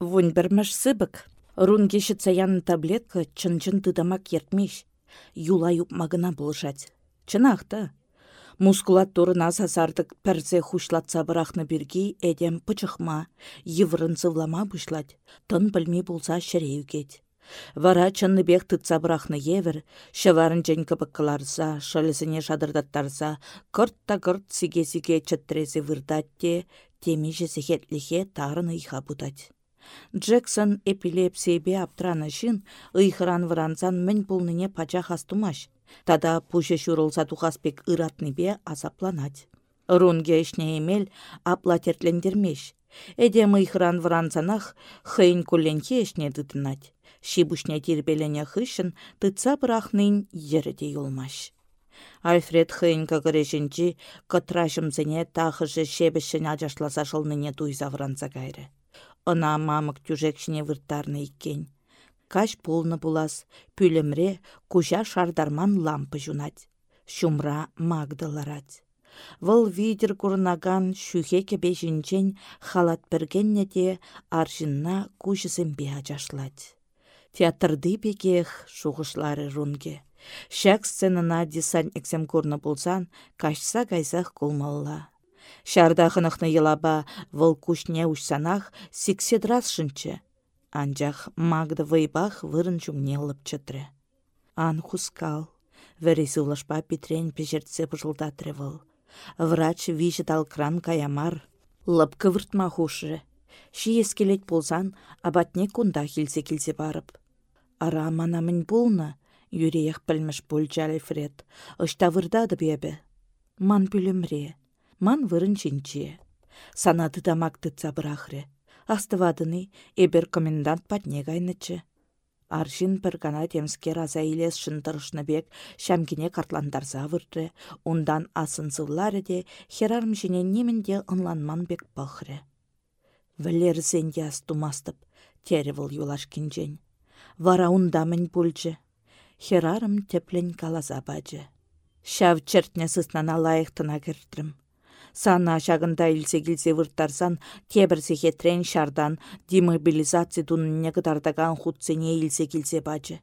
Вунь бірміш сыбык. Рун кеші яны таблетка чын-чын тыдамак ертмеш. Юла юпмагына болжать. Чынақта. Мускулатурына сасардык пәрзе хушлатса бірақны бірге әдем пычықма, еврын зывлама бұшлать, тын білмей болса шіреу кет. Вара чынныбек тытса бірақны евір, шыварын жән кыбыққыларса, шылысыне шадырдаттарса, кырт-та кырт сиге-сиге чыттырезе вырдатте, теми жесехетліхе тарын ыйха бұдать. Джексон эпилепсиебе аптраны шын, ыйхыран варанзан мін пулныне пача хастумаш. Тада пуше шурылса тухаспек ыратныбе азапланать. Рунге ішне емел апла тертлендермеш. Эдем ыйхыран варанзанах хыйн кулленхе ішне дыдынать. Шибушне тирбелене хышын тытса бірахнын еріде юлмаш. Альфред хыйн кагырешінчі кытрашымзыне тахыжы шебішін ажашласа жылныне туйза вранца кайры. Ына мамык тюжекшіне вырттарны иккен. Каш полны булас, пүлемре кужа шардарман лампы жунать. Шумра магдыларать. Вăл видер курнаган шүхе кепе халат піргенне де аршынна кушысембе ачашлать. Театрды бекех шуғышлары рунге. Шак сценына десантниксем курны болсан, кашса кайсах кулмалла. Шарда хынықны елаба вăл кушне ушсанах сикседрас шынчы. Анчах магды вайбах вырын чумне чытры. Ан хускал. Вәресі улашпа петрен пешертсе пыжылдатры вăл. Врач виші кран каямар. Лып кывыртма хушы. Ши ескелет болсан, абатне кунда хилсе килсе барып. Ара мана мін болна, юреях пілміш болча Альфред. Ышта вырдады бебе. Ман пүлімре, ман вырын чинче. Санады дамакты цабырахре. Астывадыны эбер комендант патне гайнычы. Аршин бір гана темскер шынтырышны бек шәмкіне выртры, ундан асын сывлары де херарм жіне немінде ынланман бек пахры. Вілер зенде астумастып, теревіл юлаш кинжен вара ундамын пульчче. Херарым теплен каласа бачы. Шав чертне сыснана лайықтына кірттірім. Сана шагында илсе келсе вырттарсан, тебірсе хетрен шардан демобилизация дунне кытардаган хутсене илсе келсе бачы.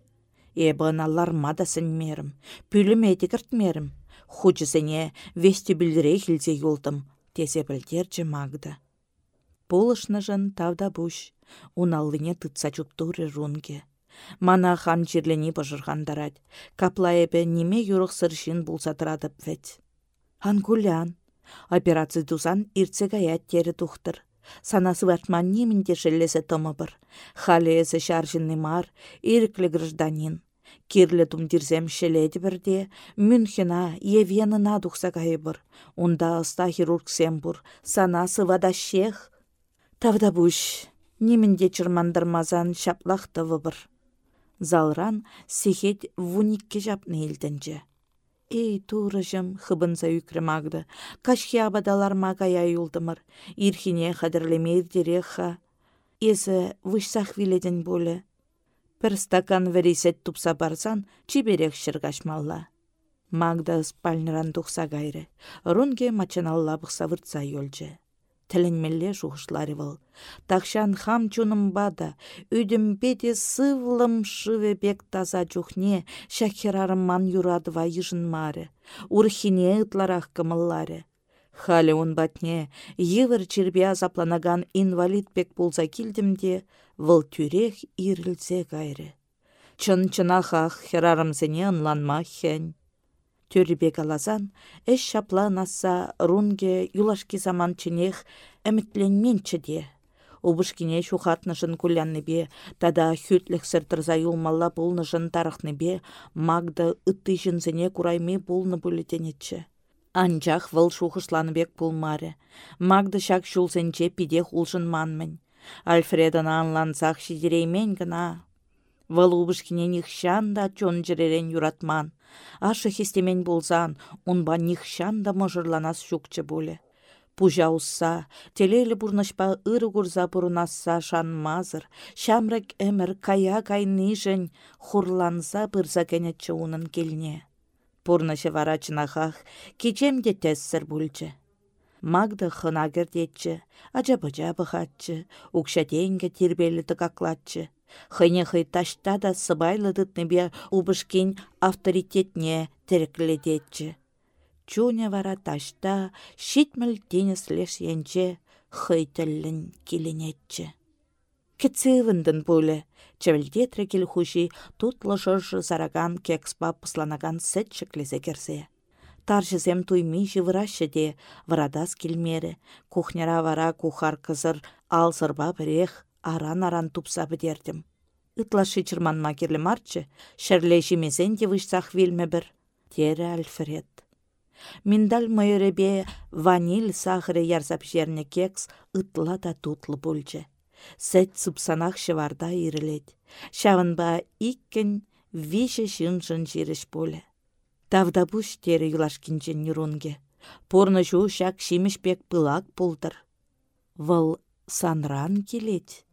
Эбі налар мада сінмерім, пүлім әті кіртмерім. Хучысене вестибілдіре хилсе юлтым, тесе білдерчі магда. Полышны жын тавда буш, уналлыне тытса чуптуры рунге. Мана хан жерлени пыжырғандарад. Капла эбе неме юрық сыршин тұрадып вет. Ангулян. Операция тузан ирце гаят тері тухтыр. Санасы ватман немінде желлесе тымыбыр. Халеесі шаржынны мар, иріклі гражданин. Кирлі тумдирзем шеледі бірде, Мюнхена, Евенына дұқса кайбыр. Онда ұста хирург сембур, санасы вада шех. Тавда бұш, немінде чырмандырмазан шаплақтывы бір залран сехет вуникке жапны елдінче. Эй, турыжым, хыбынса үкрімагды. Кашхи абадалар магая юлдымыр. Ирхине қадірлемейр дереха. Есі вышсақ виледен болы. Пір стакан вересет тупса барсан, чиберек шыргашмалла. Магда спальныран тухса гайры. Рунге мачаналла бұқса выртса йолчы жуғышлары был. Тақшан хам чуным бада, үдім беде сывлым шыве бек таза шахерарым юрады ва ежін мары, урхине ытларақ кымыллары. Халі он батне, евір чербе азапланаган инвалид бек болса келдімде, выл тюрех ирілзе гайры. Чын-чынахах херарымзене ынланма хен. Төрібек алазан, әш шапла наса рунге юлашки заман ченех әмітленменчі де. Убышкине шухатнышын бе, тада хүтлік сыртырза юлмалла бұлнышын бе, магда ытты жынзіне курайме бұлны бұлетенетші. Анчах вăл бек пулмаре. Магда шак çулсенче пиде хулшын манмень. Альфредын анлансах шидереймен гына. Вăл убышкине нихшан да чон жеререн юратман. Ашы хестемен болзан, унба нихшан да мыжырланас шукчы боле. Пужа усса, телелі бұрнышпа ыры күрза бұрынасса шанмазыр, шамрак әмір кая кайнижен хурланса бұрза кәнетчі унын келіне. Пұрнышы вара чынахах, кечем де тәссір бүлчі. Магда хына кердетчі, ажа-быжа бұхатчы, укшатенге тықаклатчы. Хыне хый ташта да сыбайлы бе убышкин авторитетне терекледетчі. Чуня вара ташта шитміл тенеслеш енче хый тілін келенетчі. Кетсывындын пулі, чевілдетрі кел хуши тутлы жыржы зараган кекспа пысланаган сетчіклезе керсе. Таржызем туймижі выращы де, варадас келмері, кухняра вара кухар кызыр алзырба бірех, аран-аран тупса бідердім. Ытла шичырманма керлі марчы, шәрлеші мезен де вышсақ вилме бір, тері Альфред. Миндал майыребе ваниль сахары ярзап жерне кекс ытла да тутлы бульчы. Сәт супсанақ шыварда ирілет. Шавынба иккен жиріш болы. Тавда бұш тері юлашкинчен нерунге. Порны жу шак шимешпек пылак пулдыр. Вăл санран келет.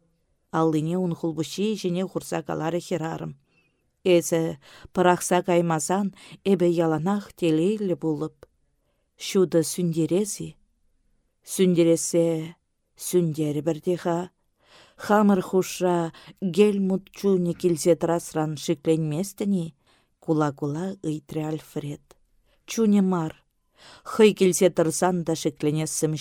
Аллине унхулбуши жіне хурса калары херарым. Эзі пырақса каймазан эбе яланах телейлі болып. Шуды сүндересі. Сүндересе сүндері бірдеға. Хамыр хуша гельмут чуне келсе трасран шикленместіні, кула-кула ыйтре Альфред. Чуне мар, хый келсе тұрсан да шикленесім.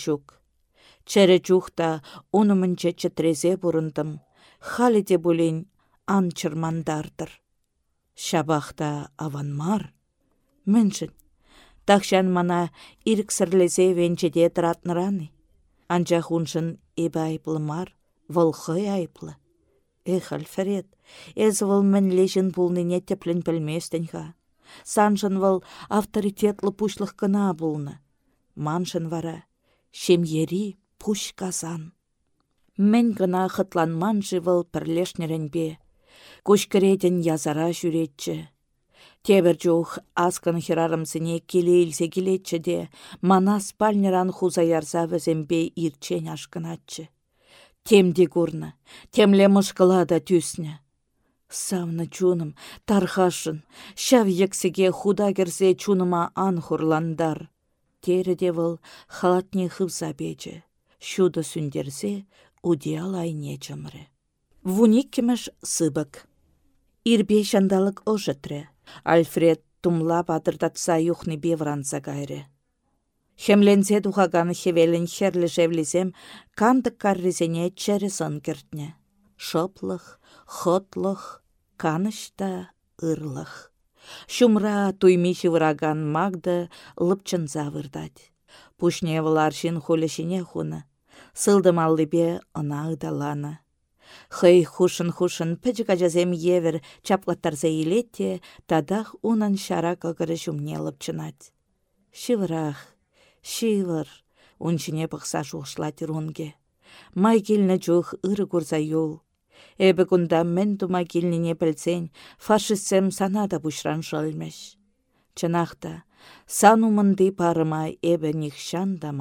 Чәрі чухта унымынче чітрезе бұрындым, халі де бұлін анчырмандардыр. Шабақта аванмар, міншін, тақшан мана ирксірлезе венчеде тұратныраны. Анча хуншын ебі айплымар, вăлхы айплы. Эх, Альфред, эз вăл мӹнлешін пулнине теплен ха. Саншын вăл авторитетлы пучлых кына пулнă. Маншын вара, шемьери пуш казан. Мен гына манжы вăл пірлешнеренбе. Кушкіреден язара жүретчі. Тебір жух аскын хирарымсыне келейлсе келетчі де, мана спальнеран хуза ярса візембе ирчен ашкынатчы. Темде курнă, темле мышкыла да тюсне. Савны чуным, тархашын, шав ексеге худа керсе чуныма ан хурландар. Тереде вăл халатне бече, шуды сүндерсе, удиал айне. Вуник сыбык. Ирбе шандалык ожытре, Альфред тумла патыртатса юхны бевранса кайры. Хемленсе тухаган хевелін херлі жевлізем кандық карризене чәрі кертне. Шоплых, хотлых, канышта ырлых. Шумра туйми враган магды лыпчын завырдать. Пушне выларшин холешине хуны. Сылдым аллыбе ына ыдаланы. Хый хушын-хушын пӹчк ажазем евер чаплаттарса илетте, тадах унан шара кагыры жумне лыпчынать. Шиврах, Шивыр, унчине пықса жуғшла тирунге. Май келіні жух ыры курса юл. Эбі күнда мен тума келіне білсен, фашистсем санада бұшран жолмеш. Чынақта, санумынды парыма эбі нихшан да.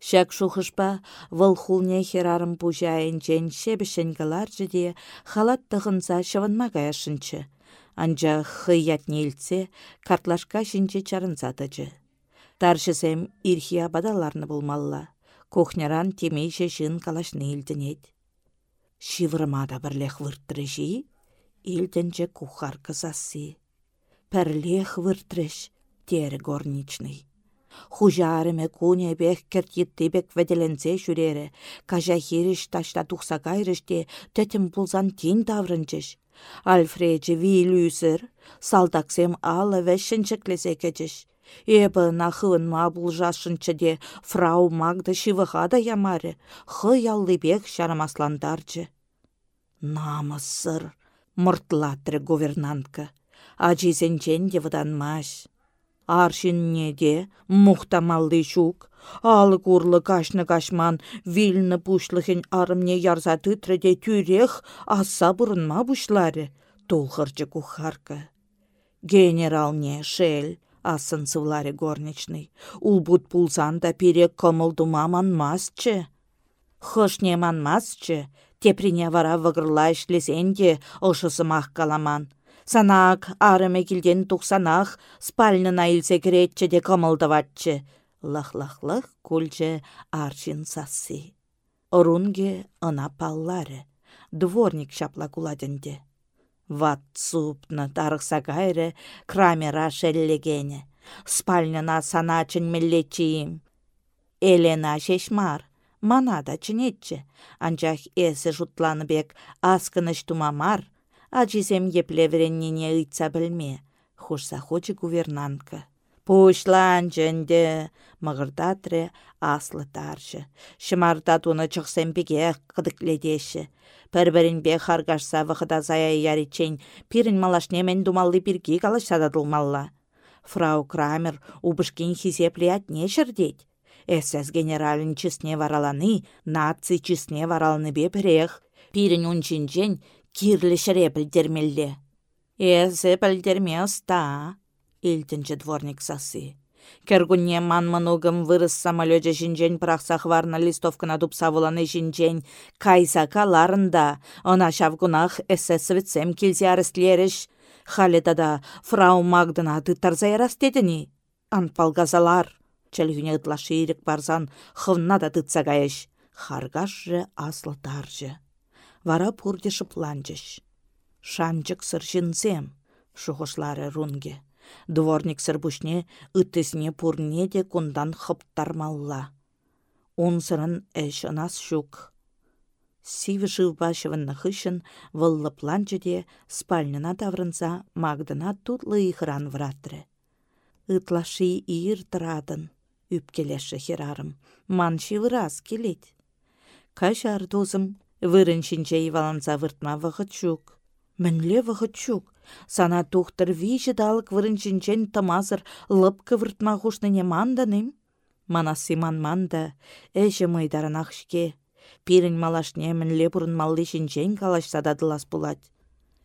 Шак шухышпа вăл хулне херарым жен шебішін калар жыде халат тығынса шывынма каяшынчы. Анжа хыят нелце картлашка шинче чарынсатычы. Таршысем ирхия бадаларны булмалла. Кухняран темейше жын калашны илденет. Шивырмада бірлех вырттырыжи, илденже кухар кызасы. Пәрлех вырттырыш, горничный. Хужарыме куне бек керттеттебек веделенсе жүрере, кажа херіш ташта тухса кайрыште тәтім пулзан тин таврынчыш. Альфреджі вилюсір, салдаксем алы вәшшінчіклесе кечіш. Эбі нахын ма бұлжашынчы фрау Магда шивыға да ямаре, хы яллыбек шарамасландарчы. Намысыр, мұртлатры гувернантка, ажизенчен де ваданмаш. Аршинне де мұқтамалды шук, алы курлы кашны кашман вилні пушлыхын арымне ярза тütреде тюрех аса бұрынма бұшлары, толғырчы кухарка. Генералне шел, асын сывларе горничный. Улбут пулсан да перек комылдума манмасчы. Хышне манмасчы, теприне вара вăгырла ишлесенде ышысымах каламан. Санак арыме килден тухсанах спальнына илсе керетче де кымылдыватчы. Кульче арчин сасси. Орунге ына паллары. Дворник шапла куладенде. Ват супна тарықса кайры крамера шеллегене. Спальняна сана чын Елена шешмар, мана да чынетче. Анчах эсі бек аскыныш тумамар, ачисем еплевреннене ыйтса білме. Хушса хочы гувернантка. Пушлан жөнде, мығырдатре аслы таршы. Шымарда туны чықсем беге қыдыкледеші. Пір-бірін бе харгашса вғыда зая яричен, пирін малашнемен думаллы бірге калыш сададылмалла. Фрау Крамер убышкин хизепле атне шырдеть. СС генералін чісне вараланы, наци чісне варалны бе пірех. Пирін унчинчен кирлі шыре білдермелле. Эсі білдерме ұста, илтінші дворник сасы. Кергунне манманугым вырыс самолёте жинжен прақсақ варна листовкана дупсавыланы жинжен кайса каларында, она шавгунах эсэсовецем келзе арыстлеріш. Халетада фрау Магдана тыттарза ярастедіні. Анпалгазалар. Чәлгіне ытлашы ирік барзан хывна да тытса. Харгаш аслы таржы. Вара пурде шыпланчыш. Шанчык сыр жинзем, шухышлары рунге. Дворник сырбушне ыттесіне пурне де кундан хыптармалла. Унсырын әш ынас шук. Сиві живба шывынны хышын выллы планчы де спальнына таврынса магдына тутлы ихран вратры. Ытлаши иір тұрадын, үпкелеші херарым, манши выраз келет. Кашар дозым, вырын шинче иваланса выртма шук. Мінле вғыт шук, Сана тухтыр виже далық вырынчинчен тымазыр лып кывыртма хушныне манданым. Манасы манда, әші мыйдаранақ шке. Пирін малашне мінле бұрын малды шинчен калашса дадылас бұлад.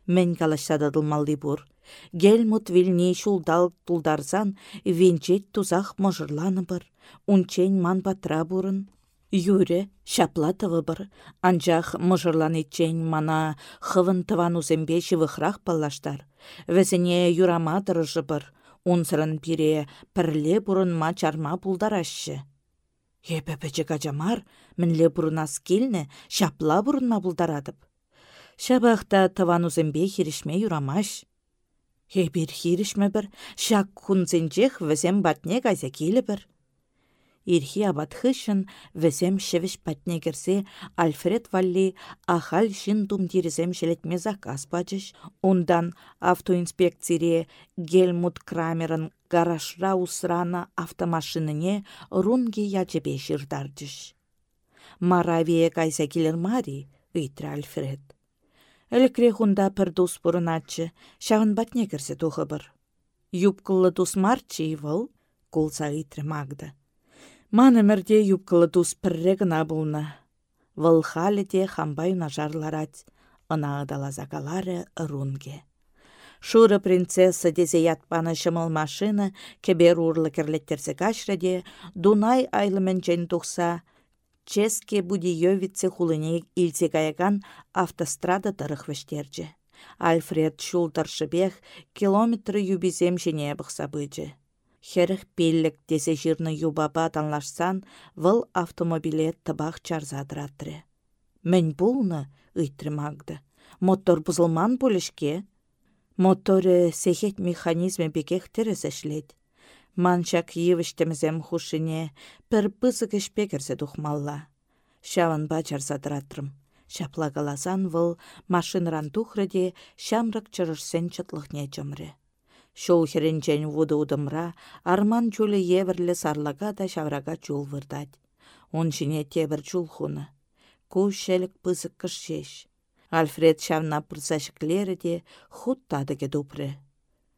Мен калашса малды бұр. Гельмут вилни шулдал тулдарзан, венчет тузақ мұжырланы бір. Унчен ман батра бұрын. Юре, шаплатывы бір, анжақ мұжырлан етчен мана хывын тыван узембе шывықрақ паллаштар. Вәзіне юрама тұрыжы бір, унсырын пире пірле бұрын ма чарма бұлдарашы. Епі пәчі кажамар, мінле бұрынас келні, шапла бұрынма бұлдарадып. Шабақта тыван юрамаш. Ебір хирішме бір, шак күнзенжех візем батне келі бір. Ирхи абатхышын весем шевіш патне керсе Альфред Валли ахал шин тирезем желетме заказ пачыш. Ундан автоинспекцире Гельмут Крамерын гаражра усрана автомашиныне рунги ячепе шырдардыш. Маравие кайса келер мари, үйтір Альфред. Әлікре хунда пір дус бұрыначы, шағын батне кірсе тұғы бір. Юбкылы дус марчы выл, кулса үйтірі мағды. Маны мірде юбкылы дус пірре гына бұлны. Выл халі де хамбай нажарларать, ына закалары рунге. Шуры принцесса дезе ятпаны шымыл машина, кебер урлы керлеттерсе кашраде, Дунай айлымен жән тұқса, Ческе Будиевице хулыне илсе каяган автострада вештерджі. Альфред шултаршыбех километры юбизем жене бұқса Херіх пеллік десе жирны юбаба танлашсан, выл автомобиле табақ чарзадыратыры. Мен бұлны үйтірмагды. Мотор бұзылман бөлішке. Моторы сехет механизмі бекех тіріз ішлет. Манчак евіштімізем хушыне пір бызық ішпекерсе дұхмалла. Шаван ба чарзадыратырым. Шаплагаласан выл машинран тухрыде шамрық чырышсен чытлықне жымры. Шол херенчен вуды удымра, арман чулі еверлі сарлага да шаврага чул вырдать. Он жіне тебір чул хуны. Куш шелік пызык кышшеш. Альфред шавна пырсашыклері де худ тадыге дупры.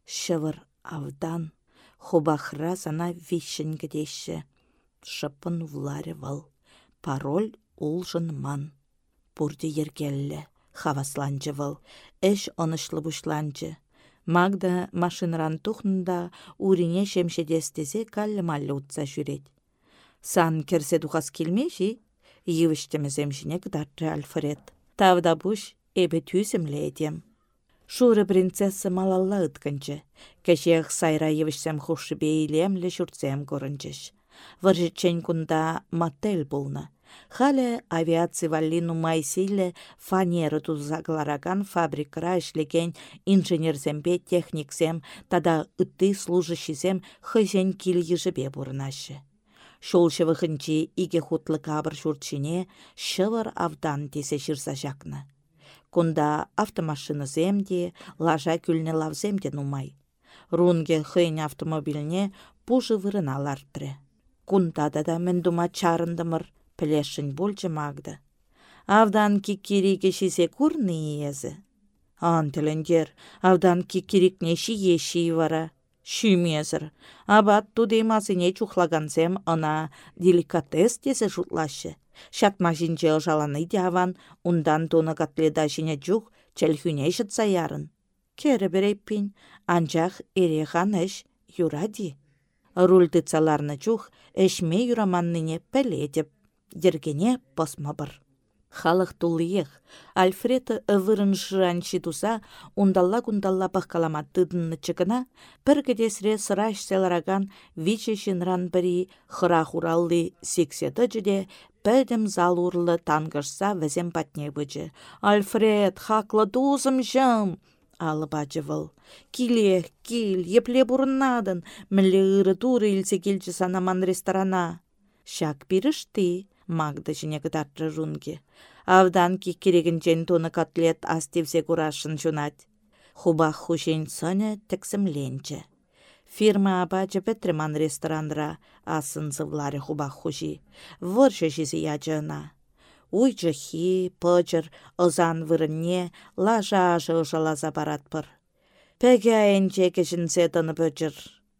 Шывыр авдан, хубахра сана вишін гдеші. Шыпын вларе вал. Пароль улжын ман. Бурды ергеллі, хавасланчы вал. Эш онышлы бушланчы. Магда машинран тухнында урине шемшедестезе каллы маллы утса жүрет. Сан керсе тухас келмеші, евіштімізем жіне кдатты Альфред. Тавда буш эбе тюзімле едем. Шуры принцесса малалла ытканчы. Кәшех сайра евішсем хушшы бейлемлі шүртсем көрінчіш. Варжичен кунда. Хале авиация валли нумай силе фанера тузаглараган фабрикра ишлеген инженерзембе техниксем тада ытты служащизем хызен кил ежебе бурнашы. Шолшы иге хутлы кабыр шурчине шывыр авдан тесе. Кунда автомашинызем де, лажа күлне лавзем де нумай. Рунге хыйн автомобильне пужы вырына лартры. Кунда да да чарындымыр, пілешін болчы мағды. Авдан кикириге шисе курны езі. Антелендер, авдан кикирикне шие ши вара. Шимезір. Абат тудеймасыне чухлагансем ына деликатес тесе жутлашы. Шатма жинче ожаланы дяван, ундан тоны катледа жіне чух, чәлхүне жытса ярын. Кері анчах эрехан эш юради. Руль тыцаларны чух, эшме юраманныне пелетеп дергене посмабыр. Халық тулыех, Альфред ывырын жыранчы туса, ундалла кундалла пахкалама тыдынны чыгына, піргедесре сыраш селараган жинран бірі хыра хуралли сексеті жүде, пәдім зал урлы тангышса візем патне бычы. Альфред, хаклы тузым жым! Алы бачы выл. Килех, кил, епле бұрыннадын, мілі ыры туры илсе келчі санаман ресторана. Бірішті, Магда жіне кыдатры жунге. Авдан ки керегінчен тоны котлет астевсе курашын жунать. Хубах хушен соня тіксімленче. Фирма абачы петреман ресторанра асын зывларе хубах хуши. Выршы жизи ячына. Уй жахи, пычыр, ызан вырынне, лажа жылжалаза баратпыр. Пәге айынче кешінсе тыны пычыр,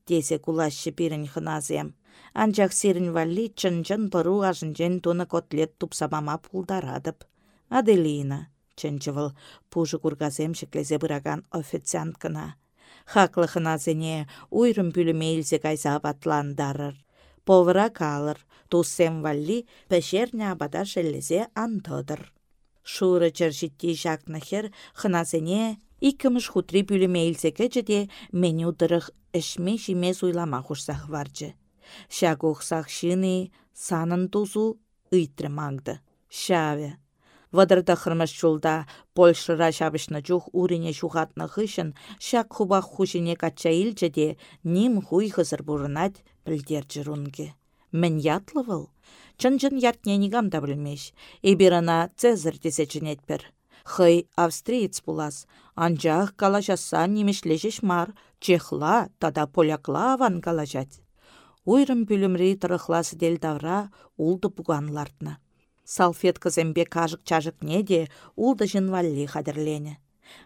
десе кулашы пирін хыназем. Анчах сирін валли чын-чын пыру ажынчен туны котлет тупсамама пулдарадып. Аделина, чынчывыл, пужы кургазем шеклезе бұраган официанткына. Хаклы хыназене уйрым пүлімейлзе кайса батландарыр. Повара калыр, туссем валли пешерне абада шеллезе антыдыр. Шуры чыржитти жакны хер хыназене иккіміш хутри пүлімейлзе кечеде меню дырых эшме жиме уйлама хушсах шыны санын тузу ыйтрымаңды. Шаве. Вадырда хырмаш жолда Польшыра шабышны жух урине шухатны хышын шак хубах хушине кача илчеде ним хуй хызыр бурынать білдер жырунге. Мен ятлывыл. Чын-чын ятне нигам да білмеш. Эбирана Цезарь десечінетпір. Хый австриец булас. Анжақ калашаса немешлешеш мар. Чехла, тада полякла аван уйрым пүлімрей тұрықласы дел давра улды бұғанлартны. Салфетка зәмбе кажық-чажық неде улды жынвалли қадірлені.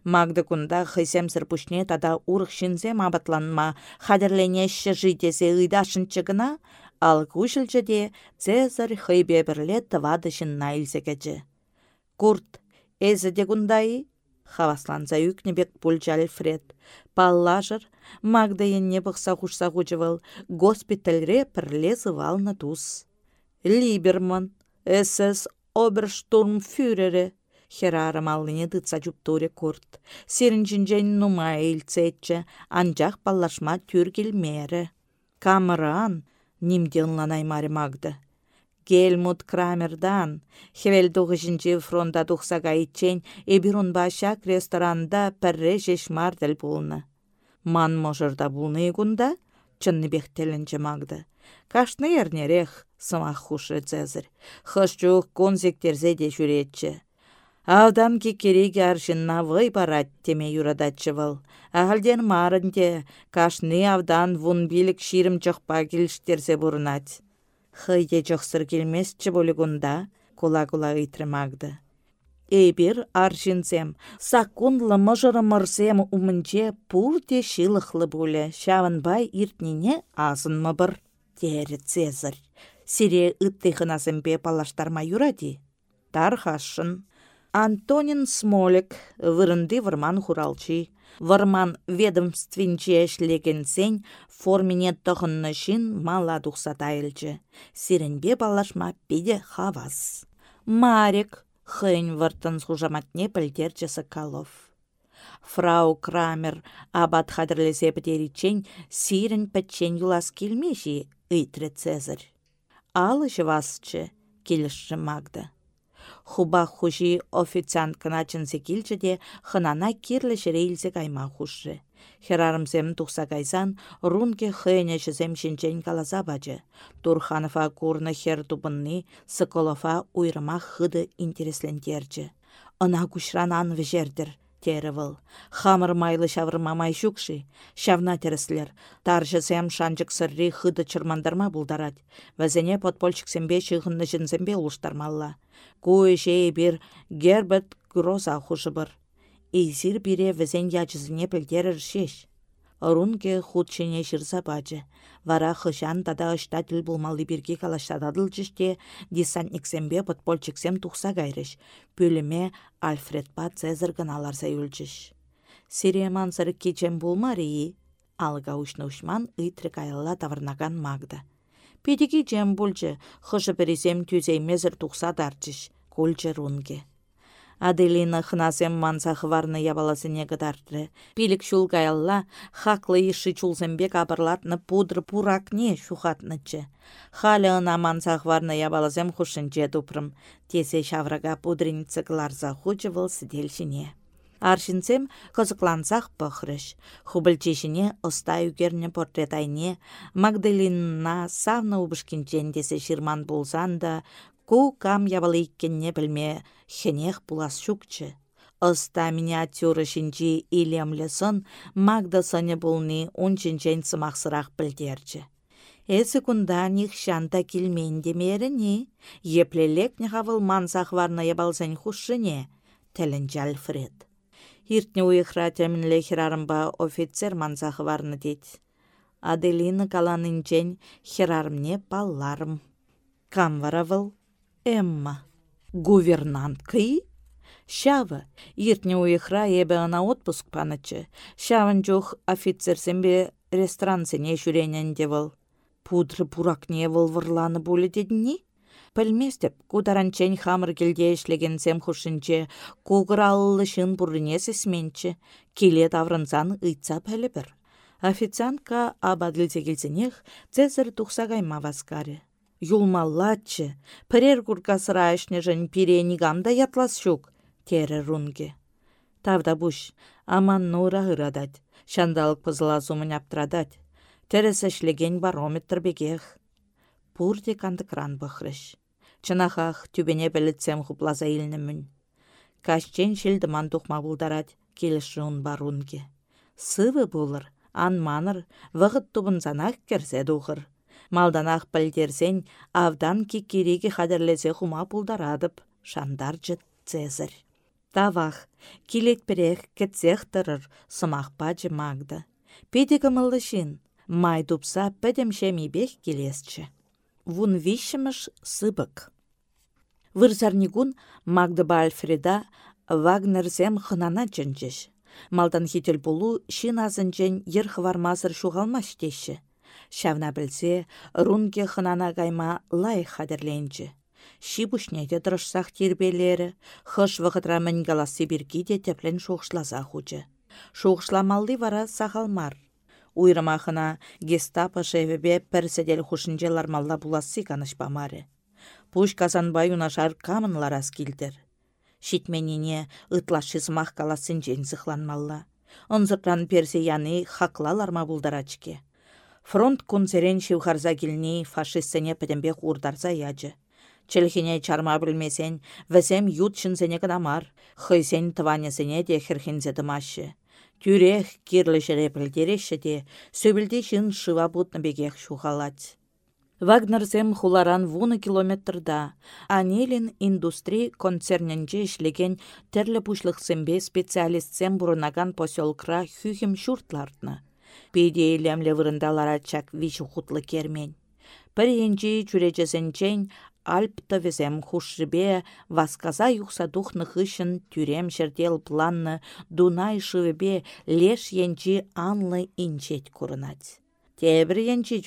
Магды күнда хыземсір пүшне тада урық шинзем абатланма қадірленеші жидезе ыйдашын чыгына, ал күшілчіде Цезарь хыйбе бірле тывады жынна. Курт, әзі де күндай? Хавасланса үкнебек пульча Альфред. Паллажыр, Магда енне бұқса құшса құжывыл, госпитальре пірле на туз. Либерман, СС оберштурмфюрері, Херарым аллыне дытса жуптуре курт. Сирінжінжен нума ейлцетчі, анжақ паллашма түргілмері. Камыран, нимден аймары Магда. Гельмут Крамердан, хевел дуғышынчы фронта тухсага итчен, эбирун башак ресторанда пірре мардел булны. Ман можырда булны игунда, чынны бехтелінчі мағды. Кашны ернерех, сымақ хушы Цезарь. Хышчух конзектерзе де жүретчі. Авдан кереге аршынна вой барат теме юрадатчы выл. Ағалден марынде, кашны авдан вун билік ширім чықпа келіштерзе бұрынат хыйе жоқсыр келмесчі болігунда, кула-кула ыйтрымагды. Эйбір аршинсем, сакунлы мұжыры мұрсем умынче пурте шилықлы бөлі, шавынбай иртнене азын бір, дері Цезарь. Сире ытты хынасымбе палаштарма юради. Тархашын. Антонин Смолик вырынды вырман хуралчи. Вырман ведомствинче сень формине тұғынны шин мала елчі. Сиренбе балашма пиде хавас. Марик, хын выртын сужаматне пілдерчі Соколов. Фрау Крамер абат хадырлесе бідерічен сирін пәтчен юлас келмеші ыйтры Цезарь. Алыш васчы, келішші Магда. Хуба хужи официанткына чынсе килчі де хынана кирлі жірейлзе кайма хужы. Херарымзем тухса кайсан, рунке хыйне жызем шинчен каласа бачы. Турханова курны хер тупынны, сыколова уйрыма хыды интереслентерчі. Ына кушран ан вежердір, тері выл. Хамыр майлы шавырма май шукши, шавна теріслер. Таржысем шанчык сырри хыды чырмандарма булдарать. Вәзене подпольчиксембе шығынны жінзембе улыштармалла. Куы жей бір гербет гроза хушыбыр. Изир бире візен ячызыне пілдерір шеш. Рунге худшыне жырса бачы. Вара хышан тада ыштатель булмалли бирге калаштададыл жиште десантниксембе подпольчиксем тухса гайрыш. Пөліме Альфред па Цезар гыналарса юлчыш. Сиреман сыры кечен булмари, алга ушны ушман ыйтры кайылла тавырнаган магда. Педеги жем булчы, хышы пересем мезір тухса дарчыш, кульчы рунге. Аделина хынасем манса хварны ябаласыне гыдартры. Пилік шул гаялла, хаклы иши чулсембек абырлатны пудр пуракне шухатнычы. Халі ына манса хварны ябаласем хушынче тупрым. Тесе шаврага пудринцы гларза хучывыл сиделшіне. Аршинсем кызыклансақ пăхрăш. Хубылчешіне оста үгерне портрет айне, Магдалинна савна убышкинчен тесе ширман булсан да, Ку кам ябалы иккенне білме хенех пулас шукчы. Ыста миниатюры шинчи илемлі сын Магда сыне бұлны унчинчен сымақсырақ білдерчі. Эсі күнда них шанта килмендемеріне, еплелек нехавыл мансақ варна ябалзен хушыне, тәлінчі Альфред. Иртне уйықра тәмінле херарымба офицер мансақы варны дейд. Аделина каланынчен херарымне палларым. Кам варавыл? Эмма. Гувернанткы? Шава, иртне уйхра ебе ана отпуск панычы. Шавын жух офицерсембе ресторансене жүренен девыл. Пудры пуракне вылвырланы болы дедіні? Кударанчен хамыр келде сем хушынче, кугыраллы шын бұрыне сесменче, келе таврынсан ыйтса пәлі бір. Официантка абадлызе келсенех, кайма васкаре. Юлмаллатчы, пірер куркасыра жын пире нигамда ятлас шук, тері рунге. Тавда буш, аман нура ырадать, шандалық пызыла зумын аптырадать. Терес ішлеген барометр бегех. Пурде канды кран бұхрыш. Чынахах түбене білітсем хуплаза илнімін. Кашчен шілдіман тухма бұлдарад, келішуын барунге. Сывы болыр, ан маныр, вғыт тубынзанақ керсе дұғыр. Малданақ пілдерсен, авдан кеккереге қадірлесе хума пулдарадып, шандаржы Цезарь. Тавах, килет перех кетсех тұрыр, сымақпа жымагды. Педегі мылышын, май дупса бек келесчі. Вун вишіміш сыбык. Вырзарнигун Магдыба Альфреда Вагнерзем хынана чынчыш. Малдан хител болу шин азынчен ер хвармазыр шуғалмаш теші. Шавна білсе, рунге хынана кайма лай хадерленчі. Ши бұшнеде дұрышсақ тербелері, хыш вғытра мінгаласы біргі де теплен шоқшласа хучы. Шоқшламалды вара сағалмар. Уйрымахына гестапо шевебе пірседел хушынже лармалла буласы канышпамары. Пуш казанбай унашар камынларас килдер. Шитменине ытлашызмах каласын жен зықланмалла. Онзыртан персе яны хаклаларма булдарачке. Фронт кунсерен шивхарза килни фашистсене пӹтембе хурдарса ячы. Челхине чарма білмесен, вәсем ют шынсене кадамар, хыйсен тыванесене де хірхинзе тымашы. Тюрех кирлі жіре білдереші де, сөбілде шын шыва бұтны бегех шухалать. Вагнерзем хуларан вуны километрда, Анелин индустрий концерненче ішлеген терлі пушлықсембе специалистсем бұрынаган поселкра хюхім шуртлартны. Пейде ләмлі вырындалара чак вичі хутлы кермен. Бір енжі жүречесенчен Альпта візем хушшыбе васказа юқса духны хышын тюрем жердел планны Дунай шывебе леш енчі анлы инчет курынать. Тебір енчі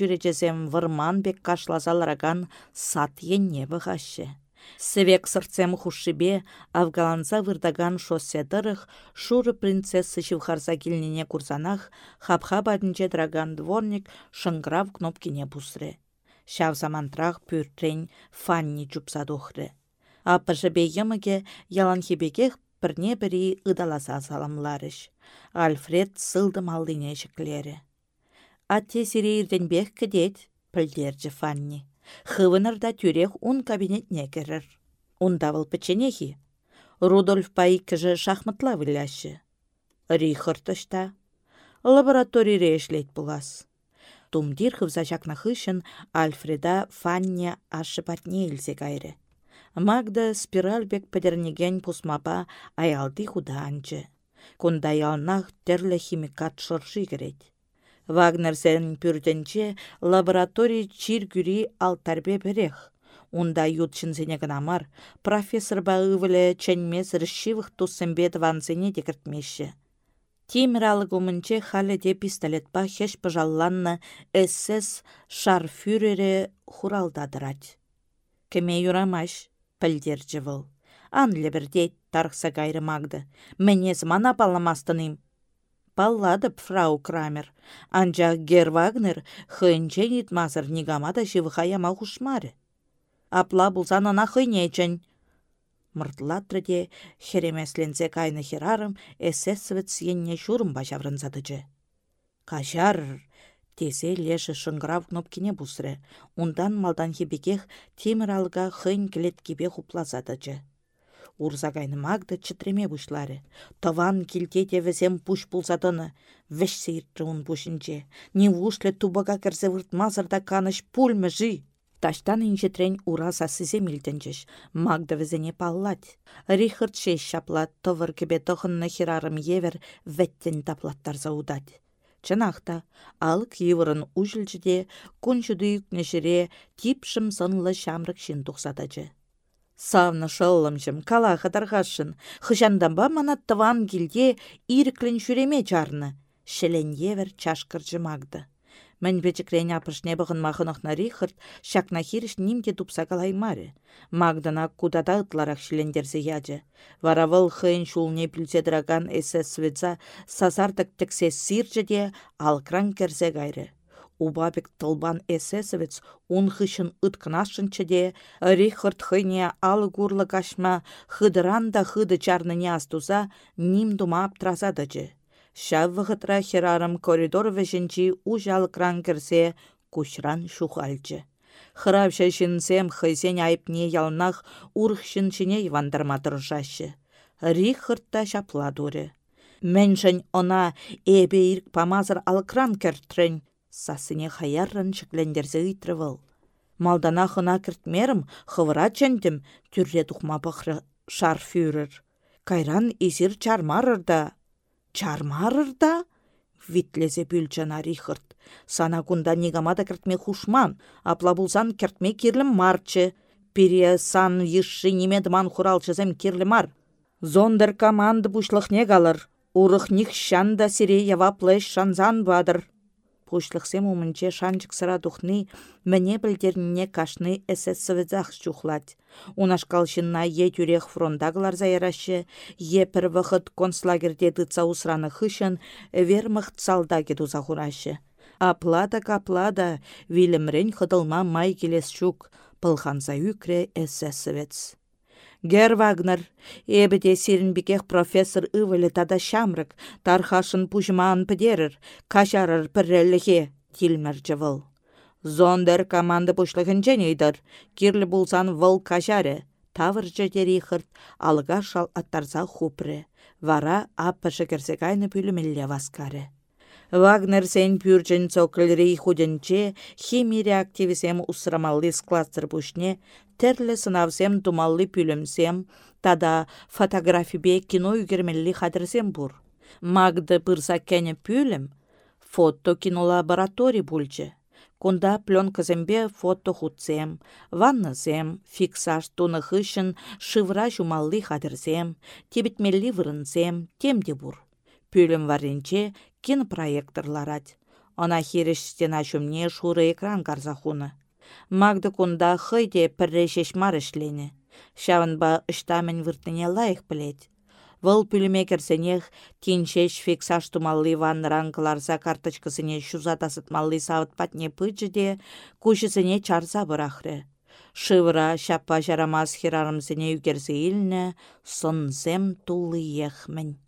вырман бек кашлазалараган сат енне бұғашы. Севек сырцем хушшибе Афгаланса вырдаган шоссе шуры принцессы шивхарса килнене курсанах хапха бадынче драган дворник шыңграв кнопкине пусры. Шав замантрах пюртрен фанни чупса тухры. Апышы бейгіміге яланхебекех бірне бірі ыдаласа саламларыш. Альфред сылдым алдыне шеклері. Атте сирейірден бек кедет, пілдерджі Фанни. Хывынырда тюрех ун кабинетне керір. Ундавыл печенехи. Рудольф кіжі шахматла віляшы. Рихардышта. Лабораторий решлет булас. Тумдир хывза жақна хышын Альфреда Фанни ашы патне илсе кайры. Магда спиральбек пәдернеген пусмапа аялды худанчы. Кунда ялнах химикат шыршы керет. Вагнерсен пүрденче лабораторий чиргүри алтарбе берех. Унда ютчынсене гынамар, профессор бағывылы чәнмес рішшивых туссымбет ванзене декіртмеші. Тимралы гумынче халеде пистолетпа хеш пыжалланны СС шарфюрере хуралдадырать. Кеме юрамаш, пілдерчі выл. Анлі бірдейт тарқса мағды. Менез мана палламастыным. Палладып, фрау Крамер. Анжа Гер Вагнер хынче нитмазыр нигамада живыхаяма хушмары. Апла бұлсан ана хыйнечен. Мұртлатры де херемеслензе кайны херарым эсэсвет енне шурым бажаврынзадыжы. Кажар, Тесе леші шыңғырав кнопкине бұсыры. Ундан малдан хебекех темір алға хын келет кебе. Урзагайны мағды чытреме бұшлары. Таван килте візем пуш пулсадыны. Веш сейіртті ұн бұшынче. Не вушлы тубаға кірзе вұртмазырда каныш пульмы жи. Таштан инжетрен ураса сізе милденчеш. Магда візене паллать. Рихард шеш шаплат, товар кебе тұхынны хирарым евер веттен таплаттар заудать. Чынақта, алық евырын ұжылжыде, күншіді үкнешіре типшім сынлы шамрық шын тұқсатачы. Савны шыллымшым, кала қыдарғашын, хыжанданба мана тыван келде иріклін жүреме жарны, шелен евер чашқыржы мағды. Мін бечікрен апышне бұғын махынықна рихырт, шакна хиріш нимде тупса калаймары. Магдана кудада ытларах шілендерзе яджы. Варавыл хыын шулне пүлседіраган эсэ сведза сазардық тіксе сиржі алкран керзе гайры. Убабек тылбан эсэсовец ун хышын ыткнашынчы де, Рихард хыне алы гурлы кашма хыдыран да хыды чарныне астуза ним дума аптразадыжы. Шаввығытра херарым коридор вешінчі ужал кран кірсе кушран шухальчы. Хырап шәшінсем хыйсен айыпне ялнах урхшыншыне ивандарма тұржашы. Рихыртта шапла дуры. Мэншін она эбе ирк памазыр алкран кіртрін, сасыне хаяррын шіклендерзі үйтірвіл. Малдана хына кіртмерім, хывыра чәндім, түрре тухма бұқры шарфюрер. Кайран изір чармарырда. Чармарырда? Витлезе бүлчана Рихард. Сана кунда нигамада кіртме хушман, апла булсан кіртме кирлім марчы. Пире сан ешші немедман хуралчызем кирлі мар. Зондер команды бушлықне қалыр. Урых них шанда сире яваплы шанзан бадыр пушлықсем умынче шанчык сыра тухни міне білдеріне кашны эсэсоведзах чухлать. Унашкалшынна е тюрех фронтагылар заярашы, е пір вғыт концлагерде дыца усраны хышын, вермахт салдаге дузахурашы. Аплада каплада, вилімрен хыдылма май келес чук, пылханза үкре эсэсовец. Гер Вагнер, эбіде бекех профессор ывылі тада шамрык, тархашын пужман пӹдерір, кашарыр піррелліхе, тилмір жывыл. Зондер команды пушлығын жәнейдір, кирлі булсан выл кашары, тавыр жөдері хырт, алыға шал аттарса хупры, вара аппышы керсе кайны пүлімілі васкары. Вагнер сен пюрчен худенче химия реактивисем усрамалли скластыр пушне терлі сынавсем думалли пүлімсем, тада фотографибе кино үгермелли хадырсем бур. Магды пырса кәне пүлім, фото кинолабораторий бульчы. Кунда пленкасембе фото хутсем, ваннасем, фиксаж туны хышын шывра жумалли хадырсем, тебетмелли вырынсем, темде бур. Пүлім варенче кинопроекторларать. Она хиріштен ашумне шуры экран карзахуны. Магды кунда хыйде піррешеш марышлене. Шавынба ыштамен выртыне лайық білет. Вăл пүлемекерсенех тинчеш фиксаж тумалли ванныран кыларса карточкасыне çуза тасытмалли савыт патне пычче кучысыне чарса бырахры. Шывыра çаппа жарамас хирарымсене үкерсе илнне сынсем тулы ехмін.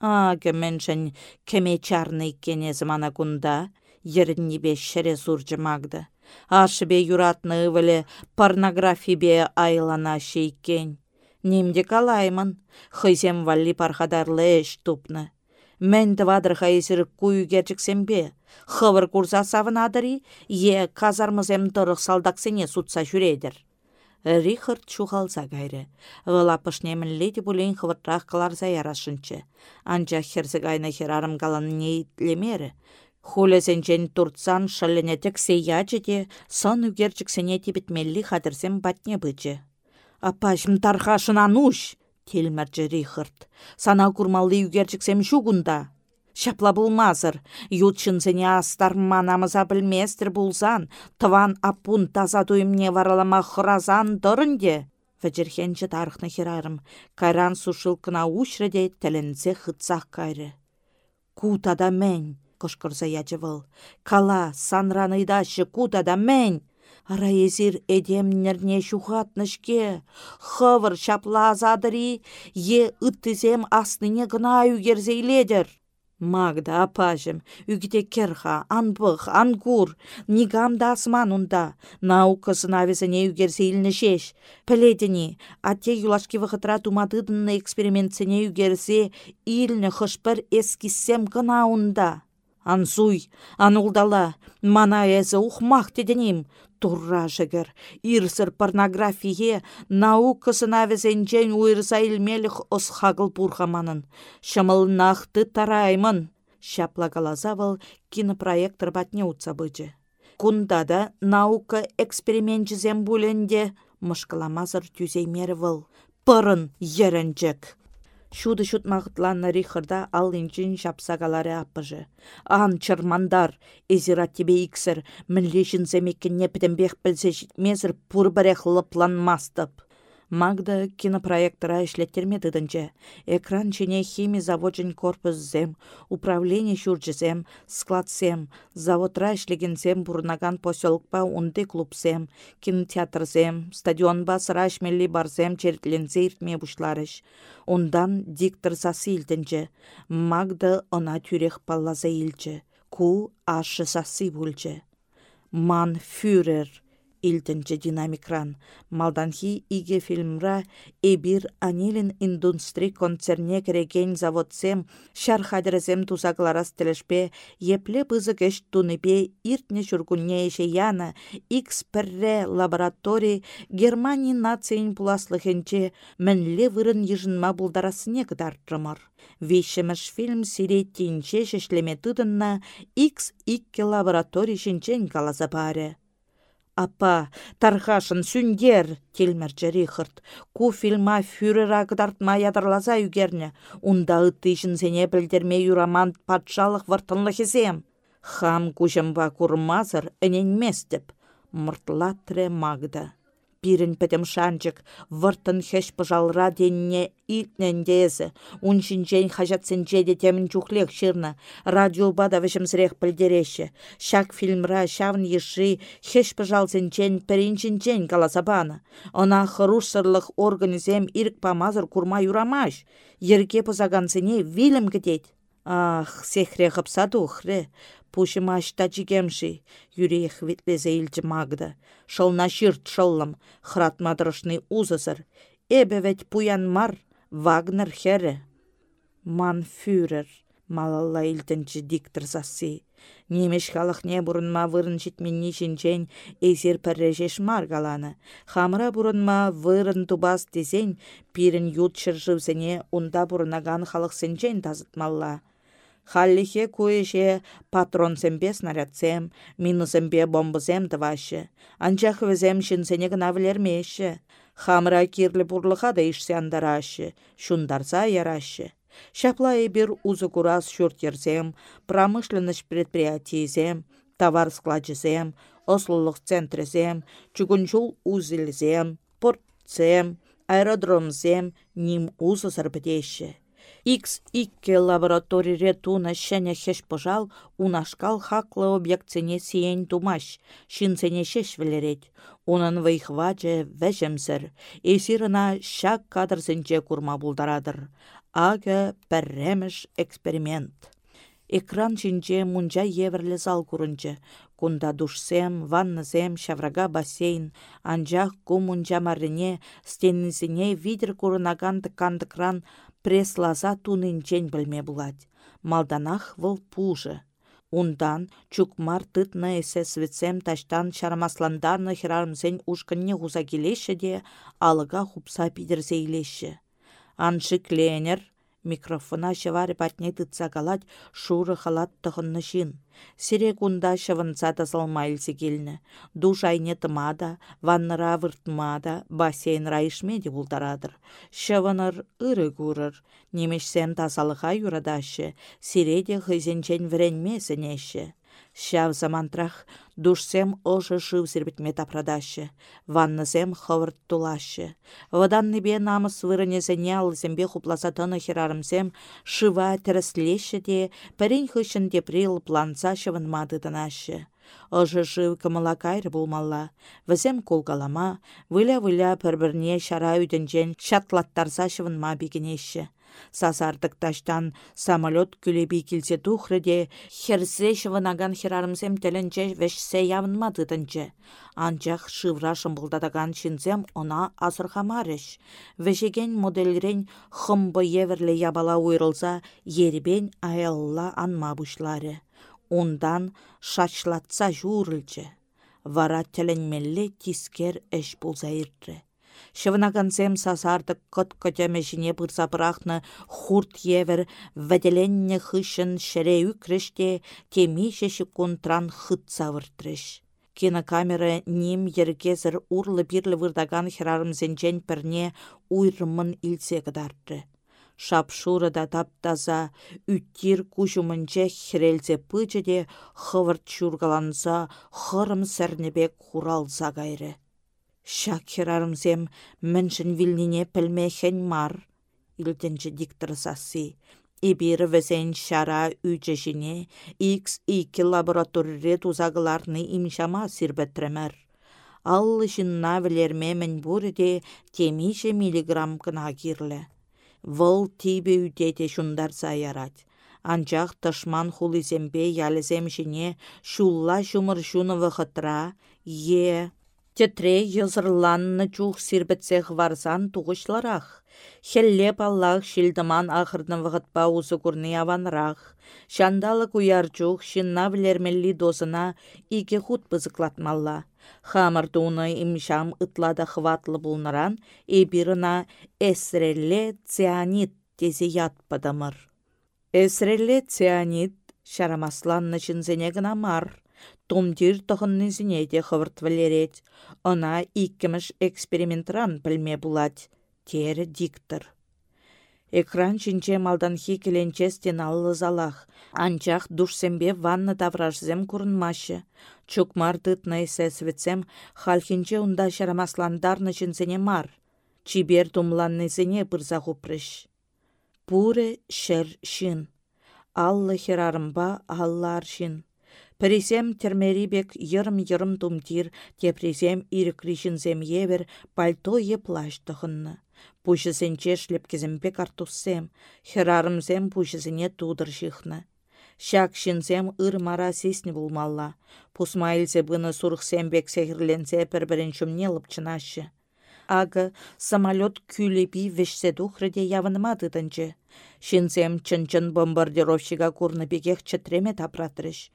А, кеменшін кеме чарны иккене змана кунда, еріннебе шере суржымагды. Ашыбе юратны ывылі порнографибе айлана шейкен. Немде калаймын, хыйсем валли пархадарлы эш тупны. Мен вадыр хайсыр кую бе. Хывыр курса савынадыри, е казармызем тұрық салдаксене сутса жүредір. Рихард чухалса гайры. Вылапыш немінлі де бұлейн хывыртрақ кыларса ярашынчы. Анча херзі гайна херарым галаны не итлемері. Хулесенчен туртсан шалленетек сейячы де сон үгерчіксене тибітмелі хадырсем батне бычы. Апашым тархашын ануш, телмәрчі Рихард. Сана курмалли үгерчіксем шугунда. Шапла булмазыр, ютчынсене астар манамыза білместір булзан, тыван апун таза туйымне варалама хыразан дырынде. Вәжірхенчі тарықны херарым, кайран сушылкына ушреде тәлінзе хытсақ кайры. Кутада мен, кышкырса ячывыл. Кала, санраныйдашы кутада мен. Ара езір эдем нерне шухатнышке. Хывыр шапла азадыри, е ыттызем астыне гына үгерзейледір. Магда апажым, үгіде керха, анбық, ангур, нигам да асман унда. Наукасын авесіне үгерсе илні шеш. Піледіні, атте юлашки вғытра тумадыдынны экспериментсіне үгерсе илні хышпыр эскисем гына унда. Ансуй, анулдала, мана әзі ухмақ деденім, Турра жігір, ирсір порнографие наукасын авесенчен уйрса илмеліх осхагыл пурхаманын. Шымылнақты тараймын. Шапла галазавыл кинопроектор батне утса бычы. Кунда наука экспериментчізем бүленде мышкаламазыр тюзеймері выл. Пырын ерінчік. Шуды шутмағытланны рихырда ал инчин шапсагалары апыжы. Ан чырмандар, эзират тебе иксір, мінлешін земеккенне пітімбек білсе житмезір пұр бірек лыпланмастып. Магда кинопроектора ишлеттермедідінче. Экран чене хими заводжен корпус зем, управление шурчызем, складсем, заводра ишлегенсем бурнаган поселкпа унды клубсем, кинотеатрзем, стадионба сыраш мелли барзем черетленсе иртме бушларыш. Ондан диктор сасы илтінче. Магда она тюрех паллаза илче. Ку ашы сасы бүлче. Ман фюрер илтенче динамикран. Малданхи иге фильмра эбир анилин индустри концерне кереген заводсем, шар хадерезем тузакларас телешпе, епле пызыкеш тунепе иртне чуркунне еше яна, икс перре лабораторий Германии нацийн пуласлыхенче мінле вырын ежынма булдарасыне кыдартрымыр. Вещемеш фильм сире тинче шешлеме тыдынна икс икке лабораторий шинчен каласа баре. Апа, тархашын сүндер, телмерчі Рихард. Ку фильма фюрер ағыдартма ядырлаза үгерне. Унда ыттышын сене білдерме юраман патшалық вартынлық есем. Хам кушымба курмазыр әнен местіп. Мұртлатре магда пирін пәтім шанчык, выртын хеш пыжалра денне итнендезі, уншинчен хажатсенче де темін чухлек шырна, радио бада вішімсірек пілдереші, шак фильмра шавн еші хеш пыжалсенчен пірінчинчен каласабана. Она хырушсырлық организем ирк памазыр курма юрамаш, ерке пызагансыне вилім кетет. Ах, сехре қыпса тухры, Пушымашта чикемши, юрех витлезе илчі магда. Шылна шырт шыллым, хратмадрышный узысыр. Эбе ведь пуян мар, Вагнер хере. Ман фюрер, малалла илтінші диктор сасы. Немеш халықне бұрынма вырын житменні шинчен эзер пәррежеш маргаланы. Хамыра бұрынма вырын тубас десен, пирін ют шыржывсене унда бұрынаган халық тазытмалла. Халлихе куеше патронсембе снарядсем, минусембе бомбысем тывашы. Анчах візем шинсене гына. Хамра кирлі бурлыға да ішсе андарашы, шундарса ярашы. Шапла бир узы курас шүртерсем, промышленность предприятиесем, товар складчысем, ослылық центресем, чугунчул узілсем, порт заводсем, аэродромсем ним узысыр бідеші. Икс икке лабораторире туна шәне хеш пожал, унашкал хаклы объектсене сиен тумаш, шинсене шеш велерет. Унын вайхваче вәжемсір, эсирына шак кадрсенче курма булдарадыр. Ага пәрремеш эксперимент. Экран чинче мунча еверлі зал курынчы. Кунда душсем, ваннысем, шаврага бассейн, анжақ кумунча маррине, стеннисине видер курынаган кран пресс-лаза тунынчен білме булать. Малданах выл пужы. Ундан чукмар тытны эсе светсем таштан шарамасландарны хирарымсен ушкынне хуза келеші де, алыға хупса пидірсе илеші. Аншы кленер, Микрофона шывары патне тытса калать шуры халат тұхынны шин. Сире кунда шывынца тасалмайлсы келні. Душ айне тымада, ванныра выртмада, бассейн райышмеде бұлдарадыр. Шывыныр ыры курыр. Немешсем тасалыға юрадашы, сиреде хызенчен вренмесінеші. Шав замантрах душсем ожы шыв сірбітме тапрадашы, ваннысем хывырт тулашы. Ваданны бе намыс вырынезене алысембе хупласа тыны херарымсем шыва тіріслеші де, пәрін хышын деприл планца мады тынашы. Ожы жыв кымыла кайры болмалла. Візем колгалама, выля-выля пір-бірне шара үйдінжен шатлаттарса ма бігінеші. Сазардық таштан самолет күлеби келсе тухрыде, херсе шывынаган херарымсем тілінче вешсе явынмады тінче. Анчах шывра шымбылдадаган шинзем она азырхамарыш. Вешеген модельрен хымбы еверлі ябала уйрылса, ербен аялла анма бұшлары. Ондан шачлатса журылчы. Вара тілінмелі тискер әш болза Шывынагансем сасардык кыт көтемешіне бұрса бұрақны хурт евер вәделенне хышын шәре үкреште темеше шекунтран хыт савыртрыш. Кинокамера ним ергезір урлы бирлі вырдаган херарымзенчен пірне уйрымын илсе кыдарды. Шапшуры да таптаза, үттір күшімінче хірелзе пычы де хывырт чургаланса, хырым сәрнебек хуралса гайры. Шакхерарымсем міншін вилнине пілмехен мар, илтенчі диктор сасы. Ибир весен шара үчешіне X ики лабораторире тузагыларны имшама сирбеттремер. Аллы жынна вілерме мен де темише миллиграмм кына кирлі. Выл тибе үтете шундар саярать. Анчах тышман хулизембе ялізем жіне шулла шумыр шуны хытра, е Тетре йызырланны чух сирбетсех варсан туғышларах. Хеллеп Аллах шилдыман ахырдын вғытпа узы күрні аванрах. Шандалы куяр чух шинна дозына ике хут бызыклатмалла. Хамыр туны имшам ытлада хватлы булныран, эбирына эсрелле цианит тези ятпадамыр. Эсрелле цианит шарамасланны чинзене гына. Томдир тұғыннызіне де хывырт валерет. Она иккіміш экспериментран білме булать. Тері диктор. Экран чинче малданхи келенчестен аллы залах. Анчах душсембе ванны тавражзем курынмашы. Чукмар тытнай сәсвітсем халхинче унда шарамасландарны чинсене мар. Чибер тумланнызене пырза хупрыш. Пуре шер шин. Аллы херарымба аллар шин. Піресем термерибек йырым-йырым тумтир, тепресем ирікришінзем евер пальто е плащ тұхынны. Пушысенче шлепкеземпе картуссем, херарымзем пушысене тудыр жихны. Шак шинзем ырмара сесні булмалла. Пусмайлзе бұны сурықсембек сехірленсе пір-бірін шумне лыпчынашы. Ага самолет күлепи вешсе духрыде явынмады дынчы. Шинзем чын-чын бомбардировщига курны бекех чытреме тапратрыш.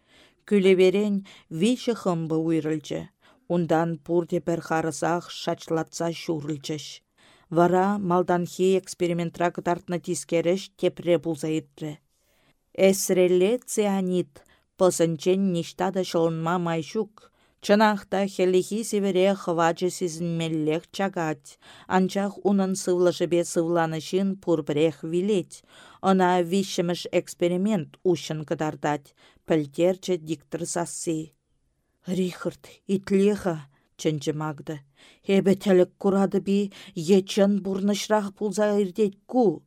Күлеверен виші хымбы уйрылчы. Ундан пурде бір харысақ шачлатса шурылчыш. Вара малданхи экспериментра кытартны тискереш тепре булза иттрі. Эсрелле цианид, пысынчен ништада шылынма майшук. Чынақта хелихи севере хвачы сізінмеллех чагать, анчах унын сывлышыбе сывланышын пурбірех вилеть. Она вишіміш эксперимент ушын кыдардать, пілдерчі диктор сасы. Рихард, итлеха, чынчы мағды. Хебе тәлік курады би, ечен бұрнышрақ пулза ку.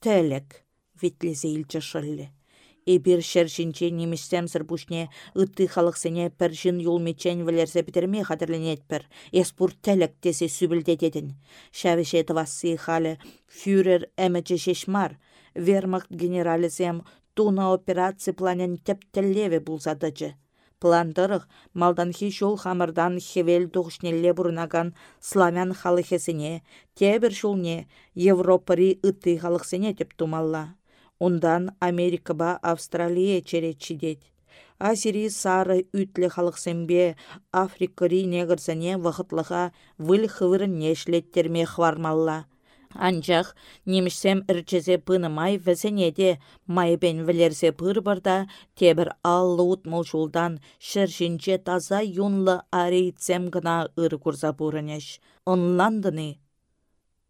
Тәлік, ветлезе илчі шылле. Эбир шершинче немістемсір бұшне үтті халықсыне пір жын юлмечен вілерсе бітерме қадірленет пір. Эспур тәлік десе сүбілдетедін. Шәвіше васы халі фюрер әмічі шешмар. Вермахт генералізем туна операция планен тептеллеве булзадычы. Пландырық малданхи жол хамырдан хевел тұғышнелле бұрынаган славян халыхесіне, тебір шулне Европари үтті халықсене теп тумалла. Ондан Америкаба Австралия черетчидет. Асири сары үтлі халықсенбе Африкари негірсіне вақытлыға віл хывырын нешлеттерме хвармалла. Анчах немішсем ірчезе май візенеде майбен вілерзе пыр барда тебір аллы утмыл жолдан шыршинче таза юнлы арейцем гына ыр курза бұрынеш. Онландыны.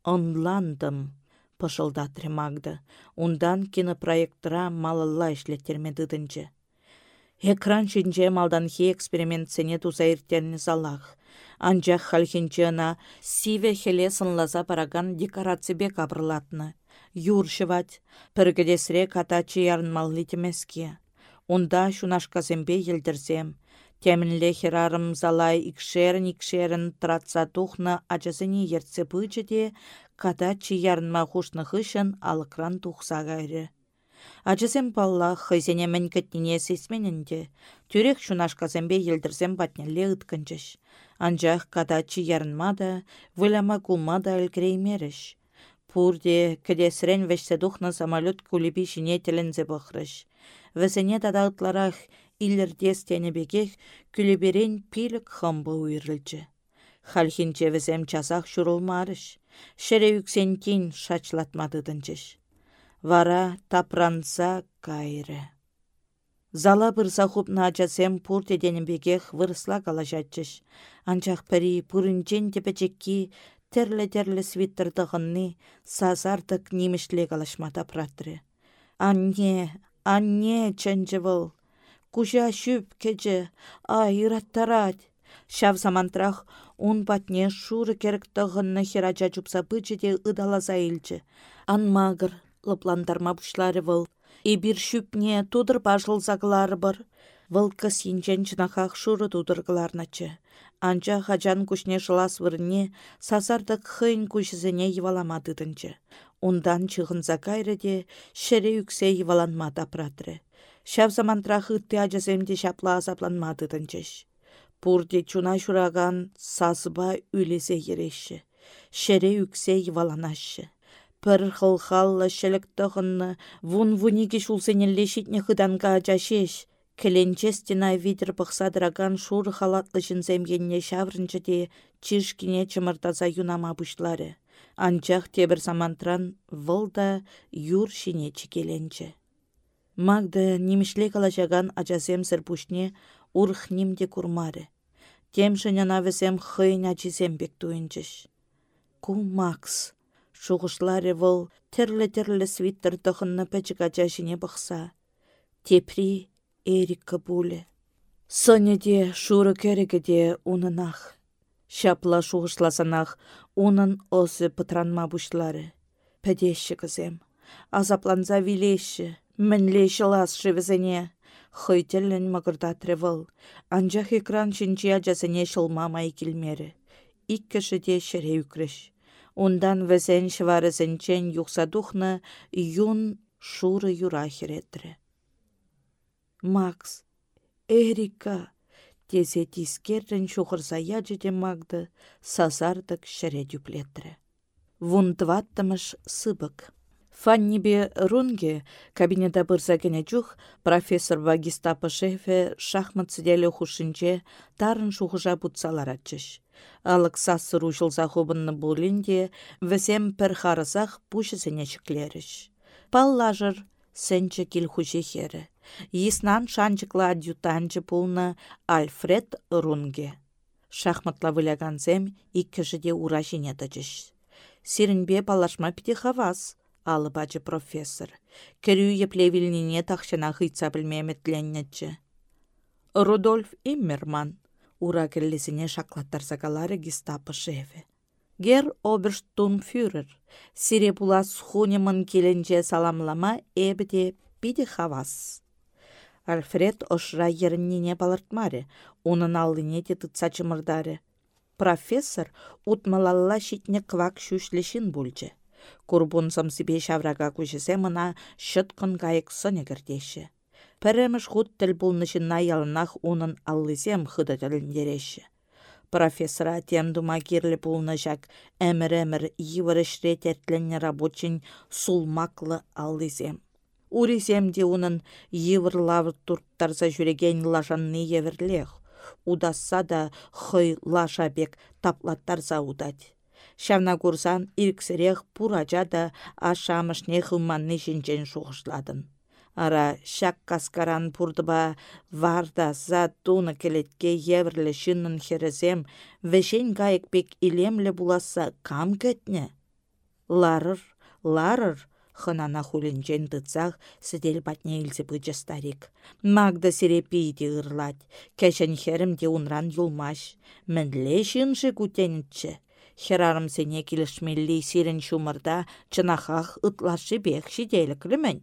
Онландым пышылдатры мағды. Ундан кинопроекттыра малылла ішлеттерме дыдынчы. Экран шинче малданхи эксперимент сене туза ирттерні залах. Анчах халхинчена сиве хеле сынласа параган декорацибе кабырлатны. Юршывать, піргедесре катачы ярынмалли темеске. Унда шунашказембе елдірзем. Темінле херарым залай икшерін икшерін тратса тухна ачасыни ертсе пычы де катачы ярынма хушны хышын алыкран тухса гайры. Ачысем палла хызене мен кітніне сесменінде, түрек шунашказембе елдірзем батнелле ыткынчыш. Анчах кадачы ярынмада, выляма кулмада әлкіреймеріш. Пурде кедесрен вешсе духна самолет кулебі жіне тілінзе бұқрыш. Візіне тадаутларах илердес тенебекех күлеберен пилік хымбы уйрылчы. Візем часах шурулмарыш. Шере юксентин шачлатмадыдынчыш. Вара тапранса кайры. Зала бұрса хупна ачасем пурт бекех вырысла калажатчыш. Анчах пірі пұрынчен тепечекки терлі-терлі свиттердығынны сазардық немішле калашмата пратры. Анне, анне чанчывыл. Кужа шүп кече, а ираттарад. Шав самантрах он батне шуры керек тығынны херача чупса де ыдаласа илчі. Анмагыр, лыпландарма бұшлары выл. Эбир шүпне тудыр бажыл заглары бір. Вылка синчен чынахақ шуры тудырғыларначы. Анча хачан күшне жылас вырне сасардық хын күшізіне еваламадыдынчы. Ондан чығынза кайры де шере үксе еваланмада пратры. Шав замантрах ытты ажасемде шапла азапланмадыдынчыш. Пурде чуна шураган сазыба үлесе ереші. Шере үксе еваланашы пір хылхаллы шілік тұғынны, вун вуниге шулсенелле шитне хыданга ачашеш. Келенче стена видер бұқсадыраган шур халатлы жінземгенне шаврынчы де чишкине чымыртаза юнама бұшлары. Анчах тебір самантран вылда юр шине чекеленчі. Магда немішле калашаган ачасем сірпушне урх нимде курмары. Тем шыняна весем хыйн ачисем бек туынчыш. Ку Макс, Шуғышлары вұл тірлі-тірлі свиттер тұхынны пәчік ачашыне бұқса. Тепри Эрика бұлі. Соня де шуры кереге де унынақ. Шапла шуғышласанақ унын осы пытранма бұшлары. Пәдеші кізем. Азапланза вилеші, мінлеші ласшы візіне. Хыйтелін мағырдатры выл. Анжақ экран шинчи ажасыне шылмамай келмері. Иккіші де шірі үкіріш. Ундан вәсен шварысенчен тухны юн шуры юра херетре. Макс, Эрика, тесе тискерден шухырса яджете магды, сазардык шере дюплетре. Вунтваттымыш сыбык. Фаннибе Рунге кабинета кене чух профессор Вагистапа шефе шахмат сиделі хушинче тарын шухыжа бұтсалар атчыш. Алык сассыр ушылса хубынны булинде, весем пір харысақ чіклеріш. Паллажыр хуже хері. Иснан шанчыкла адъютанчы пулны Альфред Рунге. Шахматла вылягансем иккішіде ура жіне дычыш. Сирінбе палашма піте хавас, алы бачы профессор. Кірю еплевілніне тақшына білмеметленнетчі. Рудольф Иммерман, Ура келлесіне шаклаттарсакалары гестапо шефе. Гер оберштунфюрер, сире пулас хунемын келенче саламлама эбіде пиде хавас. Альфред ошра еріннене балыртмаре, оның аллыне де тұтса чымырдаре. Профессор утмалалла шитне квак шүшлешін бүлчі. Курбун самсыбе шаврага күшісе мына шыткын кайык соне кірдеші. Пәріміш худ тіл бұлнышына ялынақ оның аллызем хыды тіліндереші профессора темдума кирлі пулнă çак әмір-әмір йывырышре тәртленнне рабочин сулмаклы алдызем. Урисем де унын йывырлавр турттарса жүреген лашанны еверлех. Удасса да хый лаша бек таплаттарса. Шавна курсан ирксірех пурача да ашамышне хылманны шинчен шуғышладын. Ара шак каскаран пурдыба варда за туны келетке еврлі шынын херезем, вешен пек илемлі буласа кам кетне? Ларыр, ларыр, хынана хулинчен тыцах сидел патне илсе старик. Магда сирепейді ырлать, кәшен херімде унран юлмаш. Мінле шыншы кутенітші. Херарым сене келішмелі сирен шумырда чынахах ытлашы бек шиделіклімен.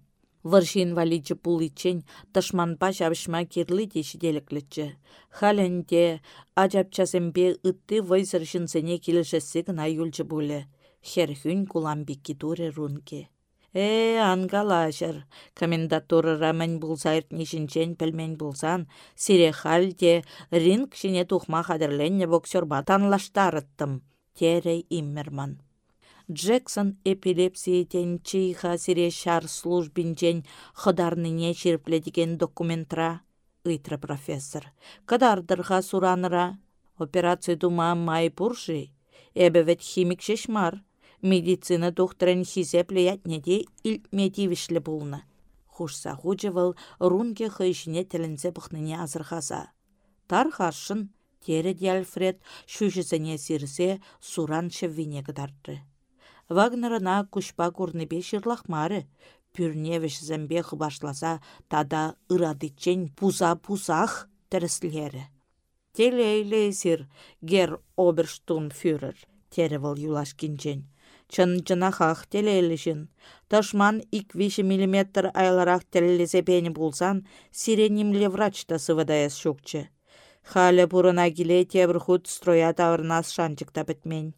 Выршин валичі пуличен тышманпа жабышма кирлі дешіделіклічі. Халенде ажапчасембе ытты вайсыршынсене келішесі гына юлчы бұлі. Херхүн куламбекки туре рунке. Э, ангалашыр. Комендатуры рамен булса иртнешінчен пілмен булсан, сире халде ринг шине тухма хадерленне боксерба танлаштарыттым. Тере иммерман. Джексон эпилепсиетен чейха сире шар службинчен хыдарныне деген документра, ыйтры профессор. Кадардырға сураныра. Операция дума май пурши. Эбе химик шешмар. Медицина докторын хизепле ятнеде илтмедивишлі булны. Хушса хучевыл рунге хыйшіне тілінзе бұқныне азырхаса. Тар харшын, тері Альфред шүшісіне сирсе суран шеввине кыдарды. Вагнерына күшпа курнепе шырлахмары. Пүрневіш зәмбе башласа тада ырадычен пуза-пузах тәріслері. Телейлі сир гер оберштунфюрер, теревал юлашкинчен. Чын жынахах телейлішін. Ташман 2 миллиметр айларақ телелесе пені булсан, сиренімлі врачта сывыдаяс шукчы. Халі бұрына келе тебір худ строя тавырнас шанчықта бітмен.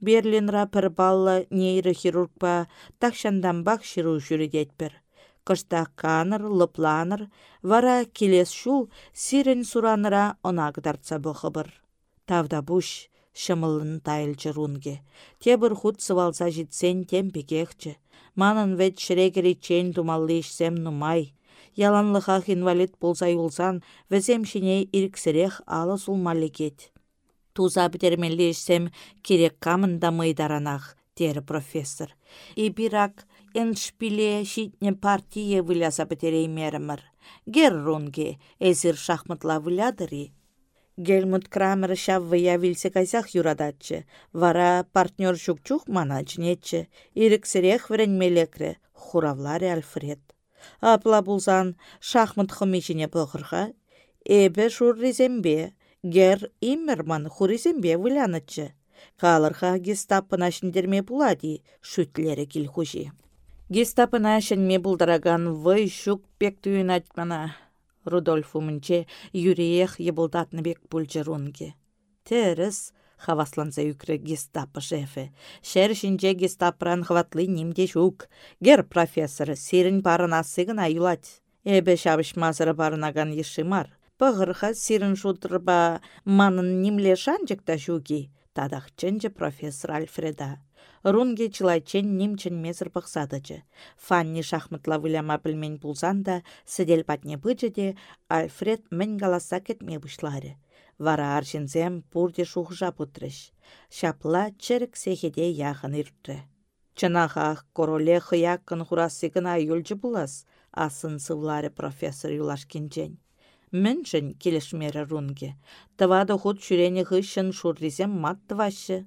Берлинра пір баллы нейрохирургпа бақ шыру жүредетпір. Кышта каныр, лыпланыр, вара келес шул сирен сураныра онагдартса бұқыбыр. Тавда бұш, шымылын тайылчы рунге. Тебір худ сывалса жетсен темпекекчі. Манын вет шірегері чен думаллы нумай. Яланлыхах инвалид болса юлсан, візем шиней ирксірех алы сулмалы кет туза бітермелешсем керек камында мыйдаранах, дері профессор. И бирак эншпиле шитне партия выляса мерімір. Гер рунге, эзір шахматла вылядыри. Гельмут Крамер шав выя вилсе кайсах юрадатчы. Вара партнер шукчух маначнетчі. Иріксірех мелекре, хуравларе Альфред. Апла булзан шахмат хымешіне бұғырға. Эбе шурризембе. Гер иммерман хурисембе выляныччы. Калырха гестапына шіндерме булади, шүтлері кіл хужи. Гестапына шынме бұлдараган вай шук пек түйін айтмана. Рудольф умынче юреех ебылдатны бек рунге. Теріс, хавасланса үкрі гестапы шефе. Шер шинче гестапран хватлы немде шук. Гер профессор сирін барына сыгына юлать. Эбе шабышмазыры барынаган ешимар. Пығырға сирін шутырба манын немле шанчықта жуги, тадақ ченче профессор Альфреда. Рунге чылайчен немчен мезір бұқсадычы. Фанни шахматла выляма білмен бұлзан да, сідел патне де, Альфред мен галаса кетме бұшлары. Вара аршинзем пурде шухжа путрыш. Шапла чырк сехеде яғын иртті. Чынағақ короле хыякын хурасыгына юлжы бұлас, асын сывлары профессор Юлашкинчен. Міншін келешмері рунге. Тавады худ шүрені ғышын шурризем мат твашы.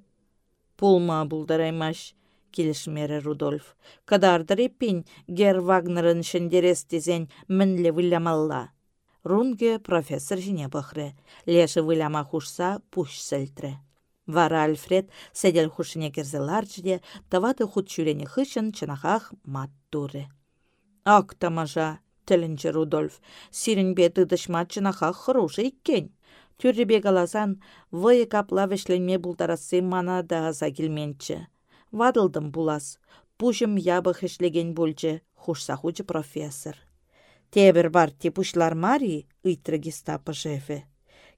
Пулма бұлдараймаш, келешмері Рудольф. Кадардар еппін гер Вагнерын шендерес дезен мінлі вілямалла. Рунге профессор жіне бұқры. Леші выляма хушса пуш сілтірі. Вара Альфред сәдел хушыне керзе ларчыде, таваты худ чүрені хышын чынахах мат туры. Ак тамажа, тілінчі Рудольф, сирінбе дыдышма чынахах хырушы иккен. Түрребе галасан, вăйы капла вешленме бултарасы мана да аза келменчі. Вадылдым булас, пушым ябы хешлеген бульчы, хушса хучы профессор. Тебір бар тепушлар мари, ыйтры гестапы шефе.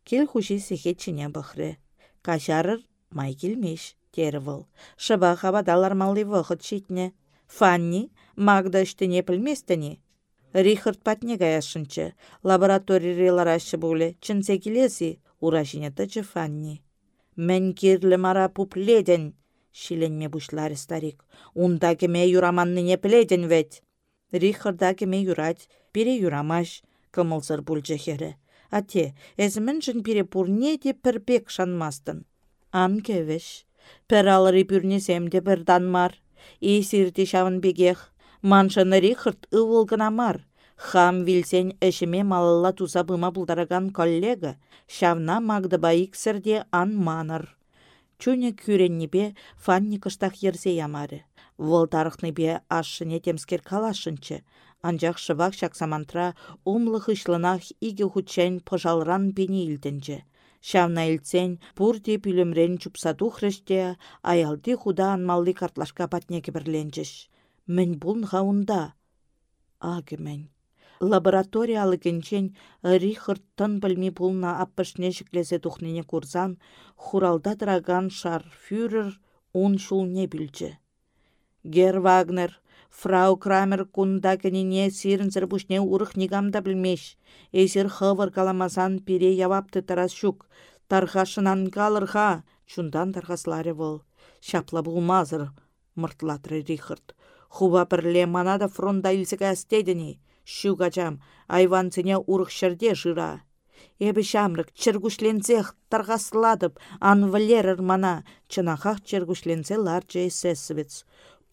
Кел хуши сехе чине бұхры. Кашарыр май келмеш, тері выл. Шыба хабадалар малы вғыт шитне. Фанни, Магда не пілместіні. Рихард патне гаяшынчы, лабораториялар ашы бұлі, чынсе келесі, уражине тычы Фанни. Мен кирлі мара пупледен, шиленме бушлары старик. Унда кеме юраманны не пледен ведь. Рихарда кеме юрать, пире юрамаш, кымылзыр бүлжехері. Ате, әзімін жын пире пурне де пірбек шанмастын. Ан кевеш, пір алыры пүрнесем де бір данмар. Исирти шавын бегех, маншыны Рихард ывылгынамар. Хам вилсен әшіме малылла туза бұма бұлдараган коллега, шавна магдыбайық сірде ан маныр. Чуне күреннебе фанни кыштақ ерзе ямары. Тарықныбе ашшыне темскер калашынчы. Анжақ шывак шаксамантра умлы хышлынах иге хучен пожалран пені илдінчі. Шавна илтсен пурде пүлімрен чупсаду хрыште, аялды худа анмалли картлашка патне кебірленчіш. Мен бұлн ғаунда. Ағы мен. Лабораториялы кенчен Рихард тын білмей бұлна аппышне жіклесе тұхнене курзан, хуралда тұраган шар фюрер он шулне білчі. Гер Вагнер, фрау Крамер кунда кенене сирінзір бұшне урық негамда білмеш. Эсер хывыр каламасан пире явапты тарас шук. Тархашынан калырға, чундан тархаслары бол. Шапла бұлмазыр, мұртлатры Рихард. Хуба бірле манада фронда илсігі әстедіні. Шугачам, айванцыне урық шырде жыра. Эбі шамрык чыргушленцех тарғасладып, ан мана, чынахақ чыргушленце ларчы эсэсвец.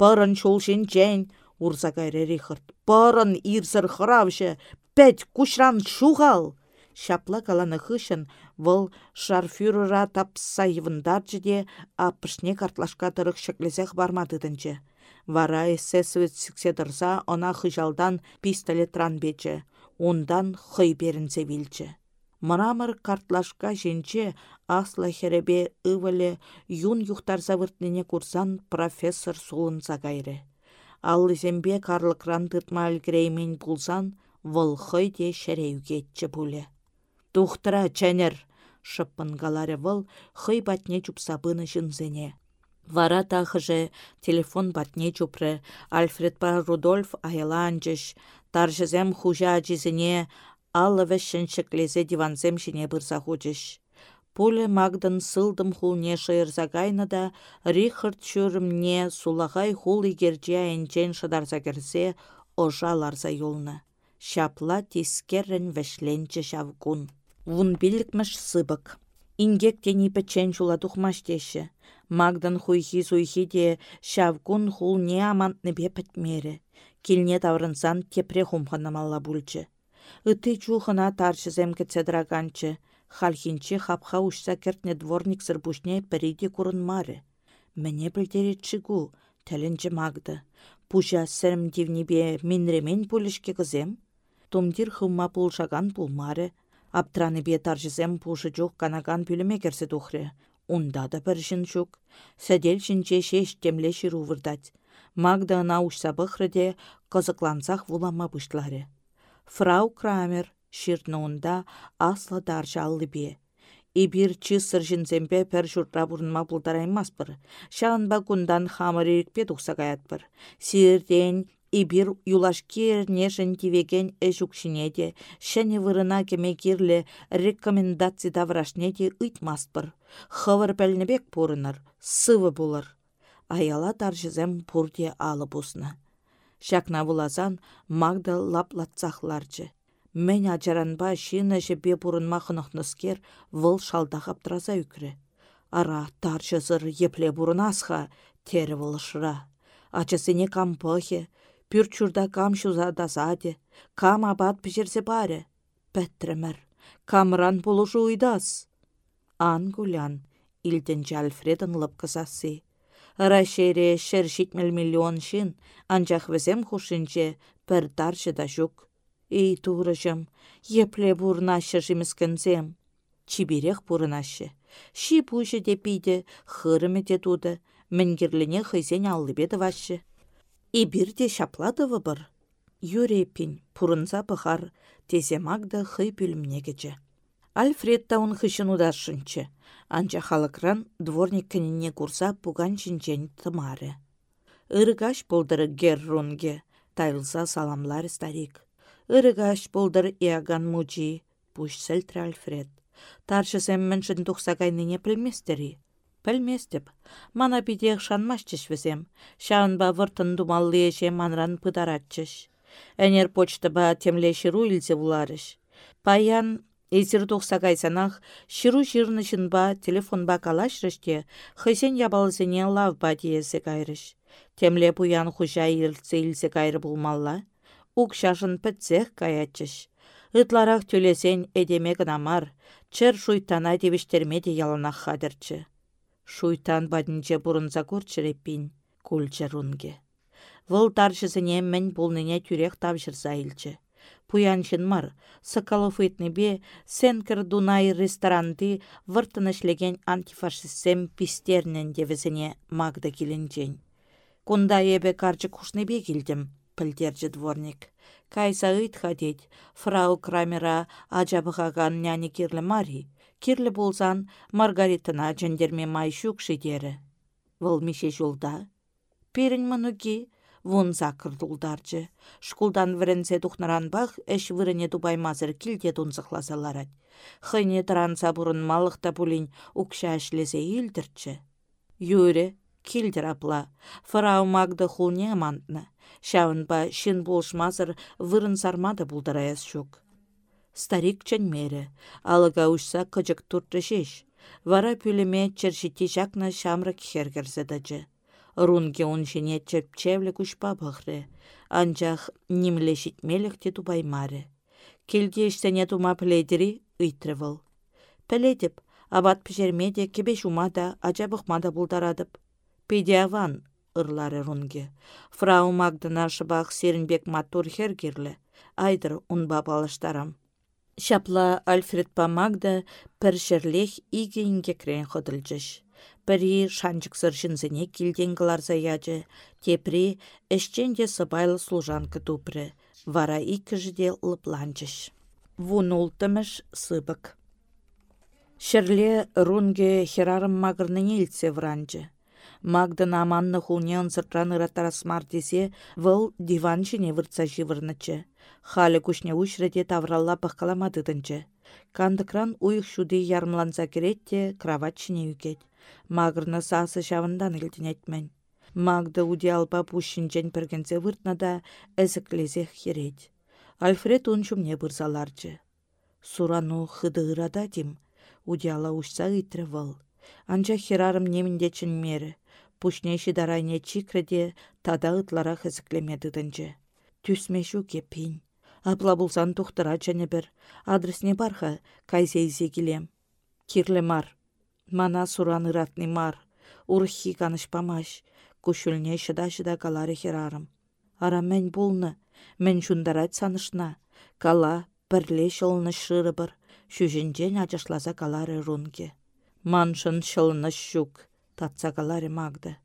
Пырын шолшен жән, урса кайры Рихард. Пырын ирсір хыравшы, пәт кушран шуғал. Шапла каланы хышын, вăл шарфюрера тапса йывындарчы апышне картлашка тырық шеклесех бармадыдынчы. Вара эсэсвет сіксе тұрса, она хыжалдан пистолет бечі. Ондан хый берінсе вилчі. Мрамыр картлашка женче асла херебе ывыле юн юхтарса выртнене курсан профессор сулынса кайры. Ал зембе карлыкран тытма хый те шәреюгетчі пуле. Тухтыра чәнер, шыппын галаре вăл хый батне чупсабыны жынзене. Вара тахыже телефон батне чупры, Альфред па Рудольф айланчыш, таржызем хужа аллы вәшшін шеклезе диванзем шине бұрса хучыш. Пуле магдын сылдым хулне шайырзагайны да, Рихард чүрімне сулағай хул игерже айынчен шыдарса керсе, ожа ларса юлны. Шапла тискерін вәшленчі шавгун. Вун білікміш сыбык. Ингек тені пәчен жула тухмаш. Магдан хуйхи суйхи де шавгун хул не амантны бе пәтмері. Килне таврынсан тепре хумханамалла бульчы. Ыты чухына тарчызем кетседраганчы. Халхинче хапха ушса кертне дворник сырбушне перейде мары. Мене білдері чигу, тәлінчі магды. Пужа сәрім дивнебе минремен пулішке кызем. Томдир хылма пулшаган пулмары. Аптраны бе таржызем пушы жоқ канаган пүліме керсе тухры. Унда да бір жын жүк. Сәдел жінче шеш темле шыру. Магда ына ушса бұхрыде қызықлансақ вулама бұштлары. Фрау Крамер ширтнуында асла даржаллы бе. Ибир чысыр жінзембе пәр жұртра бұрынма бұлдараймаспыр. Шағынба күндан хамыр ерікпе тұқса бір. Сирден Ибир юлашкер нешін тивеген әжукшіне де, шәне вырына кеме кирлі рекомендаци даврашне де ұйтмаспыр. Хывыр пәлінебек пұрыныр, сывы болыр. Аяла таржызем пұрде алы бұсны. Шакна вуласан Магда лаплатсахларчы. Мен ажаранба шина жебе бұрынма хынықныскер выл шалдақ аптыраза үкірі. Ара тарчызыр епле бұрын асха, тері вылышыра. Ачысыне кампахе, пүр чурда кам шуза дасаде, кам абат пішерсе баре. пәттірімір, камран болушу уйдас. Ан гулян, илденче Альфредын лыпкызасы. Рашере шер миллион шин, анчах візем хушинче пір таршы да жүк. Эй турыжым, епле бурнашы жиміскінзем. Чиберех бурынашы. Ши пушы де пиде, хырымы де туды, мінгірліне хызен аллыбеді вашы. И бир де шапладывы бір. Юрепин, пурынса пăхар, тезе магда хый пүлімнегече. Альфред таун хышын удашшынчы. Анча халыкран дворник кініне курса пуган чинчен тымары. Ырыгаш болдыры геррунге, тайлса саламлар старик. Ырыгаш болдыр иаган мучи, пуш сәлтір Альфред. Таршы сәмміншін тұқса кайныне пілместері. Пілместіп, мана бидех шанмашчыш візем, шаанба выртын думаллы еше манран пыдаратчыш. Әнер почтаба темле шыру илзе вуларыш. Паян Эзір тұқса кайсанах, шыру жирны жынба телефонба калашрыште, хысен ябалзене лавба диесі кайрыш. Темле пуян хужа иртсе илсе кайры булмалла, ук шашын пітсех каячыш. Ытларақ төлесен эдеме гынамар, чыр шуйтана девіштермеде яланақ хадырчы. Шуйтан бадынче бұрынза көрчіреппін, кульчы рунге. Вұл таршысыне мен бұлныне түрек тавшырса пуянчын мар, Соколов бе сенкір Дунай ресторанды выртынышлеген антифашистсем пистернен девізіне магда келінчен. Кунда ебе карчы бе келдім, пілдерчі дворник. Кайса ыйт хадет, фрау Крамера ажабығаған няне кирлі мари. Кирлі болсан, Маргаритына жендерме май шук шедері. Выл мише жолда. Перін мұнуги, вон закырдулдарчы. Шкулдан вірінсе бақ, әш віріне дубаймазыр килде дунзықласаларад. Хыне транса бұрын малықта бұлін ұқша әшлесе елдірчі. Юре, килдер апла, фрау мағды хулне амантны. ба шын болшмазыр вырын сармады бұлдараяс шук. Старик чәнмері, алыға ұшса күжік тұрты шеш. Вара пүліме чыршити жақна шамры кхергерзедачы рунге уншине чепчевле кушпа бұғры. Анчах нимле шитмелік те тубаймары. Келде іштене тума піледері ұйтрывыл. Піледіп, абат пішермеде кебе шумада, ача бұқмада бұлдарадып. Педе аван, ырлары рунге. Фрау Магдына шыбақ серінбек матур хергерлі. Айдыр унба балыштарам. Шапла Альфред Памагда піршірлех иге инге крен шанчықсыр жынзіне келден қыларза ячы, тепри әшченде сыбайлы служанка тупры, вара икіжіде лыпланчыш. Вун ултымыш сыбык. Шерле рунге херарым магырны нелце вранчы. Магдын аманны хуне ынсыртран ыратарасмар десе, выл диван жіне выртса живырнычы. Халі күшне ұшреде тавралла пыққаламадыдынчы. Кандыкран уйық шуды ярмланса керетте кровать үкет. Магырны сасы шавындан илтінетмен. Магда удиалпа пушинчен піргенсе выртна да әзіклезех херет. Альфред унчумне бұрзаларчы. Сурану хыдыырада дим, удиала ушса ытры выл. Анча херарым немінде мері. Пушне шидарайне чикреде тада ытлара хызыклемедыдынчы. Түсмешу кепин. Апла булсан тухтыра чәне бір. Адресне барха, кайзейзе келем. Кирле мар, Мана суран ыратны мар. Урхи канышпамаш. Кушулне шыда-шыда каларе херарым. Ара мән болны. Мен шундарать санышна. Кала пірле шылны шырыбыр. Шүжінжен ачашласа каларе рунке. Маншын шылны шук. Татса каларе магды.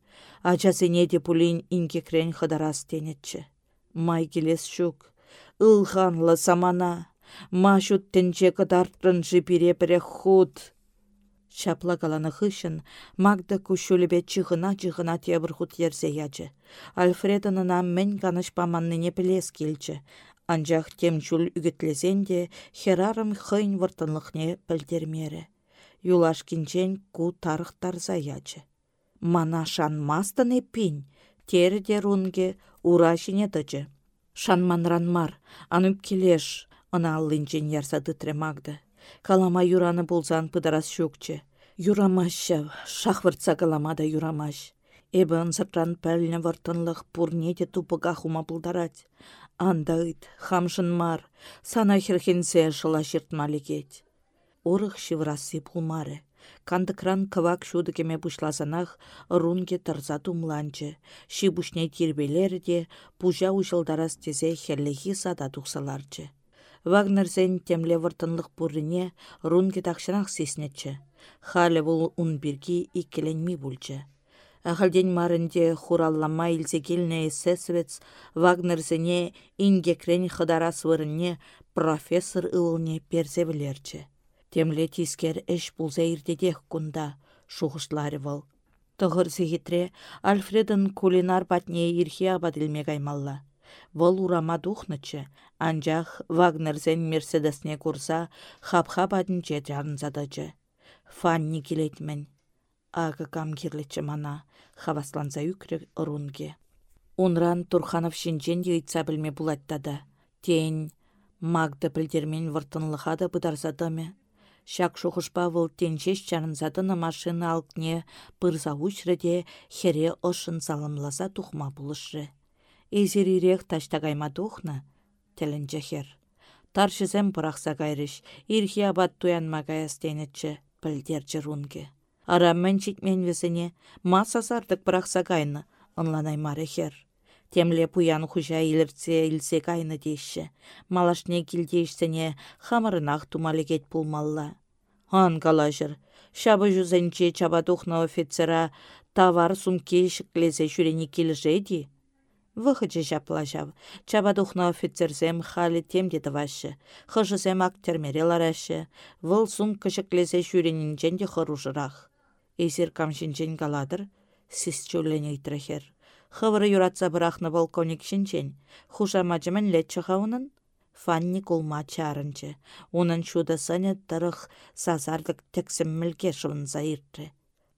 Ачасыне де пулин инке крен хыдарас тенетчі. Май келес шук. Илханлы самана. Машут тенче кыдартрын жипире піре худ. Шапла каланы хышын, Магда кушулебе чығына чығына тебір хут ерзе ячы. Альфредынына мен каныш паманныне пілес келчі. Анжақ темчул үгітлезен де херарым хыйн выртынлықне білдермері. Юлаш кинчен ку тарықтар заячы. Мана шанмастын еппин, тері де рунге ура тычы. Шанманран мар, анып келеш, ына аллинчен ярса дытре Магда. Калама юраны болзан пыдарас шөкче. Юрамаша, шахвыртса каламада юрамаш. Эбі ынсыртран пәліне вартынлық пурнеде тупыға хума бұлдарать. Андайт, хамшын мар, сана херхенсе шыла шертмалегет. Орых шиврасы пулмары. Кандыкран кывак шудыкеме бушласанах рунге тырза тумланчы. Ши бушне тирбелер ушылдарас тезе херлехи сада тухсаларчы. Вагнерсен темле выртынлық пуррине рунге тақшынақ сеснетчі. Халі бұл унбирги иккеленми бульчы. Ахалден марынде хураллама илсе келне эсэсвец Вагнерсене ингекрен хыдарас вырынне профессор ылылне перзе Темле тискер эш пулса иртедех кунда, шухышлары вал. Тұғыр зігітре Альфредын кулинар батне ирхи абаділме гаймалла. Вол урама духнычы, анжақ Вагнерзен Мерседесне курса хап-хап адын жарынзадачы. Фанни келетмен. Ағы кам кирлечі мана, хавасланса үкрі ұрунге. Унран Турханов шинчен дейітса білме булаттады. Тень, Магда білдермен вұртынлыға да бұдарзадымы. Шак шухышпа вăл тенчеш чарынсатына машина алкне пырса учрăде хере ышын салымласа тухма пулышры. Эзерирек таштагайма тухнă, тӗлінче хер. Таршызем пырахса кайрыш, ирхи абат туянма каястенетче, пілдерчі рунге. Араммен читмен весене, маса сардык пырахса кайны, ынланаймары хер. Темле пуян хужа иліртсе илсе кайны дейші. Малашне килдейшсене хамырынақ тумалегет пулмалла. Ан калажыр. Шабы жүзенче чабатухна офицера тавар сумке шіклесе жүрені келжеді. Вăхăчче çаплашав. Чабатухна офицерсем халі темдеді вашы. Хыжысем актермере ларашы. Вăл сумка çеклесе çүренинчен те хырушырах. Эсир камшинчен каладыр, сис чөлене итрахер. Хывыры юратса бырахны полковник шинчен, хушамачымен лет чыхауынын, Фанни кулма чарынчы. Унын шуды сыне тұрық сазардық тексіммілге шылынса иртті.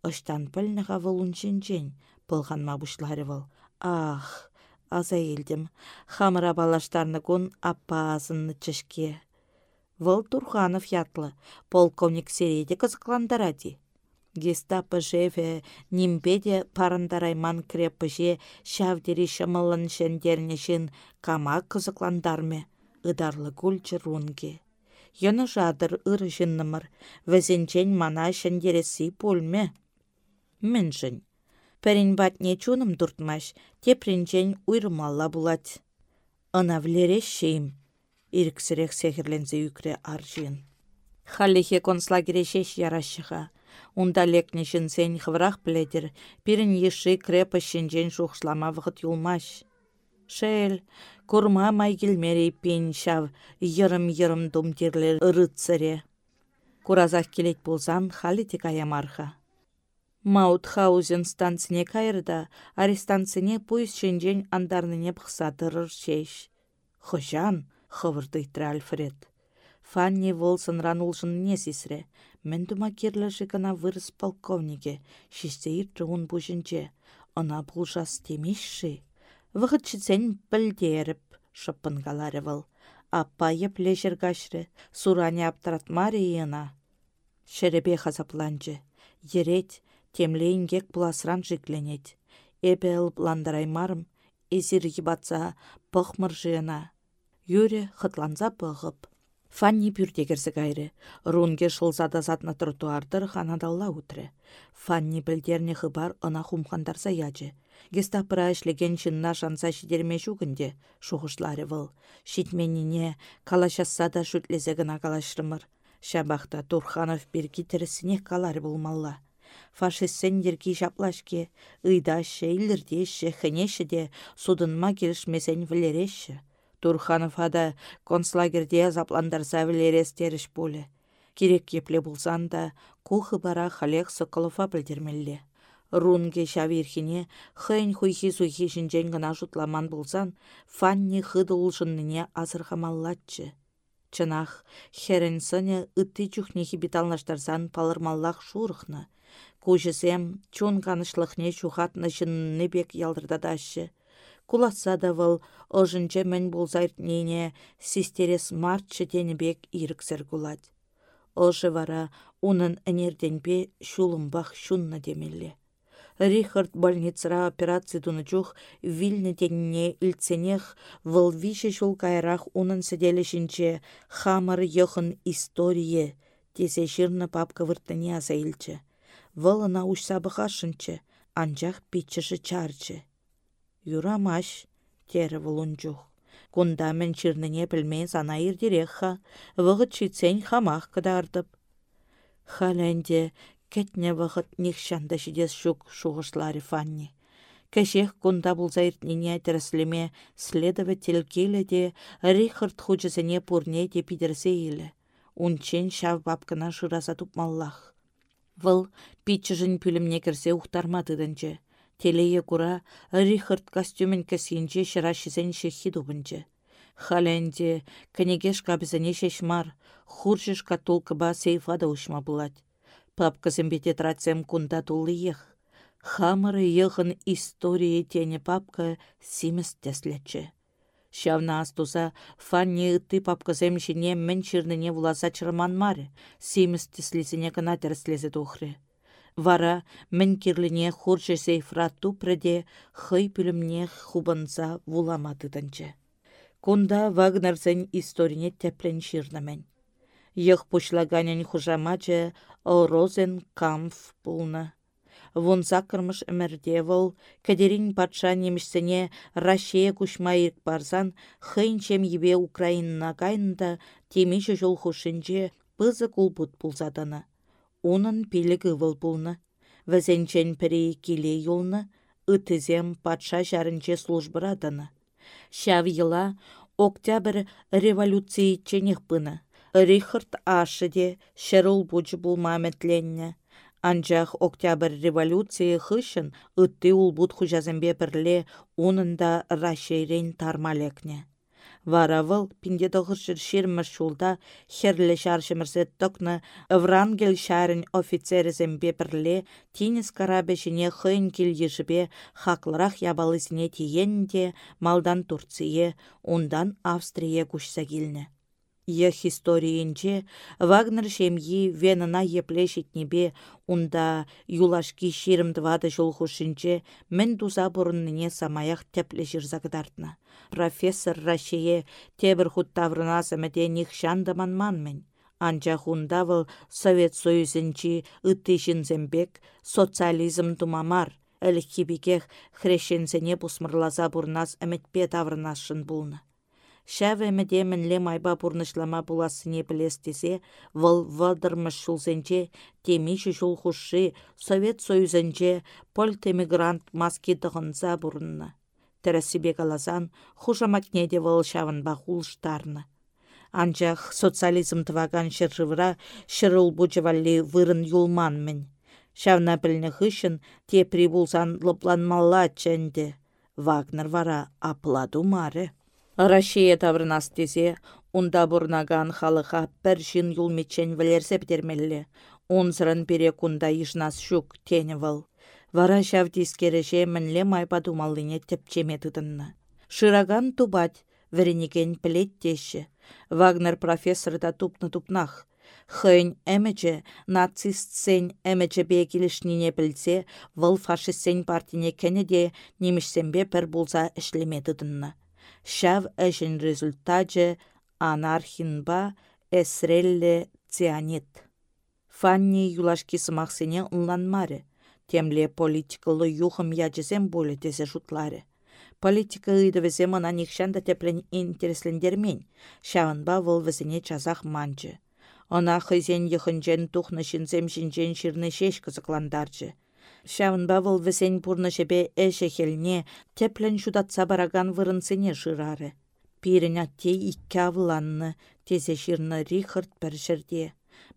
Ыштан пілніға вылун шинчен, пылған мабушлары выл. Ах, аза елдім. Хамыра балаштарны күн аппа азынны чышке. Выл Турханов ятлы, полковник серейде қызықландаради. Гестапо жеве нимбеде парындарайман крепыже шавдери шымылын шендернешін кама қызықландарме, ыдарлы гүлчі рунге. Йыны жадыр ыры жыннымыр, візенчен мана шендересі пөлме. Мен жын. Пәрін батне чуным дұртмаш, тепрінчен уйрымалла булать. Ына влере шейм, ирксірек сехерлензе үкре аржын. Халлихе концлагере шеш ярашыға. Унда лекнешін хврах пледер, пирін еші крепа шенжен шухшлама вғыт юлмаш. Шел, курма май келмерей пен шав, йырым-йырым думтерлер ырыцыре. Куразақ келет болзан халі тек. Маутхаузен станціне кайырда, арестанціне пойыз шенжен андарныне бұқсадырыр шеш. Хожан, хывырдыйтыр Альфред. Фанни волсын ран не сесре, Мен тума керлі кана вырыс полковнике, шесте иртрі он. Она бұлжас темешші. Вғытшыцен білдеріп, шыппын галары выл. Аппа епле жергашры, суране аптыратмары ена. Хазапланчы. Ерет, темлейнгек бұласран жикленет. Эбе ылып ландараймарым, эзір ебатса пықмыр жиына. Юре хытланза бұғып. Фанни пюртегерсі кайры. Рунге шылзада затна тротуардыр ханадалла утры. Фанни білдерне хыбар ына хумхандарса ячы. Гестапыра ішлеген чынна шанса шидерме жүгінде, шуғышлары выл. Шитменіне калашасса да калашрымыр. Шабақта Турханов біргі тірісіне калар болмалла. Фашистсен дерки жаплашке, ыйдашы, илірдеші, хінеші де судынма келішмесен вілереші. Турханов ада концлагерде запландарса теріш болы. Керек кепле болсан да, кухы бара халех Соколова білдермелле. Рунге шавирхине хын хуйхи суйхи шинчен гына жутламан болсан, фанни хыды улшынныне азырхамаллатчы. Чынах, херен сыне ытты чухнехи биталнаштарсан палырмаллах шурхны. Кужысем чун канышлыхне чухатны жынны бек ялдырдадашы. Кулатса да вăл ăшынче мӹнь булзайтнине систерес мартчы тенебек иріксір кулать. Ăшы вара унын ӹнерденпе шулымбах шунна демелле. Рихард больницара операция чух вильны тенне илценех выл више жул кайрах унын сіделішінче хамыр йохын историе тесе шырны папка выртыне. Вылына ушсабы хашынче, анчах питчіші чарчы. Юрамаш, тері вылунчух. Кунда мен чирнине пілмен сана ирдерекха, вғыт читсен хамах кыдардып. Халенде кетне вғыт нихшанда шидес шук шуғышлары фанни. Кәшех кунда бұлза иртнене тәріслеме следователь келі де Рихард хучысыне пурне де пидерсе елі. Унчен шав бапкына шыраса тупмаллах. Выл питчыжын пүлімне кірсе ухтармадыдынчы. Телее кура Рихард костюмін кәсінче шырашызен шехи дубынчы. Халенде кәнегеш кабізіне шешмар, хуржыш катулкыба сейфада ұшма бұлад. Папкасым бете тратсем кунда тулы ех. Хамыры ехын истории тене папка симес теслече. Шавна астуза фанни ытты папкасем шине мен чирнине вуласа чырман маре, симес теслесіне кына терслезе тухры. Вара мен кирлине хурчы сейфра тупреде хый пүлімне хубанса вуламатыдынчы. Кунда Вагнерсен историне теплен ширнамен. Йых пушлаганен хужамачы Розен камф Вон закырмыш әмірдевыл, кәдерін патша немішсене Рашия күшмайырк барзан, хыйнчем ебе Украинна кайнында темеші жол хушинче пызы кулбут пулзаданы. Унын пилігі выл пулны. Вәзенчен пірі келе юлны, ытызем патша жарынче службыраданы. Шав йыла октябрь революции ченех пыны. Рихард ашы де шәрул бұджы бұлмаметленне. Анчах октябрь революция хышын ытты улбут хужазымбе бірле унында рашейрен тармалекне. Вара вăл пинде тăхыршыр ширмăр шулта херлле çаршымырсе тăкнă Врангел шарын офицересемпе пірле тинес карабешіне хăйн килйышпе хаклырах ябалысыне тиенде малдан Турцие, ундан Австрие кушса килнне. Ех историинче Вагнер шемьи венына еплешетнебе, унда юлашки ширым твады жолхушинче мен туза бұрынныне самаях тепле жырзагдартна. Профессор Рашие тебір хуттаврына сәмәде нихшандаман манмен. Анча хундавыл Совет Союзінчі зэмбек социализм тумамар, әліккебекех хрещенсене пусмырлаза бұрнас әмітпе таврынашын бұлны. Шәвәміде мінле майба бұрнышлама буласыне білестесе, выл вадырмыш шулзенче, темиші жул хуши, Совет Союзенче польт-эмигрант маски дығынса бұрынны. Тәрәсібе қалазан, хужамакнеде выл шавынба хулштарны. Анчах социализм тываган шыржывыра шырыл бұчывалли вырын юлман мін. Шавна біліні хышын те прибулсан лыпланмалла чәнде. Вагнер вара апладу маре. Рашия таврынас тезе, унда бурнаган халыха пір жин юлмечен вілерсе бідермелі. Унзырын бере кунда ишнас шук тені выл. Вара шав мінле майпа думалыне тепчеме тыдынны. Шыраган тубать, віренеген пілет теші. Вагнер профессор да тупны тупнах. Хыйн әмече, нацист сен әмече бекілішніне білсе, выл фашист сен партине кәнеде немішсенбе пір болса. Шав әшін результатче анархинба әсрелле цианит. Фанни юлашки сымақсене ұнланмары. Темле политикалы юхым яджесем боле тесе шутлары. Политика ыйдывесе мана нихшанда теплен интереслендермен. Шавынба выл візіне чазақ манчы. Она хызен йхынчен тухны шинзем шинчен ширны шеш кызыкландарчы. Шавынба вăл вӹсен пурнышепе эше хелне теплен шутатса бараган вырынсене шырары. Пирен атте икке авыланны, тезе ширны Рихард пәршірде.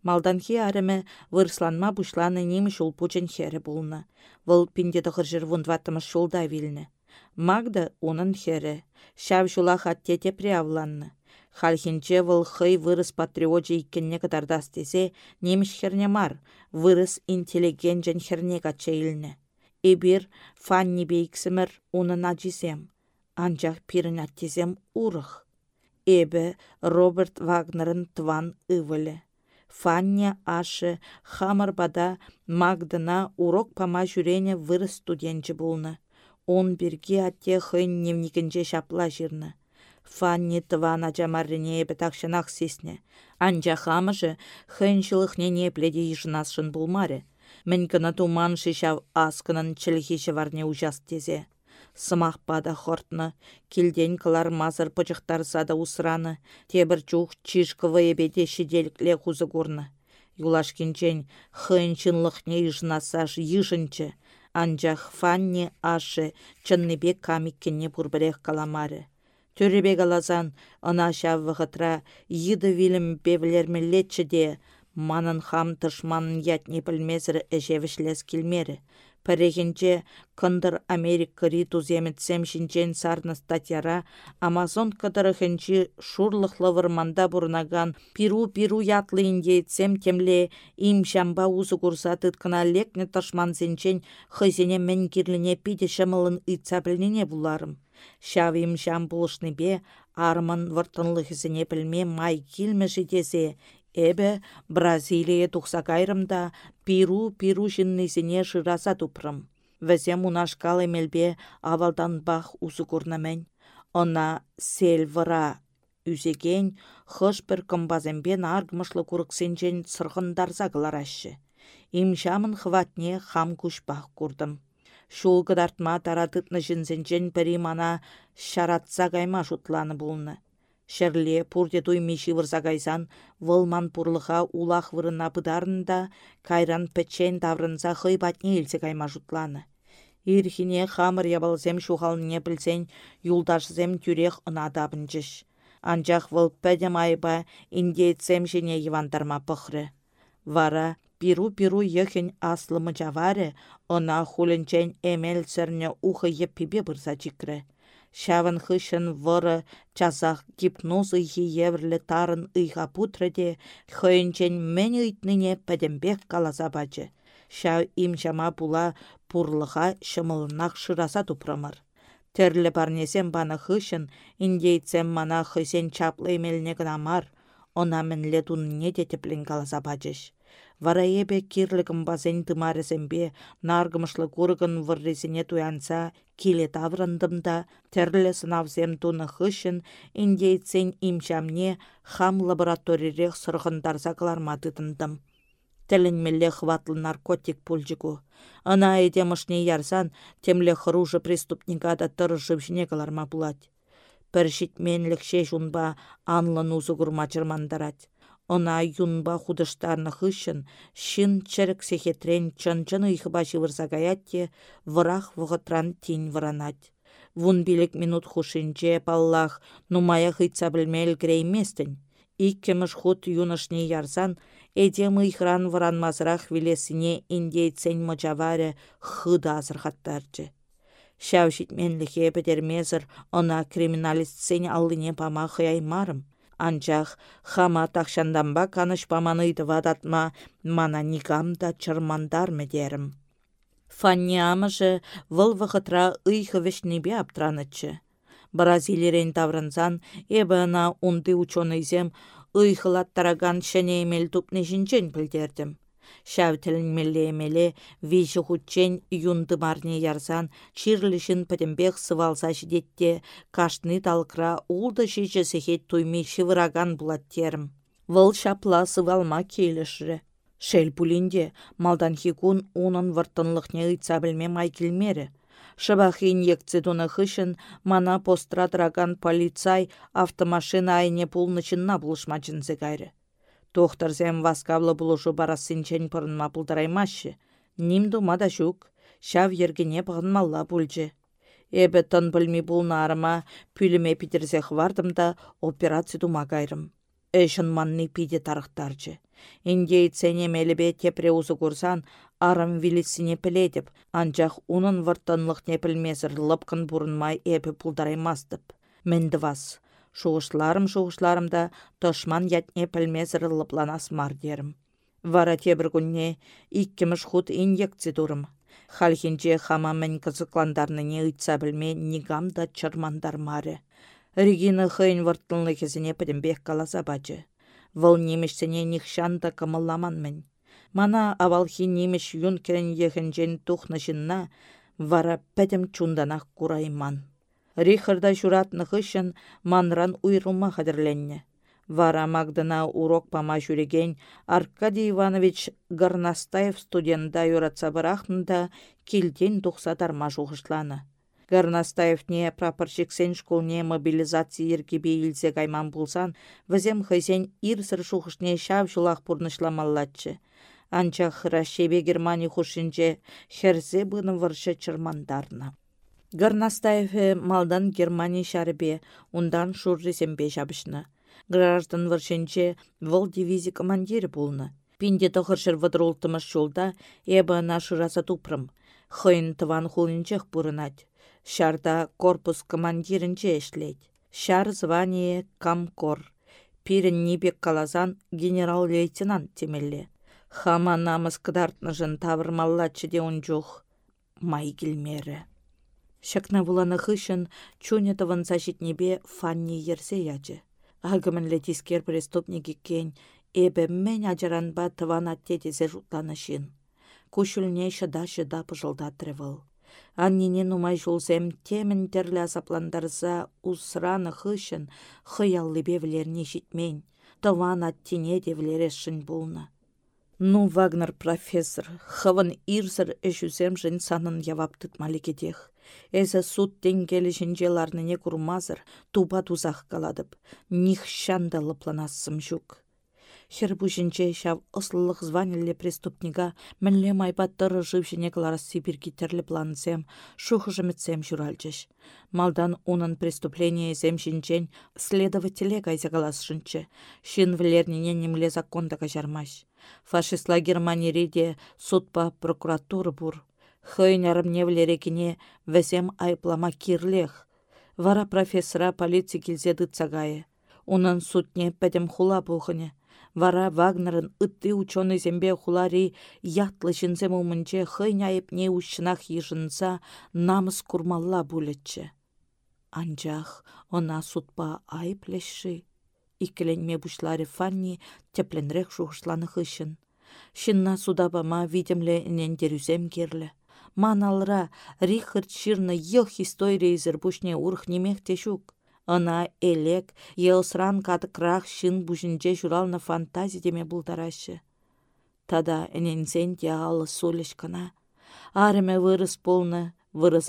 Малданхи арымы вырсланма бушланы неміш пучен хері болны. Вăл пинде тұғыр вундватымыш шулда вилні. Магда унын хері. Шав атте тепре авланны. Хальхинче вăл хый вырыс патриотче иккенне кытардас тесе немеш херне мар, вырыс интеллигенчен херне кача илнне. Эбир фанни бейксімір унына жисем, анчах пирін аттесем урых. Эбі Роберт Вагнерын тван ывылі. Фанне ашы хамыр бада магдына урок пама жүрене вырыс студентчі болны. Он бірге атте хын невникінже шапла жирны. Фанни тывана жамаррине ебі такшынақ сесне. Анжа хамыжы хын шылықне не пледе ешінасшын булмаре. Мен кына туман шишав аскынын чілхеші варне ужас тезе. Сымақ бада хортны, келден кылар мазыр пычықтар сада усраны, тебір чух чишкывы ебеде шеделікле хузы көрні. Юлашкинчен хын чынлықне ешінасаш ешінчі, анжақ фанни ашы чынныбек камиккенне бұрбірех каламары. Төребек алазан, ына шаввығытра, йыды вилім бевлермелетчі де, манын хам тышманын ятне пілмезір әжевішлес келмері. Пәрегенче кындыр Америка риту земетсем шинчен сарны статьяра Амазон кыдырыхынчи шурлық лавырманда бұрнаган пиру-пиру ятлы индейцем темле им шамба узы курса тыткына лекне ташман зенчен хызене мен кирліне пиде. Шавим жам бе, армын вұртынлығызіне білме май келмі жидезе, Эбі Бразилия тұқса кайрымда Пиру-Пиру жыннезіне жыраса тұпрым. Вәзе мұнашкал емелбе авалдан бақ ұзы көрнәмен. Она сел вара үзеген хыш бір кымбазембен аргмышлы күріксенжен сырғындарза қылар әші. Имшамын хватне хам күш бақ көрдім. Шул кыдартма таратытны жінзенчен пірі мана шаратса кайма шутланы болны. Шерле пурте туймиши вырса кайсан, вылман пурлыха улах вырына пыдарында, кайран пәтчен таврынса хый батне илсе кайма шутланы. Ирхине хамыр ябалзем шухалне білсен, юлдашзем тюрех ынадабынчыш. Анчах вăл пәдем айба индейцем жене йывантарма пăхры. Вара Пиру-пиру йăхен аслымы жаваре, ына хулінчен эмел сәрне ухы еппебе бұрса жикрі. Шавын хышын выры часах гипноз ыйхи еврлі тарын ыйха путреде, хыйынчен мен ыйтныне пәдембек каласа бачы. Шав им жама була пурлыға шымылынақ шыраса тупрамыр. Терлі барнесем баны хышын, индейцем мана хысен чаплы емеліне гнамар, она мінле не де теплен бачыш. Вара ебе кирлігім базен тымарысембе, наргымышлы кургын выррезіне туянса, келе таврындымда, тәрлі сынавзем туны хышын, индейцен имчамне хам лабораторирех сырғындарса кыларматытындым. Тәлінмелі хватлы наркотик пульжику. Ана эдемышне ярсан, темле хружы преступникада тұрышып жіне кыларма булать. Пір шитменлік шеш унба анлын узы Она юнба худыштарны хышын, шын чәрік сехетрен чын-чын ыйхыба живырса гаятте, вырах вғытран тень вранать. Вун билік минут хушинче паллах, нумая хыйтса білмел грейместін. Иккемыш худ юнышне ярсан, эдем ыйхран вранмазырақ вилесіне индейцен мочаваре хыда азырхаттарчы. Шау житменліхе бедермезір, она криминалистсен аллыне пама хыяймарым анчах хама тахшанданба канышпаманыйды вадатма мана нигамда чырмандар медерім. Фанни амыжы выл вғытра ыйхы вешнебе аптранычы. Бразилирен таврынзан эбіна унды ученыйзем ыйхылаттараган шәнеймел тупны жінчен. Шәвтілін мелле-мелле вейші хутчен юндымарне ярсан, чирлішін пәтімбек сывалса жидетте, кашны талқыра улды жейші сехет туйми шывыраган бұлаттерім. Выл шапла сывалма келішірі. Шел пулинде, малдан хикун унын вартынлықне ыйтса білме май келмері. Туны хышын, мана постратраган полицай автомашина айне пулнычынна бұлышмачынсы кайры. Тухтарсем васкавлы булушу барасынчен пырынма пултараймашы. Ним дума да шук, шав ергене пығынмалла пульчы. Эбі тын білмей бұлнарыма пүліме питерсех вардым да операция дума кайрым. Эшін манны пиде тарықтарчы. Индейцене мелебе тепре узы курсан, арым вилисіне піледіп, анчах унын выртынлық непілмезір лыпкын бұрынмай эпі пулдараймастып. Мінді вас. Шуғышларым шуғышларымда тошман ятне пілмезір лыпланас мар дерім. Вара тебір күнне иккіміш худ инъекция турым. Халхинче хама мен кызыкландарны не ыйтса білме нигам да чырмандар маре. Регина хыйн вырттылны кезіне підімбек каласа бачы. Вăл немешсене нихшанда кымылламанмын. Мана авалхи немеш юнкерен ехенчен тухнă çынна, вара пәтем чунданах курайман. Рихарда çуратнă хыççăн манран уйрылма хатӗрленнне. Вара Магдана урок пама жүреген Аркадий Иванович Гарнастаев студентда юратса бырахнында килден тухса тарма жуғышланы. Гарнастаевне прапорщиксен школне мобилизация ергебе илсе кайман булсан, візем хайсен ирсір шухышне шав жулақ пурнышламаллатчы. Анчах Рашебе Германия хушинче херзе бұны варшы чырмандарна. Гарнастаеве малдан Германия шарбе, ундан шурресембе жабышны. Граждан варшинче вол дивизия командирі болны. Пинде тұхыршыр вадролтымыш жолда эбі нашыраса тупрым. Хойын тыван хулинчех бұрынат. Шарда корпус командирінче эшлет. Шар звание камкор. Пирін небек калазан генерал-лейтенант темелле. Хама намыс кыдартнышын тавырмаллачы де жух май келмері. Шакна вуланы хышын чуне тывынса небе фанни ерсе ячы. Агымынле тискер преступники кен, эбе мен ажаранба тыван аттетезе жутланышын. Кушүлне шыда-шыда пыжылдатры выл. Аннене нумай жолсем темін терлі азапландарса усраны хышын хыяллы бевлерне житмен, тыван аттене девлерешін болны. Ну, Вагнер профессор, хаван ирсір әшусем жын санын явап маликедех. Эзі суд тенгелі жінжеларныне курмазыр, туба тузақ каладып, них шанда лыпланассым жүк. Хер бу жінче шав ұслылық званілі преступнига мінле майбаттыры жив жіне кларас Сибирги терлі плансем, шух жымітсем журальчыш. Малдан унын преступление зем жінчен следователе кайза калас жінче, шин влернине немле законда кажармаш. Фашистла Германиреде судпа прокуратура бур. Хыйн арымне влерекіне вәсем айплама кирлех. Вара профессора полиция келзеді цагайы. Унын судне пәдім хула бұғыне. Вара Вагнерын ытты ученый зембе хулари ятлы жінзем умынче хыйн айып не ушынах ежынса намыс курмалла булетче. Анчах она судпа айплеши иккеленме бушларе фанни тепленрек шухышланы хыщын. Шынна судабама видемле нендерюзем керлі. Маналра Рихард ширны йых история бушне урх немех тешук. Ына элек елсран катыкрах шын бушинче журална фантазия деме бултарашы. Тада эненсен алы солешкана. Арме вырыс полны, вырыс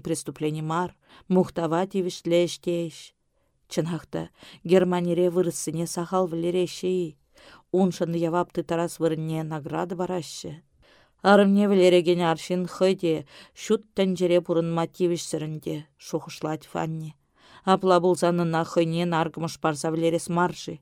преступление мар, мухтава тевишлештейш. Чынақта, Германире вырыссыне сахал вілере шеи. Уншын явап тарас вырынне награды барашы. Арымне вілереген аршин хыде, шут бұрын мотивиш сірінде, шухышлать фанни. Апла бұлзанына хыйнен аргымыш парса вілерес марши.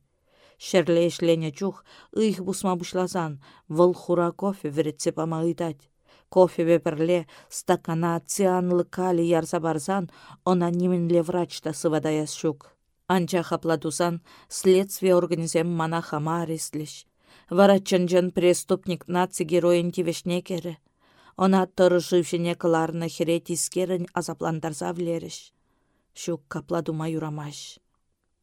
Шерле ешлене чух, ыйх бусма бушлазан, выл хура кофе веретсе пама ыйтать. Кофе веперле стакана цианлы кали ярса барзан, она нименле врачта сывадаяс шук. Анча хапладузан следствие организем мана хама. Вара чынжын преступник наци героин тивешне кере. Она тұры жившене кыларны хере тискерін азапландарза влереш. Шук капладума юрамаш.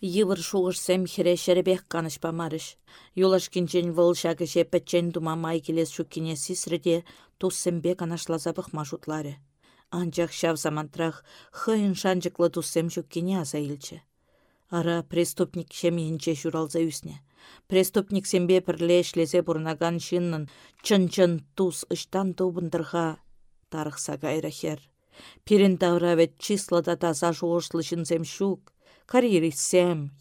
Йывыр шуғышсем хере шеребек канышпамарыш. Юлаш кинчен выл шагы жепетчен дума май келес шуккине сисреде туссембе канашлаза бұқмашутлары. Анчақ шав замантрах хыйын шанчықлы туссем шуккине аза. Ара преступник шемейінче журалза үсне. Преступник сембе пірле шлезе бұрнаган шыннын чын-чын туз ыштан тубындырға тарықса гайра хер. Пирен тавравет числада таза жуғышлы жынзем шук. Карьерисем,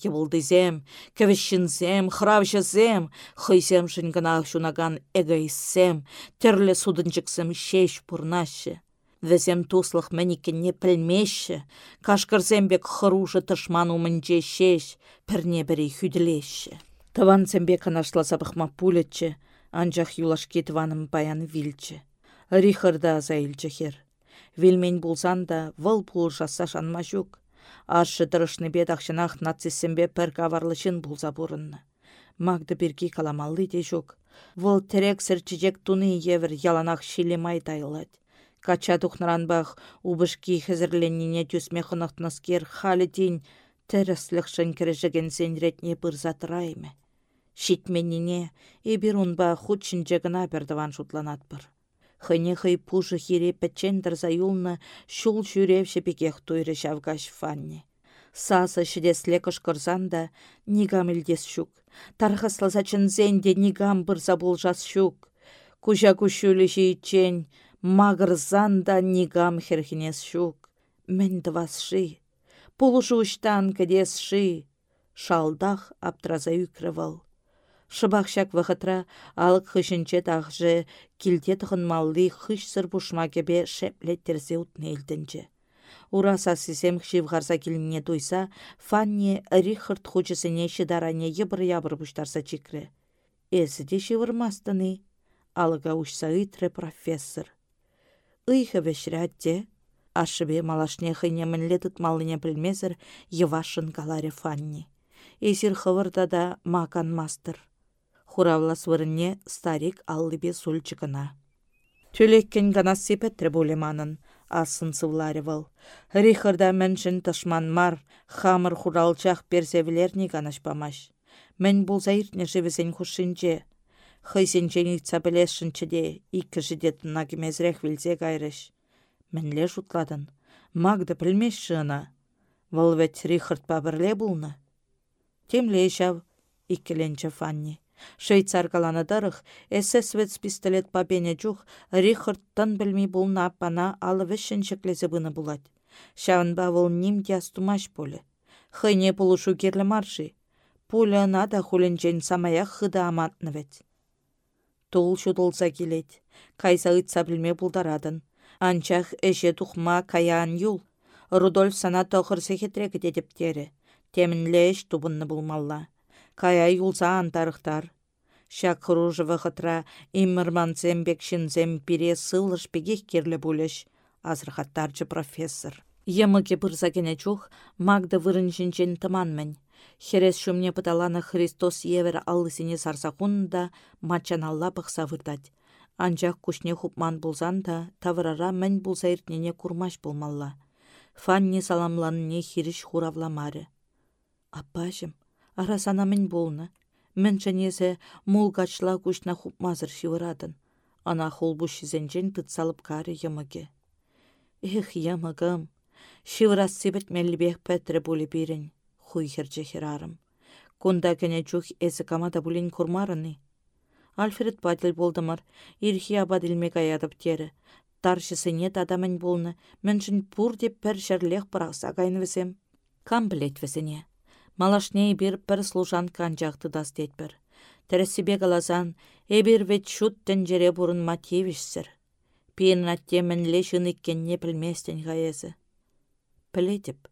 шунаган эгоиссем, терлі судынчықсым шеш бұрнашы. Візем туслық мәнікенне пілмеші, кашкырзембек хырушы тышман умынче шеш, пірне бірі хүділеші. Таван зембе канашласа бұқма пулетчі, анжақ юлашке тываным баян вилчі. Рихарда аза хер. Вилмен булсан да выл пул жаса шанма жүк. Аршы дырышны бед ақшынақ пір каварлышын булса бұрынны. Мағды бірге каламаллы де. Выл терек сірчіжек туны евір яланақ шилемай тайылады. Кача тухнаранбах убышки хәзерленнине тюсме хынықтныскер халі дейін тәріслік шын кіріжіген зенретне бұрзатырайме. Шитменнине эбир унба худшинче гына пердыван шутланатпыр. Хыне хый пужы хире пәтчендір заюлны шул жүревші пекех туйры шавгаш фанне. Сасы шидесле кышкырзан да нигам илдес шук. Тархасласа чынзенде нигам бұрза болжас шук. Кужа жейчен, мағырзан да нигам херхинес шук. Мен ши. Пулышу ұштан кәдес ши. Шалдах аптраза үкрывал. Шыбақшак вақытра алық хышынче тағжы килте малли хыш сыр пушма кебе шеплет терзе утнелдінче. Ураса сисем хшивғарса келіне туйса, Фанни Рихард хучысыне шидаране ебір-ябір бұштарса чикрі. Эсі де шивырмастыны, алыға ұшса профессор. Ыйхы вешіратте, ашыбе малашне хыне мінле тұтмалыне білмезір, евашын каларе Фанни. Эсір хывырда да макан мастыр. Хуравлас вырынне старик аллыбе сульчыкына. Төлеккен гана сепеттір болеманын, асын сывларевал. Рихарда міншін тышман мар, хамыр хуралчах персевілерні ганашпамаш. Мен болса иртне живесен хушинче. Хыйсенчен итса білешінчеде, икі жидетін нагімезірек вілзе гайрыш. Мінле жутладын. Магды білмеш жына. Выл вет Рихард бабірле бұлны. Темле жав, иккеленче Фанни. Швейцар каланыдарых, эсэс пистолет папене чух, Рихардтан білмей болна аппана алы вешшін шеклезе бұны булать. Шавынба вол ним тястумаш поле. Хыне полушу керлі марши. Пуля нада хуленчен самая хыда аматны вет. Тул шудылса келет. Кайса ыйтса білме бұлдарадын. Анчах эше тухма каян юл. Рудольф сана тоқыр секетрек тері. Темінлеш тубынны булмалла кая юлса антарықтар. Шак хружывы хытра иммірманцем бекшінзем пире сылыш пегех керлі бұлыш, азырхаттарчы профессор. Емыке бұрза кене чух, магда. Херес шумне пыталаны Христос евер аллысыне сарсақун мачаналла бұқса вырдать. Анчақ күшне хупман болзан да, тавырара мен болса иртнене курмаш болмалла. Фанни саламланне хириш хуравламары. Аппашым, арасана мін болны. Мін чәнезе мулгачла күшна хупмазыр шивырадын. Ана холбу шизенжен тытсалып кары ямыге. Эх, ямыгым. Шивырас сибет мәлібек пәтірі. Хуй херче херарым. Кунда кәне чух әсі камада бұлін курмарыны. Альфред Патель болдымыр, ирхи абадылмек аядып тері. Таршысыне тадамын болны, міншін пұр деп пір жерлех бірақса қайны візем. Кам білет візіне. Малашне бир пір служанка анжақты дастетпір. Тәрісібе қалазан, эбір вет шут тінжере бұрын матевішсір. Пейін аттемін лешін иккенне білместен ғайезі. Пілетіп,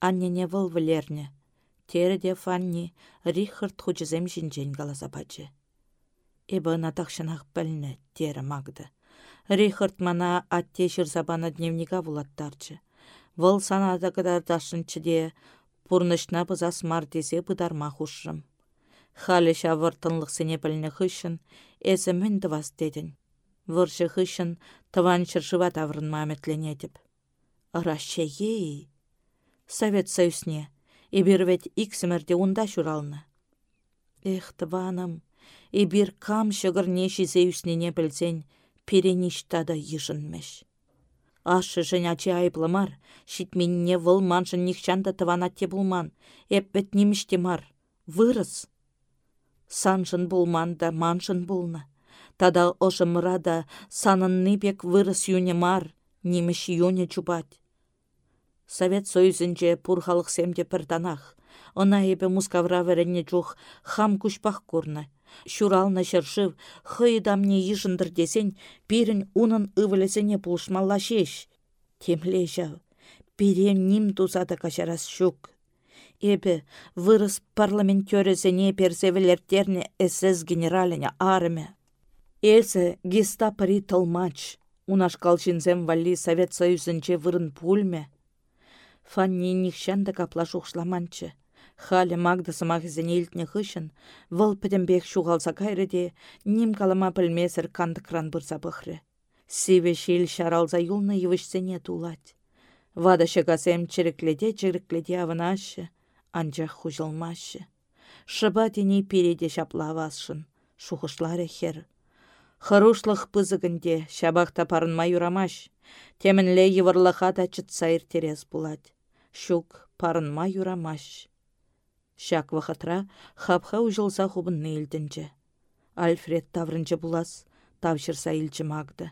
аннене выл вілерне. Терде фанни Рихард хучызем жинжен қаласа бачы. Эбі натақшынақ білні, тері мағды. Рихард мана атте забана дневника вулаттарчы. Выл санады кыдардашынчыде Пурнышна пызас мартесе пыдарма хушрым. Халі шавыр тынлықсыне піліні хышын, әзі мін дывас дедін. Выршы хышын тыван шыршыва таврын маметленетіп. Ыраща ей. Совет Союзне, ибір иксімірде унда шуралны. Эх, тываным, ибір кам шығыр неші зеюснене білсен, переніштада ешінмеш. Ашы жын ачы айыплымар, шитменне выл маншын нихчанда те булман, эппет неміште мар, вырыс. Саншын булман да маншын булна. Тада ошымыра да санынны бек вырыс юне мар, неміш юне чубать. Совет Союзінже пурхалық семде пірданах. Она ебе мускавра веренне жух хам кушпах курна. Шурална шыршыв, хыйдамне ешіндір десен, пирін унын ывылесене пулшмалла шеш. Темле жау, пирен ним тузада кашарас шук. Эбі вырыс парламентөрізіне персевелертерне СС генераліне армия. Эсі гестапари тылмач, унашкал жинзем валли Совет Союзынче вырын пульме. Фанни нихшанды капла шухшламанчы. Халі магда самахызіне илтне хышын, вăл пӹтӹмбек шуғалса кайрыде, ним калама пӹлмесір кран бұрса бұхры. Сиве шил шаралза юлны йывышсене тулать. Вада шыгасем чирікледе чирікледе авынашы, анчах хужылмашы. шыба тені переде шаплавасшын, шухышлары хер. Хырушлық пызығынде шабақта парынма юрамаш, темінле евырлыға да чытса терес булать. Шук парынма юрамаш. Шак вахатра хапха ұжылса хубын нейлдінче. Альфред таврынче булас, тавшырса илчі мағды.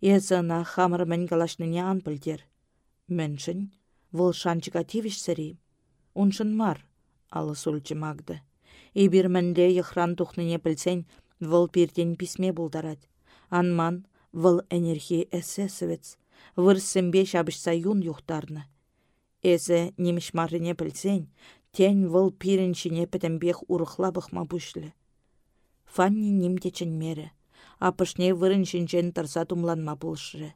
Езына хамыр мен галашныне ан білдер. Міншін, вұл шанчыға тивіш Уншын мар, алы сульчы мағды. Ибір мінле ехран тухныне білсен, вұл пирден писме булдарад. Анман, вұл энергия эсесовец, вырсымбе шабышса юн юхтарны. Эзі неміш марыне білсен, тен вұл пирінчіне пітімбех урықла бұқма бүшлі. Фанни немде чынмері, апышне вырыншінчен тарса тумланма бұлшыры.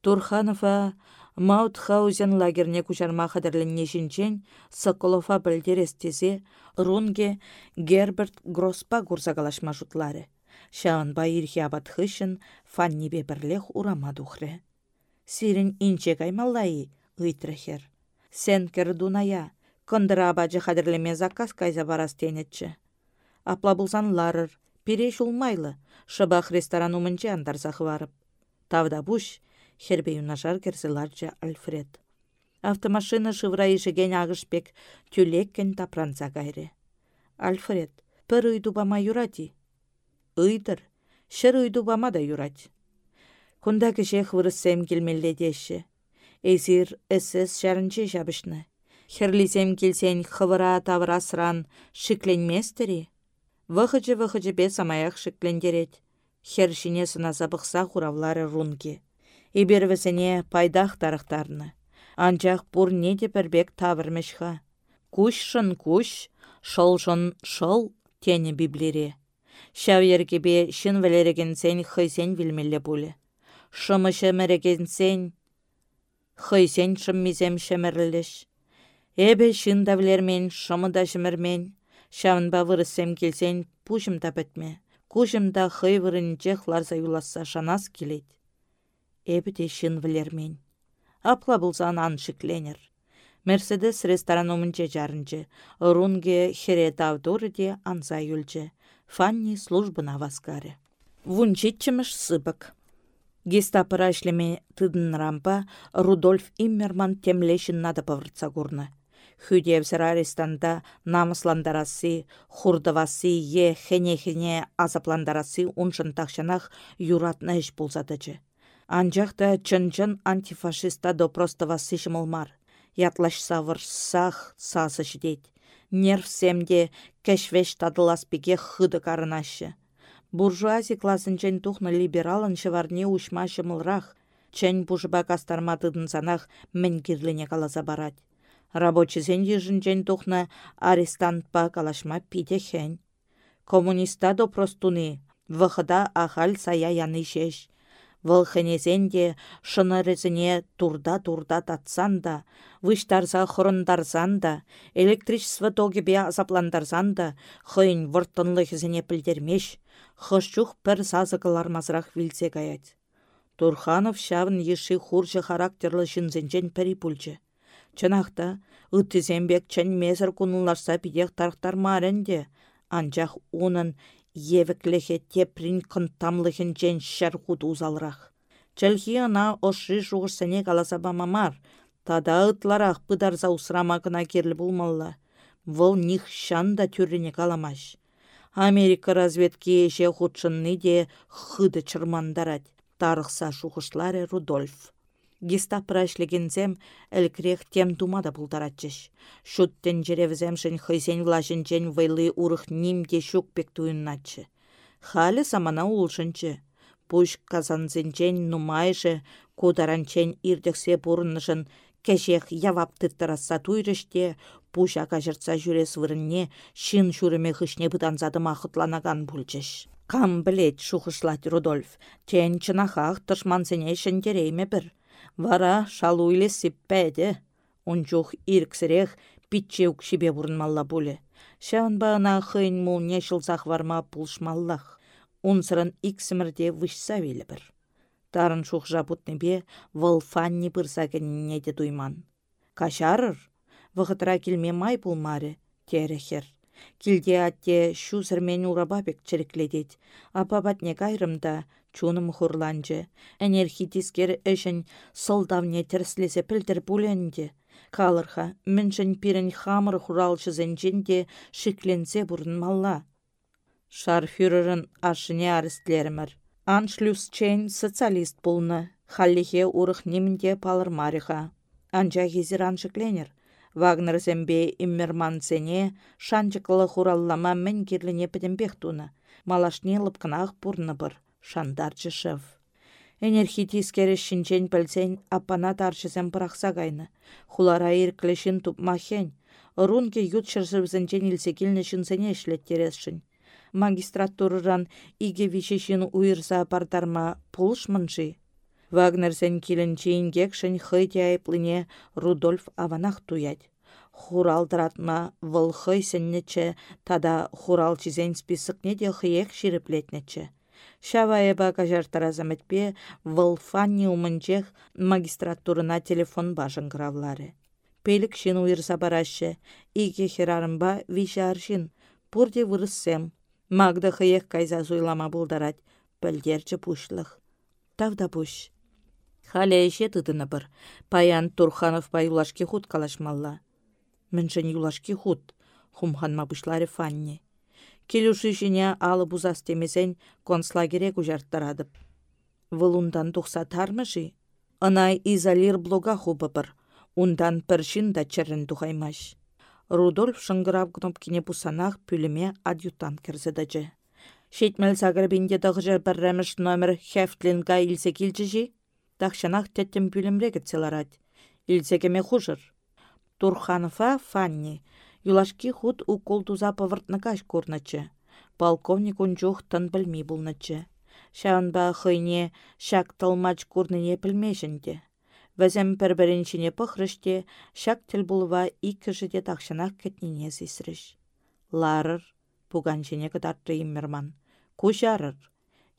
Турханова Маутхаузен лагерне кучарма хадырленне шинчен Соколова білдерестезе Рунге Герберт Гроспа курсагалашма жұтлары. Шаан байырхи абат хышын фаннибе бірлех урама духры. Сирин инче каймаллайы, ыйтрахер. Сен кердуная, Кындыра абачы хадірлеме заказ кайза барас. Апла бұлсан ларыр, пире шулмайлы, шыбақ ресторан умынче андарсақ варып. Тавда буш, хербе юнашар керсіларчы Альфред. Автомашина шывра ишеген ағышпек тюлеккен тапранса кайры. Альфред, пір бама юрати. Ыйдыр, шыр бама да юрать. Кунда кішек вырыссем келмелледеші. Эзир эсэс шарынче жабышны. Херлизем келсен хывыра тавра сыран шикленместері. Вăхăчы бе самаях шиклендерет. Хершине сына забықса хуравлары рунге. Ибервесене пайдах тарықтарны. Анчах пур неде пірбек тавырмешха. Кушшын куш, шолшын шол тені библере. Шав ергебе шын сен хыйсен вилмелле пулі. Шымы сен хыйсен шыммизем шемерлеш. Эбе шын давлермен, шымыда жымырмен, шавынба вырысем келсен пушымда бітме. Кушымда хый вырынче хларса юласса шанас келет. Эбі де шын вілермен. Апла бұлзан аншыкленер. Мерседес ресторан омынче жарынчы, рунге хере анза юлчы. Фанни службына васкары. Вунчитчіміш сыбык. Ішлеме тыдын рампа Рудольф Иммерман темлешін нада павыртса курны. Хүдевсір арестанда намысландарасы, хурдывасы е хене-хене азапландарасы уншын тақшанақ юратны іш болсадычы. Анжақта чын-чын антифашиста допростывасы шымылмар. Ятлашса сах сасы жидет. Нерв семде кәшвеш тадыласпеге хыды карынашы. Буржуази классынчен тухны либералын шыварне ушма шымылрақ, чән бужыба кастарматыдын санах мәнгірліне каласа барать. Рабочий ежінчен тухнă арестантпа калашма пите хен. Коммуниста простуны, вăхăта ахаль сая яны шеш. Вăл хенесен шынырызіне турда-турда татсан да, выштарса хұрындарсан да, электричество тогебе азапландарсан да, хыйн вұрттынлы пілдермеш, хышчух пір сазықылармазырақ вилсе гаять. Турханов шавын еші хуржы характерлы жынзенчен пәрі пульчы. Чынақта, үттізембек чын мезір күныларса бидек тарықтар маренде, анчах унын евікліхе теприн кынтамлыхын жен шар худ узалрақ. Чәлхи ана ошри жуғырсыне каласа мамар, тада ытларақ пыдарза усрамакына керлі булмалла. Вұл них шанда түріне каламаш. Америка разведки еше худшынны де хыды чырмандарад. Тарықса шуғышлары Рудольф. Гестапыра ішлегензем әлкірек тем думада бұлдаратчыш. Шуттен жеревземшін хыйсен влашынчен вайлы урых нимде шукпек туйыннатчы. Халі самана улшынчы. Пуш казанзенчен нумайшы, кударанчен ирдексе бұрынышын кәшех явап тыттыраса туйрыште, пуш акажыртса жүрес вырынне, шын шүріме хышне бұданзады мақытланаган бұлчыш. Кам білет шухышлать Рудольф, тен чынахақ тұшмансене шынтерейме бір. Вара шалуйле сиппәді. Ончух ирксірех питчеук шибе бұрынмалла бұлі. Шаун бағына хыйн мул нешілзақ варма пулшмаллах. Унсырын иксімірде вышса велі бір. Тарын шух бе выл фанни бұрса кәніне де дуйман. Кашарыр, вғытыра келме май пулмары, терехер. Килде атте шузырмен урабабек черекледет. Апабатне кайрымда чуным хурланчы. Энергетискер эшін сылдавне терслесе пілдір бүленде. Калырха, міншін пирен хамыр хуралчызенченде шикленсе бұрын малла. Шарфюрерін ашыне арыстлерімір. Аншлюс чейн социалист бұлны. Халлихе урых немінде палырмариха. Анча хизир аншыкленер. Вагнер зембе иммерманцене шанчықлы хураллама мен кирліне підімбек туны. Малашне лыпкынақ пурны бір, шандар жышыв. Энергетискері шинчен пілсен апана тарчызен пырақса гайны. Хулара ирклешін тупмахен. Рунке ют шырсырвзенчен илсе килне шинсене ішлеттересшін. Магистратурыран иге вишешін уйырса партарма пулшмынши. Вагнерсен килінчейін кекшін хыйте айплыне Рудольф аванах туять. Хуралдыратма хый сеннече, тада хурал чизен хыек. Шава эба кажартаразаметпе выл фанни умынчех магистратурына телефон башын кыравлары. Пелік шин уйырса барашы, ике херарымба виша аршин, пурде вырыссем. Магда хыек кайза зуйлама булдарать, пілдерчі пушлых. Тавда пуш. Халя эше тыдыны бір. Паян Турханов па юлашки худ калашмалла. Міншін юлашки худ, хумханма бұшлары фанни. Келуші жіне алы бузас темесен концлагере күжарттарадып. Вылундан тұқса тармыжи. Анай изолир блога хубы бір. Ундан піршін да чырын тухаймаш. Рудольф шыңгырав кнопкине пусанах пүліме адъютант кірзедачы. Шетмел загребінде дығжы бірреміш номер хефтлинга илсе келчіжі, Тахшанах тәттім бүлімрегі целарать. Илсекеме хужыр. Турханова Фанни. Юлашки худ укол туза каш курначы. Полковник унчух тын білмей бұлначы. Шаунба хыйне шак тылмач курныне пілмешінде. Вәзем пір-біріншіне пықрыште, шак тіл бұлыва икі жыде тақшанақ кетнене зесіріш. Ларыр, пуганшіне кыдартты иммерман. Кушарыр.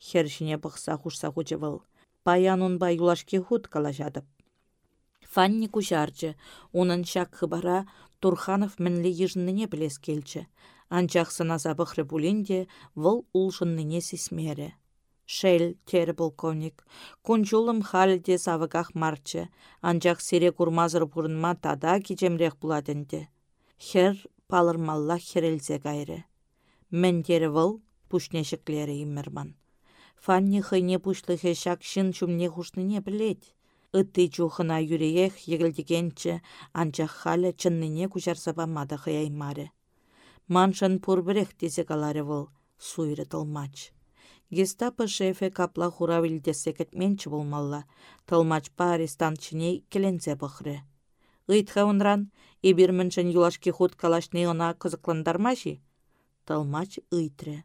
Хершіне пықса хушса хучывыл паянун ба юлашки худ калажадып. Фанни кушарчы, унын шак хыбара Турханов мінлі ежініне білес келчі. Анчақ сынаса бұқры бұлінде вұл улшынныне сесмері. Шел, тері полковник, күнчулым халде савыгах марчы, анчақ сере курмазыр бұрынма тада кечемрех бұладынды. Хер палырмалла херелзе гайры. Мен тері вұл пушнешіклері иммерман. Фанни хыйне пушлыхе шак шын чумне хушныне білет. Ытты чухына юреех егілдегенчі, анчах халя чынныне күжарсаба мада хыяймары. Маншын пурбірех тезе калары выл, суйры тылмач. Гестапо шефе капла хура вилдесе кетменчі болмалла, тылмачпа арестантчыне келенсе бұхры. Ыйтха унран, ибір міншін юлашки худ калашны она кызыкландармаши? Тылмач ыйтры.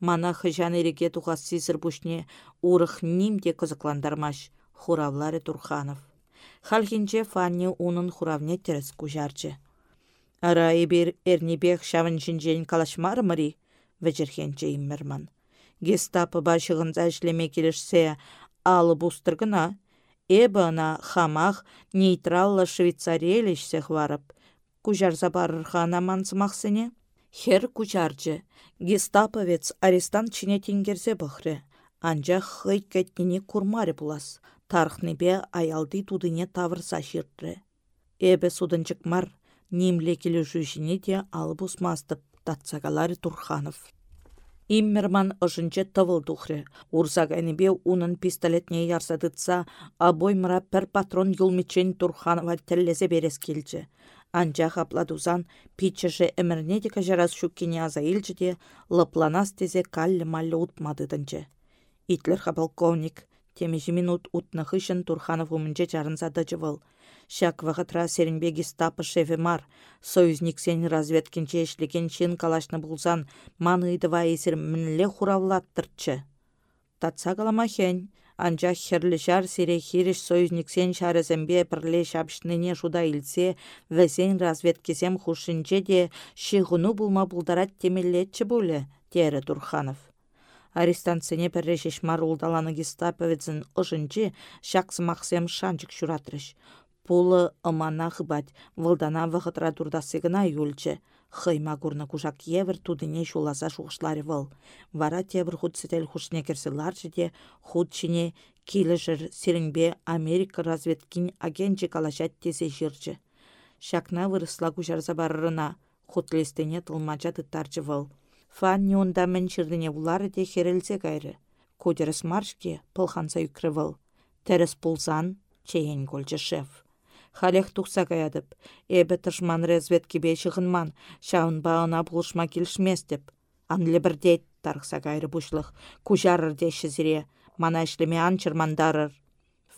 Мана хыжан ереке туғас сизір бұшне урых нимде кызыкландармаш, хуравлары Турханов. Халхинче фанни унын хуравне терес кужарчы. Ара ебір эрнебек шавын жінжен калашмарымыри, вәжірхенче иммерман. Гестапы башығынза ішлеме келішсе алы бұстыргына, эбі хамах нейтралла Швейцариялешсе хварып, кужарза барырхана мансымақсыне? Хер кучарчы, гестаповец арестант чине тенгерзе бұхры. Анжа хый кәтнене курмары. Бе аялды тудыне тавырса ширтры. Эбе судынчык мар, нимле келі жүжіне де албус мастып татсагалары Турханов. Иммерман ұжынче тывыл тухры. Урзагайнебе унын пистолетне ярсадытса, абой мыра пір патрон юлмичен Турханова тәллезе берес келчі. Анчах апладузан пиччеше эмернеде кажарас шуккене аза илчіде лыпланас тезе каллі маллы утмадыдынчы. Итлер полковник, темежі минут утны хышын Турханов умынче чарынса дычывыл. Шак вағытра серінбе гестапы шефе мар, союзниксен разведкенче ешлеген чин калашны булсан, маны идыва есір мінле хуравлаттырчы. Татса каламахен, Анчах херлішар сире хириш союзниксен шарызембе пірле шапшныне шуда илсе, вәсен разведкесем хушинче де шиғыну булма булдарат темелетчі буле, тері Турханов. Арестанцыне пірре шешмар улдаланы гестаповецін ұжынче шақсымақсем шанчык шуратрыш. Пулы ымана хыбать, вылдана вғытра турдасыгына юлчы. Хыйма курны кушак евір тудыне шуласа шуғышлары выл. Вара тебір худсетел хушне керселарчы де худчине килешір сиренбе Америка разведкин агенчі калашат тесе жирчы. Шакна вырысла кушарса барырына хутлестене тылмача тыттарчы выл. Фанни онда мен шырдыне булары де херелсе кайры. Кодерес маршке пылханса юкры выл. Терес пулсан, чейен колчы шеф. Халех тухса каядып. Эбі тышман разведкебе шығынман, шауын бауына бұлышма келішместіп. Анлы бірдейт тарықса кайры бұшлық. Кужарыр деші зіре, мана ішлеме анчырмандарыр.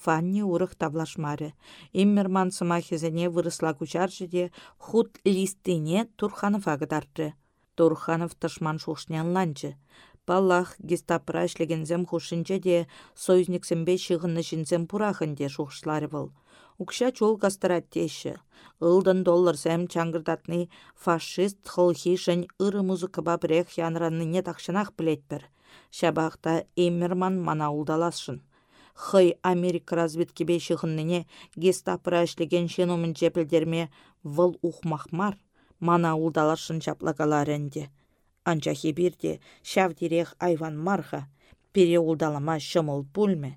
Фанни урых таблашмары. Иммерман сыма хезене вырысла кучаржы де худ листине Турханов агыдарды. Турханов тышман шушнянланчы. Паллах гестапыра ішлегензем хушынче де союзниксембе шығынны жінзем пурахын де шухшлары был. Укша чол кастыраттеші. Илдын доллар сәм чаңгырдатны фашист хылхи жын ыры музыка бірек янранныне тақшынақ білетпір. Шабақта Эммерман мана улдаласшын. Хый Америка разведкебе шығынныне гестапыра ішлеген шеномын жепілдерме выл ухмахмар мана улдалашын жаплагаларенде. Анча хебирде шавдирек айван марха, пере улдалама шымыл пульме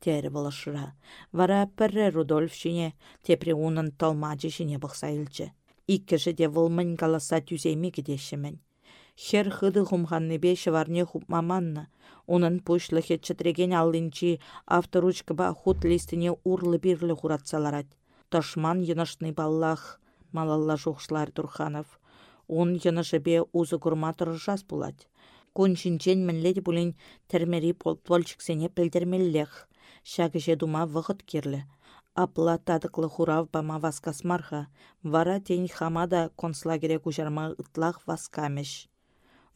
тері болышыра. Вара пірі Рудольф шине, тепре унын талмаджы шине бұқса илчі. Иккіші де вылмын каласа түзеймі кедешімін. Хер хыды хумханны беші варне хупмаманны. Унын пушлыхе чытреген аллинчи авторучкаба хут листіне урлы бірлі хуратсаларад. Ташман йынышны баллах, малалла жухшлар Турханов. Он бе узы курма тұрышас булать. Куншинчен мінледі бұлін термери полчиксене пілдермеллех шагыше дума вғыт керлі. Апла тадықлы хурав бама васкас марха, вара тень хамада концлагере кужарма ытлах васкамеш.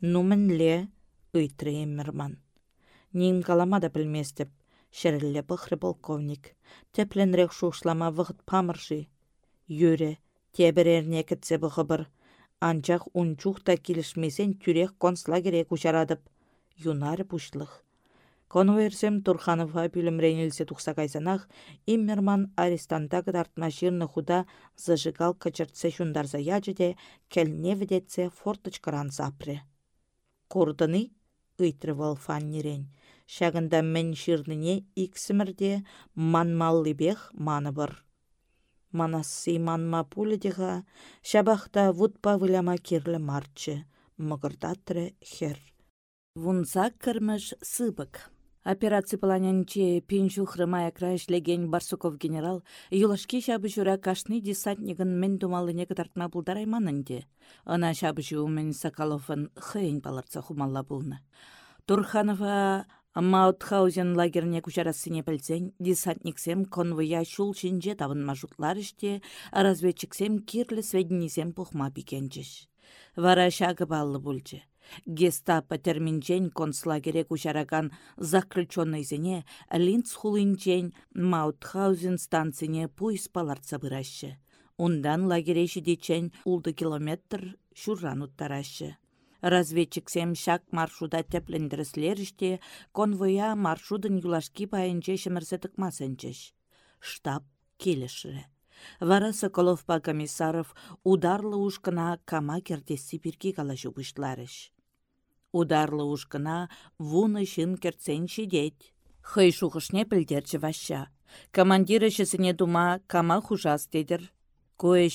Нуменле ыйтры еммерман. Ним каламада білместіп, шерілі бұхры полковник. Тепленрек шушлама вғыт памырши. Юре, тебірерне кітсе бұхыбыр. Анчақ унчухта келішмесен түрек концлагере кужарадып. Юнар бұшлық. Конверсем Турханова пилімренелсе тұқса кайсанах, иммерман арестанта кыдартма жирны худа зажигал качыртсе шундарза яджеде, келне ведетсе форточкаран запре. Курдыны ыйтрывал фаннерен. Шагында мен ширныне иксімірде манмаллы бех маны бір. Манасы манма пуледеға, шабақта вудпа выляма керлі марчы, мұғырдатры хер. Вунза кірміш сыбык. Операция планянче пенжу хрымая леген Барсуков генерал, юлашки шабы жүра кашны десантнигін мен думалыне кытартма бұлдарайманынде. Ана шабы мен Соколовын хыйын баларца хумалла бұлны. Турханова Маутхаузен лагерне кучарасыне пілзен, десантниксем конвоя шул шинже тавын мажутлар іште, разведчиксем кирлі сведенізем пухма бекенчіш. Вара шагы баллы бұлчы. Гестапо терминчен концлагере кучараган заключенныйзене Линц хулинчен Маутхаузен станцине пуйс паларца бырашы. Ундан лагереші дечен улды километр шурран уттарашы. Разведчиксем шак маршруда теплендіріслеріште конвоя маршрудын юлашки пайынче шымырсы тықмасынчыш. Штаб келішірі. Вара Соколовпа комиссаров ударлы ушкына кама кердесі бірге кала жубышларыш. Ударлы ушкына вуны шын керцен шидет. Хый шухышне ваща. Командиры дума кама хужас дедір. Кое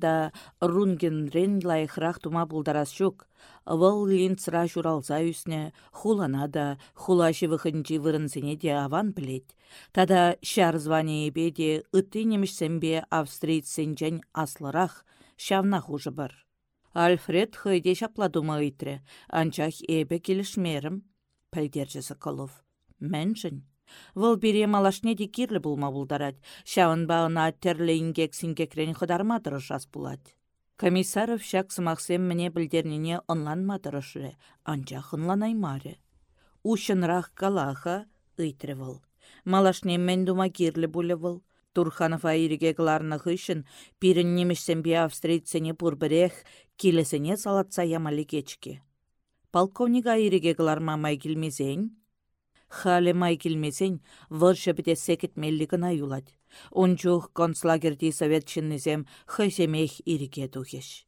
да рун лайықрақ тума бұлдарас шук. Выл линцра журалза үсіне, хулана да, хулашы вғынчи вырынсыне де аван білет. Тада шар звание беде үтті немішсембе австрийцсен жән аслырақ, шавна хужы бар. Альфред хыйде шапладума ыйтрре, анчах эбе келішмерім, пәлдерчі Соколов. Мәншін. Вăл бире малашне де кирлі булма булдарать, шауын бағына терлі ингек сингекрен хыдарма тұрышас булать. Комиссаров шак сымақсем міне білдернене онланма тұрышыры, анчах онланаймары. Ушынрақ калаха ыйтрре вăл. Малашне мен дума кирлі булы вăл. Турханов айриге кыларны хышын, пирін немішсен бе австрийцене пурбірех, келесене салатса ямалі кечке. Полковник айриге кыларма май келмезен? Халі май келмезен, выршы біде секет меллігіна юлад. Ончух концлагерді совет чыннызем хысемех ириге тухеш.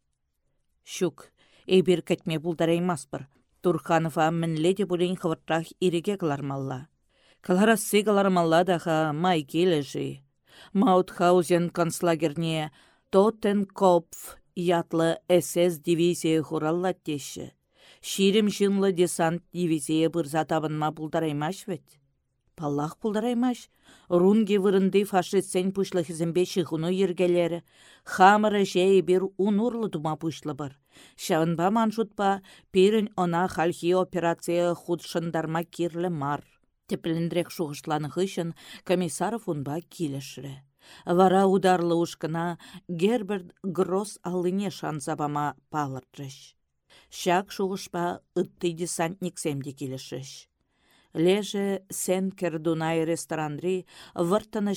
Щук, эйбір кәтме бұлдараймаспыр. Турханова мінле де бұлейн хывыртрах иреге кылармалла. Каларасы кылармалла даға май кележі. Маутхаузен концлагерне Тоттенкопф ятлы СС дивизия хуралла. Ширім жынлы десант дивизия бұрза табынма бұлдараймаш вет. Паллах бұлдараймаш, рунге вырынды фашистсен пушлы хізімбе шығыну ергелері, хамыры жей бір унырлы дума пушлы бар. Шавынба маншутпа, пирін она халхи операция худшындарма кирлі мар. Тепіліндрек шуғышланы хышын комиссаров унба келешірі. Вара ударлы ушкына Герберт Гросс алыне шансабама палыртрыш. Шак шуғышпа десантник семде келешіш. Леже сен кердунай ресторанри выртын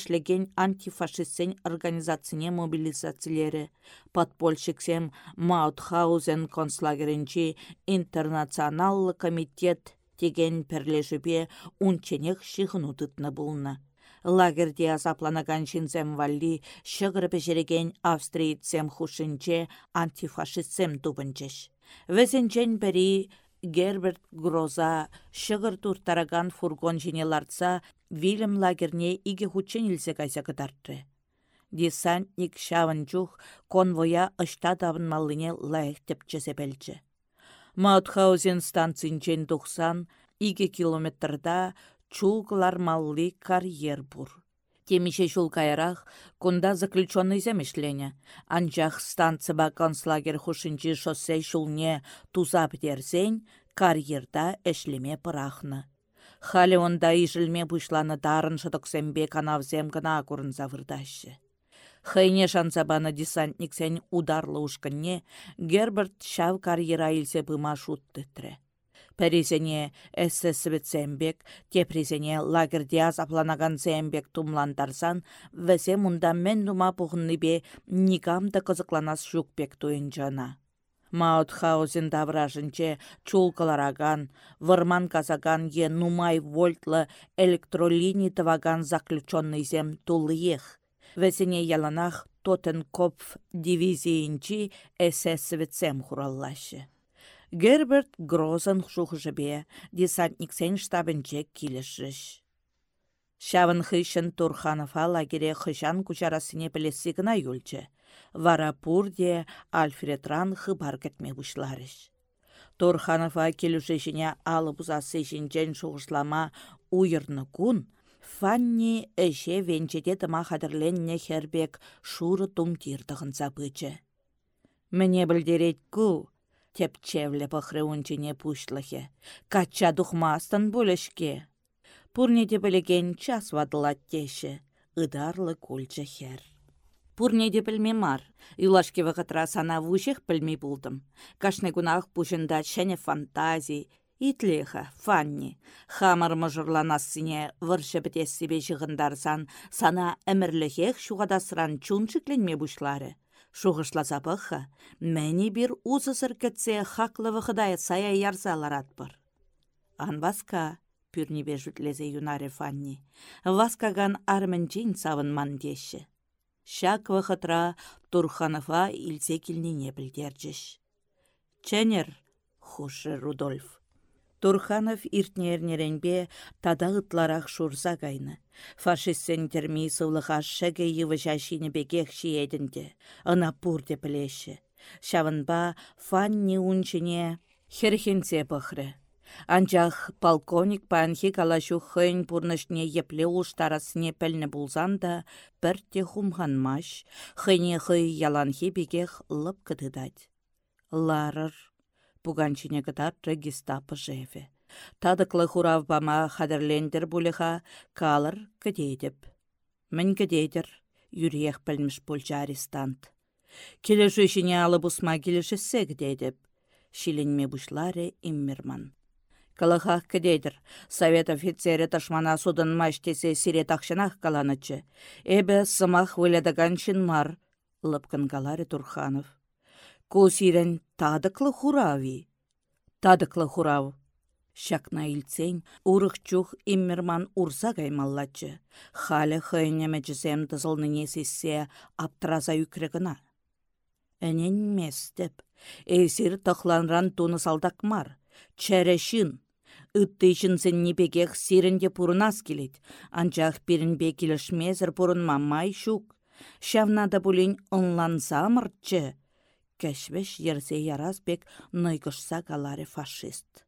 антифашистсен организацияне мобилизациялері, подпольщиксем Маутхаузен концлагерінчі интернационаллы комитет деген перлешіпе унченех шығыну тұтны бұлны. Лагерде азапланаган жинзем валли шығырып жереген австрийтсем хушинче антифашистсем тубынчеш. Везенчен бері Герберт Гроза шығыр туртараган фургон женеларца Вильям лагерне иге хучен илсе кайса кытартры. Десантник шавын чух конвоя ышта малыне лайық тепче сепелчі. Маутхаузен станцинчен тухсан иге километрда чулкалар малли карьер бур. Темише шул кайрах, кунда заключенный земешлене. Анчах станцыба концлагер хушинчи шоссе шулне тузап дерсен, карьерда эшлеме пырахны. Халі онда ижілме бұшланы дарын шыдықсембе канавзем гына курын завырдашы. Хайне шансабаны десантниксен ударлы ушканне Герберт шав карьера илсе бұма шутты Пәресене әссесібітсембек, тепресене лагерде азапланаган сәмбек тумландарсан, вәсе мұнда мен нума бұғынны бе никамда қызықланас жүкпек туын жана. Маутхаузен давражынче чулкалараган, вырман казаган е нумай вольтлы электролини тываган заключенный зем тулыех. Вәсене яланах Тоттенкопф дивизиинчи эсэсвецем хураллашы. Герберт Грозен шухжыбе, десантниксен штабынче килешіш. Шавын хышын Турханова лагере хышан кучарасыне білесі гына юлчы. Вара пурде Альфред Ран хыбар кетме бұшларыш. Турханова келушешіне алып ұзасы жинжен шуғышлама уйырны күн, Фанни әше венчеде тыма хербек шуры тумтирдығын забычы. Мне білдерет ку, тепчевле пăхры пушлыхе. Кача духмастан пулешке. Пурнеде білеген час вадылат теші, ыдарлы кульчы хер. Пурнеде білме мар, юлашке вақытра сана вушех білмей булдым. Кашны гунах пушында шәне фантазий, Итлеха, Фанни, хамар мұжырланассыне выршы бітессібе жығындарсан, сана әмірліхех шуғадасыран чуншікленме бұшлары. Шуғышласа бұқы, мәні бір ұзысыр кәтсе хақлы вғыдай сая ярзалар атпыр. Ан васка, пүрнебе жүтлезе юнаре фанни, васкаган армінчен савынман деші. Шак вғытра Турханова илсе келнене білдерджіш. Ченер, хушы Рудольф. Турханов иртнернеренбе тада ытларах шурса кайны. Фашистсен терми сывлыға шәге йывы жашины бекех шиедінде. Ына пурде білеші. Шавынба фанни унчине херхенсе бұхры. Анчах полковник панхи калашу хын пурнышне епле улштарасыне пәлні булзан да те хумханмаш, хыне хый яланхи бекех лып кыдыдать. Ларыр пуганчине кытартры гестапо жеве. Тадықлы бама хадырлендер булыха калыр кедейдіп. Мін кедейдір, юриех пілміш болча арестант. Келеші ішіне алып ұсма келеші сегдейдіп. Шиленме бұшлары иммерман. Калахах кедейдір. Совет офицері ташмана судын маштесе сирет ақшынақ каланычы. Эбі сымақ вылядаган мар, лыпкын галари Турханов. Косирен тадықлы хурави. Тадықлы хурав. Шакна илцен урых чух иммерман урса каймаллачы. Халі хыйнеме жізем тызылныне сессе аптыраза үкрегіна. Әненместеп. Эсир тахланран туны салдакмар. Чәрәшін. Үттейшін сен небегех сирінде пурынас келет. Анчах пирінбе келішмезір пурынма май шук. Шавнада бұлін онланса мұртчы. Кәшвеш ерсе яразбек нойгышса каларе фашист.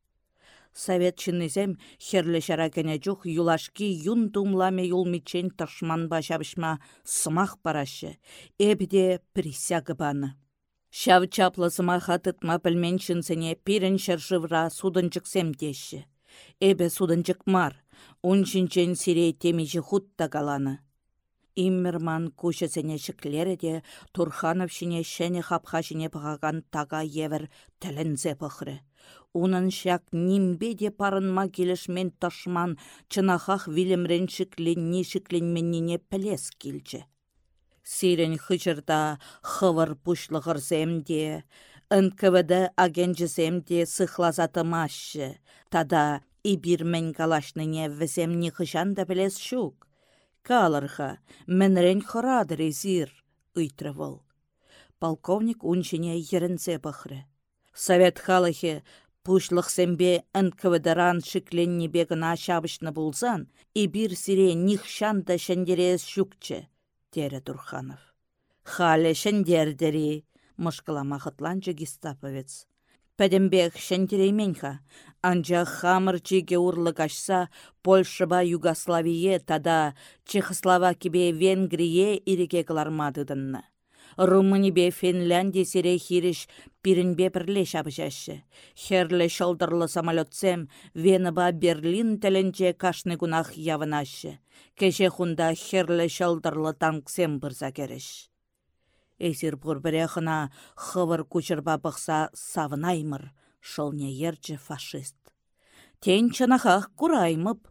Совет чиннезем херлі шаракене жух юлашки юн тумламе юлмичен ташман башабышма сымақ барашы. Эбде присягы баны. Шав чаплы сымаха тытма пілмен чынсене пирін шыршывра судынчықсем деші. Эбе судынчық мар, уншинчен сирей темежі хутта каланы. Иммерман кушесене шіклері де Турханов шине шәне хапха шине бағаған тага евер тілінзе. Унын шак нимбе де парынма келішмен ташман чынахах вилемрен шикленни шикленменнине пілес келчі. Сирен хычырда хывыр пушлығырземде, НКВД агенчіземде сыхлазатымашы, тада ибирмен калашныне віземні хышан да білес шук. Калырха, мінрен хорадыр езір, ұйтрывыл. Полковник унчине ерінзе бұхры. Совет халыхе Пушлықсембе НКВДран шикленні бегіна шабышны булзан, и бир сире нихшан да шендерес шукче, тере Турханов. Хале шендердери, мышкылама хытланчы гестаповец. Пәдембек менха, анжа хамырчиге урлыгашса Польшыба Югославие тада Чехословакибе Венгрие иреге кылармадыдынны. Румынибе Финляндия сире хириш пирінбе бірле шабышашы. Херле шолдырлы самолетсем Венаба Берлин тәлінче кашны гунах явынашы. Кеше хунда херле шолдырлы танксем бұрза кереш. Эсир хына хывыр күчірба бұқса савынаймыр, шолне ерчі фашист. Тен чынахақ кураймып,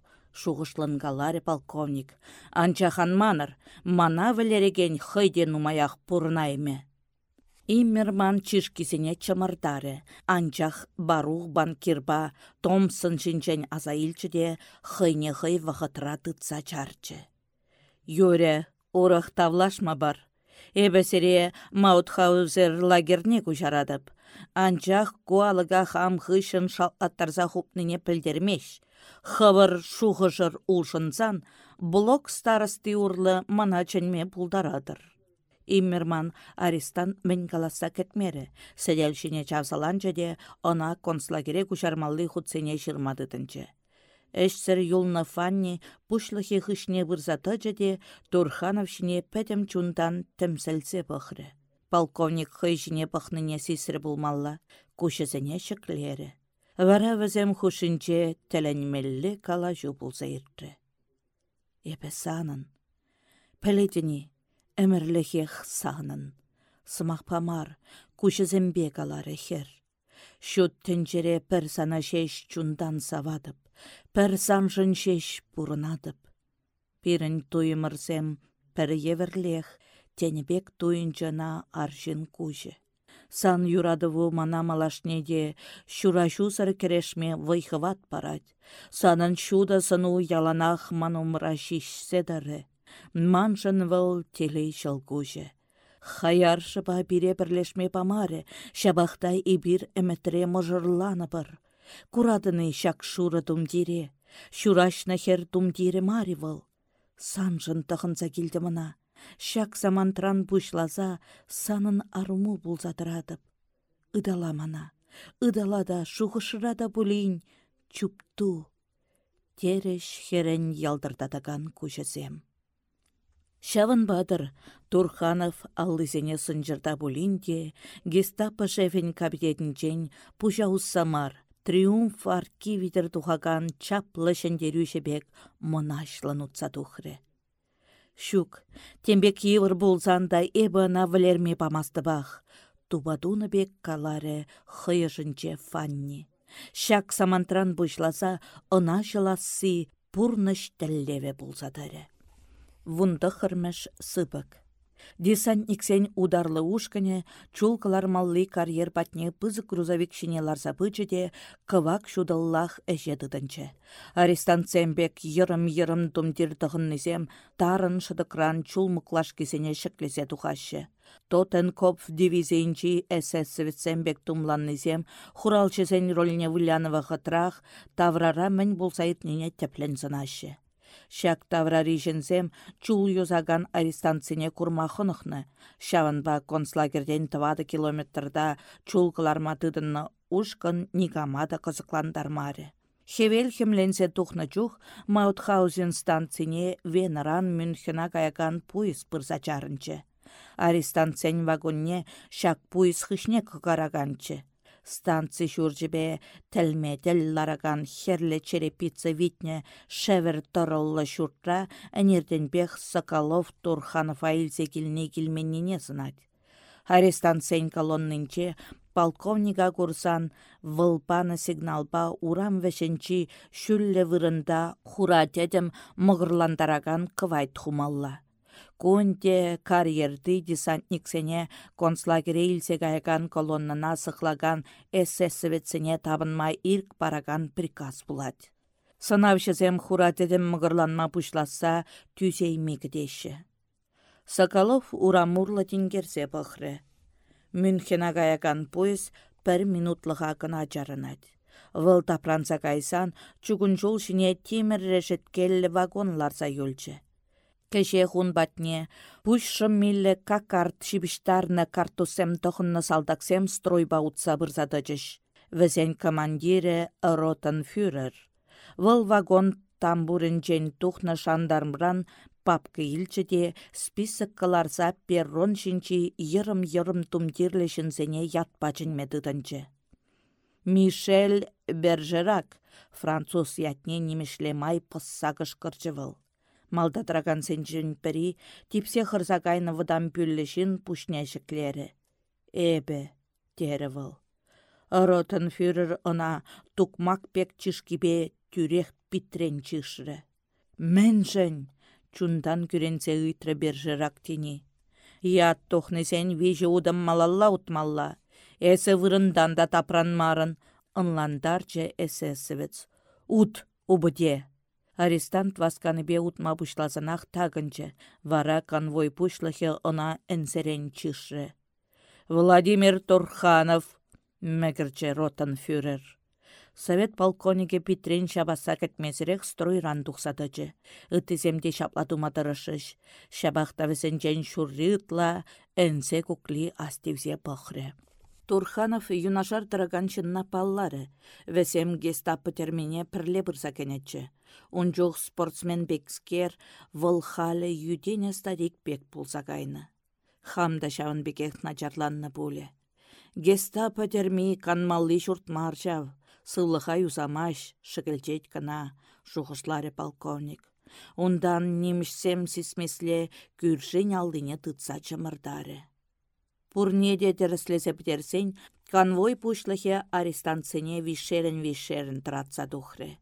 шуғышлангаларе полковник. Анчахан маныр, мана вілереген хыйде нумаях пурнайме. Иммерман чишкисене чымырдаре. Анчах барух банкирба Томсон шинчен азаилчіде хыйне хый вахытра тытса чарчы. Юре, урах тавлашма бар. Эбесере Маутхаузер лагерне кучарадып. Анчах хам хышын шалаттарза хупныне пілдермеш хывыр шухышыр улшынсан, блок старосты урлы мана ченме пулдарадыр. Иммерман арестан мен каласа кетмері. Сәделшіне чавсалан де, она концлагере кушармалли худсене шырмадыдынчы. Эшсір юлны фанни пушлыхи хышне вырзаты де, Турхановшіне пәтім чундан тімсілсе бұхры. Полковник хыжіне бұхныне сесір булмалла, кушызыне шыклері. Вара візем хушинче тәләнмелле кала жу болса ертті. Эпі санын, пәлетіні әмірліхех санын, сымақ памар, күшізембе калар хер. Шут тінчере пір сана шеш чундан савадып, пір санжын шеш бұрынадып. Пирін туйымырсем пір еверлех, тенебек туйынчына аршын кужы. Сан юрадыву мана малашнеде шурашу сыр керешме вайхыват парать. Санын шуда сыну яланах манумра шишседары. Маншын выл телей шылгуже. Хаяршыба бире бірлешме памаре, шабахтай ибир әмітре мұжырланы бір. Курадыны шак шуры думдире, шурашны хер думдире мари выл. Санжын тұхынса келді мына. Шак самантран бұшлаза санын аруму бұлзатырадып. Ыдала мана, ыдалада шуғышырада бұлейін чупту. Тереш херен ялдырдадаган күшізем. Шавын Бадыр, Турханов аллызене сынжырда бұлінде, гестапо шефін кабинетінчен пұжа самар, триумф арки витер тухаган чаплы шендерюшебек монашлан утса тухры. Шук, тембек евір болсан да эбіна вілерме бақ. Тубадуны бек каларе хыйышынче фанни. Шак самантран бұшласа, ына жыласы пурныш тәллеве болсадары. Вунды хырмыш сыбык. Десантниксен ударлы ушкане, чулкалар малли карьер патне пызык грузовик шине кывак шудаллах әже дыдынчы. Арестанцембек йырым-йырым тумдир тұғыннызем тарын шыдыкран чул мұклаш кесене шеклесе тухашы. Тотенкопф дивизиинчи СС Советсембек тумланнызем хуралчысен роліне Вылянова хытрах таврара мін болсайыт нене. Шак таврари жінзем чул юзаган арестанцине курмахынықны. Шаванба концлагерден тавады километрда чулкаларма тыдынны ушкын нигамада қызықландармары. Хевел хемленсе тухна чух Маутхаузен станцине Венеран Мюнхена каяган пуйс пырзачарынчы. Арестанцен вагонне шак пуйс хышне кагараганчы станци çурчепе тәлме лараган херле черепица витне шевер торыллы çуртра пех Соколов Турханов аилсе килне килменнине сынать. Арестансен колоннинче полковника курсан вылпаны сигналпа урам вешенчи шүлле вырында хура тетем мығырландараган кывайт хумалла. Кунде карьерды десантниксене концлагере илсе кайган колоннана сықлаган эсэсовецене табынмай ирк параган приказ булать. Сынавшызем хуратедем мығырланма пушласа тюзеймі кдеші. Соколов урамурлы тенгерзе бұқры. Мюнхена каяган поезд бір минутлыға гына жарынады. Выл тапранса кайсан, чугун жол шине темір решеткелі вагонларса. Кеше хун батне, пуш милле какарт шибиштарны картусем тохынны салдаксем стройба утса бырзадыжыш. Візен командире ротенфюрер. Вăл вагон тамбурын жән тухнă шандармран папка илчче список кыларса перрон шинчи йырым-йырым тумтирле çынсене ятпачын. Мишель Бержерак, француз ятне немешле май пысса кышкырчы вăл. Малдатраган сенчен пірі, типсе хырзагайны выдан пүллішін пушняшіклері. Тері выл. фюрер ына тукмак пек чишкибе тюрех питрен чишрі. Мэнжен, чундан күренсе ыйтры бержірак тені. Ят сен вежі удым малалла утмалла. Эсі вырындан да тапранмарын, ынландарчы эсэсівец. Ут, убыде. Арестант бе утма пушласанах тагынчы, вара конвой пушлахе она энсерен чишре. Владимир Турханов, мәкірче ротенфюрер. Совет полковнике Петрин шабаса кәтмезірек стройран тұқсатычы. Үттіземде шапладу матырышыш. Шабақта весенчен шурри ытла, әнсе кукли астивзе пықры. Турханов юнашар тыраганчынна паллары, весем гестапы термене пірле бұрса кенетчі. Унчух спортсмен бекскер вăл юдене старик бек пулса кайны. Хамда çавын бекех начарланны пуле. Гестапо терми канмалли çуртмар çав, сыллыха юзамаш, шыкелчет кына, шухышларе полковник. Ундан немішсем сисмесле күршін алдыне тытса чымырдаре. Пурнеде тәріслесе бітерсен, конвой пушлыхе арестанцыне вишерін-вишерін тұратса дұхры.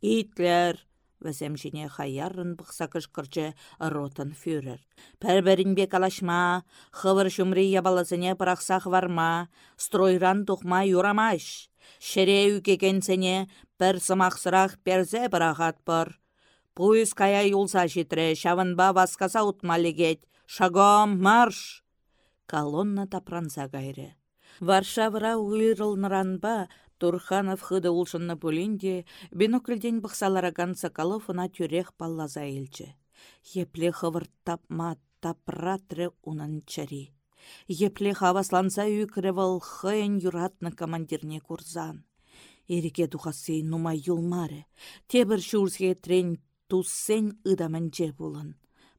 Итлер! Вәсем жіне хайярын бұқса кышкырчы ротын фюрер. Пәрбәрінбе калашма, хывыр шумри ябаласыне пырақсақ варма, стройран тұқма юрамаш. Шере үкекенсене пір сымақсырақ перзе бірағат бір. Пуйыз кая юлса житре, шавынба васкаса утмалегет. Шагом марш! Колонна тапранса кайры. Варшавра уйрылныранба Турханов хыды улшынны пулинде, бинокльден бұқсалараган Соколов ына тюрех паллаза елчі. Епле хывыр тапма тапратры унын чари. Епле хавасланса үкіревал хыйын юратны командирне курзан. Ереке духасы нума юлмары, тебір шурсге трен туссен ыдамын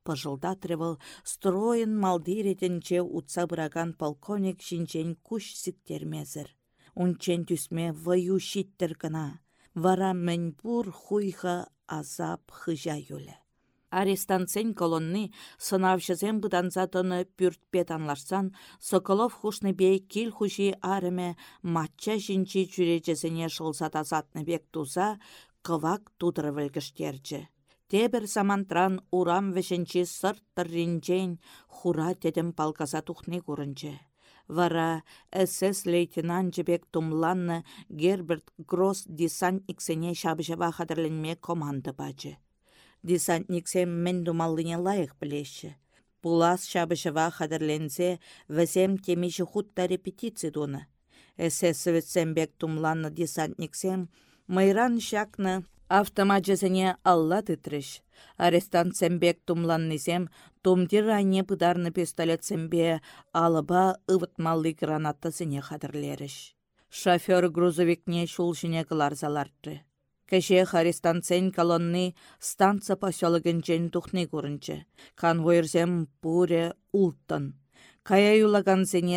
пыжылдатрывыл строен малдиретенче утса бұраган полковник шинчен күш сиктермезір. Унчен түсме ваю шиттір кына, вара мәнбур хуйха азап хыжа юлі. Арестанцен колонны сынавшызен бұданза тоны пүртпет анларсан, Соколов хушны бей кил хуши арыме матча жинчи жүрежесіне шылсат азатны бек туза, кывак тудыры вілгіштерчі. Тебір самантран урам вешенчі сырттыр ринчен хура тедім палказа тухны көрінчі. Вара СС лейтенант жібек тумланны Герберт Гросс десантниксене шабжаба хадырленме команда бачы. Десантниксем мен думаллыне лайық білеші. Пулас шабышыва хадырленсе, вәсем темеші хутта репетиция доны. СС Советсембек тумланны десантниксем, майран шакны автоматжесене алла тытрыш. Арестант сәмбек тумланнысем, тумдир айне пыдарны пистолет сәмбе алыба ывытмалли гранатасыне хадырлеріш. Шофер грузовикне шулшыне кыларзаларты. Кеше сен колонны станция поселогінчен тухны көрінчі. Конвойрзем пуре улттын. Кая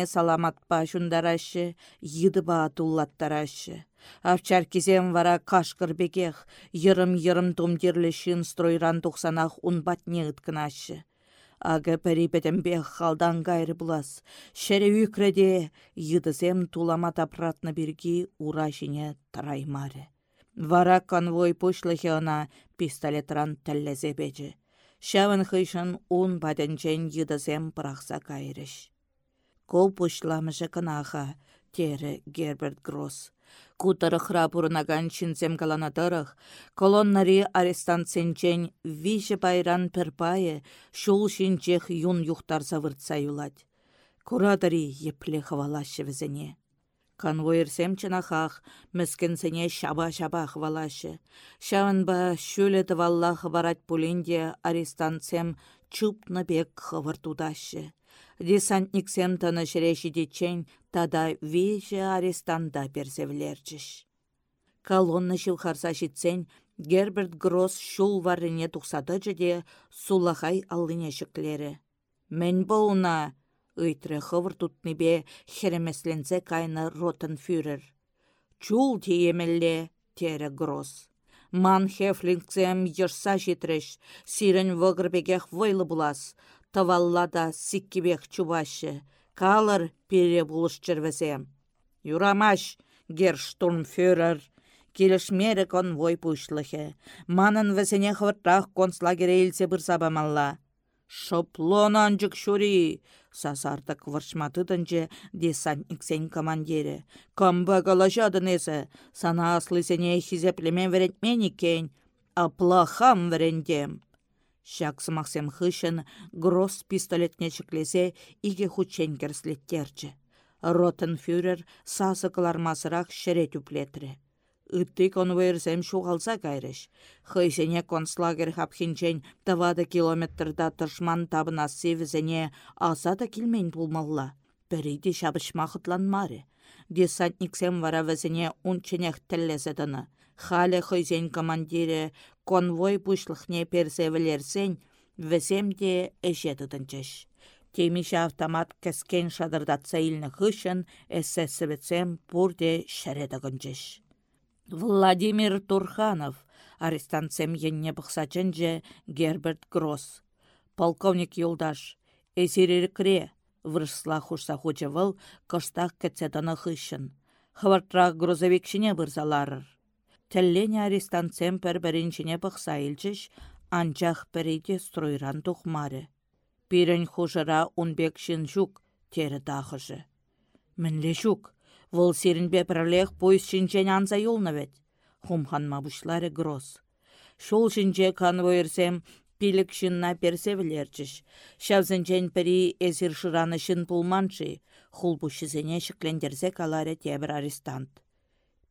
саламатпа шундарашы, йыдыба туллаттарашы. Авчар кизем вара кашкыр бекех, йырым-йырым тумдерлі шын стройран тұқсанақ унбатне ыткынашы. Ага бех халдан гайры булас. Шере үкреде йыдызем туламат апратны біргі ура жіне тараймары. Вара конвой пушлыхе пистолетран тәллезе бечі. Шавын хышын ун баденчен йыдызем пырақса кайрыш. Кол пушламыжы кынаха, тері Герберт Гросс. Кутырыхра пурнаган чинзем каланатырых, колоннари арестанценчен виже байран перпае, шул шинчех юн юхтар завыртса юлать. Курадари епле хвалашы візіне. Конвойерсем чынахах, сене шаба-шаба хвалашы. ба шүлі валлах барать пулинде арестанцем чупны бек хывыртудашы. Десантниксем таны шіреші дечен тада вейші арестанда персевлерчіш. Колонны шилхарса шитсен Герберт Гросс шул варыне тұқсады де сулахай аллыне шіклері. Мен ыйтры хывыр бе херемесленсе кайны фюрер. Чул тиемелле, тері Гросс. Ман хефлингсем йырса житреш, сирен вғырбегех войлы булас, таваллада сиккебек чубашы, калыр пере булыш червесем. Юрамаш, герштурмфюрер, келішмері конвой пушлыхе. Манын весене хвыртрақ концлагере елсе бір сабамалла. Шоплон анжык шури, сасартық варшматыдынче десантниксен командире. Комба галашадын есі, сана аслы сене хизеплемен веретмен екен, а плахам верендем. Шак сымақсем хышын гросс пистолетне чіклесе иге хучен керслеттерчі. Ротенфюрер сасы кылармасырақ шере түплетірі. Үтті конвейерсем шуғалса кайрыш. Хыйсене концлагер хапхинчен тавады километрда тышман табына севізене аса да келмейн булмалла. Бірейді шабышмақытланмары. Десантниксем вара візіне унченех тіллезедіні. Халі хыйсен командире конвой пушлыхне персевілерсен, весем де эше тытынчыш. Темише автомат кәскен шадырдатса илні хышын, эсэсібетсем пурде шәредігінчыш. Владимир Турханов, арестантсем енне бұқсачынже Герберт Гросс. Полковник юлдаш, эсерері кіре, выршсла хушса хучы выл, кыштақ кәтседіні хышын. Хвартрақ бұрзаларыр. Тәллене арестантсем пір-біріншіне бұқса илчіш, анчах пірейде стройран тұхмары. Пирен хужыра унбек шын жүк, тері дағыжы. Мінле жүк, вұл серінбе пірлех пойыз шинчен анза юлны вет. Хумхан мабушлары гроз. Шол шинче конвойерсем пилік шынна персевілерчіш. Шавзынчен пірі эзір шыраны шын пулманчы, хул бұшызене шіклендерзе каларе тебір арестант.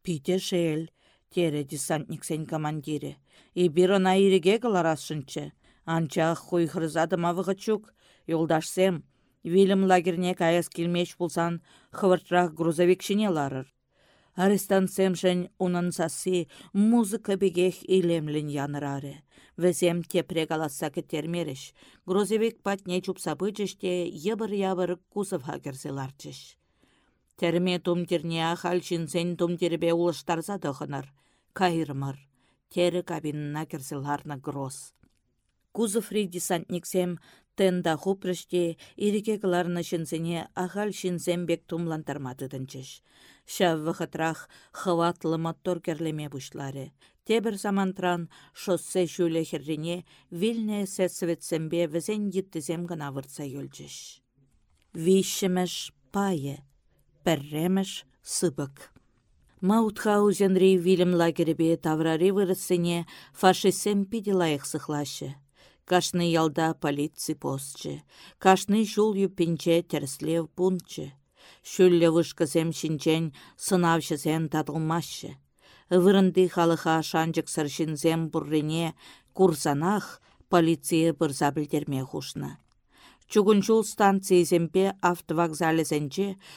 Пите шел, тере десантниксен командире. И бирона иреге кыларасшынчы. Анча хуй мавығы чук, юлдашсем, Вильям лагерне каяс келмеш булсан, хывыртрақ грузовик шине ларыр. Арестантсемшен унын сасы музыка бегех илемлін янырары. Везем тепре галаса кетермереш. Грузовик патне чупса бычыште ебір-ябыр кузов хакерселарчыш. Терме тумтерне ахал шинсен тумтербе улыштарса дұхыныр кайрмар, тері кабинына кірсіларны гроз. Кузоври десантниксем Тенда хупрыште ирике кыларны шинсене ахал шинсембек тумлантарматыдынчыш. Шав вахатрах хыватлы мотор керлеме бушлары. Тебір самантран шоссе жүлі херрене вильне сәсветсембе візен еттізем гына выртса юлчыш. Вишіміш пайы, пәрреміш сыбык. Маутхаузенри вилім лагеребе таврари вырысыне фашисем пиде лайық сықлашы. Кашны ялда полиции постчы, кашны жул юпинче терслев пунчы. Шүллі вышкызем шинчен сынавшызен тадылмашы. Вырынды халыха шанчык сыршинзем буррине курсанах полиция бұрза білдерме хушна. Чугунчул станции земпе автовокзале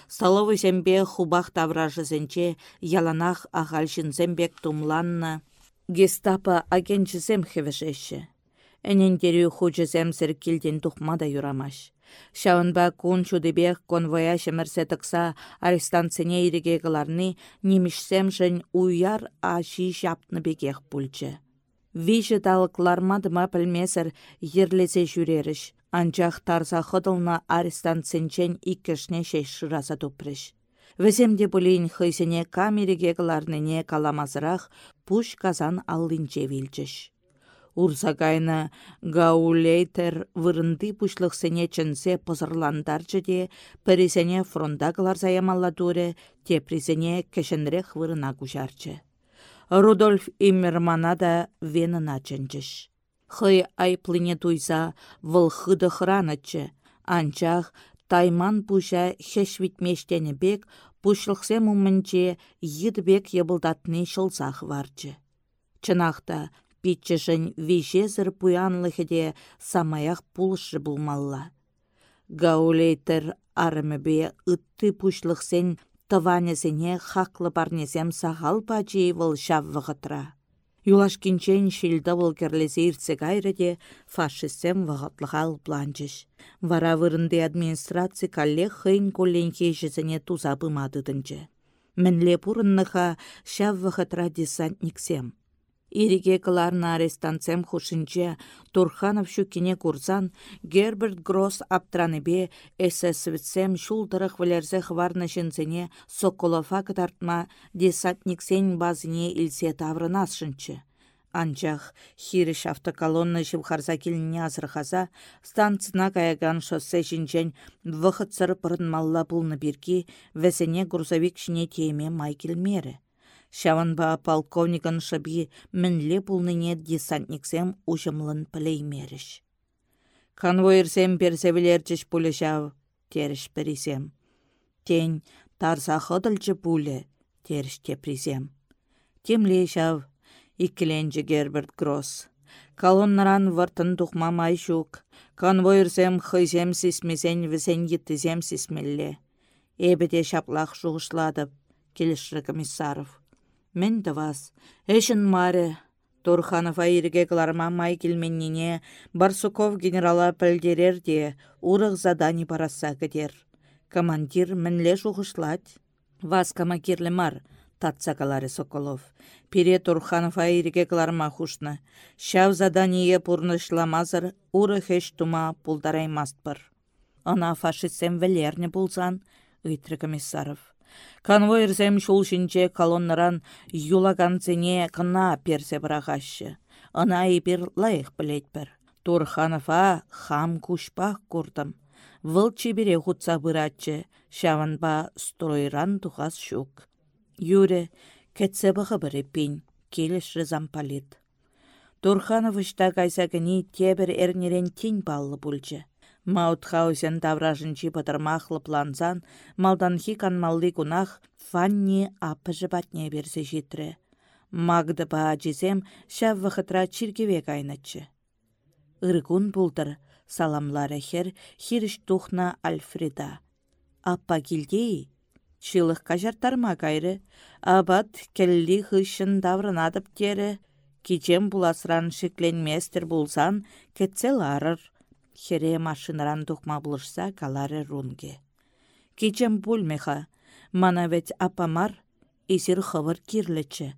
столовый земпе хубах тавражы зенче яланах ағалшын зембек тумланна. Гестапо агенчізем хевешеші. Энендері хучызем килден тухмада юрамаш. Шавынба кун чудыбек конвоя шемірсе тықса арестанцине иреге гыларны немішсем жын уяр аши жапны бекех пульчы. Вижі далықлармадыма пілмесір ерлесе жүреріш. Анчах тарса хыдылна арестанцинчен иккешне шеш шыраса тупрыш. Віземде бұлейін хыйсене камереге каларныне каламазырақ пуш казан аллинче вилчіш. Урзагайна гаулейтер вырынды пушлықсене чынсе пызырландарчы де, пірізене фронда кылар заямалладуре, тепризене кешенрех вырына кушарчы. Рудольф Иммермана да венына чынчыш. Хый айплыне туйса вăл хыды хыранычче. Анчах тайман пуша хешвитмештені бек пушлықсем умменче йыдбек ебылдатны шылсах варчы. Чынақта питчешін вишезір пуянлыхыде самаях пулшы булмалла. Гаулейтер армебе ытты пушлықсен тыванезене хақлы барнезем сағал бачи выл шаввығытра. Юлашкинчен шилда волкерлесе иртсе кайрыде фашистсем вағатлыға планчыш. Вара вырынды администрация коллег хыйн коллен хейшесіне туза бымадыдынчы. Мінле пурынныха шаввыха десантниксем. Ириге кыларна арестанцем хушинче Турханов шукине курсан Герберт Гросс аптраныбе эсэсвитсем шулдырых вілерзе хварны жінзіне Соколова кытартма десантниксен базыне илсе таврынасшынчы. Анчах хириш автоколонны живхарса киліне азырхаза, станцина каяган шоссе жинчен вғыт сыр малла бұлны бірки, вәсене грузовик шіне теме май келмері. Шаванба полковникын шаби мінле пулныне десантниксем ұжымлын пілеймеріш. Конвойырсем персевілерчіш пулі шав, теріш пересем. Тень тарса хыдылчы пулі, теріш тепризем. Темле шав, иккіленчі Герберт Гросс. Колоннаран вартын тухма май шук, конвойырсем хыйсем сисмесен візен еттізем сисмелле. Эбеде шаплақ шуғышладып, келішрі комиссаров. Мен вас, Эшін маре. Турханов айырге кыларма май келменнене Барсуков генерала пілдерер де урық задани параса кедер. Командир мінле жуғышлать. Вас командирлі мар, татса калары Соколов. Пире Турханов айырге кыларма хушны. Шав задание пурнышламазыр, уры хеш тума пулдараймастпыр. Ана фашистсем вәлерне булсан, ыйтры комиссаров. Конвой ирзем шулшинче колоннаран юлаганцене кына персе бұрағашы. Ына епір лайық білетпір. Турханова хам кушпах курдым. Выл чебере хутса бұратчы, шаванба стройран тухас шук. Юре, кетсе бұғы бірі пин, келіш зампалит. Турханов ішта кайсагыни тебір әрнерен тень баллы бұлчы. Маутхаузен тавражынчи пăтырмахлы планзан, малданхи канмалли кунах фанни аппыжы батне берсе житре. Магды ба жезем шав вахытра. Иргун булдыр, саламлар хер хириш тухна Альфреда. Аппа килдей, чылых кажартарма кайры, абат келли хышын даврынадып тере, кичем буласран шекленместер булсан, кетсе ларыр хере машинаран тухма булышса каларе рунге. Кичем пульмеха, мана ведь апамар исир хывыр кирлече.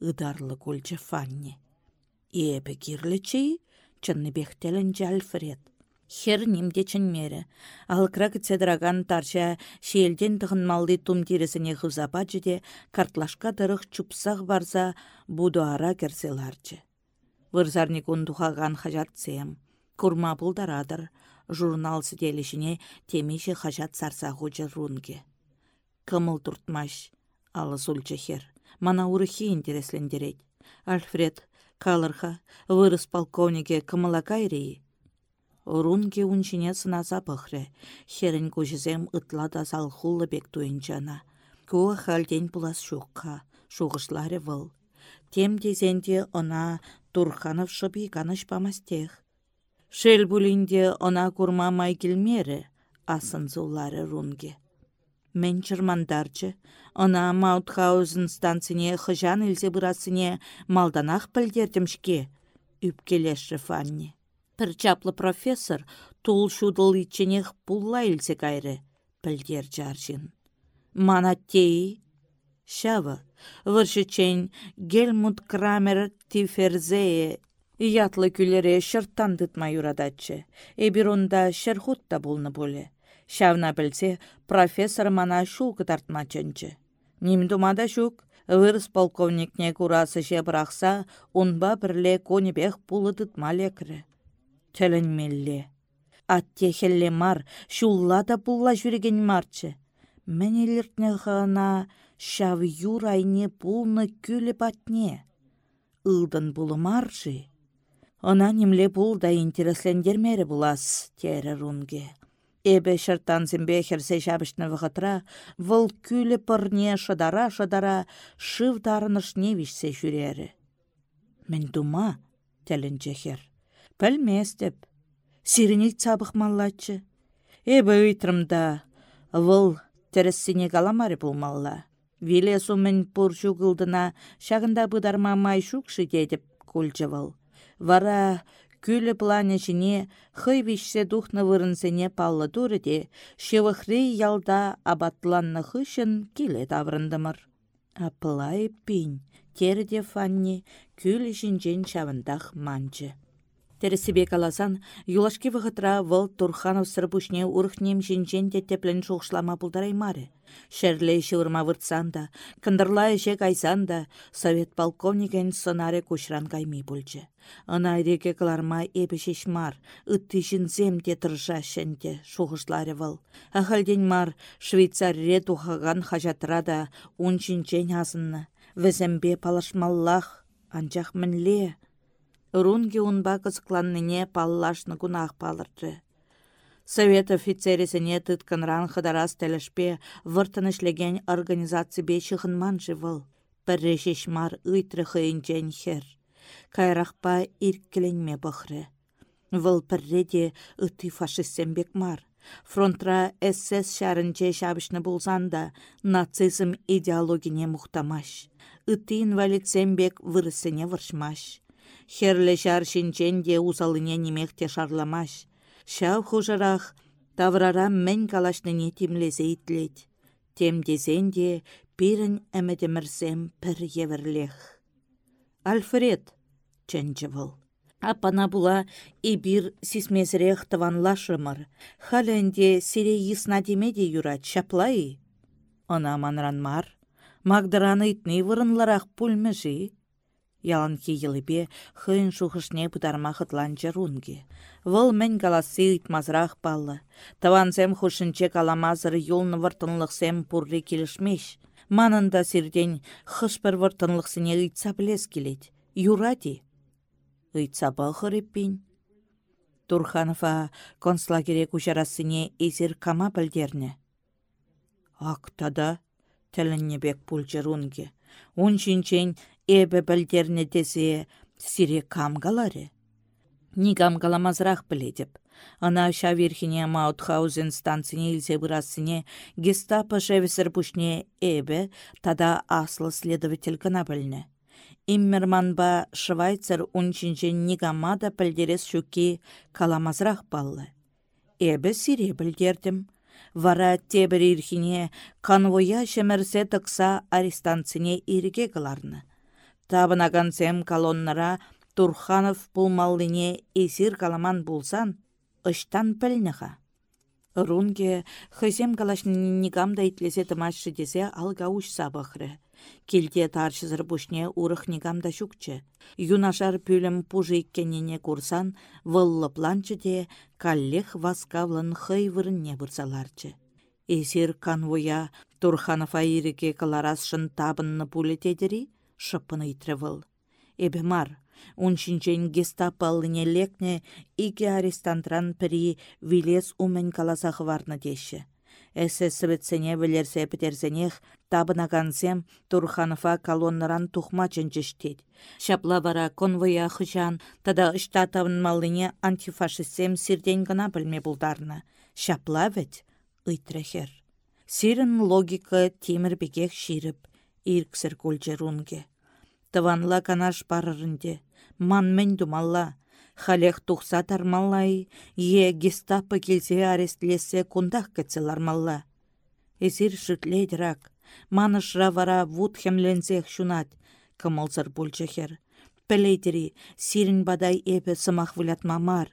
Ыдарлы кульче фанни. Эпе кирлече, чынны бехтелін Альфред. Хер нимде чынмері. Алықра кітседіраган тарша шиелден малды тум тиресіне хызапачы де картлашка дырық чупсақ барса буду ара керселарчы. Вырзарник ундухаган хажатсем. Курма бұлдарадыр. Журнал сіделішіне темеші хажат сарса хучы рунге. Кымыл туртмаш. Алыс ұлчы хер. Мана урыхи интереслендерет. Альфред, калырха, вырыс полковнике кымыла кайрей Рунге унчине сынаса пăхрре. Херін көжізем ытлада салхуллы бек туйынчана. Куы халден пулас шуққа, шуғышлары. Тем дезенде она Турханов шыпи каныш памастех. Шел булинде она курма май келмері, асын зулары рунге. Мен чырмандарчы, она Маутхаузен станцине хыжан илсе бұрасыне малданақ пілдердімшке, үпкелеші фанне. Пір чаплы профессор тул шудыл итченех пулла илсе кайры, пілдер жаржин. Мана тей, шавы, выршычен Гельмут Крамер Тиферзее ятлы күлере шырттан дытма юрадатчы. Эбір онда шерхутта болны боле. Шавна білсе, профессор мана шул кытартма чынчы. Нимдумада шук, вырыс полковникне курасы же брақса, онба бірле конебех пулы дытма лекрі. Атте хелле мар, шулла да бұлла жүреген марчы. Мәнелертне ғана шав юрайне бұлны күлі батне. Илдын бұлы маржы. Она немле бұл да интереслендермері бұлас, тері рунге. Эбе шыртан зімбе херсе жабышны вғытра, выл күлі пырне шыдара-шыдара шыв дарыныш невишсе жүрері. Мен дума, тәлін жехер. Пәлместіп. Сиренек цабық маллачы. Эбі өйтрімда выл тәріссіне каламары болмалла. Виле сумын пұршу қылдына шағында бұдарма майшукшы дедіп. Вара күлі плане жіне хый вишсе духны вырынсене паллы де, шевықры ялда абатланны хышын келе таврындымыр. Апылай пин, терде фанни күлі жінжен шавындақ манчы. Тәрісібе каласан, юлашки вғытра вăл Турханов сырпушне урхнем жинжен теплен шухшлама пулдараймары. Шәрле шырма выртсанда, кындырла эше кайсанда, совет полковникен сонаре кушран кайми пульчы. Ына реке кыларма эпі шешмар, ытты жінзем те тұржа шәнде шухышлары вăл. Ахалден мар швейцарре тухаган хажатра да унчинчен азынны. Візембе палашмаллах, анчах мінле, Рунге унба кызыкланныне паллашны кунах палырды. Совет офицересіне тытканран хыдарас тәлішпе выртын ішлеген организация бе шығынман живыл. Бірре шешмар ұйтры хыйынчен хер. Кайрақпа ирккеленме бұхры. Выл пірре де ұты фашистсен мар. Фронтра СС шарынче шабышны болсанда нацизм идеологине мұқтамаш. Үті инвалидсен бек вырысыне выршмаш. Херле шар шинчен де усалыне немехте шарламаш. Шав хужарах таврара мен калашныне тимлесе итлет. Тем десен де пирін әмедемірсем пір еверлех. Альфред, ченчевыл. Апана була ибир сисмезрех таванлашымыр. Халенде сире йысна демеде юрат шаплай. Она манранмар. Магдыраны итни вырынларах пульмежи. Яланки йылыпе хыйын шухышне пытарма хытланчы рунге. Вăл мӹнь каласы ыйтмазрах паллы. Тавансем хушинче каламазыр юлны выртынлықсем пурри келішмеш. Манында сирден хышпір выртынлықсыне ыйтса білес келет. Юради. Ыйтса бахыреппин. Турханова концлагере кучарасыне эзір кама білдерні. Ақтада тәлінне бек пульчы рунге. Унчинчен эбі білдерне десе сире камгаларе. Ни камгаламазрақ біледіп. Ана шаверхине Маутхаузен станцине илсе бұрасыне гестапо шевесір пушне эбі тада аслы следователь кына білні. Иммерманба Швайцер унчинче нигамада пілдерес шуки каламазрақ баллы. Эбі сире білдердім. Вара тебір ирхине конвоя шемерсе тықса арестанцине ириге кыларны. Табынагансем колоннара Турханов пулмаллине эсир каламан булсан, ыштан пӹлнӹха. Рунге хызем калашникам да итлесе тымашшы десе алга уш сабахры. Килте таршызыр пушне урых нигам да шукчы. Юнашар пүлім пужы иккенене курсан, выллы планчы де каллех васкавлын хый вырынне бұрсаларчы. Эсир канвоя Турханова иреке каларасшын табынны пулетедері, шыппыны итревыл. Эбе мар, Уншинчен гестапаллыне лекне ике арестантран пірі вилес умен каласах варны деші. Эссе сібітсене білерсе пітерсенех табынагансем Турханова колоннаран тухма чынчыштет. Шапла бара конвоя хыжан, тада ышта табынмалыне антифашистсем сирден гына білме бұлдарны. Шапла ведь, ыйтрехер. Сирін логика темір бекек ширіп, ирксір көлжерунге. Тыванла канаш ман мен думалла. Халех тухса тармаллай, е гестапо келсе арестлесе кундах кыцелармалла. Эсир шытледірак, манышра вара вуд хемленсех шунат, кымылзыр бульчехер. Пелейдері, сирин бадай эпе сымах мамар,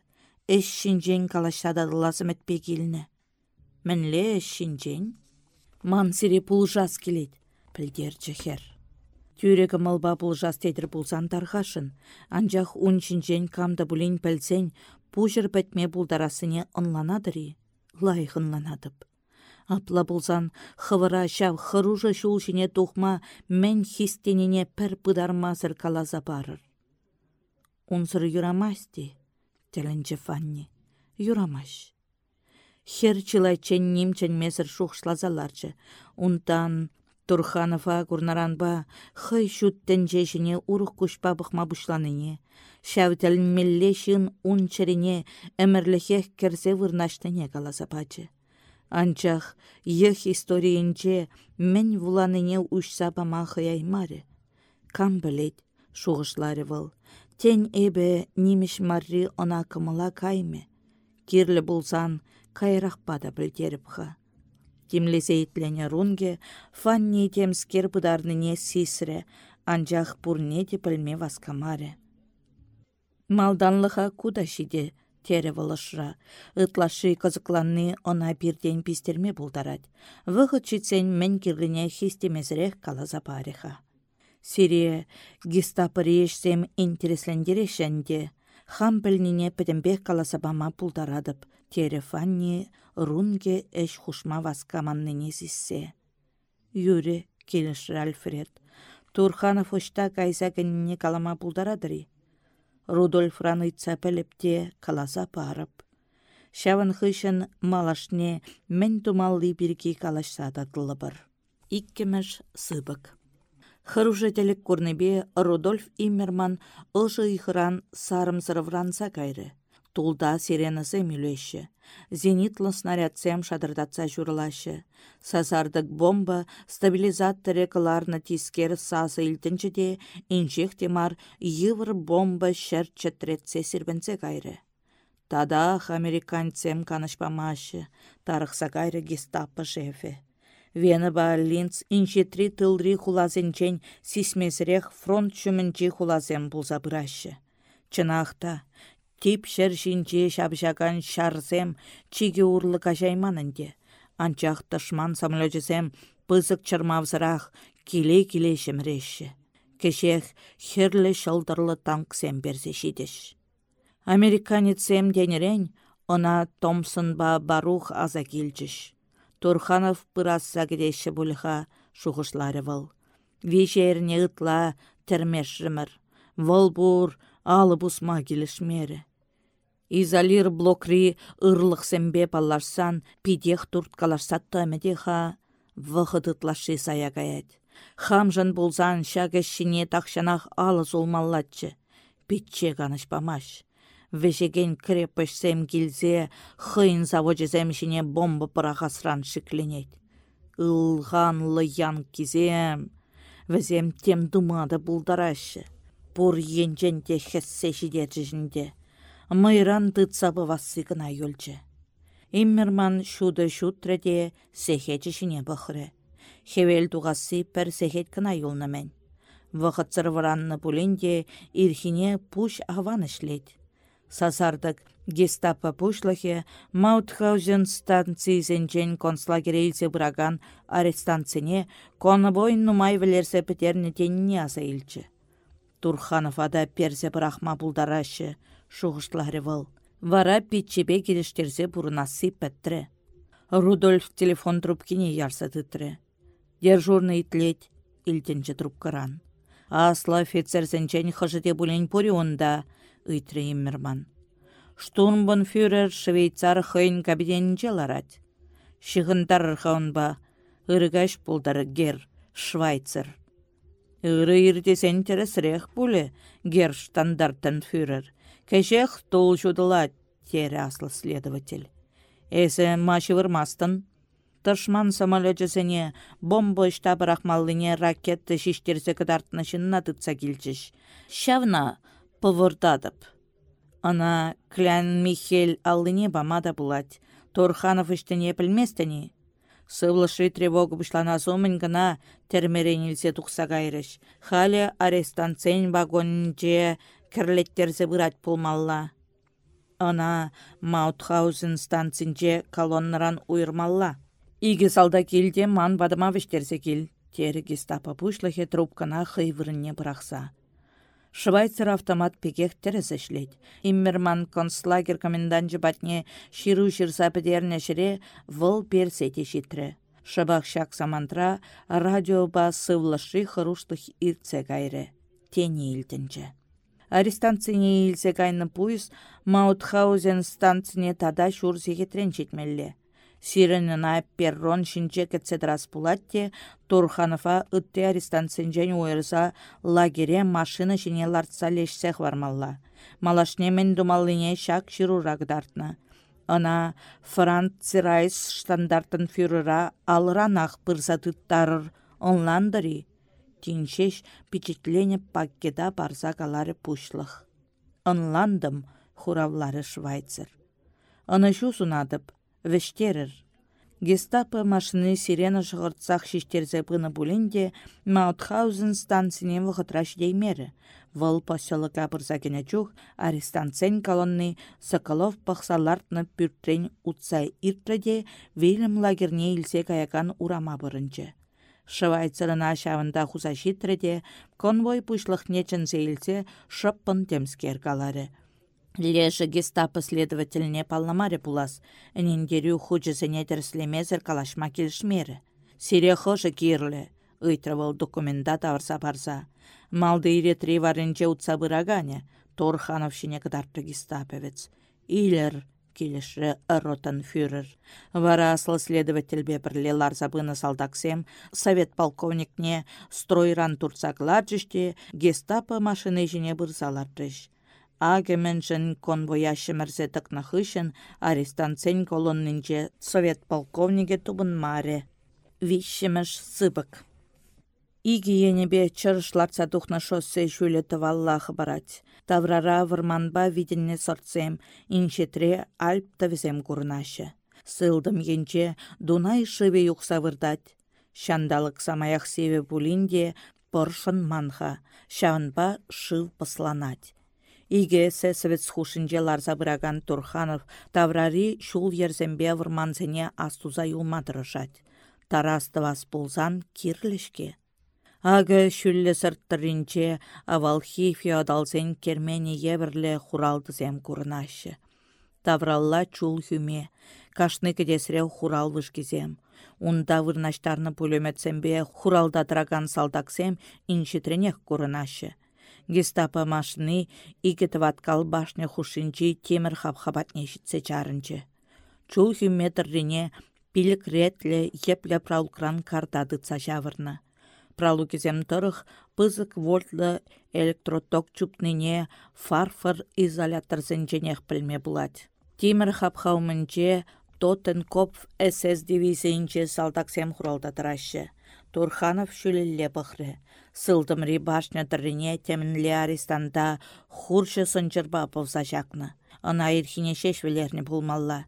эш шинжен калашададыласым этпе келіні. Мінле эш шинжен? Ман сире пулжас келет, пілдер чехер. Тюрегі малба бұл жас тедір бұлсан тарғашын. Анжақ үншінжен камда бұлін пәлсен, пұжыр бәтме бұлдарасыне ұнланадыры, лайық ұнланадып. Апла бұлзан хывыра шав хыружы шул жіне тухма мен хистеніне пір бұдармазыр калаза барыр. Унсыр юрамасти, тілінчі фанни, юрамаш. Хер чылайчен немчен месір шухшлазаларчы, унтан Турханова курнаранба хый шуттен жешіне урық күшпа бұқма бұшланыне. Шәвтәл мелле шын ун чарине әмірліхех керсе вырнаштыне каласа пачы. Анчах ех историинче мен вуланыне ушса пама хыяймары. Кам білет, шуғышлары выл. Тен эбе нимеш марри она кымыла кайме. Кирлі булсан кайрақ пада білдеріп ха. Тимлесе рунге, фанни темскер не сисре, анжақ пурне де пілме васкамаре. Малданлыха куда шиде, тере вылышра. Ытлашы кызыкланны она бирден пистерме булдарать. Вғыт читсен мен кирлине хистемезірек калаза пареха. Сирия гестапы решсем интереслендерешенде, хам пілніне пӹтімбек каласабама пулдарадып, тере фанни рунге эш хушма васкаманныне зиссе. Юре, келішір Альфред. Турханов ошта кайса кенне калама пулдарадыри. Рудольф раныйца пелепте каласа парып. Шавын хышын малашне мен тумалли бирки калашса бір. Иккемеш сыбык. Хыружетелік көрнебе Рудольф Иммерман ұжы ихран сарымсырывранса кайры. Тулда сиренасы мүлеші. Зенитлы снарядсем шадырдатса журлашы. Сазардык бомба стабилизаторы кыларны тискер сасы илтінші де инжек темар йывыр бомба шәр чәтретсе сірбінсе кайры. Тадах американцем канышпамашы, тарықса кайры гестапы жефе. Вені ба линц инжетри тылри хулазенчен сисмезрех фронт чүмінче хулазен бұлза бұрашы. Чынақта, тип шер жинче шабжаган шарзем чиге урлы кажайманынде. Анчақ тышман самолетізем пызык чырмавзырақ киле-киле шемреші. Кешех херлі шылдырлы танксем берзе шидеш. Американецем денерен, она Томсон ба барух аза келчіш. Турханов пырасса кедеші бұлға шуғышлары выл. Вешеріне ұтла тірмешрімір. Выл бұр алы бұсма келішмері. Изолир блокри ырлық сәмбе палларсан пидех турткаларса тәмедеха вғыдытлашы саягает. Хамжын болзан шагешіне тақшанақ алы зулмаллатчы. Питче памаш. Вешеген крепостьсем килзе, хыйн заводчесем шине бомба пырахасран шикленет. Илғанлы ян кизем, візем тем думады бұлдарашы. Пур енженде хессе жидержінде. Майран тыцабы вассыгына юлчы. Иммерман шуды шутреде сехечі шине бұхры. Хевел туғасы пір сехет кына юлнамен. Вақыт сырваранны бұлінде ирхине пуш аван ішлет Сазардык гестапо пушлахе Маутхаузен станцийсенчен концлагере илсе бұраган арестанцине конобойн нумай вілерсе пітерне теніне аса. Турханов ада персе брахма булдарашы, шуғыштлары выл. Вара питчебе келіштерзе бұрынасы пәттірі. Рудольф телефон трубкине ярса тытры. Дежурный итлеть, илтенче трубкаран. Асла офицерсенчен хыжыте булен пури онда, ыйтры иммерман. Штурмбон-фюрер швейцар хыйн кабиненче ларать. Шығындар хаунба, ырыгаш пулдар гер, швайцер. Ыры иртесен тересрех пуле, гер штандартен фюрер. Кешех тул жудыла, тере аслы следователь. Эсі машы вырмастын. Тышман самолетчесене бомба штабы рахмаллыне ракетті шиштерсе кыдартына шынна тытса келчіш. Шавна пывырдадып. Ана клян Михель аллыне бамада булать. Торханов іштіне пілместіні. Сывлышы тревога бұшлана сомын гына термеренілсе тұқса кайрыш. Халі арестанцен вагонже кірлеттерзе бұрат пулмалла. Ана Маутхаузен станцинже колоннаран уйырмалла. Иге салда келде ман бадыма вештерсе кел. Тері гестапо пушлыхе трубкана хыйвырынне бұрақса. Швайцар автомат пекех терес ішлет. Иммерман концлагер коменданчы батне ширу шырса педерне шыре выл персете шитре. Шыбақ шак самантра радиоба сывлышы хырушлых ирце гайры. Тени илтінчі. Арестанцине илсе кайны пуйс Маутхаузен станцине тада шур трен четмелле. Сиренына перрон шинче кетседрас пулатте, Турханова ытте арестанцинжен уйырса лагере машина жіне лартса лешсех вармалла. Малашне мен думаллине шак ширурак дартна. Ана Франц Цирайс штандартын фюрера алранах пырса тыттарыр, онландыри. Тиншеш пичетление паккеда барса калары пушлых. Онландым хуравлары Швайцер. Аны шу сунадып, вештерер. Гестапо машины сирена шығыртсақ шештерзе бұны бұлінде Маутхаузен станцинен вғытраш деймері. Вăл поселыка пырса кене чух арестанцен колонны Соколов пахсалартны пүртрен утса иртреде Вильям лагерне илсе каякан урама бұрынчы. Швайцарына шавында хуза шитреде конвой пушлық нечін зейлсе шыппын темскер калары. Леже гестапо следовательне палнамаре пулас, әнендерю хучысыне тәрслемезір калашма келішмері. Сире хожы кирлі, ыйтравал документа таварса барса. Малды иретри варынче утса бырагане, Торханов шине кыдарты гестаповец. Илер, келеші ротан фюрер. Вара аслы следователь бепірле ларзабыны салдаксем, совет полковникне стройран жіште, гестапо машины жіне бұрзалардыш. Агеменшін конвояшы мәрсе тықнахышын арестанцен колоннинче совет полковнике тубын маре. Вишшіміш сыбык. Игі енебе чырышларца тухна шоссе жүлі тываллахы барать. Таврара вырманба виденне сорцем, иншетре альп тавізем курнашы. Сылдым енче Дунай шыве юқса вырдать. Шандалық самаях севе булинде поршын манха, шаванба шыв пысланать. Иге сәсівет схушинже ларса бұраган Турханов таврари шул ерзембе вырманзене астуза юлматырышать. Тарасты вас болзан кирлішке. Ағы шүллі сырттырынче авалхи феодалзен кермені еверлі хуралдызем курнашы. Тавралла чул хүме, кашны кедесре хурал вышкезем. Унда вырнаштарны пулеметсембе хуралдатыраган салдаксем иншитренех курнашы гестапо машины икет ваткал башня хушинчи темір хап-хабатне житсе чарынчы. Чул метррине пилік ретле епле праукран картады цажавырны. Пралукезем тұрых пызык вольтлы электроток чупныне фарфор изолятор зенченех пілме булать. Темір хапхаумынче Тоттенкопф СС дивизиинче салтаксем хуралдатырашы. Турханов шүлелле бұқры. Сылдымри башня тіріне темінле арестанда хуршы сынчырба болса жақны. Ана ерхине шешвелерні болмалла.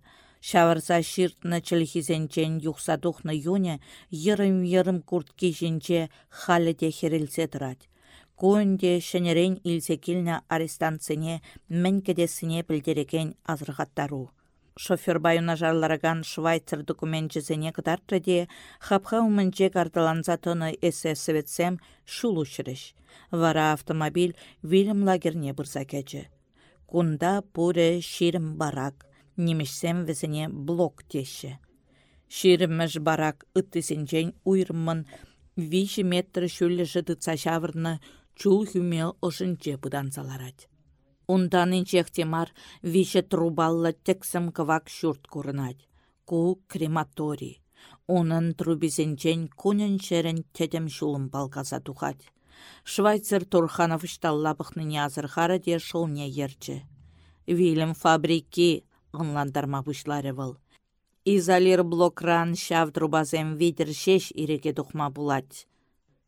Шаварса ширтны чілхизенчен юқса тухны юне, ерім-ерім куртки жінче халі де херелсе тұрад. Куынде шенерен илсе килнә арестанцыне мен кедесіне білдереген азырғаттару. Шофер байына жарлараган швайцер документчесене кытартрыде, хапха умынче карталанса тоны эсе советсем шул Вара автомобиль Вильям лагерне бұрса кәчі. Кунда пуре ширім барак, немешсем візіне блок теші. Ширімміш барак ыттысенчен уйрымын виші метр шүлі жыдыца шавырны чул хүмел ошынче бұдан саларать. Ундан темар више трубалла тексім кывак курынать. Ку крематорий. Унын трубизенчен кунен шерен тетем шулым балказа тухать. Швайцер Турханов шталлапықныне азырхары де шылне ерчі. Фабрики ынландарма бұшлары был. Изолир блокран шав трубазем видер шеш иреке тухма булать.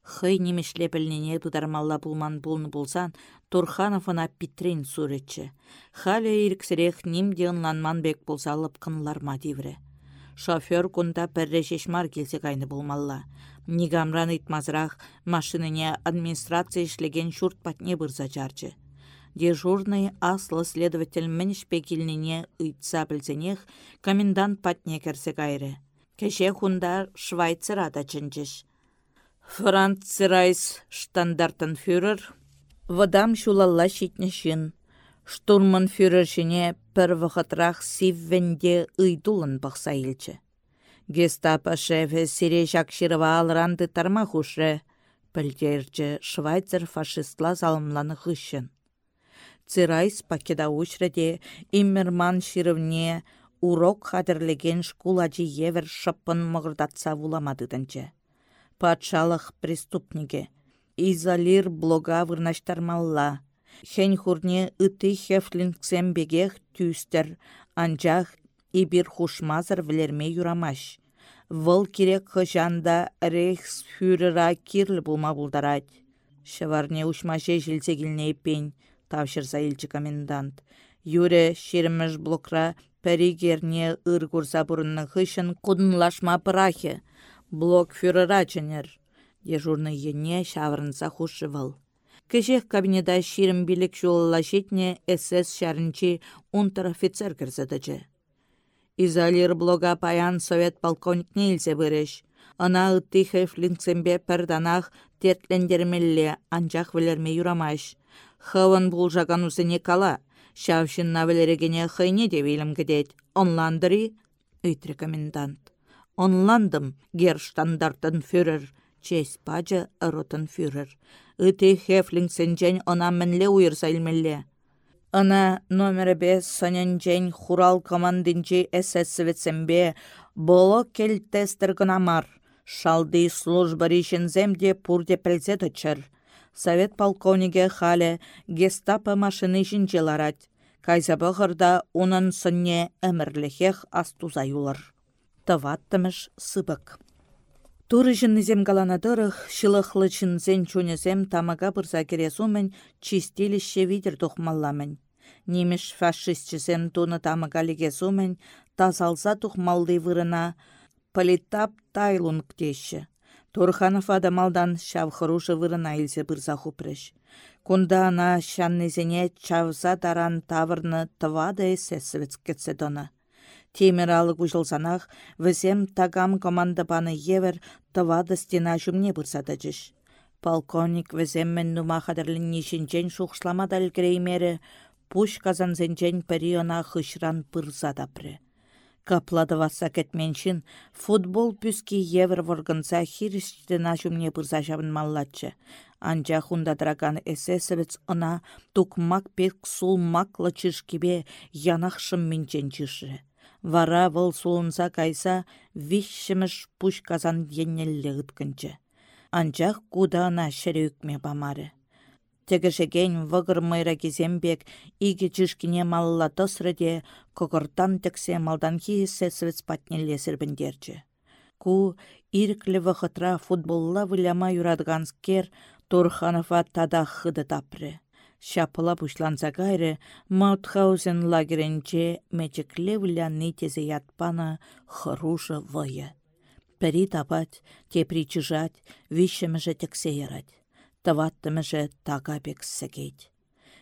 Хый немешле пілнене тудармалла булман булны булсан, Турхановына питрен суретчі. Халя ирксірех нимде ынланман бек булсалып кынларма дивре. Шофер кунда піррешешмар келсе кайны булмалла. Нигамран итмазрақ машиныне администрация ишлеген шурт патне бұрза жарчы. Дежурный аслы следователь мінішпе келнене ұйтса комендант патне керсе кайры. Кеше хунда Швайцер ада чынчыш. Франц Райс штандартенфюрер вадам шулалла шитнешін. Штурман фюрершіне пір вақытрах сиввенде ұйдулын бақса елчі. Гестапо шефе сире шакширова алранды тарма хушре, пілдерчі швайцер фашистла залымланы хыщын. Цирайс пакеда учреде иммерман ширывне урок хадірлеген шкуладжи евер шыппын мұғырдатса вуламадыдынчы патшалық преступнике. Изолир блога вырнаштармалла. Хен хурне ыты хефлингсем бегех тюстер, анжах ибир хушмазыр влерме юрамаш. Выл керек хыжанда рейхсфюрера кирлі булма булдарать. Шыварне ушмаше жилсе келне пень, тавшырса илчі комендант. Юре шеріміш блокра пәрігерне ыр курса бұрынны хышын кудынлашма пырахе блок фюрера ченер. Дежурный ене шаврынса хушывал. Кешех кабинета ширым билік жолла жетне СС шарынчи унтер-офицер кірзідіжі. Изолир блога паян совет полковник нейлзе біріш. Ана ытты хефлинксембе пірданах тертлендермелле анчах вілерме юрамаш. Хывын бұл жаган усыне кала. Шавшын навелерегене хыйне де вилім кедет. Онландыры, үйтірі комендант. Онландым, герштандартын фюрер, честь пача фюрер. Ыты хефлингсен она мінле уйырса илмелле. Ана номер бес сонен хурал командинче эсэсвецембе боло келтестер гынамар. Шалды служба земде пурде пелзе Совет полковнике хале гестапо машины жинчеларать. Кайза бұғырда унын сынне әмірліхех астуза юлар таваттымыш сыбык. Туры жыннызем галанадырых, шылықлы чынзен чунезем тамага бұрза кересумен чистилище видер тухмалламын. Немеш фашистчізем туны тамага легесумен тазалса тухмалды вырына политап тайлун ктеші. Турханов адамалдан шавхырушы вырына илсе бұрза хупрыш. Кунда ана шаннезене чавза даран тавырны тывады эсесовец кетсе. Теміралық ұжылсанақ, візем тагам команда баны евер тывады стена жүмне бұрсады жүш. Полковник віземмен нума қадырлін нешінчен шуқшламада ілгіреймері, пуш казанзенчен периона хышран пырзада пры. Каплады васа кетменшін, футбол пүскі евр варгынса хиріштіна жүмне бұрза жабын маллатчы. Анча драган эсэсовец ына тукмак пек сул маклы чышкебе янақшым минчен чышы. Вара вăл сулынса кайса вишшіміш пуш казан ыткынчы. Анчах кудана шерекме бамары. Тегішеген вғыр майра кезембек иге чышкине малла тосрыде кокыртан тексе малдан хиесе свет патнелле біндерчі. Ку ирклі вғытра футболла выляма юрадганскер Турханова тада хыды тапры. Шапыла пушланса кайры Маутхаузен лагеренче мечекле вляны тезе ятпана хырушы вăйы. Пәрі тапать, тепри чыжать, вишеміжі тексе ярать. Таваттымыжы тага бек сәгейд.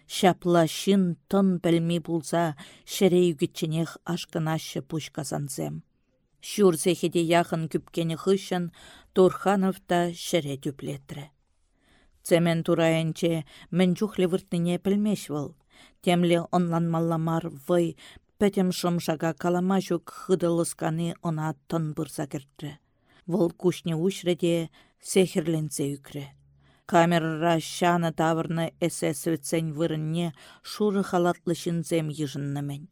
Шапла шин тон білмей булса, шәрей үгітченех ашкынашы пушказанзем. Шурзехеде яхын күпкені хышын, Турханов та шәре түплетрі. Цемен турайынче мін жүхлі вұртныне пілмеш выл. Темле онланмалламар вой пәтем шымшага калама жүк хыдылысканы она тон бұрса кіртті. Вұл күшне үшреде сехерленсе үкірі. Камерра шаны тавырны эсэс өтсен вырынне шуры халатлы шинзем ежыннымен.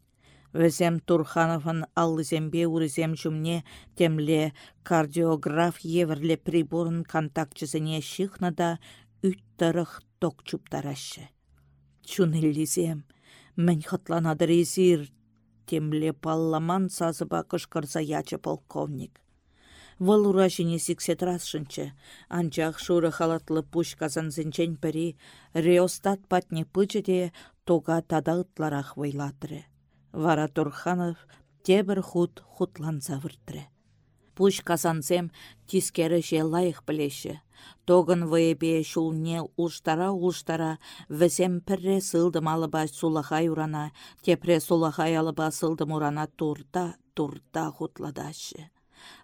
Візем Турхановын аллызембе урызем жүмне темле кардиограф еверле приборын контактчысыне шихна да үттіріх ток чуптарашы. Чунеллизем, мен хатланадыр езір, темле палламан сазыба кышкырса ячы полковник. Вăл уражине сиксе трасшынчы, анчах шуры халатлы пуш казанзынчен пӹри, реостат патне пычыде тога тада ытларах вăйлатры. Вара Турханов тебір худ хутланса казанзем тискері же лайық білеші. Тогын вăйепе шулне улштара-улштара візем пірре сылдым алыба сулахай урана, тепре сулахай алыба сылдым урана турта, турта хутладашы.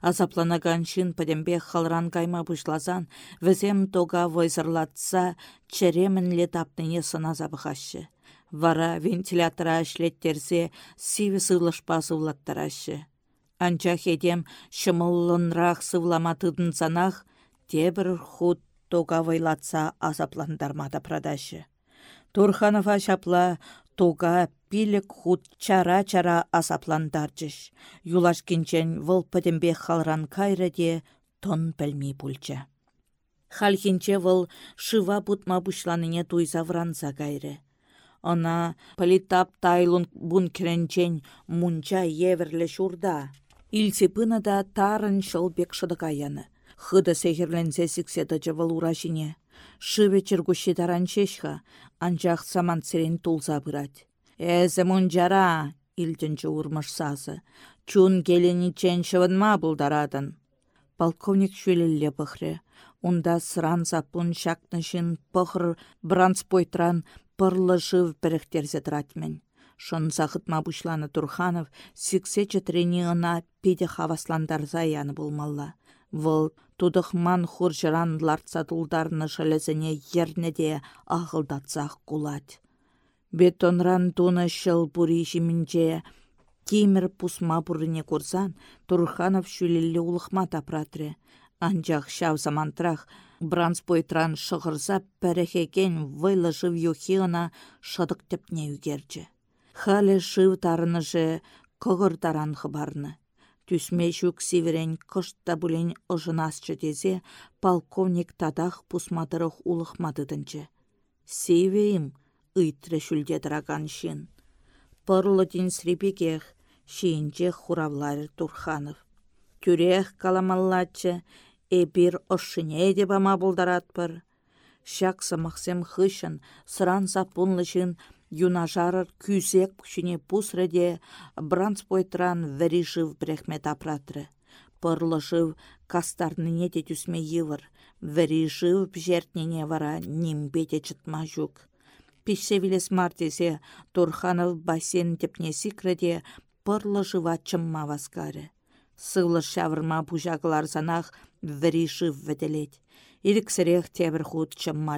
Азапланаган шин пӹдембе халран кайма пушлазан, візем тога войзырлатса, черемінле тапныне сына забыхашы. Вара вентилятора ішлеттерсе, сиві сылышпа сывлаттарашы. Анчах едем шымыллынрақ сывлама тыдын санах, тебір худ тога вайлатса азапландармада прадашы. Турханова шапла туга пилік худ чара-чара асапландарчыш. Юлаш кенчен вăл пӹтембе халран кайрыде тон пӹлми пульчча. Хальхинче вăл шыва путма пучланыне туйса вранса кайры. Она политап тайлун бункеренчен мунча еверле шурда. Илсе пына да тарын шылбек шыдыкаяны. Хыда сехерленсе сиксе тычы вăл урашине. Шыве чыргущи таранчешха, анчах саман сирен пырать. Эзі мұнжара, илтінші урмыш сазы. Чун келені чен шывынма бұлдарадын. Полковник шүлелі бұхры. Унда сыран запун шакнышын пұхыр бранспойтран пырлы жыв біріктерзе тұратмен. Шон зақытма бұшланы Турханов сіксе чытрені ына педе хавасландарза яны болмалла. Вұл тудықман хуржыран лартса тулдарны шылезіне ағылдатсақ. Бетонран туны шыл пури Кемір пусма бұрыне көрсан, Турханов шүлелі улықма тапратры. Анжақ шав замантрах, бранспойтран шығырса пәрехекен вайлы жыв юхиына шыдық тепне үгерчі. Халі шыв тарыныжы кығыр таран хыбарны. Түсме жүк северен кышта бұлен ұжынасчы дезе, полковник тадақ пусмадырық улықмадыдынчы. Севейім, ыйтрре шүлде тыраган шин. Пырлы дин срипекех, шиінче хуравлар Турханов. Тюрех каламаллачы, эбир ошшыне де бама бұлдаратпыр. Шак самақсем хышын, сыран сапунлышын, юнажарыр күзек күшіне пусреде бранспойтран вәришив брехмет апратры. Пырлышыв кастарныне де түсме йывыр, вәришив бжертнене вара нимбете чытма жүк. Пишевилес мартесе Турханов бассейн тепне сикраде пырлы жыва чымма васкары. Сывлы шавырма пужаклар санах віриші введелет. Иріксірек тебір худ чымма.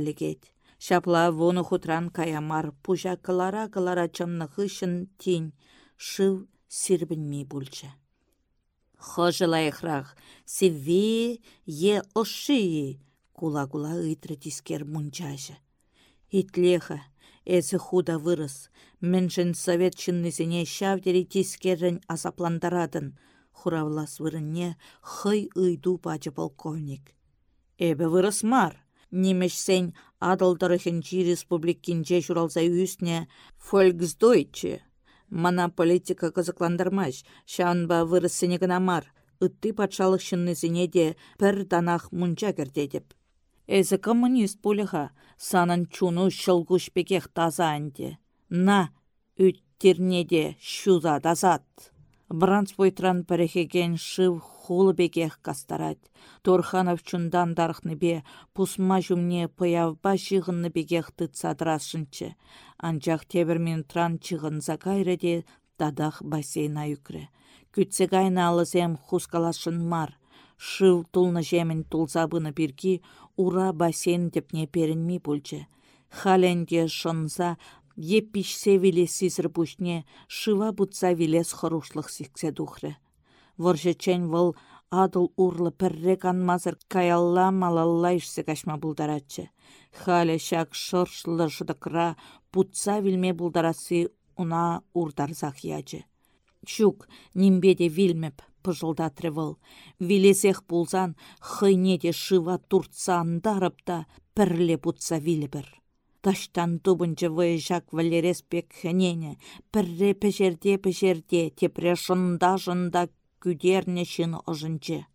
Шапла воны хутран каямар пужа кылара-кылара чымны хышын тень, шыв сирбінмей бульчы. Хожылайықрақ, севе е оши, кула-кула ытры тискер мунчажы. Итлеха, Эзі худа вырыс. Міншін совет чыннызіне шавдері тискерін азапландарадын. Хуравлас вырынне хый ыйду бачы полковник. Эбі вырыс мар. Немеш сен адылдырыхынчи республиккинче журалза үсне фольксдойче. Мана политика кызыкландармаш, шанба вырысыне гына мар. Ытты патшалық шыннызіне де пір данах мұнча. Эзі коммунист пуліға, санын чуну шылгуш пекех таза әнде. На, үттернеде шуза дазат. Бранспойтран пәрехеген шыв хулы бекех кастарать. Торханов чундан бе пусма жүмне пыявба жығынны бекех тыцадрашынчы. Анчах тебірмен тран чығын закайреде дадах бассейна юкрі. Күтсегайна алызем хускалашын мар. Шыв тулны жемін тулзабыны біргі ура бассейн депне перінмей бүлчі. Халенде шынза Еппишсе виле сизір шыва бұтса вилес хорушлық сиксе духры. Вұржычен выл адыл урлы піррек анмазыр каялла малалла ішсе кашма бұлдаратчы. Халі шак шыршлы жыдықра бұтса вилме бұлдарасы уна урдарзақ ячы. Чук, нимбеде вилмеп, пыжылдатры выл. Вилесех пулзан, хыйнеде шыва туртса андарып та, пірле бұтса вилібір. Таштан тубынчы выйжак валереспек хенене, пірре пешерде, тепре шында жында күдерне шын ожынчы.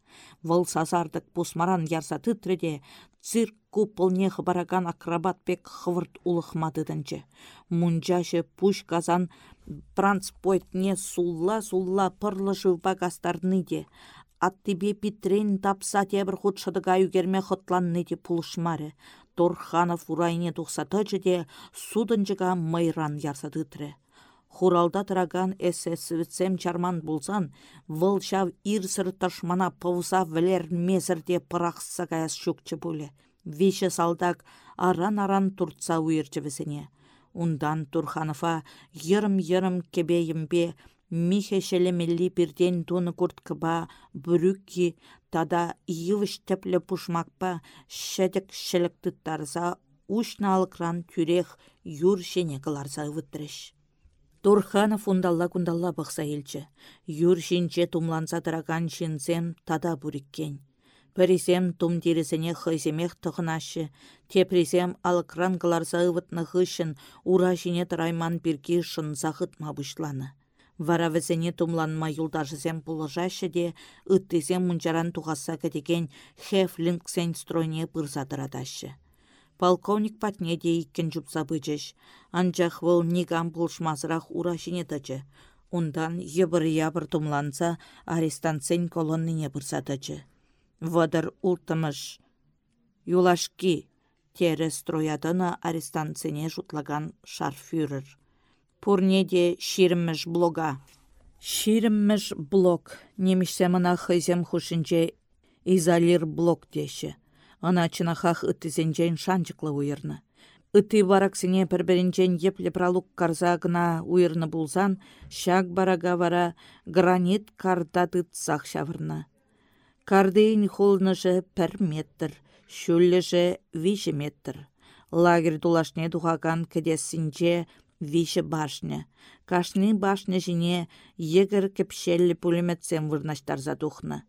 Выл сазардық пусмаран ярса тытреде, цирк купылне хыбараган акробат пек хывырт улықмадыдынчы. Мунчашы пуш казан не сулла-сулла пырлы жывба гастарны де. Аттыбе питрен тапса тебір худшыдыға үгерме хытланны де пулышмары. Торханов урайне тухсатычы де судынчыға майран ярсадытры. Хуралда тұраган эсэсвіцем чарман болсан, выл шав ирсір ташмана пауса вілер мезірде пырақса каяс шөкчі боле. Виші салдак аран-аран туртса уйырчы візіне. Ундан Турханова йырым-йырым кебейімбе Михе шелемелли бірден тоны курткыба, бүрікки, тада иывыш тәплі пушмакпа, шәдік шілік тұттарза, ушналықран түрех юр шене қыларза ұвыттырыш. Турханов ундалла кундалла бұқса елчі. Юр шинче тумланса тұраган шинзем тада бүріккен. Пәрізем тум тересіне хыземех тұғынашы, тепрезем алықран қыларза ұвытны ғышын, ура жіне тұрайман бірге шын зағытма бұшланы. Вара візіне тумланма юлдашызем пулыжашы де, ыттызем мұнжаран туғаса кәдеген хефлингсен стройне пырзадырадашы. Полковник патне де иккен жұпса бұжыш. Анжақ выл нигам бұлшмазырақ урашыне дачы. Ундан ебір ябыр тумланса арестанцен колонныне бұрсадычы. Вадыр ултымыш. Юлашки, тері строядыны арестанцене жұтлаган шарфюрер пурнеде ширімміш блога. Ширімміш блог, немішсе мына хызем хушинче изолир блог деші. Ана чынахах ыттызенчен шанчықлы уйырны. Ыты бараксыне пірбірінчен еплі пралук карзагына уйырны булзан, шак барага вара гранит кардады цах шавырны. Кардейн холныжы пір метр, шүлліжі виші метр. Лагерь дулашне тухаган кедесінче више башня. Кашны башня жіне егір кепшелі пулеметсем вырнаштарза тухны.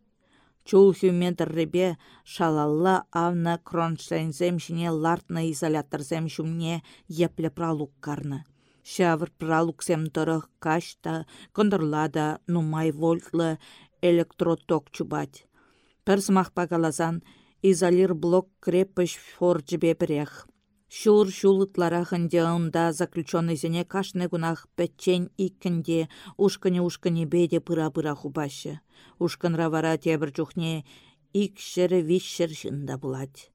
Чул хюметр ребе шалалла авна кронштейнзем жіне лартны изоляторзем шумне епле пралук карны. Шавр пралуксем тұрық кашта, кондырлада нумай вольтлы электроток чубать. Пір смақ пагалазан изолир блок крепыш форджбе бірех. Шур шулытлара хынде заключенный зене кашны гунах пәтчен иккінде ушкыне-ушкыне беде пыра-пыра хубашы. Ушкынра вара тебір чухне икшірі вишшір жында булать.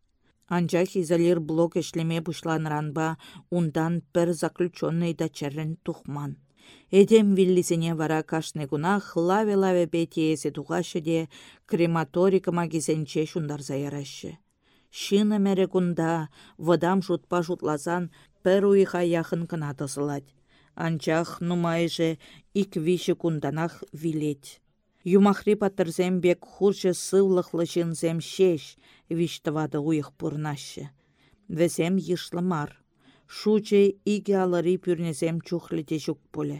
Анчах изолир блок эшлеме бушланранба ундан пір заключенный да чәррін тухман. Эдем виллисене вара кашны гунах лаве-лаве бетиесе тухашы де крематорика магизенче шундар заярашы. Шина мәре кунда, вадам жутпа жутлазан, пір уйха яхын кына тысылать. Анчах нумайже ик виші кунданах вилет. Юмахри патырзем бек хурчы сывлықлы жынзем шеш, виштывады уйық пурнашы. Везем йышлы мар. Шуче иге алыры пүрнезем чухлете жүк поле.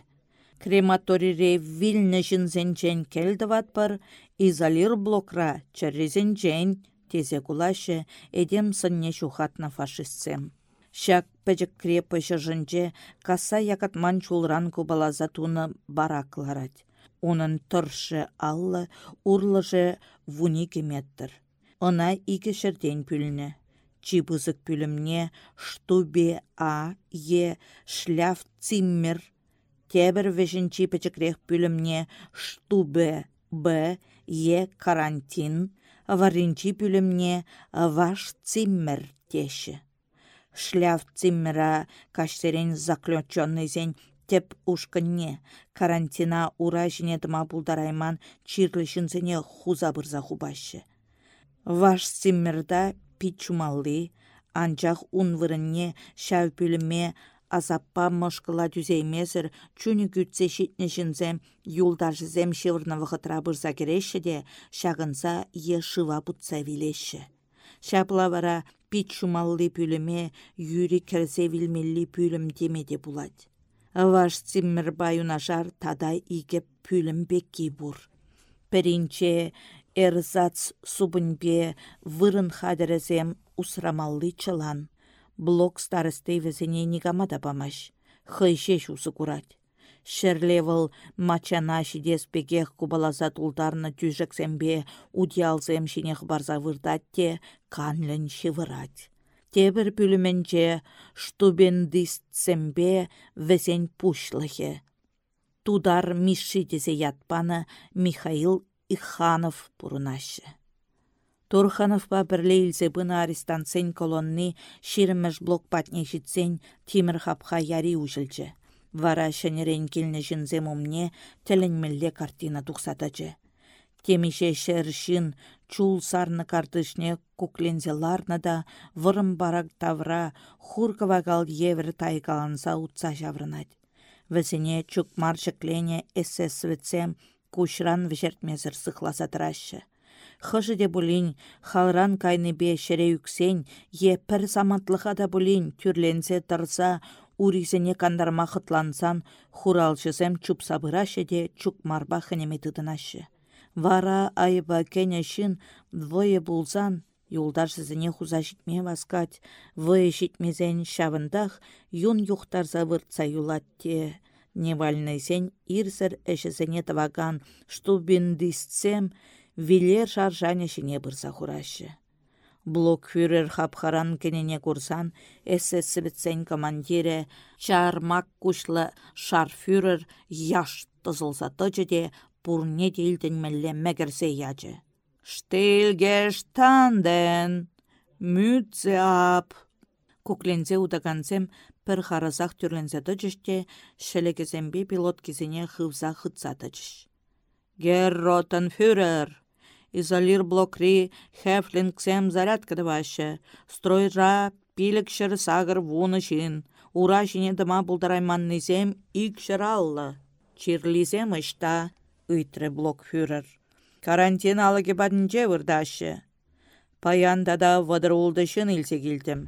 Крематорире вильны жынзенчен келді ватпар, изолир блокра чаррезенчен тезе кулашы эдем сынне шухатна фашистсем. Шак пәжік крепы жынже каса якатман чулран кубалаза туны баракларать. Унын тұршы аллы урлыжы вунике метр. Она ике шерден пүліне. Чибызык пүлімне штубе а е шляф циммер Тебір вешінші пічікрех пүлімне штубе б, е карантин, варинчи пүлімне ваш циммер теші. Шляв циммера каштерен заключенныйзен теп ушкынне карантина ура жіне дыма бұлдарайман хуза бұрза хубашы. Ваш циммерда пит чумалли, анчах ун вырынне шав пүліме азаппа мышкыла түзеймезір, чүні күтсе шитнешінзем, юлдашызем шевырны вғытра бұрза кереші де, шағынса е шыва бұтса вилеші. Шапла вара пит шумалли пүліме, юри кірзе вилмелли пүлім демеде бұлад. Ваш циммір баюнашар тадай игеп пүлім бекки бұр. Перинче эрзац субынбе вырын хадерезем усрамалли чылан. Блок старысты везене нигамада бамаш. Хыйше шусы курать. Шерлевыл мачана шидеспегех кубалаза тулдарны тюжексембе удиалзем шинех барза вырдат те канлен шивырать. Тебір пүліменче штубендистсембе весен пушлыхе. Тудар мишшидезе ятпаны Михаил Иханов пурынашы. Турхановпа бірле илсе бұны арестанцен колонны ширіміш блок патне житсен Тимір хапха яри ужылчы. Вара шынерен келні жынзем умне тілінмелле картина тұқсатачы. Темише шершин чул сарны картышне куклензе ларны да вырым барак тавра хуркавагал евр тайкаланса утса жаврынать. Візіне чук маршыклене эсэсвецем кушран вешертмезір сықласа тұрашы. Хыжы де бұлін, халран кайныбе шере үксен, е пір саматлыға да бұлін, түрленсе тұрса, урисене кандарма хытлансан, хуралшысем чуп сабырашы де чук марба хынеме тыдынашы. Вара айба кенешін двое булзан, юлдар сізіне хуза житме васкать, вое житмезен шавындах, юн юхтар выртса юлатте. Невальнайсен ирсір әшізіне таваган, штубиндистсем, вилер шаржане шине бұрса хурашы. Блокфюрер хапхаран кенене курсан, СС бітсен командире, чармак кушлы шарфюрер яш тызылса тыжыде, пурне дейлден мәлле мәгірсе ячы. Штейлге штанден, мүтсе ап. Куклензе удагансем пір харасақ түрленсе тыжыште, шелегезембе пилот кезене хывза хытса тыжыш. Герротенфюрер, изолир блокри хефлингсем зарядка ваще, стройра пилік шыр сагыр вуны шин, ура шине дыма бұлдарайманнызем ик шыраллы. Чирлизем ышта, ыйтры блокфюрер. Карантин алыге бадынче вырдашы. Паянда да вадыр улдышын илсе келдім.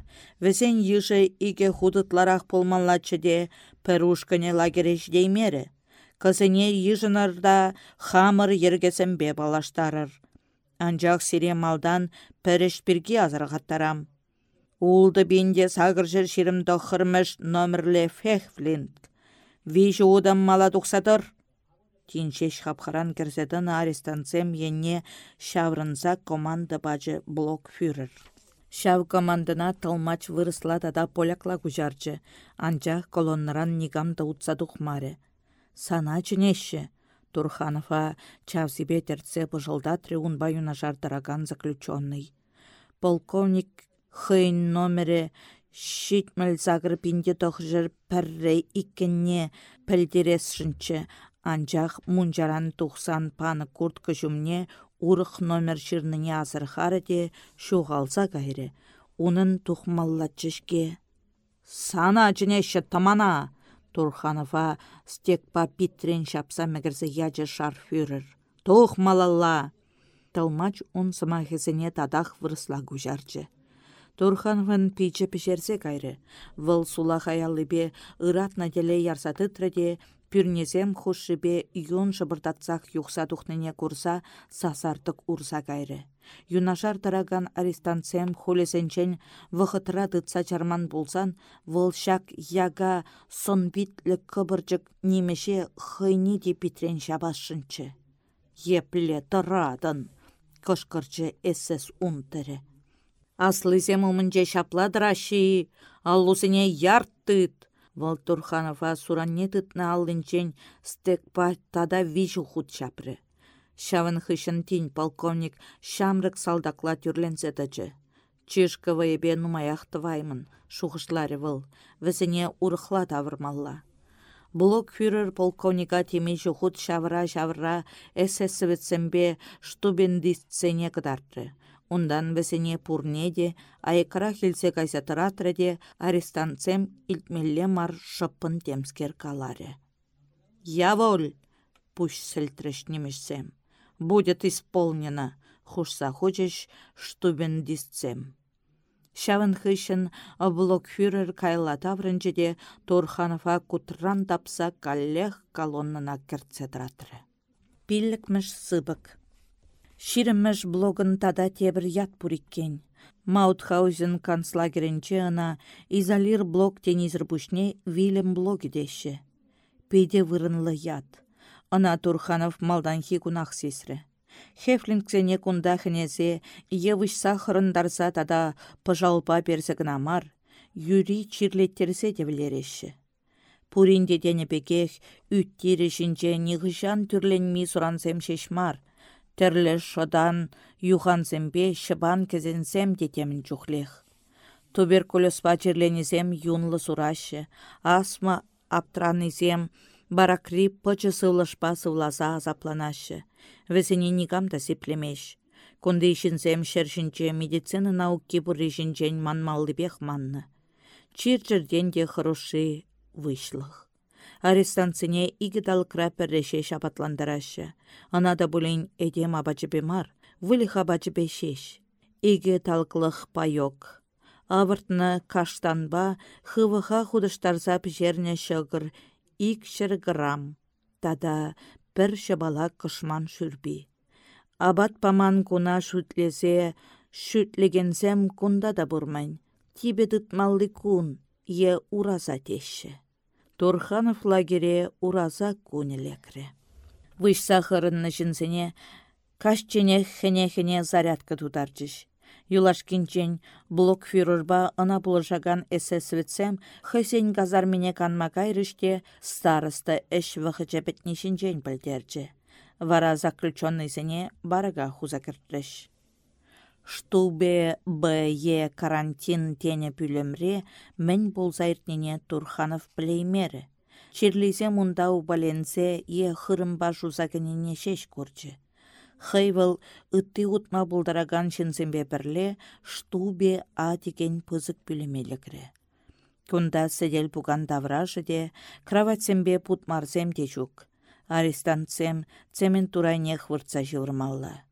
Весен еші ике худытларақ полманлачы де пәрушкіне лагереш деймері. Кызыне ежынарда хамыр ергесембе балаштарыр. Анжақ сире малдан пәріш бірге азырғаттарам. Улды бенде сағыр жыр шерімді хырмыш номерле фехфлинг. Вижі одан мала тұқсадыр. Тиншеш хапхаран керседін арестанцем енне шаврынса команда бажы блок фюрер. Шав командына тылмач вырысла тада полякла күжарчы, анчах колоннаран нигам утса тухмаре. Сана чынеші. Турханова чавсибе терце пыжылдатры унба юнашар заключенный. Полковник хыйн номере щитмел загыр пинде тохжыр пәрре иккенне пәлдересшінчі, анчах мунжаран тухсан паны куртка жүмне урық номер шырныне азырхары де шуғалса кайры. Унын тухмаллатчышке. Сана жінеші тамана! Турханова стекпа питрен шапса мәгірзі яджы шарфюрер. Тух малалла! Талмач он самахезіне тадах вырысла гужарчы. Турхановын пичі пішерсе кайры. Выл сула хаяллыбе ыратна деле ярсаты трэде пүрнезем хушшыбе юн шыбыртатсақ юқса тухныне курса сасартык урса кайры. Юнашар тараган арестанцем хулесенчен вғытра дытса чарман болсан, вылшак яга сон битлі кыбырчык немеше хыйни де битрен шабашшынчы. Епле тұрадын, кышкырчы эссес унтыры. Аслы земымынже шапладырашы, аллусыне ярттыт, Вăл Турханова суранне тытна аллинчен стекпа тада вижу худ çапрӗ. Шавын хышын тин полковник шамрык салдакла тюрленсе тăчы. Чишкова ебе нумаях тываймын, шухышларе вăл, вӹсене урыхла тавырмалла. Блокфюрер полковника теме жухут шавра-шавра эсэсовецембе штубендистсене кыдартры. Ундан весене пурнеде, айкара хилсе кайса де, арестантсем илтмелле мар шыппын темскер каларе. «Я воль!» — пусть сельтреш немешсем. «Будет исполнено!» — хушса хочеш штубендистсем. Шавын хышын блокфюрер кайла таврынчеде Торханова кутран тапса каллех колоннына керце тратры. Пиллікміш сыбык. Ширімміш блогын тада тебір ят пуриккен. Маутхаузен канцлагерінче ана изолир блок тенизір бұшне Вильям блоги деші. Пейде вырынлы ят. Ана Турханов малданхи кунақ сесрі. Хефлингсене кунда хінезе, евышса хырындарса тада пыжалпа персігінамар, юри чирлеттерсе девлереші. Пуринде дене бекех үттері жінже нығышан түрленмей сұрансем шешмар, тірлі шодан юхансембе шыбан кезенсем детемін чухлех. Туберкулезпа черленізем юнлы сурашы, асма аптранызем, баракри пычы сывлышпа сывласа азапланашы. Весене никам да сеплемеш. Конды ішінсем шершінче медицина науки бұрышінчен манмаллыбех манны. Де хороши вышлых. Арестанцине игі далқыра пірреше шапатландарашы. Ана да бұлін эдем абачыбе мар, вылих абачыбе шеш. Игі талқылық пайок. Авыртны каштанба хывыха худыштарса пішерне шығыр икшір грамм. Тада пір шабала кышман шүрбі. Абат паман куна шүтлесе, шүтлегенсем кунда да бұрмайн. Тибе дытмалли кун, е ураза теші. Турханов лагере ураза кунелекре. Вышса хырынны жінсене, кашчене хене-хене зарядка тутарчыш. Юлашкинчен блокфюрерба ына булышаган эсэсвецем газар мене канма кайрыште староста эш вахыча бетнешінчен білдерчі. Вара заключенныйсене барага хузакертреш. Штубе Б.Е. карантин тене пүлемре мен болзайртнене Турханов плеймері. Чирлизе мұнда убаленсе е хырымба жузагенене шеш көрчі. Хыйвыл ытты утма булдараган çынсембе пірле штубе а деген пызык пүлемелікрі. Кунда сәдел пуган давражы де, кроватсембе путмарзем де жүк. Арестантсем цемент турайне хвыртса жывырмалла.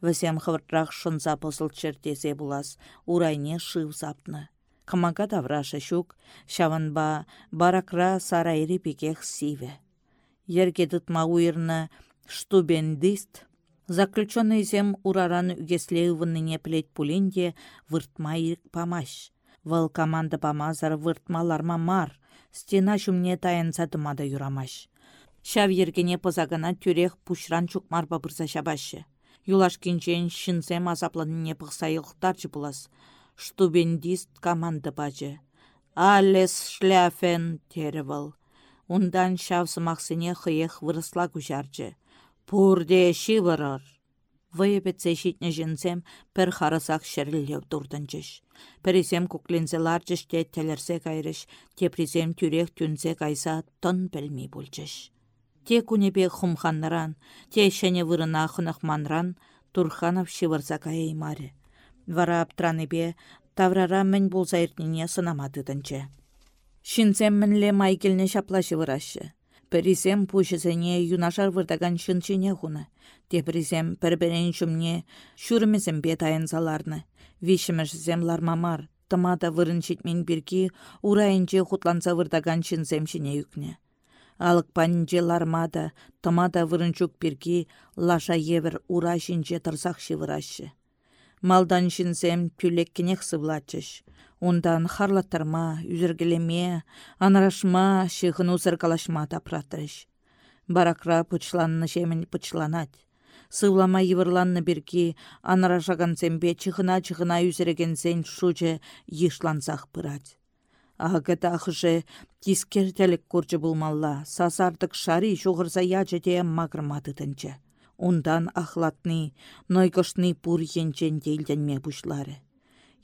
Візем хвыртрақ шынза пызыл чертезе булас, урайне шыв запны. Кымага даврашы шук, шаванба баракра сарайри пекех сиве. Ерге дытма уйырны штубендист, Заключенный зем ураран үгеслеувынныне плет пуленде выртма памаш. Вăл команда памазар выртмаларма мар, стена шумне таянса тымада юрамаш. Шав ергене позагана тюрех пушран чукмар бабырса шабашы. Юлаш кинчен шинсем азапланыне пықса йылықтарчы булас. Штубендист команда бажы. Алес шляфен теревал. Ундан шав сымақсыне хыех вырысла күжарчы. Пурде шивырыр. Вăйепетсе çитнне жінсем пір харысақ шеріллев турдынчыш. Піресем кукленсе ларчыште телерсе кайрыш, тепризем тюрех түнсе кайса тон пілмей болчыш. Те күнепе хумханнаран, те шәне вырына манран, Турханов шивырса кайаймаре. Вара аптранепе таврара мін болса ертнене сынамадыдынчы. Шинсем мінле майкелне шапла шывырашы. Пәрізем пушысене юнашар вырдаган шынчыне хуны. Тепризем пәрберен шумне шүрімізем бет айынсаларны. Вишімішізем лармамар, тымада вырын шитмен бірки урайынче хутланса вырдаган шынзем шыне юкне. Алық панинче лармада, тымада вырынчук бірки лаша евер ура шинче тұрсақ шывырашы. Малдан шинсем тюлеккенех сывлачыш. Ондан харлаттарма, үзіргілеме, анарашма, шығын узыргалашма тапратырыш. Баракра пычланны жемін пычланат. Сывлама анарашаган зембе чығына-чығына үзіреген зен шучы ешлансақ пырат. Агытахыже тискертелік курчы булмалла, сасардык шари шуғырса ячы те магрматытынчы. Ундан ахлатны, нойгышны пур енчен дейлденме бушлары.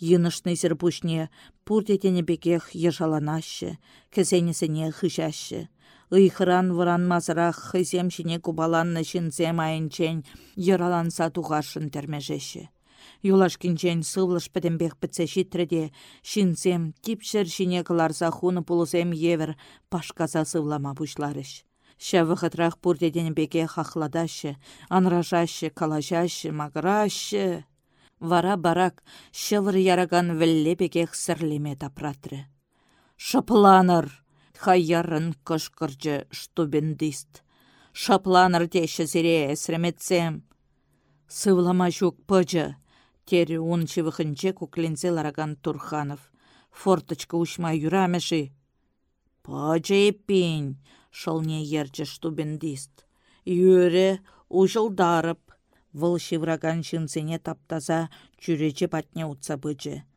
Йынышны сір пушне пур бекех ешаланашы, кесенесіне хышашы. Ыйхыран выран мазырақ хызем шине кубаланны шинзем айынчен ераланса туғашын термежеші. Юлаш кинчен сывлыш пӹтӹмбех пӹтсе çитрӗде, шинсем, типшер шине кыларса хуны пулысем евер пашказа сывлама пучларыш. Ша вăхытрах пуртетенбеке хахладашы, анражашы, калажашы, магырашы. Вара барак шывыр яраган вӹлле пекех сӹрлеме тапратры. Шыпланыр! Хайярын кышкырчы штубендист. Шапланыр теші зире әсіреметсем. Сывлама жук пыжы, Тері он чывыхынче кукленсе лараган Турханов. Форточка ушма юрамеши. Пача еппень, шылне ерчі штубендист. Юре ушылдарып. Выл шивраган шынсене таптаза чүрече патне утса.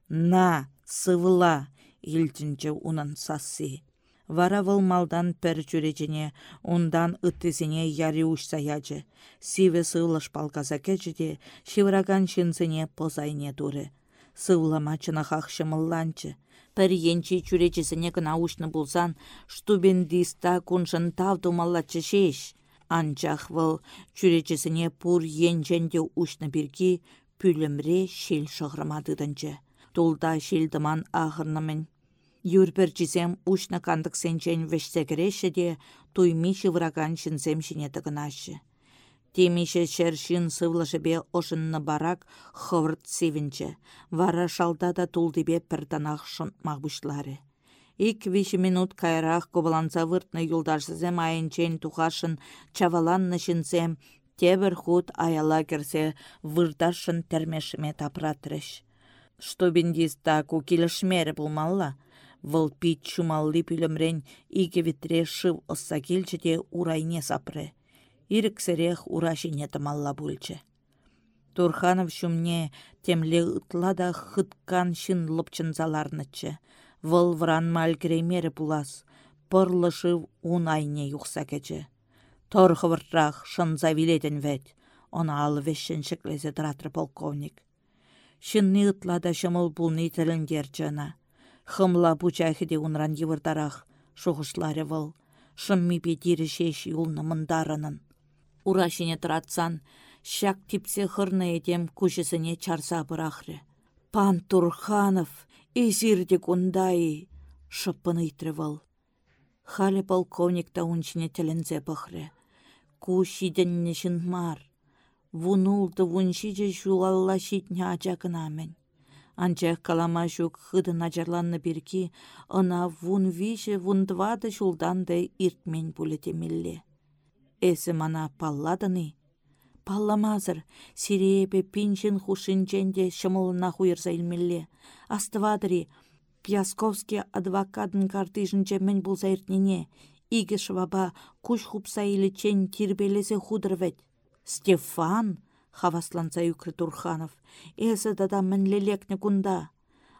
На, сывыла, илтінче унын сасси. Вара вăл малдан пәр чүречене, ундан ыттысене яри ушса ячы. Сиве сывлыш палказа кечеде, шивраган çынсене позайне туры. Сывлама чынахах шымылланчы. Енчи чүречесіне кына ушны булсан, штубен диста куншын тав думаллачы шеш. Анчах чүречесіне пур енченде ушны бірки пүлімре шел шығырмадыдынчы. Тулда ағырнымын Юрпер чизем ушна кандык сенчен вешсегреше де туйми шывраган шинзем шине тыгынашы. Темише шер шин сывлышы бе ошынны барак хывырт севінче. Вара шалда да тулдыбе піртанақ шынтмақ бұшлары. Ик виш минут кайрақ кобыланса выртны юлдашсызем айынчен тухашын чаваланны шинзем, тебір худ аяла керсе термешіме тапратрыш. Что бендиста кукилішмері булмалла, Вăл пит чумалли пүлімрен иге витре шыв ысса келчі урайне сапры. Иріксірех урашине тымалла бүлчі. Турханов шумне темле ытла да хыткан шын лыпчынзаларнычы. Вăл вран мальгремері пулас. Пырлы шыв ун айне юқса кечі. Тор хывыртрах шынза вилетін вәт. Она алы вешшін шеклезе дратыр полковник. Шынны ытла да шымыл бұлны тіліндер жына. Хымла пучахіде унран евырдарах, шухышларе вăл. Шымми петире шеш юлны мындарынын. Урашине тратсан, шак типсе хырны етем күшісіне чарса бұрахры. Пан Турханов, изирде кундай, шыппын ыйтры вăл. Полковник та унчине тілінзе бұхры. Кушиденне мар. Вунулды вуншиже жуалла шитне. Анчах калама жүк хыдын ажарланны бірки, ына вун више вундвады шулданды иртмен пулетемелле. Эсі мана палладыны. Палламазыр, сирепе пинчен хушинченде шымылына хуйырса илмелле. Астывадыри, Пьясковский адвокатын картыжынче мен булса иртнене, иге шваба куш хупса иличен тирбелесе худырвет. Стефан, хавасланса юкры Турханов. Эсі дада мінлелекне кунда.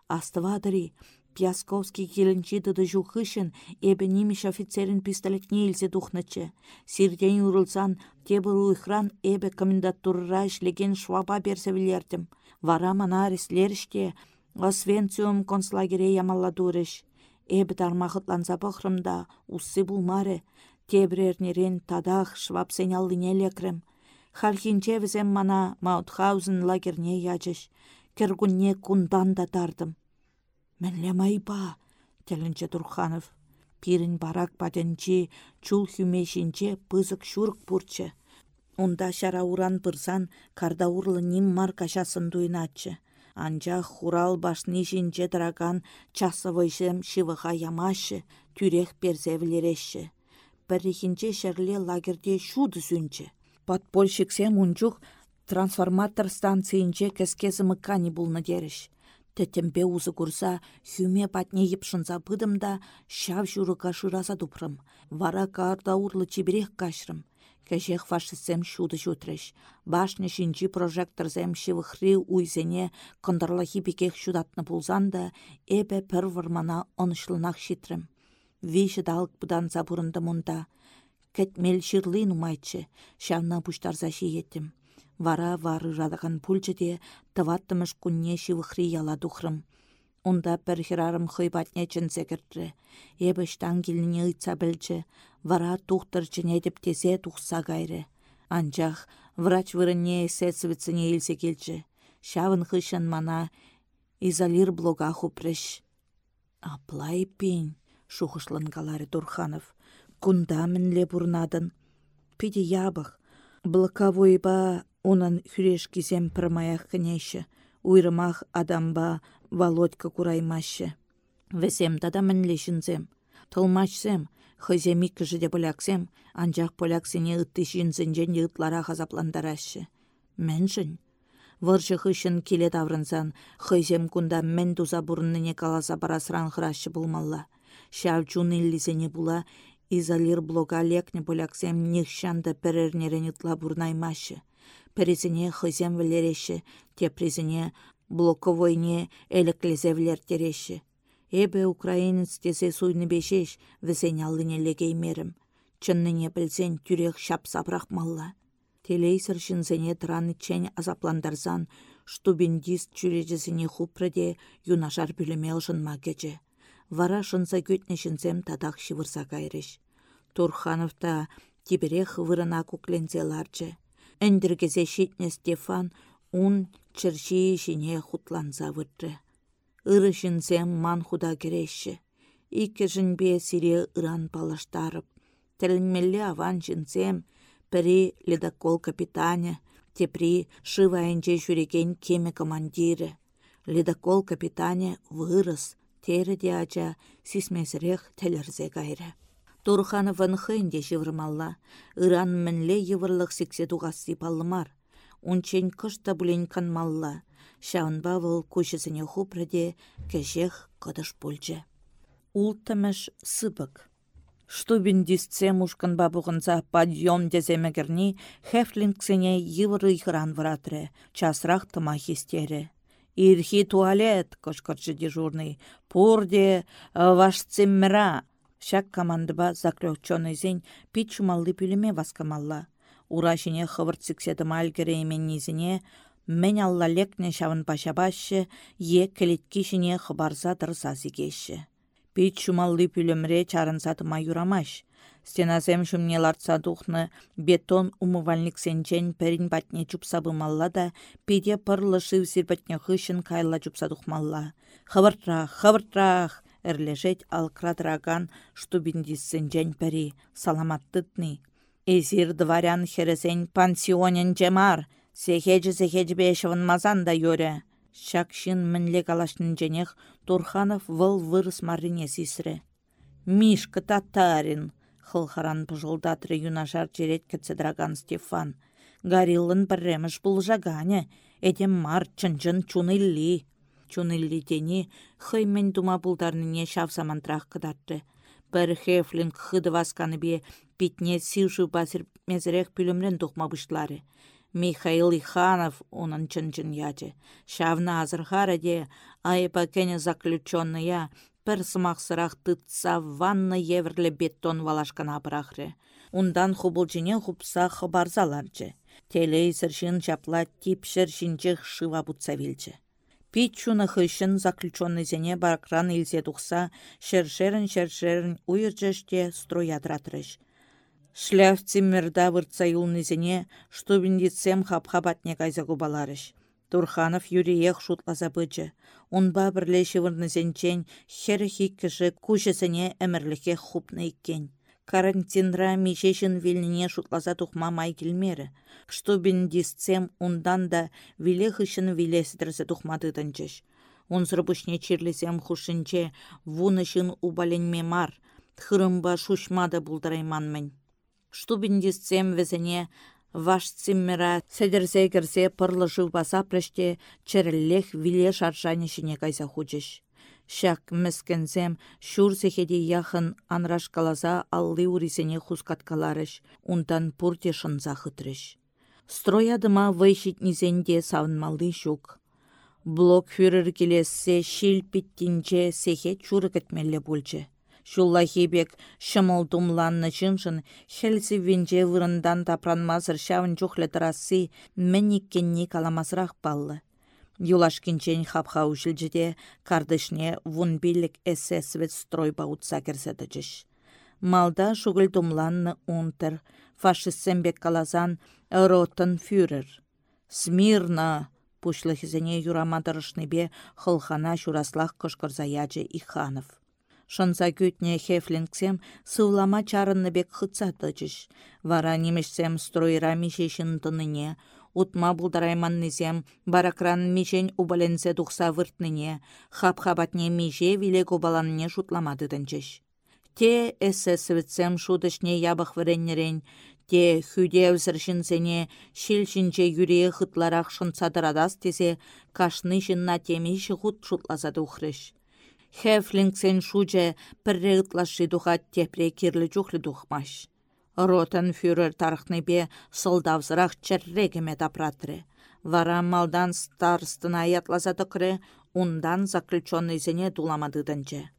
Астывадыри, Пьясковский келінчі дыды жухышын, эбі немеш офицерін пистолетне илсе тухнычы. Сирден урылсан, тебір уйхран эбі комендатурра ішлеген шваба берсевілердім. Вара мана реслеріште, Освенциум концлагере ямалладурыш. Эбі тармақытланса бұқрымда, уссы булмары. Тебірернерен тадах шваб сеняллыне лекрім. Хальхинче візем мана Маутхаузен лагерне ячыш. Кергунне кундан да тардым. Мәнле майба, телінче Турханов. Пирін барак патенче, чул хүмешінче пызык шурк пурчы. Унда шара уран пырсан карда ним мар кашасын дуйнатчы. Анча хурал башны жинче драган часовойшем шивыға ямашы, тюрех перзевлереші. Біррехінче шерле лагерде шуды сүнчі подпольщиксем унчух трансформатор станцийінче кәскезі мыккани булны деріш. Тәтембе узы курса, хүме патне епшынса пыдым да, шав жүрі кашыраса дупрым. Вара карда урлы чибірех кашрым. Кәжех фашистсем шуды жутрыш. Башны шинчи прожекторзем шивыхри уйзене кындырлахи бекех шудатны пулзанда, эбе пір вармана онышлынақ шитрім. Виші далық бұдан забурынды мұнда. Кәтмел шырлы нумайчы, шавна пуштарза еттім. Вара вары радаған пульчыде тываттымыш күнне шивыхри яла духрым. Унда пір хирарым хыйбатне чынсе кірді. Ебіштан келіне ұйтса білчі, вара тухтыр чынедіп тезе тухса гайры. Анчах врач вырынне эсэсвіціне елсе келчі. Шавын хышын мана изолир блога хупрыш. Аплай пень, шухышлан галары Турханов. Кунда мінле бұрнадын. Пиде ябық. ба унан хүреш кизем пірмаяқ кінеші. Уйрымах адамба Володька кураймашы. Весем тада мінле жінзем. Тылмашсем, хыземи кіжіде поляксем, анжақ поляксене ытты жінзінжен йытлара хазапландарашы. Мәншін. Выржы хышын келе таврынсан, хызем кунда мен туза бұрынныне каласа барасран хырашы булмалла. Шав чун иллисене була, изолир блога лекне поляксем нихшанда перернерен ытла бурнаймашы. Перезіне хызем вілереші, тепрезіне блоковойне элеклезевлер тереші. Эбе украинец тесе суйны бешеш, візен алыне легеймерім. Чынныне білсен түрек шап сапрақ малла. Телейсір шынзене тұраны чен азапландарзан, штубиндист чүрежізіне хупрыде юнашар бүлімел жынма кече. Вара шынса көтне шынзем тадақ шывырса кайрыш. Турхановта тиберех вырына куклензе ларчы. Әндіргезе шитне Стефан ун чырши жіне хутланса выртры. Ырышынсем ман худа кереші. Икі сире ыран палаштарып. Тәлінмелі аван жінсем, пірі ледокол капитане, тепри шывайынче жүреген кеме командирі. Ледокол капитане вырыс, тері де ача сисмесірех тәлірзе гайры. Турхановын хынде жывырмалла, ыран мінле евырлық сіксе туғасы паллымар унчен кышта булен канмалла. Шаунба выл кушесіне хупраде кәжех кыдыш пульче. Ултымыш сыбык. Штубин дисцем ушкан бабуғынса подъем деземегерни хефлингсене йывыры йхыран варатре, часрах тыма хистере. Ирхи туалет, кышкырчы дежурный, пурде вашцеммера. Шак командыба заключенный зень пит шумалды пүлеме васкамалла. Урашине хывырт сікседім алгерейменнизіне, мен алла лекне шавын пашабашы, е кілеткешіне хыбарса дырса зигеші. Пит шумалли пүлімре чарынсаты майурамаш. Стеназем лартса духны бетон умывальник сенчен пәрін батне чупса бымалла да, пиде пырлы шив сирбатне хышын кайла чупса духмалла. Хывыртрах, хывыртрах, әрлешет алкрадыраган штубиндиссен пәри, саламаттытны. Эзир дворян хересен пансионен жемар, сехеджі бешівін мазан да йөре. Шакшин мінле калашнын женех Турханов выл вырыс марине сисре. Мишка татарин, хылхаран пыжылдатры юнашар жерет кецедраган Стефан. Гариллын бірреміш бұл жагане, эдем мар чынчын чунылли. Чунылли тени хыймен дума бұлдарныне шав самантрах кыдатты. Бір хефлинг хыды васканы бе питне силшу басыр мезірек пүлімрен бұштлары. Михаил Иханов онын чын-чын ячы. Шавна азырхара де айыпа кәне заключенная пір сымақсырақ тытса ванна еверлі бетон валашкана бірақры. Ундан хубылчыне хупса хыбарзаларчы. Телейсір шын чапла типшір шинчіх шыва бұтса вилчі. Питчуны хышын заключенный зене баракран илзе тухса, шершерін-шершерін уйырчыште строядратырыш. Шляв циммерда выртса юлнызене, что виндицем хап-хапатне кайза губаларыш. Турханов юриех шутласа бычы. Унба бірле шывырнызенчен хер хиккіші кушесіне әмірліке хупны иккен. Карантинра мишешін виліне шутласа тухма май келмері. Что дисцем ундан да виле хышын вилесідрісі тухмады тынчыш. Унсыр бұшне чирлесем хушынче вунышын убаленме мар. Тхырымба шушмады бұлдарайманмен. Штубиндисцем везене ваш циммера седерсе кірсе пырлы баса прыште череллех виле шаршанешіне кайса хучыш. Шак мәскензем шур сехеде яхын анраш калаза аллы урисене хускаткаларыш, ундан пурте шынза хытрыш. Строядыма вайшит низенде савынмалды шук. Блок фюрер келесе шил питтинче сехе чуры бульче. Шулла хебек шымыл думланны жымшын, хелси венже вырындан тапранмазыр шавын чухле тарасы кенни каламазырақ баллы. Юлашкинчен хапха ушілжіде кардышне вун билік эсэсвет стройба утса керседіжіш. Малда шугыл думланны унтер, фашистсембек калазан ротын фюрер. Смирна! Пушлы хизене бе хылхана шураслах кышкырзаячы Иханов. Шынса күтне хефлингсем сывлама чарынныбек хытса тычыш. Вара немешсем стройра мишешін тыныне, утма булдарайманнисем, баракран мишень убаленсе тухса выртныне, хап-хабатне мише виле кубаланне шутламады тынчыш. Те эсэсвітсем шудышне ябық віреннерен, те хүдеу шил шинче юре хытларақ шынсадырадас тесе кашны жынна темейші худ шутлазады. Хефлингсен шуже пірре ытлашы духат тепре кирлі чухлі духмаш. Ротен фюрер тархныбе сылдавзырақ чәррегеме тапратры. Вара малдан старстына ятласа тықры, ундан заключенный зене дуламадыдынче.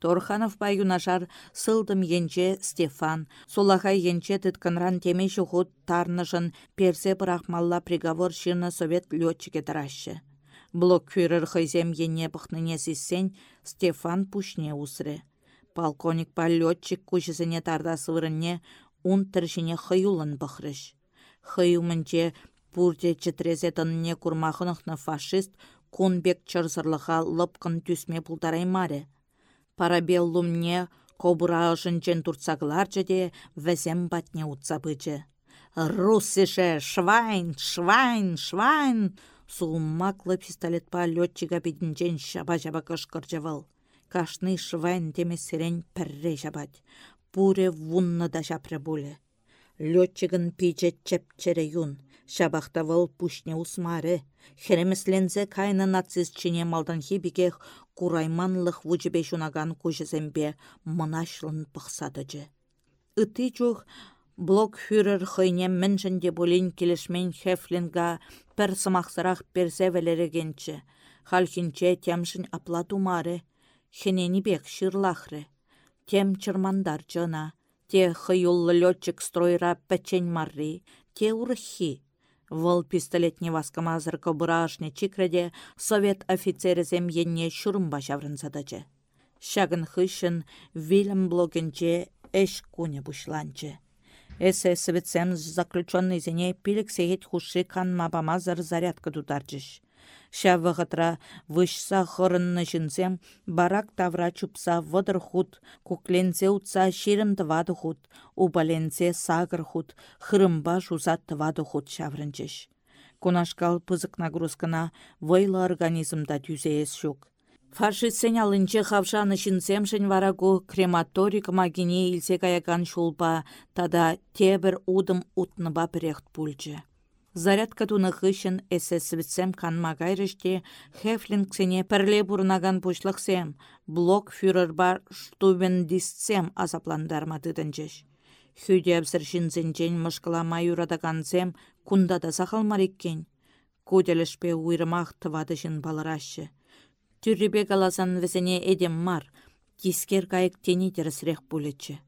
Торханов бай юнашар сылдым енче Стефан, солахай енче тытканран теме шухут тарнышын персе брахмалла приговор ширна совет летчике тарашы. Блокфюрер хызем ене Стефан пушне усры. Полковник полетчик кучысыне тарда сывырынне ун тіршіне хыюлын бұхрыш. Хыюмынче пурте чітрезе тынне курмахынықны фашист кунбек чырсырлыға лыпкын түсме пултараймаре. Парабеллумне кобура жынчен турцаглар де вәзем батне утса бычы. Руссише, швайн, швайн, швайн! Суғыммаклы пистолетпа летчига бедінчен шаба-жаба кышкыр жавыл кашны швайн темесерен пірре жабад. Пуре вунны да жапры буле. Летчигін пиже чепчере юн. Шабақтавыл пушне усмары. Херемеслензе кайны нацистчине малдан хибикех курайманлық вучебе шунаган кужезембе мұнашлын пықсадыжы. Үті чух блокфюрер хыйне міншінде болин келешмен Хефлинга пір сымақсырақ персе велерегенчі. Халхинче темшін аплатумары хенени бек шырлахры. Тем чырмандар жона, те хыюллы летчик стройра пәчен марри, те урхи. Вăл пистолетне васкамазыр кобырашне чикреде совет офицерізем енне шурымба çаврынсадачы. Шагын хышын вилем блогенче эш куне бушланчы. Эсэ советсем заключенный зене пилік сегет хуши канма бамазыр зарядка дударчыш. Шавығытра вышса хырынны жінзем, барак тавра чупса вăдăр худ, кукленсе утса ширім тывады худ, убаленсе сагыр худ, хырымба жуза тывады худ шаврынчыш. Кунашкал пызык нагрузкана вăйлы организмда тюзеес шук. Фашистсен алынче хавшаны шинсемшін варагу крематорик магине илсе каякан шулпа, тада тебір удым утныба перехт пульчы. Зарядка туны хышын эсэсвитсем канма гайрыште Хефлингсене пірле бұрнаган пушлықсем, блок фюрер бар штубендистсем азапландарма тыдынчыш. Хүде әбсіршін мұшқыла майурадагансем кунда да сақалмар еккен. Уйрымақ тывадышын. Түрребе галасан візіне едем мар, кискер кайык тені терісірек бұлетші.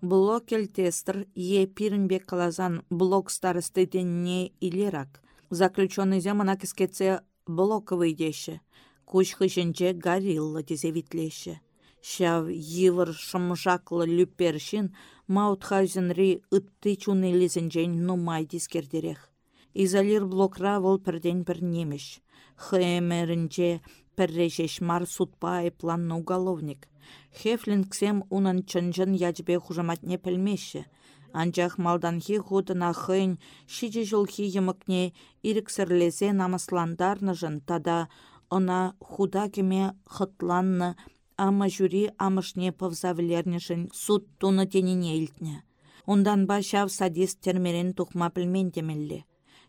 Блокел тестер е пирінбек қалазан блок старысты денне илерак. Заключенный земана кіскетсе блоковый деші. Куш хышынче горилла витлеші. Шав йывыр шымшаклы люпершин маутхайзенри ытты чуны лизенжен нумай дискердерех. Изолир блокра вол пірден бір немеш. Піррешеш мар судпа планны уголовник. Хефлингсем унын чынжын ячбе хужаматне пілмеші. Анчах малданхи худына хыйн, шичі жылхи емікне иріксірлесе намысландарныжын тада она худа кеме хытланны, ама жюри амышне пывзавлернішін суд туны теніне илтне. Ондан ба шав садист термерен тухма пілмен темелле.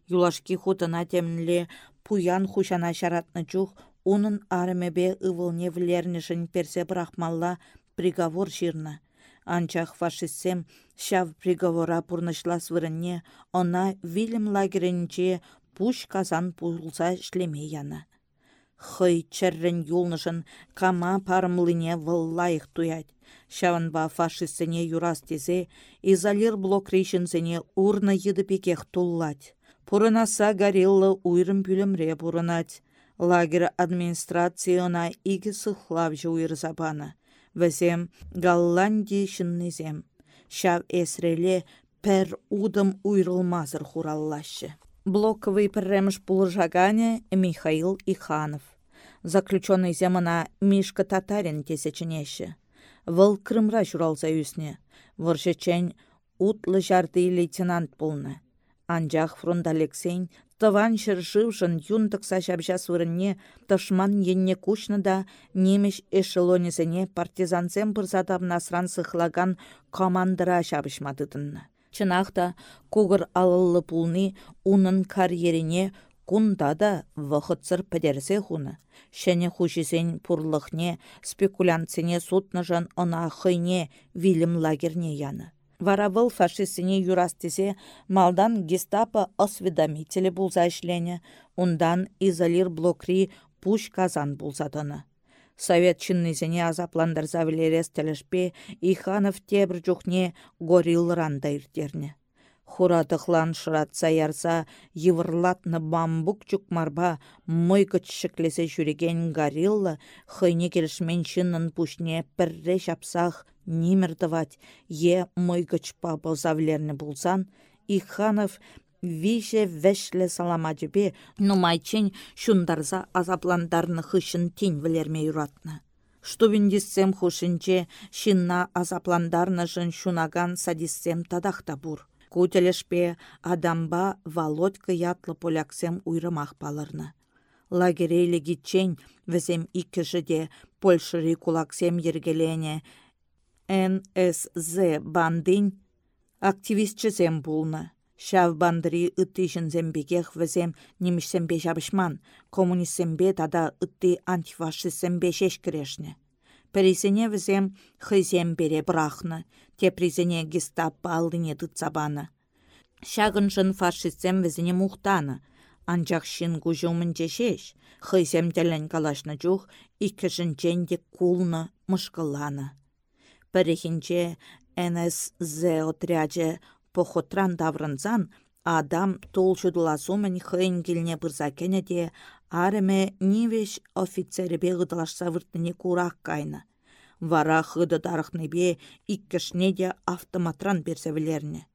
Юлашки хутына темле пуян хушана шаратны чух унын арымебе ывылне влернешін персе брахмалла приговор жирна. Анчах фашистсем шав приговора пурнышлас вырынне, она вилім лагерінче пуш казан пулса шлеме яна. Хый чәррін юлнышын кама парымлыне выллайық туять. Шаванба фашистсене юрас тезе, изолир блок рейшінсене урны пекех туллать. Пурынаса горилла уйрым пүлімре пурынать. Лагер администрацияна игі сықлав жуыр забаны. Візем Голландия шыннезем. Шав эсреле пәр удым уйрылмазыр хураллашы. Блоковый пірремш жагане Михаил Иханов. Заключенный земана Мишка Татарин тесеченеші. Выл Крымра журалза үсіне. Выршечен утлы жарды лейтенант болны. Анжақ фронт Алексейн тыван шыршывшын юнтықса шабжа сурынне тышман енне кушны да немеш эшелонезене партизансем бұрзадап насран сыхлаган командыра шабышмадыдынны. Чынақта кугыр алылы пулны унын карьерине кунда да вăхытсыр пӹдерсе хуны. Шәне хушисен пурлыхне, спекулянтсене сутнăжан ына хыйне вилім лагерне яны. Вара вăл фашистсене юрастесе малдан гестапо осведомителі булса ишлене, ундан изолир блокри пуш казан булсатыны. Совет чиннисене азапландарса вилерес телешпе Иханов тебір жүхне гориллранда иртерне. Хуратықлан шыратса ярса, еврлатны бамбук марба мой шіклесе жүреген горилла хыйне келішмен шынын пушне пірре шапсах нимертывать е мойгычпа болзавлерне булсан, Иханов виже вәшлі саламаджыбе нумайчен шундарза азапландарны хышын тень вілерме юратны. Штубиндиссем хушинче шинна азапландарны жын шунаган садиссем тадахта бур. Кутелешпе адамба Володька ятлы поляксем уйрымах палырны. Лагерейлі гитчен візем иккішіде Польшыри кулаксем ергелене НСЗ бандин активистчізем булны. Шав бандыри ытты жінзембегех візем немішсембе жабышман, коммунистсембе тада ытты антифашистсембе шешкірешні. Пересене візем хызем бере брахны, те призене гестапо алдыне. Шагын жын фашистсем візене мухтаны, анчақ шин кужумын жешеш, хызем тәлін калашны икі жінчен кулны мышкыланы. Пәрехінче НСЗ отряджы похотран даврынзан, адам толчудыласумын хыйн келіне бұрза де, арыме нивеш офицеребе ғыдылашса выртныне курак кайны. Вара хыды бе иккішне де автоматран берсевілеріне.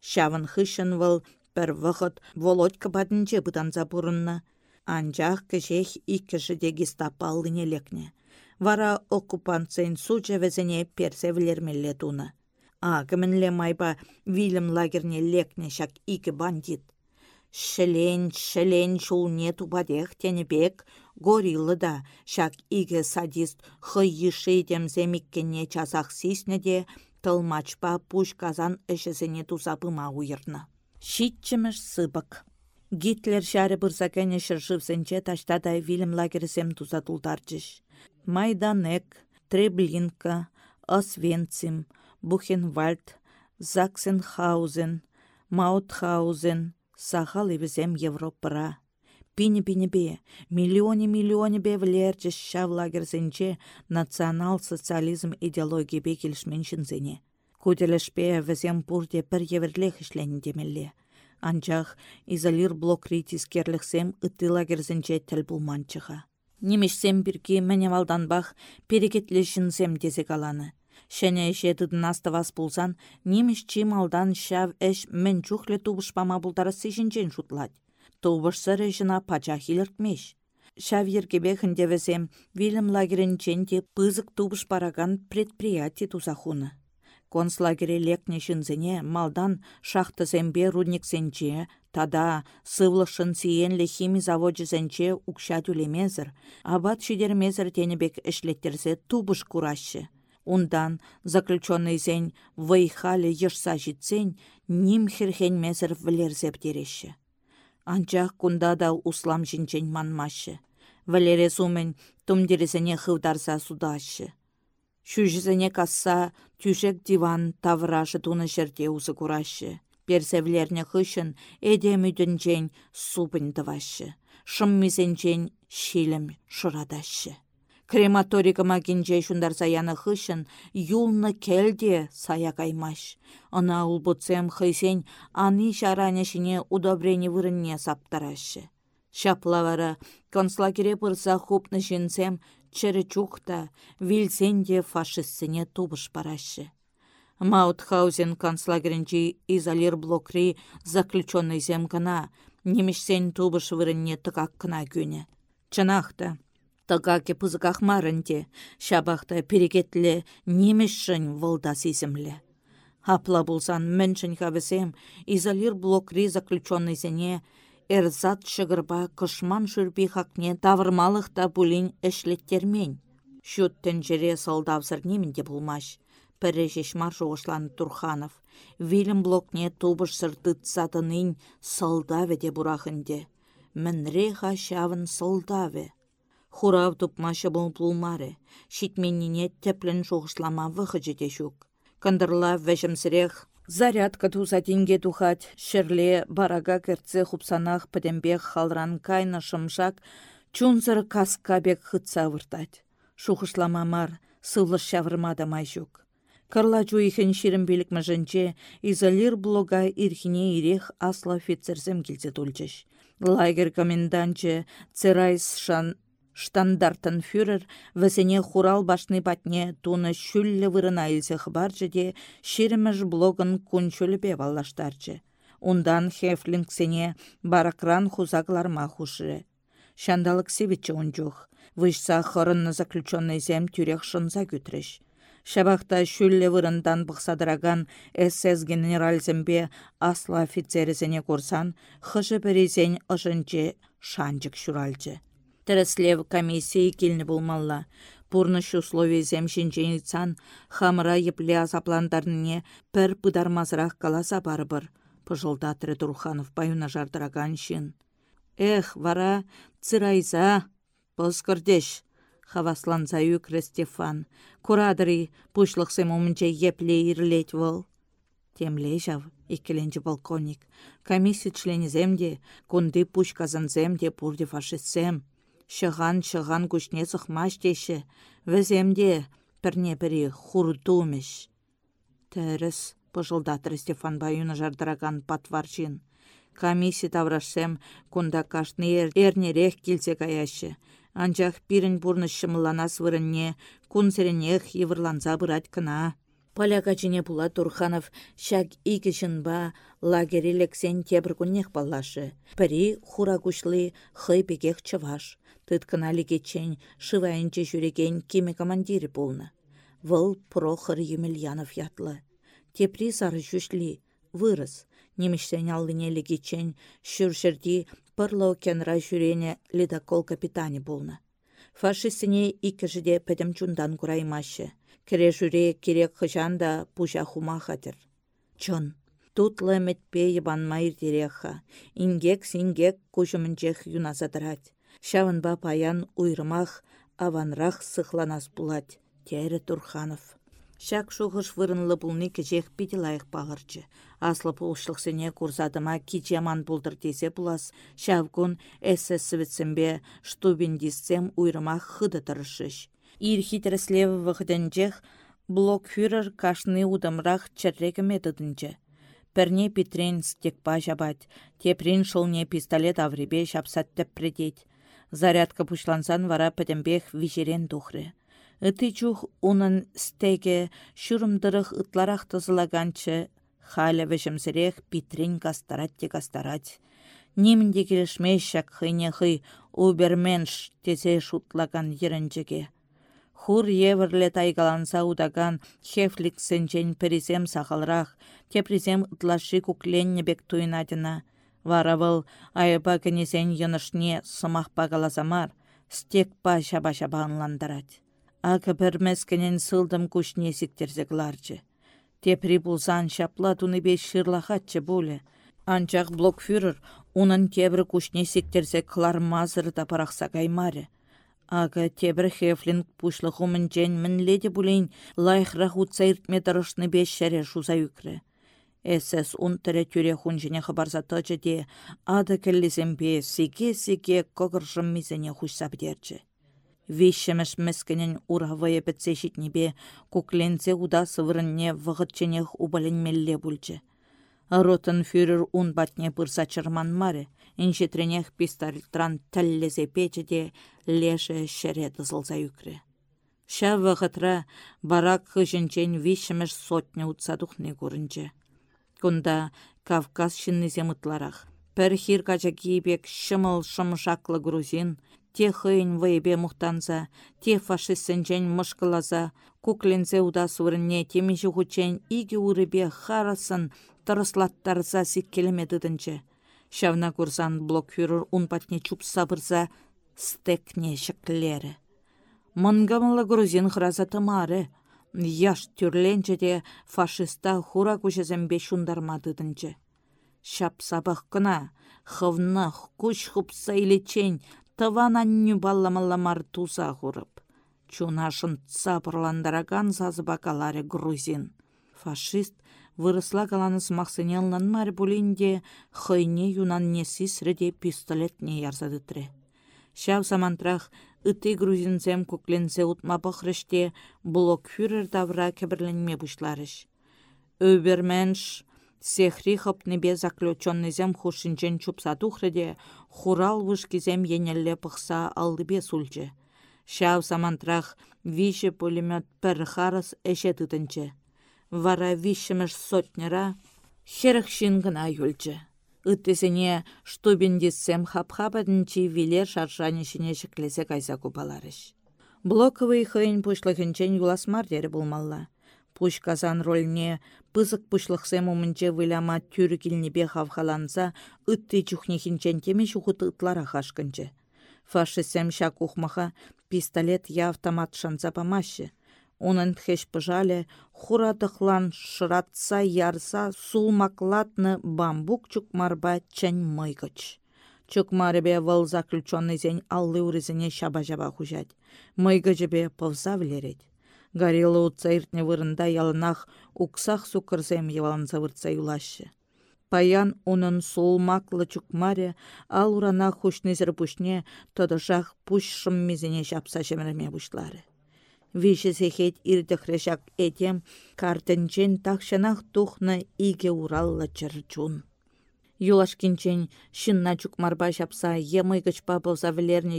Шавын хышын выл бір вғыт Володька бадынче бұданза бұрынны. Анжақ кішех иккіші де лекне вара оккупантсен суча везене персе влермелле туны. Акымінле майба вилім лагерне лекне шак икі бандит. Шелен, шелен шулне тупадех тенебек, гориллы да, шак игі садист хыйышы земиккенне часақ сисне тылмачпа пуш казан эшесене тусапыма уйырны. Шитчіміш сыбык. Гитлер шәрі бұрзакәне шыршывсенче таштадай вилім лагерісем тузатулдарчыш. Майданек, Треблинка, Освенцим, Бухенвальд, Заксенхаузен, Маутхаузен, сахал візем Европыра. Пине-пине-бе, миллионе-миллионе-бе влерчі шав лагерзенче национал-социализм идеология келішменшінзене. Куделешпе візем пурде бір еверлех ішленіндемелле. Анчах изолир блок ритискерліксем үтті лагерзенче тіл бұлманчыға. Немешсем бірге мәне валданбақ перекетлешінсем дезек аланы. Шәне жетідін астывас болсан, немеш чималдан шав әш мен чухле тубышпама бұлдары сежінчен жұтлад. Тубышсыры жына пача хиліртмеш. Шав ергебе хіндевесем Вильям лагерінчен пызык тубыш параган предприятие тузахуны. Концлагере лекне малдан шахтысембе рудниксенче, тада сывлышын сиенле хими заводжысенче укша тюлемезір, абат шидермезір тенебек тубыш курашы. Ундан заключенный зен вайхалі ешса житсен, ним херхенмезір влерзеп тереші. Анчақ кунда да услам жинчен манмашы. Валере сумен тумдересене хывдарса судашы. Шүжізіне касса түшек диван таврашы туны жерде узы курашы. Персевлерне хышын эдемүдінчен супын дывашы. Шыммизенчен шилім шырадашы. Крематорика магинче шундар саяны хышын юлны келде сая каймаш. Ана улбуцем хыйсен аны шаранешіне удобрені вырынне саптарашы. Шаплавара концлагере пырса хупны жинсем чәрі чухта, вилсенде фашистсене тубыш парашы. Маутхаузен концлагерінчі изолир блокри заключенный земгана, немешсен тубыш вырынне тыгак кына күне. Чынақта, тыгаке пызыках марынте, шабақта перекетлі немешшін вылдас изімлі. Хапла булсан міншін хавесем, изолир блокри заключенный зене, Эрзат шығырба кышман жүрбей хакне тавырмалық та бұлін әшлеттермен. Шүт тәнжере салдавсыр немінде бұлмаш. Пірі жешмар жоғышланы Турханов. Вилім блокне тубыш сатынын салдаве де бұрақынде. Мінре шавын салдаве. Хурав тұпмашы бұл бұлмары. Шитменіне теплін жоғышлама вғы жеде жүк. Кандырла вәжімсірех Зарядка туза тенге тухать, шерле барага керце хупсанах пӹтембех халран кайна шымшак, чунзыр каскабек хытса выртать. Шухышлама мар, сывлыш шавырмада майжук. Кырла жуихын ширім мәжінче, изолир блога ирхине ирех асла офицерзем келзе тульчыш. Лагер коменданчы Церайс шан Штандартын фюрер вәсене хурал башны батне туны шүллі вырына илсе хыбарчы де блогын күнчөліпе валлаштарчы. Ундан хефлингсене баракран хузакларма хушыры. Шандалык севичче унчух. Вышса хорынны заключенный зем тюрех шынса күтріш. Шабақта шүллі вырындан бұқсадыраган СС генеральзембе асла офицерізіне курсан, хыжы бірізен ұжынче шанчык. Тәріслев комиссии келіні болмалла. Пурныш условие земшінчен итсан, хамыра епле азапландарыне пір бұдармазырақ каласа барыбыр. Пыжылдатыры Турханов баюна жардыраган шын. Эх, вара, цырайза, пызкырдеш, хавасланса юкрі Стефан. Курадыры, пушлықсым умынче епле ирлет вол. Темле жав, иккеленчі полковник. Комиссия члени земде, кунды пушказан земде пурде фашистсем. Шыған шыған күшне сұқмаш деші, віземде бірне бірі хурдумеш. Тәріс, пыжылдатыр Стефан Баюны жардыраган патварчын. Комиссия таврашсем, кунда кашны ернерех келсе каяшы. Анчах пирін бұрны шымыланас вырынне, кун серенех евырланса бұрат кына. Полякачине пула Турханов шак икі ба лагері лексен тебір күннех баллашы. Пірі хура күшлі хый бекех чываш. Тыткана ликечен шывайынче жүреген кеме командирі болны. Выл Прохор Емельянов ятлы. Тепри сары жүшлі, вырыс. Немештен аллыне ликечен шүршірді пырлау кенра жүрене ледокол капитане болны. Фашистіне икі жіде пәдім чундан кураймашы Кіре жүре керек хыжанда пуша хума хатыр. Чон, тутлы метпе майыр дереха, ингек сингек кушымынчех Шавынба паян уйрымах, аванрах сыхланас булать, тері Турханов. Шак шуғыш вырынлы бұлны кежек биді лайық бағырчы. Аслы пұлшылықсыне курсадыма кичеман бұлдыр десе бұлас, шавгун штубин уйрымах хыды тұрышыш. Ирхи тіріслеві вғыдынчех блокфюрер кашны удамрақ чәррекі методынче. Пірне Петрен стекпа жабать, теприн шылне пистолет авребе шапсат предеть. Зарядка пушлансан вара пәтімбех вижерен тухры. Ыты чух унын стеге шүрімдырық ытларақ тызылаганчы, халя вешімсірех Петрен кастарат те кастарать. Немінде келішмей шак хыйне хый уберменш тесе шутлаган ерінчеге. Хур еверле тайгаланса удаган хефлик сенчен перезем сахалрах, тепризем ытлаши кукленнебек туйнадина. Вара вăл айыпа кенесен йынышне сымах пагаласамар, стек па шаба-шаба ынландарать. Aka пірмескенен сылдым күшне сиктерзек ларчы. Тепри булсан шапла туны беш шырлахатчы боле. Анчақ блокфюрер унын тебір күшне сектерсе мазыр да парақса каймаре. Ага тебір хефлинг пушлы хумын мін леде бұлейн лайхрақ утса иртме дұрышны беш шәре шуза. Эсэс ун тірі тюре хунжіне хабарса тычы де, ады бе сиге-сиге когыржым мизене хушса бдерчі. Вишемеш мәскінен уравая бітсе бе, куклензе уда сывырынне вғытченех убалінмелле бүлчі. Ротенфюрер ун батне пырса чырман маре, инжетренех пистолетран тәллезе печеде леше шере дызылза юкре. Ша вғытра барак вишемеш сотня утса духне көрінче. Кунда Кавказ шиннезе мұтларақ. Пір хир кача кейбек шымыл шымшаклы грузин, те хыйын вайбе мұқтанса, те фашистсенчен мышкылаза, куклензе уда сурынне темеші хучен иге урыбе харасын тұрыслаттарза сиккелемедідінче. Шавна курсан блокфюрер унпатне чуп сабырза стекне шіклері. Мынгамылы грузин храза тымары, Яш тюрленче де фашиста хура күшезембе шундармадыдынче. Шап сабах кына, хывнах, күш хупса илечен, тыван анню балламаламар туса хурып. Чунашын цапырландараган бакаларе грузин. Фашист вырысла каланыс мақсынелнан мар булинде хыйне юнан неси среде пистолет не ярзадытре. Шав самантрах Ыты грузинзем кукленсе утма пăхрыште блокфюрер тавра кебірленме бушларыш. Öbermensch Сехри хыпнебе заключенныйзем хушинчен чупса тухрыде, хурал вышкизем енелле пықса алдыбе сульче. Шау самантрах више пулемет пір харыс эше. Вара вишемеш сотнера херх гына юлче. Ыттесене штубендесем хап-хападынчи вилер шаршанешіне шіклесе кайса купаларыш. Блоковый хыйн пушлыхынчен юласмар дері булмалла. Пуш казан рольне пызык пушлықсем умынче выляма түрі килнебе хавхаланса, ытты чухнехинчен теме шухыты ытлара хашкынче. Фашисем шак ухмаха пистолет я автомат шанса памашы. Унын тхеш пыжале, хурадықлан шыратса ярса сулмаклатны бамбук чукмарба чән мыйгыч. Чукмарыбе вăл заключенный зень аллы урызіне шаба-жаба хужать. Мыйгычебе пăвса влерет. Гарилы утса иртне вырында ялынах уксах сукырзем еваланса выртса юлашы. Паян унын сулмаклы чукмаре ал урана хушнезер пушне тодышах пуш шыммезіне шапса жемірме бушлары. Вишесехет ирдіхрешак этем картенчен тахшанах тухна иге уралла чырчун. Юлашкинчен шынна чукмарба шапса емый гычпа болса вілерне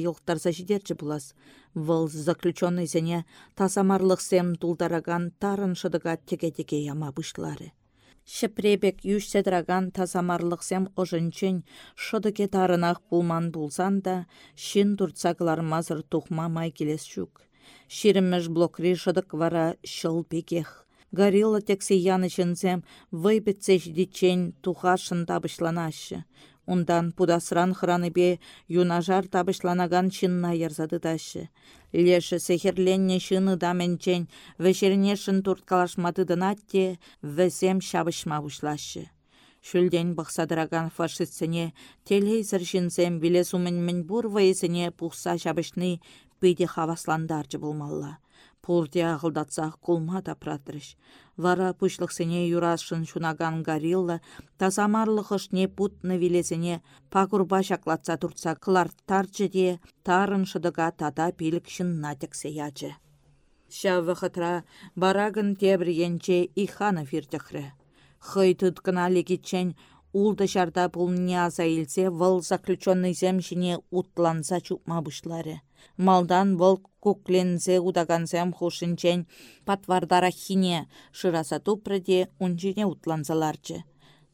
булас. Выл заключенный зене тасамарлық сем тулдараган тарын шыдыға теке-теке яма бұшлары. Шепребек юшседраган тасамарлық сем ожынчен шыдыке тарынақ булман булсан да, шин турцаклар мазыр тухма май келес. Ширеммеш блокри шыдык вара шыл пекех. Гарилла тексе янычынзем вайбетсе ждичен тухашын табышланашы. Ундан пудасран храныбе юнажар табышланаган чынна ярзады ташы. Леші сехерленне шыны даменчен вешернешін турткалашмадыдынатте вәзем шабышма бушлашы. Шүлден бақсадыраган фашистсене телейзір жінзем білес умін бұр вайсене пухса шабышны пейде хавасландарчы болмалла. Пурде ағылдатсақ кулма тапратрыш. Вара пушлықсыне юрашын шунаган гарилла, не путны вилесіне пакурба шаклатса турца кларттарчы де тарын шыдыға тата пилікшін натексе ячы. Шавы хытра барагын тебіргенче иханы фиртіхрі. Хый тұткына лекетчен улды шарда бұл няза илсе, выл заключенный земшіне утланса чупма бұшлары. Малдан вăл кукленсе удагансем хушинчен патвардара хине шыраса тупрыде унчине утлансаларчы.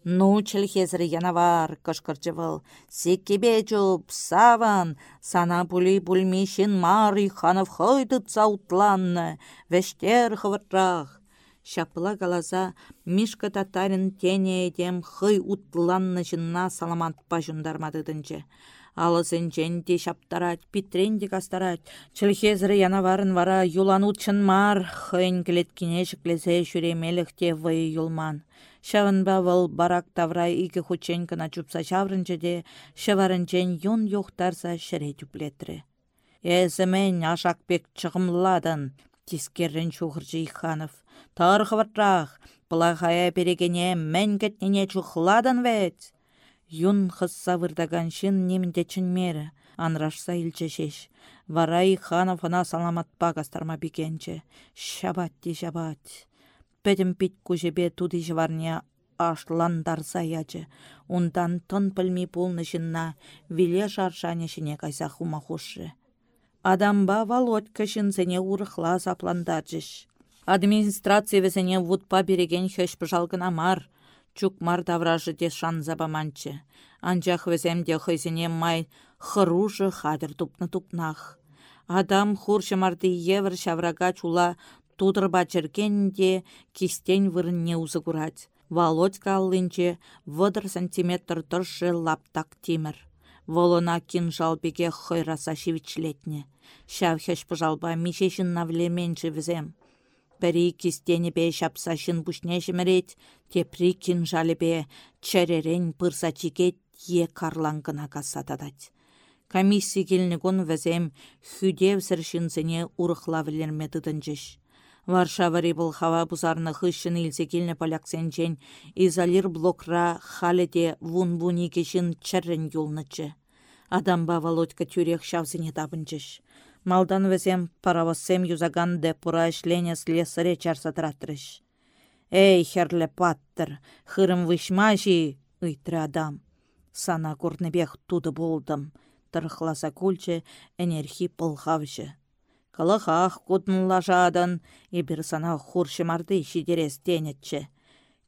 Ну, чілхезірі янавар, кышкырчы вăл. Секкебе чуп, саван, сана пули пульмешін мари ханов хăйтытса утланны, вәштер хывыртрах. Шапыла галаза Мишка татарин тене едем хый утланны жынна саламантпа жындармадыдынчы. Алысенчен де шаптарать, питрен де кастарать. Чілхезірі янаварын вара юланут мар, хын кілеткіне шіклесе шүремелік те вайы юлман. Шавынба вăл барак таврай икі хучен кына чупса çаврынче де, шыварынчен юн юхтарса шыре тюплетре. Эсімен ашакпек чығымладын, тискеррен чухырчы Иханов. Тар хватрах, Пылахая перегене мәнгетнене чухладын вет. Юн хысса вырдаган шын немінде чынмері, анрашса шеш. Варай ханов ана саламатпа кастарма бекенче. Шабат де шабат. Пәдім пит күжебе туды жыварния ашландарса ячы. Ундан тон пілмей полны жынна виле шаршанешіне кайса хума хушы. Адамба Володька шынсене урыхла сапландаржыш. Администрация весене вудпа береген хеш пыжалгына мар. Чук мар давражы те шан забаманчы. Анчах весемде хызене май хыружы хадыр тупны тупнах. Адам хуршы марды евр шаврага чула тудырба черкенде кистень вырынне узы. Володька аллынче вăдыр сантиметр тұршы лаптак тимір. Волона кинжал беге хойраса шивичлетне. Шав пыжалба мишешін навлеменчі візем. Кистені бе шапса шын бұшне жімірет, тепри кинжалебе чәререн пырса чикет е карлангына кассатадать. Комиссия келнігін вәзем хүдев сіршінзіне ұрықла вілерме тұдынжыш. Варшава бұл хава бұзарны хышын илсе келні поляксенчен изолир блокра халеде вун-вуни кешін чәррен юлнычы. Адамба Володька тюрех шавзіне табынчыш. Малдан візем паравасем юзаган де пура ишлене слесаре чарсатратрыш. Эй, херле паттыр, хырым вышмажи, ыйтры адам. Сана курныбех туды болдым, тырхласа кульче энерхи пылхавжы. Калахах куднла жадан, ибір сана хуршымарды шидерес тенетче.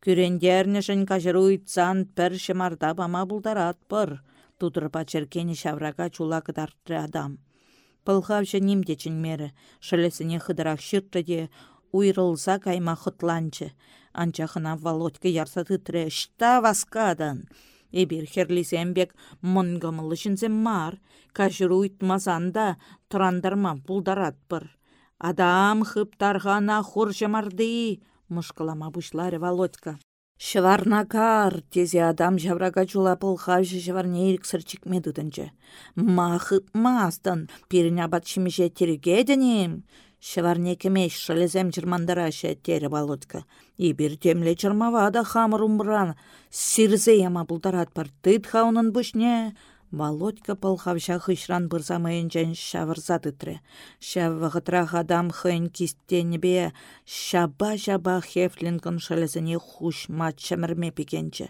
Күрендернішін кажыруйтсан пір шымарда бама бұлдарат пыр, тудырпа черкені шаврага чула адам. Пылхавшы немде чынмері, шылесіне хыдырақ шыртыде, уйрылса кайма хытланчы. Анчахына Володька ярса тытры, шта васкадан. Эбір херлисембек мұнгымылы жінзем мар, кажыру ұйтмазанда тұрандарма бұлдарат бір. Адам хыптарғана хур жамарды, мұшқылама бұшлары Володька. Шыварнакар, тезе адам жаврага чула пылхавжы жаварне еріксір чекмедудынчы. Махып мастын, пиріне абат шимеше тергедінем. Шыварне кемеш шылезем жырмандарашы тері балутка. Ибір темле чырмавада хамыр умран, сирзе яма бұлдарат бар тыт хаунын бүшне. Володька пылхавша хышран бұрзамайынчен шавырза тытры. Шавығытрах адам хын кистенебе шаба-жаба хефлингін шылызыне хуш матчамырме пекенчі.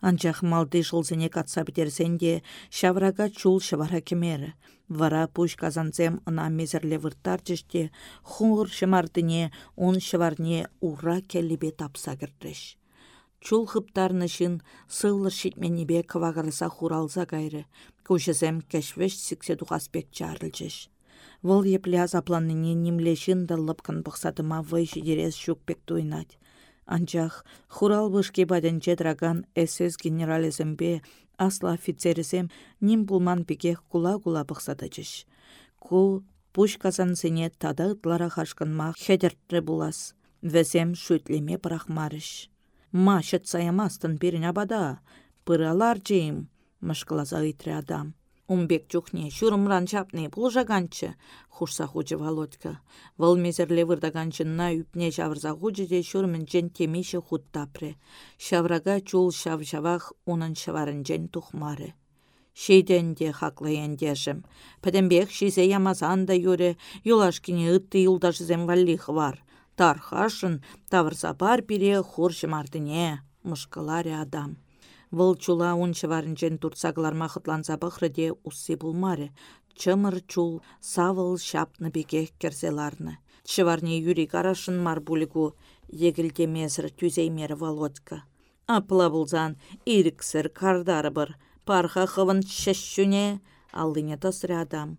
Анчах малды жылзыне катса бітерсенде шаврага чул шавара кемері. Вара пуш казанцем ына мезірле выртарчыште хуңыр шымардыне он шаварне ура келлебе тапса кірдіш. Чул хыптарнышын сыллыр шитменебе кывағырса хуралза кайры. Көшізем кәшвеш сіксе тухаспек чарылчыш. Вăл епле азапланыне нимлешін дыллыпкын бұқсатыма вăй шидерес шукпек туйнать. Анчах хурал вышке баденче драган СС генерализмбе асла офицерізем ним булман пекех кула-кула бұқсатычыш. Ку пуш казансыне тада ытлара хашкынма хедертрре булас. Вәзем шүтлеме брахмарыш. Ма саямастын берін абада. Пыралар жейм, мышкылаза ыйтре адам. Умбек чухне, шурымран чапне, пулжаганчы, хушса хучы Володька. Вăл мезерле үпне çаврса хучы те çурмын жен темеше хут тапры. Шаврага чул шав-шавах унын çаварынчен тухмары. Шейден де хаклы ендешім. Пәдембек шизе ямазан да юре, юлашкине ытты юлдашызем тархашын тавырса бар пире хуршы мартыне, мұшкаларе адам. Вăл чула унчыварынчен туртсагларма хытланса пăхрăде усси пулмаре. Чымыр чул савыл çапнă бекех керселарны. Чыварне юри карашын мар булигу егілдемезір түзеймері Володька. Апла бұлзан иріксір кардары бір, парха хывын шешшүне, алдыне тосыры адам.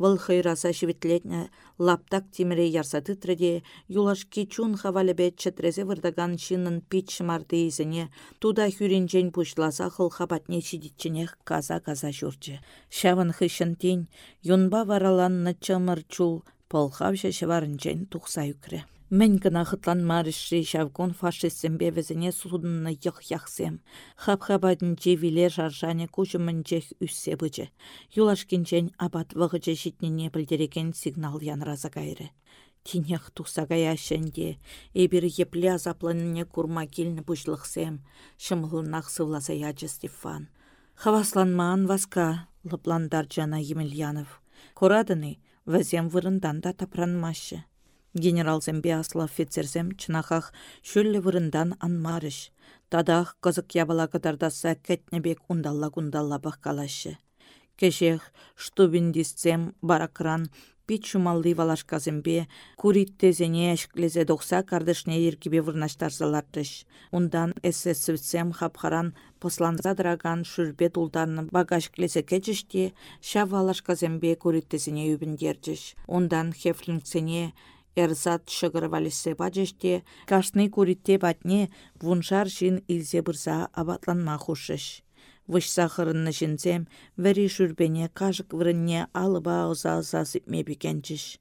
Вăл хăйраса çивитлетнне лаптак тимре ярса тытреде, юлашки чун хавалепе чăтрезе вырдаган çыннын пич марты туда хюринчен пучласа хăлхапатне çитичченех каза-каза çурчче. Çавăн хыççăн тень, юнба вараланнă чăмăр чул, çăварынчен тухса. Мен гына хытлан марышри çавкон фашистсембе вӹзене судынны яхсем. Хап-хапатн чевиле жаржане кучымынчех үссе бычы. Юлашкинчен абат вғычы çитнине пілдереген сигнал янраза кайры. Тинех тухса каященде, эбір епле азапланыне курма келні бұжлықсем, шымылынақ сывласа ячы Стефан. Хавасланман васка, лыпландар жана Емельянов. Корадыны, вәзем вырындан да тапранмашы. Генералзембе аслы офицерзем чынахах шөллі вырындан анмарыш. Тадах кызык ябала кытардаса кәтнебек ундалла-гундалла баққалашы. Кешех штубиндисцем баракран пит шумалли валашказембе куриттезене әшклезе доқса кардышне еркебе вырнаштарзалардыш. Ундан эсэсвцем хапхаран посланза драган шүрбет улдарны багаж клесе кечіште ша валашказембе куриттезене үбіндердіш. Ундан хефлингсене Эрзат шығыр валесе бачеште, кашны куритте батне вуншар жин илзе бұрза абатланма хушыш. Вышса хырынны жинзем, вәри жүрбене кажык вырынне алыба оза-оза сипме бікенчіш.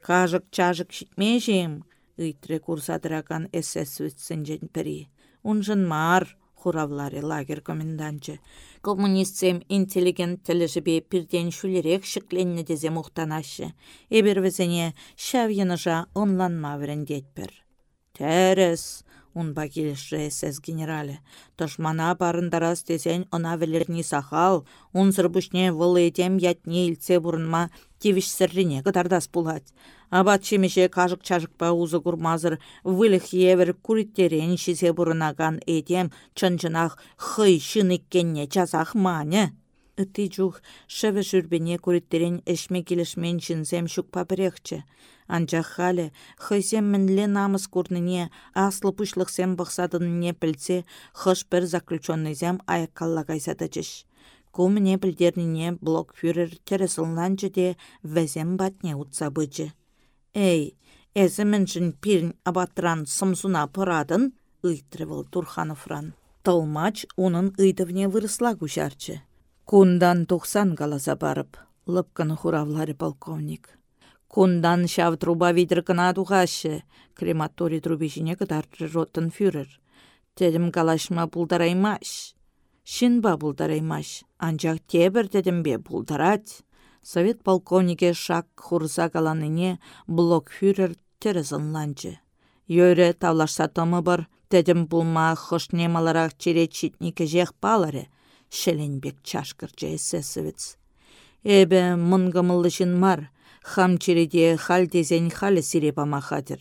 Кажык чажык шитме жем, ыйтре курсадыраган эсэс өтсін пірі. Унжын мар, хуравлары лагер комендантчы. Коммунистсем интеллигент тіліжібе пірден шүлерек шықленне дезе мұқтанашы. Эбір візіне еныжа онланма верендетпір. Тәріс, унба келіші эсэс генералі. Тошмана барындарас дезен она велерні сахал, унзыр бұшне вылы етем ятне илце бұрынма тевіш сіррине қыдардас бұлад. Абат чемеше кажык чажыкпа узы курмазыр, вылых евер куриттерен шизе бұрынаган этем чынчынах хый шын иккенне часах. Ыты жух шывы жүрбене куриттерен эшме келішмен шынзем шукпа бірекчі. Анчах халі хыйсем мінле намыс курныне аслы пушлықсем бұқсадыныне пілсе хыш бір заключенныйзем аяққалла кайсадычыш. Кумне білдернине блокфюрер тересылнанчы де вәзем батне утса бычы. Эй, әзі міншін пирін абатран сымсуна пырадын, ұйтрывыл Турхановран. Толмач оның ұйдывне вырысла күшарчы. Кундан тұқсан қаласа барып, лыпканы хуравлары полковник. Кундан шав труба видіркіна дұғашы, крематорий трубешіне кыдар ротын фюрер. Тедім калашма бұлдараймаш. Шынба бұлдараймаш, анчақ тебір бе бұлдарать. Совет полковнике шак хурса каланыне блокфюрер терезынланчы. Йөре тавлашса тымы бар, тәдім бұлма хошне маларақ чере читнике жех паларе, шеленбек чашкырчы эсэсовец. Эбе мар, хам череде хал дезен халі сирепама хатыр.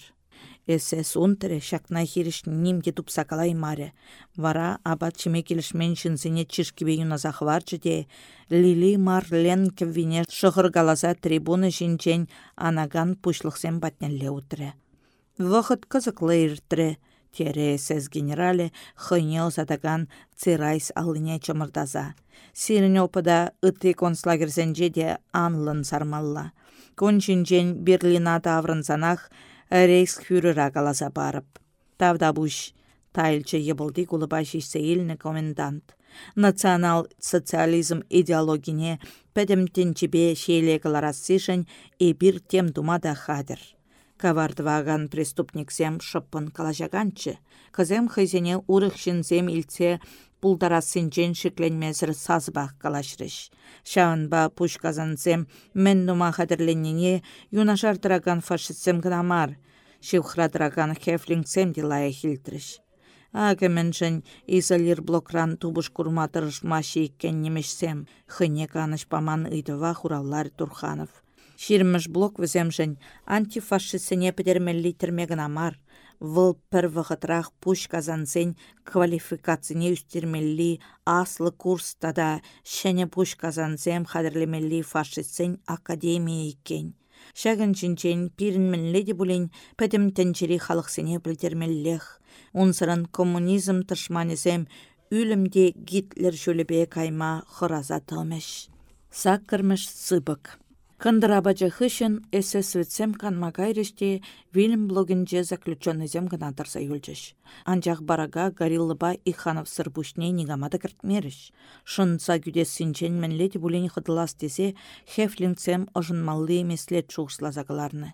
Эсэс унтре шакна хириш нимге тупсакалай маре. Вара абат чиме келішмен чынсене чишкебе юназа хварчы де, Лили Марлен кевине галаза трибуны жинчен анаган пушлықсен батнелле утре. Вақыт кызыклы иртре, тере эсэс генерале хыйне садаган цирайс алыне чымырдаза. Сирін опыда концлагерзенже де анлын сармалла. Кончинчен Берлина таврынсанах рейхсфюрера каласа барып. Тавда буш тайлчы ебылды сейілні комендант. Национал социализм идеологине пәдімтенчебе шейле сишін и бир тем думада хадыр. Кавардваган преступниксем шыппын калажаганчы. Кызем хызене урықшынзем илце пулдарасынчен шикленмезір сазбақ калашрыш. Шаанба пушказансем мен нума хадырленнене юнашардыраган фашистсем гнамар. Шивхрадыраган хефлингсем дилая хилтрыш. Агеменшін изалир блокран тубыш курматырыш маши иккен немешсем, хыне каныш паман ыйдыва хураллар Турханов. Ширмыш блок віземшін антифашистсене педермелли термеген амар, вăл пір вғытрах пуш казансен квалификацияне үстермелли аслы курстада шәне пуш казансем хадірлемелли фашистсен академия иккен. Шагын чинчен пирін мінледі бұлін пәдім тәнчері халықсене білдермеллех. Унсырын коммунизм тышманезем үлімде Гитлер жөлібе кайма хыраза тылмеш. Саккырмыш сыбык. Кандырабачы хышын эсэсвитсем канма кайрыште вильм блогинже заключенныйзем гына тарса юлчыш. Анчах барага Гариллыба Иханов сырбушне нигамада кіртмеріш. Шынца күдес синчен мәнлеті бұлені хыдылас десе, хефлингсем маллы емеслет чуғыслазағыларны.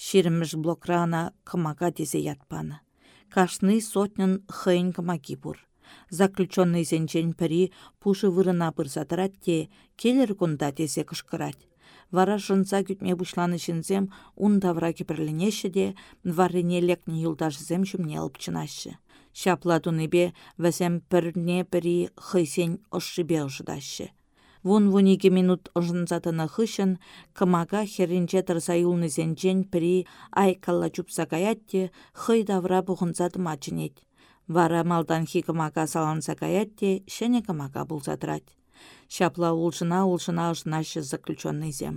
Ширіміш блокрана кымага десе ятпаны. Кашны сотнын хыйн кымаги бұр. Заключенный зенчен пушы вырына те, келер күнда десе кышкырать вара жынса күтме бұшланы жінзем ун тавра кепірленеші де варрине лекні юлдашызем жүмне алып чынашы. Шапла туныбе вәсем пірне пірі хыйсен ошшыбе ұжыдашы. Вун вуниге минут ожынзатыны хышын, кымага херінче тұрса юлнызен пірі айкалла чупса каятте, хый давра бұғынзаты мачынет. Вара малдан хи кымага саланса каятте, шене кымага бұлзатырать. Шапла улшына ышнашы заключенный зем.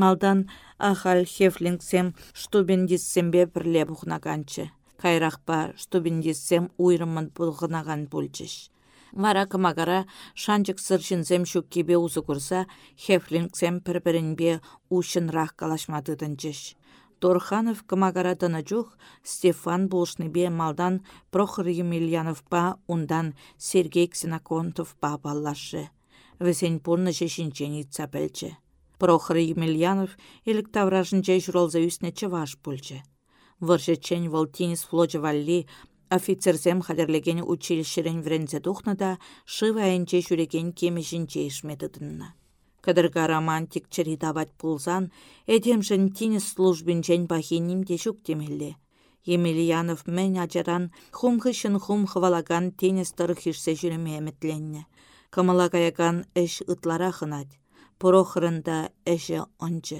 Малдан ахал хефлингсем штубендиссембе бірле бұғнаганчы. Кайрақпа штубендиссем уйрымын бұғнаган пульчыш. Вара кымагара шанчык сыршынзем шук кебе узы курса, хефлингсем пір-бірінбе ушынрақ калашмадыдынчыш. Торханов кымагара жух, Стефан бе малдан Прохор Емельяновпа ундан Сергей Ксеноконтовпа баллашы весен пурны шешінчен итса пәлчі. Прохор Емельянов илік тавражынче журалза үсіне чываш пульчы. Выршечен волтинис флоджы валли офицерзем хадерлеген училищерен врензе тухна да шыва әнче жүреген кемешінче ишметідінна. Кыдырга романтик чыри давать пулзан, эдемжін тинис службинчен бахиним де жүк темелле. Емельянов мен ажаран хумхышын хум хвалаган тенис тұрхишсе жүреме әмітленне. Камала каякан әш ытлара хынать. Порохырында әші ончы.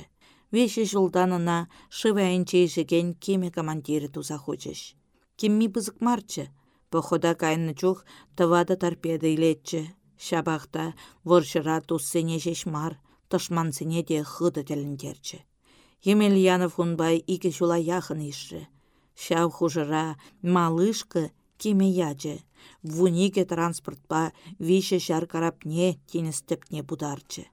Веші жылданына шывайын чейшіген кеме командирі туза хочеш. Кемми бызык марчы. Похода кайны чух тывада торпеда илетчі. Шабақта вұршыра туссене мар, тышмансыне де хыды тәліндерчі. Емельянов хунбай икі жула яхын іші. Шав хужыра кеме ячы. Вунике транспортпа више шар карапне теністіпне бударчы.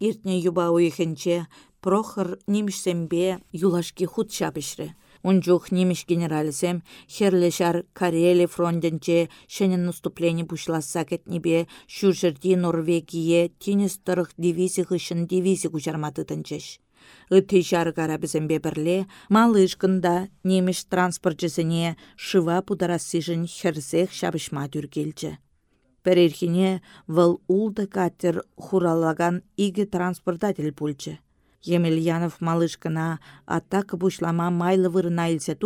Иртне юба уйхенче Прохор нимшсембе юлашки худ шабышры. Унжух немеш генералисем херле шар Карели фронтенче шенен наступление бушласа кетнебе шуржерди Норвегие тинес тұрық дивизия хышын дивизия кучарматытынчеш. Үтті жар карабізімбе бірле, малышқында неміш транспортчысыне шыва пударасыжын херзех шабышма дүргелчі. Бір ерхіне выл улды катер хуралаган игі транспортатель пульчы. Емельянов малышкына атак бушлама майлы вырына илсе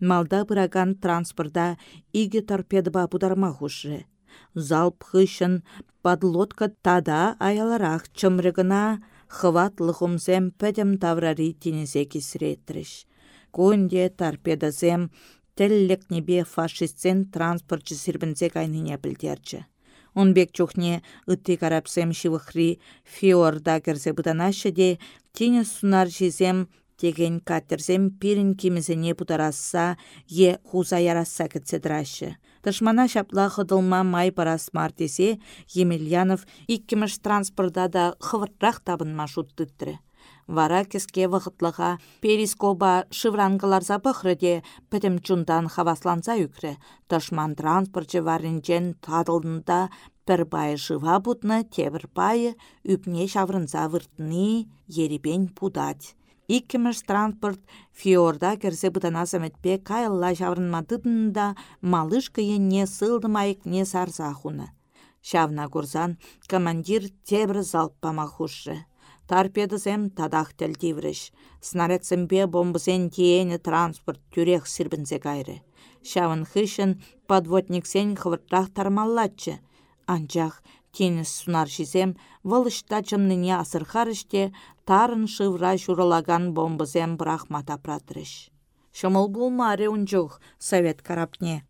малда бұраган транспорта игі торпедыба пударма хушры. Залп хышын подлодка тада аяларах чымрыгына хыват лыхумсем пӹтӹм таврари тинесе кисретреш. Кунде торпедасем небе фашистсен транспортчы сирбінсе кайныне білдерчі. Онбек чухне ытти карапсем шивыхри фиорда керсе бұтанашы де тине сунар жизем деген каттерсем пирин кимізіне бұтарасса е хуза ярасса кітседрашы. Тышмана шапла хыдылма май парас мартесе, Емельянов иккіміш транспорда да хывыртрақ табынма шуттыттыры. Вара кеске перискоба шывранғылар запықрыде пітім чундан хавасланса үкрі. Тышман транспортчы варынчен тадылдында пір байы жыва бұтны, тебір үпне шаврынса выртны еребен пудать. Иккіміш транспорт фиорда керсе бұтана саметпе кайылла жаврынмадыдында малышка енне сылдымайық не сарзахуны. Шавна курсан командир тебір залппама хушшы. Тарпедызем тадақ тәлдивріш. Снарядсембе бомбысен тиені транспорт тюрех сірбінзе кайры. Шавын хышын подводниксен хвырттақ тармаллатчы. Анчах Тенес сунар жизем, вылышта чымныне асырхарыште, тарын шывра журалаган бомбызем брахмата пратрыш. Шымыл булмаре унчух, совет карапне.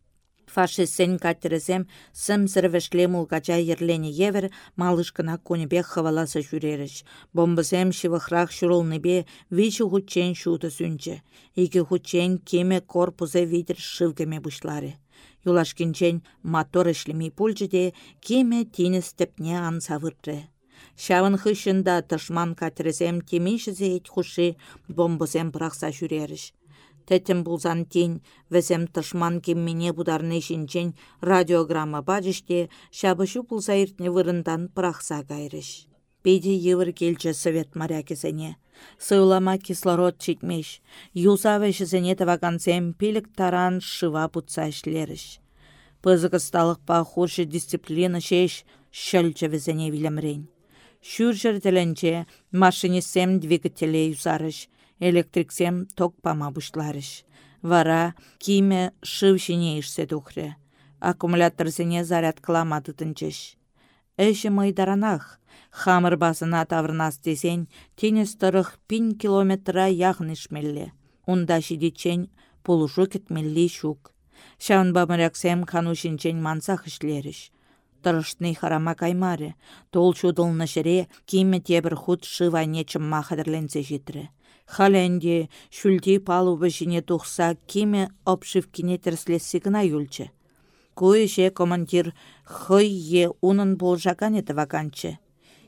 Фашистсен катерезем сым зірвішле мулгача ерлені евер малышкына конебе хываласы жүреріш. Бомбызем шивықрақ шурылныбе вичі хучен шуды сүнчі. Игі хучен кеме корпузе видер шывгеме бұшлары. Юлашкинчен мотор ішлемей пульчыде кеме тені степне ан савырды. Шавын хышында тышман катересем темейшізе ет хуши бомбызем бірақса жүреріш. Тәтім бұлзан тень, візем тышман кеммене бұдарны шинчен радиограмма бажыште, шабышу бұлза иртне вырындан бірақса гайрыш. Пейде евір келчі совет морякесене. Сыйлама кислород читмеш. Юзавы жізене таваганцем пелік таран шыва бұтса ішлеріш. Пызықысталық па хуршы дисциплина шеш. Шүр жерделенче машинисем двигателе юзарыш, электриксем ток пама бұшларыш. Вара киме шыв шине ішсе тухры. Аккумуляторсене заряд кыламады тынчыш. Эші майдаранах, хамыр басына таврнас десен, тенес тұрық пин километра яғын ішмелі. Унда шидечен полушу кетмелли шук. Шаун бамыряксем канушинчен мансах ішлеріш тұрышны харама каймары. Тол шудылны шыре киме тебір худ шывайне чымма хадырленсе житрі. Халенде шүлді палубы жіне тухса киме обшивкине тірслесі гына юлчы. Куйше командир хыйе унын болжакане ваканчы.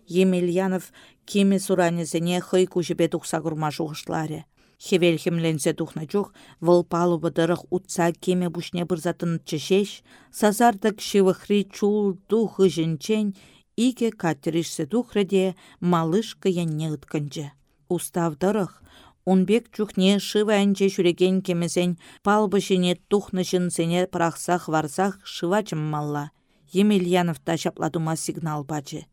Емельянов киме суранезене хый тухса курма жуғышлары. Хевел хемленсе тухна чух, вăл палубы дырых утса кеме бушне бұрзатын чешеш, сазардык шивыхри чул тухы жінчен, ике катеришсе тухрыде малышка янне ытканчы. Устав дырых, Унбек чухне шыва әнче шүреген кемесен палбы жіне тухны жынсене прақсақ варсақ шыва малла. Емельянов та шапладума сигнал бачы.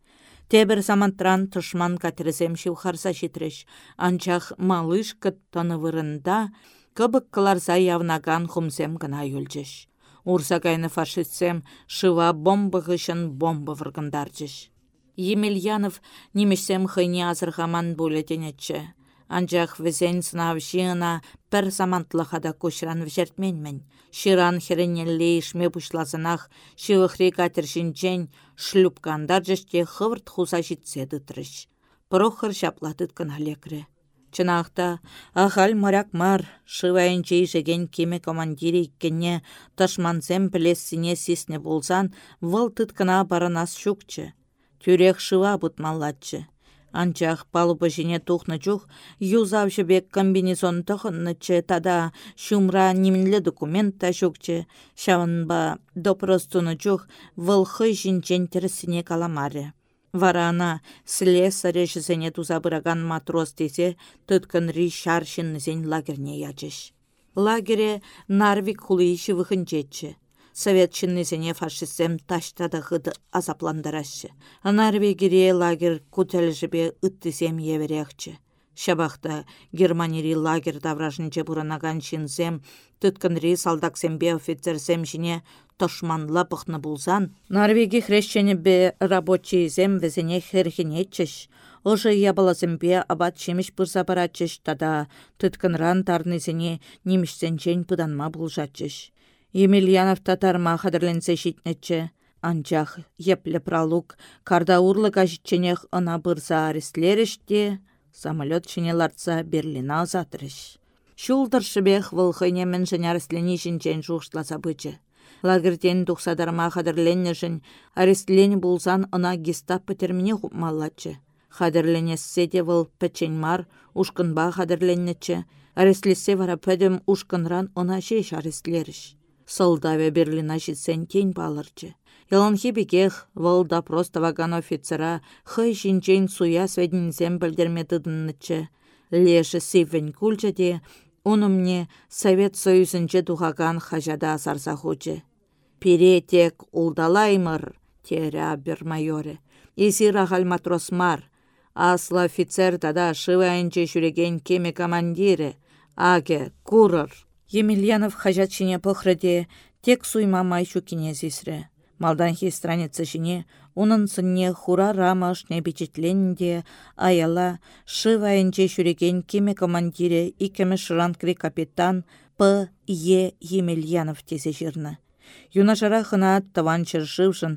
Тебір самантран тұшман катересем шивхарса шитреш, анчах малыш кыттаны вырында, кыбык кыларса явнаган хумсем гына юлчеш. Урса кайны фашистсем шыва бомба гышын бомба выргындарчеш. Емельянов немешсем хыйне азырхаман булетенетче. Анчах візен сынав жиына пір самантлыхада көшіран вжертменмен. Ширан херенелле ишме бұшлазынақ, шивықри катершінчен шлюпкандар жеште хывырт хуса житсе дытрыш. Прохор шаплатыт кыналекрі. Чынақта, ахал моряк мар, шывайынче жеген кеме командири иккенне ташманзем пілессіне сисне болсан, выл тыткына баранас шукчы. Тюрех шыва бұтмаллатчы. Анчах палубы жіне тухны чух, юзав бек комбинезон тұхыннычы тада шумра немінлі документ та шукчы, шавынба допростуны чух вылхы жінчен терсіне каламаре. Варана слесаря жізене тузабыраган матрос десе тұткынри шаршыннызен лагерне ячыш. Лагере Нарвик хулыйші вөхінчетчі. Совет чиннесене фашистсем таштада хыды азапландарашы. Норвегире лагер кутелжібе ыттысем еверекчі. Шабақта Германири лагер давражынче буранаган шинзем, түткінри салдаксембе офицерсем жіне тошманла пықны булзан. Норвеги хрещені бе рабочийзем везене херхенетчіш. Ожы ябалазымбе абат шеміш бұрса барачыш, тада түткінран тарнызене немішсенчен пыданма бұлжачыш. Емельянов татарма хадырленсе шитнетче. Анчах еплі пралук, карда урлы кажитченех ына бұрса арестлеріште, самолет ларца Берлина азатырыш. Шулдыр шыбех вылхыне мен жын арестлені жінчен жуғышласа бычы. Лагерден тухсадарма хадырленнешін, арестлені булсан ына гестапо термине хупмаллачы. Хадырленессе де выл пәчен ушкынба хадырленнечі, арестлесе вара пөдім ушкынран ына шеш арестлеріш. Солдаве Берлина житсен тень балырчы. Яланхи бекех, валда просто ваган офицера, хай жинчен суя сведензем білдерме тыдыннычы. Леші сивен кульчы де, мне Совет Союзынче тухаган хажада асарса хучы. Пире тек улдалаймыр, тері абер майоре. Исира хал матрос мар, асла офицер тада шывайынче шүреген кеме командирі, аге, курыр. Емельянов хажатшине пăхрăте тек суйма майшу кинезисрре. Малданхи страница çине унын сынне хура рама ышне печетленде аяла шывайынче çүрекен кеме командире иккеме шранкри капитан П. Е. Емельянов тесе жирнă. Юнашара хына тыван чыршывшын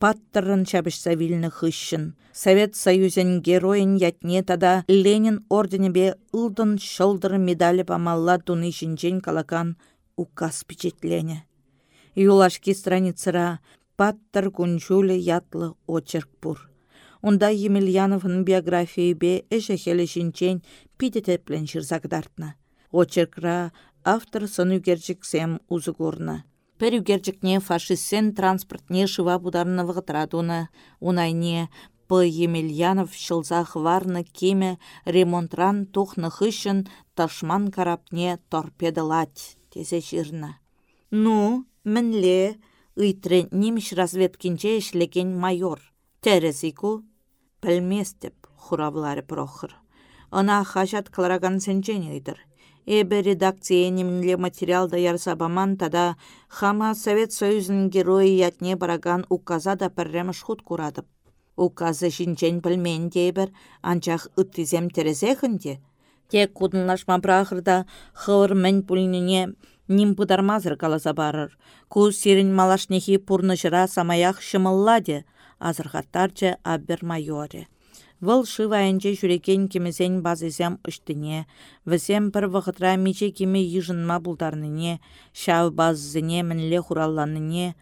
паттырын чабышса вилнă хыщын. Совет Союзен героин ятне тада Ленин орденебе ылдын шылдыр медалі памалла туны жинчен калакан указ печетлене. Юлашки страницыра паттыр кунчулі ятлы очерк пур. Онда Емельяновын биографии бе эше хелі шинчен пидетеплен жырзагдартна. Очеркра автор сын үгерчіксем узы. Пір үгерчікне фашистсен транспортне шыва бударны вғытрадуны, унайне П. Емельянов шылзах варны кеме ремонтран тухны хышын ташман карапне торпедылать, тесе жирна. Ну, мінле, ыйтры неміш разведкинче ішлеген майор. Терезику, пілместеп, хуравлары прохыр. Она хажат кылараган сенчен ыйдыр. Эбе немле материалда ярсабаман тада хама Совет Союзын герои ятне бараган указа да пірреміш худ курадып. Указы жинчен білмен дейбір, анчах үттізем терезехінде. Тек кудынлашма брахырда хывыр мен пульнине ним пыдармазыр каласа барыр. Ку сирин малашнехи пурнышыра самаях шымылладе, азырхаттарчы абер майоре. Вăл шывайынче çүрекен кемесен базысем ұштыне, візем бір вғытра мече кеме йышынма бұлдарныне, шав базысыне мінле хуралланыне,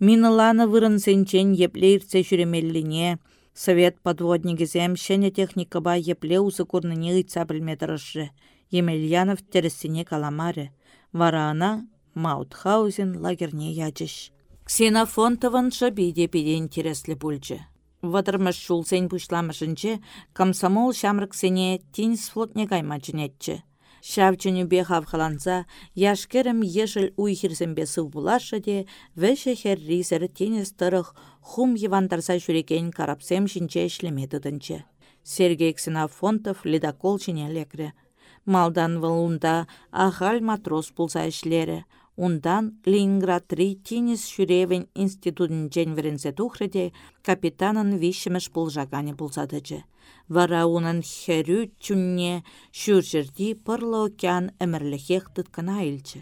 миныланы вырынсенчен епле иртсе жүремеллине, Совет подводнигізем шәне техникаба епле усы курныне ыйтса. Емельянов тересіне каламары. Варана Маутхаузен лагерне ячыш. Ксенофонтовын шабиде пиде интереслі бүлчі. Вадырмыш шулсен пушламышынче комсомол шамрыксене тинс флотне каймачынетчі. Шавчынюбе хавхаланса, яшкерім ешіл уйхирсембе сыв булашы де, вәші херрисері тенес тұрық хум евандарса жүрекен карапсем шинче ішлеметідінче. Сергей Ксенофонтов ледокол чине лекрі. Малдан валунда ахал матрос пулса ішлері. Ундан Ленинград-3 теннис шүревен институтын жәнверенсе тухреде капитанын вишіміш бұлжағаны бұлзадыжы. Вара унын херю чүнне шүржерді пырлы океан әмірліхех тұткына илчі.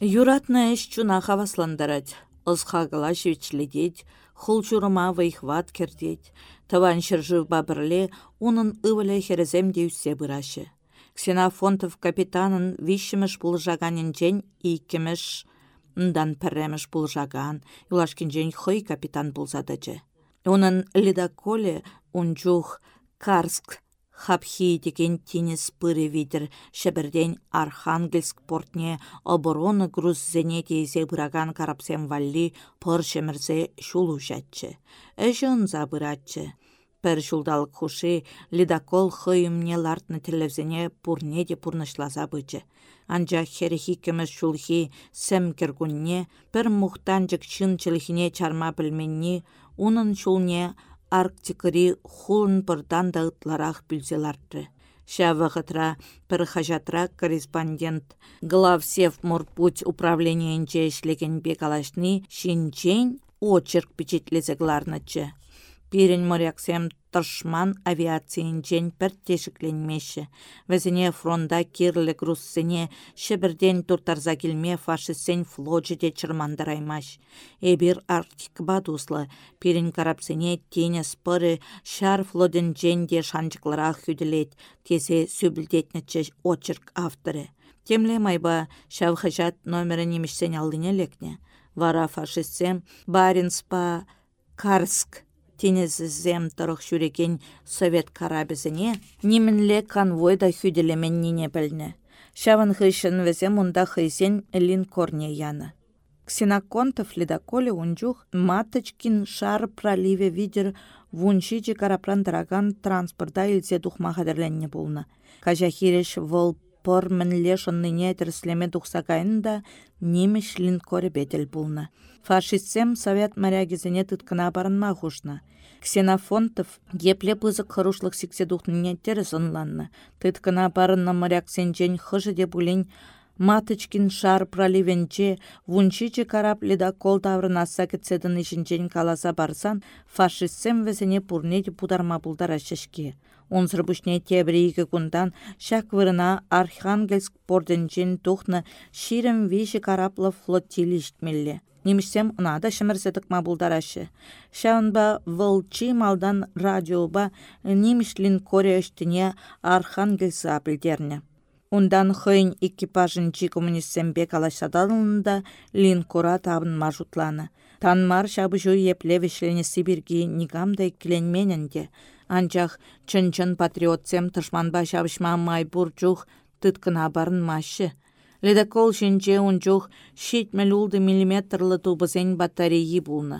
Юратны іш чуна хавасландарад, ұзхағыла шевчледет, хул чурыма вайхват кердет, таван шыржы бабырле унын ывылы херезем деуссе бұрашы. Ксенофонтов капитанын вишіміш бұлжаганын иккеміш дан пірреміш бұлжаган, юлашкин хой капитан бұлзадычы. Оның ледоколе унчух Карск хапхи деген тенес пыры видер шеберден Архангельск портне обороны груз зене тейзе бұраган карапсем валли пыр шемірзе шулу жатчы. Әжі ұнза Пәр жулдалық хуши ледокол хыйымне лартны телевзене пурне де пурнышласа бычы. Анжа херехи шулхи сәм кергунне, пір мұқтанжық шын чылхине чарма білменні, унын шулне арктикыри хулын пырдан да ытларақ бүлзеларты. Шавығытра пір хажатра корреспондент главсев морпуть управлениенче ішлеген бекалашны шинчен очерк печетлезегларнычы. Пирен моряксем тышман авиациинчен пір тешікленмеші. Візіне фронда кирлі груссене шебірден туртарза келме фашистсен флоджеде чырмандараймаш. Эбір арктик бадуслы, пирен карапсене тене спыры шар флоден дженде шанчықлырақ хүділет, тезе сөбілдетнічі очерк авторы. Темле майба шавхажат номері немішсен алдыне лекне. Вара фашистсем Баринспа Карск тенезізем тұрық жүрекен совет карабізіне немінле конвойда хүделемен нене білні. Шавын хыщын візем мұнда хыйсен корне яны. Ксеноконтов ледоколе унчух Маточкин шар проливе видер вуншичи карапран транспорта илсе тухма хадерленне болны. Кажахиреш вол пор мінле шынныне тірслеме тухса кайында немеш линкоре бетел болны. Фашистсем совет морягізіне тұткына барынма хушна. Ксенофонтов епле пызык хырушлық сиксе тухныне терес ынланны. Тыткына барынна моряк сенчен хыжы де булень Маточкин шар проливенче, вунчиче карап ледокол таврынаса кетседін ішінчен каласа барсан, фашистсем весене пурнеде пударма булдара шешке. Онсыр бүшне тебірейгі күндан шак вырына Архангельск порденчен тухны ширім виші караплы флотилі іштмелі. Немішсем ұнада шымірсетік мабулдарашы. Шаунба вылчи малдан радиоба немішлін коре үштіне Архангельса апілдерне. Ундан хыйн экипажын коммунистсембе калашсадалында линкора табын мажутланы. Танмар шабыжу епле нигамда киленмененде. Анчах чын-чын патриотсем тышманба шабышма майбур жух тыткына барын машы. Ледокол шинче унчух щитмел улды миллиметрлы тубызен батареи булны.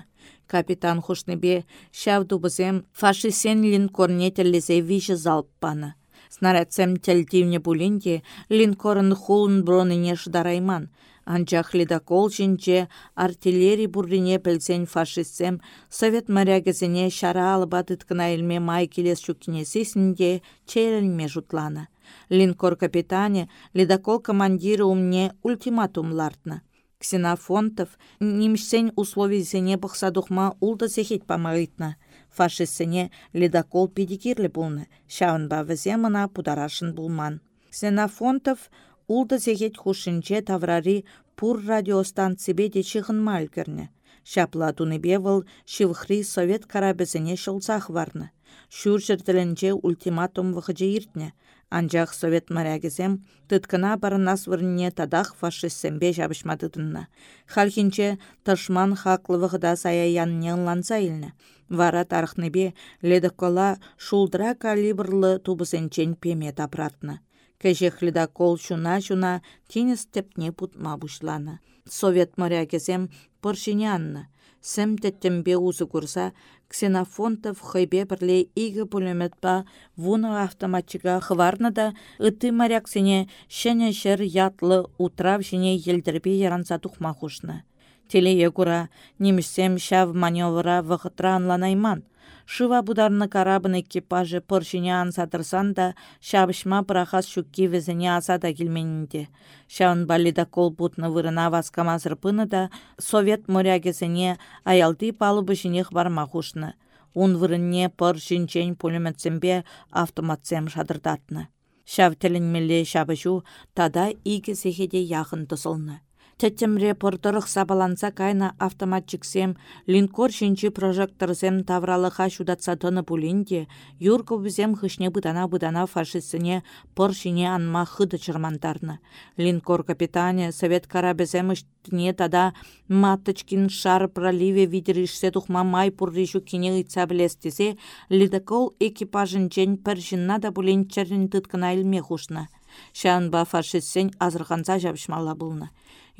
Капитан хушнебе шав тубызем фашисен линкорне теллезе виші залппаны. Снарядсем тельтивне булинде линкорын хулын броныне шдарайман. Анчах ледокол шинче артиллерий буррине пілсен фашистсем совет морягезіне шара алыба тыткына илме май келес шуккинесесінде черелме жутланы линкор капитане, ледокол командиры умне ультиматум лартны. Ксенофонтов немшсен условисене бұқса дұқма улды зехет памағытны. Фашистсене ледокол педикирлі бұлны, шауынба візе мына пударашын бұлман. Ксенофонтов улды зехет хушинче таврари пур радиостанцибе де чығын малгірні. Шапла туныбе выл шивхри совет карабезіне шылсақ варны. Шүр жыртілінче ультиматум вғыжы иртне. Анжақ совет мәрәгізем тұткына барынас вырне тадақ фашистсембе жабышмадыдынна. Халхинче тышман хақлывығыда саяянне ланса илні. Вара тархныбе ледокола шулдыра калибрлы тубысенчен пеме тапратны. Кәжех ледокол шуна-шуна тенес тепне путма бушланы. Совет морякезем пыршине анны. Сәм тәттембе узы курса Ксенофонтов хыйбе бірле игі пулеметпа вуны автоматчыға хварны да ыты моряксене шәне шәр ятлы утрав жіне елдірбе яранса тухма хушны. Кура немішсем шав маневра вғытра анланайман. Шыва бударны карабын экипажы пыршыне ансатырсан да, шабышма прахас шукки візіне аса да келменінде. Шаун балида кол бутны вырына васкамазыр пыны да, совет морягесіне аялды палубы жинех барма хушны. Ун вырынне пыр жинчен пулеметсембе автоматсем шадырдатны. Шав тілінмелі шабышу тада игі сехеде яғын тұсылны. Тәттемре порторық сабаланса кайна автоматчиксем, линкор шинчи прожекторсем тавралыха шудатса тыны пулинде, юрко бізем хышне быдана-быдана фашистсене поршине анма хыды чырмандарны. Линкор капитане совет карабезем иштіне тада маточкин шар проливе видеришсе тухма май пурришу кине ыйтса білестесе, ледокол экипажын жен першинна да пулин чәрін тыткына хушна. Шанба фашистсен азырғанса жабышмалла бұлны.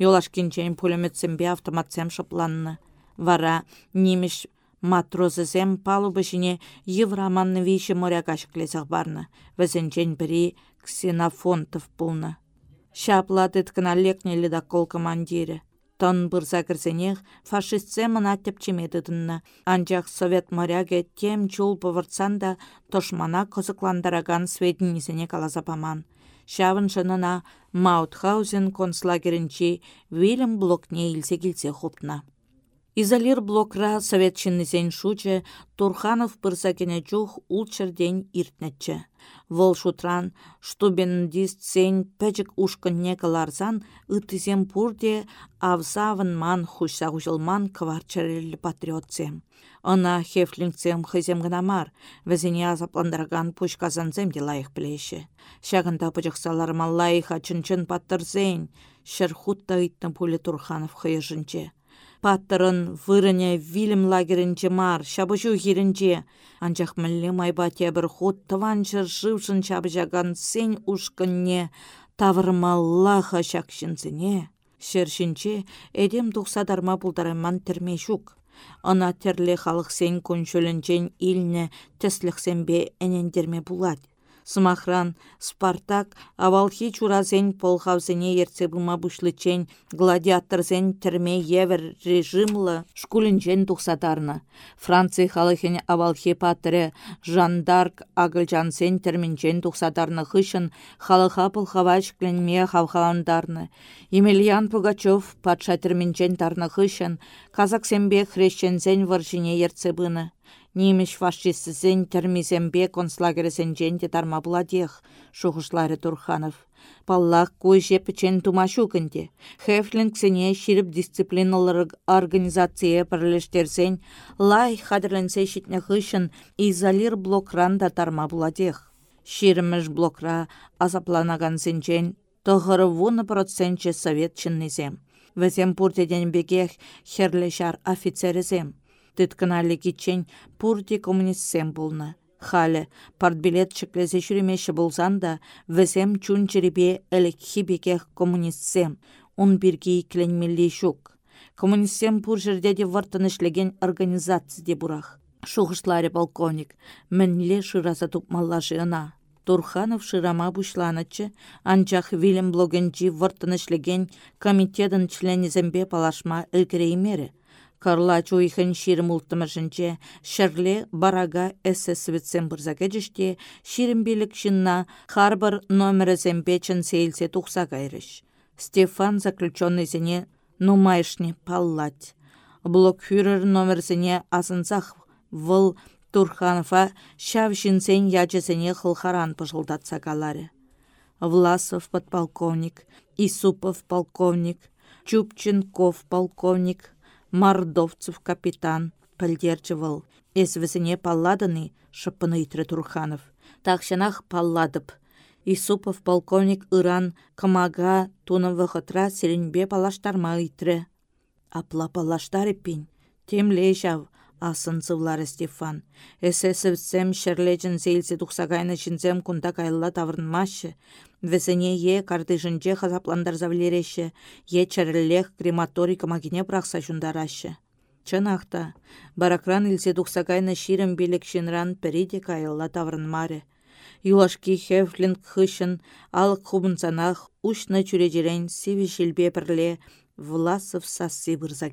Йолашкинчен пулеметсембе автоматсем шыпланны. Вара немеш матрозызем палубы жіне евраманны вейші моря кашықлесақ барны. Візінчен бірі ксенофонтов пулны. Шапла тыткына лекне ледокол командирі. Тон бұрза кірзенех фашистсе мына тепчемедідінні. Анжақ совет моряге тем чул пывыртсан да тошмана кызыкландараган сведенізіне калазапаман. Шавын жынына Маутхаузен концлагерінче Вильям блокне илсе келсе хопна. Изолир блокра совет чиннесен шуче Турханов пырсакене чух улчерден иртнетче. Вол шутран, штубендист сен пәчік ушкынне каларзан, ытызем пурде авсавын ман хушса хужылман кварчарелі патриотсем. Ына хефлингсем хызем гына мар, вәзіне азапландарган пушказанзем де лайық білеші. Шағында пұжықсалар маллайыха чын-чын паттырзен, шырхутта ыйтны пулі Турханов хыйышынче. Паттырын вырыне вилім лагерінче мар, шабышу хирінче. Анчах мүлі майба тебір ход тыванчыр жившын шабыжаган сен ушкынне тавырмаллаха шакшынсыне. Шершінче эдем тухсадарма бұлдарайман терме шук. Ана терле халық сен күншөлінчен илне тәсліқсенбе әнендерме булад. Смахран, Спартак, авалхи чуразен полхавзене ерце бума бушлычен, гладиаторзен терме евер режимлы шкулінчен тухсатарны. Франция халыхен авалхи патыры жандарк агылжансен терменчен тухсатарны хышын халыха полхавач кленме хавхаландарны. Емельян Пугачев патша терменчен тарны хышын, казаксембе хрещензен варжине ерце быны. Немеш фашистсен термизембе концлагересен женде тарма шухышлары Турханов. Паллах кой жепічен тумашу кінде. Хефлингсене ширіп дисциплиналар организация бірлештерсен, лай хадырленсе шитне хышын изолир блокран да тарма блокра азапланаган сенчен вуны процентче совет чыннезем. Візем пуртеден бегех херлі шар офицерізем. Тыткыналі кетчен пурте коммунистсем болны. Халі, партбилет чіклезе жүремеші болсан да, візем чун черебе әлекхи бекех коммунистсем. Он бірге икленмелі шук. Коммунистсем пур жерде де вартынышлеген организация де бурах. Шуғышлары полковник, мінле шыраса тупмалла жына. Турханов шырама бушланычы, анчах Вильям блогенчи вартынышлеген комитетын членізембе палашма ілкіреймері. Карла чуйхын ширім ұлттымышынче, шырле барага эсэсвитсен бұрзаға жіште, ширім билік шынна харбар номері зембечін сейлсе тұқса кайрыш. Стефан заключенный зене нумайшне паллать. Блокфюрер номерсене асынсақ выл Турханова шав жінсен яжесене хылхаран пыжылдатса каларе. Власов подполковник, Исупов полковник, Чупченков полковник, Мордовцев капитан, пілдерчі Эсвесене палладыны, шыпыны итрі Турханов. Тақшанах палладып. Исупов полковник Иран камага туны вғытра серенбе палаштарма итрі. Апла палаштар темле жав, асын зывлары Стефан. Эсэсівсем шерлечін зейлсе тұқсағайны жінзем күнда кайылла таврынмашы. Весене е карды жінже хазапландар завлереші, е чәріллех крематорий камагине прақса жүндарашы. Чынақта, баракран илсе тұқсағайны ширім белек шынран піриде кайылла таврынмары. Юлашки хевлинг хышын, алық хубынсанақ, ұшны сиві шілбе бірле, Власов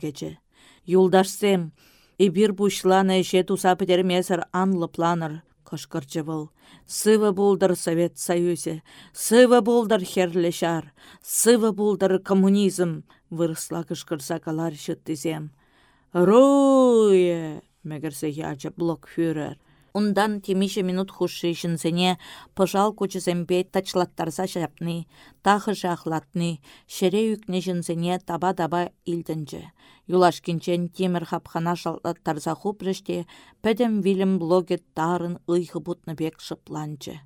кече. Юлдашсем, Ибир бушлана эше туса пітермесір анлы планыр, кышкырчы. Сывы болдыр Совет Союзе, сывы болдыр херлі шар, сывы болдыр коммунизм, вырысла кышкырса калар шыттызем. Руе! Мегірсе ячы блокфюрер. Ундан темише минут хуши жінзіне пыжал көчізембе тачлаттарса шапны, тағы жақлатны, шере үкне жінзіне таба-таба илдінжі. Юлашкинчен темір хапхана шалаттарса хупрыште, пәдем вилім блогет тарын ұйхы бұтны бек шыпланчы.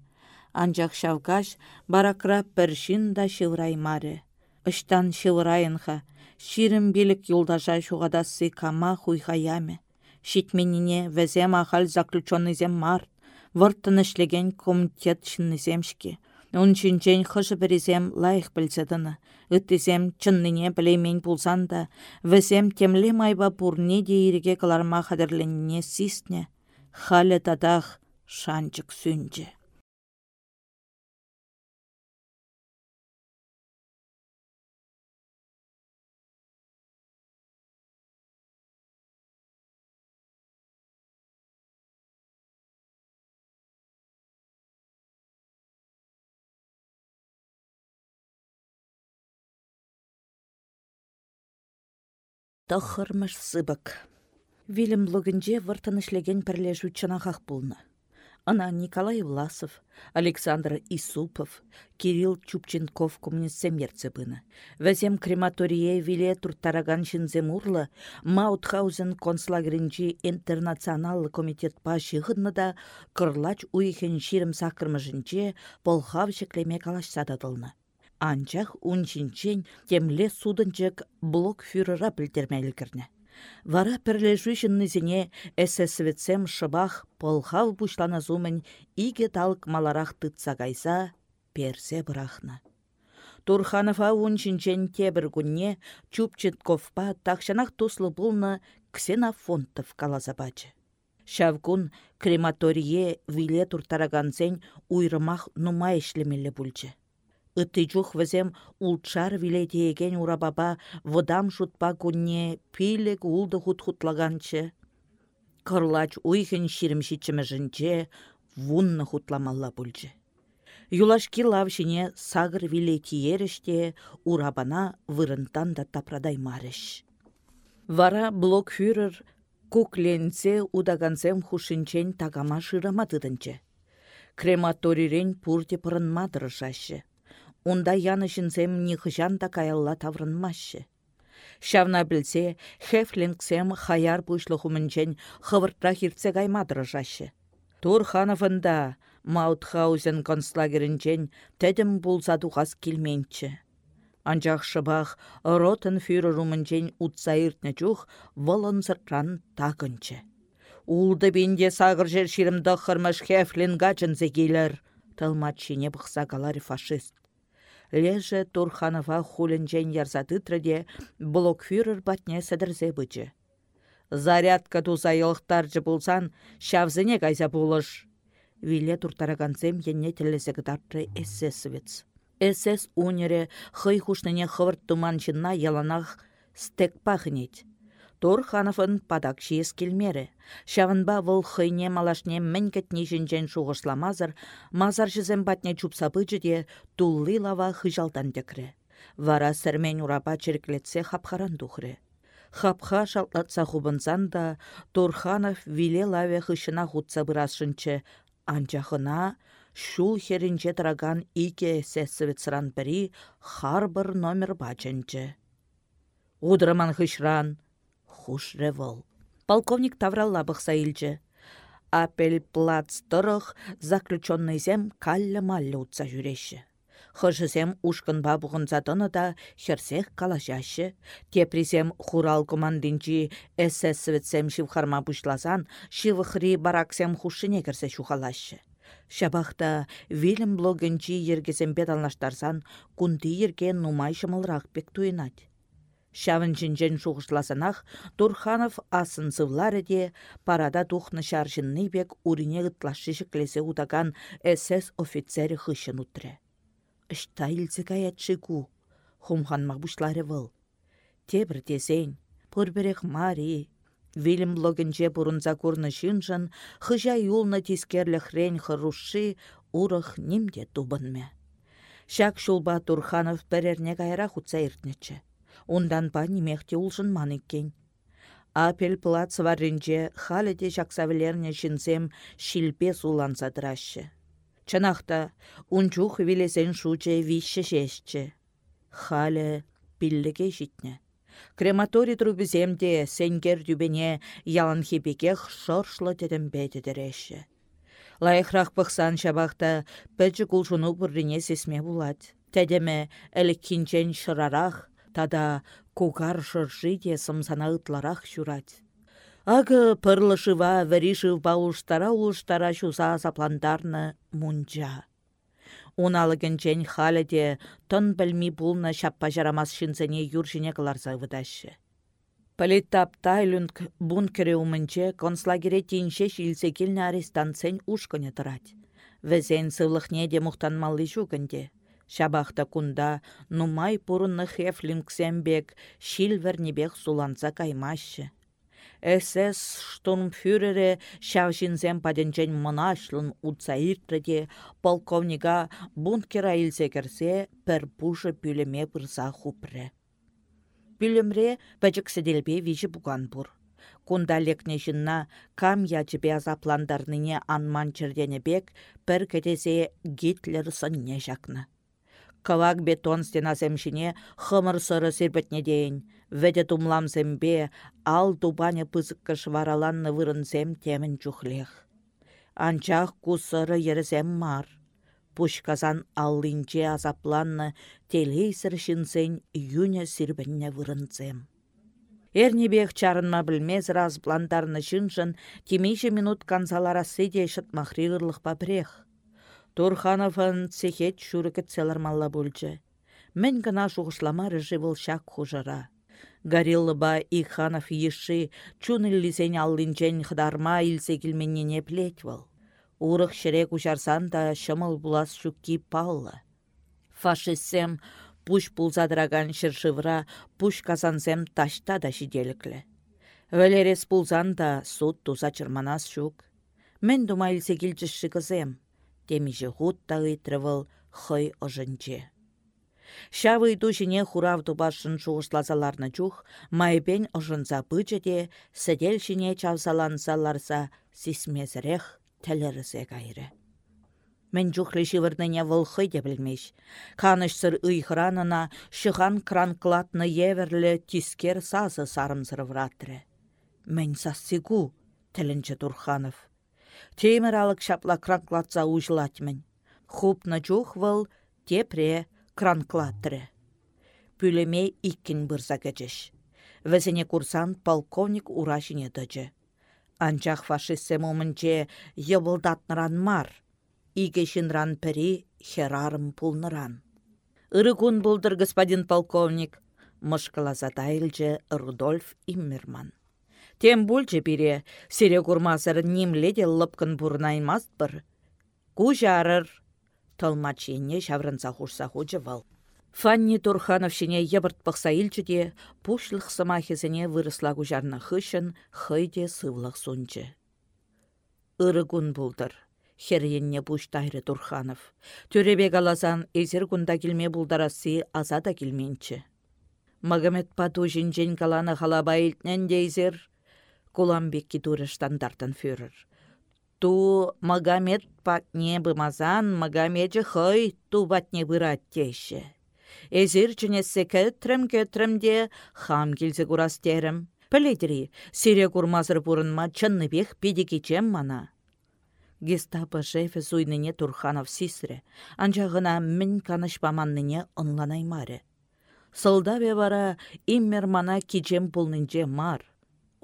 Анжақ шавгаш баракра піршін да шывраймары. Ыштан шыврайынха, ширім билік юлдажа шуғадасы кама хуйхаяме. Шитменине вәзем ахал заключенныйзем мар, вұрттын ішлеген комитет шынныземшке. Он чинчен хыжы бірізем лайық білседіні. Үттізем чынныне білеймен пулсан да, вәзем майба пурне дейірге кыларма қадырленіне сисне. Халі тадақ шанчык сүнче. Тахырмыш сыбык. Вильям логінже вартынышлеген пірлежу чынағақ болны. Ана Николай Власов, Александр Исупов, Кирилл Чупченков коммунистсем ерцебыны. Вәзем крематорие виле турттараган жінзем урлы, Маутхаузен концлагерінжі интернационалы комитет па жығынны да кырлач уйхен ширім полхав жеклеме калаш сададылны. Анчах унчинчен темле судынчык блокфюрера білдермелікірні. Вара пірлежушіннізіне эсэсвецем шыбах полхав бушланазумен иге талк маларах тытса персе бұрахна. Турханова унчинчен тебір күнне Чупченковпа тақшанақ туслы бұлны Ксенофонтов калазабачы. Шавгун крематорие виле туртарагансен уйрымах нума ишлемелі бүлчі. Ытычух візем улчар вилетеген урабаба вăдам шутпа кунне пилек улды хут-хутлаганчы. Кырлач уйхын ширимшиччіміжінче вунны хутламалла пульчы. Юлашки лавшине сагыр вилетиеріште урабана вырынтан да тапрадаймарыш. Вара блокфюрер кукленсе удаганцем хушинчен тагама шырама тыдынчы. Крематорирен пурте дырышашы. Унда янышынсем нихыжан та каялла таврынмашы. Шавна білсе, хефлингсем хаяр пушлы хумынчен хывыртра хиртсе гаймадыры жашы. Турхановында Маутхаузен концлагерінчен тәдім бұлза дұғас келменчі. Анжақ шыбақ ротын утса иртне чух вылын сыртран тағынчы. Улды бенде сағыр жер ширімді қырмыш хефлин гачынзе келер, тылмат шине бұқса фашист. Леже Турханова хулінчен ярзаты трәде блокфюрер батне сәдірзе бычы. Зарядка туза елықтаржы болсан, шавзыне кайза болыш. Виле туртараганцем енне тілесі гыдартры эсэсовец. СС унере хый хушныне хывырт туманчына яланах стек пахнет. Турхановын падак шиес келмері. Шавынба вұл хыйне малашне мін кәтне жінжен шуғышламазыр, мазар жізен батне чупсабычы де тулли лава хыжалдан декрі. Вара сәрмен урапа черклетсе хапхаран тухры. Хапха шалтлатса хубынсан да Турханов виле лаве хышына хутса бұрасшынчы. Анчахына шул херінче тұраган ике сәсівіцран бірі номер бачынчы. Удырман хышран, хуш револ. Полковник тавралла бұқса илчі. Апель плац тұрық заключенный зем каллы-маллы утса жүреші. Хыжысем ушкын бабуғын затыны да херсех калашашы. Теприсем хурал командинчи эсэсвітсем шивхарма бұшласан, шивыхри бараксем хушыне кірсе шухалашы. Шабахта вилім блогынчи ергесем беталнаштарсан, кунти ерге нумай шымылрақ бек туйнать. Шавын жінжен шуғышласанақ, Турханов асын сывлары де парада тухны шаржынны бек урине гытлашы шіклесе удаган СС офицері хышын утре. Ышта илзі каятшы ку, хумханмақ бұшлары выл. Тебір десен, пұрбірек мари, Вильям блогінже бұрынза көрні жынжын, хыжа юлны тискерлі хрен хыруши урых нимде тубынме. Шак шулба Турханов бірерне кайра хутса иртнечі. Ондан ба немехте улжын манеккен. Апел плац варринже халеде жақсавілерне жінзем шилпе суланса дырашы. Чынақта, унчух вилесен шуче вишші шешчі. Халі пилліге житне. Крематорий трубіземде сенгер дүбене ялан хепекех шоршлы тедім бәдедіреші. Лайықрақ бұқсан шабақта пәджі күлшыну бұррине сесме булать. Тәдеме шырарақ, тада кугар шыржи де сымсана ытларақ шурать. Ағы пырлышыва вәрішів бауыштара улыштара шуза запландарны мунджа. Уналыгінчен халі де тон білмей бұлны шаппа жарамас шинзене юржіне қыларза выдашы. Политап тайлюнг бункере умынче концлагере тинше шилсе келні арестанцен ушкыне тұрать. Везен сывлықне де мұқтанмалы жүгінде. Шабақта кунда нумай пурынны хефлингсембек шилвернебек суланса каймашы. СС штурмфюрере шавшинзем паденчен монашлын утса иртреде полковнига бункера илсе керсе пір пушы пүлеме пырса хупре. Пүлемре пәчікседелбе вижі буган бұр. Кунда лекне кам ячыбе азапландарныне анман черденебек пір Гитлер сынне. Кавак бетон стенасемшіне хымыр сыры сербетне дейін. Вәде тумламсембе ал тубане пызыкка швараланны вырынсем темін чухлех. Анчах кусыры ересем мар. Пушказан аллинче азапланны телейсір шинсен юня сирбенне вырынсем. Эрнебех чарынма білмез раз бландарны шыншын темейші минут канзаларасы де шытмахригырлық бабрех. Турхановын цехет шурыкет целармалла бульчы. Мен гына шуғышламары живыл шак хужара. Гариллыба Иханов еші чун иллисен аллинчен хыдарма илсе келменнене плетвал. Урық шерек учарсан да шымыл булас шукки паллы. Фашистсем пуш пулзадыраган шыршывра пуш казансем ташта да шиделіклі. Вәлерес пулзан да суд туза чырманас шук. Мен дума илсе келчіші кызем темиже хут тағытрывыл хый ожынче. Шавы тушине хурав тубашын шуғышласаларны чух, майбен ожынса пычы де, сәделшіне чавсалансаларса сисмезірех тәлірісе кайры. Мен жүхлі шивырныне вылхы де білмеш. Канышсыр ұйхыранына шыған кранклатны еверлі тискер сазы сарымсыры вратры. Мен сассигу, тілінші Турханов. Темір алық шапла кранклатса ұжылатмын. Хупна жух выл тепре кранклаттыры. Пүлеме иккін бұрса кәчіш. Вәзіне курсан полковник ура жіне дëчче. Анчах фашистсе момынче йыбылдатныран мар. Иге шинран пірі херарым пулныран. Ырыгун булдыр господин полковник, мышкаласа тайлче Рудольф Иммерман. Тем бульче бире, сире курмасыр нимледе лыпкын бурнаймаст бір. Кужарыр, тылмачине шаврынса. Фанни Турханов шине ебірт пықса илчіде, пушлық сымахезіне вырысла кужарна хышын, хыйде сывлық сунчы. Ырыгун булдыр. Херенне пуштайры Турханов. Төребек аласан эзер кунда келме булдарасы азада келменчі. Магомед Пату жинжен халаба Куламбекки туры стандартын фюрер. Ту Магомед патне бымазан, Магомеджі хой ту батне бырат теші. Эзір жүнесе кәтрім кәтрімде хам келзе курастерім. Піледірі, сире курмазыр бұрынма чынны бек педекечем мана. Гестапо шефе суйныне Турханов сисре, анчағына мін канышпаманныне онланаймаре. Сылдаве вара иммер мана кичем пулнынче мар,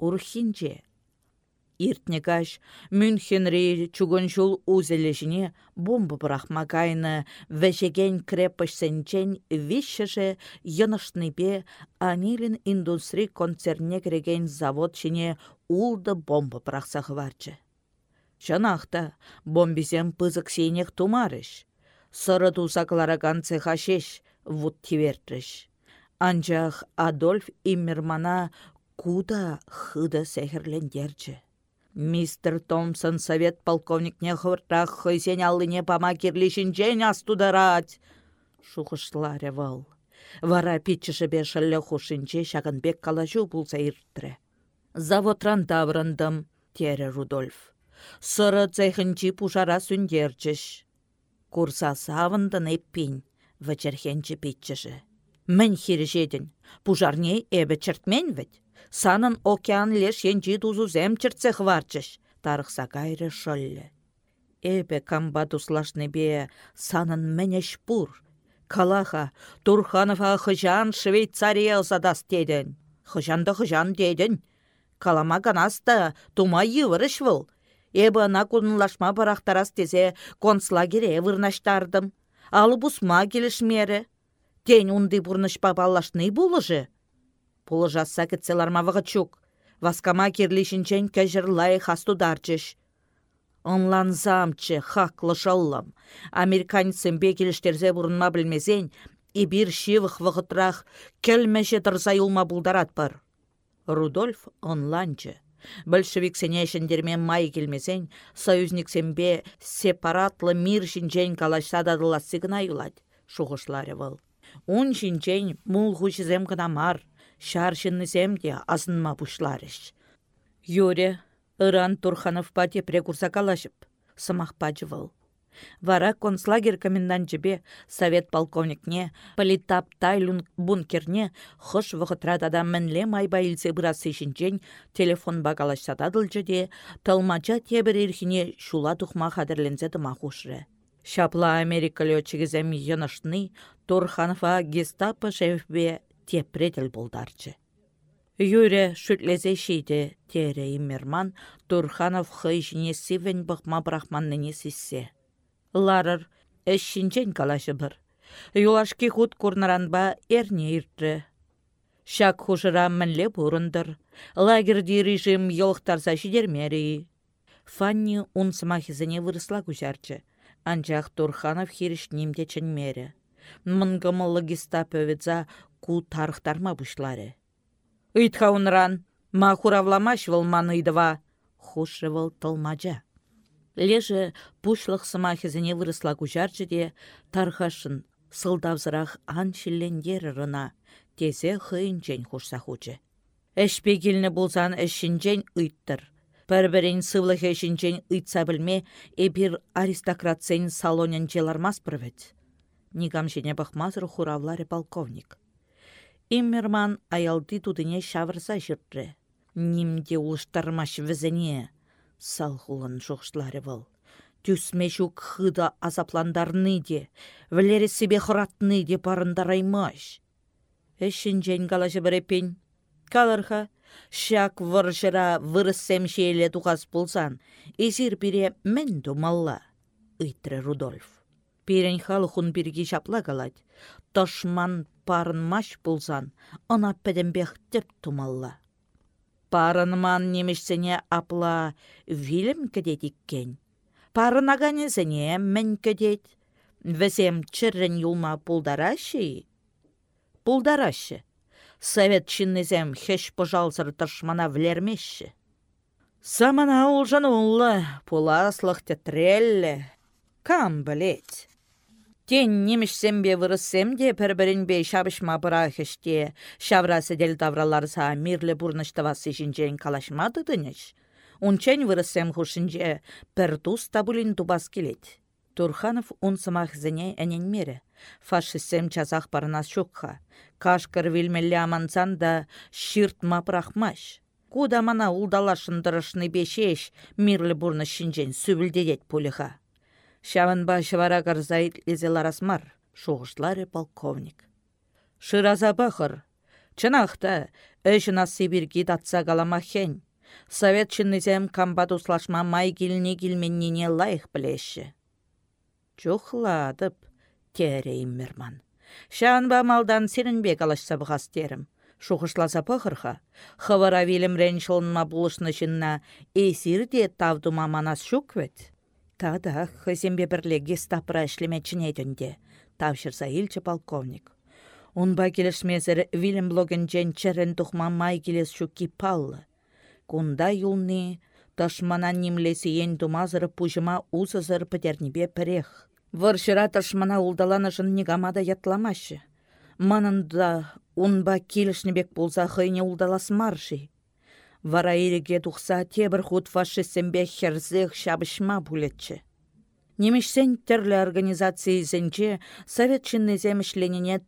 урхинче. Иртнекаш Мюнхенри чугуншул узелешіне бомба брахма кайны вәшеген крепош-сенчен вишшеше бе анилин индустри концерне кереген завод шине улды бомба брахса хварчы. Чанахта бомбисем пызык сенех тумарыш. Сыры тусаклара цеха вуд тивертріш. Анчах Адольф Иммермана куда хыда сехерлендерчі. Мистер Томсон совет полковникне хвыртах хойсен аллыне пама кирлишінчен астударать. Шухышларе вал. Вара питчіші бешілі хушинче шағынбек калажу булса ирттірі. Заводран таврындым, тері Рудольф. Сыры цехінчі пушара сүндерчіш. Курса савындын эппин, вачерхенчі питчіші. Мін хирежедін, пужарне эбі чертмен ведь санын океан леш енчи тузузем чертсе хварчыш, тарықса кайры шөллі. Эпе камба бе санын менеш пур. Калаха, Турханова хыжан Швейцария задас дедін. Хыжанды хыжан дедін. Калама ганаста тума йывырыш выл. Эбі ана кунлашма барақтарас тезе концлагере вырнаштардым. Алы бусма келішмері. Тень унды бұрнышпа баллашны булыжы. Пулыжаса кітселармавығы чук. Васкама керлишінчен кәжірлай хастударчыш. Онланзамчы, хаклы шаллам. Американецін бекеліштерзе бұрынма білмезен, ибір шивық вғытрах келмеше тұрса юлма бұлдарат бар. Рудольф онланчы. Большевик сенешіндермен май келмесен, союзниксенбе сепаратлы мир шинчен калашса дадыла сигна юлать, шуғышлары был. Ун шинчен мул хучызем гына мар, шаршыннысем те азынма бұшларыш. Юре, ыран Турханов пате прекурса калашып, сымақ пачывал. Вара концлагер комендантчебе совет полковникне, политап тайлун бункерне хыш вғытрадада мінле майба илсе бұрасы шинчен телефон багалаш сатадылчы де, тылмача тебір ерхіне шула тухма қадырлензе тыма хушры. Шапла Америка летчигізем йынышны Турханова гестапо шефбе тепретел болдарчы. Юре шүтлезе шейді, тере имерман, Турханов хыйжіне сивен бұқма брахманныне сиссе. Ларыр, әшшінчен калашы бір. Юлашки худ курнаранба эрне иртті. Шак хушыра мінле бұрындыр. Лагерді режим елықтарса шидермері. Фанни ун смахизіне вырысла күшарчы. Анчақ Турханов хиріш немде чынмері. Мұнгымылы гестапо ку тарықтарма бұшлары. Үйтха унран, ма хуравламаш вылман ыйдыва, хушы выл тылмажа. Леже пушлық сымахезіне вырысла күжарчы де, тархашын сылдавзырақ ан шиллендер рына, тезе хыйынчен хушса хучы. Әшпе келіні болсан әшінчен ұйттыр. Пәрбірін сывлық әшінчен ұйтса білме, эбір аристократ сен салонен желармас бірвет. Нигам жене бақмазыр хуравлары полковник. Иммерман аялды тудыне шавырса жүрді. Нимде улыштармаш візіне. Салхулан жоқшылары выл. Түсме жүк хыда азапландарны де, вілері себе құратны де парындараймаш. Эшін жән қалашы бірепен. Калырха, шак выршыра вырыссем шейле туғас болсан, езір бире мен думалла, ыйтры Рудольф. Пирен халықын бірге шапла қалад. Тошман маш болсан, ана пәдембех деп тумалла. Парынман немешсене апла вилім кедет иккен. Парынаганезіне мен кедет. Візем чыррын юлма пулдарашы? Пулдарашы. Совет чиннезем хеш пожалсыр тышмана влермеші. Самана улжан уллы, пуласлық тетреллі. Кам білет. Тен немішсем бе вырыссем де пір-бірін бе шабышма бұрахыште, шаврасы дел тавраларса мирлі бұрныштывасы жінжен калашмады дыныш. Унчен вырыссем хушинже пір тус табулин тубас келет. Турханов ун сымах зіне мере. Фашистсем часах парнас шукха. Кашкар вилмелле амансан да ширт мапрахмаш. Куда мана улдалашындырышны бешеш мирлі бұрны шинжен сүбілдедет пулиха. Шаванба шывара гарзайт ларасмар, шуғышлары полковник. Шыраза бахыр. Чынақта, өшін Сибирги датса галамахен. Совет чыннызем камбат услашма май килне килменнене лайық білеші. Чухладып, тере иммерман. Шанба малдан сиренбе калашса бұғастерім. Шуғышласа пықырға, хывара вилім реншылынма бұлышны жынна эсир тавдума манас шуквет. Тада хызембе бірле гестапыра ішлеметчіне дүнде, тавшырса илчі полковник. Унба келішмезір Вильям блоген жән тұхма май келес шуки паллы. Кунда юлны, ташмана немлесі ен думазыры пужыма узызыр пітернебе пірех. Варшыра ташмана улдаланы жын негамада ятламашы. Манында унба келішнебек болса хыйне улдалас маржи. Вара иреге тухса тебір худ фашистсембе херзех шабышма булетчі. Немешсен терлі организации зенче совет чиннезем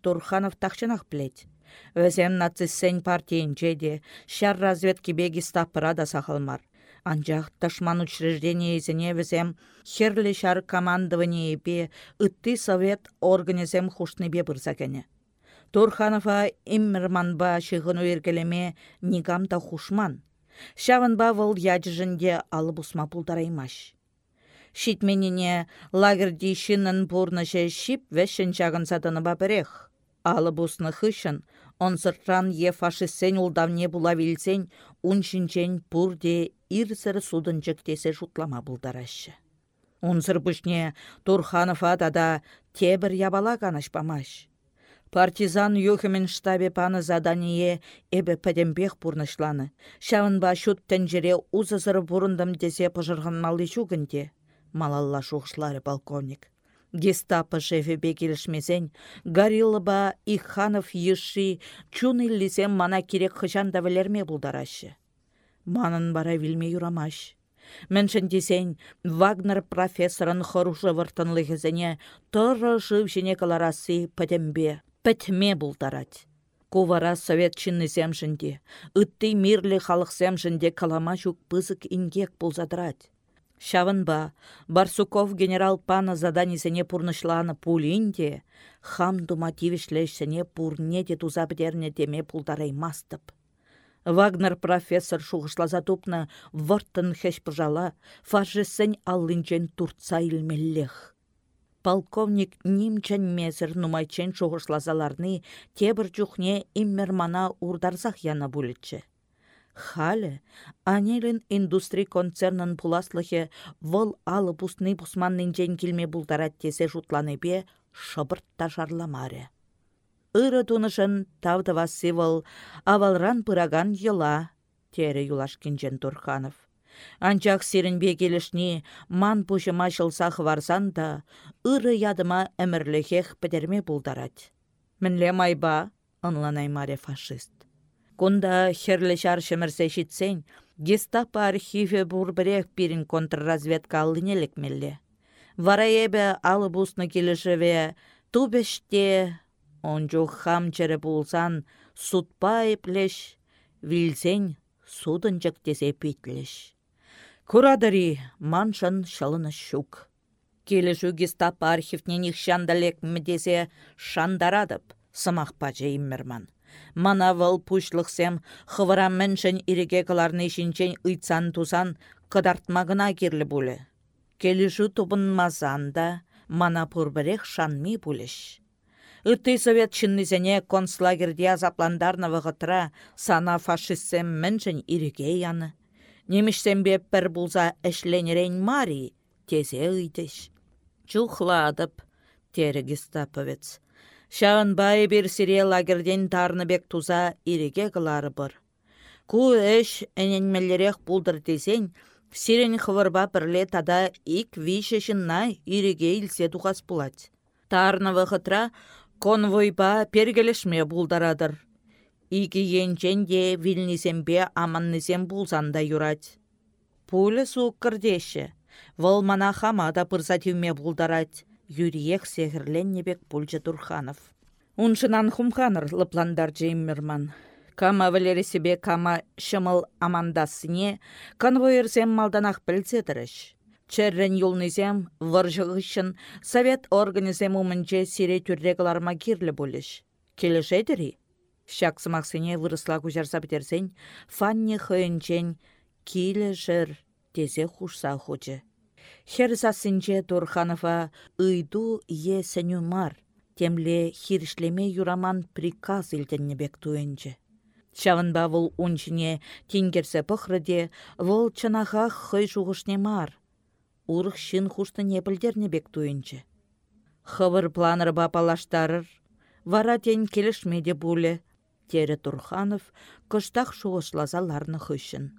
Турханов тахчынақ плеть. Өзем нациссен партиен жеде, шар разведки беги стапыра да сахалмар. Анжақ ташман учреждение изіне візем херлі шар командование бе үтті совет организем хушныбе бұрзакене. Турханова иммерманба шығын өргелеме нигамда хушман. Шавынба выл яджыжынде алып усма пулдараймаш. Шитменіне лагерді шынын бұрныше шип вәшін жағын сатыныба бірех. Алып усны хышын, он сыртран е фашистсен улдавне була вилсен, уншинчен пурде ирсір судын жүктесе жұтлама бұлдарашы. Унсыр бүшне Турханова да тебір ябала канашпамаш. Партизан юхымен штабе паны задание эбе пәдембех пурнышланы. Шавынба шут тәнжере узызыры бұрындым десе пыжырған малы жүгінде. Малалла шуғышлары полковник. Гестапо шефе бекелішмесен, ба Иханов еші чуны лисем мана керек хышан да вілерме бұлдарашы. Манын бара вилме юрамаш. Міншін десен, Вагнер профессорын хорушы выртынлығызіне тұры жив жіне каларасы пәдембе пәтме бұлдарад. Ковара совет чиннізем жінде, үтті мирлі халықсем жінде калама жүк пызык ингек бұлзадырад. Шавынба, Барсуков генерал пана заданисене пурнышланы пулинде, хам думативишлешсене пурне де тузабдерне деме мастып. Вагнер профессор шуғышлаза тупны вұрттын хеш пыжала, фаржесен аллинчен турца илмеллех полковник нимчен мезір нумайчен шоғышлазаларны тебір жүхне иммермана урдарзах яна булетче. Халі, анелін индустри концернын пуласлыхе вол алы пусны пусманнын жен келме бұлдарат тесе жұтланы бе шыбырт та жарламаре. Үрі тунышын тавдыва сивыл, авалран пыраган йыла, тері юлашкин жен Турханов. Анчақ сирінбе келішне ман пұшыма шылсақ варсан да, ұры ядыма әмірліхех пітерме бұлдарад. Мінле майба, ынланай маре фашист. Кунда херлі шар шымірсе шитсен, гестапо архиве бурбірек пирин контрразведка алынелік ебе алы бұсны келішеве, тубеште, онжу хам чәрі болсан, сутпай плеш, вилсен судын жіктесе. Курадари маншан шалына щук. Келешу гестапо архивне нихшандалек медесе шандарадып, сымақ паче иммерман. Мана вăл пучлықсем хывыра мменншн иреге кыларны шинчен ыйтсан тусан кыдартма гына кирлі бұлі. Келішу тупынмасан да, мана пурбірех шанми пулеш. Үтті совет чыннызене концлагерде азапландарны вғытра сана фашистсем мменншн иреге яны. Немішсембе пір бұлза әшленерен мари, тезе ыйтеш. Чухладып, тері гестаповец. бай бір сире лагерден тарныбек туза иреге кылары бір. Ку әш әненмелерек бұлдыр десен, сирен хывырба бірле тада ик вишешінна иреге илсе туғас бұлад. Тарны вғытра конвойба пергелешме бұлдарадыр. Игі енчен де вилнисембе аманнысем бұлзанда юрать. Пулі суық кірдеші. Вăл мана хама да пырса тивме бұлдарать. Юриех сехірленнебек пульчы Турханов. Уншынан хумханыр лыпландар Джеймерман. Кама валері себе кама шымыл амандасыне, конвойерсем малданақ білцетіріш. Чәррен юлнызем варжығышын совет организем умынче сире түррегаларма кирлі болыш. Келешедірі? Шаксымақсыне вырысла күжарса бітерсен, фанне хыынчен килі жыр тезе хушса хучы. Херсасынче Турханова ыйду е мар, темле хиршлеме юраман приказ илтеннебек туенче. Чавынба вұл унчине тингерсе пықрыде, вұл чынаға хый жуғышне мар. Урық шын хушты не бек туенче. Хывыр вара тен тері Турханов кыштақ шуғышлазаларны хышын.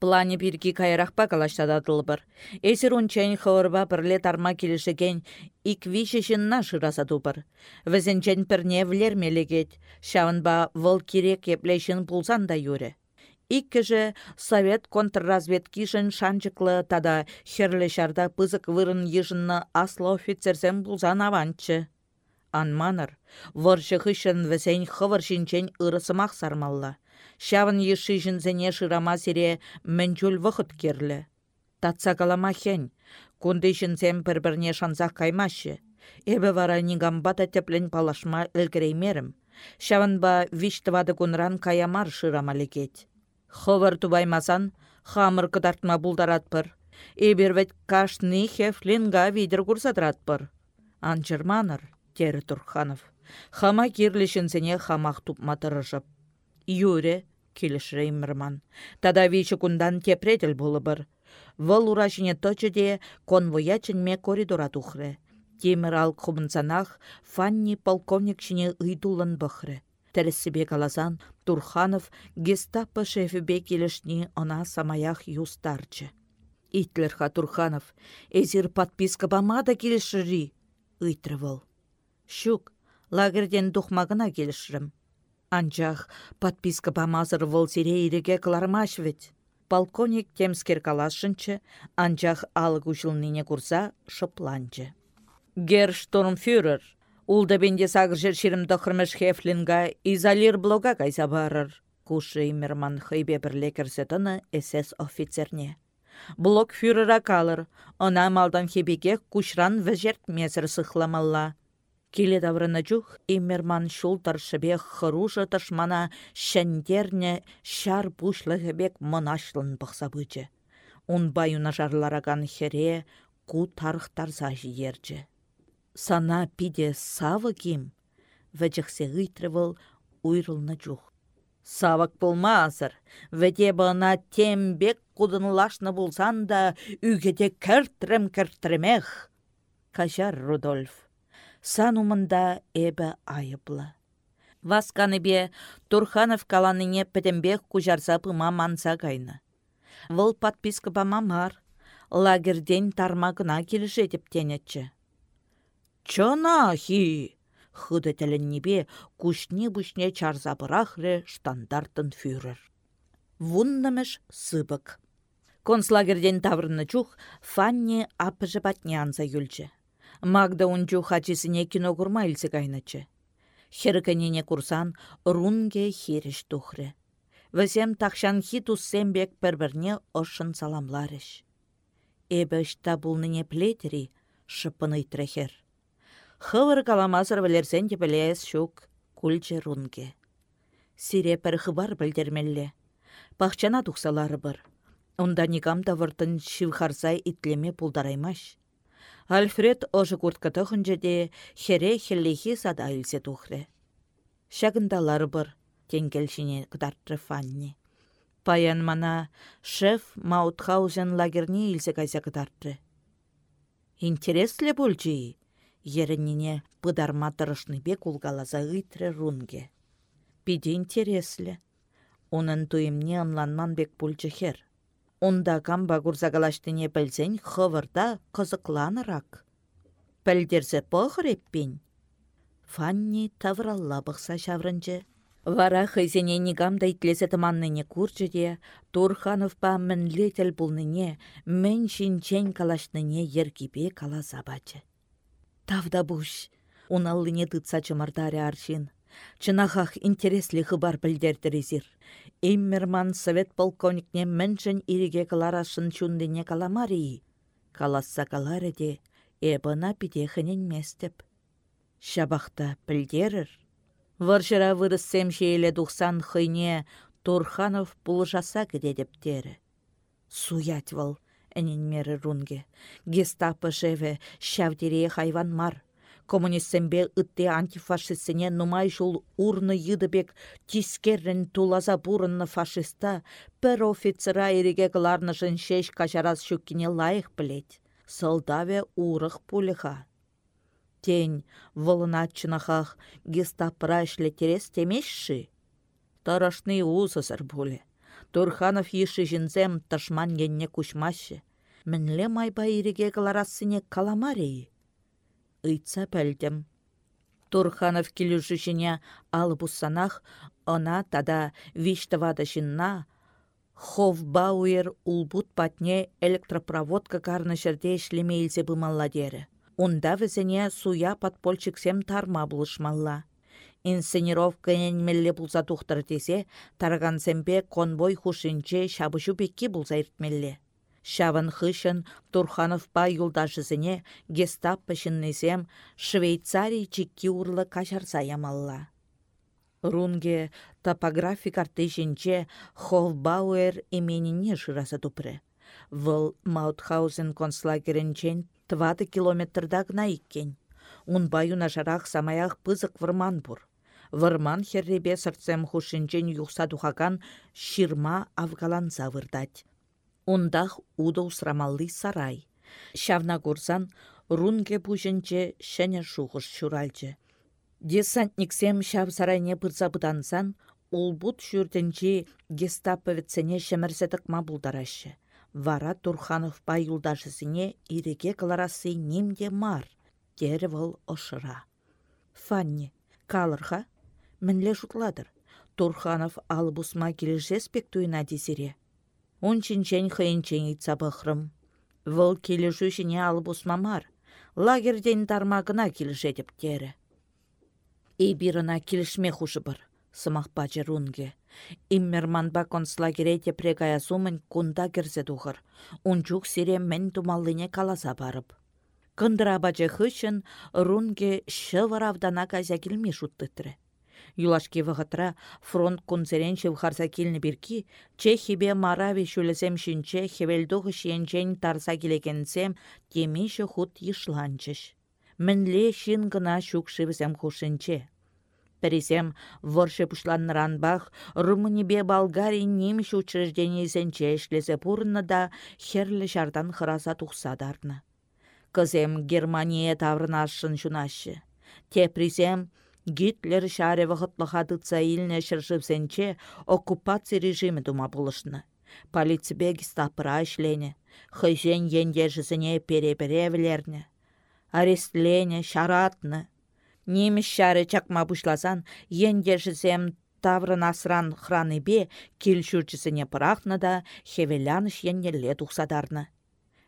Плане бирги кайрахпа калаштадатыл бір. Эсер ончайын хавырба бірле тарма келішіген икви шешінна шыраса тупыр. Візінчен пірне влермелегет, шавынба выл керек еплешін пулсан да юре. Иккіжі совет контрразведкишін шанчықлы тада херлі шарда пызык вырын ежінны аслы офицерсен пулсан аванчы. Анманыр, выршы хышын візен хывыр шинчен ырысымақ сармалла Шавын еші жінзене шырама сире мінчул вұхыт керлі. Татса калама хен, кунды жінзен бір-бірне шанзақ каймашы. Эбі вара нигамбата теплен палашма ілгіреймерім. ба виштывады кунран каямар шырама лекет. Ховар тубаймасан, хамыр кыдартма бұлдаратпыр. Эбервет кашны хефлинга видер курсадратпыр. Анчырманыр, тері Турханов. Хама кирлішінсене хамақ тупматырышып. Юре, келішіреймірман. Тада вичі кундан тепретел бір. Вăл урашине де конвоячынме коридора тухры. Темір ал құбынсанақ Фанни полковник ыйтулын бұхры. Тәрісібе каласан Турханов гестапо шефібе келішні она самаях юстарчы. Итлерха Турханов, эзір подписка бамада ыйтры вăл. Щук, лагерден тухмагына келішірім. Анчах подписка памазыр вăл сире иреге кылармаш ведь. Полковник темскер калашынчы, анчах алы кучылныне курса шыпланчы. Гер штормфюрер, улда бенде сагыр жер шерім дұқырмыш хефлинга изолир блога кайса барыр. Кушы имерман хыйбе бірле тыны СС офицерне. Блок фюрера калыр, она малдан хебеге кушран вәжерт месір Келе даврына чух, иммерман шултар шыбек хырушы тышмана шәндерне шар бушлығыбек мұнашлын бұқса. Он баюна жарлараган хере ку тарықтарза жиерчі. Сана пиде савы ким, вәжіқсе ғытрывыл уйрылны чух. Савак болмазыр, вәде бұна тембек лашны болсан да, үгеде кірттірім-кірттірімех. Кажар Рудольф санумында эбі айыплы. бе Турханов каланыне пӹтембех кужарса пыма манса кайны. Вăл подписка пама мар, лагерден тарма гына келеше деп тенетчі. Чона хи! Хыды тәліннебе кушне-бушне чарза бұрахры штандартын фюрер. Вуннымыш сыбык. Концлагерден таврны чух Фанни апыжы батнянза юлчы. Магда унчу хачисыне кино курма илсе. Херканене курсан рунге хереш тухры. Вәсем тахшан хи туссембек пір-бірне саламларыш. Эбі шта бұлныне плетері, шыпыны трехер. Хывыр каламазыр білерсен де білес шук, күлчі рунге. Сире пір хыбар білдермелле. Пахчана тұқсалары бір. Онда нигам да выртын шивхарсай итлеме пулдараймаш. Альфред ожы курткаты херре хеллехи сада үлсе тухры. Шагындалар бір, тенгелшіне кыдартры фанни. Паян мана шеф Маутхаузен лагерне илсе кайса. Интересле бұлчи, ерініне пыдарма тұрышны бек улгалаза ыйтры рунге. Биде интересле. Унын туйымне ымланман бек хер. Онда камба курсагалаштыне пілсен хывырда қызықланырак. Пілдерсе пұғыр еппен. Фанни тавралла бұқса шаврынчы. Вара хызене нигам да итлесе тыманныне курчыде, Турханов па мінлетел бұлныне, мен шинчен калашныне ергипе кала забачы. Тавда буш, уналлыне тытса чымырдаре аршин. Чынахах интереслі хыбар білдердірізір. Иммерман совет полковникне мэншін ириге каларашын чундыне каламарии. Каласса калареде, эбына пидехінен местеп. Шабахта пілдерір. Варшыра вырыссем шейлі дұқсан хыйне Турханов пулжаса кедедептері. Суять вал, әнен рунге. Гестапы жеве, хайван мар коммунистсембе ытте антифашистсене нумай жул урны йыдыбек тискеррен тулаза бурынны фашиста пір офицера иреге кыларнышын шеш качарас шуккине лайық білет. Солдаве урых пулиха. Тень вылына чынахах гестапыра терес темешші. Тарашны узысыр буле. Турханов еші жінзем ташман енне кушмашы. Мінле майба иреге каларассыне каламарии ыйтса пәлдім. Турханов келушішіне алып ұссанақ, она тада виштавада жинна, Ховбауэр улбут патне электропроводка карны жерде ишлемейлсе бымалла дері. Унда візіне суя подпольчиксем тарма бұлышмалла. Инсценировка енмелле бұлса тұқтыр десе, таргансембе конвой хушинче шабышу бекке бұлса иртмелле. Шавын хышын Турхановпа юлдашысыне гестап пішіннесем Швейцарий чикки урлы кашарса ямалла. Рунге топографик артешінче Холбауэр именине жыраса тупры. Выл Маутхаузен концлагерінчен 20 километрда гна иккен. Ун баюна жарах самаях пызык вырман бур. Вырман херребе сыртсем хушинчен юхса тухаган ширма авгаланса вырдать. Ондах удо срамалли сарай. Шавна курсан рунге пуженче шәне шухыш шуральчы. Десантниксем шав сарайне пырса бұдансан, улбут шүртенче гестаповецене шемірсетік ма бұлдарашы. Вара Турханов пай юлдашысыне иреге каларасы немде мар, дері выл ошыра. Фанни, калырха, мінле жұтладыр. Турханов албусма келешес пек туйна десере. Он чинчен хыйынчен итса бұқрым. Вұл келішу жіне алып ұсмамар. Лагерден тармағына келішетіп тері. Эйбирына келішме хушы бір, сымақ бачы рунге. Иммерманба концлагерете прегая сумын кунда керзе дұғыр. Унчук сире мен тумаллыне каласа барып. Кындыра бачы хышын рунге шываравдана казя келме шуттытры. Юлашки вғытра фронт кунцерен шывхарса келні бірки, Чехибе марави шүлізем шинче хевелдуғы шиенчен тарса келекенсем темеші худ ешланчыш. Мінле шин гына шук шывзем хушинче. Пересем ворше пушланранбах Румынибе Болгарий неміш учреждениесенче эшлесе пурны да херлі шардан хыраса тухсадарны. Кызем Германия таврнашын шунашы. Теприсем Гитлер шаре вғытлыға дытса илне шыршывсенче оккупация режимі дума бұлышны. Полицибе гестапыра ішлене, хыжен ендежізіне переберевлерне. Арестлене, шаратны. Неміс шары чакма бұшласан, ендежізем таврын асран храныбе килшүрчісіне пырақны да хевеляныш еннелле тухсадарны.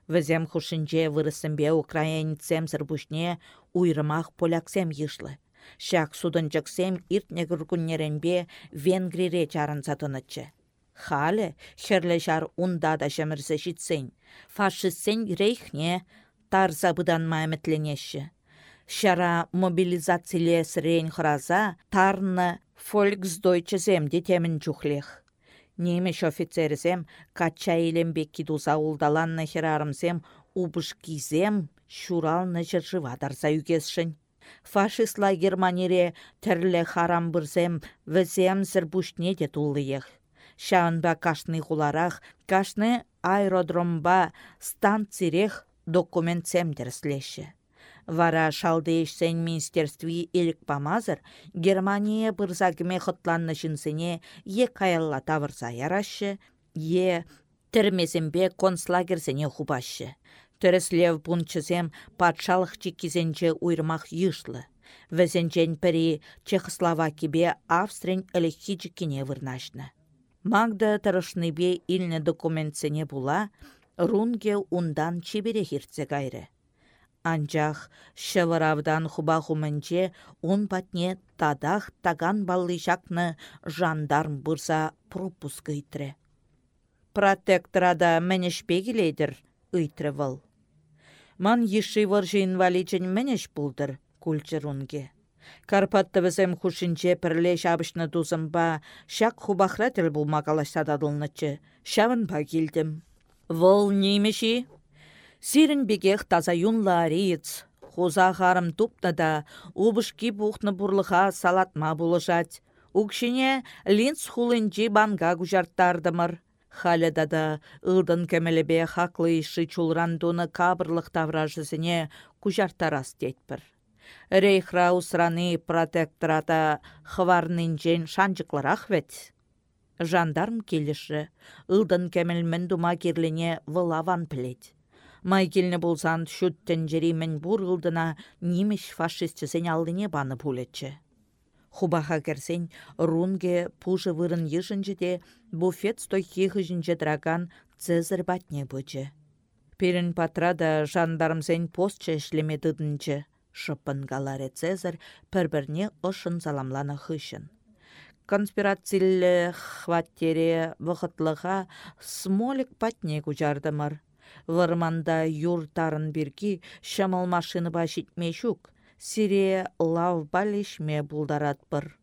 Візем хушинче вырысымбе украинцем зырбушне уйрымақ поляксем йышлы. Шак судынчыксем иртнегір күннеренбе Венгрире чарын сатынычы. Хале, херле жар унда да жемірзі житсен. Фашистсен рейхне тарза бұдан мәмітленеші. Шара мобилизацияле сірен храза тарны Volksdeutsche темін жүхлех. Немеш офицерзем кача илембекки дуза улдаланны херарымзем убыш кизем шуралны жыржывадарса үгесшін. Фашистла Германире тірлі харам бірзем візем зірбушне де туллыех. Шаанба кашны хуларах, кашны аэродромба станцирех документсем дерслеші. Вара шалдейшсен министерстви илік памазыр, Германия бұрзагіме құтланны жынсыне е каялла тавырса ярашы, е тірмезімбе концлагерсене хубашы. Тіріслев бұнчызем патшалық чекізенче уйрмақ йышлы. Візенчен пірі Чехословакибе Австрин әліхиджікіне вырнашны. Магда бе илні документсене була, рунге ундан чебере хиртсе гайры. Анчах шывыравдан хуба хумынче он патне тадах таган баллы жакны жандарм бұрса пропуск ыйтры. Протекторада ыйтры выл. Ман еші варжы инвалиджен мәнеш бұлдыр, кульчырунге. Карпатты бізім хушинче пірле шабышны тузымба, шак хубахра тіл бұлмақалаш сададылнычы, шавын ба келдім. Вол немеші? Сирін бегех таза юнла ариец. Хуза харым тупна да, убышки бухны бурлыха салатма булышать. Укшине линц хулынчи банга гужарттардымыр. Халяда да ылдын кемелебе хаклы иши чулрандуны кабырлық тавражысыне кужартарас детпір. Рейхра усраны протектората хварнынчен шанчыкларах вет. Жандарм келіші, ылдын кемел дума кирлене вылаван плеть. Майкелне болсан шүттен жеримен бурылдына немеш фашистчесен алдыне баны пулетче. Хубаха керсен рунге пужы вырын ешінчі де буфет стой хихыжінче драган Цезарь батне бычы. Перін патрада жандармсен постче ішлеме дыдынчы. Шыпын галаре Цезарь пір-бірне ұшын заламлана хышын. Конспирацийлі хваттере вұқытлыға смолик патне күжардымыр. Вырманда юртарын біргі шамал машины ба сире лав балешме бұлдарат бір.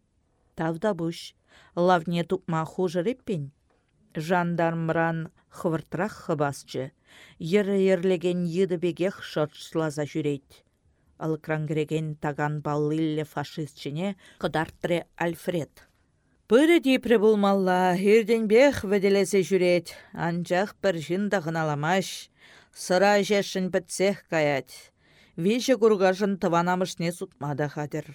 Тавда бұш, лавне тұпма хужыреппен. Жандармран хвыртрақ хыбасчы, ері ерлеген еді бегех шотшлаза жүрейд. Алыкрангреген таган баллилле фашистчине қыдарттыре Альфред. Пыры дипре булмалла, бех вәделесе жүрет, анчах бір жында ғыналамаш, сыра жешін бітсех каят. Веше күргашын не сутмада хадыр.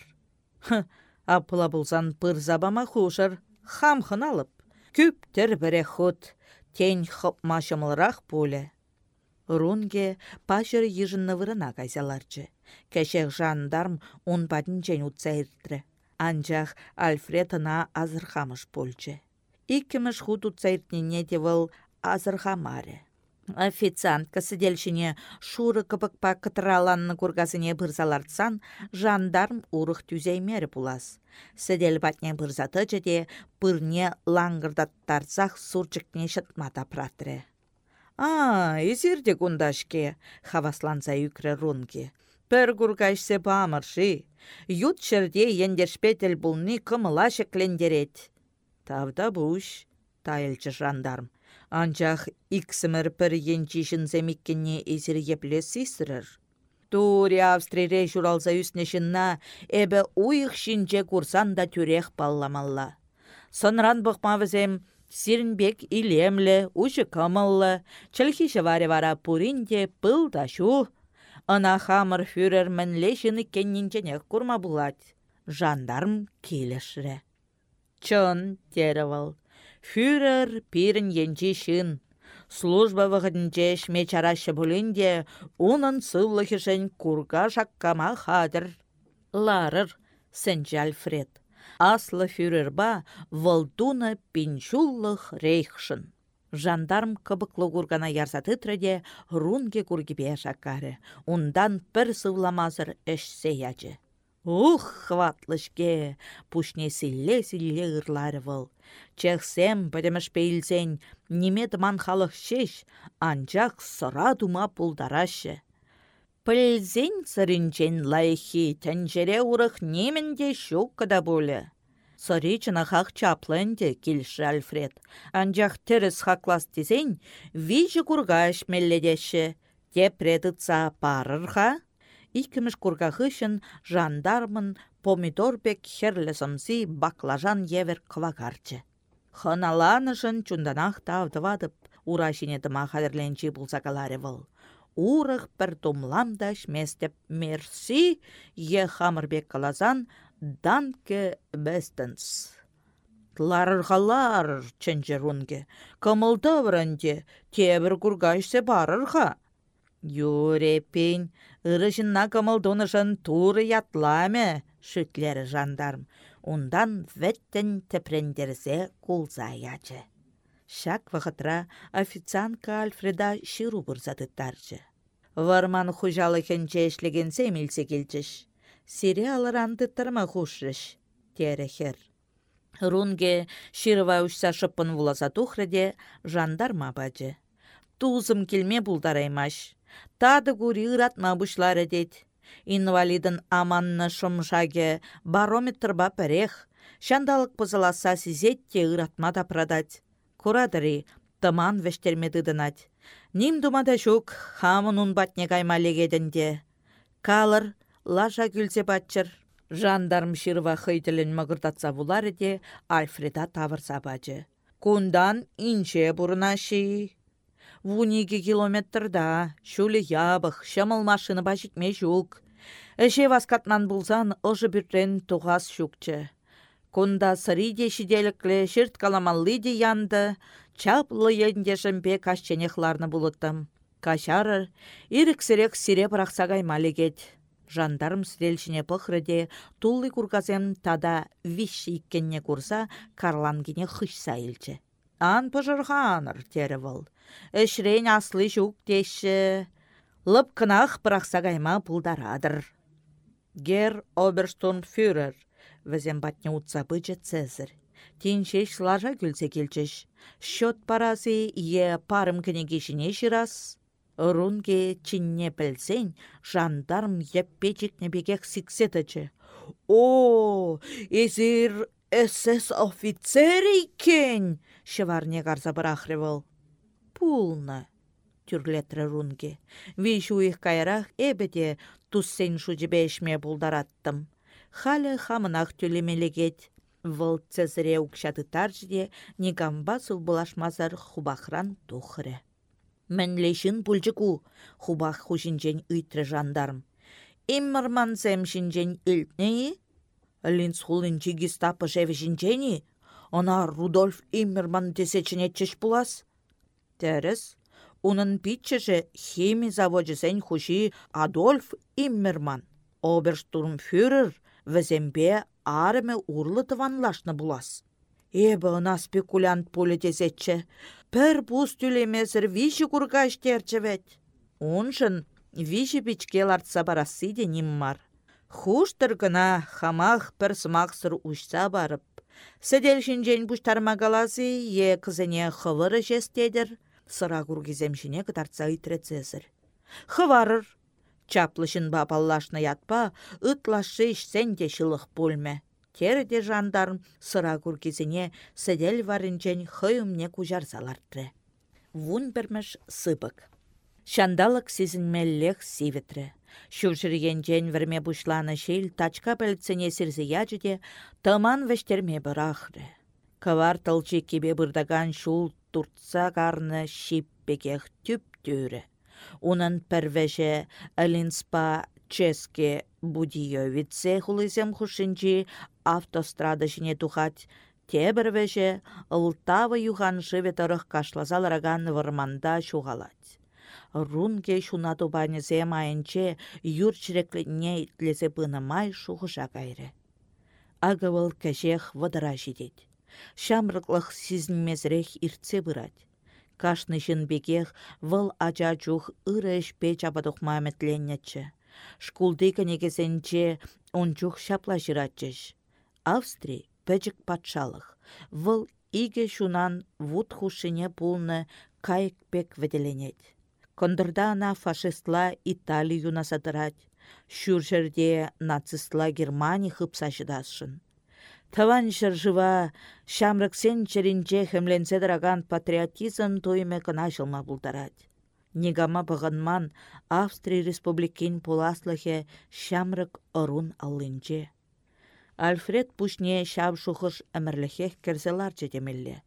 Апыла бұлсан пыр забама хушыр, хам хыналып. Күптір бірі худ, тень хып машымылырақ пулі. Рунге пашыр ежінні вырына кайзаларчы. Кәшек жандарм он бадын жән утса Анчах Альфредына азырхамыш пульчче. Иккіміш худу цайртнене девыл азырхамаре. Официантка сидельшіне шуры кыбыкпа кытыраланны кургасыне бұрзалартсан, жандарм урых түзеймері пулас. Сидел батне бұрзаты жеде пырне лаңғырдаттарсақ сурчыкне шытмата пратыры. А, изерде кундашке, хавасланса юкрі рунки. Пір кургашсе бамырши. Ют черде ендершпетел бұлны кымыла шеклендерет. Тавда буш, тайылчы жандарм. Анчах иксімір пір енчишін земиккенне езір епле сисірір. Тури Австрире журалза үснешінна, әбі уйық курсан да түрех балламалла. Сонран бұқмавызем, Сирінбек илемлі, ұшы кымыллы, чілхиші варе вара пуринде пыл да шу, Ына хамыр фюрер мінле жыны кеннінченек курма булать. Жандарм келешіре. Чын, теревал. Фюрер пирін енчі шын. Служба вғыдінче шме чарашы бұлінде, унын сывлыхышын курга шаккама хадыр. Ларыр, Альфред. Аслы фюрер ба валдуна пинчуллых рейхшын. Жандарм кыбыклы кургана ярсаты трәде рунге кургибе шаккары. Ундан пір сывламазыр әшсе ячы. Ух, хватлышке, пушне силле-силле ырлары. Чехсем пӹтӹмӹш пейлсен, немет ман халық шеш, анчах сыра тума пулдарашы. Пӹлсен сыринчен лайхи, тәнжере урых немінде шук кыда болы. Чынахақ чаплынде келші Альфред. Анчах тіріс хаклас десен, вижі кургаш мелледеші. Тепредыца парырха? Кургахы үшін жандармын помидорбек херлі сымси баклажан евер квагарчы. Хыналанышын чунданах тавдывадып, ура жинетіма қадірленчі бұлса выл урых бір тумламда шместеп мерси е хамырбек калазан данке бестенс. Тларырғалар, ченджерунге, кымылды тебір күргайшсе барырға. Юрепен, ырышынна кымылдонышын туры ятламе, шүтлері жандарм. Ундан вәттен тепрендерзе кулза ячы. Шак вақытра официантка Альфреда ширу бұрзадыттарчы. Варман хужалы хенче эшлегенсе милсе келчіш. Сериалар андыттарма хушрыш. Терехер. Рунге ширва ұшса шыппын вуласа тухреде жандарма бачы. Тузым келме бұлдараймаш. Тады гури ыратма бұшлары дед. Инвалидын аманны шумшаге барометр ба пәрех. Шандалық пызыласа сизетте ыратма да продать. Курадыри, тыман вештермеді дынать. Ним думада шук, хамын ун батне кайма легедінде. Калыр, лаша күлсе батчыр. Жандарм шырва булар де, Альфреда тавырса бачы. Кундан инче бұрынаши. Вуниги километрда, шулі ябық, шамыл машины бажитме жук. Эше васкатнан булзан, ұжы бірден туғас шукчы. Кунда сыриде шиделіклі шырт каламаллыде янды, чаплы ендешімбе кашченехларны булыттым. Кашары, иріксірек сире бірақсагай малегет. Жандарм стрельшіне пықрыде, тулы кургазем тада виші иккенне курса, карлангене хышса илчі. Ан пыжырғаныр, тері выл. Эшрен аслы жук деші. Лып кынақ бірақсагайма пулдарадыр. Гер оберштурмфюрер, візем батне утса бычы Цезарь. Тинчеш лажа күлсе келчеш. Счет парасы е парым кінегешіне жирас. Рунге чинне пілсен, жандарм еппечік небекек сиксетачы. О, езір СС офицер кен! Шыварне гарза бірахревыл. Пулна, тюрлетрі рунге. Виш уйық кайрақ эбеде туссен шуджібешме бұлдараттым халі хамынақ төлемелегет. Вăл цезіре укшаты жде, негамба булашмазар хубахран тухры. Мәнлешін пульчыку, хубах хушинчен ыйтры жандарм. Иммарман земшинчен илтнеи? Линц хулинчи гестапо жевишинчени? Она Рудольф Иммерман тесечіне чеш булас? Тәріс, унын питчеше хими заводжесен хуши Адольф Иммерман. Оберштурмфюрер візембе арымы урлы тыванлашны булас. Эбі ына спекулянт полі тезетчі. Пір бұз түлемезір виші кургаш терчевет. Оншын виші пичке лартса барасы денім мар. Хуштыр гына хамах пір сымақсыр ұшса барып. Сәдел жінжен бұштармагалазы е кызыне хывыры жестедір. Сыра кургиземшіне кытартса үйтірі цезір. Хыварыр, Чаплышын бапаллашны ятпа, ытлашы ішсен шылық пульме. Терде жандарм сыра күркесіне сәдел варынчен хыйымне кужарсалартры. Вун бірміш сыпык. Шандалық сезінмеллех сиветрі. Шүршірген жен верме бұшланы шел тачка пәлціне сірзі яжыде тыман вештерме бірахры. Кавар тылчы кебе бұрдаган шул туртса карны шиппекех түп түрі. Унын пәрвәжі Әлінспа Ческе Будиевице хулызем хушинчи автострада жіне тухать, Тебірвәжі ұлтавы юған живет ұрық кашлазалараган варманда шуғалать. Рунге шуна тубанезе майынче юрчірекліне итлезе май шуғыша кайры. Агывыл кәжех вадыра жидет. Шамрықлық сізінмезірек иртсе бұрать кашны бекех вăл ача чух ырыш пе чапатухма мәтленнечче. Шкулды кінегесенче ончух шапла жиратчыш. Австрий пәчік патшалық. Выл иге шунан вуд хушине пулны веделенет. Кондырда ана фашистла Итали юнасатырать. Шүр жерде нацистла Германия хыпса жыдасшын. Таван жыва шамрыксен драган патриотизм тойме кына жылма булдарать. Негама бағанман Австрия республикин поласлыхе шамрык ұрун аллинче. Альфред пушне шав шухыш әмірліхех керзелар жетемелле.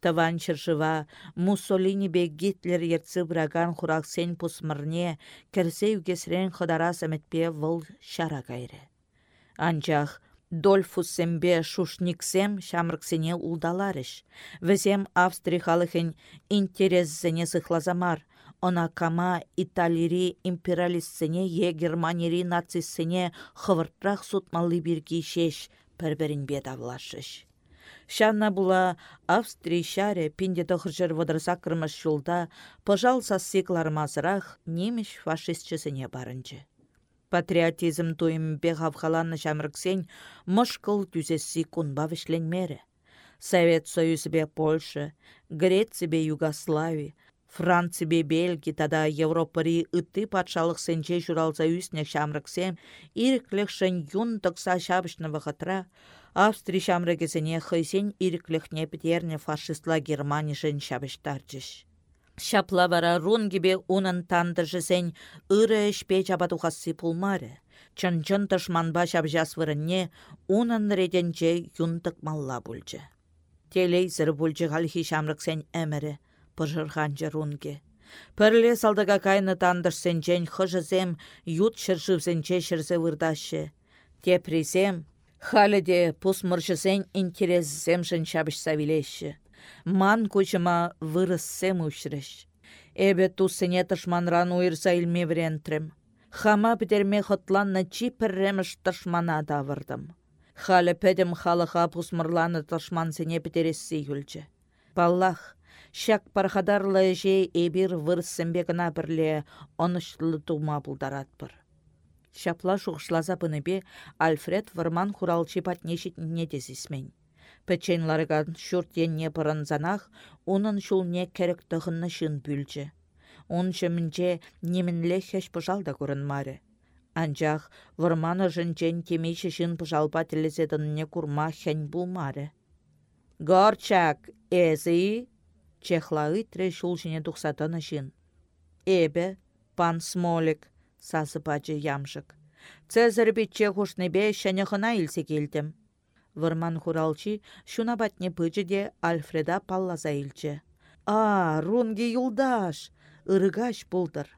Таван чыршыва Муссолини бе Гитлер ерцы браган хураксен пусмырне керсе югесрен хыдара сәметпе выл шара кайры. Анчах Дольфус сембе шушниксем шамрыксене улдаларыш. Візем Австрия халыхын интересзене сыхлазамар, Она кама италири империалистсене е Германири нацистсене хывыртрақ сутмалы бирги шеш пірбірінбе давлашыш. Шанна була Австрия шаре пинде тохыржыр водырса кырмыш жолда пожал сасиклармазырақ немеш фашистчесене барынчы. Патриотизм туйымбе хавхаланы жамрыксен мышкыл түзесі кунба вишленмері. Совет Союзбе Польша, Греция Югославия, Франция Бельги тада Европари ытты патшалық сенче журалза үсіне шамрыксем, ириклікшін юн тұқса шабышны вғытра, Австрия шамрыкесіне хыйсен ириклікне бітерне фашистла Германишын шабыштарчыш. Шапла бара рун гибе унын тандыржысен ыры ішпе жабадуғасы пулмары. Чын-чын тышманба шабжас вырынне унын реденче юнтық малла бұлжы. Телейзір бұлжы ғалхи шамрыксен әмірі пыжырған жырунге. Пірле салдыға кайны тандырсенчен хыжызем ют шыршывсенче шырзе вырдашы. Тепризем, халі де пусмыршызен интересзем жын шабышса вилеші. Ман күчіма вырыссем үшіріш. Эбе туссене тышманран уйырса илме врентрем. Хама бітерме хотланны чи пірреміш тышмана давырдым. Халі пәдім халыға пусмырланы тышман сене бітересі юлчы. Паллах, Шак пархадарлы же эбир вырсымбе гына бірле онышлы тума бұлдаратпыр. Шапла шуғышлаза бе Альфред варман хуралчы патнешет не дезісмен. Пәчен ларыган енне занах, унын шулне керек тұғынны шын бүлчі. Он жымінже немінле хеш пыжалда көрін Анжақ варманы жынчен темейші шын пыжалба не курма хән бұлмары. Горчак, эзі? Чехла ыйтре шулшине тухсатаны жин. Эбе, пан Смолик, сасы пачы ямшык. Цезарь битче хушнебе шәнехына илсе келдім. Вырман хуралчи шуна батне пычыде Альфреда паллаза илче. А, рунги юлдаш, ырыгаш булдыр.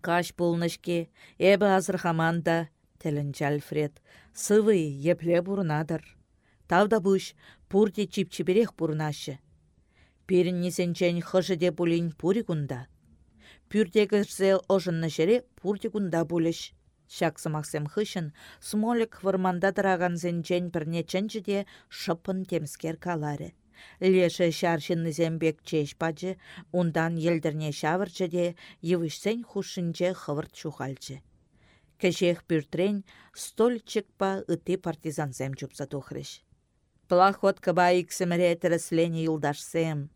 Каш пулнышке, эбі азыр хаманда, тілінчі Альфред, сывы епле бұрынадыр. Тавда бұш, пурде чипчиберех бұрынашы. Періннесенчен хыжыде пулин пури Пүртегірсе ожынны жере пурти кунда пуліш. Шаксымақсем хышын, смолик вырманда дыраган зенчен бірне чынчыде шыпын темскер калары. Леші шаршынны зембек чеш ундан елдірне шавырчыде, евішсен хушынче хывырт чухальчы. Кешех пүртрен стольчик па ыты партизансем чупса тухрыш. Плахот кыба иксіміре тіріслене юлдашсем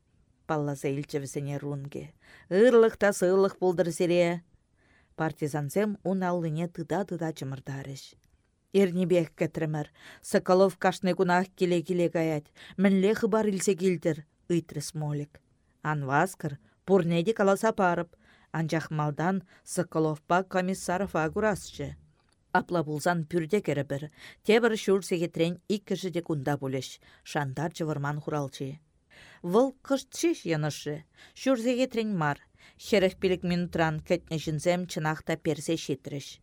палласа илчевсене рунге. Ырлық та сере. Партизансем ун аллыне тыда-тыда чымырдарыш. Эрнебек кәтірімір. Соколов кашны кунах келе-келе гаять. Мінле хыбар илсе келдір, ыйтры смолик. Анваскар, пурнеде каласа парып. Анжақ малдан Соколовпа комиссаров агурасчы. Апла булзан пүрде кәрі бір. Тебір шүр сегетрен иккіші де кунда бұлеш. Шандар жывырман хуралчы. Вăл кăштшеш йынышы. Шурзеге трен мар. Херіх пилік минутран кәтне жінзем чынақта персе шетріш.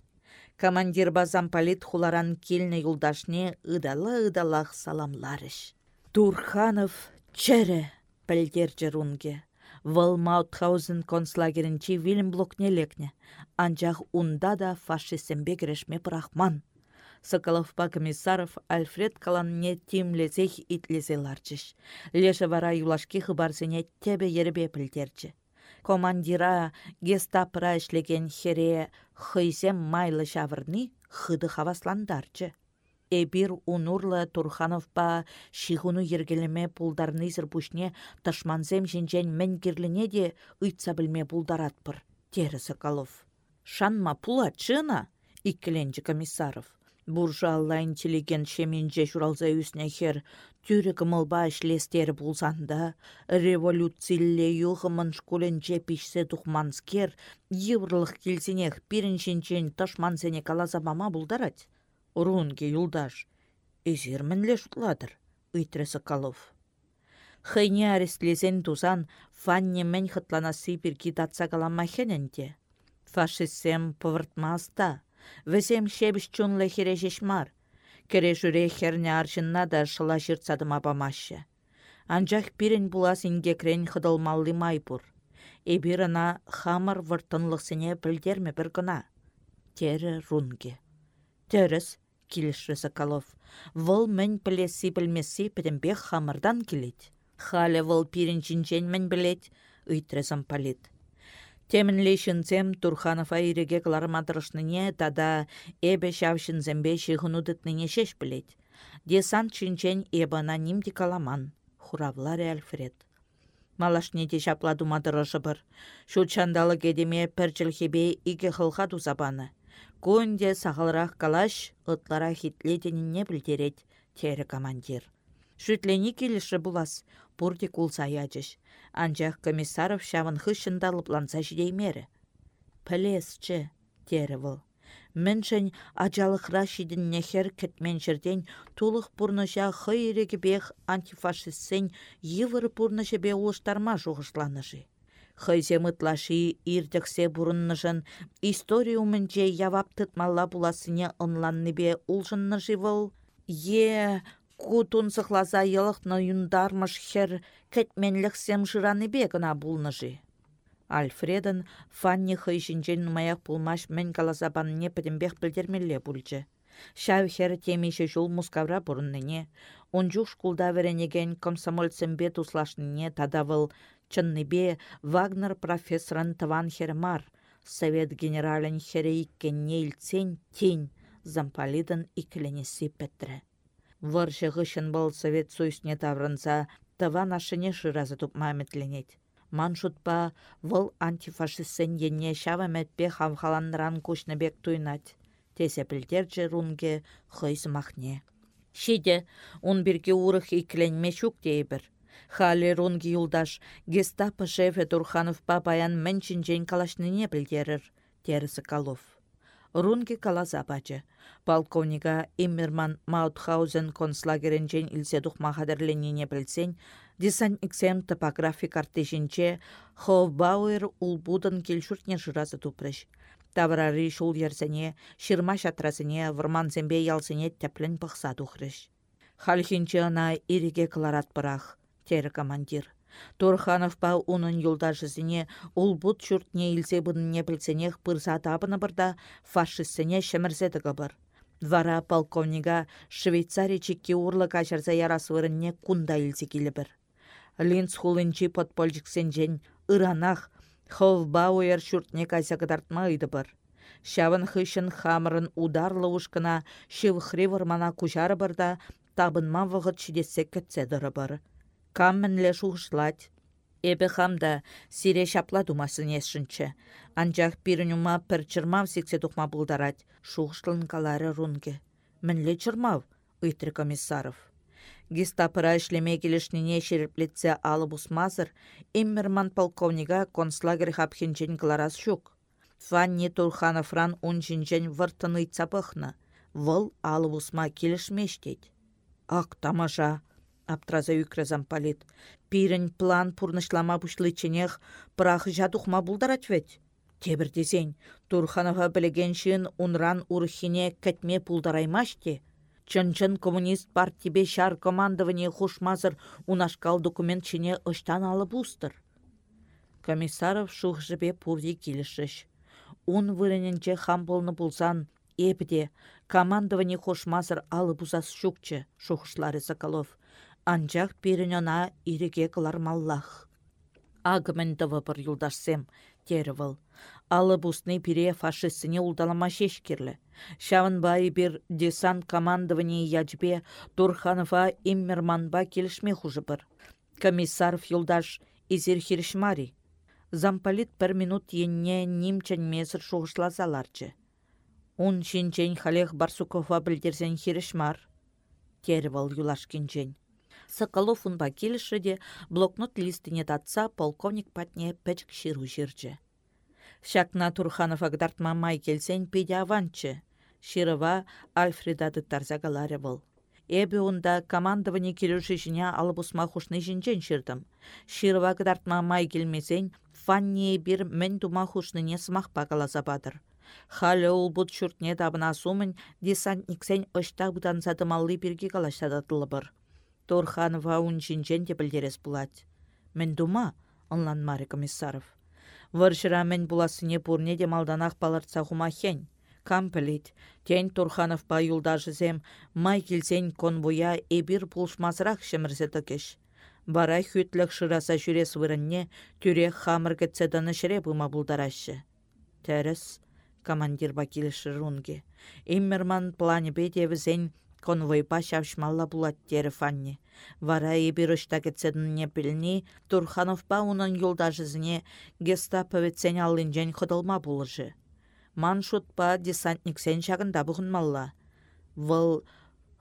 Командир базам полит хуларан келні юлдашне ыдалы-ыдалақ саламларыш. Турханов чәрі пілдер жырунге. Вăл Маутхаузен концлагерінчі вилім блокне лекне. Анчах унда да фашистембе керешме пырахман. Соколовпа комиссаров Альфред каланне итлезе ларчыш. Леша вара юлашки хыбарсене тебе ербе пілтерчі. Командира гестапыра ішлеген хере хыйсем майлы шавырни хыды хавасландарчы. Эбир унурлы Турхановпа шихуну ергелеме пулдарнызыр пушне ташманзем жинжен мен кирлине де ыйтса білме пулдаратпыр, тері Соколов. Шанма пула чына, иккіленчі комиссаров. Буржа алла интеллигент шеменже журалза үсіне хер түрі кымылба ішлестері болсанда, революцийле юғымын школенже пішсе тухманскер, еврлық келсенех пиріншінчен ташмансене калаза мама бұлдарать. Урунге юлдаш. Эзермінле шутладыр, үйтірі Соколов. Хыйне арестлесен тузан, фанне мен хытланасы бір китатса каламахененде. Фашистсем пывыртмаста Візем шебіш чунлы хережеш мар. Кере жүре херне аршынна да шыла жыртсадым апамашы. Анжақ пирен булас крен хыдылмалли майпур. Эбирына хамыр выртынлықсыне білдерме бір гына. Тері рунге. Теріс, килішрі Соколов. Вұл мен білесі білмесі бек хамырдан келет. Халі вұл пирен жинжен мен білет, үйтірі зампалет. Темінлешінзем Турханов айреге кларматырышныне тада эбе шавшынзембе шихынудытныне шеш білет. Десант шинчен эбана нимди каламан, хуравларе Альфред. Малашне де шапладу мадырышы бір. Шу чандалы кедеме пірчілхебе иге хылға тузабаны. Көнде сағылрақ калаш, ытлара хитлетеніне білдерет, тері командир. Шүтлені келіші булас, пурдик улса ячыш. Анчах комиссаров шавын хышында лыпланса жидеймері. Пілесчі, тері выл. Міншін ажалықра нехер кітмен жерден тулық бұрныша хыйреге бех антифашистсен евір бұрныша бе улыштарма жоғышланыжы. Хыйзе мұтлаши ирдіксе бұрынныжын историумынче явап тұтмалла буласыне ынланны бе улжынныжы выл. Е, Кутун сықласа елықны юндармыш хер кәтменліксем жыраны бегіна бұлныжы. Альфреден Фанни хыйшинчен нумаяк пулмаш мен каласабанне пӹтӹмбех пӹлтермелле пульчче. Шав хер темеше жол мускавра бұрынныне, онжук шкулда веренеген комсомольцембе туслашныне тадавыл чынныбе Вагнер профессорын тыван хермар, совет генерален хере иккенне илтсен тень зампалидын икіленесі пәттірі. Варшы ғышын бұл совет суйсне таврынса, тыван ашыне шыразы тупма әмітленет. Ман шутпа, вăл антифашистсен енне çава мәтпе хавхаланран бек туйнать. Тесе пілдерчі рунге хыйс махне. Шиде, он бірге урых икленме шук дейбір. Халі рунги юлдаш, гестапо шефе Турханов баян мэнчинчен калашныне білдерір, терісі Калов. Рунге каласа бачы. Полковника Иммерман Маутхаузен концлагеренчен илсе тухма хадерленіне білсен, десантниксем топографик артешінче Ховбауэр улбудын келшүртне жыразы тупрыш. Таврары шул ерсене, шырма шатрасыне, вырманзембе ялсыне тәплін пықса тухрыш. Хальхинче ана ириге кыларат пырах, тері командир. Турхановпа унын юлдашысыне улбут çуртне илсе бұнне білсенех пырса табыны бұрда фашистсене шемірзеді ғыбыр. Вара полковнига Швейцария чекке урлы качарса ярасвырынне кунда илсе бір. Линц хулынчи подпольчиксен жен ыранах Ховбауэр шүртне кайса кыдартма ыйды бір. Шавын хышын хамырын ударлы ушкына шивхри вармана кучары бірда табынма вғыт шидесе кітседірі бір каммінле шухышлать. Эбі хамда сире шапла думасын есшінші. Анжақ бірінума пір чырмав сіксе тұқма бұлдарад. Шухышлын калары рунге. Мінле чырмав, үйтір комиссаров. Гестапыра ішлеме келішніне шеріплетсе алып ұсмазыр, Иммерман полковнига концлагер хапхинчен кларас шук. Фанни Турхановран он жинжен выртыны цапықны. Выл алып ұсма келішмештет. Ақ тамаша, аптраза үкрі зампалит. Пирін план пурнышлама ченех прах жадухма бұлдарат вет. Тебір десен, Турханова білігеншін унран урхине кәтме пулдараймаште. Чын-чын коммунист партибе шар командование хушмазыр унашкал документ чине ыштан алып устыр. Комиссаров шух жібе пурди келішіш. Ун хам болны булсан, эпде командование хушмазыр алып узас шукчы, шухышлары Соколов пирен она иреге кылармаллах. Агымен бір юлдашсем, теревіл. Алы бусны пире фашистсіне улдалама шешкерлі. Шавын бай бір десант командование ячбе Турханова иммерманба келішме хужы бір. Комиссаров юлдаш изер хиришмари. Замполит бір минут енне немчен месір шуғышлазаларчы. Ун шинчен халех Барсукова білдерзен хиришмар. Теревал юлашкинчен. Соколов унба келіші де блокнот листіне татса полковник патне пәчік ширу жерчі. Шакна Турханов агдартма май келсен педе аванчы. Широва Альфредады тарзагаларе был. Эбі онда командование келуші жіне алып ұсма хушны жінчен шырдым. Широва агдартма май келмесен фанне бір мен дума хушныне смақ бағаласа бадыр. Халі ол бұд шүртне дабына сумын десантниксен ұштақ бұдан бірге бір. Торханова ун жинжен де білдерес бұлад. Мен дума, онлан комиссаров. Варшыра мен буласыне пурне де малданақ баларца хумахен. Кам білет, тен Турханов ба юлдажызем, май келсен конвоя эбир пулшмазырақ шымырзе кеш. Бара хүтлік шыраса жүрес вырынне, түре хамыр кетседаны шыре бұма бұлдарашы. Тәріс, командир ба келіші рунге. Иммерман плане бедевізен конвойпа çавçмалла пулаттері фанне. Вара ебір ұшта кетседіне білні, Турхановпа унын юлдашызіне гестаповецен алынжен қыдылма бұлыжы. Маншутпа десантниксен шағында бұғынмалла. Выл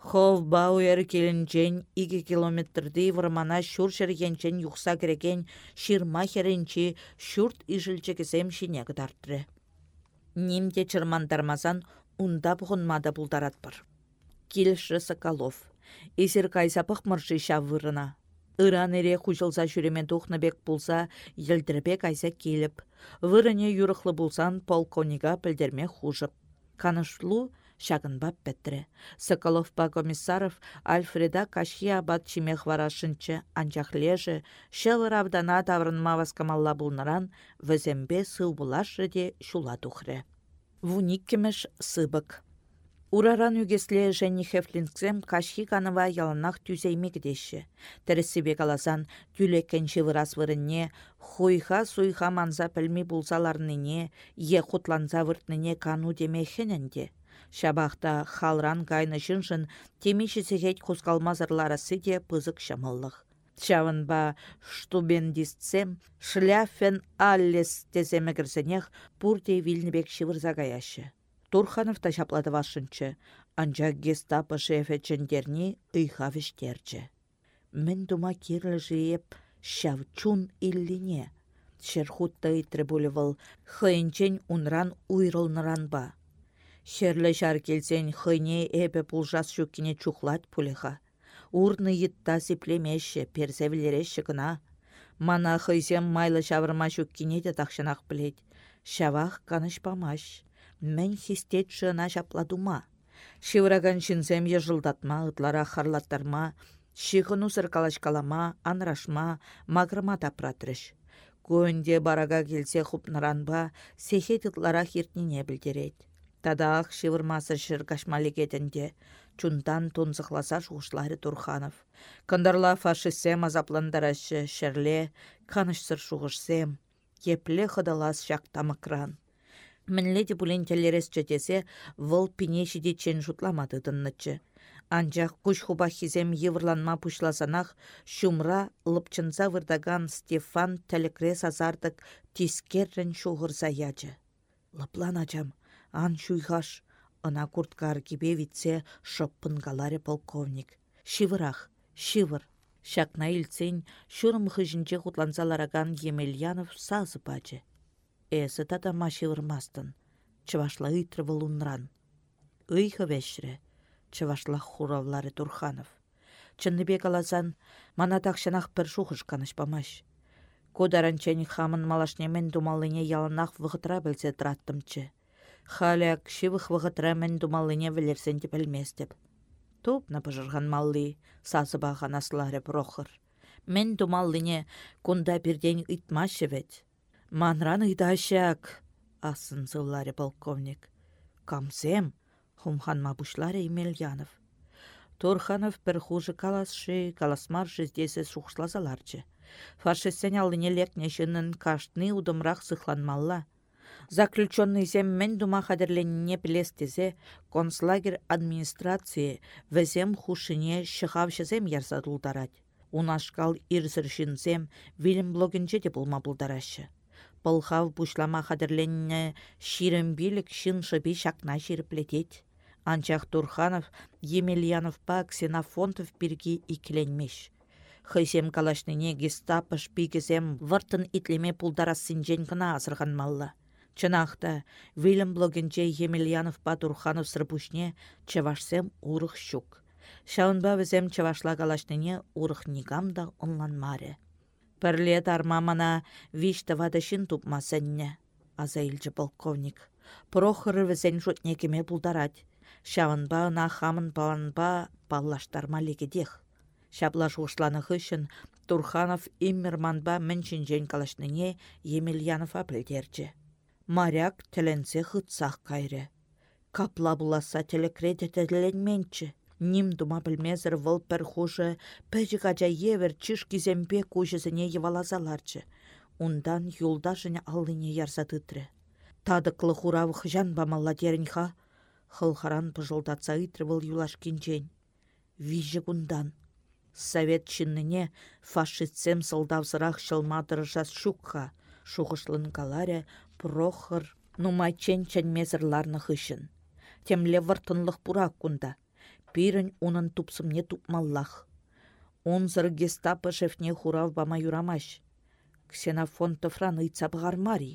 Хов бауэр келінчен 2 километрді вырмана шур шергенчен юқса кереген ширма херенчі шурт ижілчекесем шине кыдартыры. Нимде чырмандармазан унда бұғынмада бұлдаратпыр килші Соколов. Эсер кайсапық мұршы шавырына. Иран эре хужылса жүремен тухныбек болса, елдірбек айса келіп. Вырыне юрықлы болсан полковнига білдерме хужып. Канышлу шагынбап бәттірі. Соколовпа комиссаров Альфреда кашхи абат чимех варашынчы анчах лежі, шел равдана таврынма васкамалла бұлныран, візембе сыл бұлашы де шула сыбык. Ураран үгесле және хефлингсем кашхи каныва яланах түзейме кедеші. Тәрісібе каласан вырас вырынне, хуйха суйха манза пілмі бұлсаларныне, е құтланза выртныне кану демехененде. Шабақта халран кайны жыншын темеші сегет қозғалмазырларасы де пызык шамыллық. Чавынба штубендистсем шляфен аллес теземегірсенех пурте вильнебек шивырза гаяшы. Турханов та çаплады вашынчы, анча гестапо шефе чендерни ыйха вештерчче. Мін дума кирлі жиеп çун иллине. Шерхутта ыйтры вăл хăйнчен унран ба. Шерлі жар келсен хăйне эпе пулжас çуккине чухлать пулеха. Урны йытта сиплемеші, персевілереші кына. Мана хăйсем майлы çавырма çуккине те тахшынах білет. Шавах каныш памаш мӹнь хистет шына çапладума. Шивраган çынсем йыжылдатма, ытлара харлаттарма, шихын усыр калашкалама, анрашма, магрыма тапратрыш. Көнде барага келсе хупныранба, сехет ытлара хиртнине білдерет. Тадақ шивырмасы шыр кашмалегетінде, чунтан тунзықласа шуғышлары Турханов. Кындарла фашистсем азапландарашы шерле, канышсыр шуғышсем, епле хыдалас шақтамыкран. Мінледе бұлен телерес чөтесе, вұл пине шиде чен жұтламады дыннычы. Анчақ күш хуба хизем еврланма пушласанақ, шумра лыпчынса вырдаган Стефан тәлікре сазардық тискеррен шуғырса ячы. Лыплан ачам, ан шуйхаш, ына курткар кибе витсе шыппын галаре полковник. Шивырах, шивыр. Шакна илцен шурым хыжынче Емельянов сазы. Эсі тата машивырмастын. Чывашла ыйтры вылунран. Ыйхы вешре. Чывашла хуравлары Турханов. Чынныбек аласан, мана тақшанақ бір шухыш канышпамаш. Кодаранчен хамын малашнемен думалыне яланақ вғытра білсе траттымчы. Халяк шивых вғытра мен думалыне вілерсен деп. Туп на пыжырған малли, сасы баған аслары прохыр. Мен думаллыне кунда бірден итмашы вет. Манран ыйтащак, асын зылларе полковник. Камсем, хумхан мабушларе Емельянов. Турханов бір хуже каласшы, каласмаршы здесе шухшлазаларчы. Фашистсен алыне лекне жынын каштны удымрақ сыхланмалла. Заключенный зем мен дума хадерленне білестезе, концлагер администрации візем хушыне шығавшызем ярзадылдарад. Унашкал ирзіршінзем вилім блогінже де болма бұлдарашы. Пылхав бушлама хадерленне ширен билік шын шыби шакна жиріплетет. Анчах Турханов, Емельянов па Ксенофонтов бірге икленмеш. Хыйсем калашныне гестапо шпигізем выртын итлеме пулдарассинжен гына малла. Чынақта, Вильям блогенче Емельянов па Турханов сырпушне чавашсем урых щук. Шаунба візем чавашла калашныне урых нигамда онланмаре. Пірлет армамана вишті вадышын тупма сәнне, аза полковник. Прохоры візен жутнекеме пулдарать. Шавынба ына хамын баланба баллаштарма легедех. Шабла жуғышланы хышын Турханов иммерманба міншін калашныне Емельянов апілдерчі. Маряк тіленсе хытсақ кайры. Капла буласа телекредит Ним дума білмезір выл пір хужы, пәжі қажа евер чиш кізембе кужызыне евалазаларчы. Ундан юлда жыне алыне ярзатытры. Тадықлы хуравық жан бамалла дерінха, хылхаран пыжылдатса ыйтры был юлашкинчен. Вижі кундан. Совет чинныне фашистсем сылдавсырақ шылмадыр жас шукха, шуғышлын каларе прохыр нумайчен чәнмезірларны хышын. Темле выртынлық пурак кунда. Пирін унын тупсымне тупмаллах. Унзыр гестапы шефне хурав бама юрамаш. Ксенофон тұфран ыйца бұғармари.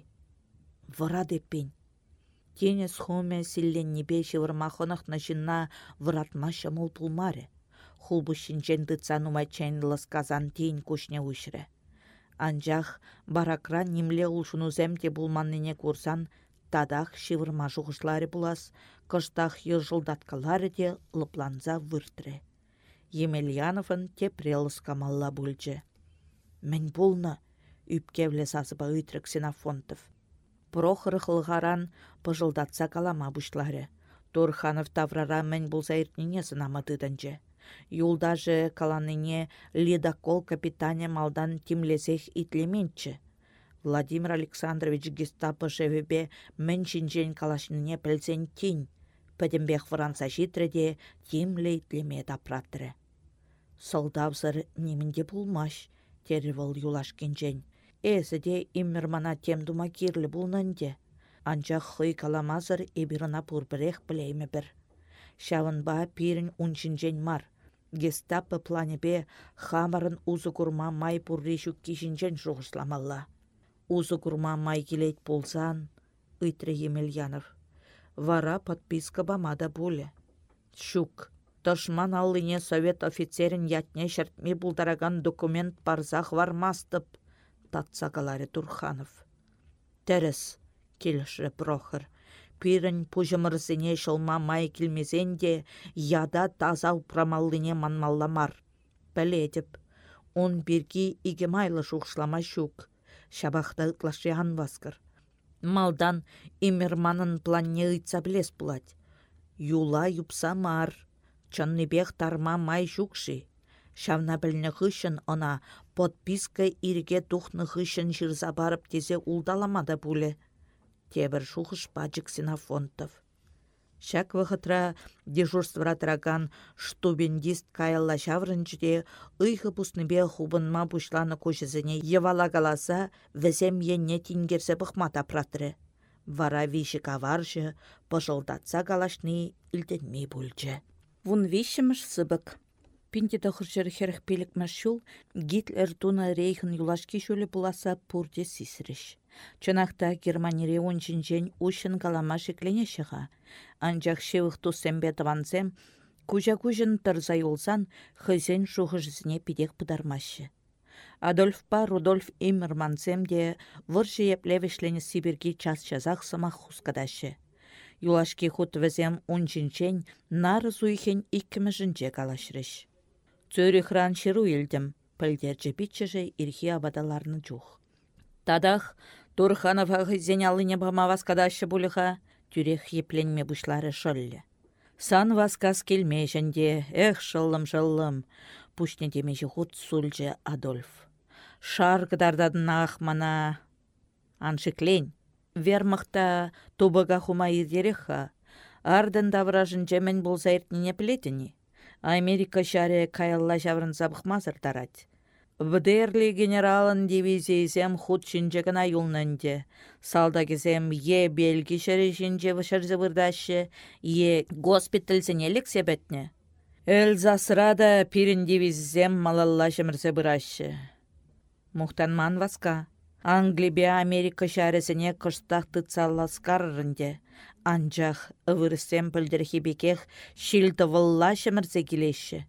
Вара деппен. Тенес хоме силленнепе шывырмахонах жинна вратма шамыл пулмаре. Хулбу шинчен дыца нумайчен лысказан тень кушне ушре. Анжах баракран нимле улшунузем те булманныне курсан тадах шивырма жуғышлары булас, кыштах йыжылдаткалары де лыпланза выртре. Емельяновын тепре лыскамалла бүлчі. Мен булны, үпкевле сасыба үйтірік Сенафонтов. Прохор хылғаран пыжылдатса калама бұшлары. Турханов таврара мен бұлса иртнене сынаматыдынчы. Юлдажы каланыне ледокол капитане малдан тимлесех итлеменчі. Владимир Александрович гестапо шевебе мен шинчен калашныне пілсен тень. Пәдімбек Франца житреде тимле итлеме дапратры. Солдавзыр немінде бұлмаш, тері выл юлаш кенжен. Эсіде иммермана темдума кирлі бұлнанде. Анчах хый каламазыр эбирына пурбірех білеймі бір. Шавынба пирін унчинжен мар. Гестапы планебе хамарын узы курма май пуррешу кишинжен жоғышламалла. Узы курма келейт болсан, ыйтры Емельянов. Вара подписка бамада боле. Шук. Тышман аллыне совет офицерін ятне шертме бұлдараган документ барзақ вармастып татсакаларе Турханов. Тәріс, келші Прохор. Пирін пұжымырзыне шылма май келмезенде, яда таза упрамаллыне манмалламар. Пәледіп, он бірге игемайлы шуқшлама шук. Шабақта ытлашыян васкыр. Малдан имерманын планне ыйтса білес бұлад. Юла юпса мар, чанныбех тарма май шукши. Шавна білні ғышын она подписка ирге тухны ғышын жырза барып тезе улдаламада бұлі. Тебір шуғыш бачык Синафонтов. Шак вғытра дежурствратыраган штубендист каялла шаврынчыде ыйхы пусныбе хубынма бушланы көшізіне евала галаса візем енне тингерсе бұқмата пратры. Вара виші каваржы, пыжылдатса галашны илтенмей бүлчі. Вун вишіміш сыбык. Пинте тахырчыр херх пелік мәшул, Гитлер туна рейхін юлашки шөлі бұласа пурде сисіріш. Чынақта Германире ончинчен ушын калама шеклене шыға. Анжақ шевық тусембе тавансем, кужа-кужын тұрза юлсан, хызен шуғыжызіне пидек бұдармашы. Адольф па Рудольф Иммермансем де выржы еплевішлене Сибирге час-чазақ сымақ хускадашы. Юлашки хут візем унчинчен нары зуйхен иккімі калашрыш. Цюрихран шыру елдім, пілдерчі бітчіжі ирхи абадаларны жух. Тадах, Турханова зенялыне бама васкадашы бұлыға, тюрех епленме бұшлары шөлі. Сан васкас келме эх шылым-шылым, пушне демежі хут сульжы Адольф. Шаргдардадын мана Аншиклен. Вермахта тубага хума ирдереха. Ардын давражын жемен болса не плетені. Америка шаре каялла жаврын забықмазыр тарать. Вдерли генералын дивизиязем худ шинжегіна юлнынде. Салдагізем е белгі шәрі шинже вышырзы вырдашы, е госпитальсенелік себетне. Эльзасрада пирин дивизиязем малалла жымырзы бұрашы. Мухтанман васка. Англибе Америка шәресіне кыштақты цалласкарырынде. Анжақ ывырсем пілдірхебекех шилді вылла шымырзы келеші.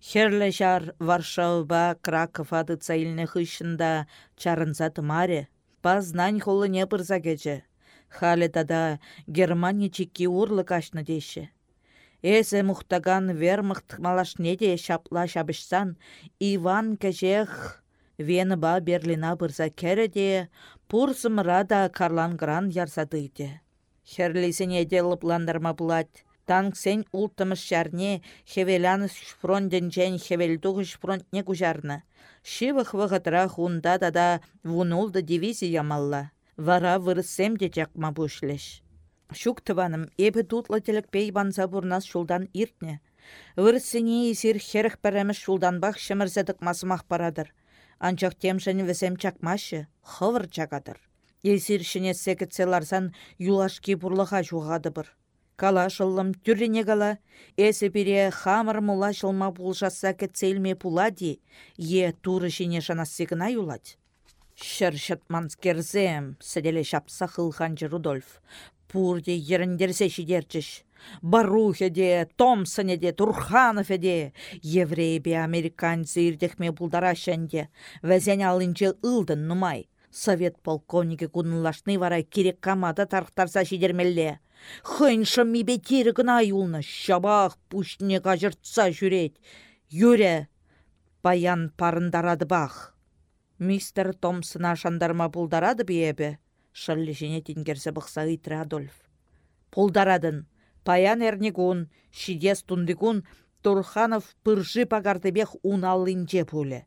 Херлі жар Варшауба Краков ады цайлны хышында чарынса тымаре. Пазнань холы не кече. Халі тада Германия чекки урлы кашны деші. Эсі мұқтаган вермахт малашне де шапла шабышсан, Иван кәжех Вені ба Берлина бұрза кәрі де, пұрсым рада Карлан Гран ярсадыйды. Херлисене де лыпландарма бұлад. Танк сен ултымыш жарне хевеляныс фронтен жән хевелдуғыш фронтне кужарны. Шивых вғытыра хунда да вунулды дивизия малла. Вара вырысем де жақма. Шук тываным, эбі тутлы пей банса бұрнас шулдан иртне. Вырысыне есір херіх шулдан бақ шымырзадық масымақ парадыр. Анчақ темшін весем чакмашы, хывыр чакадыр. Есір шіне секітселарсан юлашки бұрлыға жуғады бір. Кала шылым түріне кала, әсі біре хамыр мұла шылма бұлжаса кәтселме пулади, е туры жіне жанассегіна юлад. Шыр шытманскерзем, сәделе шапса қылғанжы Рудольф. Пурде еріндерсе шидерчіш. Барухе де, Томсоне де, Турханов де, еврейбе американцы ирдехме бұлдарашенде, вәзен алынчы ылдын нумай. Совет полковнике кунылашны вара керек камада тарқтарса шидермелле. Хыншы мибе гына юлны, шабақ пүшіне қажыртса жүрет. Юре, баян парындарады бақ. Мистер Томсына шандарма бұлдарады бейебі, шылли жіне тенгерсі бұқса ұйтыры Адольф. Пұлдарадын, паян әрнегун, шидес тундигун, Турханов пыржы пагардыбех уналлинче пуле.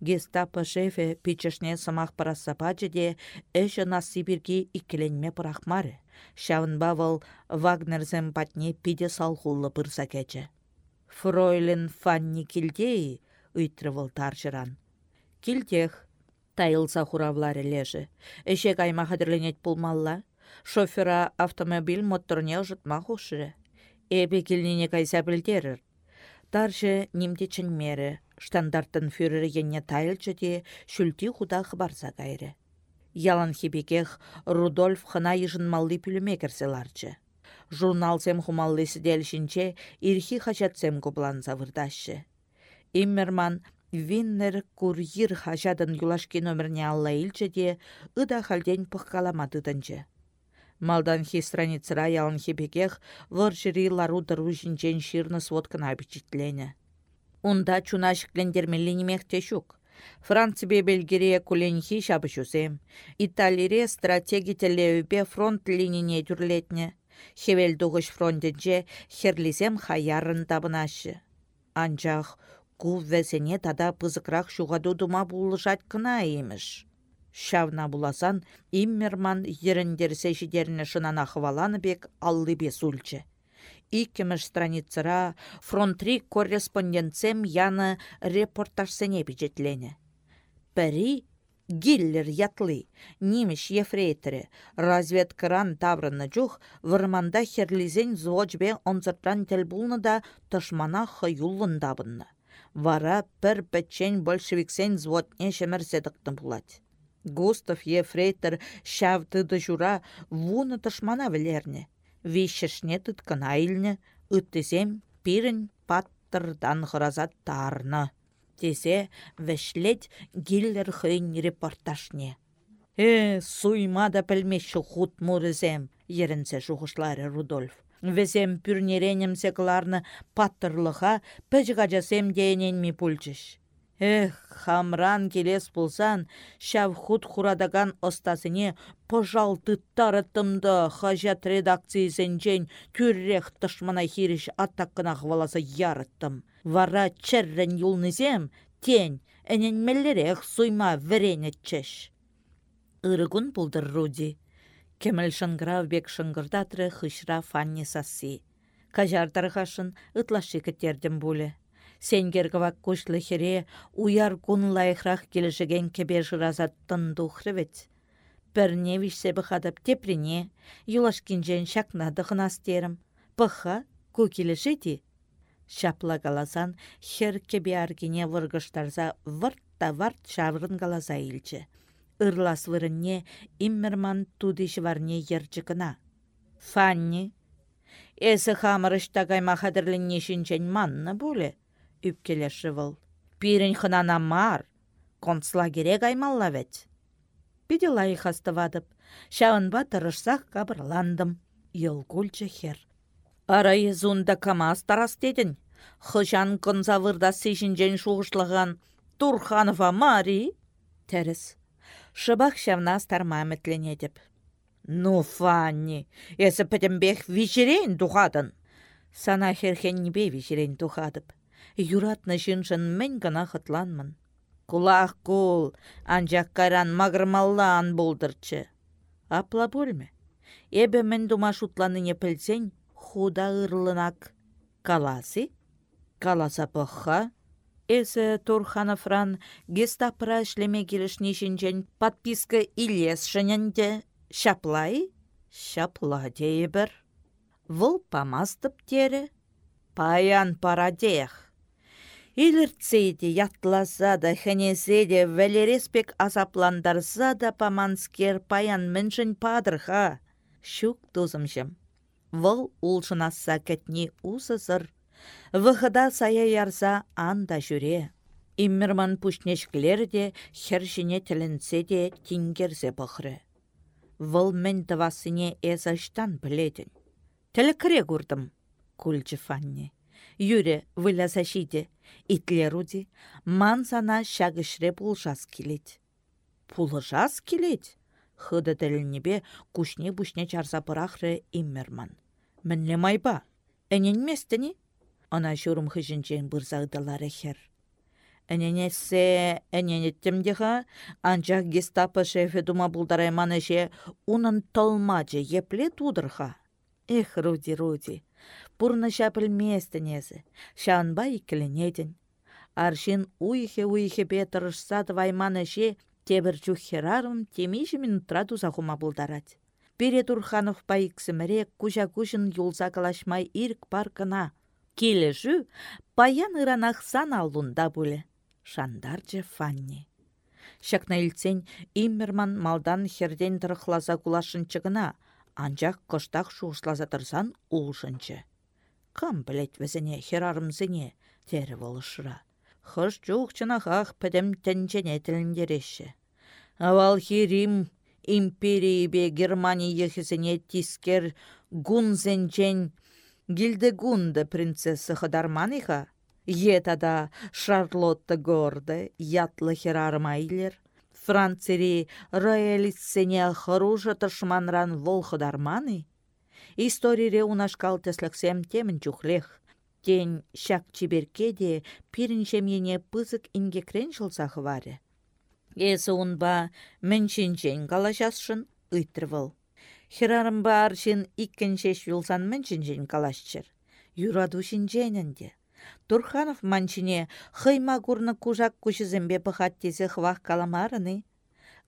Гестапо шефе пичешне самах парасапачы де эші насибирги иккеленме пырахмары. Шавынба вăл Вагнерзем патне пиде салхуллы пырса кече. Фройлен Фанни килдей, ыйтры вăл таржыран. Килтех, тайылса хуравлары лежі. Эше кайма хадырленет пулмалла. Шофера автомобиль моторне ұжытма хушыры. Эбе килнине кайса білдерір. Таржы нимде мере, штандарттын фюрері енне тайлчы де шүлти худа хыбарса кайры. Ялан хипекех Рудольф хына йышын малли пүліме керселарчы. Журналсем хумалли сиделшинче ирхи хачатсем куплан завырдашы. Иммерман Виннер курьер хажадын юлашки номерне алла илче де ыда халден пыққаламадыдынчы. Малдан хи страницыра ялын хипекех варжыри лару дырвышинчен ширны сводкана апичитлене. Унда чунашықлендермелі немехте шук. Франция белгере куленхи шабышусем. Италире стратеги телеубе фронт линине дүрлетне. Хевел дуғыш фронтенже херлизем хаярын табынашы. Анчах ку вәсене тада пызықрақ шуғаду дума бұлышат кына еміш. Шавна буласан иммерман еріндерсе жидеріне шынана хваланы бек аллы бес үлчі. Иккемеш страницыра фронтри корреспондентсем яны репортажсене бюджетлене. Пәрі Гиллер ятлы, немеш ефрейторы, разведкыран таврыны жух, вырманда херлизен звочбе онзыртан телбулны да тышмана хыюлын дабынны. Вара пір бәтчен большевиксен звотне шемерседіқті бұлад. Густав ефрейтор шавды жура вуны тышмана вілерне. Вишешне тұткына илне, үттізем пирін паттырдан ғыразат тарны тесе вәшлет гиллер хыйн репортажне. Э, суйма да пәлмеші худ мурызем, ерінсе жуғышлары Рудольф. Везем пүрнеренемсе кыларны паттырлыға пәжгажасем дейінен ми пульчыш. Эх, хамран келес болсан, шав худ хурадаган остасыне пожалты тарытымды хажат редакциясенчен түррех тышмана хириш аттаққына хваласа ярыттым. Вара чәррен юлнызем, тень, әнен меллерех суйма веренетчеш. Ырыгун пулдыр Руди. Кемел шынграв бек шынгырдатры хышра фанни сасси. Кажар тархашын ытлашы кетердім буле. Сенгергавак кушлы хере уяр кун лайхрах келешеген кебе жыразаттын духрывет. Пірне вишсе бұқадып теприне, юлашкинжен шакна дықынастерім. Бұқа көкелешеті. Шапла галасан хер кебе аргене выргыштарза вырт варт шаврын галаза илчі. Ырлас вырынне иммерман тудыш варне ержікіна. Фанни, эсі хамырыш боле, үпкелеші выл. Пирін хынана мар, концлагере гаймалла вет. Биде лайы хастывадып, шауынба тырышсақ кабырландым. Йыл хер. Арайы зунда камаз тарас дедін. Хыжан конзавырда сешінжен шуғышлыған Турханова Мари? Тәріс. Шыбақ шавнас тармаметленедіп. Ну, Фанни, есі пітімбек вечерейн тухадын. Сана херхен небе вечерейн тухадып. Юратны жынжын мен гына хытланмын. Кулақ кул, анжақ каран мағырмаллан болдырчы. Апла бөлме. Эбі мен дума шутланыне худа ырлынак. Каласы? Каласа пăхха? Эсі Турхановран гестапыра ішлеме келішнешінжен подписка илес шыненде шаплай? Шапла дейбір. Вұл памастып тері? Паян парадех. Иліртсейді ятласа да хәнезе вәлереспек азапландарса да паманскер паян міншін падырха. Шук тузымшым. Вұл улшынаса кәтні усызыр. Вғыда сая ярса анда жүре. Иммерман пушнешклер де хершіне тілінсе де тингерзе бұқыры. Вұл мен дывасыне әзаштан біледін. Тілі кіре күрдім, күлчі фанне. Юре выляза шиде, итлеруди, ман сана шагышре жас келет. жас келет? Хыды тілінебе күшне-бүшне чарса пырақры иммерман. Мінле майба, әнен местіні? Ана жұрым хыжынчен бұрзағдалары хер. Әненесе әненеттім деға, анчақ гестапо шефе дума бұлдарайман әше унын толмачы епле тудырға. Эх, Руди, Руди, бұрны шапілместінезі, шанба икіленедін. Аршин уйхе-уйхе бетырышса вайман әше тебір чухерарым темейші минутра тузахума бұлдарад. Пере Турханов пайыксымре кужа кужын юлса калашмай ирк паркына. Кележі паян ыранах сан алунда бұлі. Шандарчы Фанни. Шакна иммерман малдан херден тұрықлаза кулашынчығына, анжақ қыштақ шуғышлаза тұрсан улшынчы. Кам білет візіне херарымзіне, тері болышыра. Хыш жуғчынағақ пәдім тәнжене тіліндереші. Авал хирим империебе Германия ехесене тискер гунзенчен Гильдегунда принцесса Хадарманиха, етада Шарлотта Горда, ятлы Херармайлер, Францери роялистсене хыружа тышманран вол Хадарманы, историре унашкал теслексем темін чухлех, тень шак чиберке де пиріншемене пызык ингекрен жылса хваре. Эсі унба міншінчен калашасшын ыйтрывыл. Хирарымба аршин иккеншеш юлсан міншінчен калашчыр. Юраду шинченінде. Турханов манчине хыйма курны кужак кушызембе пыхаттесе хвах каламарыны.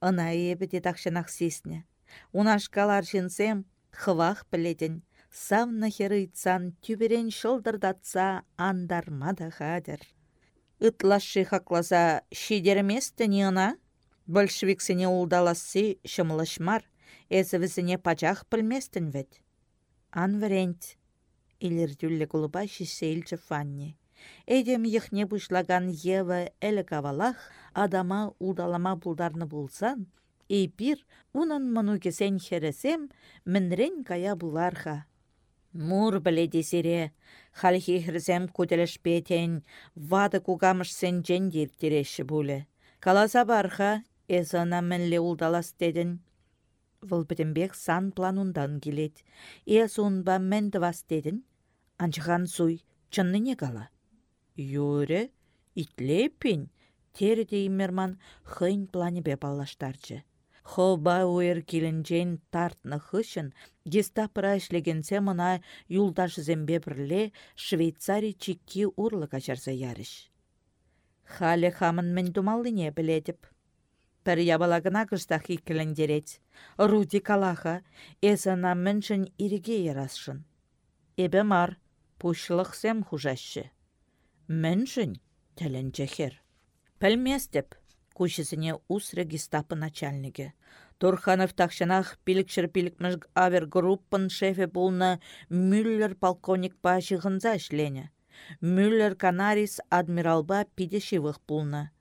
Ына ебеде тақшынақ сесне. Унашкал аршинсем хвах біледін. Савна херыйтсан түберен шылдырдатса андармада хадыр. Ытлашы хакласа шидерместі не ына? Большевиксене улдаласы шымлышмар, әзівізіне пачақ білместін вет. Илердюлле голуба шишейлчі фанни. Эдем ехне бушлаган Ева әлі кавалах, адама улдалама булдарны булсан, пир, унын мұну кесен хересем, мінрен кая буларха. Мур біле десере, халхи хірзем бетен, вады кугамыш сен жендер тереші бұлі. Каласа барха, эзана мінле улдалас дедін. Вұл бітімбек сан планундан келет. Эс ба мен дывас дедін. Анчыған суй, чынны не кала. Юре, итлеппен, Тереде иммерман хыйн планебе баллаштарчы. Хоба уэр киленжен тартны хышын, гестапыра ішлегенсе мына юлдаш зембе бірле Швейцарий чикки урлы качарса ярыш. Хале хамын мен думаллыне біледіп. Пір ябалагына кыштах иккіліндерет. Руди калаха, эсана міншін ириге ярасшын. Эбе мар, сем хужашы. Міншін тәлінче хер. Пәлместеп, кушесіне усры гестапы начальнигі. Турханов тақшанах пилікшір пилікміш авер группын шефе болна Мюллер полковник па шығынза ішлене. Мюллер Канарис адмиралба пидешивых болна.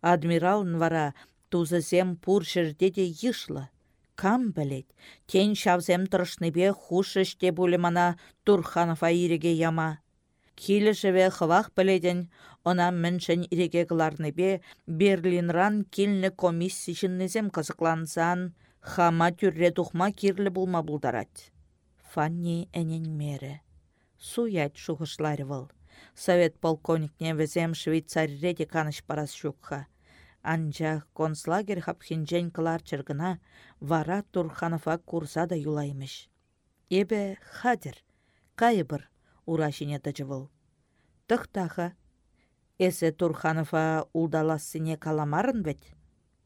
Адмирал вара тузызем пур жерде де йышлы. Кам білет, тен шавзем тұрышныбе хушыште мана Турханов айреге яма. Килішеве хвах біледен, Она міншін иреге бе Берлинран килні комиссия жыннезем қызықлансан, хама түрре тухма кирлі булма булдарать. Фанни әнен мере. Суять шуғышлары выл. Совет полковникне везем Швейцарьре де каныш парас шукха. Анчах концлагер хапхинжен кылар чыргына вара Турханова курса да юлаймыш. Эбе хадер, кайыбыр, урашине тăчывыл. Тăхтаха, Эсе Турханова улдалассыне каламарын бет.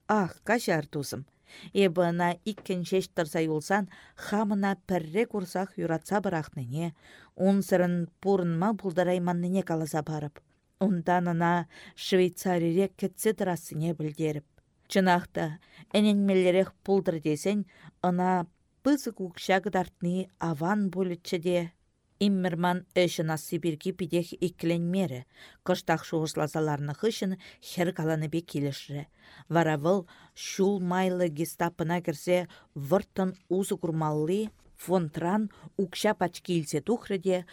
Ах, кажар тузым. Эбіна иккен шеш тұрса юлсан, хамына пірре курсах юратса бірақныне, унсырын пурынма бұлдарайманныне каласа барып. Унданына Швейцарирек кетсе тұрасыне білдеріп. Чынақта, әненмелерек пулдыр десен, ына пызык укшагыдартны аван болытчы де Иммерман әшіна Сибирге пидех икленмері, кыштақ шуғышлазаларны хышын хер бе келішірі. Вара выл шул майлы гестапына кірсе вұрттын узы күрмалли, фонтран укша пачки илсе тухрыде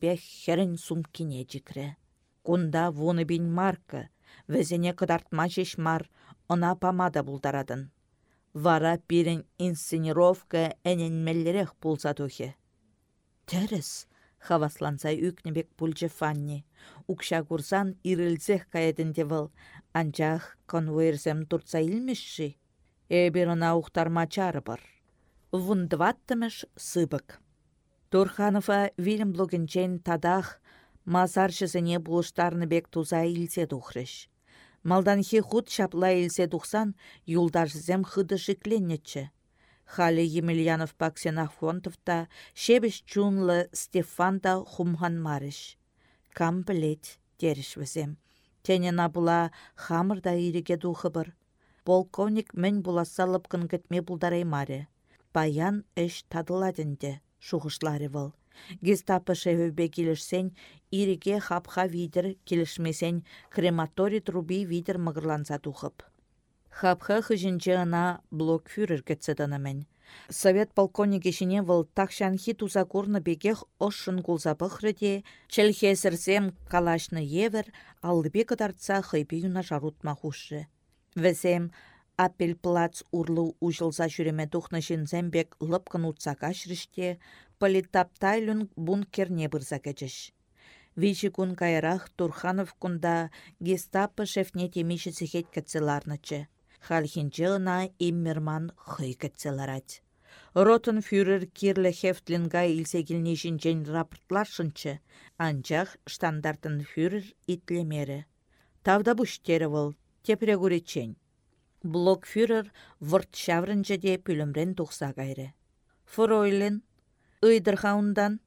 бе херін сумкине жікірі. Кунда вуны бін марка, везене кыдартма мар, она памада бұлдарадын. Вара пирен инсценировка әненмеллерек пулса тухе. Тәріс, хавасланса үкнебек пульчы фанни. Укша курсан ирілзех каядынде выл. Анчах конвойрзем турца илмешші. Эберона ухтарма чары бар. Вундваттымыш сыбык. Турханова вильм блогенчен тадах мазаршысыне булыштарны бек туза илсе тухрыш. Малданхи худ шапла илсе тухсан юлдашзем хыды шикленнетчі. Халі Емельянов Паксенах фонтовта, шебіш чунлы Стефанда хумхан марыш. Кам білет, деріш візем. Тенена була хамырда иреге духы бір. Полковник мен була салып кінгітме бұлдарай маре. Баян эш тадыладынде, шуғышлары выл. Гестапы шевебе келішсен, иреге хапха видер келішмесен, крематорий труби видер мығырланса тухып. Хапха хыжинче ына блокфюрер кетседанамен. Совет полковник ішіне выл такшанхи тузакурны бекех ошын кулзапықрыде, челхесірсем калашны евер, алдыбе кыдартса хыйпе юна жарутма хушы. Весем, аппел плац урлы ужылса жүреме тухны жінзембек лыпкын шріште, политаптайлюн бункерне бұрза кәчіш. Вичи кун кайрах Турханов кунда гестапо шефне темиші сехет кәтселарнычы. Хальхинче ына иммерман хый кәтселарать. Ротенфюрер кирле хефтлинга илсе келнешінчен рапортлашынчы, анчах штандартын фюрер итлемері. Тавда бұштері тепре күречен. Блокфюрер вұрт шаврынчы де пүлімрен тұқса кайры. Фройлен, ұйдырхаундан,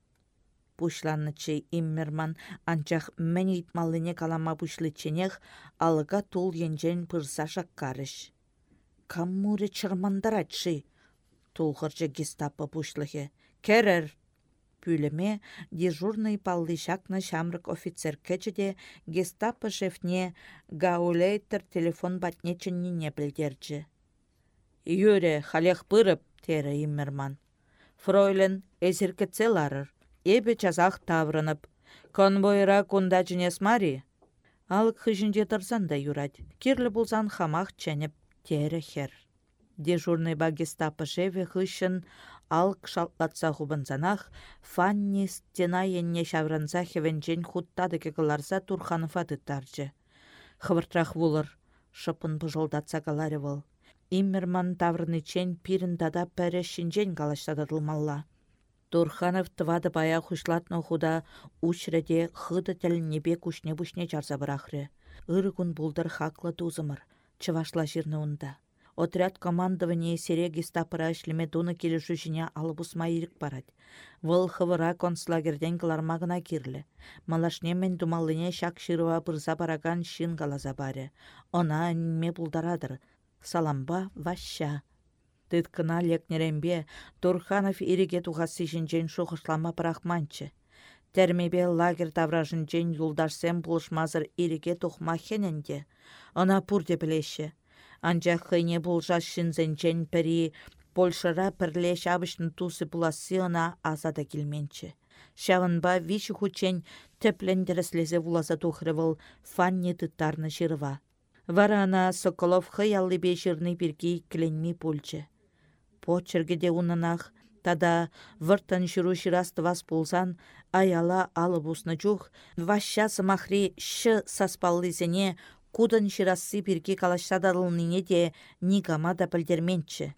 пушланнычы иммерман анчах мен итмаллыне калама пушлыченех алыга тул енжен пырса шаккарыш. Каммуре чырмандарачы, тулхырчы гестапо пушлыхе. Керер! Пүлеме дежурный паллы шакны шамрык офицер кечеде гестапо шефне гаулейтер телефон батнеченне білдерчі. Юре, халех пырып, тері иммерман. Фройлен эзеркетсе ларыр эбе часах таврынып. Конвойра кунда жінес мари. Алық хыжінде тұрсан да юрать. Кирлі бұлзан хамақ чәніп тері хер. Дежурный багестапы жеве хышын алк шалтлатса хубынзанах, Фанни стена енне шавранса хевенчен хуттады кекыларса Турханова тыттарчы. Хывыртрах вулыр, шыпын пыжылдатса вăл. Иммерман таврны чен пирін дада пәрі шинжен калаштадылмалла. Турханов твады бая хушлатны худа учреде хыды небе кушне бушне жарса бірахры. Үргін бұлдыр хақлы тузымыр, чывашла жирны унда. Отряд командование сере гестапыра ішлеме дуны келішу жіне алыбус майырық барад. Выл хывыра концлагерден кылармагына кирлі. Малашнемен думалыне шак шырыва бұрза бараган шин галаза баре. Она ме бұлдарадыр. Саламба ваща. Тыткына лекнерембе Турханов иреге тухасы жінжен шухышлама пырахманчы. Тәрмебе лагер тавражынчен юлдашсем булышмазыр иреге тухма хененде. Она пурде білеші. Анчах хыйне булжаш шинзенчен пәрі Польшара пірле шабышны тусы буласы она азада келменчі. Шавынба виші хучен тәплендеріслезе вуласа тухрывыл фанни тыттарны. Вара ана Соколов хыяллы бешірні бірге кіленмей пульчы. Почергеде унынах Тада выртан шыру вас пулсан, аяла алыбусны чух, ваща сымахри шы саспаллызене кудын шырасы бірге калаштадалыныне де нигама да білдерменчі.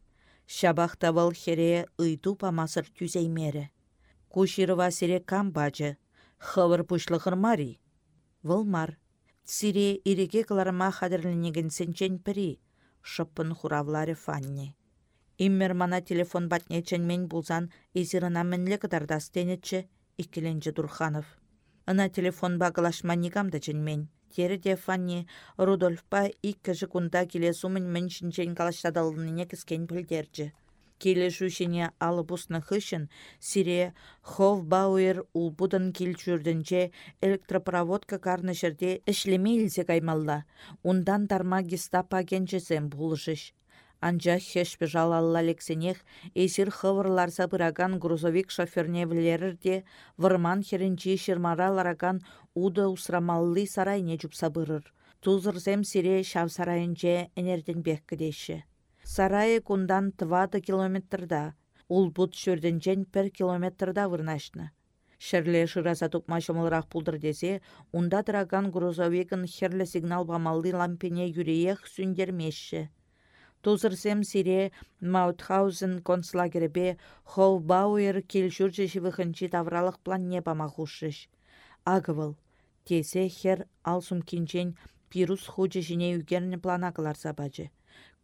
Шабақта вал хере ыйту памасыр түзеймері. Куширыва сире камбачы, хывыр пушлы хырмари. Вылмар. Сире иреге кыларма хадырлінеген сенчен пірі, шыппын хуравлары фанни. Иммер мана телефон батнечен мен булзан изирына мінлі кыдардас тенетчі, иккеленчі Дурханов. Ына телефон багылашма нигамда мен. Тері де Фанни Рудольфпа иккі кунда келе сумын мен шинчен калаштадалыныне кіскен. Келе жушене алыбусны хышын, сире Бауэр улбудан келчүрдінче электропроводка карны жерде ішлеме илсе каймалла. Ундан тарма гестапа агенчесем булышыш. Анча хешпе жалалла лексенех эсир хывырларса пыраган грузовик шоферне влерерде вырман херенчи шырмара лараган уды усрамалли сарайне жупса бырыр. Тузырсем сире шав сарайынче энерден беккідеші. Сарайы кундан 20 километрда, ул бұт шөрденчен пер километрда вырнашны. Шерле шыраса тупма шымылырақ пулдыр десе, унда дыраган грузовикін херлі сигнал бамалды лампене юреех сүндермеші. Тузырсем сире Маутхаузен концлагербе Холбауэр келшүрчеші вихынчи тавралық планне памахушыш. Агывыл, тесе хер алсум кинчен пирус хучы жіне үгерні сабачы.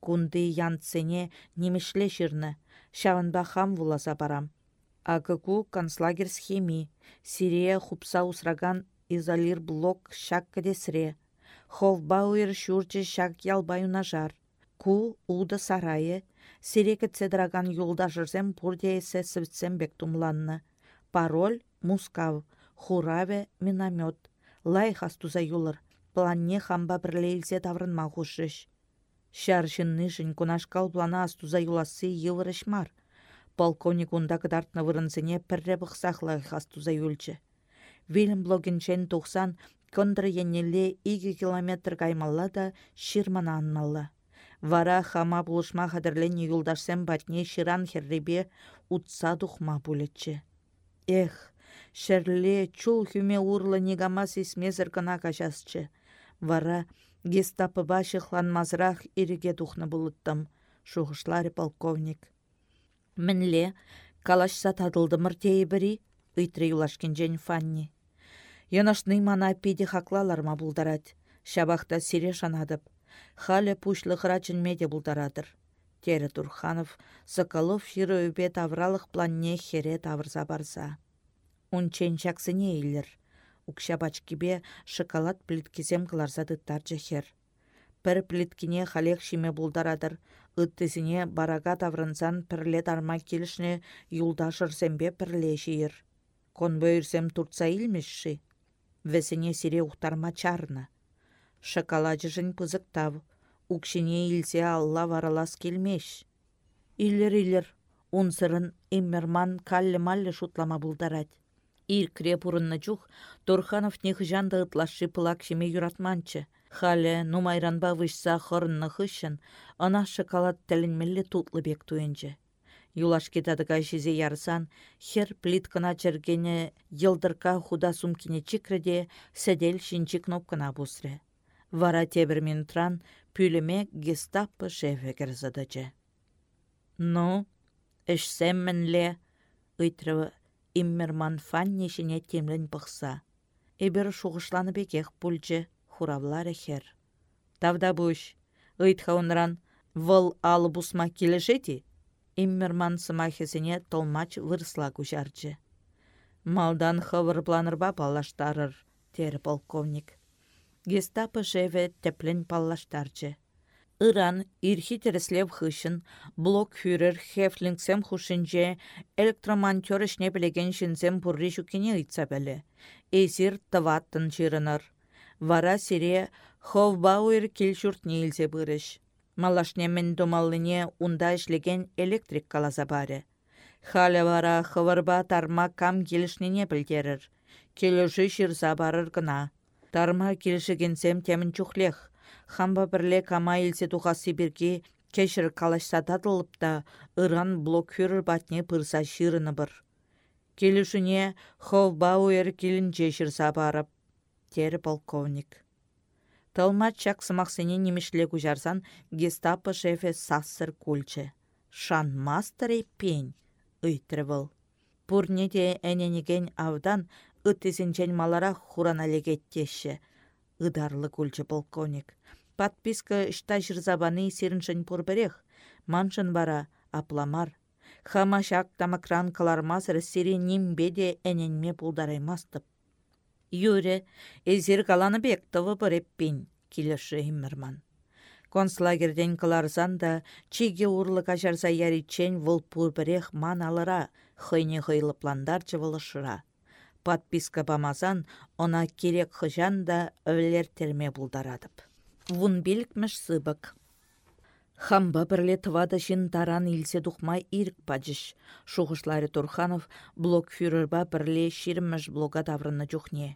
Кунды янцене немешле шырны, шавынба хам вуласа барам. Агыку концлагер схеми, сирия хупса усраган изолир блок шак кадесре. Ховбауэр шурчы шак ялбаю нажар. Ку уды сарайы, серекі цедраган юлда пурдейсе сөвтсем бек. Пароль – мускав, хураве – миномет. Лай хастуза юлыр, планне хамба бірлейлзе таврынма хушыш. Шаршынны жын кунашкал плана астуза юласы йылырыш мар. Полковник унда кыдартны вырынсыне пірре бұқсақлай хастуза юлчы. Вильям блогинчен тухсан, еннеле 2 километр каймалла да ширмана анмалла. Вара хама булышма хадырленне юлдашсем батне ширан херребе утса тухма пулетче. Эх, шерле чул хүме урлы негамас исмезір кына кашасчы. Вара гестапыба шықланмазырақ иреге тухны булыттым, шуғышлары полковник. Мінле, калашса тадылдымыр тейі бірі, үйтірі юлашкен Фанни. Янашны мана педе хаклаларма булдарад. Шабақта сире шанадып. Халя пушлы храчын меде бұлдарадыр. Тері Турханов, Соколов ширы өбе тавралық планне хере тавырса барса. Унчен чаксыне илер. Укша бачкебе шоколад плиткизем кыларса тарчы хер. Пір плиткине халех шиме бұлдарадыр. Үттізіне барага таврынсан пірле дарма келішіне юлдашырсембе пірле жиыр. Конбо үрсем туртса илмешші. Весіне сире ухтарма чарны шоколаджышын пызыктав. Укшине илсе алла варалас келмеш. Илер-илер, унсырын иммерман калле-малле шутлама булдарать. Ир пурынна чух, Торханов нех жанды ытлашы пылак шеме юратманчы. Хале нумайранба вышса хорынны хышын, ана шоколад тәлінмелі тутлы бек туенче. Юлаш кетадыға жезе ярсан, хер плиткана чергене елдырка худа сумкине чикреде, сәдел шинчи кнопкана бусре. Вара тебір минутран пүліме гестапы шефе кірзадычы. Ну, ішсеммінле, ыйтрывы иммерман фаннешіне темлін бұқса. Эбір шуғышланы бекех пульчы, хуравлары хер. Тавда бұш, ыйтха выл алы бұсма келешеті, иммерман сымахесіне толмач вырсла күшарчы. Малдан хывырпланырба паллаштарыр, тері полковник. Гестапо шеве теплен паллаштарчы. Иран ирхи тереслев хышын, блокфюрер хефлингсем хушинже электромонтер ішне білеген шинзем бұрри жүкене ұйтса бәлі. Эзір тываттын жирыныр. Вара сире ховбауэр келшурт нейлзе бұрыш. Малашне мен домалыне унда ішлеген электрик калаза бары. Халя вара хывырба тарма кам келішнене білдерір. Келіші шырза барыр гына. Тарма келішігенсем темін чухлех хамба бірле кама илсе тухасы бірге кешір калашсататылып та ыран блокфюрер батне пырса шырыны бір. Келішіне Ховбауэр келінче шырса барып, тері полковник. Тылма чак сымақсыне немешле күжарсан гестапо шефе сассыр кульче. Шан мастерей пень, был. Пурнеде әненеген авдан ыттесінчен малара хураналегеттеші, ыдарлы кульче полковник подписка ішта жырзабаны серіншін пұрбірех, маншын бара апламар. Хама шак тамакран калармас рәссері нимбеде әненме пулдараймастып. Юре, эзір каланы бек тұвы біреппен, келеші химмерман. Концлагерден каларзан да чиге урлы кажарса яричен вұл пурбірех ман алыра, хыйне хыйлыпландар жывылышыра. Подписка бамазан, она керек хыжан да терме бұлдарадып вун билікміш сыбык. Хамба бірле тывада жин таран илсе духмай ирк пачыш. Шуғышлары Турханов блокфюрерба бірле ширміш блога таврыны жүхне.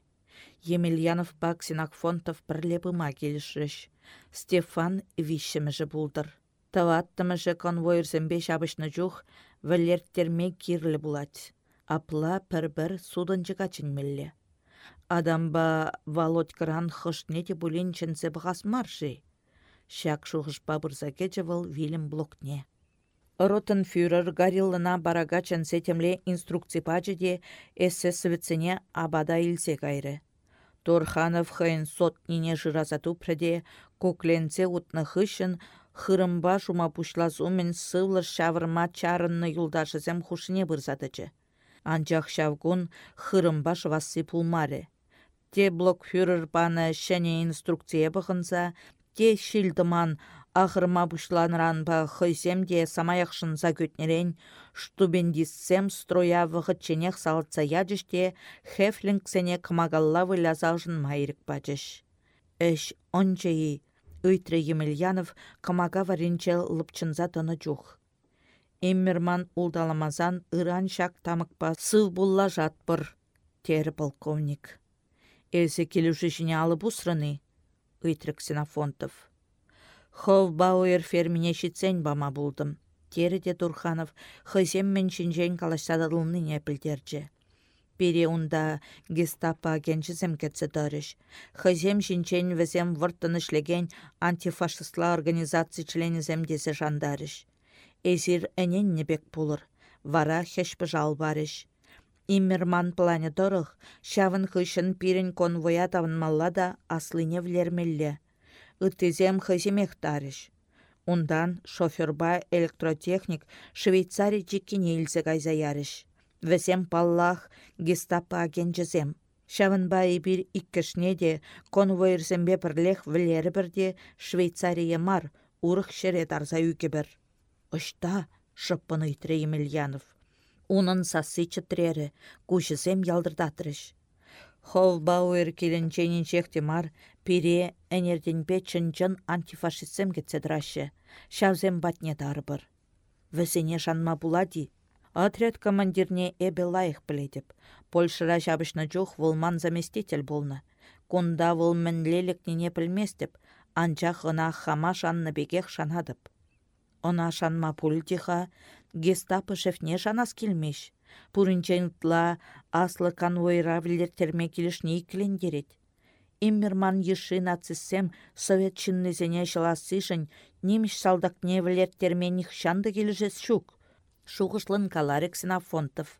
Емельянов бак фонтов бірле бұма келішіш. Стефан вишіміжі бұлдыр. Таваттымыжы конвойырсембе шабышны жүх, вәлертерме кирлі. Апла пір-бір судын жығачын мелле. Адамба Володькаран булин ченсе бғас марши. Шак шухыш бабырза вилім блокне. Ротенфюрер гариллына барага ченсе темле инструкци пачыде эсэс вецене абада илсе кайры. Торханов хыйын сотнине жыразату прәде кокленце утны хышын хырымба шума пушлазу мен сывлыр шавырма чарынны юлдашызем хушыне бұрзадычы. Анчах шавгун хырымба швасы пулмаре те блокфюрер паны шәне инструкция бұғынса, те шилдыман ағырма бұшланыран ба хойсем де самаяқшынса көтнерен, штубендиссем строя вғыт ченех салытса ядыште, хефлинг сене кымагалла вылязалжын майрик бачыш. Эш ончайы, Үйтре Емельянов кымага варинче лыпчынза тыны жух. Эммерман улдаламазан ыран шак тамықпа сыл булла жатпыр, тері полковник. Элсе келушішіне алып ұсрыны, ұйтрік Синафонтов. Хов бауэр фермине шитсен бама булдым. Тереде Турханов хызем мен шинжен калаштадылны не білдерчі. Пере унда гестапа агенчізем кетсе дырыш. Хызем шинчен візем вұрттын ішлеген антифашистла организация членізем десе жандарыш. Эзір әнен небек пулыр. Вара хешпі жал барыш. Иммерман плане дұрық, шавын хышын пирен конвоя тавынмалла да аслыне влермелле. Үттезем хыземех тарыш. Ундан шоферба электротехник Швейцарий жиккене илсе кайза ярыш. Весем паллах гестапа агенчізем. Шавынба ибір иккішне де конвойырсембе бірлех влері бірде Швейцария мар, урық шере тарза Ұшта, шыппын үйтірі Емельянов. Унын сасы чытрері, кушысем ялдырдатырыш. Ховбауэр келінченін мар, пире әнерденбе чынчын антифашистсем кетседрашы, шавзем батне дарбыр. Візіне жанма булади. Отряд командирне эбе лайық біледіп. Польшыра жабышны жух вулман заместитель болны. Кунда вул мінлелік нене білместіп, анчах ына хама шанны бегех шанадып. Она шанма пультиха, гестапо шефне шанас келмеш. Пурынчен аслы конвойра терме келішне икілендерет. иммерман еши нацисем совет чиннезене шыласышын неміш салдакне вілеттермених шанды кележес шук. Шуғышлын каларик Синафонтов.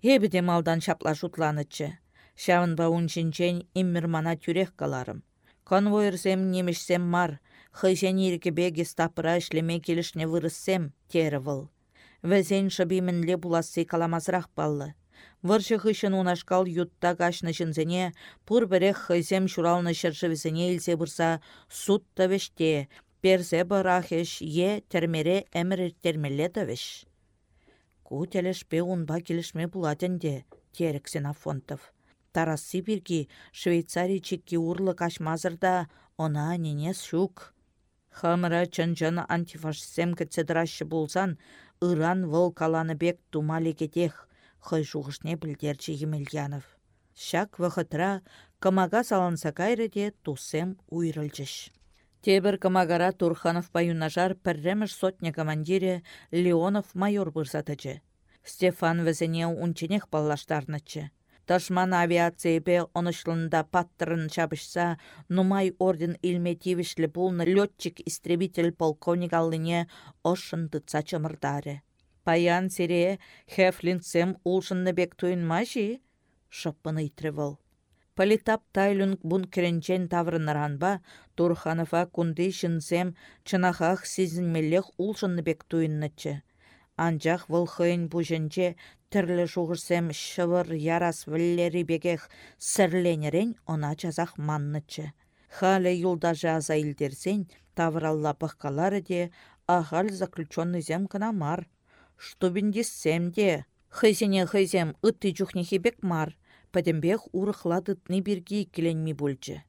Ебеде малдан шапла шутланычы. Шавынба унчинчен иммермана тюрех каларым. Конвойырсем немешсем мар, хыжен иркебе гестапыра ішлеме келішне вырыссем, тері выл. Вәзен шыбимінле буласы каламазрақ баллы. Выршы хышын унашкал ютта кашны жынзене, пұр бірек хызем шуралны шыршывізіне илсе бұрса, суд тавеште, перзе барахеш е термере әмір термеле тавеш. Ку телешпе унба келішме бұладенде, терік Сенафонтов. Тарас Сибирги Швейцарий чекки урлы кашмазырда, она ненес шук. Хамыра чын-чын антифашистсем кітседірашшы болсан, Иран вăл каланы бек тумали кетех, хăй шухышне пілдерчі Емельянов. Шак вăхытра кымага саланса кайры те тусем уйрылчыш. Тебір кымагара Турханов паюнажар пірреміш сотня командире Леонов майор бұрсатычы. Стефан візіне унченех баллаштарнычы. Ташман авиациепе онышлында паттырын чабышса, нумай орден илметивишлі пулны летчик-истребитель полковник аллыне ошын тытса чымырдаре. Паян сире хефлинцем улшынны бек туйынмаши, шыппын итревыл. Политап тайлюн бункеренчен таврыннаранба, Турханова кунды шынсем чынахах сизінмелех улшынны бек туйыннычы. Анжақ вылхыйын бұжынче тірлі шуғырсем шывыр ярас віллері бекех сірленерен она жазақ маннычы. Халі юлдажы аза илдерсен, тавралла пыққалары де, ағал заключенный зем мар. Штубіндессем де, хызене хызем ытты жүхнехе бек мар, пәдембех урықладытны бірге келенмі бөлчі.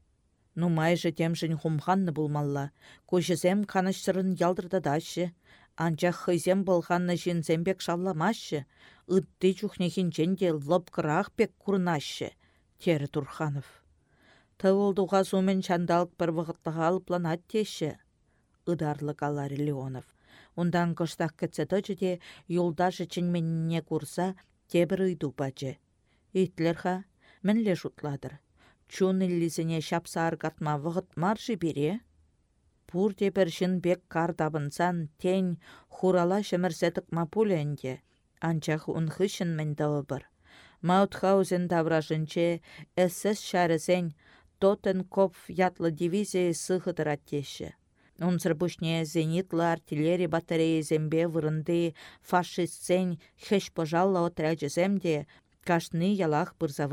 Нумайжы темжін хумханны булмалла, көжізем каныштырын ялдырдадашы, анчах хызем болғанны жинзембек шалламашы, ытты жүхнехін женде лып қырақ бек курнашы, тері Турханов. Тывылдуға сумен чандалық бір вғыттыға алыпланат теші, ыдарлы Галарий Леонов. Ундан кыштақ кітсе де юлдашы чынменне курса тебір үйду бачы. Итлерха, мінле шутладыр. Чун иллисіне шапса аргатма вғыт маржы бере? Пур тепіршін бек кар табынсан тень хурала шымірсетік мапуленде. Анчах унхышын мен бір. Маутхаузен тавражынче СС шәрісен Тоттенкопф ятлы дивизия сығыдырат Унсыр пушне зенитлы артиллерия батарея зембе вырынды фашистсен хеш пожалла отряджеземде кашны ялах бұрза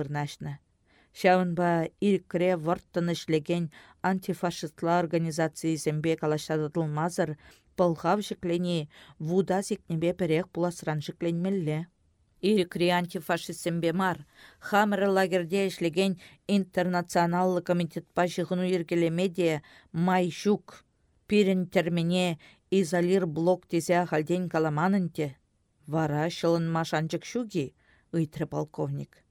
Шаунба иркре варттын ішлеген антифашистла организации зембе калашадылмазыр пылғав жіклене вуда зекнебе перек бұласыран жікленмелле. Иркре антифашистсембе мар, хамры лагерде ішлеген интернационаллы комитет жығыну ергелемеде май жүк пирен термене изолир блок тезе халден каламанынте. Вара шылын машанчык шуги, ыйтры полковник.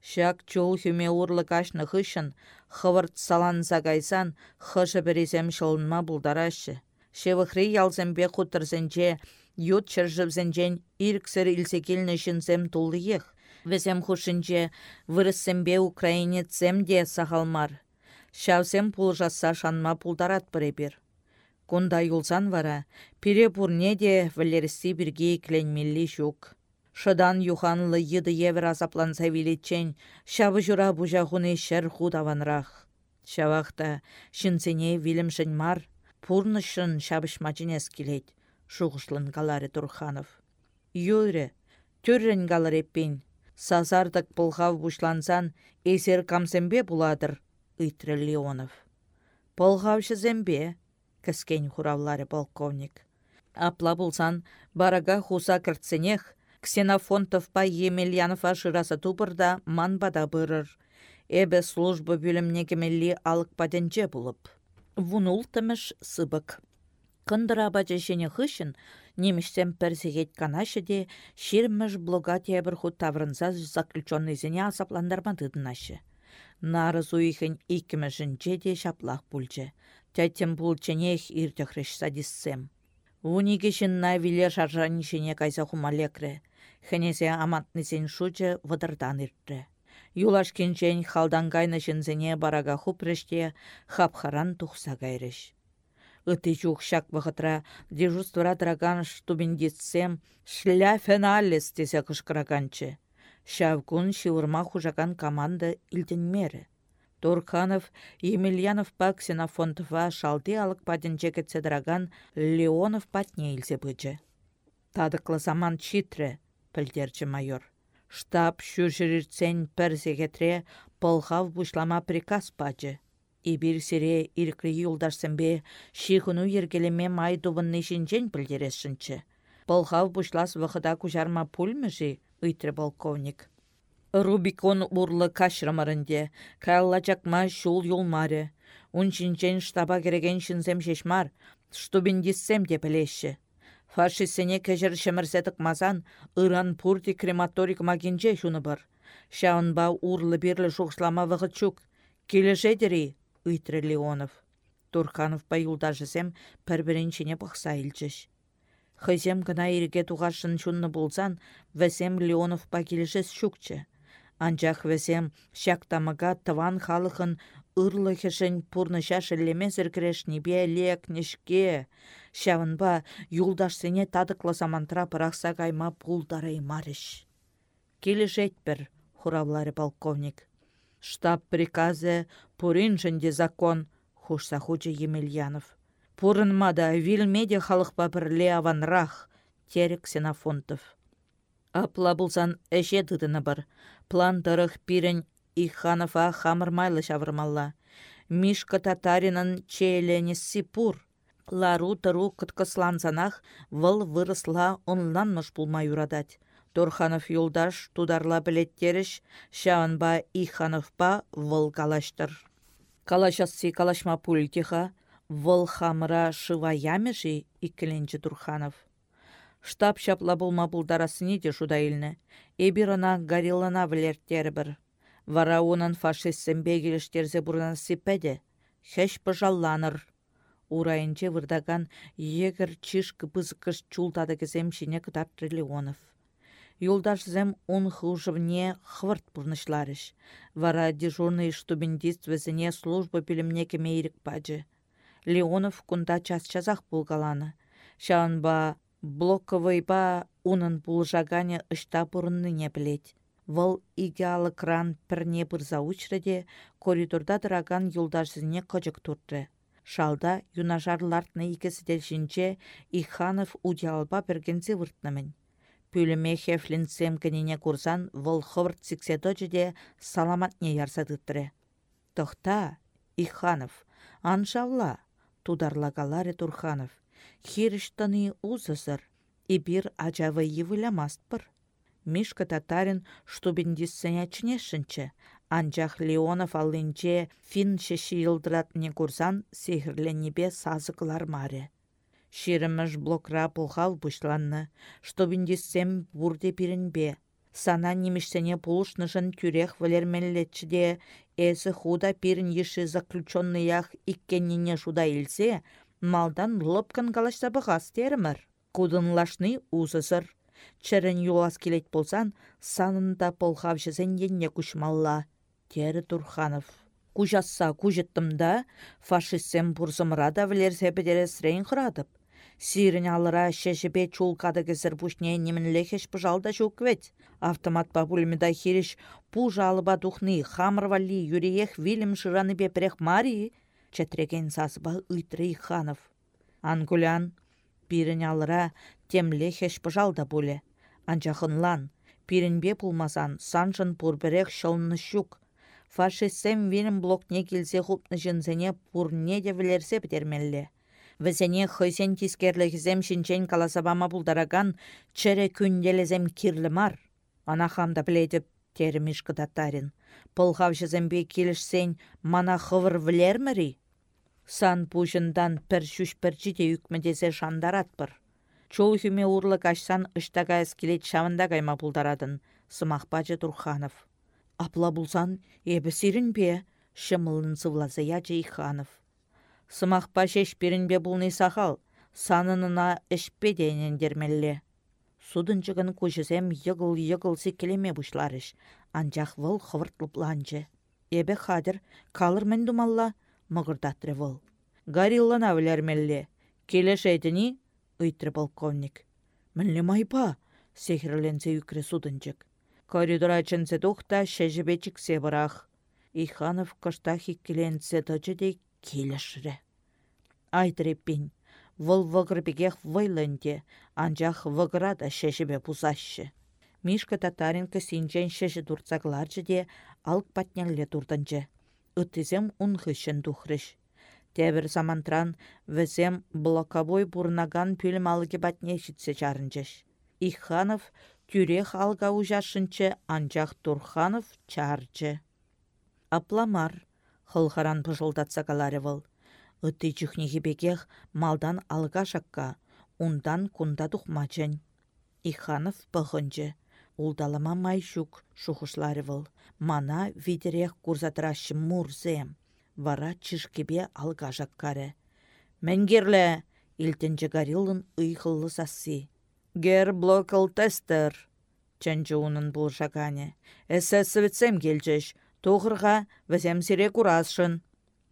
Шак чул хүме урлы кашны хышын, хывырт салан загайсан, хышы березем шылынма булдарашы. Шевыхри ялзембе хутырзенче, ют чыржывзенчен ирксер илсекелні шынзем тулы ех. Везем хушынче вырыссембе украинецем де сахалмар. Шавсем пулжаса шанма пулдарат біребір. Кунда юлсан вара, пире пурне де вілерісі бірге кленмелі жүк. Шыдан юханлы еді евір азапланса вилетчен, шабы жура бұжағыны шәр худаванрақ. Шавақта шынсене вилімшін мар, пурнышын шабышмачынес келет, шуғышлын галары Турханов. Юре, түррен галар еппен, сазардық бұлғав бұшлансан, есер камсембе буладыр, ыйтры Леонов. Бұлғавшы зембе, кіскен хуравлары полковник. Апла булсан, барага хуса кіртсенех, Ксенофонтов па Емельянов ашыраса тупырда манбада бұрыр. Эбе служба бүлімне кемелли алық паденче булып. Вунул тымыш сыбык. Кындыра бачешене хышын, неміштен персегет канашы де, ширмыш блога тебір худ таврынса заключенный зене асапландармадыдынашы. Нары зуихын икімішінче де шаплақ бүлчі. Тәттен бұл ченех иртіхріш садиссем. Униге на кайса хумалекре. Хенесе амантнесен шучы вадырдан иртті. Юлашкенчен халдан кайны жінзіне барага хупреште хапхаран тухса кайрыш. Ыты чух шак вахытра дежурствора драган штубиндитсем шля феналес тесе кышкыраганчы. Шавгун шивырма хужакан команда илтенмері. Турханов, Емельянов па Ксенофонтова шалды алық падінче драган Леонов патне илсе бычы. Тадықлы заман пілдерчі майор. Штаб шүршірірцен пәрзегетре полхав бұшлама приказ пачы. Ибір сире иркли юлдашсембе шихыну ергелеме май дубынны шинчен білдерешінші. Полхав бұшлас вақыда күжарма пульмежи, үйтірі полковник. Рубикон урлы кашрамарынде, кайлачакма шул юлмаре. Унчинчен штаба кереген шинзем шешмар, штубиндиссем деп. Фашистсене кәжір шемірсетік мазан, ыран пурти крематорик магинже шуны бар. Шаунба урлы бірлі шуқшлама вғыт чук. Келешедері, үйтірі Леонов. Турханов па юлдажысем пір-біріншіне бұқса илчіш. Хызем гына иреге туғашын шунны болсан, вәсем Леонов па келешес шукчы. Анчах вәсем шактамыға тыван халықын ырлы хешін пурныша шеллеме зіркіреш небе. Шавынба юлдашсене тадықлы самантра пырақса кайма пулдарай марыш. Келі жетпір, хуравлары полковник. Штаб приказы пурин жінде закон, хушса хучы Емельянов. Пурынмада вилмеде халықпа бірле аванрах, терек Сенафонтов. Апла бұлсан әше дыдыны бар. План дырық пирен Иханова хамырмайлы шавырмалла. Мишка татаринын чейленесі пур. Лару тұру кыткысланзанах выл вырысла онланмыш булмай юрадать. Торханов юлдаш тударла білеттеріш, шаанба Ихановпа выл калаштыр. Калашасы калашма пультиха, выл хамыра шыва ямеші иккіленчі Турханов. Штаб шапла булма булдарасыне де шуда илні. Эбір ана гарилана білерттері бір. Вара унын фашистсен бегеліштерзе бұрынан сипәді. Хеш пыжалланыр. Урайынче вырдаган егір чишкі пызыкыш чултады кізем шине кытар триллионов. Юлдаш зем он хужывне хвырт пурнышларыш. Вара дежурный штубиндист везіне служба пилімне кемейрік паджы. Леонов кунда час-часах булгаланы. Шаанба блоковый-ба унын пулжагане ышта не білет. Вăл игеалы кран пірне бұрза учрыде, коридорда дыраган юлдашызіне кычык туртры. Шалда юнажар лартны икесі делшінче Иханов удиалба бергензе выртнымын. Пүліме хефлинсем кініне курсан вăл хывырт де саламатне ярсадыттыры. Тохта, Иханов, аншавла, тударлагаларе Турханов. Хиріштаны узысыр, ибір ажавы евілямастпыр. Мишка татарин штубиндиссене чнешшінче, анчах Леонов аллинче фин шеші не курсан небе сазықлар маре. Ширіміш блокра пулхал бұшланны, штубиндиссем бұрде пирінбе. Сана немешсене пулышнышын тюрех де эсі худа пирін еші заключенныях иккеннене жуда илсе, малдан лопкан калашса бұғас терімір. Кудынлашны узысыр Чәрін юлас келет болсан, санында полхав жызен енне күшмалла. Тері Турханов. Кужасса да, фашистсем бұрзымырада вілерсе бедерес рейн құрадып. Сирін алыра шешіпе чулкады кесір пушне немінлехеш пыжалда жүк вет. Автомат бабулмеда хириш пужалыба духны хамырвали юреех вилім жыраны бепрех мари. Четреген сасыба ытры ханов. Ангулян, пирін алыра темле хеш пыжалда буле. Анчахынлан, пирінбе пулмасан, санжын пурберек шылны щук. Фашистсем венім блокне келсе хупны жынзене пурне де вілерсе бітермелле. Візене хойсен тискерлігізем шинчен каласабама бұлдараган чере күнделезем кирлі мар. Анахамда біледіп теріміш кыдаттарин. Пылғав жызембе келішсен мана хывыр вілермірі? Сан пужындан пір шүш пір жиде үкмедесе шандаратпыр. Чол хүме урлы кашсан ыштага әскелет шавында кайма пулдарадын, сымақпачы Турханов. Апла булсан, ебі сирін бе, шымылын ячы Иханов. Сымақпа шеш бе бұлны сақал, санынына ішпе дейінен дермелле. судынчыгын кужысем йығыл-йығыл келеме бұшларыш. Анчах выл хывыртлыпланчы. Эбе хадыр, калыр мен думалла, мығырдатры выл. Гариллан авлермелле. Келеш әйтіні, ыйтры полковник. Мінлі майпа, сехірленсе үкірі судынчык. Коридор ачынсы тухта шәжібе чіксе. Иханов кышта хиккеленсе тычы де келешірі. Айтреппин, выл вғырбегех вайланде, анжақ вғырада шәжібе пузашы. Мишка татаринка синчен шәжі дұрцагларчы де алк патнялле турданчы. Үттізем унхышын тухрыш. Тәбір замантран візем блоковой бурнаган пүлім алығы батне чарынчыш. Иханов тюрех алга ужашынчы анжақ Турханов чарчы. Апламар, хылхаран пыжылдатса каларевыл. Үтті жүхнегі малдан алга шакка, ундан кунда тухмачын. Иханов пăхынчы. Улдалама майшук шухышларевыл. Мана видерех курзатырашы мурзем. Вара чишкебе алга жаккаре. Мәнгерлі, илтенче гарилын ыйхыллы сасси. Гер блокал тестер. Чәнчі унын бұл жагане. Әсі сөвітсем келчеш, Тоғырға візем сире курасшын.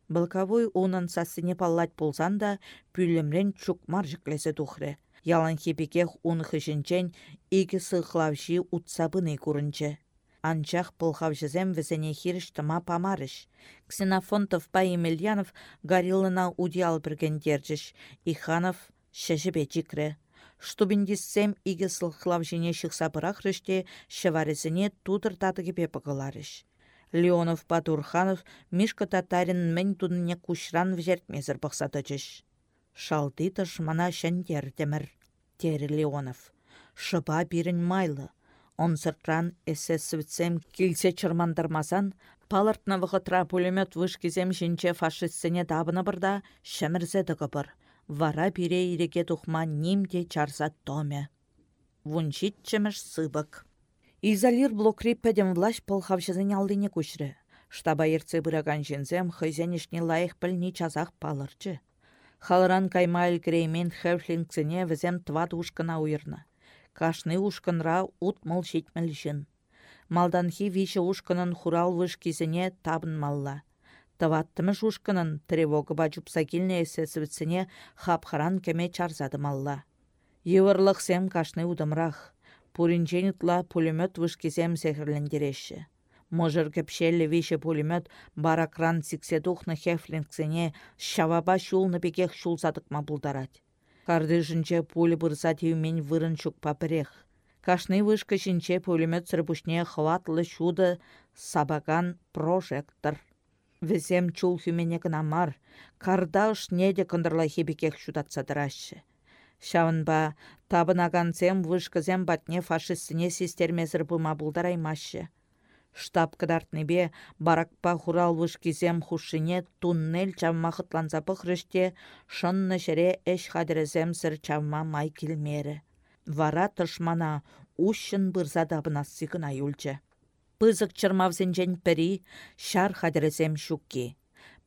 Былкавой унын сасыне паллать болсан да, пүлімрен чукмар жүклесе тухры. Ялан хепекех ун хышынчен игі сықлавши утсабыны курынчы. Анчах пылхавшызем візене хиріштыма памарыш. Ксенофонтов па Емельянов гарилына удиал бірген держіш. Иханов шәжібе жикрі. Штубіндіссем игі сылхлавшыне шықса бұрақ ріште шыварызіне тудыр татығы пепығыларыш. Леонов Батурханов Мишка Татарин мен тунне кушран вжертмезір бұқсатычыш. Шалды мана шәндер темір, тері Леонов. Шыба бірін майлы. Он сыртран эссе світсем келсе чырмандырмасан, палыртна вғытра пулемет вышкізем жінче фашистсене дабыны бірда шәмірзеді ғыбыр. Вара бире иреге тухма нимде чарса томе. Вунчит чемеш сыбык. Изолир блокри пәдем влаш пылхавшызын алдыне күшірі. Штаба ерце бұраган жензем хызенішне лайық пілні чазақ палырчы. Халыран каймайл греймен хевлингсене візем тват ушкына уйырны. Кашны ушкынра ут мыл шетміл жын. Малданхи виші ушкынын хурал вышкизіне табын малла. Таваттымыш ушкынын тревога бачупса келіне эсесівітсіне хапхаран кеме чарзады малла. Евырлық сем кашны удымрақ. Пуринчен пулемет вышкисем сехрлендереші. Можыр кепшелі више пулемет баракран сикседухны хефлингсене шаваба шулны пекех шулсадықма бұлдарать. Кардыжынче пулі бұрса теумен вырын чук папірех. Кашны вышка пулемет сырбушне хватлы шуды сабаган прожектор. Візем чул хүмене кынамар, карда неде кындырла хебекех шудатсадырашы. Шавынба, табынагансем вышкызем батне фашистсіне систермезір бұма бұлдараймашы. Штаб кыдартныбе баракпа хурал вышкизем хушине туннель чавмахытланса пықрыште шынны шере эш хадірізем сір чавма май келмері. Вара тышмана ушын бұрза дабынас сикына юлчы. Пызык чырмавзенжен пірі шар хадірізем шукки.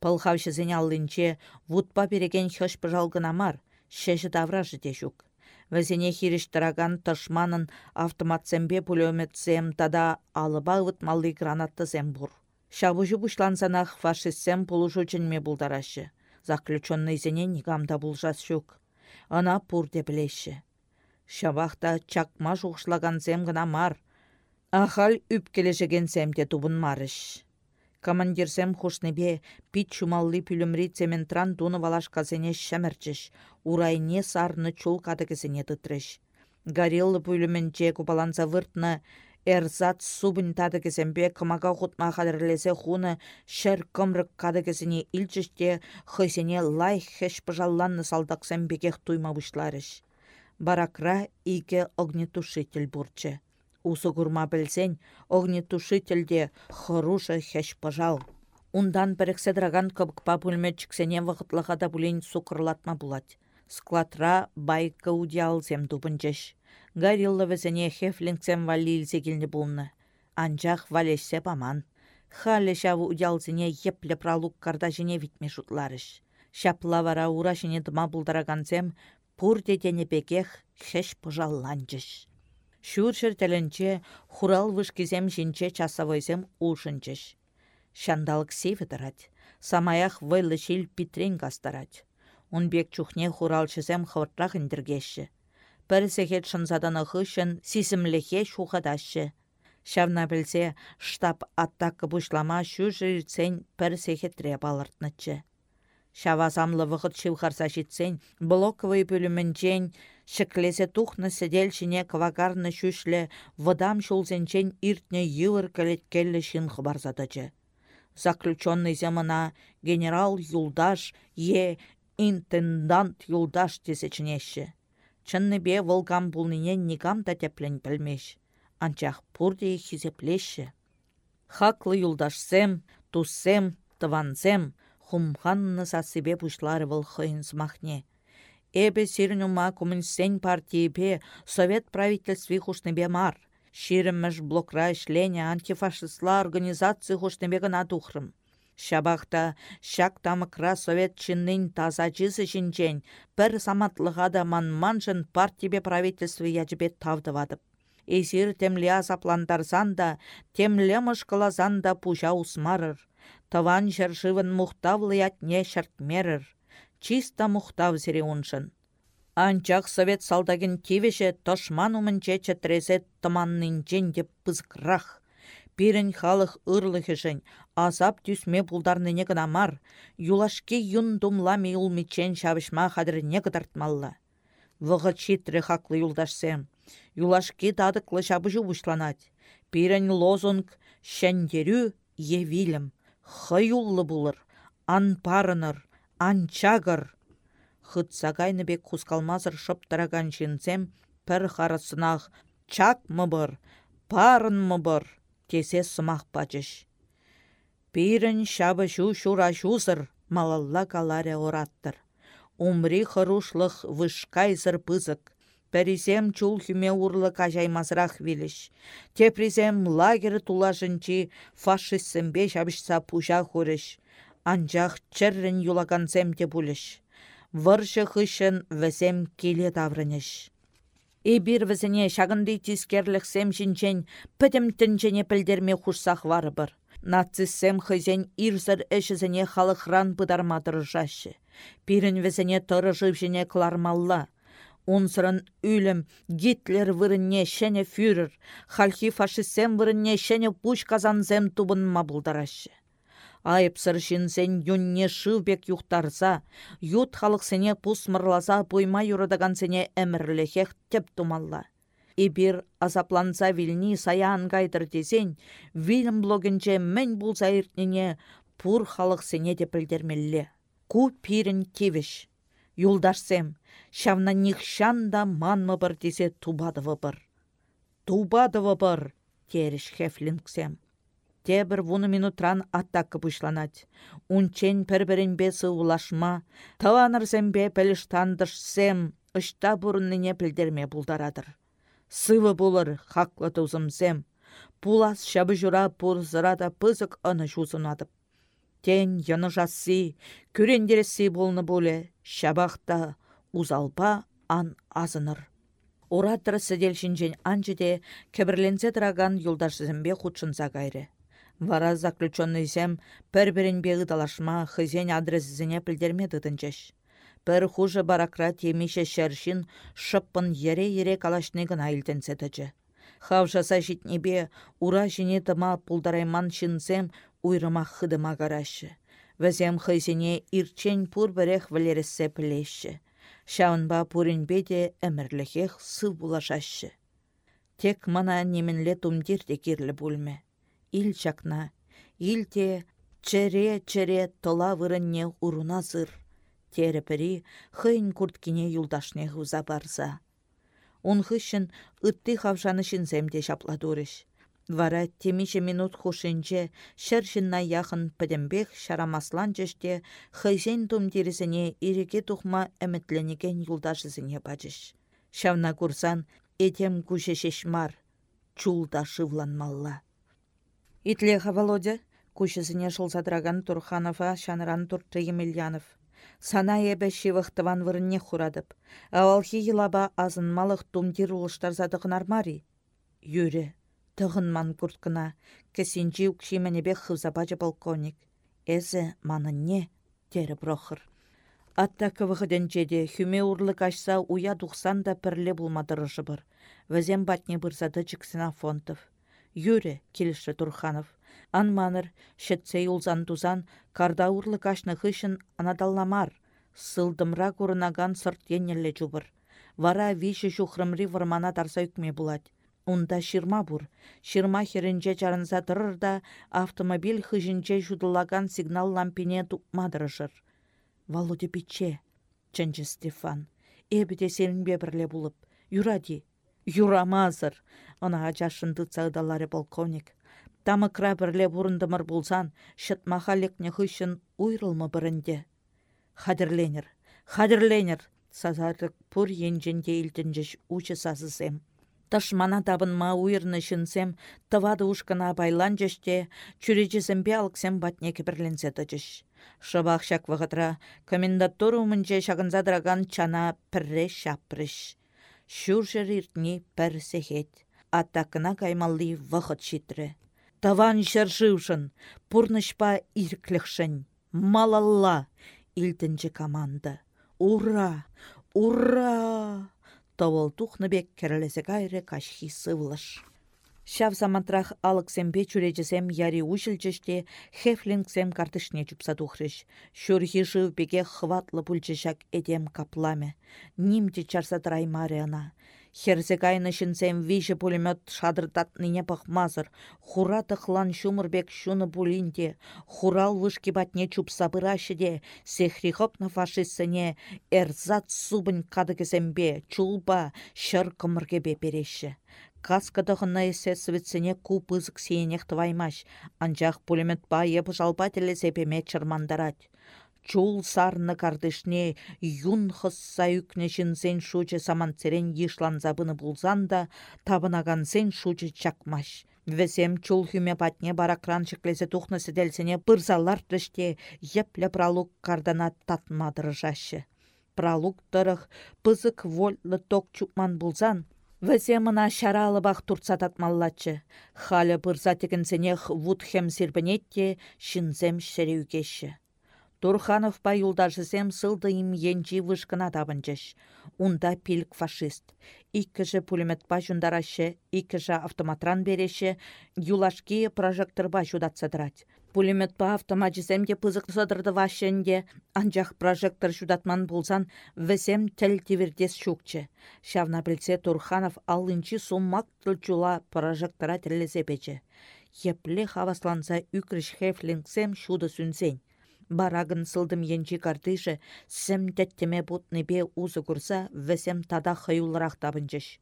Пылхавшызен аллынче вудпа береген хыш пыжалгынамар – шеші давражы де жүк. Вәзіне хиріштіраган тышманын автоматсембе пулеметсем тада алыба малы гранатты зем бұр. Шабужы бұшлансанақ фашистсем пулужучынме бұлдарашы. Заключенный зене нигамда бұлжас жүк. Ана пұр де білеші. Шабақта чакма жуғшлаган зем гына мар. Ахал үпкелешеген земде тубын марыш. Командирсем хушнебе пит чумалли пүлімри цементран дуны валашказене шәмірчіш, урайне сарны чул кадыгізене тытрыш. Гареллы пүліменче купаланса выртны эрзат субын тадыгізембе кымага хутма қадырлесе хуны шәр кымрык кадыгізене илчіште хысене лай хэш пыжалланны салдақсем бекех туйма бұшларыш. Баракра иге огнетушитель бурчы. Усы курма білсен, огнетушительде хороша хеш пожал. Ундан пірікседраган кыбыкпа пулметчиксене вақытлыға да бүлен сукырлатма булать. Складра байка удиалзем дубынчеш. Гарилла візіне хефлингсем валилзе келіне бұлны. Анчах валешсе паман. Халі шавы удиалзіне еплі пралук карда жіне витме шутларыш. Шапла вара ура жіне дыма бұлдарагансем, пұр детене бекех хеш пожалланчыш. Шүршір тілінче хурал вышкізем жинче часовойзем ушынчыш. Шандалық сейві самаях вайлы шил питрен кастарать. Унбек чухне хуралчызем хвыртрах индіргеші. Бір сехет шынзаданы хышын сисімлехе шухадашы. Шавна білсе штаб аттакы бұшлама шүжі ирцен бір сехетре балыртнычы. Шава замлы вғыт шивхарса житсен, блоковый шіклесе тухны сіделшіне квагарны шүшлі, вадам шулзенчен иртне йывыр кәлеткелі шын хыбарзадычы. Заключенный земана генерал Юлдаш е интендант Юлдаш тесечнеші. Чынны бе волгам бұлныне нигам да теплен пілмеш. Анчах пурде хизеплеші. Хаклы юлдашсем, туссем, тывансем, хумханны сасыбе пушлары вăл хăйынсмахне. Эбе сирнума коммунистсен партиепе совет правительстве хушнебе мар. Ширімміш блокра ішлене антифашистла организация хушнебе гына тухрым. Шабахта шак тамыкра совет чиннин таза жысы жинчен, бір саматлыға да манманжын партибе правительстве яжбе тавдывадып. Эзир темле азапландарсан да, темле мышкылазан да пужа усмарыр. Таван жыржывын мұқтавлы ятне шартмерір. Чиста мұқтав зіре ұншын. Анчақ совет салдагін кевеше тошман умынче чәтірезет тыманнын деп пызықрақ. Пирін халық ырлыхешін, азап түсме бұлдарныне мар, юлашке юн думлами улмичен шабышма не кыдартмалла. Вғы читрі хақлы юлдашсем. Юлашке дадықлы шабыжу бұшланать. Пирін лозунг «Шәндерю евилім» хыюллы булыр, анпарыныр, анчагыр. Хытсагайны бек хускалмазыр шыптыраган жинсем, пір харысынақ чак мұбыр, парын мұбыр, тесе сымақ бачыш. Пирін шабы шу шура шузыр, малалла каларе ораттыр. Умри хырушлық вышкайзыр пызык, Пәрізем чул хүме урлы кажаймазырақ виліш. Тепризем лагері тулашынчи фашистсембе шабышса пужа хурыш. Анжақ чәррін юлагансем те бұлыш. Выршы хышын візем келе таврыныш. Эбир візіне шағынды тискерліксем жінчен пітім тінчене пілдерме хушсақ вары бір. Нацистсем хызен ирзір әшізіне халықран бұдармадыр жашы. Пирін візіне тұры клармалла. Унсырын үлім, Гитлер вырынне шәне фюрер, халхи фашистсем вырынне шәне пуш казанзем тубын мабылдарашы. Айыпсыр жинсен юнне шывбек юхтарса, ют халықсене пусмырласа пойма юрыдагансене әмірлехех теп тумалла. Ибір азапланса вилни саян гайдыр десен, вильм блогінче мен бұлса иртнене пур халықсене де білдермелле. Ку пирін кевіш. Юлдашсем, Шавна нихшан да манмы бір десе тубадывы бір. Тубадывы бір, теріш хефлингсем. Те бір вуны минутран аттакы бұшланать. Унчен пір-бірін бесі улашма, таванырсембе пәліштандышсем, ұшта бұрынныне пілдерме бұлдарадыр. Сывы болыр, хақлы тұзымсем. Пулас шабы жура зырада пызык ыны жузынадып. Тен яны жассы, күрендересі болны боле, шабақта, узалпа ан азыныр. Оратыр сіделшінжен анжыде кебірленсе тұраган юлдашызымбе худшынса кайры. Вара заключенный зем пір-бірін бегі далашма хызен адресізіне пілдерме дыдынчеш. Пір хуже баракра темеше шәршін шыппын ере-ере калашнығын айлтенсе тәчі. Хавшаса житнебе ура жіне тыма пулдарайман шинсем уйрыма хыдыма гарашы. Вәзем хызене ирчен пур бірек вілересе пілеші. Шаунба пуринбеде әмірліхех сы булашашы. Тек мана неменле тумдирде кирлі бүлме. Ил чакна, илте чере-чере тола вырынне уруна зыр. Терепері хыйн курткине юлдашне хуза барса. Он хыщын ытты хавшаны шинземде шапладурыш. Вара темише минут хушинче шершинна яхын пӹдембех шарамаслан жеште хыйсен тум тиресене иреке тухма әмітленеген юлдашысыне бачыш. Шавна курсан этем кушешеш мар, чулда. Итлеха Володя, кушесіне шылсадраган Турханова шанран туртты Емельянов. Сана эбе шивықтыван вырынне хурадып. Авалхи елаба азынмалық тумдир улыштар задығын армари. юре. Тығынман күрткіна, кесінжі үкшименебе хывзабачы полковник. Эзі не, тері брохыр. Атта кывыхыден жеде, хүме урлы кашса уя дұқсан да пірле бұлмадырышы бір. Вәзем батне бұрзады фонтов. Юре, келіші Турханов. Анманыр, шетсе юлзан тузан, карда урлы кашны хышын анадалламар. Сылдымра курынаган сырт еннелле жубыр. Вара виші жухрымри вармана тарса үкме булать. Унда ширма бур. Ширма херінже жарынса тұрыр автомобиль хыжінче жудылаган сигнал лампине тұқмадырышыр. Володя пиче, чынчы Стефан. Эбіде селінбе бірле булып. Юради. Юрамазыр. Она ачашынды цагдалары полковник. Тамықра бірле бұрындымыр болсан, шытмаха лекне хыщын уйрылмы бірінде. Хадерленер, хадерленер, сазардық пұр енжінде илтінжіш учы сазысем. Ташмана ма уйырны шынсем, тывады ушкана байлан жеште, чүречесембе алксем батне кепірленсе тычыш. Шыбақ шак вғытра, комендатуру мүнже шағынзадыраган чана пірре. Шур жыр иртні пір сехет, аттакына каймалли вғыт шитрі. Таван жыржывшын, пурнышпа ирклікшін, малалла, илтінчі команда. Ура! Ура! Товол тухныбек керлесе кайры кашхи сывлыш. Шав замантрах алыксембе чүречесем яри ушілчеште хефлингсем картышне чупса тухрыш. Шүрхи жыв беге хватлы пульчышак эдем капламе. Нимте чарса траймаре ана. Кайны шынсем виже пулемет нине пахмазыр. Хура тăхлан шумырбек шуны пулинте. Хурал вышки батне чупса пырашыде. Сехрихопна фашистсене эрзат субын кадыкесембе, чулба, шыр кымыргебе переші. Каскадығына есе світсіне ку пызык сейінек тваймаш. Анжақ пулемет ба епы жалба телесепеме чырмандарать. Чул сарны кардышне юн хысса үкне сен шучы саманцерен ешлан забыны булзан да, табынаган сен шучы чакмаш. Весем чул хүме патне баракран шеклесе тухны сіделсене пырзалар треште епле пралук кардана татмадыр жашы. Пралук тұрық пызык вольлы ток чукман булзан, Вәсе мына шаралы бақ турца татмаллачы. Халі пырза текінсенех вудхем сірбінетте шинзем шереугеші. Турханов па сылды им енчи вышкына табынчыш. Унда пилік фашист. Иккіжі пулеметпа жүндарашы, иккіжі автоматран береші, юлашки прожекторба жудатсыдырать. Пулеметпа автоматжысемде пызык сыдырды вашенде, анжақ прожектор жудатман болсан, весем тел тивердес шукчы. Шавна білсе Турханов алынчы суммак түлчула прожектора терлесе печі. Епле хавасланса үкріш хефлингсем шуды сүнсен. Барагын сылдым енчи картышы, сем тәттеме бе узы курса, весем тада хаюлырақ табынчыш.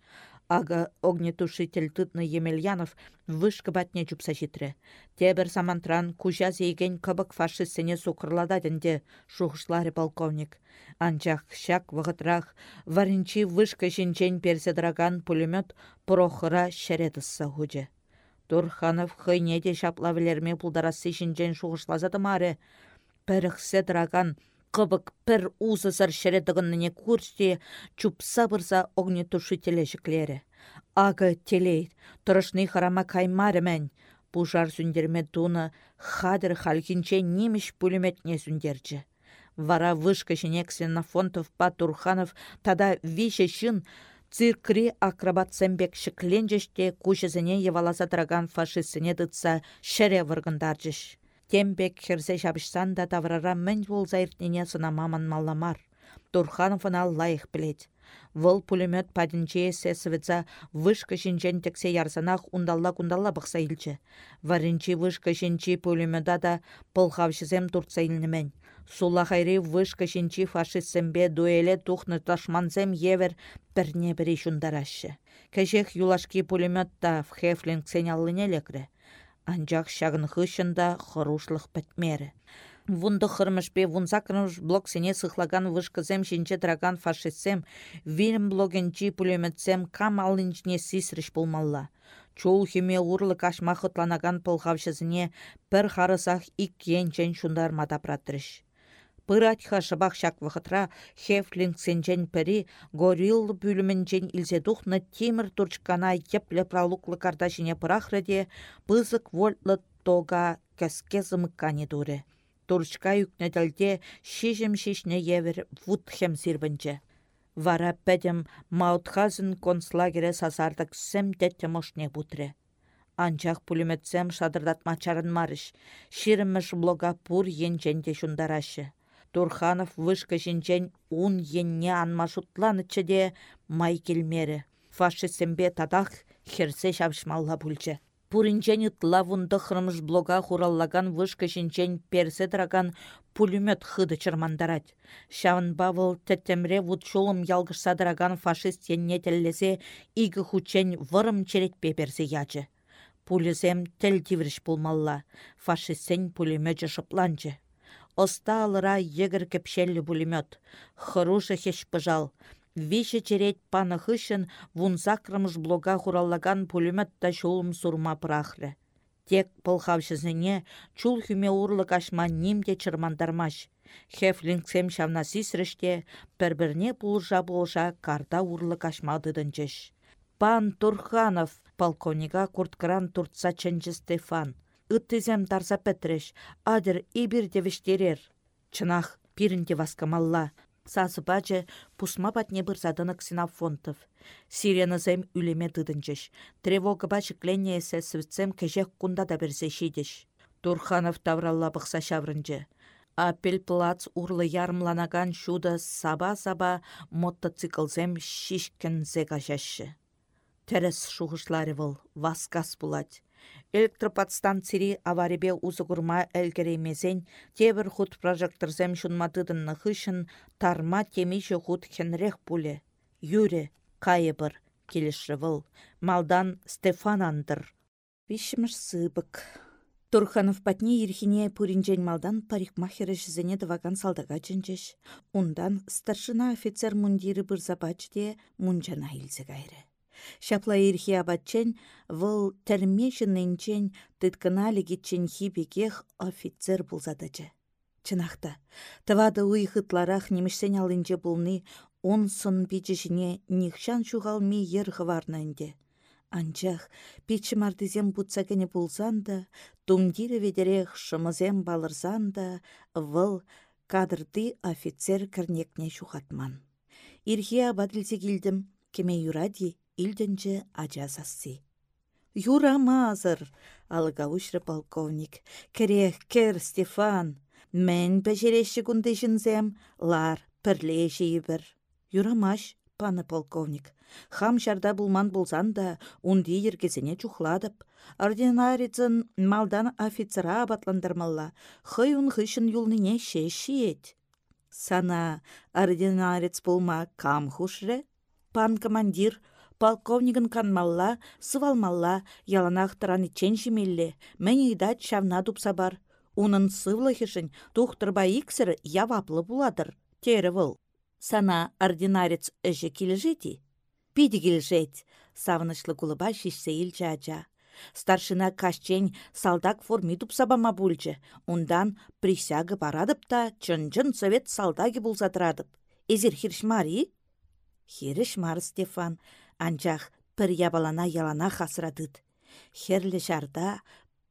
Ага огнетушитель тытны Емельянов вышкы батне чупса житрі. Тебір самантран кужа зейген кыбык фашистсене сукырлададынде шухышлары полковник. Анчах шак вғытрах варинчи вышкы жинчен перседраган пулемет прохыра шеретысса хуже. Турханов хыйне де шаплавелерме пулдарасы жинчен шухышлазады маре, пәріқсе драган қыбык пір узысыр шередігініне курсте чупса бұрса огнетушителі жіклері. Ағы телей, тұрышны харама каймарымен, Пужар сүндерме туны хадыр халкинче немеш пулеметне сүндерчі. Вара вышка женек Сенафонтов па Турханов тада више шын циркри акробат сәмбек шікленжеште кушызыне еваласа драган фашистсіне дытса шере выргындаржыш. Тембек херсе шабышсан да таврара мэнь болса иртнине маман малламар. Турхановына лайық білет. Вăл пулемет падінче сәсвіца вышка шинчен тексе ярсанах ундалла-кундалла бұқса илчі. Варинчи вышка шинчи пулемета да пылхавшызем туртса илнемен. Сула хайри вышка шинчи фашистсембе дуэле тухны ташмансем евер пірне бірі шундарашы. Кәжек юлашки пулемет та в хефлинг сеняллыне лекрі анжақ шағын хышында хырушлық пәтмері. Вунды хырмышпе вунсакрымыш блок сене сыхлаган вышкызем шинче драган фашистсем, вильм блогенчи пулеметсем кам алынчне сисріш болмалла. Чул хеме урлы кашма хытланаган пылхавшызыне пір харысах ик енчен шундар мата пратрыш. Пырать хашыбақ шак вғытра хефлинг сенжен пірі горилл бүлімінжен илзедухны темір турчкана епле пралуклы кардашине пырахрыде пызык вольтлы тога кәске зымыккане дуре. Турчка юкнетелде шижім шишне евер вуд хем сирбінче. Вара пәдім маутхазын концлагере сазардық сәм тәтті мошне бутре. Анчах пулеметсем шадырдатма марыш. Ширіміш блога пур шундарашы. Турханов вышка жинчен ун енне анмашутланычы де май келмері. Фашистембе тадах херсе шавшмалла пульчы. Пуринчен ытла вунды хрымыш блога хураллаган вышка жинчен персе драган пулемет хыды чырмандарать. Шавын бавыл тәттемре вуд шолым ялгышса драган фашист енне теллесе игі хучен вырым черетпе персе ячы. Пулесем тел тивріш пулмалла. Фашистсен пулеметче шыпланчы. Оста алыра егір кепшеллі пулемет. Хырушы хеш пыжал. Више черет паны хышын блога хураллаган пулемет та шулым сурма пырахры. Тек пылхавшызыне чул хүме урлык ашма нимде чырмандармаш. Хефлингсем шавна сисрыште, пір-бірне пулжа-пулжа карда урлык ашма дыдынчыш. Пан Турханов, полковника курткран туртса чынчы Стефан. Ыттызем тарса петреш, адыр ибір девіштерер. Чынах, пирінде васкамалла. Сасы бачы пусма патне бұрзадыны ксенофонтов. Сиренызем үлеме дыдынчыш. Тревога бачы кленне эсэ світсем кежек кунда да берсе шидеш. Турханов тавралла бұқса шаврынчы. Апел плац урлы ярмланаган шуда саба-саба мотоциклзем шишкензе кажашы. Тәріс шуғышлары выл, васкас бұлад. Электроподстанцири аварибе узығырма әлгеремезен, тебір худ прожекторзем шунматыдынны хышын тарма темейші худ хенрех пуле. Юре, кайыбыр, келіші выл. Малдан Стефан андыр. Вишіміш сыбык. Турханов патне ерхине пуринжен малдан парикмахері жізіне даваган салдага чынчеш. Ундан старшина офицер мундиры бұрзабачде мунжана илзе. Шапла ирхи абатчен вăл тәрмешінненчен тыткыналі кетчен офицер бұлзадачы. Чынақта, тывады уй хытларах немішсен алынче бұлны он сын пичішіне нихшан шуғалми ер хварнанде. Анчах, пичі мардызем бұтсакені бұлзан да, тумдирі ведерех шымызем балырзан да, вăл кадрды офицер кірнекне шухатман. Ирхи абаділсе кеме илденче ача сасси. Юра мазыр, ұшры полковник. Керех кер Стефан. Мен пәжереші күнді жінзем, лар пірлеші ебір. Юрамаш, паны полковник. Хам шарда булман болсан да, унди ергесіне чухладып. Ординарицын малдан офицера абатландырмалла. Хый ун хышын юлныне шеші ет. Сана ординарец болма кам хушре? Пан командир полковнигін канмалла, сывалмалла, яланах тұраны ченшімелле, мәне идат шавна дупса бар. Унын сывлыхешін тухтырба иксір яваплы буладыр, тері выл. Сана ординарец әжі келжеті? Пиді келжет, савынышлы кулыба шишсе илчі ача. Старшина кашчен салдак форми тупсабама бульчы. Ундан присяга барадып та чын-чын совет салдаги булзатырадып. Эзір хиршмари? Хиршмар Стефан, Анчах пір ябалана ялана хасырадыд. Херлі жарда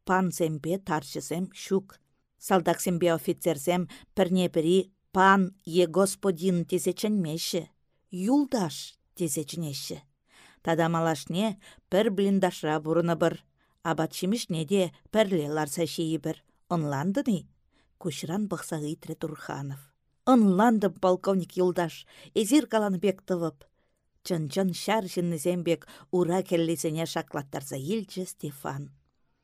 панзембе тарчызем шук. Салдаксембе офицерзем пірне бірі пан е господин тезеченмеші. Юлдаш тезечнеші. Тада малашне пір блиндашра бұрыны бір. Абатшимішне де пірле ларса шейі бір. Онландыны? Кушран бұқса ғитре Турханов. Онланды полковник Юлдаш, езір бек тывып. Чын-чын шар зембек ура келлисене шаклаттарса елчі Стефан.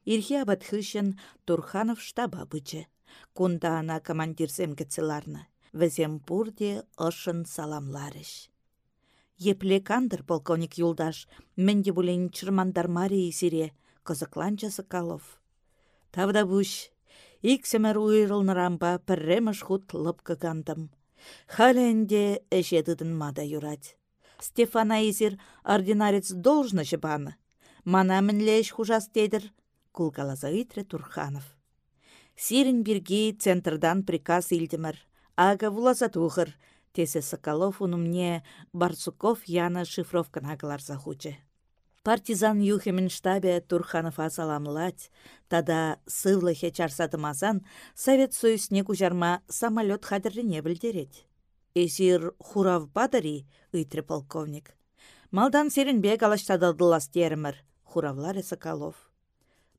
Ирхи абат хышын Турханов штаба бычы. Кунда ана командирсем кецеларны. Візем пурде ышын саламларыш. Епле кандыр полковник юлдаш, менде булен чырмандар мари сире, кызыкланча Соколов. Тавда буш, иксемер уйрылнырамба пірремыш хут лыпкы кандым. Халенде әшедыдын мада юрать. Стефанайзер ординарец должны жыбаны. Мана мінлеш хужас тедір, кулкалаза Турханов. Сирен бирги центрдан приказ илдімір. ага вуласа тухыр, тесе Соколов унумне Барсуков яна шифровкана кыларса хуче. Партизан юхемін штабе Турханова саламлать, тада сывлыхе чарсадымазан Совет Союзне кужарма самолет хадыррине білдерет. Эсир хурав бадари, ыйтры полковник. Малдан серінбек алаштадылдылас дерімір, хуравлары Соколов.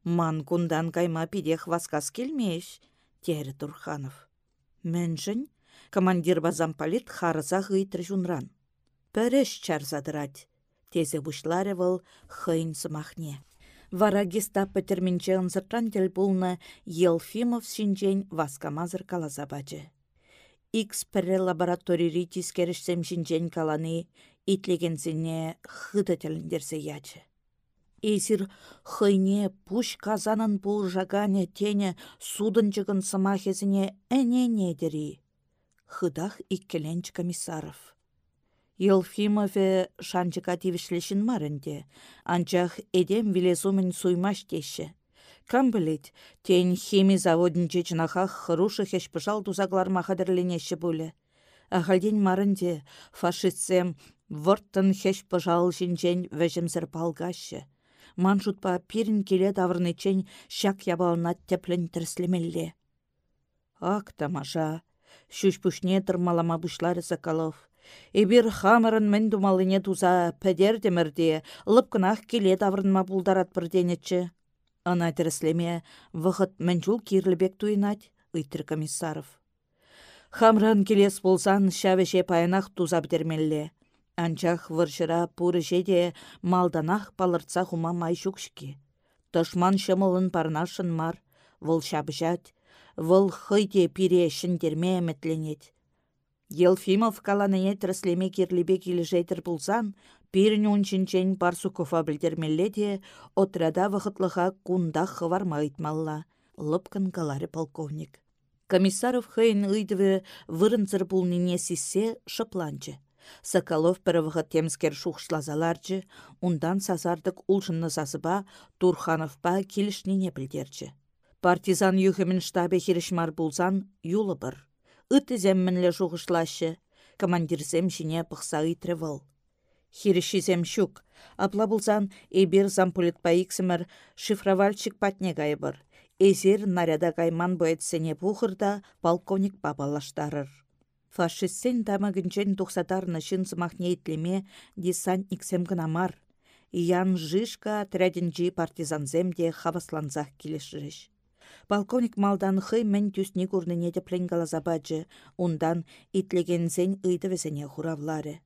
Ман кундан кайма пидех васкас келмеш, тері Турханов. Мэнжін, командир базамполит харыза ыйтры жунран. Пәреш чарзадырать тезе бұшлары выл хыйн сымахне. Вара гестапо терминче ынзыртан тел пулны Елфимов шинчен васкамазыр каласа Икс пірі лабораторири тискерішсем шинчен каланы итлегенсене хыда теліндерсе ячы. Эсир хыйне пуш казанын бұл жагане тене судын жығын сымахезіне әне недері. Хыдах иккеленч комиссаров. Елфимове шанчыка тивишлешін марынде, анчах эдем вилесумен суймаш теші. Кам білет, тен хими заводынче чынахах хырушы хеш пышал тузакларма хадырленеші бұлі. Ахалден марынде фашистсем вұрттын хеш пышал жинчен вәжімзір палгашы. Маншутпа пирін келе таврнычен шак ябалына теплін тірслемелле. Ак тамаша, шүш пүшне тұрмалама бұшлары Соколов. Эбир хамырын мен думалыне туза пәдер демірде, лыпкынақ келет авырынма бұлдарат бірденетші. Ана тіріслеме вғыт мәнчул кирлібек туйнать, үйтір комиссаров. Хамран келес болсан шәвеше паянақ туза бідермелле. Анчах выршыра пуры жеде малданақ палыртса хума май шукшки. Тышман шымылын парнашын мар, выл шабжат, выл хыйде пире шындерме әметленет. Елфимов каланыне тіріслеме керлебе кележейтір бұлсан, пирін үнчінчен Барсукова білдермелле де, отряда вақытлыға кундақ хыварма айтмалла. Лыпкан калары полковник. Комиссаров хыйын ыйдывы вырынцыр пулнине сиссе шыпланчы. Соколов пірівғы темскер шухшлазаларчы, ундан сазардық улшынны сасыба Турхановпа келішніне білдерчі. Партизан юхымын штабе хирішмар булсан юлы бір ытызем мінлі жуғышлашы, командирзем жіне пықса ыйтрывыл. Хирішізем шук, апла бұлзан эбир зампулет иксімір шифровальчик патне гайбыр. Эзер наряда гайман боетсене бұғырда полковник бабалаштарыр. Фашистсен тамагынчен тұқсатарны шын сымахне итлеме десантниксем гынамар. Ян жишка партизан партизанземде хавасланзах келешіріш. Полковник малдан хый мен түсні күрніне де пленгалазабаджы, ундан ыйды візіне хуравлары.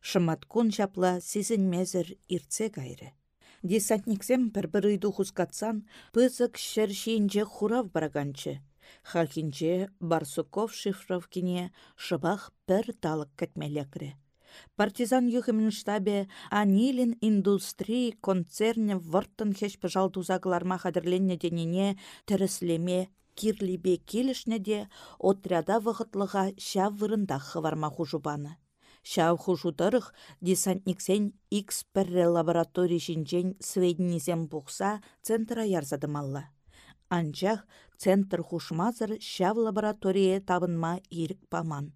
Шыматкун жапла сізін мезір ирце гайры. Десантниксем бір-бір ыйду хускатсан, пызык шершинже хурав бараганчы. Халхинче Барсуков шифровкине шыбах бір талық кәтмелекрі. Партизан юхымын штабе Анилин индустрии концерне вұрттын хеш пыжал тузакларма хадырленне денене тіріслеме кирлибе келішне де отряда вғытлыға шав вырында хыварма хужубаны. Шав хужудырых десантниксен X піррі лабораторий жинжен сведенізем бұқса центра ярзадымалла. Анчах центр хушмазыр шав лаборатория табынма ирік паман.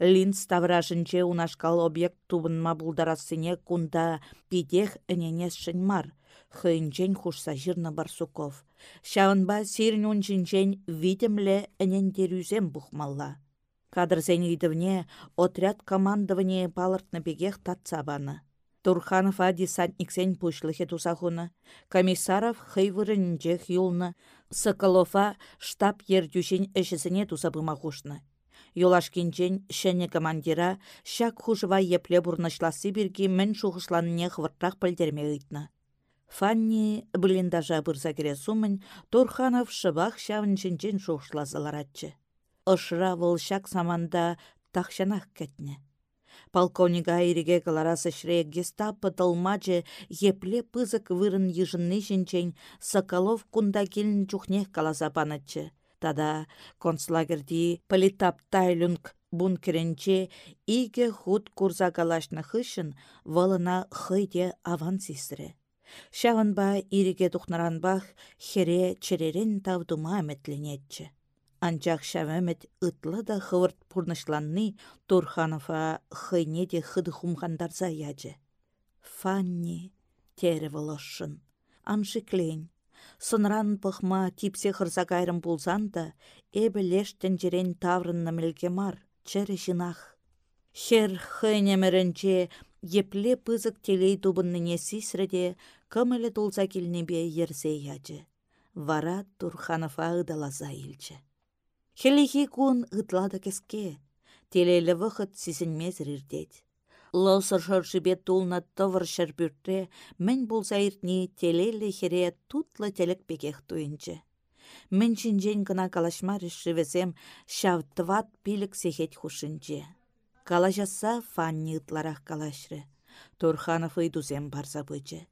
Линз тавражынче унашкал объект тубынма булдарасыне кунда пидех эненес мар. Хыйнчен хушса жирна Барсуков. Шавынба сирін унчинчен видимле энендерюзем бухмалла. Кадрзен идывне отряд командование палыртны бегех татсабаны. Турханов десантниксен пушлыхе тусахуны. Комиссаров хыйвырынчех юлны. Соколова штаб ердюшен эшесіне тусабыма хушны. Юлашкинчен шәне командира шак хужыва епле бурнышласы бирги мен шухышланне хвыртақ пілдерме ыйтны. Фанни блиндажа бұрза кере сумын Турханов шыбақ шавынчинчен шухышлазыларатчы. Ышра выл шак саманда тахшанах кәтне. Полковнига иреге каларасы шре гестапо тылмачы епле пызык вырын ежынны жінчен Соколов кунда келін чухнех каласа панатчы. Тада концлагерди политап тайлюнг бункеренче иге худ курза калашны хышын валына хыйде авансистре. Шаванба ириге тухнаранбах хере черерен тавдума әметленетчі. Анчах шавемет ытлы да хывырт пурнышланны Турханова хыйне де хыды хумхандарса ячы. Фанни тере волошын. Аншы клень. Сынран пăхма типсе хырса кайрым пулсан эбі лештен жерен таврынна мілге мар. Хер хыйнемерінче епле пызык телей тубынныне сисреде, кымылы тулса келнебе ерзе ячы. Вара Турханова ыдаласа илчче. Хелихи кун ытлады кеске. Телелі вғыт сізінмезір ирдет. Лосыр шыршыбе тулна тывыр шырбүртре, мін болса иртні телелі хере тутлы телек пекех туйынчы. Мін чинжен гына калашмар шывесем шавтыват пилік сехет хушынче. Калажаса фанни ытларах калашры. Турханов ыйдузем барса бычы.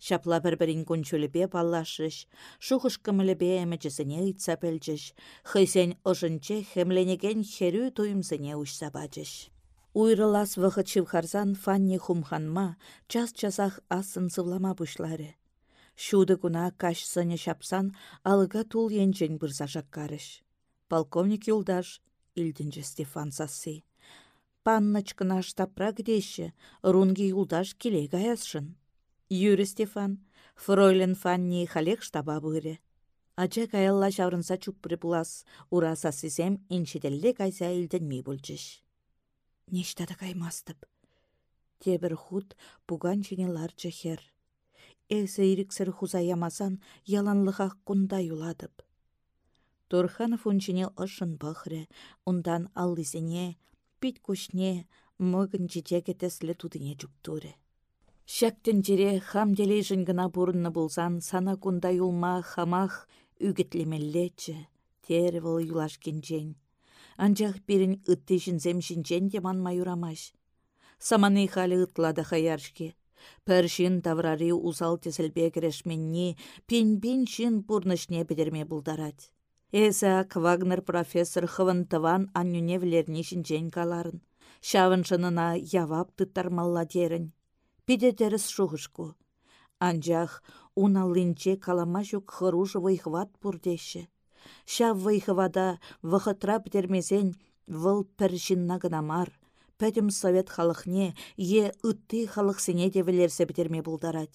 Шапла бір-бірін күнчөліпе паллашыш, шухыш кіміліпе әмічісіне ұйтса пәлчіш, хыйсен ұшынче хемленеген херю туйымсыне ұшса бачыш. Уйрылас вғыт шывхарзан фанни хумханма, час-часах асын сывлама бұшлары. Шуды күна кашсыне шапсан, алыға тул енчен бірза жаққарыш. Полковник юлдаш, илдінчі Стефан сасы. Панночкына штапра гдеші, рунги юлдаш келе гаясшын. Юрі Стефан, фройлен Фанни халек штаба бұғыры. Ача каялла шаврынса чуппыры бұлас, ура сасысем иншеделле кайса илденмей бұлчыш. Нештада каймастып. Тебір худ бұған чене ларчы хер. Эсі иріксір хуза ямасан яланлыға құнда юладып. Турханов унчине ұшын бұхры, ундан аллысене, пит күшне, мұгын жеде кетеслі тудыне. Шәктін жере хам делейжін гына бұрынны болсан, сана кунда юлма хамах үгітлемеллечі, тері выл юлаш кенжен. Анжақ берін үтті жінзем де манма юрамаш. Саманы халі ұтлады хаяршке. Пәршін таврари узал тесілбе керешменні, пен-бен шын бұрнышне бідерме бұлдарад. Эзак Вагнер профессор хывантыван аннюне влерні жінжен каларын. Шавын шынына явап тұттармалла дерін пидетеріс шухышку. Анжах уналлинче калама жүк хыружы вайхват пурдеші. Шав вайхвада вахытра бітермезен выл пәршінна гынамар. Пәдім совет халықне е үтті халықсене девелерсе бітерме бұлдарад.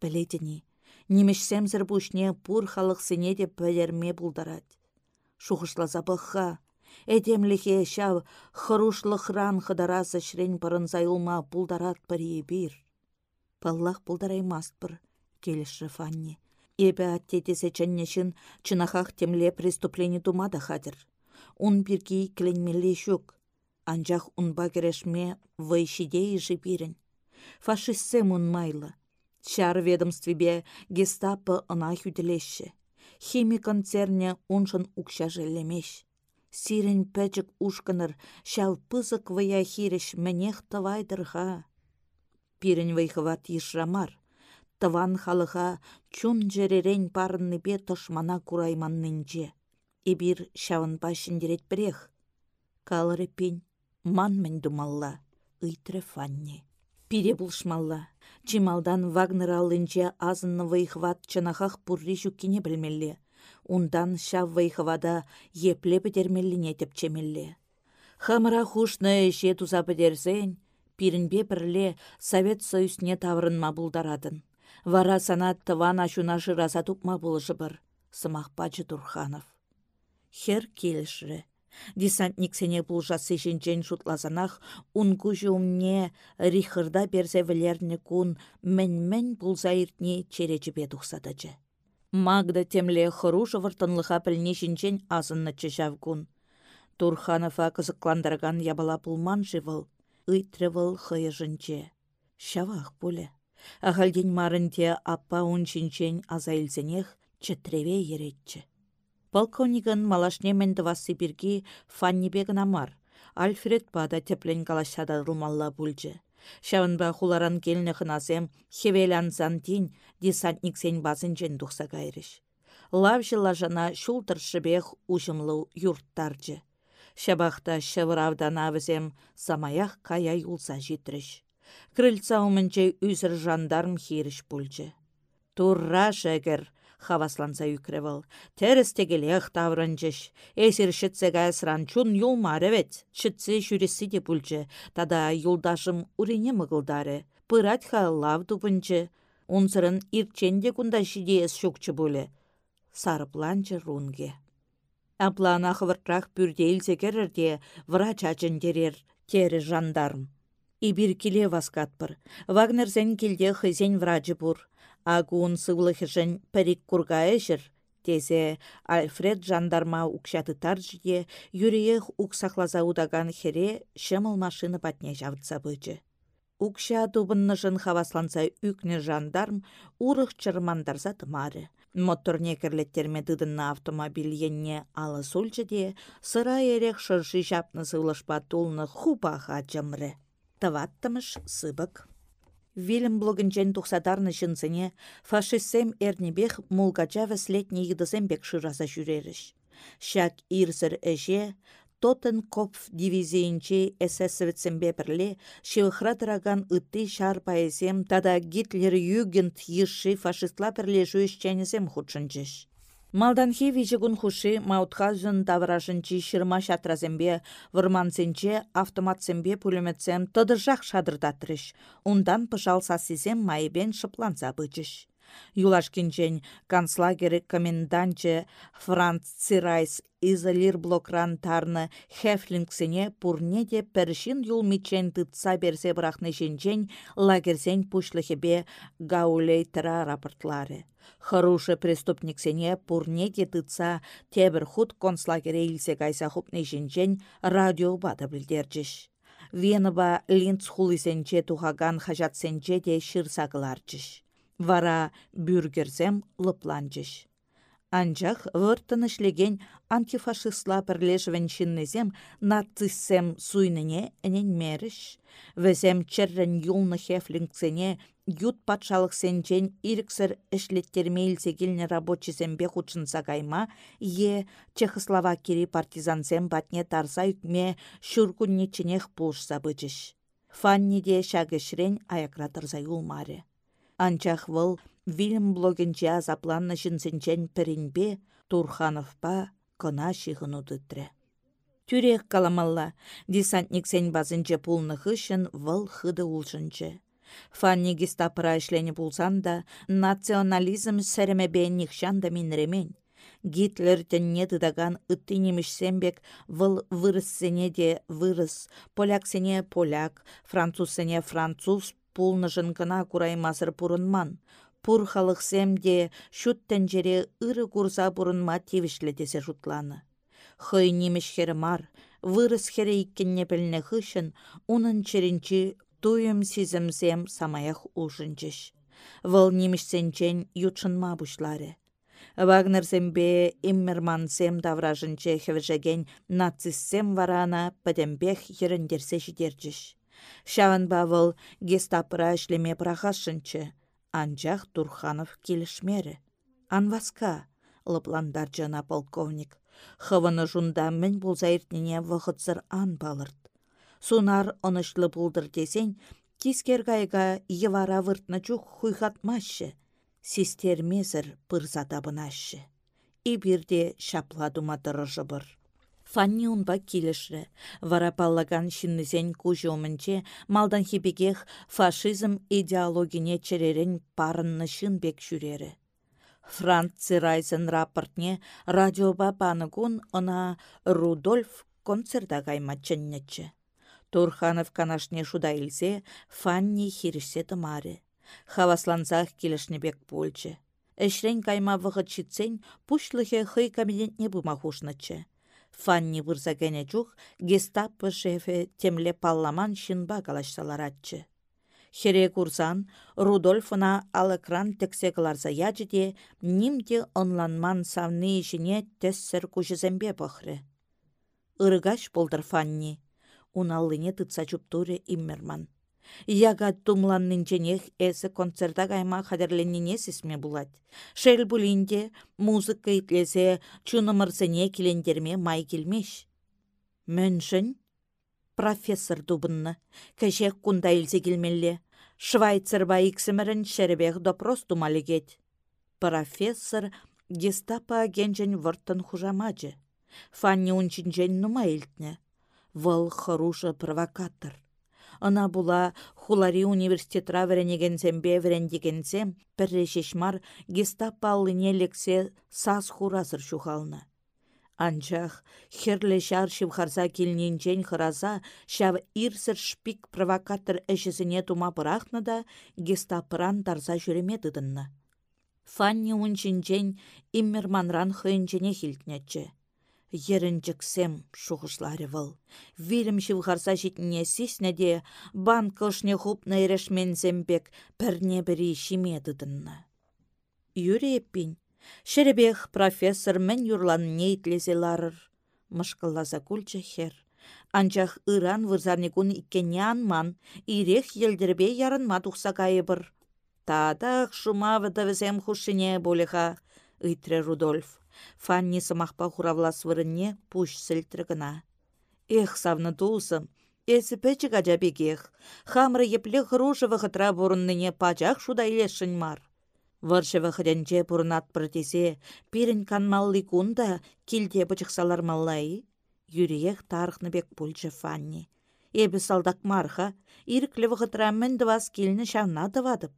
Білетіні, немешсемзір бұшне пур халықсене де білерме бұлдарад. Шухышлаза бұққа, Эдемліхе шав хырушлықран хыдарасы шрен бұрын зайылма бұлдарат бірі бір. Паллах пулдараймастпыр, келіші Фанни. Эбі аттетесе чыннешін чынахақ темле преступление думада хадыр. Ун бирги кленмелле шук. Анжақ унба керешме вайшидей жипирін. Фашистсем ун майлы. Шар ведомствебе гестапо ына хүділеші. Хими концерне уншын укша желемеш. Сирен пәчік ушканыр, шал пызык вая хиреш менех тавайдырға пирен вайхыват ишрамар. Тыван халыға чун жеререн бе тышмана курайманнынче. Ибир шавын башындерет бірех. Калыры пин, ман мен думалла, ыйтры фанни. Пире булшмалла. Чималдан Вагнер алынче азынны вайхват чынахах пурри жүккене білмелле. Ундан шав вайхвада епле бідермелліне тепчемелле. Хамыра хушны эше туза бідерзен, пирінбе бірле Совет Союзне таврынма бұлдарадын. Вара сана тыван ашуна жыраса тупма бұлышы бір, сымақпачы Турханов. Хер келішірі. Десантник сене бұлжасы жінжен жұтлазанақ, ұнку жумне рихырда берзе вілерні күн бұлза иртне. Магда темле хыружы выртынлыға пілне жінжен азынны чыжав күн. Турханова ябала пулман ыйтрывыл хыйыжынче. Шавах пуле. Ахальден марынте аппа унчинчен азайлзенех четреве еретчі. Полковнигын малашне мендвасы бирги фаннибегін амар. Альфред бада теплен калашададылмалла бүлчі. Шавынба хуларан келіні хынасем хевелян зантин десантник сен басын жен дұқса кайрыш. Лавжы лажана шултыршыбех юрттарчы. Шабахта шывыравдан авызем самаях кая юлса житріш. Крыльца умынче үзір жандарм хиріш пульчы. Турра жәгір, хавасланса юкревыл. Терес тегелех. Эсір шытсе гайсран чун юлмары вет. Шытсе жүресі де бүлчі. Тада юлдашым урине мұғылдары. Пырать ха лав дубынчы. Унсырын ирченде кунда шидеес шукчы бұлі. Сарыпланчы рунге. Аплана хывыртрах пүрдейлсе керерде врач ачындерер тері жандарм. Ибір келе васкатпыр. Вагнерзен келде хызен врачы бұр. Агуын сывлыхышын пәрік курга. Тезе Альфред жандарма укшаты таржыде, юриех уксахлаза удаган хере шымыл машины патне жавытса бычы. Укша тубыннышын хавасланса үкне жандарм урых чырмандарса тымары. Моторне керлеттерме дыдынна автомобиль енне алы сульчыде, сыра ерех шыршы жапны сылышпа тулны хупаха жымры таваттымыш сыбык. Вильям блогынчен тухсадарны жынсыне фашистсем эрнебех мулгача вәслетне едысем бек шыраса жүреріш. Шак ирсір әже, Тотен Kopf дивизиинче эсэсовецембе бірле шивыхратыраган ытты шар паэсем тада Гитлер югент йышши фашистла бірле жуйшченесем худшынчыш. Малданхи вичегун хуши маутхазын давражынчи шырма шатразембе вырмансенче автоматсембе пулеметсем тыдыржақ шадырдатрыш. Ундан пыжал сасизем майбен шыпланса бычыш. Юлашкинчен канцлагері комендантче Франц Цирайс изолир блокран тарны хефлингсене пурне де першин юл мичен тытса берсе брахны жинчен лагерсен пушлыхебе гаулейтера рапортлары. Харушы преступниксене пурне де тытса тебір худ концлагере илсе кайса хупны жинчен радио бада білдерчіш. Веныба линц хулисенче тухаган хажатсенче де шырсагыларчыш вара бюргерзем лыпланчыш. Анчах выртын ішлеген антифашистла пірлешвен нациссем суйныне меріш. Везем черрен юлны хефлингсене ют патшалық сенчен иріксір ішлеттермейлсе келіне рабочизембе худшынса кайма, е Чехословакири партизансем батне тарса үкме шүркүннечінех пулшса бычыш. Фанниде шагышрен аякратырза юлмаре. Анчах вăл вильм блогенче азапланнă çынсенчен пірінбе Турхановпа кына çыхын утытрре. Тюрех каламалла, десантниксен базынче пулны хышын вăл хыды улшынче. Фанни гестапыра ишлене пулсан да, национализм сәрімебе нихшан да минремень. Гитлер тенне тыдаган ытты немішсембек выл вырыссене де вырыс, поляксене поляк, французсене француз пулнышын кына кураймасыр пурынман. Пур халықсемде шут тәнжере ыры курса пурынма тевішлетесе жутланы. Хый немешхері мар, вырыс хері иккенне піліне хышын, унын черенчі туйым сизімсем самаях ушынчыш. Вăл немешсенчен ютшынма бушларе. Вагнерсембе иммермансем давражынче хевжеген нациссем варана пәдембех еріндерсе жидерчіш. Шаван бавыл гестапыра ішлеме прахашынчы. Анчах Турханов келішмері. Анваска, лыпландар жана полковник. Хывыны жунда болза иртнене вғытсыр ан балырд. Сунар онышлы бұлдыр десен, кискер гайга евара выртны чух хуйхатмашы. Систермезір пырза табынашы. Ибирде шапладума дырыжы бір. Фанни унба килешрі. Вара паллаган шиннізен малдан хипегех фашизм идеологине черерен парынны бек жүрері. Франц Цирайзен рапортне радиоба панығын она Рудольф концерта чыннечі. Турханов канашне шуда илсе, Фанни хирішсе тымары. Хавасланзах бек пульчы. Эшрен кайма вғыт читсен, пушлыхе хый кабинетне бұма хушнычы. Фанни вырса кәне чух гестапо шефе темле палламан шынба калашсаларатчы. Хере курсан Рудольфына алыкран тексе кыларса ячыде, нимде онланман савны ішіне тессер кушызембе пăхры. Ырыгаш болдыр Фанни, уналлыне тытса чуптуре иммерман. Яга тумланнинченех эсі концерта кайма хадерленнине сисме булать. Шел булинде музыка итлесе чунымырсене килендерме май келмеш. Мөншін? Профессор дубынны. Кәшек кунда илсе келмелле. Швайцер ба иксімірін шәрбех допрос тумалегет. профессор гестапо генжен вұрттын хужамаджы. Фанни унчинжен нума. Вăл хăрушы провокатор. Ына була хулари университетра вренегенсембе врендегенсем пірре шешмар гестапо аллине лексе сас хуразыр шухална. Анчах херле шар шивхарса килнинчен хыраза шав ирсір шпик провокатор әшісіне тума пырахны да гестапыран тарса жүреме дыдынны. Фанни унчинчен иммерманран хыйынчене хилтнетче. Ерінчіксем шуғышлары выл. Вилім шивхарса житіне сисне де банкылшне хупны ерешмензембек пірне бірі шиме дыдынны. Юре Шеребех профессор мен юрлан нейтлесе ларыр. Мышкылласа кульчы хер. Анчах ыран вырзарникун иккене анман, ирех елдербе ярынма тухса кайыбыр. Тадах шума візем хушине болеха, ыйтре Рудольф. Фанни сымақпа хуравлас вырынне пуш сілтіргіна. Эх, савны туысым, Эсі пәчі гажабегех, хамры епле хрушы вғытра бұрынныне пачақ шуда илешін мар. Варшева хрянче пурнат протесе, пирен канмалли кунда килде бычықсалар маллай. Юриех бек пульчы фанни. Эбі салдак марха, ирклі вғытра вас килні шавна дывадып.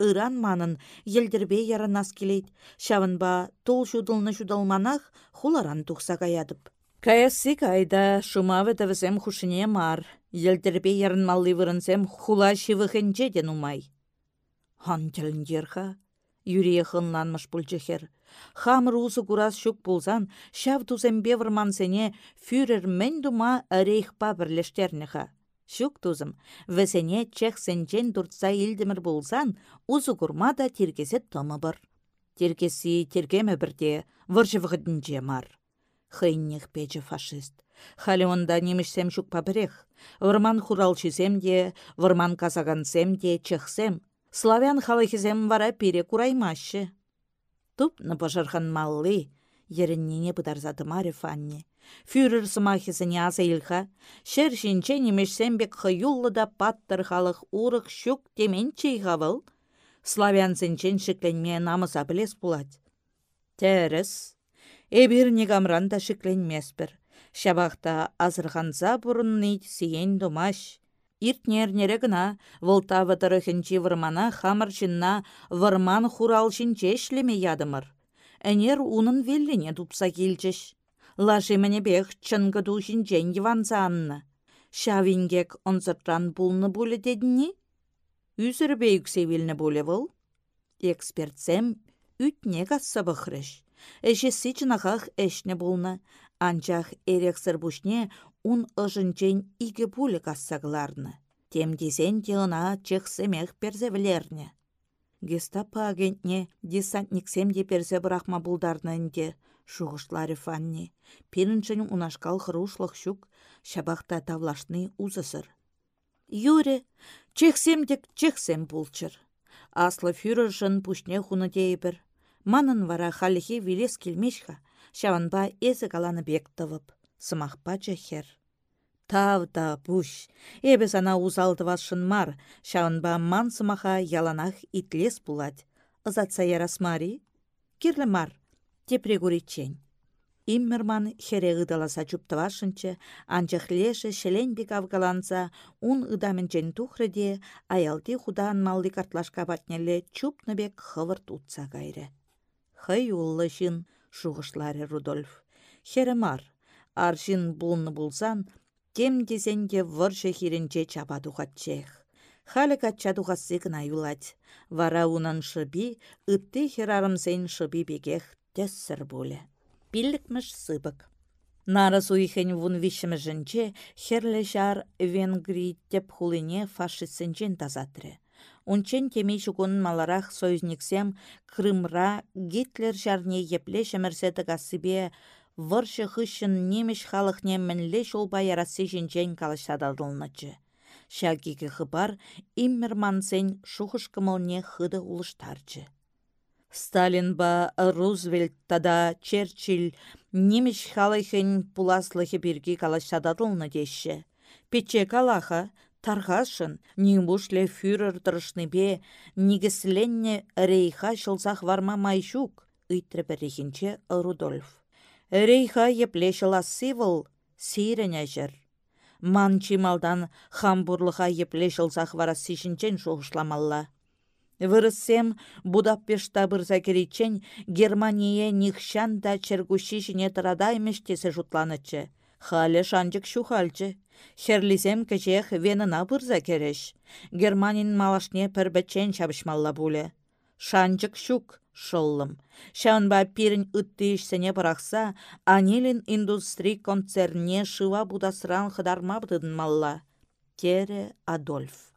Иран манын елдербе яранас келейд, шавынба тол шудылны шудалманах хуларан тухса каядып. Каясы кайда шумавы тәвізем хушыне мар, елдербе ярынмалли вырынсем хула шивыхенче умай. Хан ерха, Юрие хынланмыш пульчехер. Хамыр узы курас шук пулсан, шав тузембе вырмансене фюрер мен дума рейхпа бірлештернеха. Шук тузым, весене чех сенчен дуртса илдімір болсан, узы курма да тиркесе тымы бір. Тиркесі тиркеме бірде, выржы вғыдынже мар. Хыйнех печі фашист. Халі онда немішсем шук пабірех. Вырман хуралчысем казагансем де, чехсем, славян халыхизем вара пире кураймашы. Туп на пожархан маллы, ереннене пытарзаты маре фанне. Фюрер сымахизыне аза илха, шер шинче немешсембек хыюллы да паттыр халық урық темен чейхавыл, славян зінчен шікленме намыса білес пулать. Тәріс, эбір негамран да шікленмеспір. Шабақта азырғанза бұрынны сиен домаш, Иртнернере гына вăлта вăтărăхӗнчи вырмана хамыр çынна вырман хуралшинче ядымыр. ядымыр. Әнер унын веллене тупса килчеш. Лашимene бех чынгы тушинчен йыванса анны. Шавингек онсыртран пулны буле дедні? Үзірбе юксе вилне буле вăл. Экспертсем ütне касса бăхрăш. Эше сычынахах эшне булны. Анчах эрексір бұшне ун ұжынчен игі пулі кассагларны. Темдесен тилына чехсемех перзевлерне. Гестапо агентне десантниксем де перзе брахма булдарнынде, шуғышлары фанни. Пирінчен унашкал хырушлық шук, шабақта тавлашны узысыр. Юре, чехсемдек чехсем пулчыр. Аслы фюрершын пушне хуны дейбір. Манын вара халихи вилес келмешха, шаванба эзі каланы бек тывып сымақпа хер. Тав да буш, эбе сана узалтывашын мар, шавынба ман сымаха яланах итлес булать. Ызатса ярасмари? Кирлі мар, тепрегуричен. Иммерман хере ыдаласа чуптывашынче, анчах леше шеленбек авгаланса, ун ыдамен тухреде, аялти худан малды картлашка батнеле чупныбек хывырт утса гайре. Хый уллышын, шуғышлары Рудольф. Херемар, аршин бұлны бұлсан, кем десенде выршы хирінче чабаду қатчех. Халі катчаду ғасығына юлать. Вара унан шыби, үтті херарымсен шыби бегех тессір боле. Пілікміш сыбык. Нары суихен вун вишімі херлі жар венгри теп хулине фашистсенчен тазатры. Унчен темей шукун маларах союзниксем Крымра Гитлер жарне епле шемірсеті касыбе выршы хыщын немеш халықне мінле шолба ярасы жінчен калышадалдылнычы. Шагигі хыбар иммермансен шухышкымылне хыды улыштарчы. Сталин ба Рузвельт тада Черчилль немеш халыхын пуласлыхы бірге калашададылны деші. Пече калаха Тарғашын, немушле фюрер бе, нигісленне рейха шылсақ варма майшук, ыйтры бірігінче Рудольф. Рейха епле шыласы выл, сейрен әжір. Ман чималдан хамбурлыға епле шылсақ вара шоғышламалла. Вырыссем Будапешта бұрза керечен Германия нихшан да чергуши жіне тұрадаймеш тесе жұтланычы. Халі шанчык шухальчы. Херлисем кечех венына бұрза кереш. Германин малашне пірбічен чабышмалла бұлі. Шанчык шук шоллым. Шаунба пирін үтті ішсене бұрақса, Анилин индустрий концерне шыва будасран хыдарма бұдыдын малла. Тере Адольф.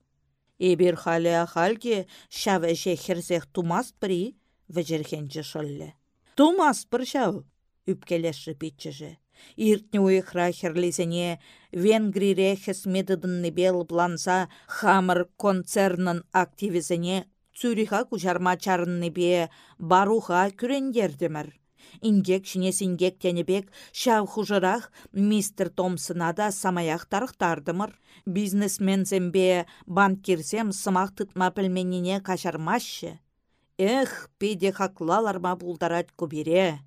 Эбір халі ахалге шавэше херзех тумас при вэжерхенче шолле. Тумас пір шау, үпкелеші питчіжі. Иртне уйықра херлизене Венгрире хесмедыдынны бел бланса хамыр концернын активизене Цюриха кужарма чарынны бе баруха күрендердімір. Ингек шинес ингек тенебек шав хужырах мистер Томсына да самаях тарықтардымыр. Бизнесмен зембе банкирсем сымақ тұтма пілменіне кашармашы. Эх, педе хаклаларма булдарат көбере.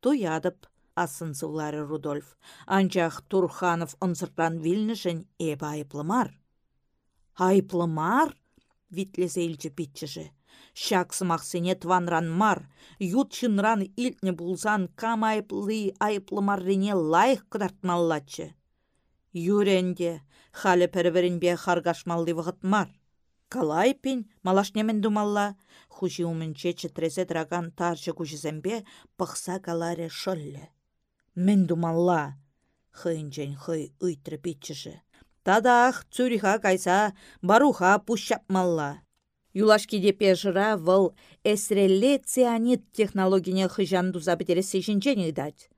Туядып, асын Рудольф. Анчах Турханов ынсыртан вилнішін эбі айыплымар. Айыплымар? Витлесе илчі. Шак сымақсене тванран мар, ют чынран илтне булзан кам айыплы айыплымаррине лайық кыдартмаллачы. Юренде, халі пәрверінбе харгашмалды вғыт мар. Калайпин, малашнемен думалла, хужи умінче чітрезе драган таржы күжізембе пықса каларе шөллі. Мен думалла, хыйнчен хый питчіші. Тадах цюриха кайса баруха пущапмалла. Юлашкиде пежыра вăл эсрелле цианид технологине хыжан туза бітересі жінчен дать.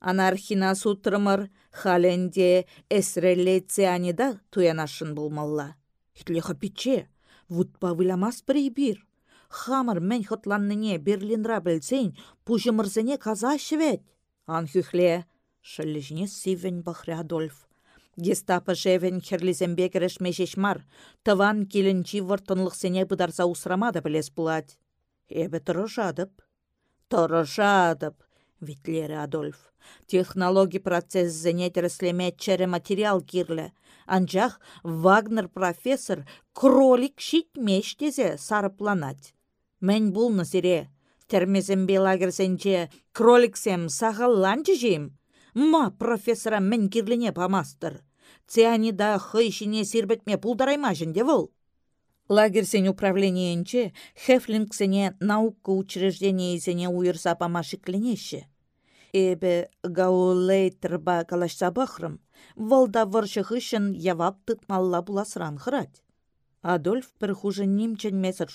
Анархина сутрымыр халенде эсрелле цианида туянашын болмалла. Хитлеха пиче, вутпа выламас бір. Хамыр мен хытланныне Берлинра білсен, пужымырзене каза швет. Анхюхле, шыллежіне сивен бахры Адольф. Гестапо жевен херлизембе керешмешеш мар, тыван келінчі сене бұдарса усрамады білес бұлад. Эбі тұрышадып. Тұрышадып, витлері Адольф. Технологи процесс зене тереслеме чәрі материал кирлі. Анжақ Вагнер профессор кролик шитмеш тезе сарыпланать. Мен бұл назире. Термезембе лагерсенче кроликсем сағалланчы жем. Ма профессора мен кирліне памастыр цианида хыйшине сирбетме пулдарайма жінде вол. Лагерсен управлениенче Хефлингсене наука учреждениесене уйырса памашикленеше. Эбе гаулейтерба калашса бахрым, волда выршых үшін явап тытмалла буласыран хырать. Адольф бір хуже немчен месір.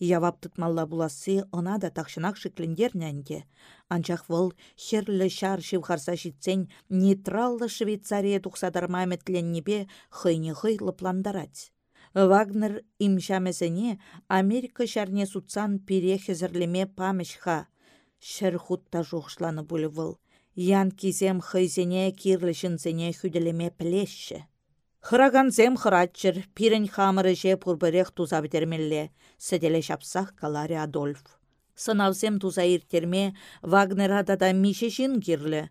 Явап тұтмалла буласы она да тақшынақ шықліндер нәнге. Анчақ вол херлі шар шивхарса житсен нейтраллы Швейцария тұқсадарма әметленнебе хыйне хыйлы пландарать. Вагнер имшамесене Америка шарне сутсан пире хезірлеме памешха. Шыр хутта жоғышланы бұлы выл. Ян кизем хыйзене кирлішінсене хүделеме плеші. Хырагансем хыратчыр, пирен хамыры же пурбырех туза бітермелле, сәделе шапсақ каларе Адольф. Сынавсем туза иртерме Вагнера да мишешін кирлі.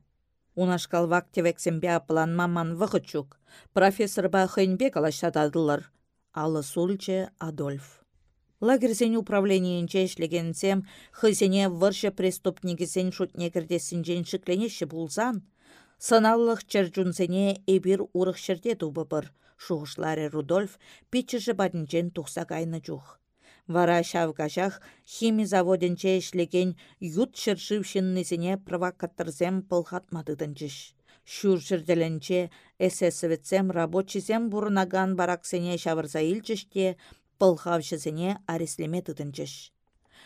Унашкал вактевексембе апланмаман вғычук. Профессор ба хынбе калаштададылар. Алы Адольф. Лагерсен управлениенче ішлегенсем, хызене выршы преступнигісен шутнекірдесін женшікленеші булзан, Саналлық чәрджунсене эбир урық шерде тубыбыр. Шуғышлары Рудольф пичіші бадынчен тұқса кайны жух. Вара шавгашах хими заводенче ішлеген ют шыршывшыннысене провокаторзем пылхатмадыдынчыш. Шур жерделенче эсэсовецем рабочизем бурнаган бараксене шавырза илчіште пылхавшызене ареслеме тыдынчыш.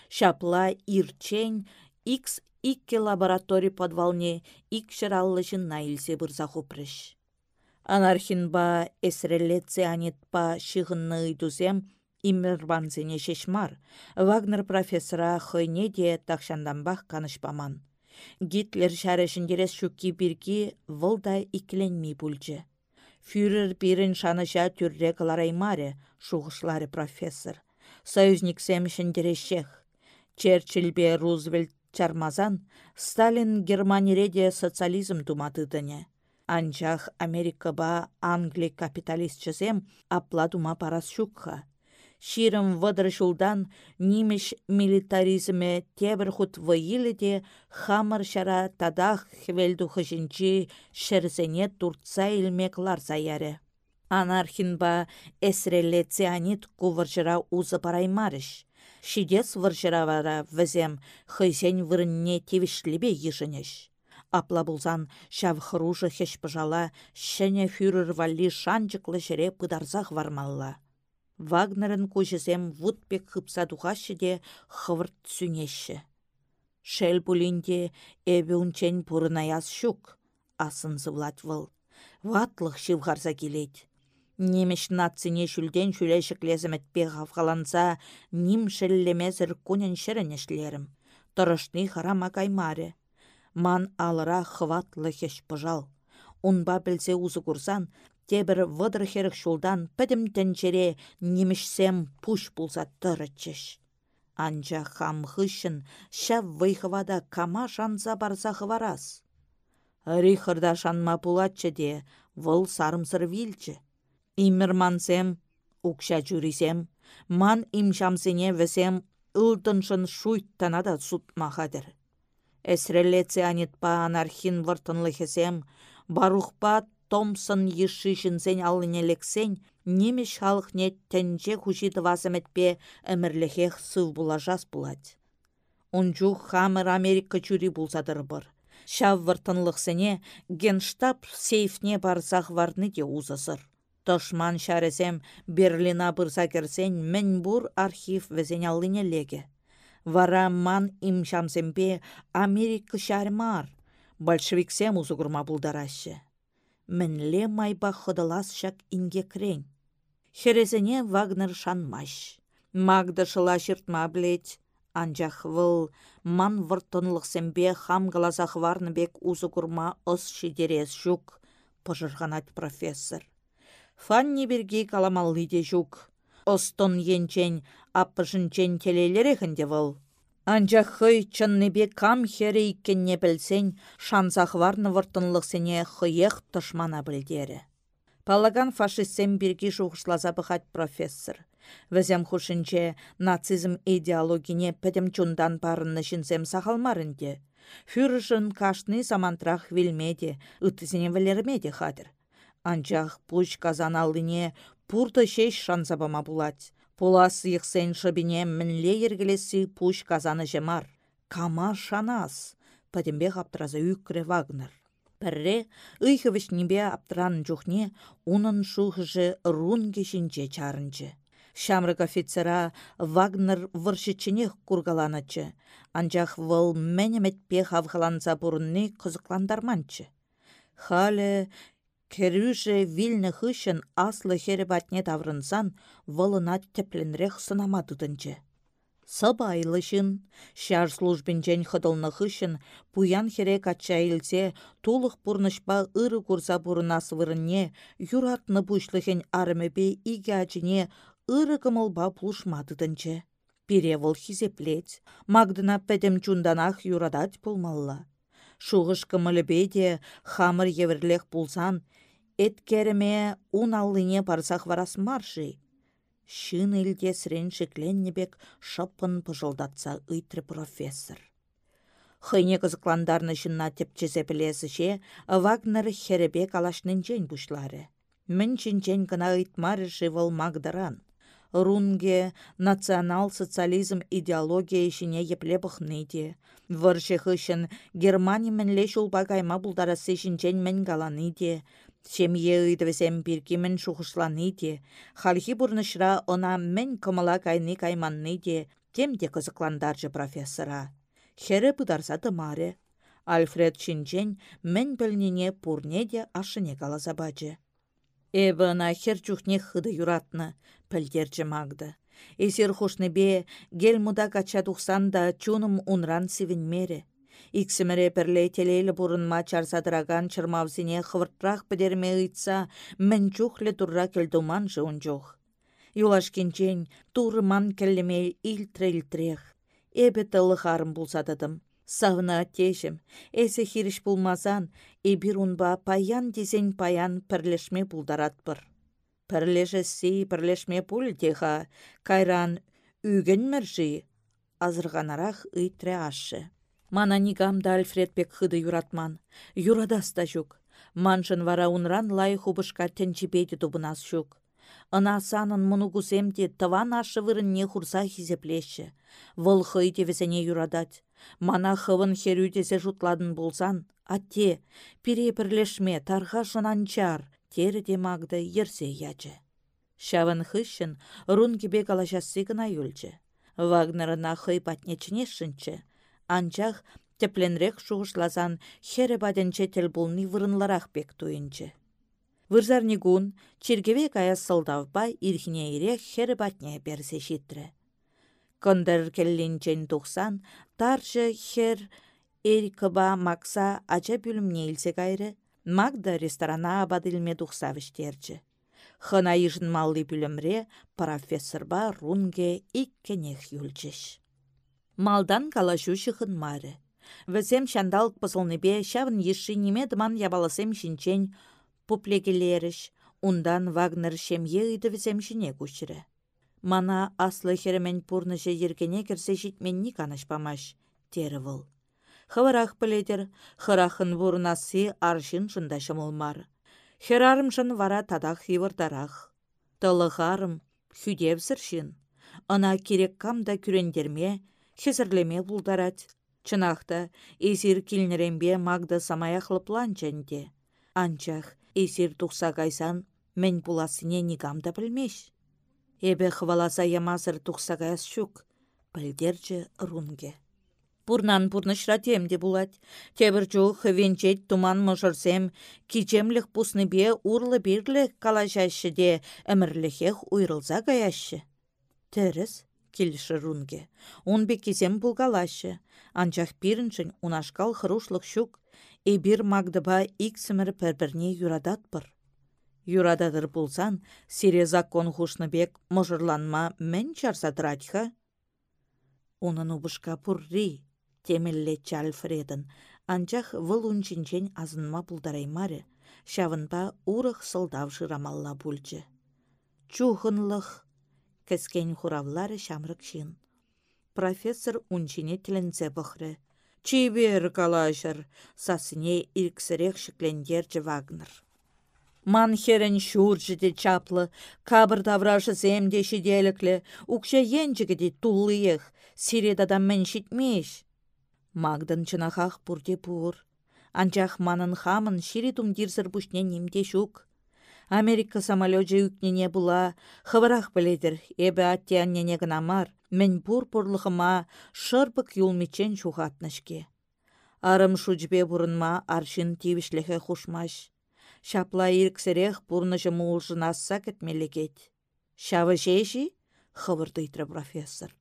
Шапла ирчен Икс икке лабораторий подвалне ик шыраллышын наилсе бұрза хупрыш. Анархинба эсрелетсе анетпа шығынны идузем имербанзене шешмар. Вагнер профессора хойне де тақшанданбақ канышпаман. Гитлер шәрішіндерес шүкки бірге вылда икленмей бүлчі. Фюрер пирен шаныша тюрре калараймаре, шуғышлары профессор. Союзник сәмішін дерешех. Черчилль Рузвельт чармазан Сталин Германиреде социализм думатыдыне. Анчах Америкаба Англи капиталист чызем апладума парас шукха. Ширым вăдăр çултан нимеш милитаризме тебір хут хамыр çара тадах хвелду хăçынчи шерсене туртса илмек ларса яре. Анархинба эсрелле цианит кувырчыра узы. Шидес вара візем хыйсен вырынне тевішлебе ешінеш. Апла булзан шав хружы хеш пыжала, шәне фюрер валли шанчыклы жере пыдарзах вармалла. Вагнерын көжізем вудпек хыпса тухашы де хывырт сүнеші. Шел пулинде эбі унчен пурынаяз шук, асын зывлать выл. Ватлық шивғарса келет. Немеш нацине шүлден шүлешік лезіметпе ғавғаланса, ним шеллемезір кунен шірінешлерім. Тұрышны харама каймаре. Ман алыра хватлы хеш пыжал. Унба білсе узы курсан, тебір вăдыр херік шулдан пӹдім тәнчере немешсем пуш пулса тырычыш. Анча хам хыщын, шав вайхывада кама шанса барса хыварас. Рихырда шанма пулатчы де, вăл сарымсыр вилчче. Иммермансем, укша чурисем, ман имшамсене весем ылтыншын шуйттана да сутмахадыр. Эсрелле цианитпа анархин выртынлыхесем, барухпа Томсон ешишінсен алынелексен, немеш халықне тәнже хушиты васыметпе әмірліхех сыв булажас булать. Онжу хамыр Америка чури булсадыр бір. Шав выртынлықсене генштаб сейфне барсақ варны де узасыр. Тошман шаресем Берлина бұрса керсен мен бұр архив везен алыне леге. Вара ман имшамсемпе Америка шармар. Большевиксем узугурма бұлдарашы. Мінле майба хыдылас шак инге крен. Херезене Вагнер шанмаш. Магда шыла шыртма блеть. Анжақ выл ман вұртынлықсембе хам глазах варныбек узы курма ыс шидерес жүк, пыжырғанат профессор. Фанни бірге каламаллы де жүк. Остон енчен, аппышынчен телелерехінде выл. Анчах хый чынныбе кам хере иккенне білсен, шансах варны вұртынлықсене хыех тұшмана білдері. Палаган фашистсем бірге жуғышлаза бұхат профессор. Візем хушинче нацизм идеологине пәдім чундан парынны жінсем сахалмарынде. Фюрышын кашны самантрах вилмеде, үттізіне вілермеде хадыр. Анчах пуш казан алдыне пурты шеш шансабама булать. Пулас йықсен шыбине мінле ергелесі пуш казаны жемар. Кама шанас, падембе ғаптыразы үккірі Вагнер. Пірре ыйхывыш небе аптыран жүхне, унын шухжы рун кешінче чарынчы. Шамрык офицера Вагнер выршычынех кургаланачы. Анчах вăл мәнеметпе хавхаланса бұрынны қызықландарманчы. Халі Керюже вильны хышын аслы херебатне таврынсан, вăлына тепленрех сынама тытынчы. Сыбайлышын, шар службинчен пуян хере кача илсе, тулық пурнышпа ыры курса пурынас вырынне, юратны пушлыхен армепе иге ачыне ыры кымылба пулышма тытынчы. Пиревыл хизеплеть, магдына пәдем чунданах юрадать пулмалла. Шуғыш кымылыбе де хамыр еверлех пулсан, Эткерме ун аллыне парсах варас марши. Шын илде сірен шекленнебек шапын пыжылдатса ыйтры профессор. Хыйне кызыкландарны шынна тепчезе білесіше, Вагнер херебек алашнын жен бұшлары. Мін чинчен кына ыйтмары живыл магдыран. Рунге национал-социализм идеология ішіне епле бұхныйде. Выршы хышын Германия мінле шулба кайма бұлдарасы галаныде. Семье ыйдывесем пиркимен шухышланы те, халхи бурнышра она мен кымыла кайны кайманны те, темде кызыкландаржы профессора. Хері пыдарса маре. Альфред Чинчен мен пілнене пурне де ашыне каласа бачы. Эбіна хер хыды юратны, пілдерчі мағды. Эсер бе, гел муда кача да чуным унран мере. Иксіміре пірле телейлі бұрынма чарсадыраган чырмавсыне хывыртрақ бідерме ұйтса, мін чухлі турра келдуман жуын жоқ. Юлашкенчен турыман келлеме илтре-илтрех. Эбі тылы харым бұлсадыдым. Савна тешім, әсі хиріш бұлмазан, эбір ұнба паян дезен паян пірлешме бұлдаратпыр. Пірлешесі пірлешме пұл деха, кайран үген міржи, азырғанарақ ашы. Мана нигамда Альфредбек хыды юратман. Юрадаста жүк. Маншын вара унран лай хубышка тенчипеті тубынас жүк. Ына санын мұны кусемде тыван ашы не хурса хизеплеші. Выл хыйте весене юрадать. Мана хывын херютесе жутладын болсан, атте, пире пірлешме тарға шынанчар, тері демагды ерсе ячы. Шавын хыщын рун кебе калашасы гына юлчы. Вагнерына хый. Анчах тепленрек шуғышлазан хері баденче тел бұлны вырынларақ бек туйынчы. Вырзарнигун чиргеве кая сылдавба ирхіне ире хері батне берсе шитрі. Кондыр келлинчен тухсан, таржы хер эрикыба макса ача бүлімне илсе кайры, магда ресторана абадылме тухса віштерчі. Хына ижын малли бүлімре профессорба рунге иккенех юлчыш. Малдан калашу шығын мары. Візем шандалк бе шавын неме дыман ябаласем шинчен пуплегелеріш, ундан Вагнер шемье ыйды візем жіне күшірі. Мана аслы херемен пурныше ергене керсе житменни канашпамаш, тері выл. Хывырах біледер, хырахын вурнасы аршын жында шымылмар. Херарым вара тадах хивырдарах. Тылығарым, керек камда күрендерме, хезірлеме бұлдарат. Чынақта, эсир килнерембе магда самаяқлыплан жәнде. Анчах, эсир тұқса кайсан, мен бұласыне нигамда білмеш. Эбе хваласа ямасыр тухсагаяс щук, пілдерчі рунге. Пурнан пурнышра темде булать. Тебір жу хывенчет туман мұжырсем, кичемлік бе урлы бірлі калашашы де әмірліхех уйрылза гаяшы. Келіші рунге. Он бе кезем бұлгалашы. Анчах пиріншін унашкал хырушлық щук, эбир магдыба иксімір пәрбірне юрадатпыр. Юрададыр пулсан, сире закон бек мұжырланма мен чарсадыратха. Унын убышка пурри, темелле чальфредін, анчах выл унчинчен азынма пулдараймаре, шавынба урых сылдавшы рамалла пульчы. Чухынлых, кәскен хуравлары шамрык шин. Профессор унчине тілінце бұхры. Чибер калашыр, сасыне ирксірек шіклендерчі Вагнер. Ман херен шуржыде чаплы, кабыр таврашы земде шиделіклі, укша енчігіде туллыех, сиредадам мен шитмеш. Магдын чынахах пурде пур. Анчах манын хамын шире тумдирсыр пушне немде шук. Америка самолётжы үкнене була, хывырах біледір, эбі атте аннене гынамар, мен пур пурлығыма шырпык юлмичен шухатнышке. Арым шучбе бұрынма аршын тивішліхе хушмаш. Шапла ирксерех пурныжы мулжын асса кетмелекет. Шавы жеші? Хывырдыйтры профессор.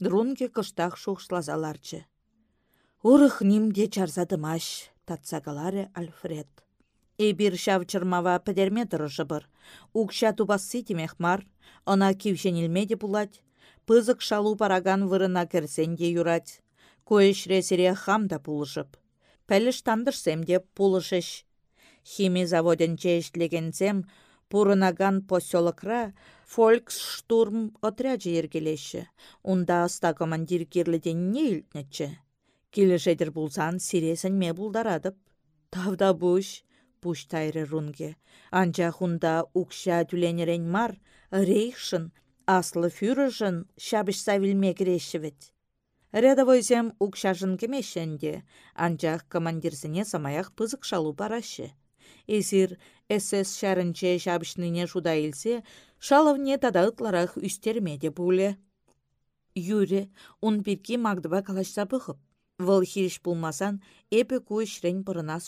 Друнге кыштақ шухшлазаларчы. Урых нимде чарзадымаш, татсагалары Альфред. Эбир шав чырмава пӹдерме бір. Укша тубасы тимех мар, ына кившенілмеде булать, пызык шалу параган вырына керсенде юрать. Коешре сире хамда пулышып. Пәліш тандырсем деп пулышыш хими заводенче ишлегенсем пурынаган поселокра фольксштурм отряджы ергелеші. Унда аста командир кирледен не үлтнетчі. Килешедір булсан сиресін ме булдарадып. Тавда буш, буш тайры рунге. Анча хунда укша түленерен мар, рейхшын, аслы фюрержын шабыш савилме керешевет. Рядовойзем укшашын кемешенде, анчах командирсіне самаях пызык шалу барашы. Эсир СС шәрінче шабышныне шуда илсе, шалывне тада ытларах үстермеде пуле. Юре, он пирки магдыба калашса бұхып. Вăл хириш пулмасан, рен пырынас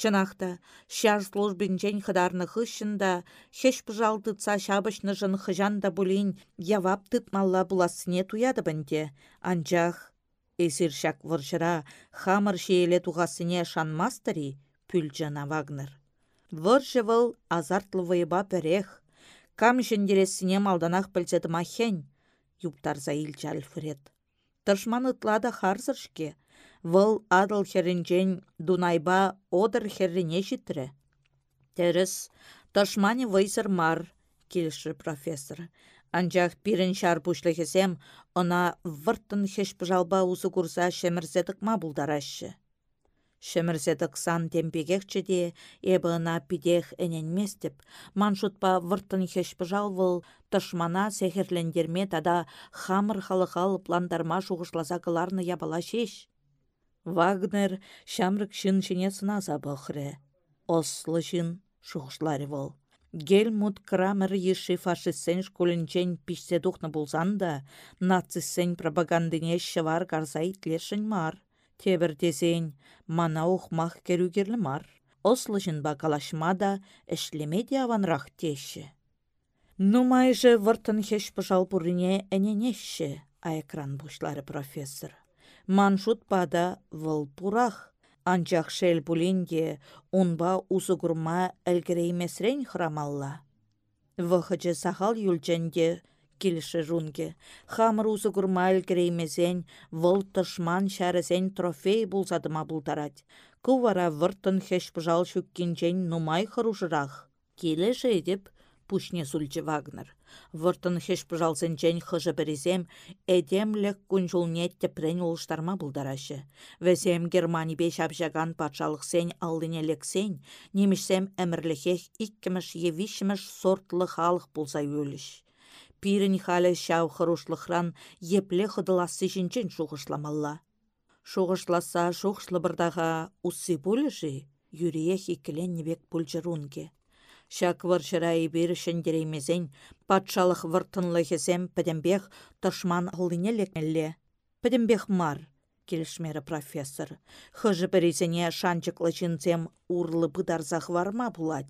шук. Чынақта, шар службинчен хыдарны хыщында, хеш пыжалтыца шабышныжын хыжан да булин явап тытмалла буласыне туяды бінде. Анчах, Эсир шак выршыра хамыр шейле туғасыне шанмастыри пүлчана Вагнер. Выршы выл азартлы вайыба пірех, кам жіндересіне малданақ пілсеті махен, юптарза илчі Альфред. Тышман ытлада харзыршке, выл адыл херінчен дунайба одыр херрине житрі. Теріс, тышманы вайсыр мар, профессор. Анчах пирен шар пушлыхесем, она выртын хеш пыжалба узы курса шемірзедік ма бұлдарашы. Шемірзедік сан темпегекчі де, ебі ына пидех әненмес деп, маншутпа выртын хеш пыжалвыл тышмана сехерлендерме тада хамыр халықал пландарма шуғышласа кыларны ябала шеш. Вагнер шамрык шын шыне сынаса бұқыры. Ослы шын шуғышлары вол. Гельмут Крамер еші фашистсен школінчен пішсе дұқны болсан да, нациссен пропагандыне шывар гарза итлешін мар. Тебір дезен, мана мах керугерлі мар. Ослышын ба калашма да, әшлеме де аванрақ теші. Нумайжы выртын хеш пышал бұрыне әненеші, а экран бұшлары профессор. Маншут бада выл пурах. Анчах шел пулинде унба усугурма әлгіреймесрен храмалла. Вăхăче сахал юлченде килші жунге. Хамыр усугурма әлгіреймесен вăл тышман шәресен трофей булсадыма бултарать. Кувара выртын хеш пыжал шүккенчен нумай хырушырақ. Келеші едіп пушне сульчы Вагнер. Выртын хеш пыжалсенчен хыжы бірізем, әдемлік күнжулне тепрен улыштарма бұлдарашы. Вәсем Германи беш абжаган патшалық сен алдыне лексен, немішсем әмірліхех иккіміш сортлы халық болса өліш. Пирін халі шау хырушлықран епле хыдыласы жінчен шуғышламалла. Шуғышласа шуғышлы бірдаға ұсы болыжы, юриех икілен небек. Шак варшырай бир шендереймезен, патшалық выртынлы хесем пәдембех ташман алыне лекмелле. Пәдембех мар, келішмері профессор. Хыжы бірізіне шанчықлы жінзем урлы бұдарзақ варма бұлад.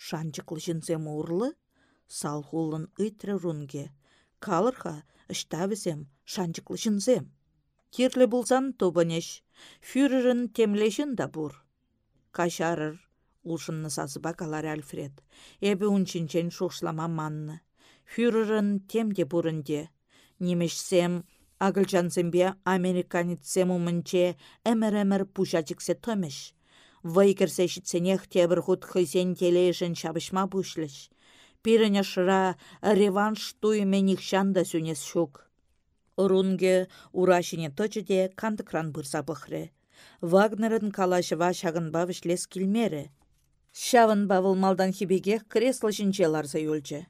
Шанчықлы жінзем урлы? Сал хулын ыйтры рунге. Калырха, үштавізем, шанчықлы жінзем. Кирлі бұлзан тобынеш, фюрерін темлешін да бұр. Кашарыр, Улшынны сазыба калар Альфред. Эбі унчинчен шушлама манны. Фюрерін темде бұрынде. Немешсем, агылжансембе американецем умынче әмір-әмір пушачыксе томеш. Вайкерсе шитсенех тебір худ хызен тележін шабышма бұшлыш. Пиріне шыра реванш туйме нихшанда сүнес шук. Рунге урашине точыде кандыкран бұрса бұхры. Вагнерын калашыва шағынба вішлес келмері. Шавын бавыл малдан хибеге кресло жінче ларса юлчы.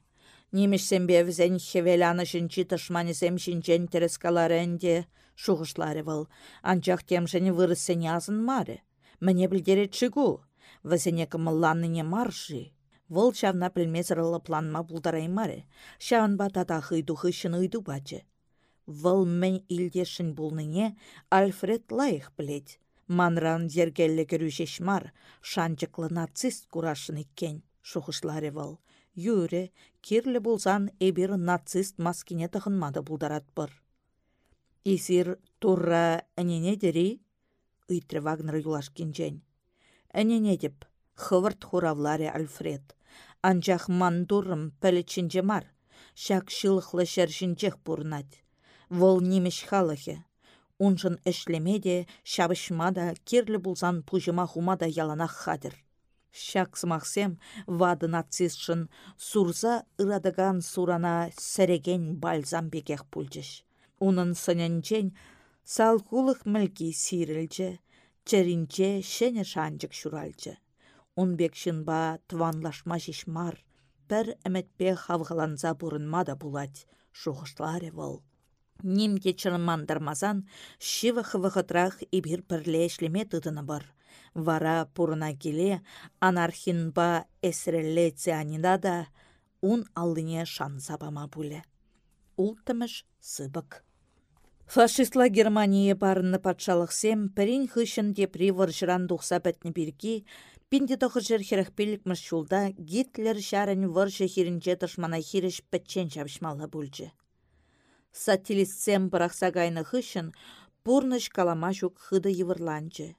Немешсем бевзен хевеляны жінчі тышманесем жінчен терескалары әнде шуғышлары выл. Анчақ темшені вырыссене азын маре. Мне білдері чыгу. Візене кымылланныне маржи. Выл шавна план планма. Шавын ба тата хыйду хышын ыйду бачы. Выл мен илдешін бұлныне Альфред лайық білет. Манран зергелле көрүшеш мар, шанчықлы нацист курашын иккен, шухышлары вал. Юре, кирлі болсан эбир нацист маскине тұхынмады бұлдарат бір. Исир турра әнене дери? Үйтірі Вагнер юлаш кенжен. Әнене деп, хывырт хуравларе Альфред. Анжақ мандурым пәлічінже мар, шак шылықлы шәршінчех бұрнат. Вол немеш халықы, Уншын әшлемеде, шабышмада, керлі бұлзан пұжыма хумада яланақ хадыр. Шак сымақсем вады нацистшын сурза ырадыган сурана сәреген бальзам бекех пульчыш. Унын сыненчен салқулық мүлкі сирілчі, чәрінче шәне шанчык шуралчы. Унбекшін ба тванлашма жишмар, бір әмәтпе хавғаланза бұрынма да булать, шуғышлары вол. Нимке чырмандармазан шивых вăхăтрах ибир пірле шлеме тытыны бар. Вара пурына келе анархинба эсрелле цианида да ун алдыне шан сабама пуле. Ултымыш сыбык. Фашистла Германия барынны патшалықсем пірін хышын депри варжыран дұқса бәтні бірге, пинде тоқы жер Гитлер шарын варжы хирінче тышмана хиріш бәтчен шабышмалы бүлжі. Сателистсем бұрақса гайны хышын, пурныш калама жүк хыды евырланчы.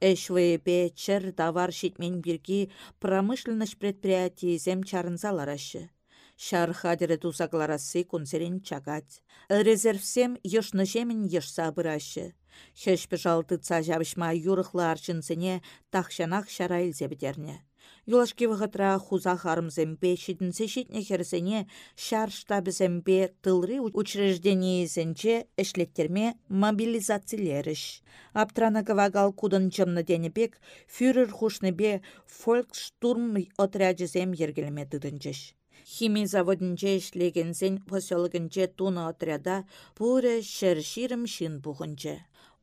ШВП чыр товар шитмен бірге промышленность предприятиесем чарынзаларашы. Шар хадері тусакларасы кунсерен чагать. Резервсем ешнышемен ешса бұрашы. Хеш пыжалтыца жабышма юрықлы арчынсыне тақшанақ шара илзе бітерне. Юлашки вғытра хуза харымзембе шитінсе шитне херсене шар штабызембе тылры учреждениесенче эшлеттерме мобилизациялеріш. Аптрана кавагал кудын чымны денебек фюрер хушнебе фолькштурм отряджезем ергелеме тыдынчыш. Химия заводынче ишлегенсен поселогынче туна отряда пуре шерширым шин пухынче.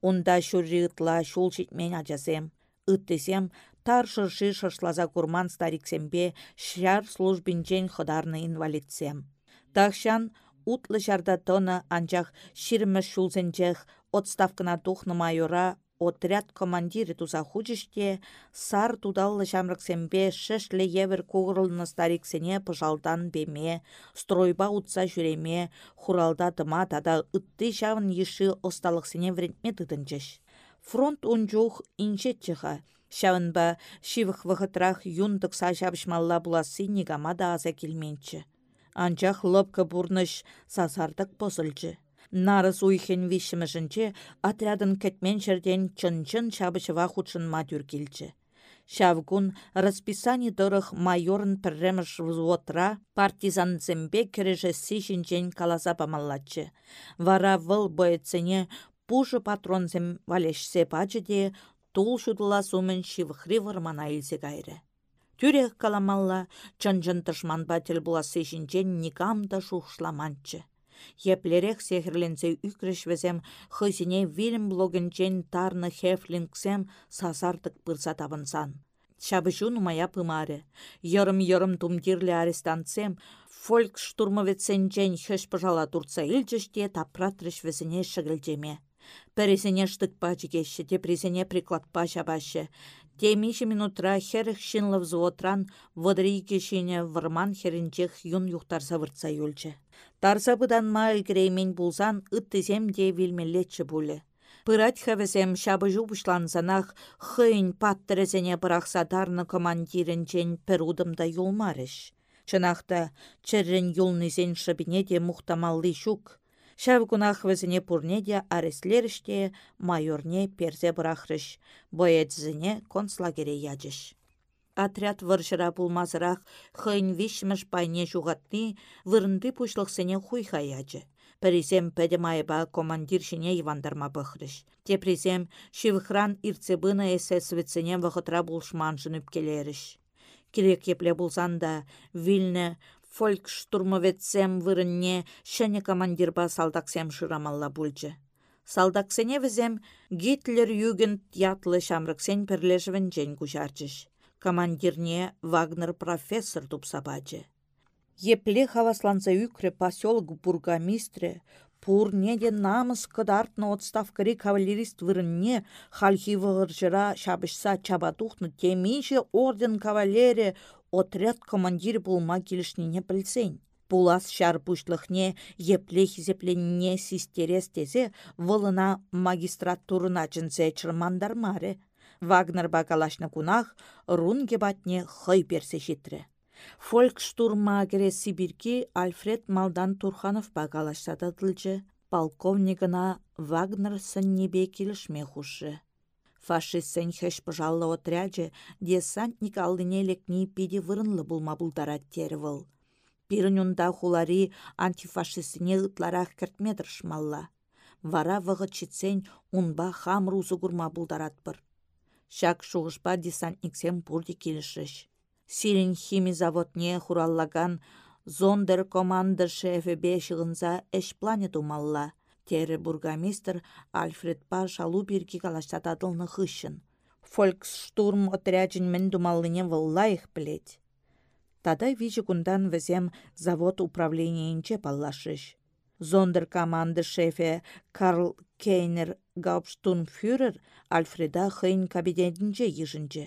Унда шурри ытла шул ажасем. Ыттесем тар шырши шышлаза курман стариксембе шар службинчен ходарны инвалидсем. Тахшан утлы жарда тона анчах ширмеш шулсенчех отставкына тухны майора отряд командиры туза хучиште сар тудаллы çамрыксемпе шешле евер кугырлны стариксене пыжалдан беме, стройба утса жүреме, хуралда тыма тада ытты çавын йыши осталықсене врентме тытынчыш. Фронт унчух инчет чыха, Шавынба шивых вғытрах юндық сажабышмалла буласы нигама да аза келменчі. Анчах лопка бурныш сазардық посылчы. Нарыс уйхен вишімішінче отрядын кәтмен жерден чын-чын шабышыва худшын матюр келчі. Шавгун расписание дырых майорын пірреміш взводра партизан зембе кережесі жінчен каласа памаллачы. Вара выл бойыцыне пужы патронзем валешсе пачы де тул шудыла сумын шивхри вырмана илсе кайры. Тюрех каламалла чын-чын тышман батель буласы жинчен никам да шухшламанчы. Еплерех сехерленсе үкреш везем хызине вильм блогенчен тарны хефлингсем сасартык пырса табынсан. Шабышу нумая пымары. Йырым-йырым тумдирле арестантсем фольк штурмовеценчен хеш пыжала турца илчеште тапратрыш везене шыгылжеме. Пәресене штыкпа жігеші, депресене прикладпа жабашы. Темиші минутра херіх шинлы взвотран водри кешіне вырман херінчех юн юхтарса выртса юлчы. Тарса бұдан ма үлгіреймен бұлзан үттізем де вилмелетші бұлі. Пырать хавесем шабы жубышлансанах хыйн паттырезене бырақса дарны командирінчен перудымда юлмарыш. Чынақта чәррен юлнызен шабине де мұқтамаллы шук. Шав кунах візіне пурнеде ареслеріште майорне перзе бұрақрыш, боедзіне концлагере яджыш. Отряд выршыра пулмазырақ хыйн вишмыш пайне жуғатны вырынды пушлықсыне хуйха яджы. Пәрізем пәді майба командиршіне ивандарма бұқрыш. Тепризем шивхран ирцебына эсэс вецене вғытра бұлшманшын үпкелеріш. Керек епле бұлзанда Вильне фолькштурмовецем вырынне шәне командирба салдаксем шырамалла бульчы. Салдаксене візем Гитлер югент ятлы шамрыксен перлежвен жен кушарчыш. Командирне Вагнер профессор тупсабачы. Епле хавасланса үкре поселок бургомистре, Пурнеде намыс кыдартны отставкари кавалерист вырынне халхи вғыржыра шабышса чабатухны темейші орден кавалере отряд командир булма килішніне білсен. Пулас шар пушлықне епле хизепленне систерес тезе вылына магистратурына чынсе чырмандар маре. Вагнер бакалашны кунах рунге батне хый персе житре. Фолькштурмагере Сибирки Альфред Малдан Турханов багалашсататылчы. Полковнигына Вагнер сыннебе келішме хушы. Фашистсен хеш пыжаллы отряджы десантник алдыне лекни пиде вырынлы булма булдарат тервыл. Пирін унда хулари антифашистіне ытларах кіртмедір шмалла. Вара вғычитсен унба хам рузы гурма бұр. Шак шуғышпа десантниксем пурди келішіш. Сирин хими заводне хураллаган зондер командыр шефе шығынза эш планет умалла. Тере бургомистр Альфред Па шалу бирки калаштататылны хыщын. Фольксштурм отряджин мен думаллыне выллайых плеть. Тада вичі кундан візем завод управлениенче паллашыш. Зондер команды шефе Карл Кейнер гауптштурмфюрер Альфреда хыйн кабинетінче ежінче.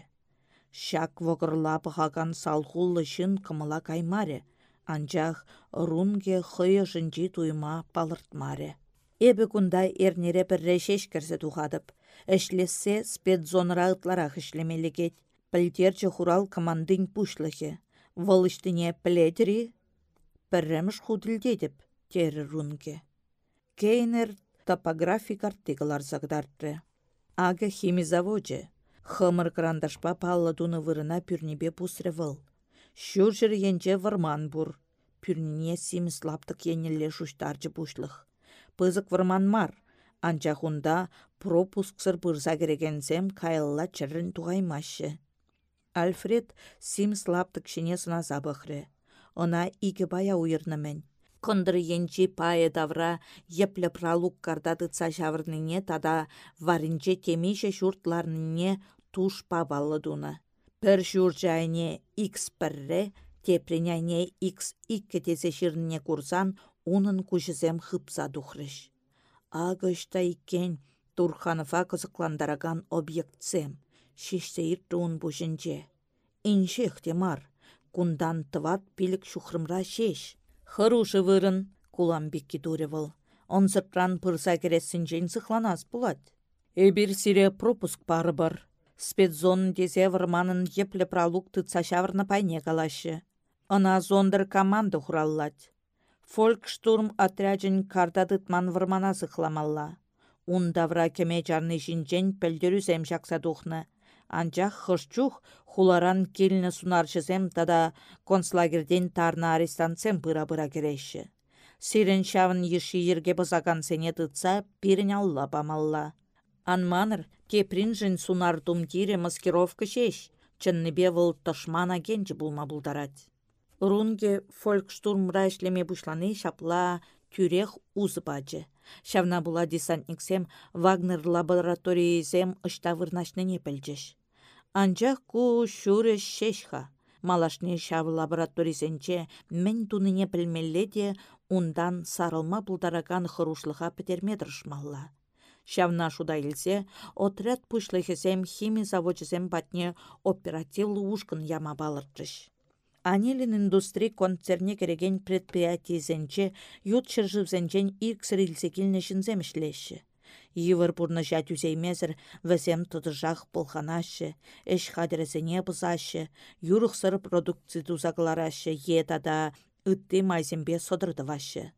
Шак вогырла пығаган салхуллы шын кымыла каймаре. Анчах рунге хыя жынжи туйма палыртмаре. Эбі кунда эрнере бірре шешкерсе тухадып. Эшлесе спецзонра ытларах ішлемелегет. Пілтерчі хурал командын пушлығы. Вылыштыне пілетері, пірреміш худілдедіп, тері рунге. Кейнер топографик артиклар загдарды. Ага химизаводжы. Хымыр крандашпа паллы дуны вырына пюрнебе пусревыл. Шүржір енче варман бур. Пюрнине симіс лаптық енелле шуштарчы бушлық пызык вырман мар. Анча хунда пропусксыр пырса керегенсем кайылла чыррын туғаймашы. Альфред сим слаптык шине сына забықры. Она игі бая уйырнымен. Кындыр енчи пае давра еплі пралук кардады шавырныне тада варинче темейше шуртларныне туш павалы дуны. Пір жайне икс пірре, тепреняйне икс икке тесе ширне курсан унын кучысем хыпса тухрыш. Агышта иккен Турханова кызыкландараган объектсем, шишсе иртуын бушинче. Иншех темар, кундан тыват пилік шухрымра шеш. Хырушы вырын, куламбекки дуревыл. Он сыртран пырса кересінчен сыхланас булат. Эбир сире пропуск пары бар. Спецзон дезе вырманын епле пралук шавырна пайне калашы. Ана зондыр команда хураллать. Фолькштурм отряджын картадытман вырмана сықламалла. Ундавра кеме жарны жинчен пәлдерюзем жақса духны. Анчах хышчух хуларан келіні сунарчызем тада концлагерден тарна арестанцем бұра-бұра кереші. Сирен шавын еші ерге бызаган сене тытса пирін алла бамалла. Анманыр кеприн жын сунар тумтире маскировка шеш, чынны бевыл тышман агенчі булма булдарать. Рунге фолькштурмра ишлеме бушланы шапла тюрех узбаджы. Шавна була десантниксем Вагнер лабораториязем ышта вырнашныне. Анчах ку шуре шешха. Малашне шав лабораторисенче мен туныне пілмелле де ундан сарылма бұлдараган хырушлыға пітерме дұрышмалла. Шавна шуда илсе, отряд пушлыхесем хими заводчесем батне оперативлы ушкын яма балыртыш. Анелин индустрий концерне кереген предприятиесенче ют чыржывсенчен иксір илсекілнешін земішлеші. Йывыр бұрны жат үзеймезір візем тұтыжақ болханашы, эш хадіресене бұзашы, юрықсыр тузакларашы, етада үтті майзембе содырдывашы.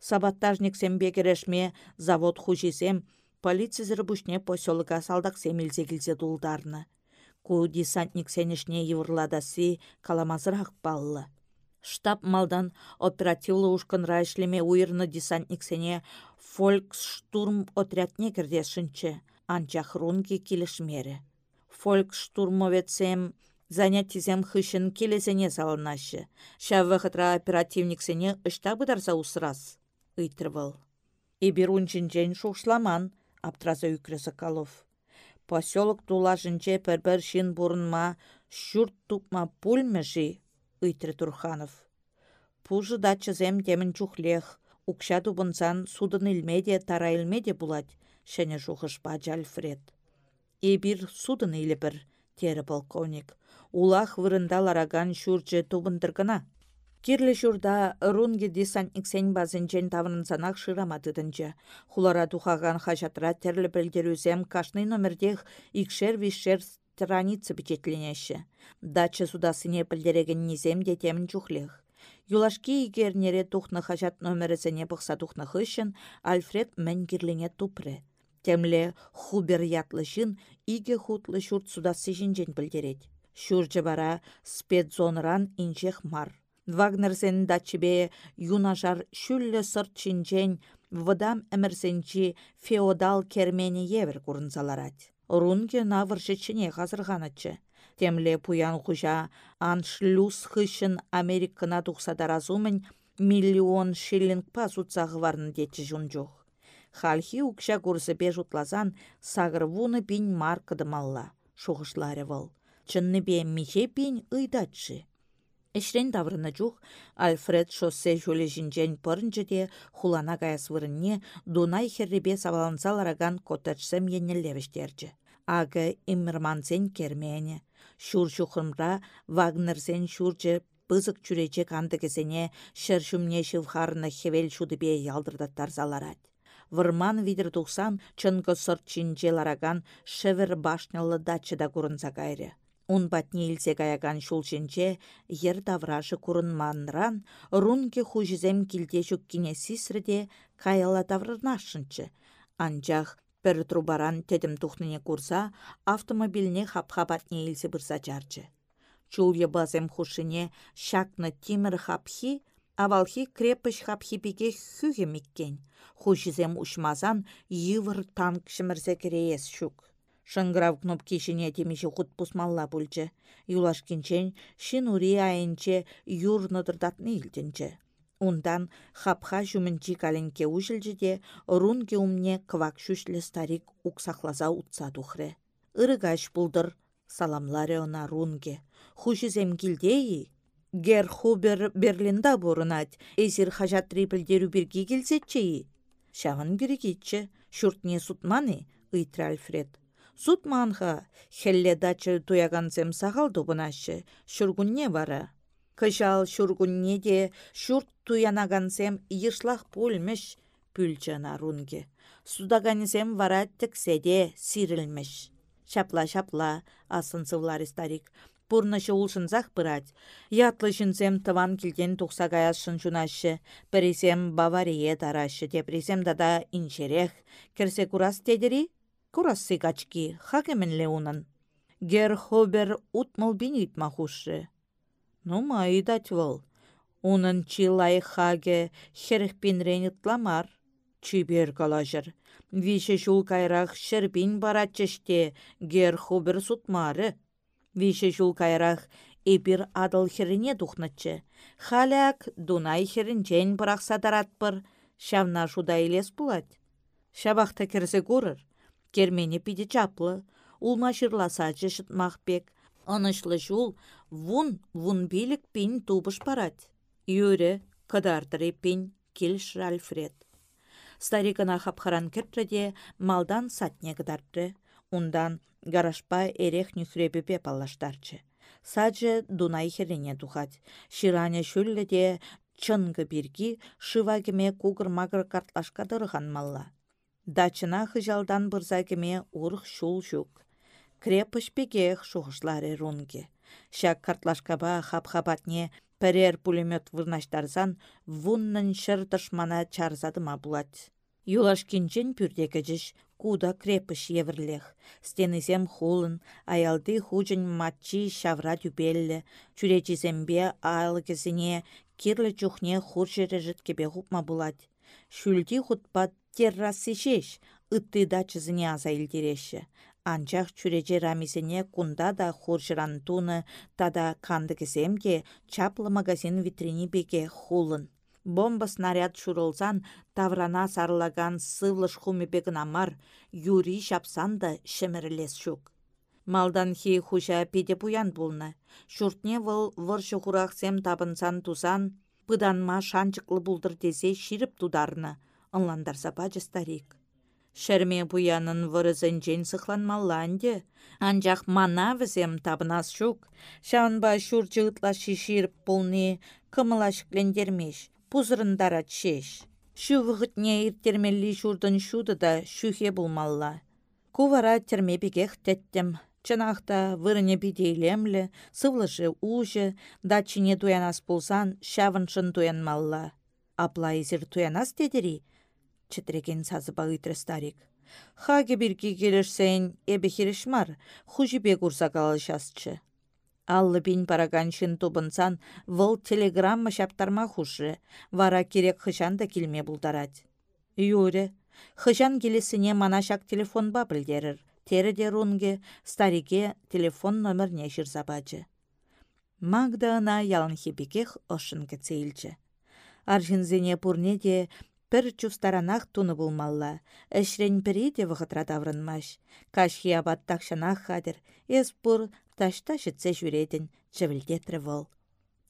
Сабаттажник сембе керешме завод хужисем, полицизір бұшне поселыға салдақ семілзе келзе дулдарны. Ку десантник сенешне евырладасы каламазырақ баллы. Штаб малдан оперативлы ушкынра ишлеме уйырны десантник сене фольксштурм отрядне кірдешінші, анчах рунги келішмері. Фолькштурмовецем занятизем хышын келесене салынашы. Ша вақытра оперативник сене ыштабыдарса усырас. Ыйтрывыл. Эбир унчинчен шушламан, аптраза үкрі Соколов. Поселок тулашынче пір-бір шин бұрынма шүрт тупма пульмеші, ыйтры Турханов. Пужы датчызем темін чухлех, укша тубынсан судын илмеде тара илмеде булать, шәне жухышпа Альфред. Эбир судын бір, тері полковник. Улах вырында лараган шүрче тубындыргына. Кирлі журда рунге базынчен тавынын санақ шырамадыдынчы. Хулара тухаған хажатра терлі білдерузем кашны номердех икшер вишер страницы печетленеші. Дачы судасыне білдереген низем де темін чухлех. Юлашки игернере тухны хажат номерізіне бұқса тухны хышын, Альфред мәнгерліне тупры. Темле хубер ятлы жын, иге хутлы шурт судасы жінжен білдерет. Шуржы бара спецзонран инжех мар. Вагнерсен дачебе юнашар шүллі сырт чинчен вдам әмірсенчі феодал кермені евер курынсаларать. Рунге навыршы чіне қазырғанычы. Темле пуян хужа аншлюс хышын Американа тухсадаразумын миллион шиллинг пас утсағы варны детчі жун жоқ. Халхи укша бе жұтлазан сағыр вуны пин маркыдымалла, шуғышлары выл. Чынны бе михе пин ыйдатшы. Эшрен таврына жух, Альфред шоссе жөлі жинжен пырынжы де хулана гаяс вырынне Дунай херребе савалансалараган коттеджсем еннеллевіштерчі. Ағы иммермансен кермені. Шур шухымра Вагнерсен шурчы пызык чүрече кандыкесене шыр шумне шывхарны хевел шудыбе ялдырдаттар заларать. Вырман видер тухсан чынғы чинче лараган шевер башнялы дачыда курынса. Ун батне илсе каяган шулшинче ер даврашы курынманран рунке хужизем килде жүккине сисрде каяла таврнашынчы. Анчах пір трубаран тедім тухныне курса автомобильне хап-хапатне илсе бұрса чарчы. Чуле базем хушине шакны тимір хапхи, авалхи крепыш хапхи пике хүге миккен. Хушизем ушмазан йывыр танк шымырзе кереес шук. Шыңгырав кнопки темеші құт пусмалла бүлчі. Юлашкинчен шин ури айынче юр нодырдатны илтінчі. Ундан хапха жүмінчі каленке ұжылжі де умне квак шүшлі старик уксахлаза утса тухры. Ирыгаш бұлдыр, саламларе она рунге. Хушизем килдеи, Гер Хубер Берлинда бурынать, эзір хажат рипілдеру бірге келсетчеи. Шағын кетчі, шүртне сутманы, ыйтры Альфред. Сутманха, хелле дачы туягансем сағал дубынашы, шүргүнне вара. Кышал шүргүнне де шүрт туянагансем йышлах пульмеш, пүлчана рунге. Судаганесем вара тікседе сирілмеш. Шапла-шапла, асын сывлар истарик. Пурнышы улшынзақ пырать. Ятлы жінзем тыван келген тұқса гаяшын жунашы. Біресем Бавария тарашы, депресем дада иншерех. Керсе курас тедері? Курасы качки, хакеменле унын. Гер хобер утмал бин итма хушы. Ну майдать вол. Унын чилай хаге херехпинрен ытламар. Чибер калажыр. Више шул кайрах шербин барачыште гер хобер сутмары. Више шул кайрах эпир адыл херене тухнычы. Халяк дунай херінчен бұрақ садаратпыр, шавна шуда елес бұлад. Шабақта керсе көрір, Кермене пиде чаплы, улма шырласачы шытмақпек. Анышлы жул, вун, вун билік пин тубыш парать. Юре, кадардыры пин, келш Альфред. Старикына хапхаран кертреде малдан сатне кадарды. Ундан гарашпа эрех пе паллаштарчы. Саджы дунай херене тухать. Шираня шүлледе чынгы бирги шывагеме кугыр-магыр картлашка дырыған малла. Дачына хыжалдан бұрзагіме урх шул жүк. Крепыш пегех шуғышлары рунге. Шак картлашкаба хап-хапатне пәрер пулемет вырнаштарзан вуннын шыр тышмана чарзадыма булать. Юлашкинчен пүрдегі куда крепыш еврлех. Стенізем хулын, аялды хужын матчи шавра дүбеллі, чүречізембе айлы кирлі чухне хур кебе хупма булать. Шүлді хутпат террасы шеш, ытты дачызыне аза илдереші. Анчах чүреже рамисене кунда да хуршыран туны, тада канды кесемде чаплы магазин витрини беге хулын. Бомба снаряд шурылсан, таврана сарлаган сывлыш хумепегін амар, юри шапсан да шук. Малдан хи хуша педе пуян булны. Шуртне выл выршы хурақсем табынсан тусан, пыданма шанчықлы булдыр десе ширіп тударны ынландарса пачы старик. Шәрме буянын вырызын жен сықланмалланде. Анжақ мана візем табынас шук. Шанба шур жығытла шиширіп бұлны кымылашықлендермеш. Пузырындарат шеш. Шу вғытне иртермелли шурдын шуды да шухе булмалла. Кувара терме бігех теттім. Чынақта вырыне бидейлемлі, сывлышы ужы, дачине туянас болсан, шавыншын туянмалла. Апла изір туянас дедері, чітреген сазыба ыйтры старик. Хаге бірге келішсен эбе херішмар, хужибе курса. Аллы бин параганшын тубынсан выл телеграмма шаптарма хушы, вара керек хышан да келме бұлдарад. Юре, хышан келесіне манашак телефонба білдерір. Тереде рунге, старике телефон номерне забачы. Магда ана ялын хебекех ошын кецейлчі. Де пір чустаранах туны булмалла. Әшрен пірі де вғытра таврынмаш. Кашхи абат тақшанах хадыр. Эс бұр ташта жітсе жүредін, жывілдетрі вол.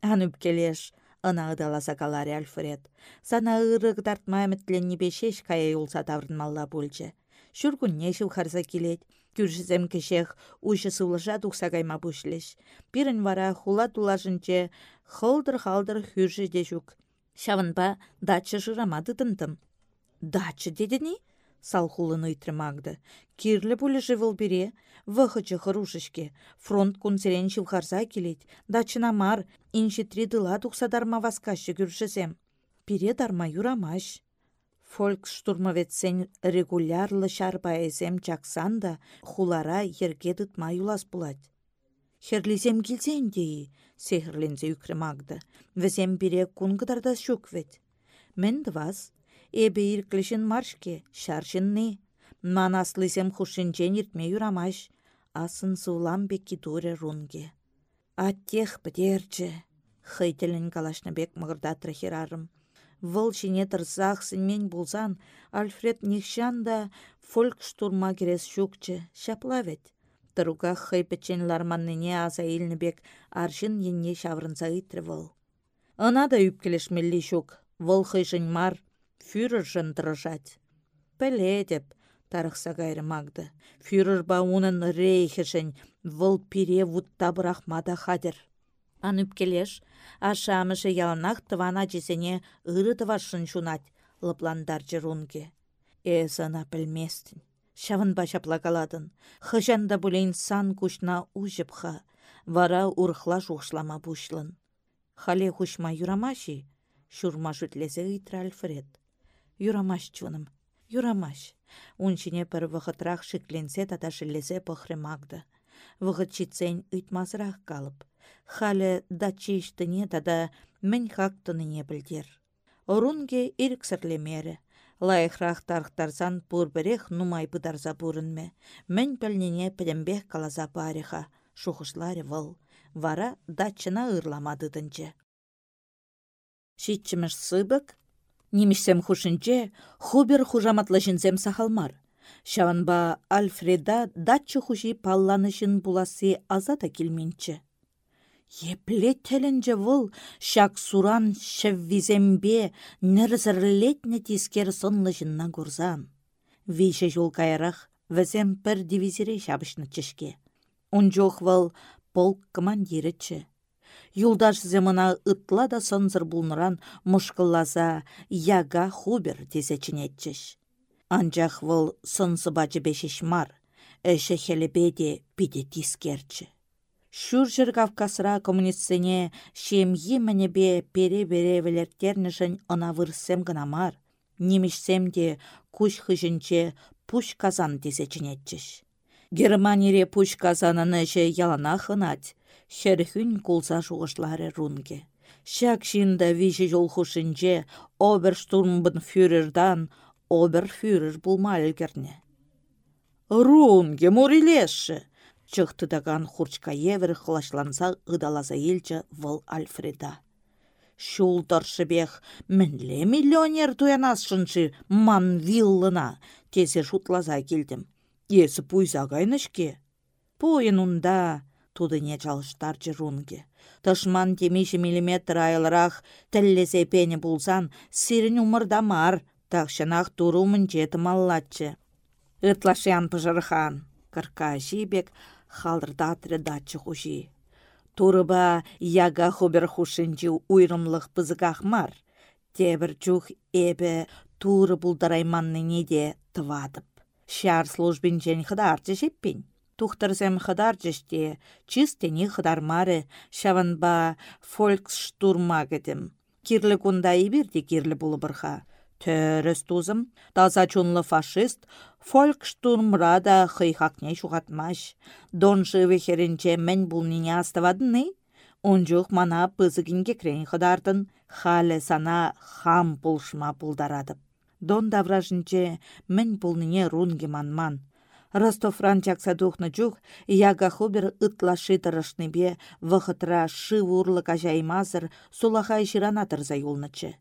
Анып келеш, ына ыдаласа калари Альфред. Сана ырык әмітленні бешеш кая юлса таврынмалла бұлчы. Шүргүнне харса келет. Күршізем кешех ұшы сывлыша тұқса кайма бұшлеш. Пирін вара хула тулашынче халдыр-халдыр хүрші жүк. Шавынба датчы жырамады тынтым. Датчы дедіні? Сал хулын ыйтрымагды. Кирлі пулі живыл бере, вăхăчы хырушышке. Фронт кунсерен çывхарса келет. Датчына мар, инші три дыла тухсадарма васкашы күршізем. Пире дарма юрамаш. Фолькштурмовецсен регулярлы шарпа эзем чаксан да хулара ерге тытма юлас булать. Херлизем килсен дей, сехірлензе үкремагды. Візем бире кунгыдарда шук вет. Мен двас, эбе ирклешін маршке, шаршынны. Манаслысем хушинчен иртме юрамаш, асын сулам бекки туре рунге. Аттех бідерчі, хыйтелін калашныбек мығырдатры херарым. Вăл çине тырсах сенмен булсан, Альфред нихшан да фолькштурма керес çукчче, çапла. Тăруках хăй пӹччен ларманнине аса илнӗбек аршын енне çаврынса ыйтрре вăл. Ына да үпкелешмелли çук, вăл хыйшын мар, фюрершын тырышать. Пелетеп, тарықса кайры магды. Фюрер ба унын рейхешін вăл пире вутта мада хадер. Ан үпкелеш, ашамышы яланах тывана жесене ыры тывашын шунать, лыпландар жырунге. Эзана білместін. Шавын башапла каладын. Хыжанда бұлейн сан кушна ужыпха, вара урхла жухшлама бушлын. Хале хушма юрамаши, шурма жүтлесе ыйтра Альфред. Юрамаш чуным, юрамаш. Унчине пір вғытрах шикленсе тата шиллесе пăхремагды. Вғыт читсен ыйтмазырақ калып халі датчиштіне тада мін хактыныне білдер. Орунге ирксірлемері. Лайықрақ тарықтарсан пұрбірех нумай бұдарза бұрынме. Мін пілнене пілімбех калаза бариха. Шухышлары выл. Вара датчына ырламадыдынчы. Шитчіміш сыбык, Немішсем хушинче хубер хужаматлы жінзем сахалмар. Шаванба Альфреда датчы хуши палланышын буласы азата келменчі. Епле тәлінже вұл, шак суран шәввизембе нірзірлетне тискер сонлы жынна курзан. Вейші жол кайрақ, візем пір дивизире шабышны чешке. жоқ вұл полк командирычы. Юлдаш земына ытла да сонзыр бұлныран мұшқыллаза яга хубер тезечінетчіш. Анжақ вұл сонсы бачы бешеш мар, әші хелебеде пиде тискерчі. Шүржір Кавказра коммунистсене шемьи бе пере-бере велертернішін она вырсем гынамар. Немішсем де күш хыжынче пуш казан десечінетчіш. Германире пуш казанын же ялана хынать. Херхүн кулса жуғышлары рунге. Шак шинда вижі жол хушинче оберштурмбын фюрердан оберфюрер булма ілгерне. Рунге мурилеші! Чыхтыдаган хурчка евер хлашланса ыдаласа елчі выл Альфреда. Шул бех, мінле миллионер туянасшыншы ман виллына, тесе шутлаза келдім. Есі пуйза кайнышке. Пойын унда, не жалыштар жырунге. Тышман темеші миллиметр айылырақ тәллесе пені булсан, сирін умырдамар, тақшынақ турумын жетім аллатчы. Ытлашян пыжырхан, жибек халдырдатры датчы хуши. Турыба яга хубер хушинчи уйрымлық пызыках мар. Тебір чух эбе туры булдарайманны неде тывадып. Шар службинчен хыдарчы жеппен. Тухтарсем хыдарчыште, чистени хыдармары, шаванба фольксштурма кедім. Кирлі кунда ибірде кирлі бұлыбырға. Төріс тузым, таза чунлы фашист, фолькштурмра да хыйхакне шуғатмаш. Дон живы херінче мен бұлнине аставадыны? Онжух мана пызыгінге крен хыдардын, халі сана хам пулшма пулдарадып. Дон давражынче мен бұлнине рунге манман. Ростов ранчакса духны чух, яга хубер ытлаши бе, вăхытра шы урлы кажаймазыр, сулахай тырза юлнычы.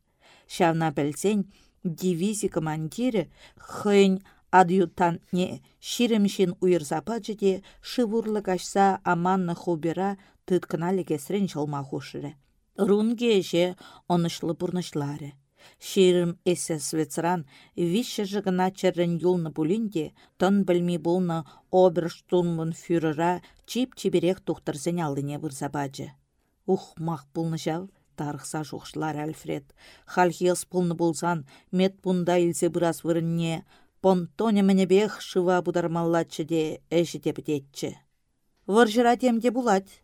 Шавна білсен, дивизия командирі хын адъютантне ширемшин уйырзапа жеде шывурлы кашса аманны хубера тыткына легесрен жылма хушыры. Рунге же онышлы бурнышлары. Ширым эсес ветеран вище жығына черрен юлны булинде, тон білмей болны оберштурмын фюрера чип чиберех тухтырсен алдыне бұрзабаджы. Ух, мақ бұлны жау, тарықса жоқшылар Альфред. Халхиес бұлны болсан, мет бұнда илсе бұрас вырынне, понтоне бех шыва бұдармаллатчы де әші тепітетчі. Варжыра темде булать.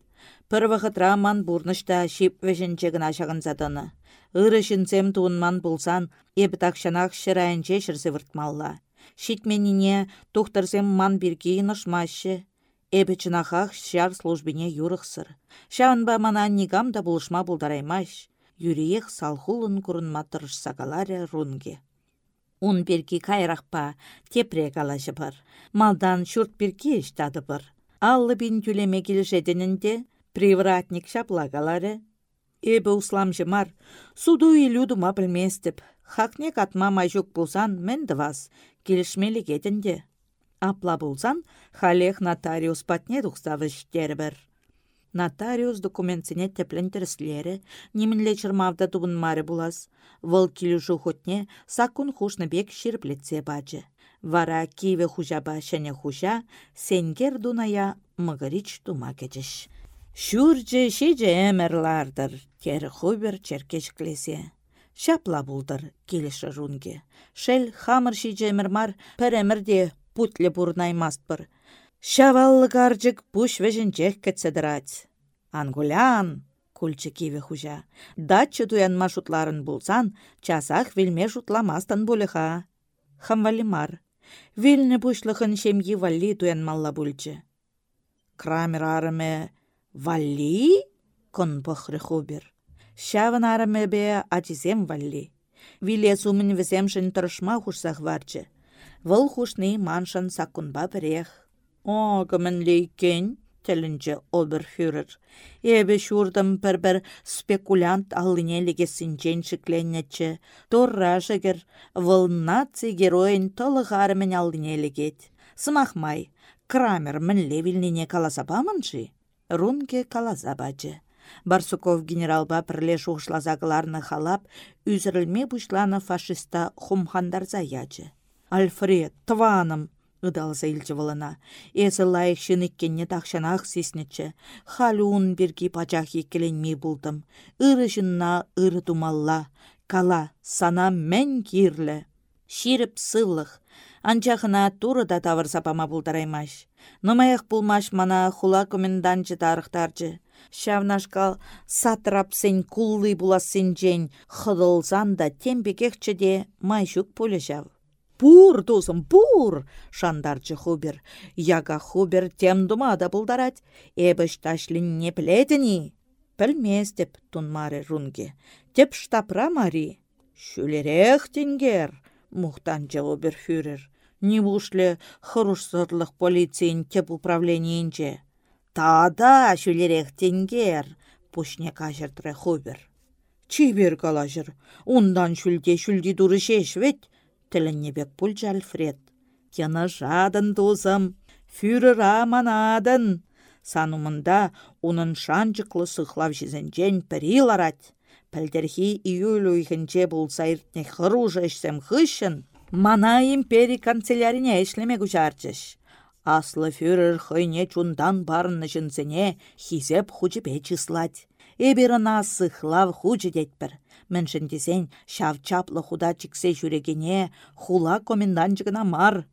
Пір вақытра ман бурнышта шип вәжінче гына шағынзадыны. Үрі жінсем туынман болсан, ебі такшанақ шырайынче шырсы выртмалла. Шитменіне тухтырсем ман біргейін ұшмашы. Эбі чынахах шар службине юрықсыр. Шавынба мана нигам да булышма булдараймаш. Юриех салхулын курынма сагаларе рунге. Ун берки кайрақпа, тепре калашы бар. Малдан шурт берки іштады бар. Аллы бин тюлеме келішедінінде привратник шаплагалары. Эбі усламжы мар, суду илюдума білместіп. Хакнек атма майжук болсан, мен дывас, келішмелі кетінде. Апла болсан, халех нотариус патне тухставы бір. Нотариус документсене теплен тіріслері, немінле чырмавда маре булас. Вăл килюшу хотне сакун хушны бек ширплетсе бачы. Вара киве хужаба шәне хужа, сенгер дуная мығырич тума кечіш. Шүрже шеже әмірлардыр, кері хубер черкеш клесе. Шапла булдыр келіші рунге. Шел хамыр шеже әмірмар путле бурнаймастпыр. Шаваллы гаржык пуш веженчех кетседірать. Ангулян, кульчы киве хужа. Датчы туян шутларын булсан, часах вилме шутламастан булыха. Хамвалимар. Вильне пушлыхын шемги валли малла бульчы. Крамер арыме валли? Кон пăхры хубер. Шавын арыме бе ачисем валли. Виле сумын весемшін тұрышма хушсах варчы. Вăл хушни маншан сакунба пірех. О, кымын лейкен, тілінчі оберфюрер. Эбі шурдым пір-бір спекулянт аллыне легесінчен шікленнетчі. Торра жігір вăл наци героин толы ғарымен аллыне легет. Сымахмай, Крамер мінле вилнине каласапамынши? Рунке каласабачы. Барсуков генералба пірле шуғышлазағыларны халап, үзірілме бұшланы фашиста хумхандарза ячы. Альфред, тваным, ыдалса илчевылына. Эсі лайық шыныккенне тақшанақ сеснечі. Халуын пачақ екеленмей бұлдым. Жынна ыры тумалла. Кала, сана мән кирлі. Ширіп сыллық. Анчахына туры да тавыр сапама бұлдараймаш. Нумаяқ бұлмаш мана хула коменданчы тарықтарчы. Шавнашкал сатрап сен куллы буласын жен хыдылзан да тембекекчі майшук. Пур, тусым, пур! шандарчы хубер. Яга хубер тем думада бұлдарать. Эбіш ташлин не плетіні. Пілмес деп тунмары рунге. Теп штапра мари. Шүлерек тенгер, мухтанчы оберфюрер. Не бушле хұрушсырлық полицейн теп управлениенче. Тада шүлерек тенгер, пушне кажыртыры хубер. Чибер калажыр, ундан шүлде шүлде дуры шешвет, бек пульчы Альфред. Кені жадын тузым, фюрер аманадын. Санумында унын шанчықлы сықлав жезінчен пірі ларать. Пәлдерхи июль уйхінче болса иртне хыружа ішсем хыщын. Мана импери канцелярине эшлеме күжарчыш. Аслы фюрер хыйне чундан барынны жынсене хизеп хучепе чыслать. Эберына сыхлав хучы детпір. Міншін десен шав чаплы худа чіксе жүрегене хула коменданчығына мар.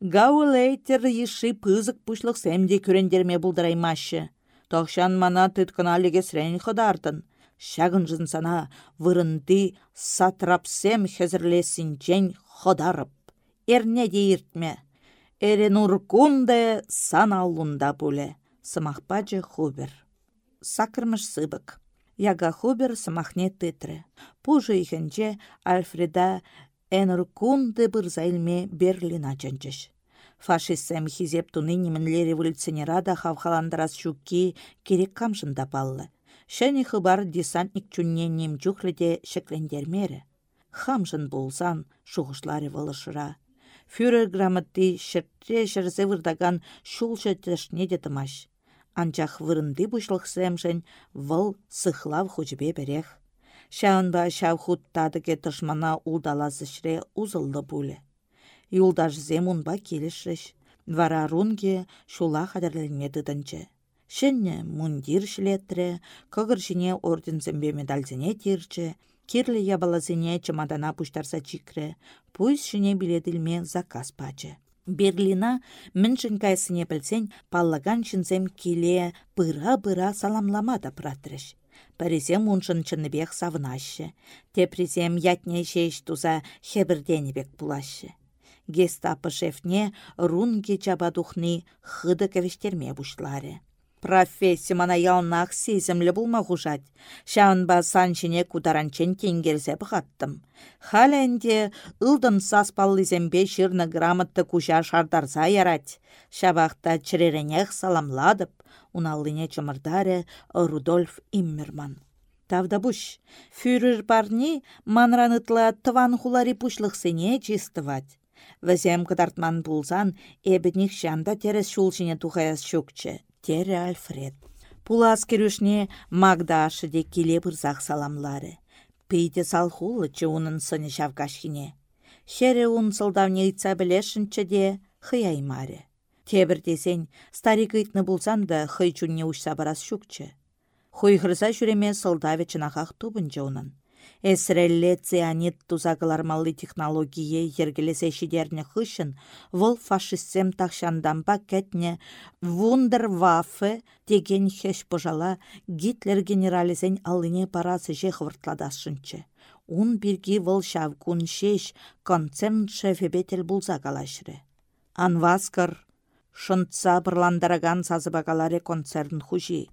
Гауэлейтер еші пызык пушлық сәмде көрендерме бұлдыраймашы. Тоқшан мана түткіна срен хыдартын. Шагын сана вырынды сатрапсем хәзірлесінчен хыдарып. Эрне дейіртме. Кунде саналлунда бұлі. Сымақпачы хубер. Сакырмыш сыбык. Яга хубер самахне тытры. Пужы ихенче Альфреда энір кунды бұрза илме Берлин ачанчыш. Фашистсем хизеп туны немінле революционера да хавхаландырас шукки керек камшында паллы. Шәне хыбар десантник чунне немчухледе шеклендермері. Хамшын болсан шуғышлары вылышыра. Фюрер грамоты шертре шырзе вырдаган тәшне де Анчах вырынды бұшлықсемшін выл сыхлав хучбе берех. Шаунба шав хуттадыге тышмана улдалазышре узылды буле. Юлдашзем унба келішіш. Вара рунге шула хадерленме дыдынчы. Шенне мундир шлетре, кығыр жіне ордензембе медальзіне тирче, кирлі ябалазіне чамадана пуштарса чикре, пуйс шіне биледілме заказ пачы. Берлина міншін кайсыне білсен, паллаган шынзем келе быра-быра саламлама да пратрыш. Паризем уншын чынныбек савынашы. Тепризем ятне шеш туза хебірденебек булашы. Гестапы шефне рунге чабадухны хыды кәвештерме бушлары. Профессия мана ялнақ сезімлі бұлма ғужат. Шаунба саншыне кударанчен тенгерзе бұғаттым. Халі әнде ұлдын саспаллызембе шырны грамотты кужа шардарса ярать. Шабақта чіреренех саламладып, уналлыне чымырдары Рудольф Иммерман. Тавда буш, фюрер парни манранытла тыван хулари пушлықсыне чистывать. Візем кыдартман булзан, эбінік шанда терес шулшыне тухаяс тере Альфред. Пулас керюшне Магда де келе бұрзақ саламлары. Пейте салхулы чы унын сыны шавкашхине. Хере ун сылдавне ыйтса білешінші де хыяймаре. Тебір десен, старик ыйтны булсан да хый чунне ушса барас шукчы. Хойхырса жүреме сылдаве чынахақ тубынчы унын. Эсрелле цианид тузагылармалли технологие ергелесе шидерне хышын, вол фашистсем тахшандамба кәтне вундерваффе деген хеш пожала Гитлер генерализен алыне парасы же хвыртладашынчы. Ун бирги вол шавкун шеш концерн шефебетел булза калашры. Анваскар, шынтса бірландараган сазыбагаларе концерн хужи.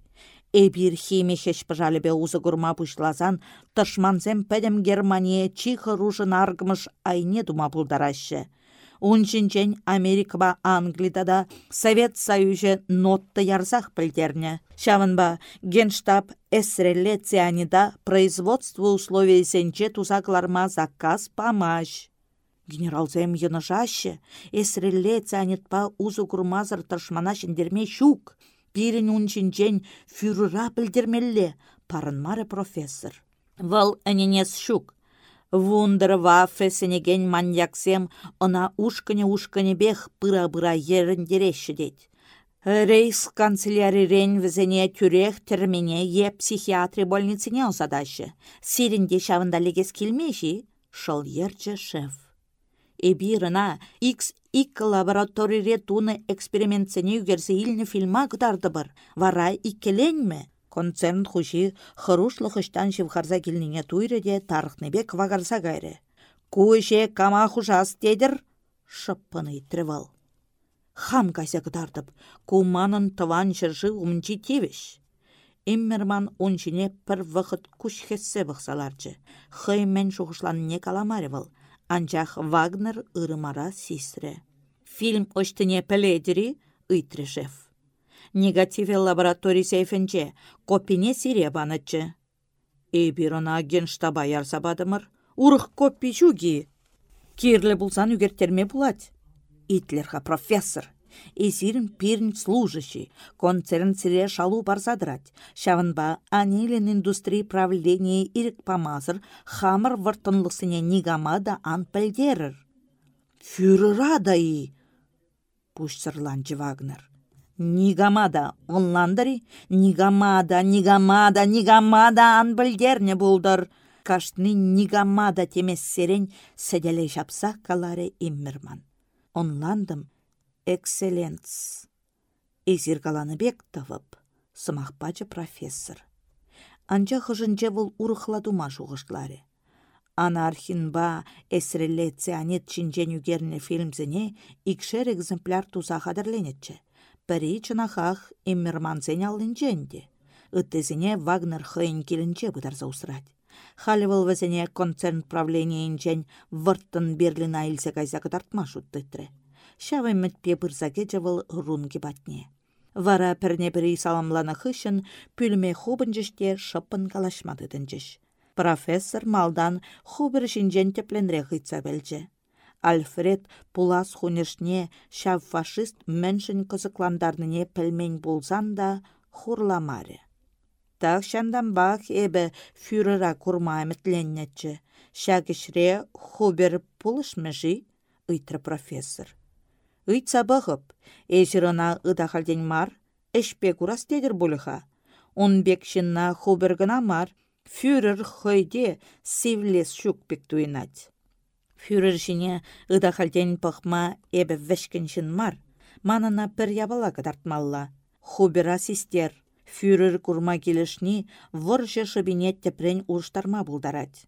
Эбир химе хеш пыжалебе узы гурма пушлазан, тышманзем пәдем Германия чихы ружын аргмыш айне дума булдарашы. Унчинчен Америкаба Англида да Совет Союзе нотты ярзах пілдерне. Шавынба Генштаб эсрелле цианида производство условий сенче тузакларма заказ памаш. Генералзем йыныжашы, эсрелле цианитпа узы гурмазыр тышмана шендерме шук пирен унчинчен фюрера білдермелле, парынмары профессор. Вал әненес шук. Вундер ваффе сенеген маньяксем она ушкане-ушкане бех пыра-пыра еріндереші дейд. Рейс канцелярі рен візене тюрех термене е психиатри больницыне озадашы. Сирінде шавында легес келмеші, шыл ерчі шеф. Эбирына X ик лабораторире туны экспериментсене үгерсе илні фильма бар. Вара иккеленме? Концерн хуши хырушлы хыштан шывхарса келніне туйреде тарықнебек вагарса гайры. Куыше кама хушас дедір? Шыппыны тревал. Хам кайса кытардып, куманын тыван шыржы умчи тевеш. Иммерман унчине пір вақыт күш хессе бұқсаларчы. Хый мен не каламаревал анчах Вагнер ырымара сисре. Фильм оштыне пеледери шеф. Негативе лабораторий сейфенче копине сире банычы. Эйбирона генштаба ярсабадымыр. Урых копи жуги. Кирлі булсан үгертерме булать. Итлерха профессор. Эсирін пирн служащий, концерн сире шалу барзадрать. Шавынба анилен индустрии правление ирік памазыр, хамыр вартынлысыне нигамада ан пәлдерір. Фюрера и! Пушсырланчы Вагнер. Нигамада, онландыры, нигамада, нигамада, нигамада ан білдерне болдыр. Кашны нигамада темес серен сәделе жапса каларе иммерман. Онландым, экселленс. Эзир бек тавып, сымақпачы профессор. Анча хыжынче вұл урықладума жуғышлары. Анархинба эсрелле цианет чинжен үгерне фильмзіне икшер экземпляр туза қадырленетчі. Бірі чынахах иммерманзен алынченде. Үттезіне Вагнер хыйын келінче бұдарза усырать. Халивал вазене концерн правлениенчен вырттын Берлина илсе кайза кытартма çавайммммтпе пырсаке чăвăл рунки патне. Вара пірне пірі саламлана хышын пүлме хубынчыште шыппын калашмады тынчыш. Профессор малдан хубыр шинжен тепленре хыйтса бәлчі. Альфред пулас хунешне шав фашист мменшін кызыкландарныне пілмен болзан да хурламаре. Шандан бақ эбі фюрера курма әмітленнетчі. Шагішре хубер пулышмежи, ыйтры профессор. Ыйтса бұғып, эжіріна ыдахалден мар, эшпе курас дедір бұлыға. Он бек шынна хубергіна мар, фюрер хойде сивлес шукпек туйнать. Фюрер жіне ыдахалден пықма эбі вешкін мар, манына пір ябала кыдартмалла. Хубер ассистер, фюрер курма келішні вұржы шыбинет тепрен ұрштарма бұлдарать.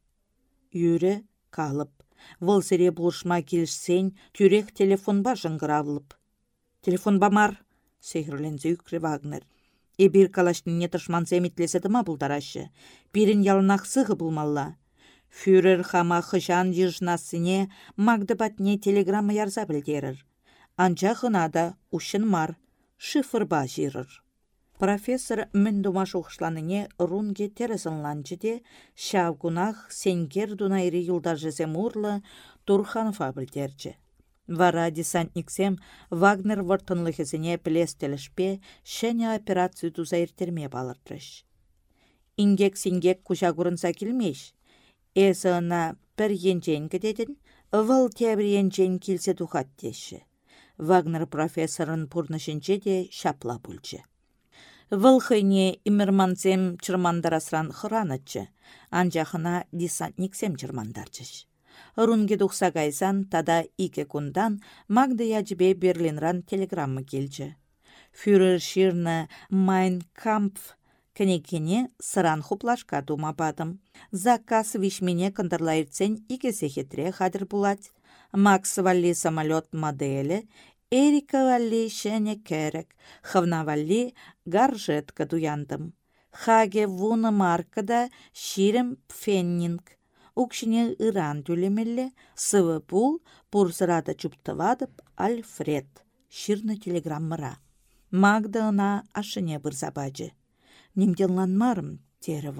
Юре калып, вăлсере булышма келішсен тюрек телефон башын Телефон бамар, сехірлензе үкре Вагнер. Эбир калашнине тышмансе митлесетіма бұлдарашы. Бірін ялынақ сығы бұлмалла. Фюрер хама хыжан ежнасыне марды батне телеграмма ярза білдерір. Анча хынада ушын мар, ба жирір. Профессор мін думаш ұқшланыне рунге терезінланчы де, шавгунах сенгер дунайры юлдажызе мурлы Турханова білдерчі. Вара десантниксем Вагнер вұртынлығызіне пілестелішпе шәне операцию туза ертерме балыртырыш. Ингек-сингек куча күрінса келмеш. Эзі ына бір енжен кедедін, выл тәбір енжен келсе тухат деші. Вагнер профессорын пұрнышынче де шапла бүлчі. Выл хыйне имерманцем чырмандарасран хыранычы, анжақына десантниксем чырмандарчыш. Рунге тухса кайсан тада ике кундан Магда ячбе Берлинран телеграмма келчі. Фюрер ширны Майн Кампф сыран хуплашка думападым. Заказ вишмене кындырлайырцен ике сехетре хадыр булать. Макс Валли самолет модели, Эрика Валли шәне кәрек, Хавна Валли гаржетка дуяндым. Хаге вуны маркада ширім пфеннинг укшине ыран тюлемелле, сывы пул, пурсырада чуптывадып Альфред, ширны телеграммыра. Магда ашыне бұрзабаджы. Немделланмарым, тері.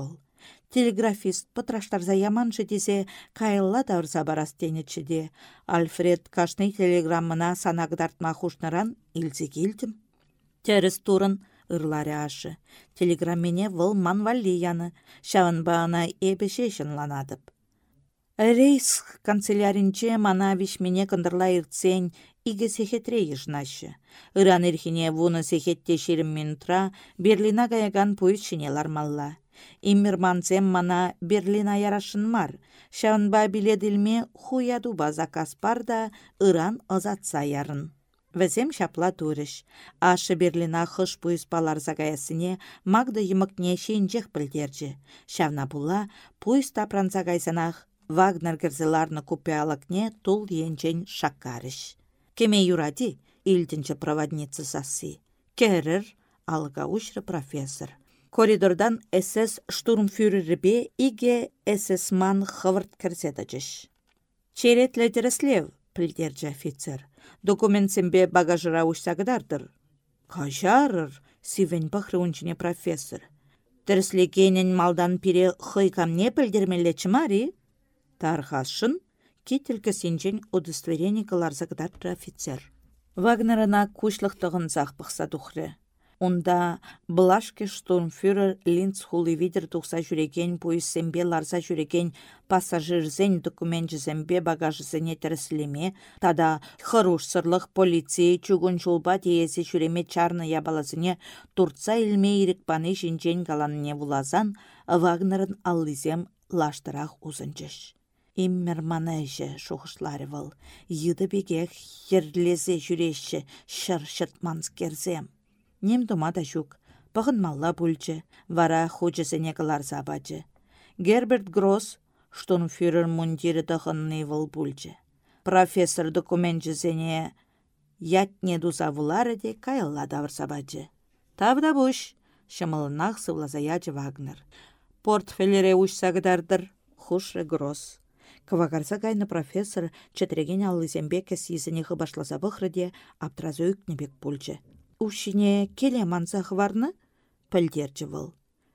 Телеграфист пытраштарза яманшы десе кайылла тавырса барас де. Альфред кашны телеграммына санагдартма хушнаран илзе келдім. Теріс турын ырларе ашы. Телеграммене выл манвалли яны, шавын эбеше шынланадып. Рейс канцеляринче мана вишмене кындырла иртсен иге сехетре ешнашы. Иран ирхине вуны сехетте шерім минутра Берлина гаяган пуйт шине лармалла. Иммерманцем мана Берлина ярашын мар. Шаунба биледілме хуяду база каспар да Иран ызатса ярын. Вәзем шапла турыш. Ашы Берлина хыш пуйыз палар загаясыне магды йымыкне шейінжек білдерджі. Шавна була пуйыз тапран Вагнер кірзеларны купялакне тул енчен шаккарыш. Кеме юради, илдінші проводницы сасы. Керір, алға профессор. Коридордан СС штурмфюрербе иге СС-ман хывырт кірседачыш. Черет ледереслев, пілдерджі офицер. Документсембе багажыра ұшсағыдардыр. Кажарыр, сивен бақры унчине профессор. Тіріслегенен малдан пире хыйкамне пілдермелі чымари? тархашын кителгі сенжен удостоверение каларзагдатты офицер. Вагнерына кушлықтығын зақпықса дұқры. Онда Блашке штурмфюрер Линц видер тұқса жүреген пойыз ларса жүреген пассажирзен багаж зене тірісілеме, тада хыруш сырлық полицей чугун жолба дейесі жүреме чарны ябалазыне турца илме ирікпаны жинжен галанне вулазан Вагнерын аллизем лаштырақ узынчыш. Иммер манайжы шухышлары выл. Йыды беге херлезе жүреші. Нем дума да жүк. Бұғын малла бүлчі. Вара хучысыне кылар забачы. Герберт Гросс, мундиры дұғынны выл бүлчі. Профессор документчізіне ятне дуза вулары де кайылла давыр сабачы. Тавда бұш, шымылынақ сывлазаячы Вагнер. Портфелере ұшсағыдардыр, хушры Гросс. Кывагарса кайны профессор чәтіреген аллызембе кәсізіне башласа бұқрыде аптразы өкнебек пульчы. Ушине келе манса хварны? Пілдерчі выл.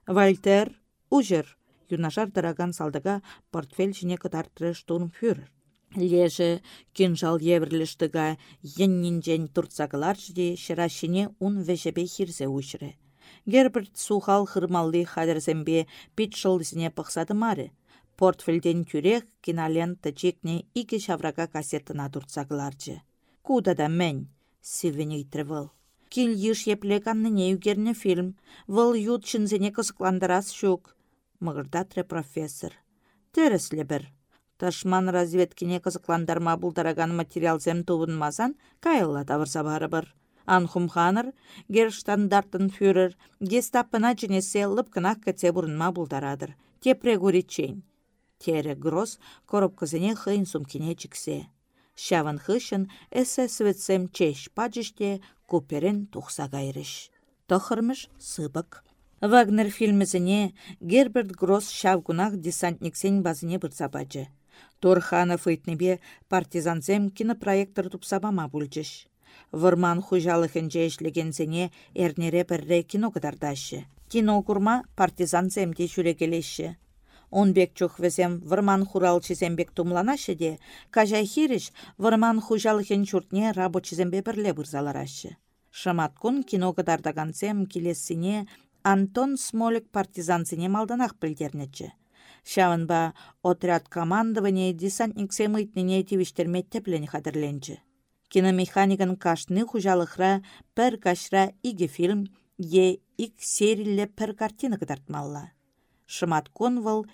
Вальтер, ужыр, юнашар дыраган салдыға портфель жіне кытартры штурмфюрер. Лежі кинжал еврліштіға еннінжен турцағылар жде шырашыне ун вешебе хирзе ушыры. Герберт сухал хырмалли хадерзембе пит шылдысыне пықсады маре. Портфельден тюрех кинолента чекне ике шаврага кассетына туртсагларчы. Куда да мен. Кил еш епле канныне югерне фильм. Выл ют чынзене кысыкландырас шук. Мығырдатре профессор. Тересле бір. Ташман разведкине кызыкландарма булдараган материалзем тубынмасан, кайылла тавырса барыбыр. Анхумханыр, фюрер, гестапына жінесе лыпкына кәтсе бұрынма бұлдарадыр. Тепре гуричен. Тере гроз коробкызыне хыйын сумкине чіксе. Шаван хышын эсэ светсем чеш куперен тухса гайрыш. Тохырмыш сыбык. Вагнер фильмізіне Герберт Гросс шавгунах десантниксен базыне бұрца бачы. Торханов ыйтнебе партизанзем кинопроекттер тупсабама бүлчіш. Вырман хужалыхынче ишлегенсене эрнере пірре кино кыдардашы. Кино курма партизан земде жүрекелеші. Онбек чухвесем вырман хуралчызембек тумланашы де, кажай хириш вырман хужалыхын чуртне рабочызембе бірле бұрзаларашы. Шаматкун кино кыдардагансем келесіне Антон Смолик партизанцыне малданақ білдернечі. Шавынба отряд командование десантниксем ыйтнине тивиштермет теплен хадырленчі. Киномеханикын кашны хужалықра пір кашра иге фильм е ик серилле пір картина кыдартмалла. Шымат конвал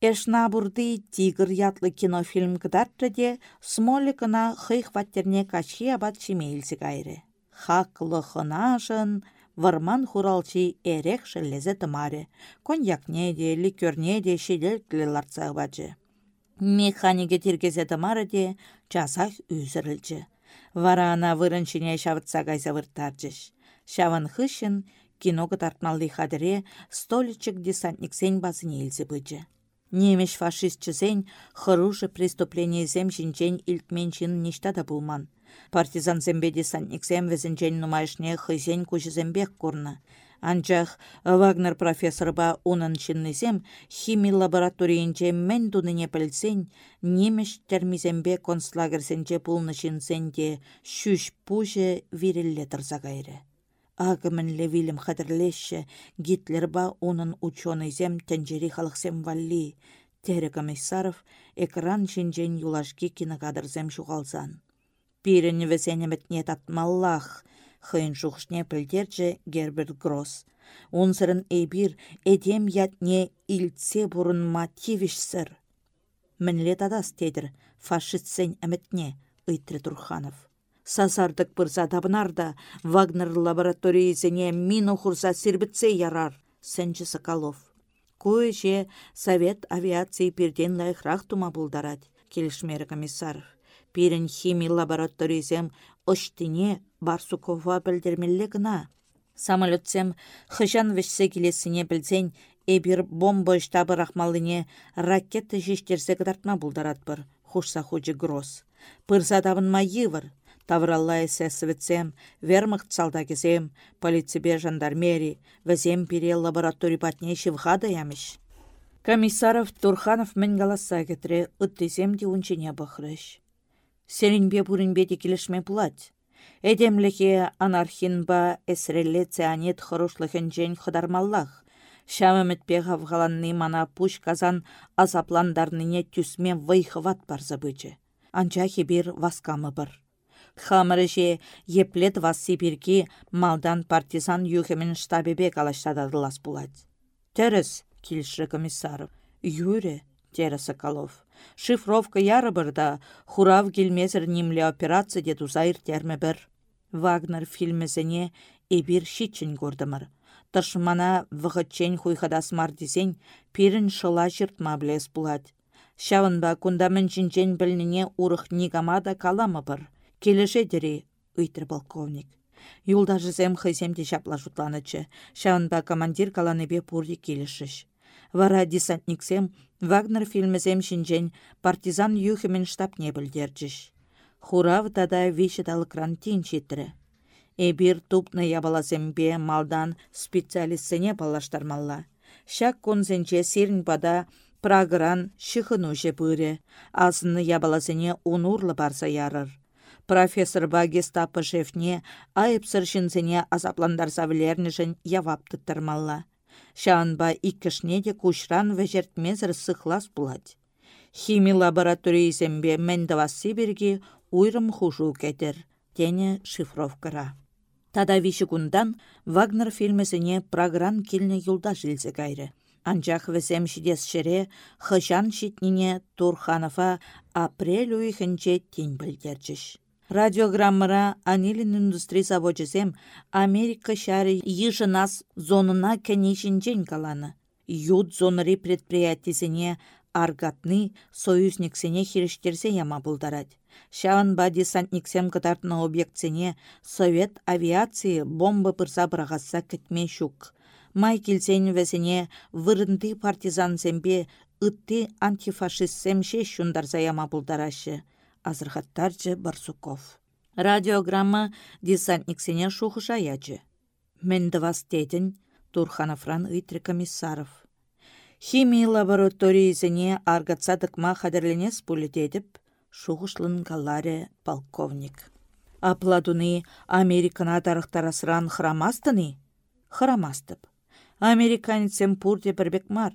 Эшнабурды тигр ятлы кинофильм кыдартты де смоликына хыйх ваттерне качхи абат чимейлсі кайры. Хаклы хынашын, варман хуралчи эрех шеллезе тымаре. Коньякне де, ликерне де шедел ларца бачы. Механике тиргезе тымары де, часах үзірілчі. Вара ана вырынчине вырттарчыш. Шаван хышын, кинога тартмалли хадыре столичек десантниксен басыне илсе бычы. Немеш фашистчысен хыружы преступлениесем шинчен илтменчин ништа да булман. Партизан зембе десантниксем везінчен нумайшне хызен кучызембек курны. Анчах Вагнер профессорба унын чиннисем хими лабораториинче мен туныне пілсен, немеш термизембе концлагерсенче пулны шинсенде шүш пуже вирилле тұрса кайры. Агымынле вилім хадырлеші Гитлерба унын ученыйзем тәнжери халықсем валли. Тері комиссаров экран шинжен юлашки кинокадырзем шуғалсан. Пирен весенеметне татмаллах, хыйын шухшне пілдерчі Герберт Гросс. Унсырын эйбір эдем ятне илтсе ма тивишсір. Мінле тадас тедір фашистсен әмітне, ыйтры Турханов. Сазардық бұрза табынарда Вагнер лабораториясыне мину хурса сирбітсе ярар, сенчі Соколов. Көйше Совет авиации перден лайықрақ тума бұлдарад, келішмері комиссар. Пирін хими лабораториясем ұштыне Барсукова білдірмелі гына. Самолетсем хыжан вешсе келесіне білсен, эбір бомба штабы рахмалыне ракета жештерсе кыдартма бұлдаратпыр, хушса хучы гроз. Пырза тавынма йывыр, тавралла эсэсвітсем, вермахт салдакесем, полицибе жандармери, візем пире лабораторий патне шивхада ямеш. Комиссаров Турханов мен галаса кетре ыттесем де унчине бахрыш. Селинбе буринбе де келешме пулать. Эдемлехе анархинба эсрелле цианет жен хыдармаллах. Шамымытпе хавғаланны мана пуш казан азапландарныне түсме вайхыват барзы бычы. Анча хебір васкамы бір. Хамырыже еплет вас Сибирги малдан партизан юхемін штабебе калаштададылас булать. Терес, килшры комиссаров. Юре, тері Соколов. Шифровка яры бұрда, хурав келмезір немле операция де тузайыр терме бір. Вагнер фильмезіне эбир шитчен көрдімір. Тышмана вғытчен хуйхадасмар десен, пирін шыла жыртма білес бұлад. Шавынба күндамын жінчен білніне урық нигамада каламы бір. Келеше дері, үйтір полковник. Юлдажы зем хыземде шапла жұтланычы. Шавынба командир каланыбе пурди келешіш. Вара десантниксем Вагнер фильмізем шинжен партизан юхімен штабне білдерчіш. Хурав тада виші талыкран тин читрі. Эбир тупны ябаласембе малдан специалистсене балаштармалла. Шак конзенче сирін бада прагыран шықыну же бұры, азыны ябаласене унурлы барса ярыр. Профессор Багестапы шефне айыпсыр шинзене азапландарса явап явапты тұрмалла. Шаанба иккішне де кушран вәжертмезір сықлас бұлад. Хими лабораторийзембе мәндавасы берге уйрым хужу кәдір, тене шифровкара. Тада виші күндан Вагнер фильмесіне программ келіне юлда жилзе кайры. Анчах весем шидес шере хышан шитнине Турханова апрель уйхынче тень білдерчіш. Радиограммара Анилин индустрия заводчесем Америка шары ежінас зонына кәнешінчен каланы. Ют зоныры предприятисене аргатны союзниксене хириштерсе яма бұлдарад. ба десантниксем кытартны объектсене совет авиации бомба пырса бұрағаса кітме шук. Май келсен вәсене вырынды партизансембе ытты антифашистсемше шундарса яма бұлдарашы азырхаттарчы Барсуков. Радиограмма десантниксене шухыша ячы. Мендавас тетін Турхановран ыйтры комиссаров. Химия лабораториясыне аргатса дықма қадірленес пулететіп, шухышлын каларе полковник. Апладуны Американа тарықтарасыран храмастыны? Храмастып. Американецем пурде бірбек мар.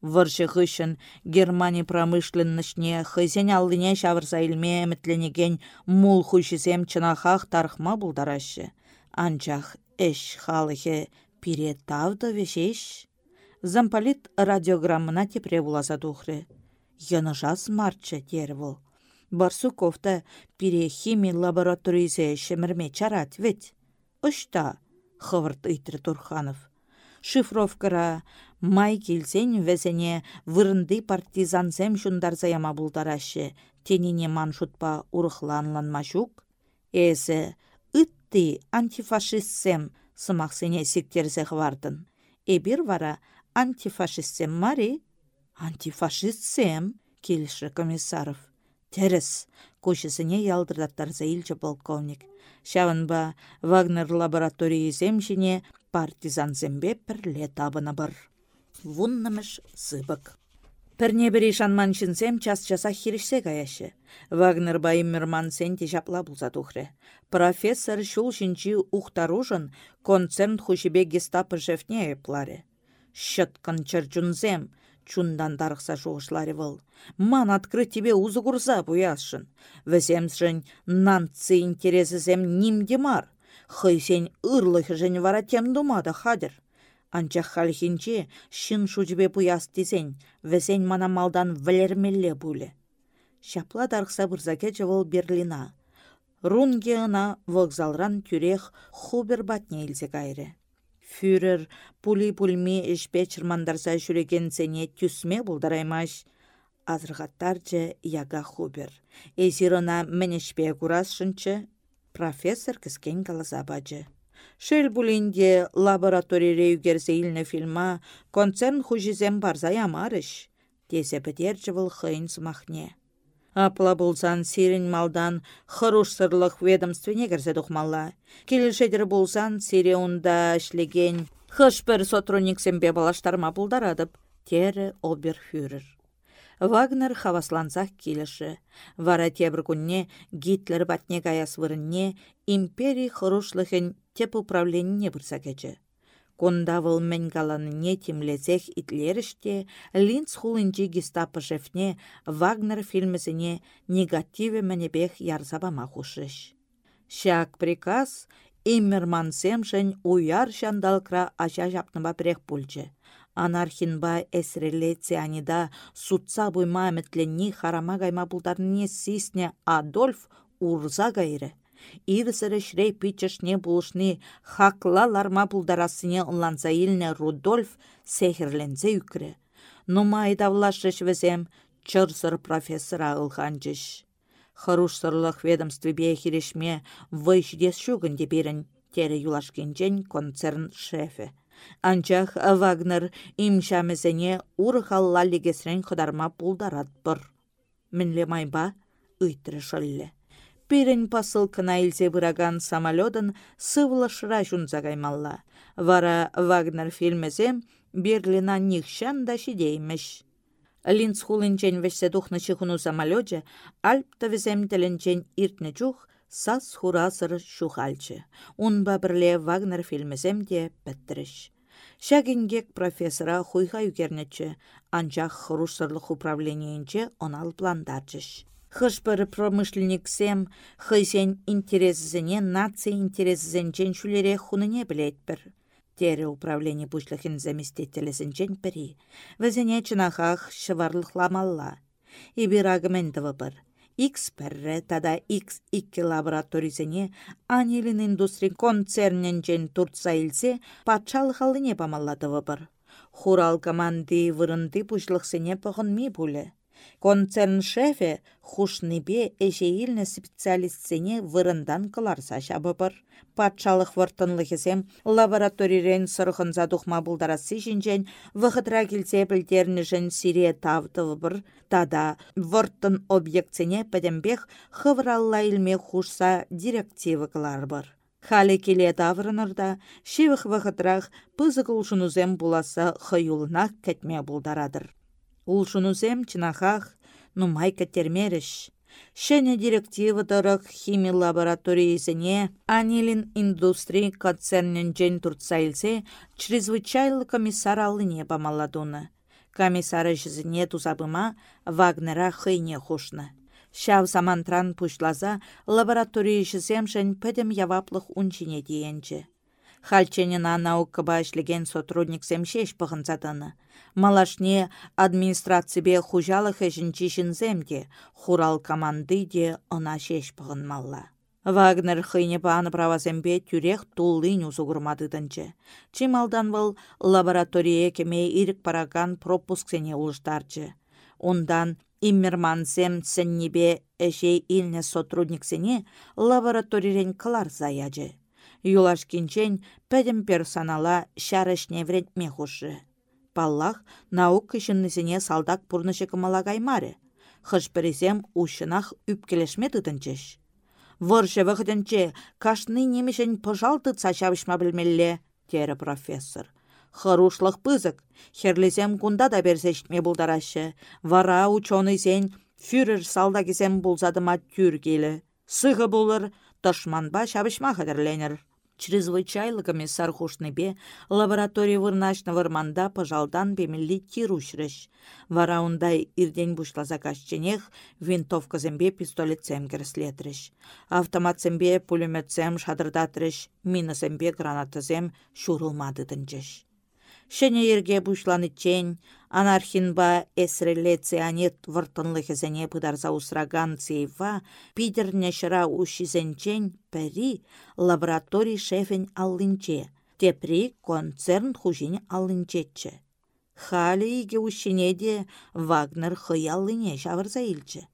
Выршы ғышын Германия промышленнішне хызен алдыне шавырса илме әмітленеген мул хушисем чынахақ тархма бұлдарашы. Анчах эш халыхе пире тавды вешеш. Замполит радиограммына тепре буласа тухры. жас марча тервол. Барсуковта пире хими лабораторийзе шемірме чарат ведь. Ышта, хывырт ыйтры Турханов шифровкара май келсен вәсене вырынды партизансем шундарса яма булдарашы тенине маншутпа урыхланланмашук эсі ытты антифашистсем сымақсене сектерсе хвардын эбир вара антифашистсем мари антифашистсем келіші комиссаров Терес, көшісіне ялдырдаттарса илчі полковник. Шавынба Вагнер лабораториесем жіне партизансембе пірле табына бар. Вуннымыш сыбык. Пірне бір ишанман шинсем час часа хирішсе каяшы. Вагнер байыммерман сенте жапла бұлза тухры. Профессор шул шинчи ухтаружын концерн хушибе гестапы жефне эпларе. Шыткын чырчунзем, чундан дарықса жоғышлары выл. Ман открыть тебе узы курса буясшын. Віземсжін нанцы интересізем нимде мар хыйсен ырлых жен вара тем думада хадыр. Анчах халхинче шын шучбе пуяс тесен, весен мана малдан влермелле буле. Шапла дарқса бұрзаке жывыл Берлина. Рунге ына вокзалран тюрех хубер батне илсе кайры. Фюрер пули-пульми ішпе чырмандарса жүреген сене түсме бұлдараймаш. Же яга хубер. Эзирона мінішпе шынчы, профессор кіскен каласа бачы. Шел булинде лаборатория фильма концерн хужизем барза ямарыш. Тесе бідерчі бұл хыйн смахне. Апла болсан сирен малдан сырлық ведомствене кірсе дұқмалла. Келішедір болсан сиреунда ішлеген хышпір сотрудниксембе балаштарма бұлдарадып, тері оберфюрер. Вагнер хаваслансах килеше. Вара тебір күнне Гитлер батне гаяс вырынне империй хырушлыхын теп управленне бұрса кечі. Конда выл не тимлезех итлеріште Линц хулынчи гестапы жефне Вагнер фильмесіне негативе мәнебех ярзабама хушыш. Шак приказ Иммерман семшен уяр шандалкра ача пульчы анархинба әсірелі цианида сутса бұйма әмітленні харама гайма бұлдарыне сисне Адольф урза гайры. Ирсірі шрей пичешне бұлышны хакла ларма бұлдарасыне ұнланса Рудольф сехірлензе үкірі. Нума айдавлашыш візем чырсыр профессора ылханчыш. Харушсырлық ведомстве хирешме вайшдес тері юлашкенчен концерн шефе. Анчах Вагнер имшамесене урхалла лигесрен қыдарма пулдарат бұр. Мінле майба ыйтры шылле. Пирен посылкына бұраган самолетын сывлышыра жунза каймалла. Вара Вагнер фильмезем Берлина нихшан да шидеймеш. Линц хулынчен вешсе тухны чихуну самолете, Альп тавезем теленчен иртне чух, сас хурасыр шухальчы. Унба бірле Вагнер фильмізем де бәттіріш. Шагингек профессора хуйха югернечі, анчах хрушсырлық управлениенче онал пландарчыш. Хышпыр промышленниксем хыйсен интересзене нация интересзенчен шулере хуныне білетпір. Тере управление пушлыхин заместителесенчен піри. Візене чынахах шыварлықламалла. Ибір агымендіві бір. X пәррі тада X2 лабораторисене анилин индустрий концерненчен туртса илсе патшалық алыне памалладывы бір. Хурал команды вырынды пушлықсене пығын ми бұлі. Концерн шефе хушнипе эшеилнне специалистсене вырындан кыларса шабыбыр. Патшалық выртынлыхесем лабораторирен сырхынса тухма булдарасы жинжен вғытра келсе білдернішін сире тавдывыбыр. Тада выртын объектсене пәдембех хывралла илме хушса директивы кыларбыр. Халі келе таврынырда, шивых вғытрақ пызықыл жунузем буласа хыюлына кәтме. Улшунусем чынахах нумай кәтермеріш. Шәне директива тарах химия лабораториясене Анилин индустрий концернен жен туртсайлсе чрезвычайлы комиссар алыне памалладуны. Комиссары жізіне тузабыма Вагнера хыйне хушны. Шав самантран пушлаза лаборатория жізем жен пәдім яваплық унчине дейенчі. Хальченина наука башлеген сотрудник семшеш пығынзадыны. Малашне администрацибе хужалық земде, хурал команды де она шеш малла. Вагнер хыйне паны правазембе тюрех туллын узугурмадыдынчы. Чималдан выл лаборатория кеме ирік параган пропусксене улыштарчы. Ондан иммермансем сеннебе әшей илне сотрудниксене лабораторирен кылар заячы. Юлашкинчен пәдім персонала шарышне вредме хушы. Паллах наук кышыннысене салдак пурнышы кымала каймары. Хышпіресем ушынах үпкелешме тытынчыш. Выршы вғыдынче кашны немешін пыжалты цачавышма білмелле, тері профессор. Хырушлық пызык, херлесем кунда да берсешме бұлдарашы. Вара ученый сен фюрер салдакесем бұлзадыма тюргелі. Сығы бұлыр, тышманба шабышма қадырленер чрезвычайлы комиссар хушныбе лаборатория вырнашны вырманда пожалдан бемелли тирушрыш. Вара ундай ирден бушлаза кашченех винтовкасембе пистолетсем керслетріш. Автоматсембе пулеметсем шадырдатрыш, минасембе гранатасем шурылмады тынчыш. Шене ерге чен, анархинба эсреле цианет выртынлыхезене пыдарса усраган цейва, пидерне шыра ушизенчен пәри лабораторий шефен аллинче, тепри концерн хужин аллинчетче. Хали иге ушинеде Вагнер хыяллыне шавырса илче.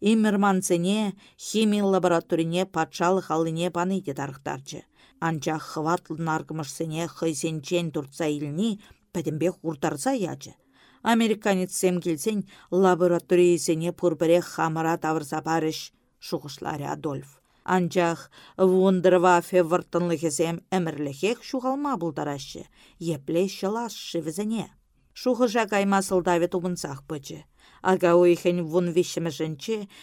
Иммерманцене химия лабораторине патшалық алыне паныйде тарықтарчы. Анча хватлы наргымышсене хыйсенчен туртса илни пәдімбе хуртарса ячы. Американец сем келсен лабораториясене пурбіре хамыра тавырса барыш, шуғышлары Адольф. Анчах вундырвафе выртынлыхесем әмірліхек шуғалма бұлдарашы, епле шылашы візіне. Шуғыжа каймасыл давет умынсақ бычы. Ага ойхен вун вишімі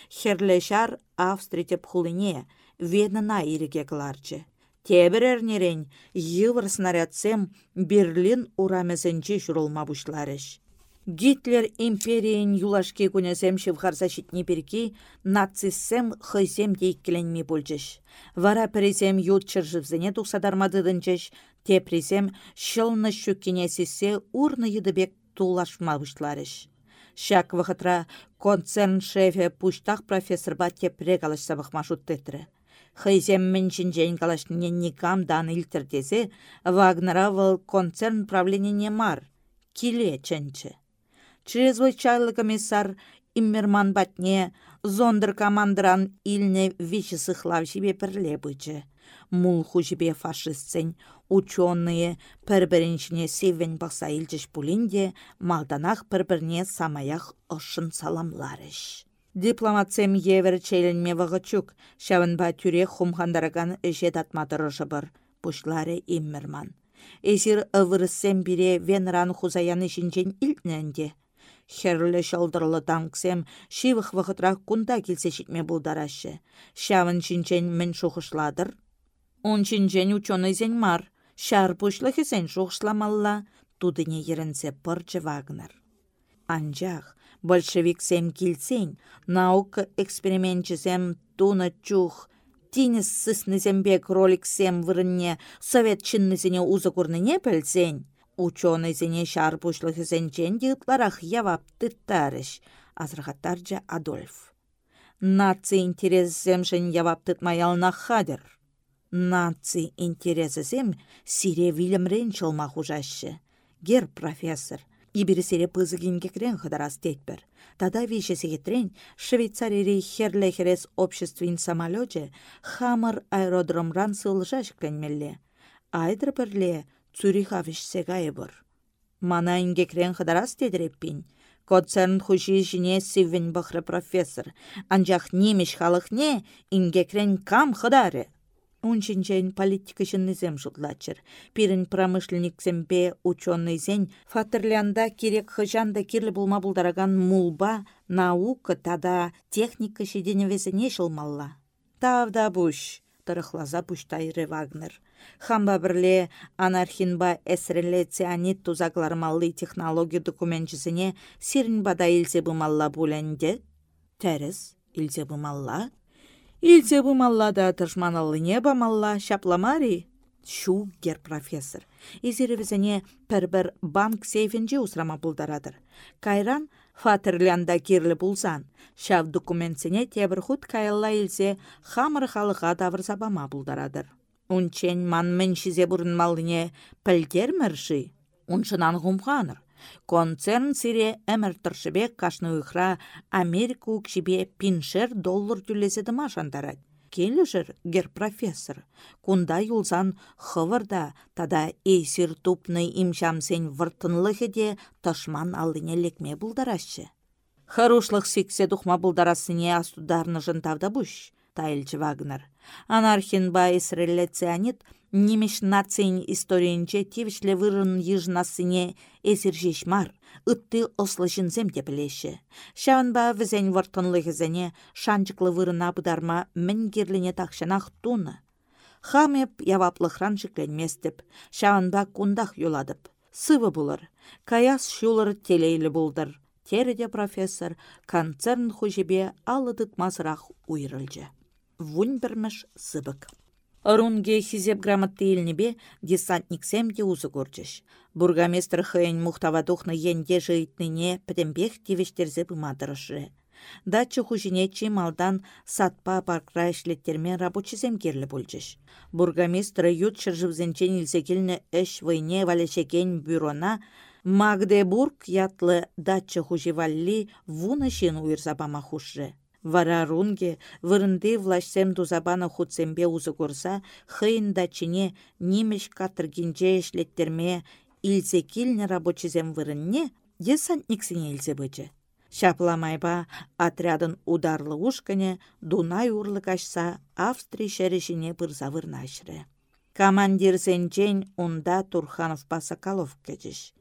херлешар Австритеп хулине, Венана ириге кыларчы. Тебір әрнерен йывыр снарядсем Берлин урамесенче шурулма бұшларыш. Гитлер империян юлашке күнесем шывхарса шитне перки нациссем хыйсем дейккеленме болчыш. Вара пересем ют чыржывзене тухсадармадыдынчыш, тепресем шылны шүккенесесе урны тулашма бұшларыш. Шак вахытра концерн шефе пуштах профессорба тепре калыш сабық машут тетрі. Хыйземмен чинчен калашне никам дан илтердесе, Вагнера вăл концерн правление мар, киле ченче. Чрезвычайлы комиссар Иммерман батне зондыр командран илне вичі сыхлав жібе пірле бычы. Мул хужібе фашистсен, ученые пір-біріншіне севен бақса илчіш пулинде, малданақ пір-бірне самаях ұшын саламларыш. Дипломатсем евер челенме вағычук, шавынба тюре хумхандараган эше татматырышы бір, пушлары иммерман. Эсир ывырыссем бире венран хузаяны шинчен илтненде. Херлі шалдырлы танксем шивых вғытрак кунда келсе шитме бұлдарашы. Шавын чинчен мен шухышладыр. Он чинчен ученый мар. Шар пушлы хесен шухышламалла. Тудыне ерінсе пырчы Вагнер. Анжақ, большевиксем килсен, наука экспериментчесем туна чух, тинес сыснызембек роликсем вырынне совет чиннызене узы курныне пілсен, ученыйзене шар пушлыхызенчен дытларах явап тыттарыш, азырғаттаржа Адольф. Наци интерессемшін явап тытмаялна хадыр. Наци интерессем сире вилімрен чылма хужашы. Гер профессор, Ибірісере пызыгингекрен хыдарас тетпір. Тада вишесегетрен Швейцарии херлехерес обществин самолете хамыр аэродромран сылжаш кленмелле. Айдыр бірле Цюрих авишсегайы бұр. Мана ингекрен хыдарас тедіреппин. Концерн хуши жіне сивен бұхры профессор. Анжақ немеш халықне ингекрен кам хыдары. Унчинчен политикашыннызем жұтлачыр. Пирін промышленниксембе ученыйзен фатырлянда керек хыжанда кирлі булма булдараган мулба, наука тада техника шеденевесіне шылмалла. Тавда буш, тұрықлаза буштайры Вагнер. Хамба бірле анархинба әсірілі цианид тузаклармаллы технология документчісіне сирін бада илсе бұмалла бұләнде. Тәріз, илсе бұмалла. Илсе маллада не бамалла шапламари. Шу гер профессор. Изеревізіне пір-бір банк сейфінже ұсырама бұлдарадыр. Кайран фатерлянда керлі бұлсан. Шав документсіне тебір худ кайылла илсе хамыр халыға давыр сабама бұлдарадыр. Ман мен шизе бұрын малыне пілдермірші. Уншынан ғумғаныр. Концерн сире әмір тұршыбек кашны ұйқра Америка үкшібе пиншер доллар түлеседі машандарад. Келішір гер профессор. Кунда юлзан хывырда тада эйсір тупны имшамсен выртынлығы де ташман алдыне лекме бұлдарашы. Харушлық сиксе дұхма бұлдарасыне астударны жынтавда бұш, тайлчы Вагнер. Анархин ба исрелле цианит Немеш нацин историинче тивишле вырын йыжнасыне эсиржеш мар, ытты ослышынсем тепелеше. Шаванба візен вартынлығызене шанчыклы вырына бұдарма мінгерліне тақшанақ туны. Хамеп яваплықран шекленместіп, шаванба кундах юладып. Сывы бұлыр, каяс шулыр телейлі бұлдыр. Тереде профессор концерн хужебе алыдык мазырақ уйрылжы. Вунь бірміш сыбык. Рунге хизеп грамотты илнебе десантниксем де узы көрчіш. Бургомистр хыйын мұқтавадухны енде жыйтныне пітімбек тевештерзе бұмадырышы. Датчы хужине малдан сатпа паркра ишлеттермен рабочизем керлі бұлчыш. Бургомистр ют шыржывзенчен илсекелні эш войне валешекен бюрона Магдебург ятлы датчы хуживалли вуны шин уйрзабама хушры. Вара рунге вырынды влашсем дузабаны хутсембе узы курса, хыйын дачине немеш катыргинче ишлеттерме илзе килне рабочизем вырынне десантниксине илзе бычы. Шапламайба отрядын ударлы ушкане Дунай урлы кашса Австрий шәрішіне бұрза вырнашры. Командир унда Турханов Пасакалов кечіш.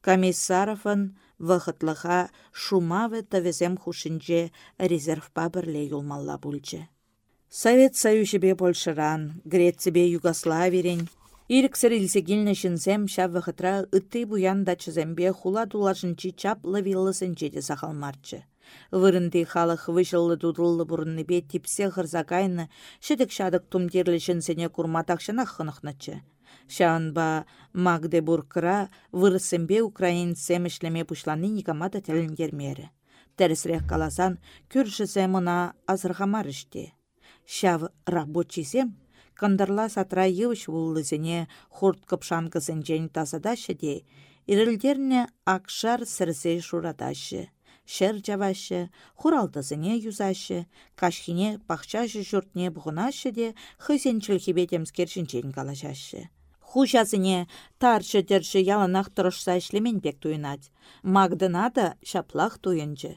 Комиссаровын вăхытлыха шумавы тăвесем хушинче резервпа пӗрле юлмалла пульчче. Совет Союзебе Польшыран, Грецибе Югославирен, Иріксір илсегілні шынсем шав вғытра үтті буян дачызембе хула дулашынчи чап лавиллысынче де сахалмарчы. Вырынды халық вышыллы дудыллы бұрынныбе типсе ғырзакайны, шедік шадық тумдерлі курматақшына хынықнычы. Шанба Магдебургра вырысымбе украинцем ішлеме пушланы никамада тәлінгермері. Тәрісірек каласан күршісе мұна азырғамар іште. Шав рабочисем кандырла сатра йывыш хурт кыпшанкысын жен тазадашы де, ирілдерне акшар сірсе шурадашы. Шер жавашы, хуралтызыне юзашы, кашхине пахчашы жұртне бұғынашы де, калашашы. Хушасыне таршы терші яланақ тұрышса ішлемен бек туйнать. Магдына да шаплақ туйынчы.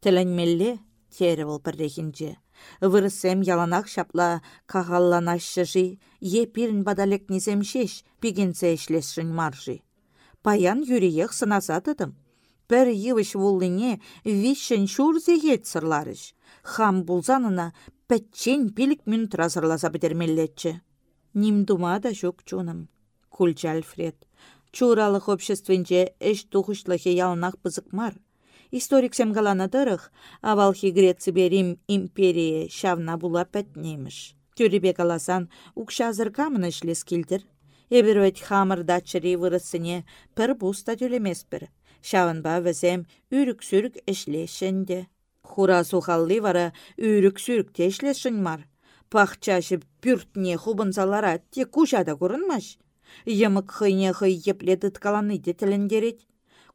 Тілінмелле тері бол біррехінчі. Вырысем яланақ шапла кағалланашы жи, е бадалек незем шеш, пигенсе ішлесшін маржи. Паян юриех сынасатыдым. Пір йывыш вуллине вишшен шурзе хет сырларыш. Хам булзанына пәтчен пилік мүн тразырласа бідермеллетчі. Ним дума да жок чуным. Кульча Альфред. Чуралық общественже эш тухышлыхе ялнақ мар. Историк семгаланадырых, авалхи Греция Рим империя шавна була пәтнеміш. Тюребе каласан укшазыр камын ішлес келдір. Эбірвет хамыр датчыри вырысыне пір буста тюлемеспір. Шавынба візем үрік-сүрік ішлешінде. Хура сухалли вара үрік-сүрік тешлешін мар. Пахчашы пүртне хубынсалара те кушада көрінмаш. Йымык хыйне хый епледі ткаланы детіліндерет.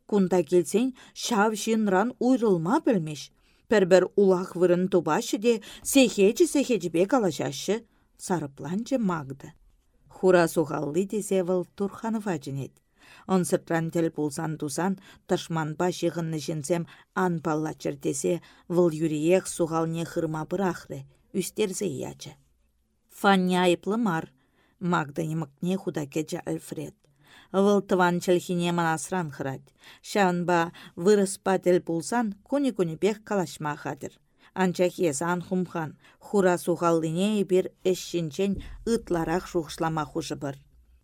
Кунда келсен шав жинран уйрылма білмеш. Пәрбір улақ вырын тубашы де сехечі сехечбе калашашы. Сарыпланчы мағды. Хура суғалли десе выл Турханова жінет. Он сыртран тел пулсан тусан, ташманба жығынны жінсем ан паллачыр десе, выл юриех суғалне хырма бұрақры, үстерзе ячы. Фанни айыплы мар, Магда немыкне худа кече Альфред. Выл тыван чәлхине манасран хырать. Шанба вырыспа тел пулсан, куни-куни пех калашма хадыр. Анчах езан хумхан, хура сухаллине бир эшшинчен ытларах шухшлама хужы бір.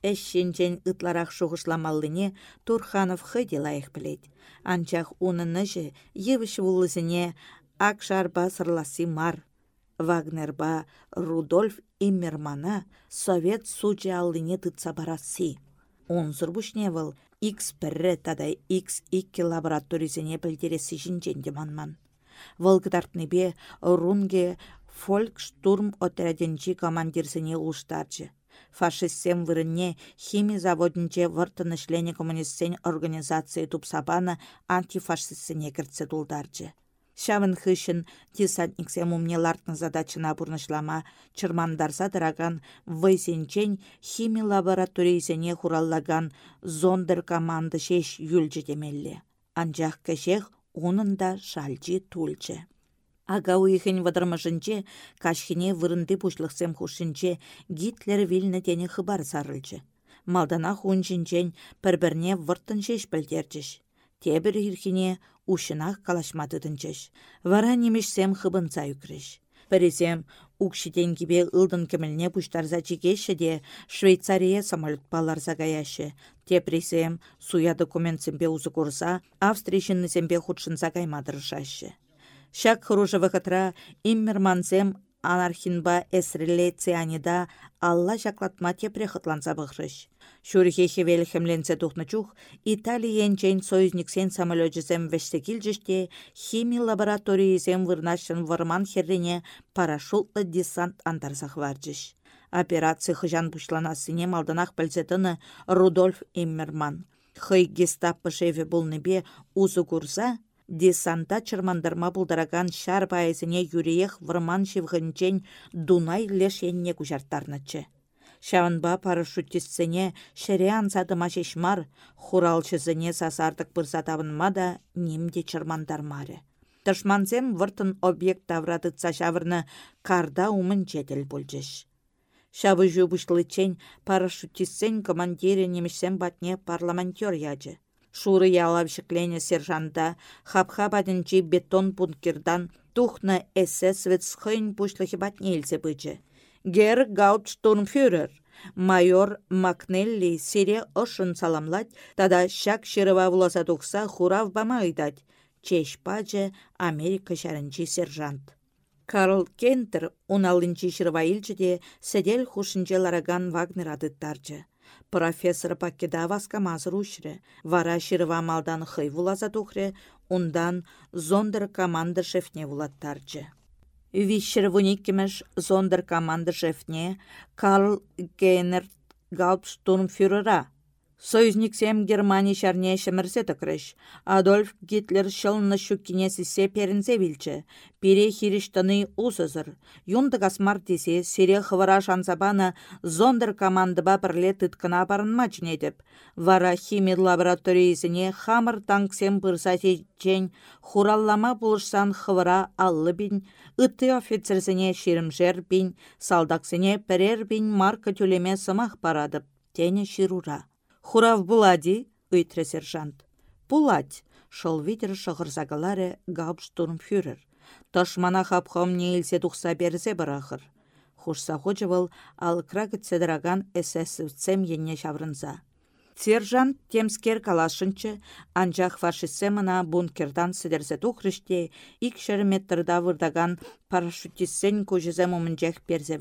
Эшшинчен ытларах шухышламаллине Турханов хыди лайық білет. Анчах уныныжы евіш вулызіне акшарба сырласи мар. Вагнерба Рудольф Иммермана совет сучы аллине тытса бараси. Унзыр выл X пірі тадай X икки лабораторизіне білдересі жінженде манман. бе рунге фолькштурм отряденчи командирсене улштарчы. Фашистсем вырынне хими заводнче выртынышлені коммунистсен организации тупсапана антифашистсене кіртсе. Шавын хышын десантниксем умне лартны задачына бурнышлама чырмандарса дыраган вайсенчен хими лабораторийсене хураллаган зондер команды шеш юльче темелле. Анжақ кешех унын да шальчи тульче. Ага уйхын вадырмышынче, кашхине вырынды пушлықсем хушинче Гитлер вильны тене хыбар сарылчы. Малдана хунчинчен пір-бірне выртын шеш білдерчіш. Тебір ирхине ушынақ калашматыдынчыш. Вара немешсем хыбынца үкреш. Пәресем, укшитен кибе ылдын кемелне пуштарза чекеші де Швейцария самолет паларза гаяшы. Тепресем, суя документсембе узы курса, Австрия худшынса каймадырышашы. Шак хұружы вақытра иммерманзем анархинба эсреле цианида алла жаклатма тепре хытланса бұғрыш. Шурихе хевел хемленсе тухнычух, Италия енчен союзниксен самолетчесем вештекилжеште хими лабораториесем вырнашын варман херрене парашютлы десант антарсах варжыш. Операция хыжан пушланасыне малданах пілзетіні Рудольф Иммерман. Хый гестапы шеве болныбе узы курса, десанта чырмандарма булдараган шар байызыне юреех вырман шевғынчен Дунай лешенне күжарттарнычы. Шаванба парашютистсене шереан садыма шешмар, хуралчызыне сасардық бұрса табынма да немде чырмандармары. Тышманзем выртын объект таврадыца шавырны карда умын жетел. Шавы жубышлычен парашютистсен командире немешсен батне парламентер яжы. Шуры ялав шеклене сержанта, хап-хап бетон бункердан тухна эсэсвец хыйн пушлыхи батне илсе бычы. Гер гауптштурмфюрер, майор Макнелли сире ышын саламлать, тада шак шырыва вуласа тухса хурав бама ыйтать. Чеш пачы Америка шарынчи сержант. Карл Кентер уналынчи шырыва илчіде седел хушынче лараган Вагнер адыттарчы. Профессор пакеда васкамазыр ушры, вара шырыва малдан хый вуласа тухры, ундан зондер команда шефне вулаттарчы. Вишер зондер команда шефне Карл Гейнер Гаупштурмфюрера Союзниксем Германия шарне шемірсе тықрыш. Адольф Гитлер шуккине сесе перінзе білчі. Пире хириштаны усызыр. Юнды гасмар тесе сире хывара шансабаны зондер командыба бірле тыткына барынма деп. Вара хими лабораториясыне хамыр танксем бұрса чен хураллама бұлышсан хывара аллы бін, ыты офицерсіне шерімжер бін, салдақсыне пірер бін марка төлеме сымақ парадып, тені ширура. Хурав булади, ыйтре сержант. Пулать, шылвитер шығырзағылары гауптштурмфюрер. Ташмана хапхом нейлсе тухса берзе барахыр. Хушса хожевал алыкра гыцедраган эсэсовцем енне шаврынса. Сержант темскер калашынчы, анжақ фашистсемына бункердан сідерзе тухрыште, ик метрда вырдаган парашютиссен көжізе момынжех перзе.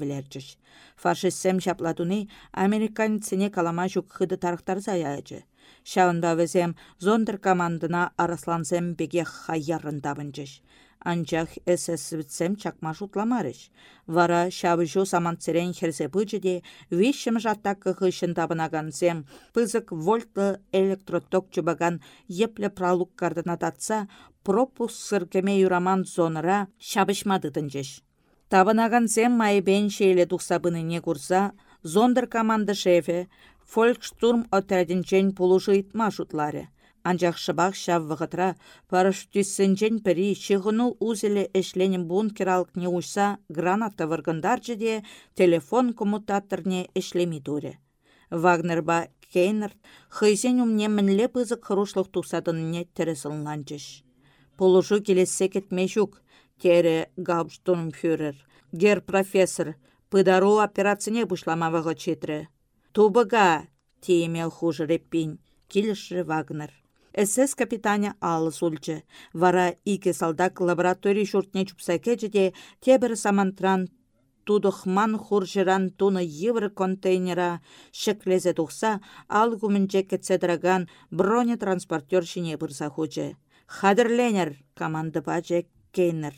Фашистсем шапладуны американцыне калама жүк хыды тарықтар заяйчы. Шауында везем зондыр командына араслансем беге хайярындабынчыш анчах эсэсвитсем чакма шутламарыш. Вара шавы жо саманцерен херсе пычыде, вишім жатта кыхышын табынагансем, пызык вольтлы электроток чубаган епле пралук координататса, пропуск сыркеме юраман зонра шабышмады тынчыш. Табынагансем майбен шейле тухсабыныне курса, зондыр команда шефе, фолькштурм отрядинчен пулушы итма. Анчах шыбақ шав вғытра, парашютиссенчен пірі шығыну узелі эшленім бункер не ұшса, граната выргындар де телефон коммутаторне эшлеми дуре. Вагнерба Кейнерт хыйсен умне мінле пызык хырушлық тұқсадынне тірісілнанчыш. Полужу келесе кетме жүк, тере фюрер. Гер профессор, пыдару операцияне бұшламавығы четірі. Тубыға, теймел хужы реппин, келіші Вагнер. СС капитане алыс ульчы. Вара ике салдак лабораторий шуртне чупсайкечі де тебір самантран тудықман хуржыран туны евр контейнера шеклезе тухса ал күмінче кетседраган бронетранспортер шине бұрса хучы. Хадерленер команды бачы кейнер.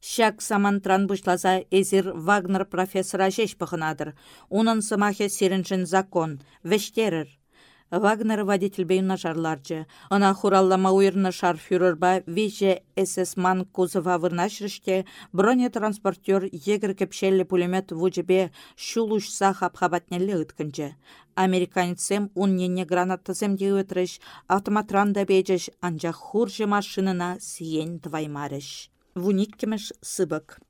Шак самантран бұшласа эзір Вагнер профессора жеш. Унын сымахе сиріншін закон, вештерір. Вагнер водитель бейна жарларчы. Ана хураллама уйрны шарфюрерба виже эсэсман кузова вырнашрыште бронетранспортер егір кепшелі пулемет вучебе шулушса хапхабатнелі ыткінчі. Американецем уннене гранатасем деуетрыш, автоматранда бейджеш анжақ хуржы машинына сиен тваймарыш. Вуниккемеш сыбык.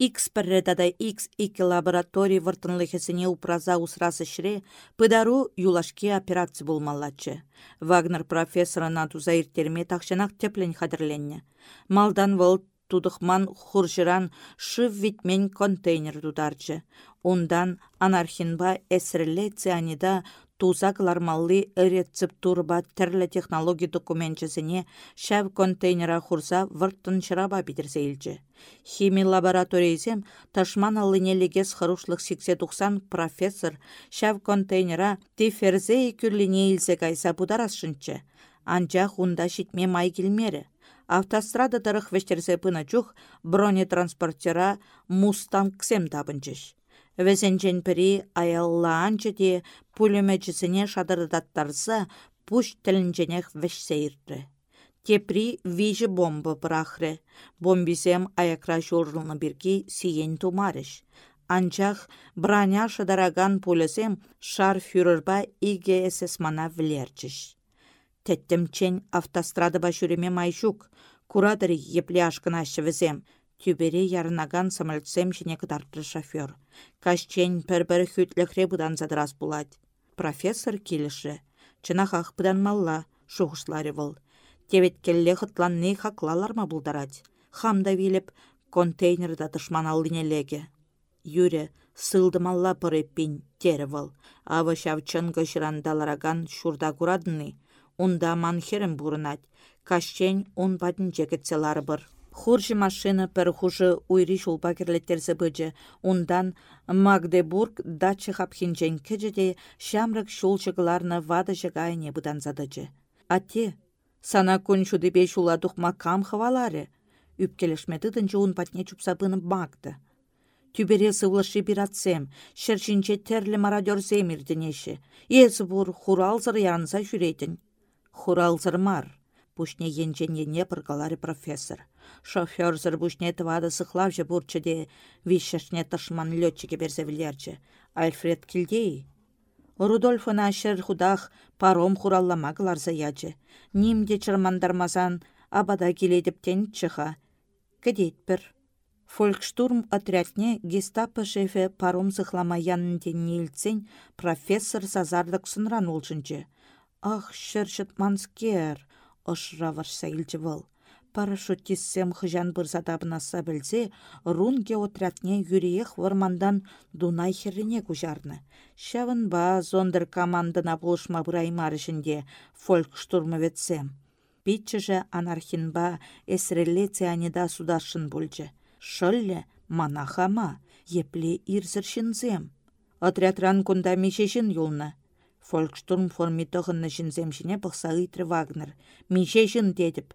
X пірредада X икі лабораторий выртынлыхесіне упраза усрасы шіре, пыдару юлашке операция болмалачы. Вагнер профессорына туза иртерме тақшанақ теплен қадірленне. Малдан выл тудықман хуржыран шыв витмен контейнер тударчы. Ондан анархинба әсірлі цианида тузак лармалли рецептурба тірлі технология документчесіне шәв контейнера хурса вырттын шыраба бідірсе илчі. Хими лабораторийзем ташман аллынелегес харушлық 80 профессор шәв контейнера тиферзе күрліне илсе кайса бұдарасшынчы. Анчах унда шитме май келмері. Автострада тарых вештерзе пына чух бронетранспортера мустангсем табынчыш. Везенчен пірі аяллаанчы де пулеметчісіне шадырдаттарса пуш тілінченех вешсейрді. Тепри вижі бомба пырахры. Бомбисем аякра жорылны бірге сиен тумарыш. Анчах браня шадараган пулесем шар фюрерба иге эсесмана влерчіш. Теттімчен автострада башуреме майшук. Курадыры епле ашкына візем. Тюбере ярынаган самолетсем жіне кыдартыр шофер. Кашчен пір-бір хүтліхре бұдан задырас бұлад. Профессор келіші. Чынахақ бұдан малла, шуғышлары бұл. Тевет келле не хақлалар ма. Хамда виліп, контейнерда дышман алдынелеге. Юре, сылды малла пыреппин, тері бұл. Авы шавчын гышырандалараган шурда курадыны. Унда. Кашчен он бадын жекетселары бір. Хуржы машина пір хужы уйри шулпа керлеттерсе бөджі. Ундан Магдебург дачы хапхинчен кіжіде шамрык шулчыгыларны вады жығайне бұдан задыжы. Ате, сана күн шудыбе шула дұқма кам хвалары. Үпкелешмеді дынчы он патне чупсабыны бакты. Тюбере сывлышы биратсем, шершінче терлі марадер земірдінеші. Езі бұр хуралзыр янса жүретін. Хуралзыр мар пушне енчен пыргалари профессор. Шоферзір бушне тывады сықлавжы бұрчы де вишешне тышман летчике берсе Альфред Килдей. Рудольфына ашыр худах паром хураллама кыларса ячы. Нимде чырмандармасан абада келедіптен чыха. Кедетпір. Фолькштурм отрядне гестапо шефе паром сықлама янынден нелцен профессор сазардық сынран. Ах, шыршыт манскер, ышра варса илчі вăл. Парашютиссем хыжан бұрзадабынаса білсе, рунге отрядне вармандан дунай кужарны. Шавын ба зондыр командына бұлышма бұраймарышынде фольк штурмовецем. Питчіжі анархинба эсрелле цианида судашын бүлчі. Шылле манахама, епле ирзіршінзем. Отрядран кунда мешешін юлны. Фолькштурм формитығынны жінземшіне бұқса ыйтры Вагнер. Мешешін дедіп.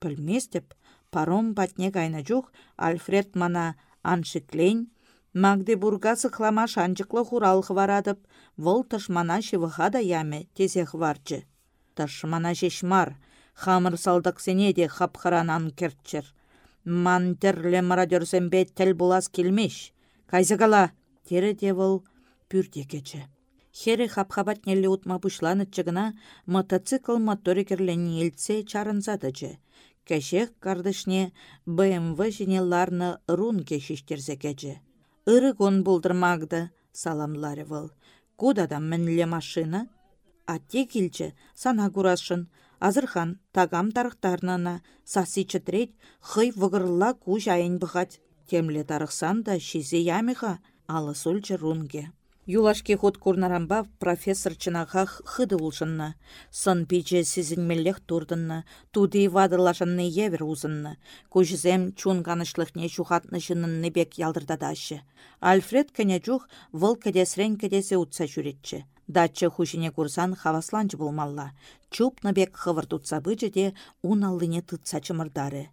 Пілместіп, паром патне кайна жух, Альфред мана аншиклейн, Магдебургасы хлама шанчықлы хуралғы варадып, вұл тышмана шывыға да яме тезех варчы. Тышмана шешмар, хамыр салдықсене де хапхаранан кертчір. Ман терле марадерсембе тіл булас келмеш. Кайзығала, тері де вұл пүрде кечі. Хері хапхабат нелі утма чыгына мотоцикл моторикерлені елтсе чарынзадычы. Кәшек кардышне БМВ жіне ларны рун кешіштерзе кәчі. Бұлдырмагды, саламлары выл. Кудадам мінле машина? Атте келчі, сана курашын. Азырхан тагам тарықтарнына сасы хый вғырла ку жайын бұғат. Темле тарықсан да шизе ямиға, алы рунге. Юлашке ход курнарамба профессор чынағақ хыды улшынны. Сын пиче меллех турдынны, туды вадылашынны евер узынны. Көжізем чун ганышлықне чухатны жынынны бек ялдырдадашы. Альфред кәне жух выл кәдесрен кәдесе утса жүретчі. Датчы хушине курсан хавасланчы болмалла. Чупны бек хывыр тұтса бычы де уналлыне тұтса чымырдары.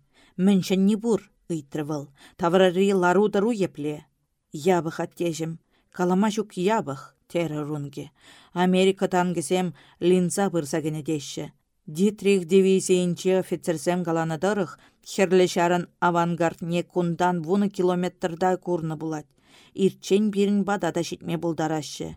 Епле. Ябы хаттежім. Калама жүк ябық, тері рунге. Америка тангізем линза бұрсагені деші. Дитрих дивизиинче офицерсем галанадырых, херлі шарын авангард не кундан вуны километрда курны булат. Ирчен бирін бадада шитме булдарашы.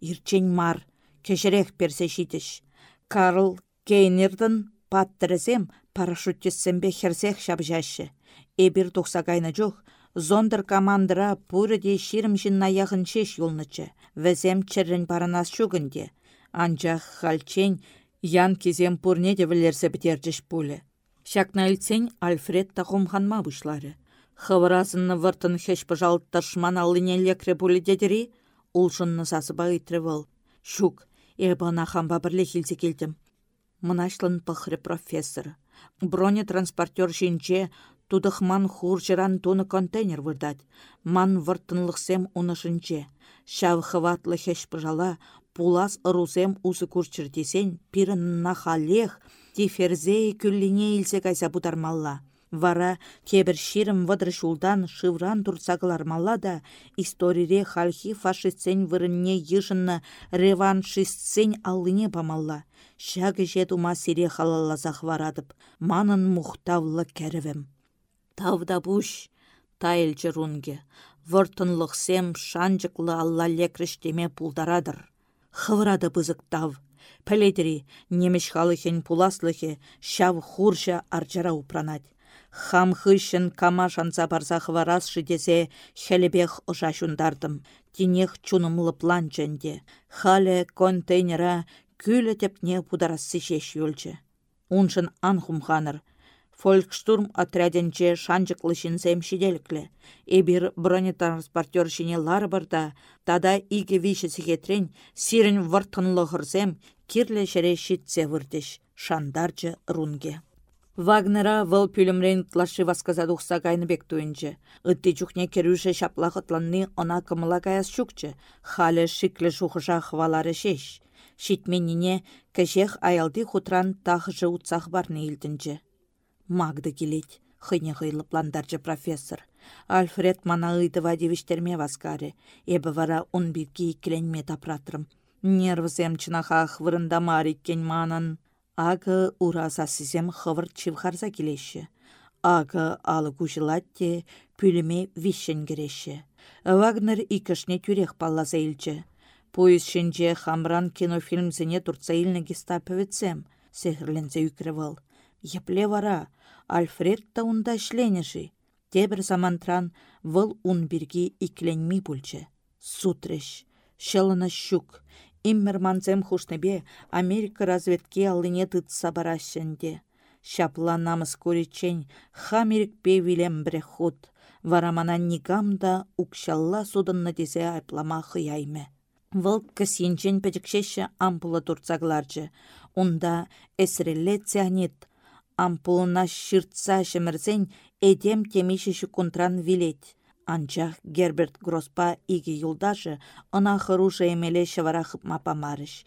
Ирчен мар, кешерек персе шитіш. Карл Кейнердін паттырызем парашюттесембе херсех шабжашы. Эбір тұқсағайны жоқ, Зондыр командыра пурыде ширімшін наяғын шеш юлнычы, візем чыррын баранас шугынде. Анчах хальчен ян кезем пурне де білерсе бітерджіш пулі. Шакна Альфред тағымханма бұшлары. Хывыразынны выртын хеш пыжалт ташман алыне лекре пулі дедері, улшынны сасыба үйтірі Шук, эбана хамба бірле хилсе келдім. Мұнашлын пықры профессор. Бронетранспортер жинче Тудықман хуржыран туны контейнер вырдать. Ман выртынлықсем унышынче. Шав хватлы хеш пыжала, пулас ырусем усы курчыртесен, пирін нахалех, тиферзей күллине илсе кайса бутармалла. Вара кебір ширім вăдры шулдан шывран турцаглармалла да, историре хальхи фашистсен вырынне йышынны реваншистсен аллыне памалла. Шагы жет ума сире халаллазах варадып, манын мухтавлы кәрівім. Тавда буш, тайл жырунге, вұртынлықсем шанжықлы алла лекріштеме пулдарадыр. Хывырады бызык тав. Пәледірі немеш халыхен пуласлыхе шав хуржа аржара упранать. Хам хыщын кама шанса барса хварасшы десе хелебех ұша шундардым. Тинех чунымлы план жөнде. Хале контейнера күлі тепне пударасы шеш юлчы. Уншын анхумханыр, Фолькштурм отряденче шанчыклы шинсем шиделіклі. Эбір бронетранспортер шине ларбырда, тада иге виші сихетрен сирін выртынлы хырсем кирле шере шитсе шандарчы рунге. Вагнера вăл пӱлемрен тлаши васказадухса кайныбек туйынчы. Ытти чухне керюше шаплахытланны она кымыла каяс чукчы. Хале шикле шухыша хвалары шеш. Шитменнине кәшех аялды хутран тахжы утсах барны илтінчі. Магда келет, хыне пландарчы профессор. Альфред мана ыйтыва девиштерме васкаре, эбі вара он бирки икленме тапратрым. Нервзем чынахах вырында мариккен манын. Ағы ураса сізем хывыр чивхарса келеші. Ағы алы кушылатте пүліме вишен кереші. Вагнер икішне тюрех палласа илчі. Поезд шинче хамран кинофильмзіне турца илні гестаповецем, сехірлензе үкревал. Епле вара, Альфред та унда шленеші. Тебір замантран выл ун бирги икленми пульче. Сутреш, шелына щук, Иммерманзем хушнебе Америка разведке алыне тытса баращенде. Шапла намыс куричен хамерикпе вилем брехут. Варамана нигамда укшалла судынны десе айплама хыяйме. Вăл кăсинчен пӹчӹкшешші ампулы турцагларчы. Унда эсрелле цианит. Ампулына шыртса шемірзен эдем темешіші контран вилет. Анчах Герберт Гроспа иге юлдашы ына хырушы емеле шывара хыпма памарыш.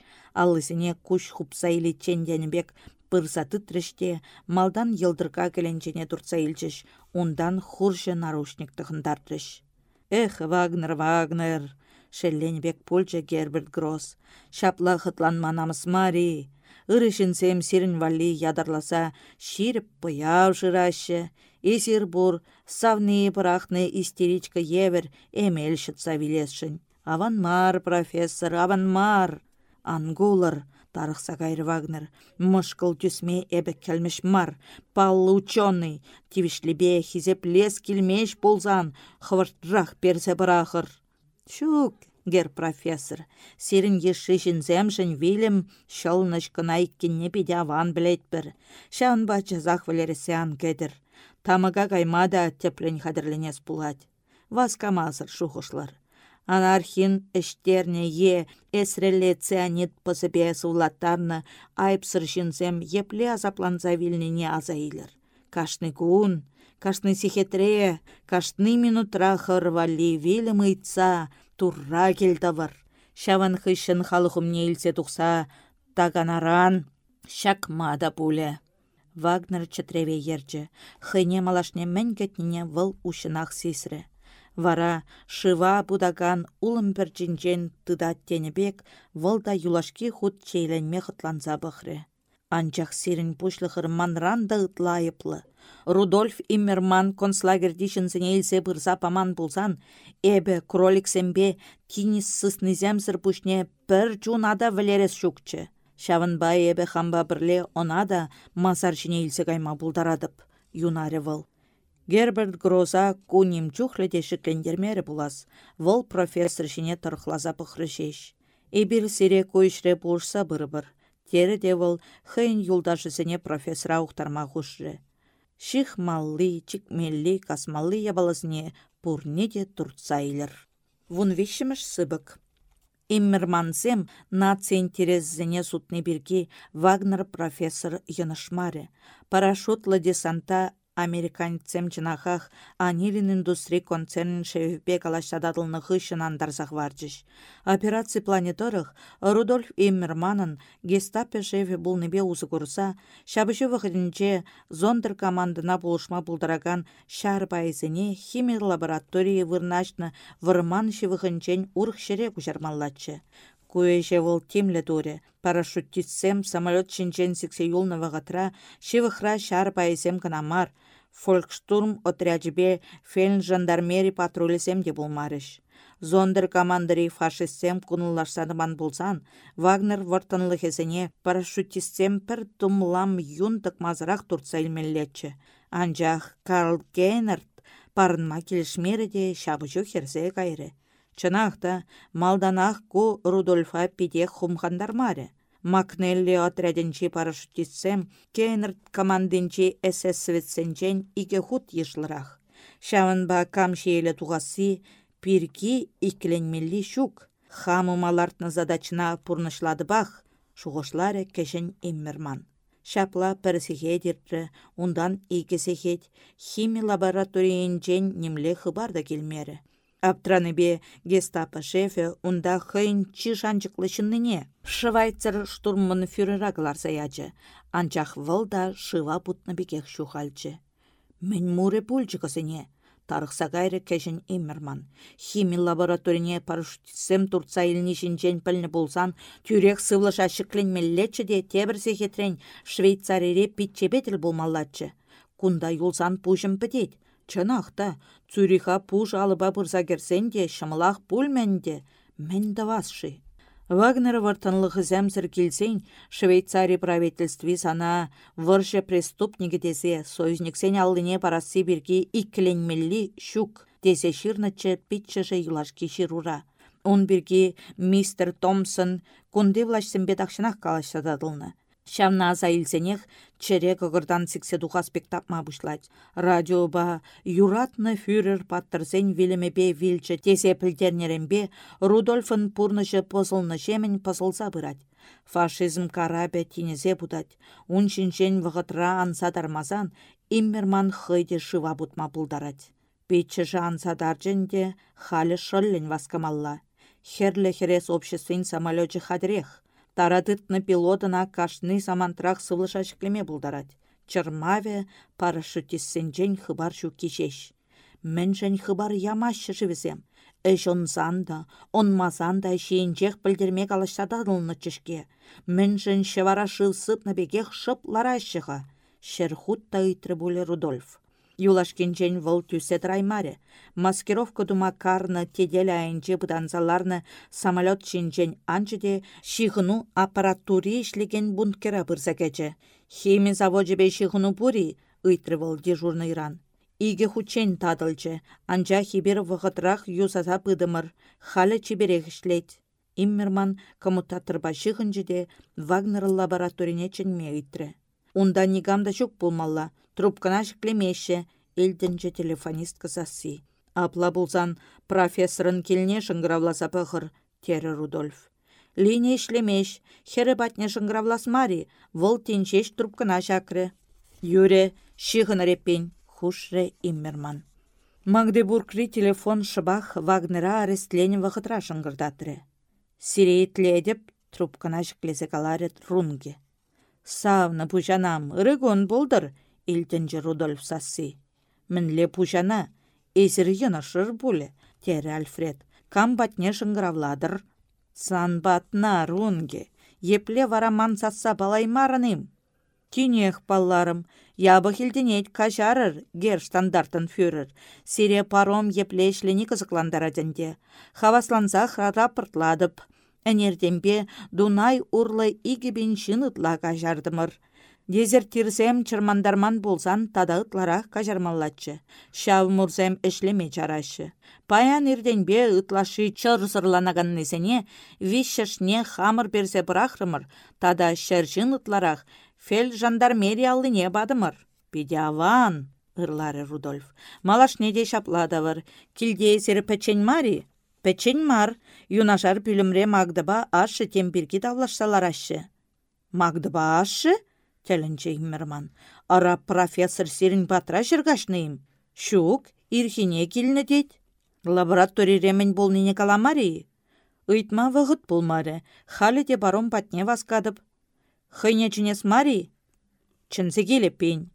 Куш хупса илетчен денебек пырса тытрыште, малдан йылдырка келенчене турца илчеш, ундан хуржы нарушник тыхындартрыш. Эх, Вагнер, Вагнер! Шелленбек пульча Герберт Гросс. Шапла хытланманамыз Мари. Ырышынсем сирін валли ядарласа, ширіп пыяу жырашы. Эсир бур, савны пырахны истеричка евер, эмел шытса вилесшін. Аванмар, профессор, аванмар. Ангулар, тарықса кайры Вагнер. Мышкыл түсме эбі келмеш мар. Паллы ученый, тивишлебе хизеп лес келмеш болзан, хвыртрақ персе бұрақыр. Шук, гер профессор. Сирін еші жінземшін вилім шылныш кына иккенне пиде аван білет бір. Шаун бачы кедір. Тамыға каймада теплен хадырленес пулать. Васкамазыр шухышлар. Анархин іштерне е эсрелле цианид пысыпе сулаттарны айыпсыр жінзем епле азапланса вилнене азайлыр. Кашны кун, кашны сихетре, кашны минутра хырвали вилім ыйтса, турра келдавыр. Шаван хышын халықымне илсе тұқса, таганаран, шакмада пуле. Вагнер чатреве ерчі. Хыне малашне мін кетніне выл ушынақ сесірі. Вара шыва будаган улым пірчінчен тыдат тенебек вылда юлашки худ чейленме хытланса бұхры. Анчах сирін пушлықыр манранда ытлайыплы. Рудольф Иммерман концлагерди шынсыне илсе бұрза паман болсан, эбі кроликсембе тинис сысныземсір пушне бір жунада вілерес шукчы. Шавынбай эбі хамба бірле она да масар жіне илсе кайма бұлдарадып, юнаре выл. Герберт Гроза куним чухле шіклендермері бұлас, выл профессор жіне тұрқлаза пықрышеш. Эбір сире көйшре бұлшса бұры-бір. Тері де выл хыйн юлдашысыне профессора ұқтарма құшры. Ших малли, чикмелли, касмалли ябалысыне пурне де турцайлыр. Вун вишіміш сыбык. Иммермансем нация интересзене сутны бирги Вагнер профессор Янышмаре. Парашютлы десанта американцем чынахах анилин индустри концернин шевпе хышын андарсах варчыш. Операций планеторых Рудольф Иммерманын гестапе шефе булныбе узы курса, шабышы зондер командына булышма булдыраган шар байызыне химия лаборатории вырнашны вырман шевыхынчен урх шере кучармаллатчы. Куэше вăл тимлле туре. Парашютистсем самолет шинчен сиксе юлнă вăхăтра, шивăхра шар пайсем кына мар. Фолькштурм отряджбе фельн жандармери патрулесем де булмарыш. Зондер командыри фашистсем куныллашсадыман булсан, Вагнер вартынлыхесене парашютистсем пір тумлам юн тăкмазырақ туртса илмеллетчче. Анчах Карл Гейнерт парынма келішмері де шабычу херсе. Чынақта, малданақ ку Рудольфа пиде хумхандармаре. Макнелли отряденчи парашютистсем, Кейнерт командинчи эсэсвитсенчен ике хут ешлырах. Шавынба камшиелі туғасы, пирки икленмелли шук. Хамы малартны задачына пурнышлады бах, шуғышлары кешен иммерман. Шапла пірсіге дерді, ундан икесехет, хими лабораториенчен немле хыбар да келмері. Аптраны гестапо шефе унда шанчыклы чынныне. Швайцер штурмын фюрера кыларса ячы. Анчах вылда шыва путны бекех шухальчы. Мен муре пульчыкысыне. Тарықса кайры кәшін иммерман. Хими лабораторине парашютсем турца илнишінчен пілні болсан, тюрек сывлыша шықленмеллетчі де тебірсе хетрен Швейцарире питчебетіл болмаллатчы. Кунда юлсан пушым. Чынақта, Цюриха пуш алыба бұрса керсен де, шымылақ пульменде, мен давасшы. Вагнер вартынлығы зәмсір келсен, Швейцария правительстви сана выршы преступнигі десе, сойзниксен алдыне парасы бірге иккіленмелі шук, десе ширнычы питчышы юлашки ширура. Он бірге мистер Томпсон кунде влашсембе тақшынақ калашададылны. Шавна аза илсенех чере кығырдан сіксе духа спектапма бұшлать. Радиоба юратны фюрер паттырсен вилемебе вилчі тесе пілдернеренбе Рудольфын пурнышы позылны жемен позылса бұрать. Фашизм карабе тинезе будать. Уншинчен вғытра ансадармазан иммерман хыйде шыва бутма бұлдарать. Петчі ансадарженде халі шыллен васкамалла. Херле херес обществен самолетчі хадрех Тарадытны пилотына кашны самантрах сывлышашклеме булдарать. Чырмаве парашютиссенчен хыбар шу кишеш. Міншін хыбар ямашы живесем. Эш онсан да, онмасан да шиінчех білдермек алыштададылны чешке. Міншін шевара шылсып бекех шып ларашыға. Шерхут та Рудольф. Юлашкенчен вăл тюсе траймаре. Маскировка тума карны теделі айынчы бұданзаларны самолет чинчен анчыде шихыну аппаратури ишлеген бункера кече. Хими заводжебе шихыну пури, ыйтры вăл дежурный иран. Иге хучен тадылчы, анча хибер вғытрах юсаса пыдымыр, халі чиберех ишлет. Иммерман коммутаторба шихынчыде Вагнер лабораторине ченме. Унда нигамда чук пулмалла, трубкана шіклемеше, елдінче телефонистка сасы. Апла булзан профессорын келіне шыңғыравласа пықыр, тері Рудольф. Линия ишлемеш, хері батне шыңғыравлас мари, трубкана шакры. Юре, шиғын реппен, хушре иммерман. Магдебургри телефон шыбах Вагнера арестлене вақытра шыңғырдатыры. Сирейтледіп, трубкана шіклесе каларет рунге. Савны пушанам, ырыгон болдыр, илтінжі Рудольф сасси. Мінле пушана, эзір шыр бұлі, тері Альфред, кам батне шыңғыравладыр. Сан батна, рунге, епле вараман сасса балаймарыным. Тинех балларым, ябы хилденет кажарыр, гер стандартын фюрер. Сире паром епле ішлені қызықландараденде. Хавасланса рапортладып, Әнердембе Дунай урлы игебен шынытла кажардымыр. Дезертирсем чырмандарман болсан тада ытлара кажармаллатчы. Шав мурсем эшлеме чарашы. Паян ирденбе ытлашы чырсырланаган несене, вишшне хамыр берсе бұрақрымыр, тада шәршін ытларах фел жандармериялыне бадымыр. Педиаван, ырлары Рудольф. Малаш неде шапладавыр, килде сері пәчен мари, мар, юнашар пүлімре магдыба ашы тембірге давлашсалар ашы. Магдыба ашы? Тәлінче иммерман. Ара профессор сирин батра жыргашныйым. Шук, ирхине келіні дед. Лабораторий ремень болныне каламари. Үйтма вғыт болмары. Халі де барон патне васкадып. Хыйне чынес мари? Чынсы келіп пейн.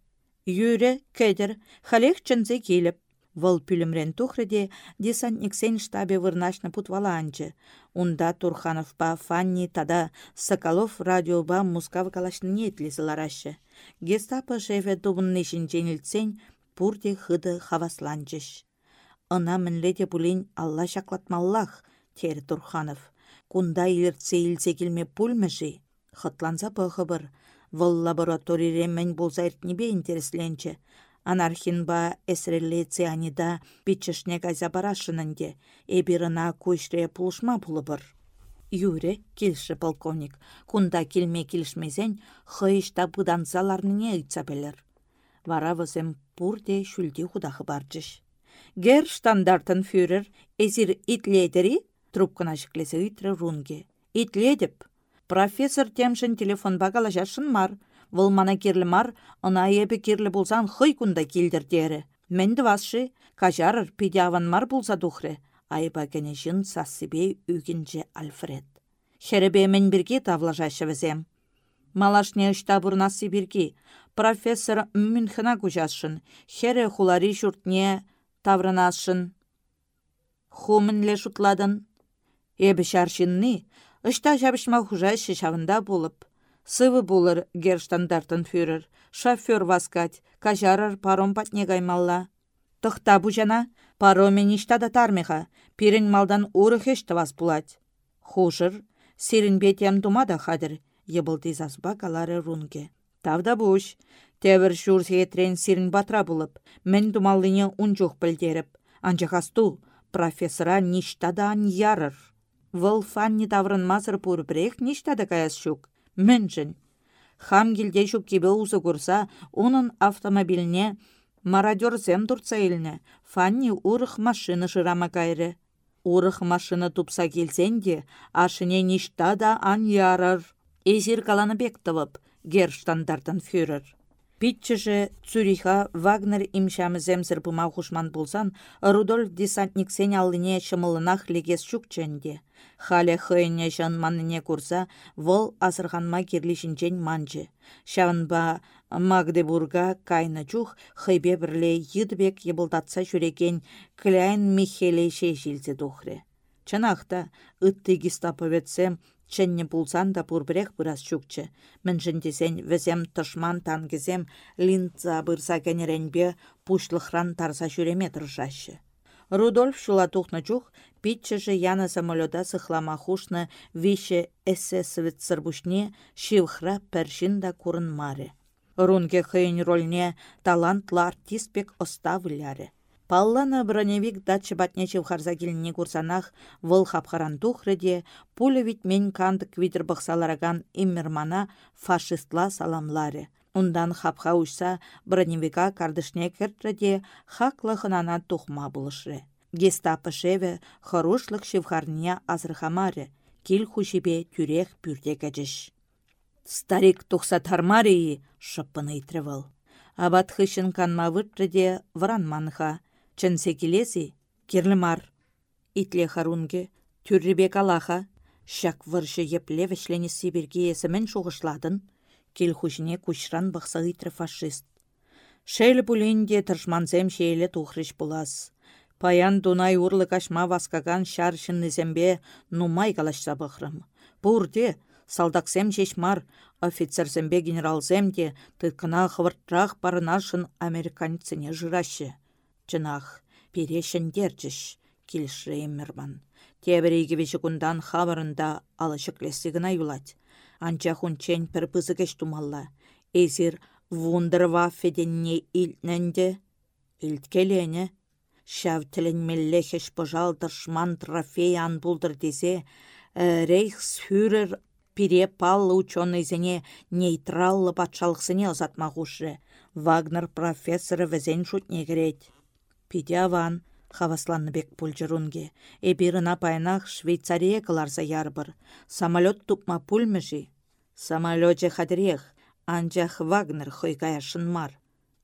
Юре, кәдір, халех чынсы келіп. Вăл пӱлемрен тухрыде десантниксен штабе вырнашны путваланчы. Унда Турхановпа, Фанни, тада Соколов радиоба мускав калашны нетлесі ларашы. Гестапо шефе тубынны шинченілтсен пурде хыды хавасланчыш. Ына мінледе пулин алла тері Турханов. Кунда иліртсе илсе келме пульмеші. Хытланса пăхăпăр. Вăл лабораторире мӹнь болса иртнипе интересленче Анархинба эсрелле цианида питчешне кайса барашынынде, эбирына көшре пулышма пулыбыр. Юре, килші полковник, кунда келме килшмезен, хыйышта бұданзаларныне ыйтса белер. Вара вызем пурде шүлде худахы барчыш. Гер стандартын фюрер, эзир итледери, трубкана жіклесе ыйтры рунге. Итледіп, профессор темшін телефон багала жашын мар, Вұл мана керлі мар, ына ебі керлі болсан хый күнда келдір дері. Менді васшы, кажарыр педяван мар болса дұхры. Айба кәне жын сассыбе үгінже Альфред. Херебе мен бірге тавлажашы візем. Малашне ұшта бұрнасы бірге. Профессор Мюнхена күжасшын. Хере хулари жұртне таврынасшын. Хумінле шутладын. Эбі шаршынны, ұшта жабышма хужайшы шавында болып. Сывы булыр герштандартын фюрер. Шофер васкать, кажарыр паром патне гаймалла. Тұхта бұжана, паромен иштада тармеха, пирен малдан урыхеш вас булать. Хушыр, сирин бетем думада хадыр, ебылды засба калары рунге. Тавда буш, тәвір шур сетрен сирин батра булып, мен думаллыне унчух білдеріп, анчахасту профессора ништадан ярыр. Вăл фанни таврын мазыр пурбрех ништада каяс. Мӹншӹн. Хам килде щук кибе узы курса, унын автомобильне мародерсем турца илнне. Фанни урых машина шырама кайры. Урых машина тупса келсенде, ашыне ништа да ан ярар. Эзир каланы бек тывып, герштандартын фюрер. Питчеше Цюриха Вагнер имшамы земсір бұма хушман болсан, Рудольф десантник сен алыне шымылынақ легес чүкченде. Халя жан манныне курса, вол азырғанма керлишінчен манчы. Шавынба Магдебурга кайны чух хыйбе бірле йыдбек ебылдатса жүрекен Кляйн Михелей шешілзе тухры. Чынақта, ытты гестаповецем Ченне пулсан да пурбірех бұрас чукчы. Міншіндесен візем тұшман тангізем линца бұрса кәнеренбе пушлықран тарса жүреме тұржашы. Рудольф шула тухна чух, яна самолета сыхлама хушны вище эсэсовет сырбушне шивхра першин да курын маре. Рунге хыйын рольне талантлы артист бек оставыляре. Паллана броневик датчы батнечев келіне курсанах выл хапхаран тухрыде, пулі мен кандык видер бұқсалараган иммермана фашистла саламларе. Ундан хапха ұшса броневика кардышне кертріде хаклы тухма бұлышры. Гестапы шеве хорошлық шевхарния азырхамаре, кил хушипе тюрех пюрте кәчіш. Старик тухса тармарии шыппыны итревал. Абат хышын канма выртрыде вранманха, Чэнсе келесі, керлімар. Итле харунге, түррібек алаха, шак выршы епле вішлені сибирге есімен шуғышладын, кел хушіне күшран бақса фашист. Шейлі бұлінде тұршманзем шейлі тухрыш бұлас. Паян дунай урлы кашма васкаган шаршын нізембе нумай калашса бұқрым. Бұрде, салдаксем шешмар, офицерзембе генералземде тыкына хвыртрақ барынашын американеціне жырашы. Чынах, перешіндерчіш, келші еммірман. Тебірейгі вешікундан хабарында алышықлесігіна юлать. Анча хунчен пір пызыгеш тумалла. Эзір вундерваффеденне илтненде. Илткелені. Шав тілінмеллехеш пожалдыршман трофей ан булдыр десе, э, рейхсфюрер пире паллы ученыйзене нейтраллы патшалықсыне озатмағушы. Вагнер профессоры візен шутне керет. Пидяван, хавасланны бек пульчырунге. Эбирына пайнах Швейцария кыларса ярбыр. Самолет тупма пульмеши. Самолете хадрех, анчах Вагнер хойкая шынмар.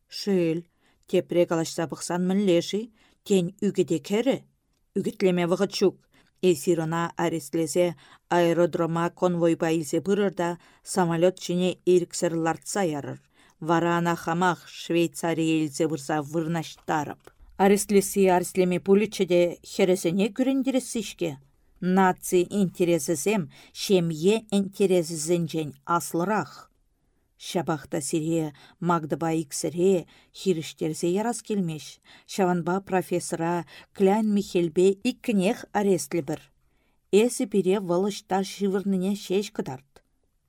Шыл, тепре калашса бұқсан мінлеші, тен үгіде кәрі. Үгітлеме чук. Эсирона арестлесе аэродрома конвой байлсе бұрырда самолет чіне ирксер лартса ярыр. Варана хамах Швейцария елзе бұрса вырнаштарып. Арестлеси арслеме пуличеде хересене күрендересішке. Наци интересесем шемье интересесенчен аслырақ. Шабақта сире Магдыба иксіре хиріштерзе ярас келмеш. Шаванба профессора Клян Михельбе иккінех арестлі бір. Эсі бире валышта шивырныне шеш кыдарт.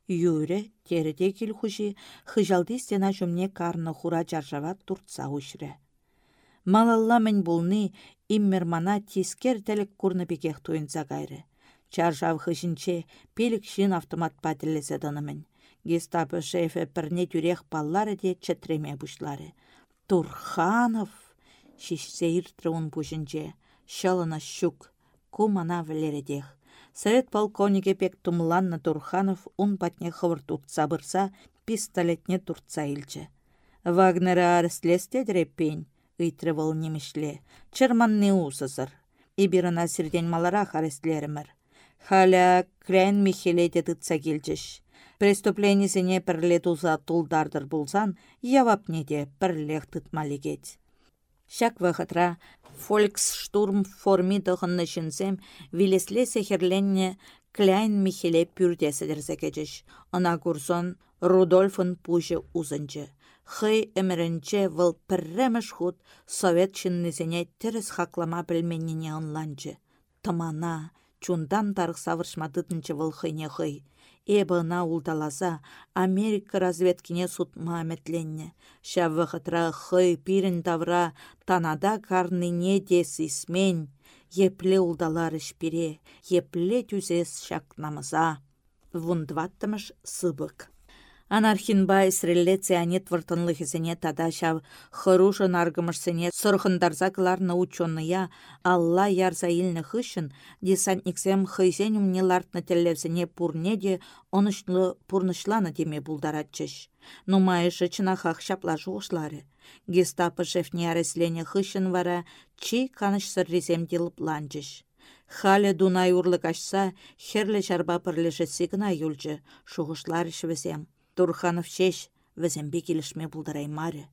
Юре, тереде кел хужи, хыжалды стена жүмне карны хура жаржава туртса ұшыры. Малалла мен булны иммер мана тискер тәлік курны бекех туйынса гайры. Чаржав хышынче пелік шин автомат пателесе дынымен. Гестапы шефе пірне тюрех баллары де чәтреме бұшлары. Турханов! Шишсе иртры он бұшынче. Шалына щук. Кумана вілередех. Совет полковнике пек тумланна Турханов ун патне хывыр тутса бұрса, пистолетне туртса илчі. Вагнера арслесте дреппень ыйтрывыл немешле. Чырманны усызыр. Ибирына сирден малара харестлерімір. Халя крен михелете тытса келчіш. Преступленисене пірле туза тулдардыр булсан, явапнеде пірлех тытмалегет. Шак вақытра Фольксштурм форми дығынны жінсем, вилесле сехерленне Кляйн Михеле пюрдесідерзе кечіш. Она курсон Рудольфын пужы узынчы хый әмірінче выл пірреміш худ совет чыннызене терес хаклама білменіне онланчы. Тымана, чундан тарық савыршмадытынчы выл хыйне хый. Эбына улдаласа, Америка разведкине суд маметленне. Шавы хытра хый тавра танада карныне дес исмен. епле улдалар ішпире, епле түзес шак намыза. Вундваттымыш сыбык. Анархинба исрелле цианет выртынлыхисене тада шав хырушын аргымышсене сырхындарза кыларны ученыя алла ярза илні хышын десантниксем хыйсен умне лартны теллевсене пурне де онышлы пурнышланы деме булдаратчыш. Нумайышы чынахах шапла жуғышлары. Гестапо шефне ареслене хышын вара чи каныш сыррезем делып ланчыш. Хале дунай урлы кашса, херле шарба пырлеше сигна юлчы, шуғышлар. Турханов шеш, візембе келішме маре.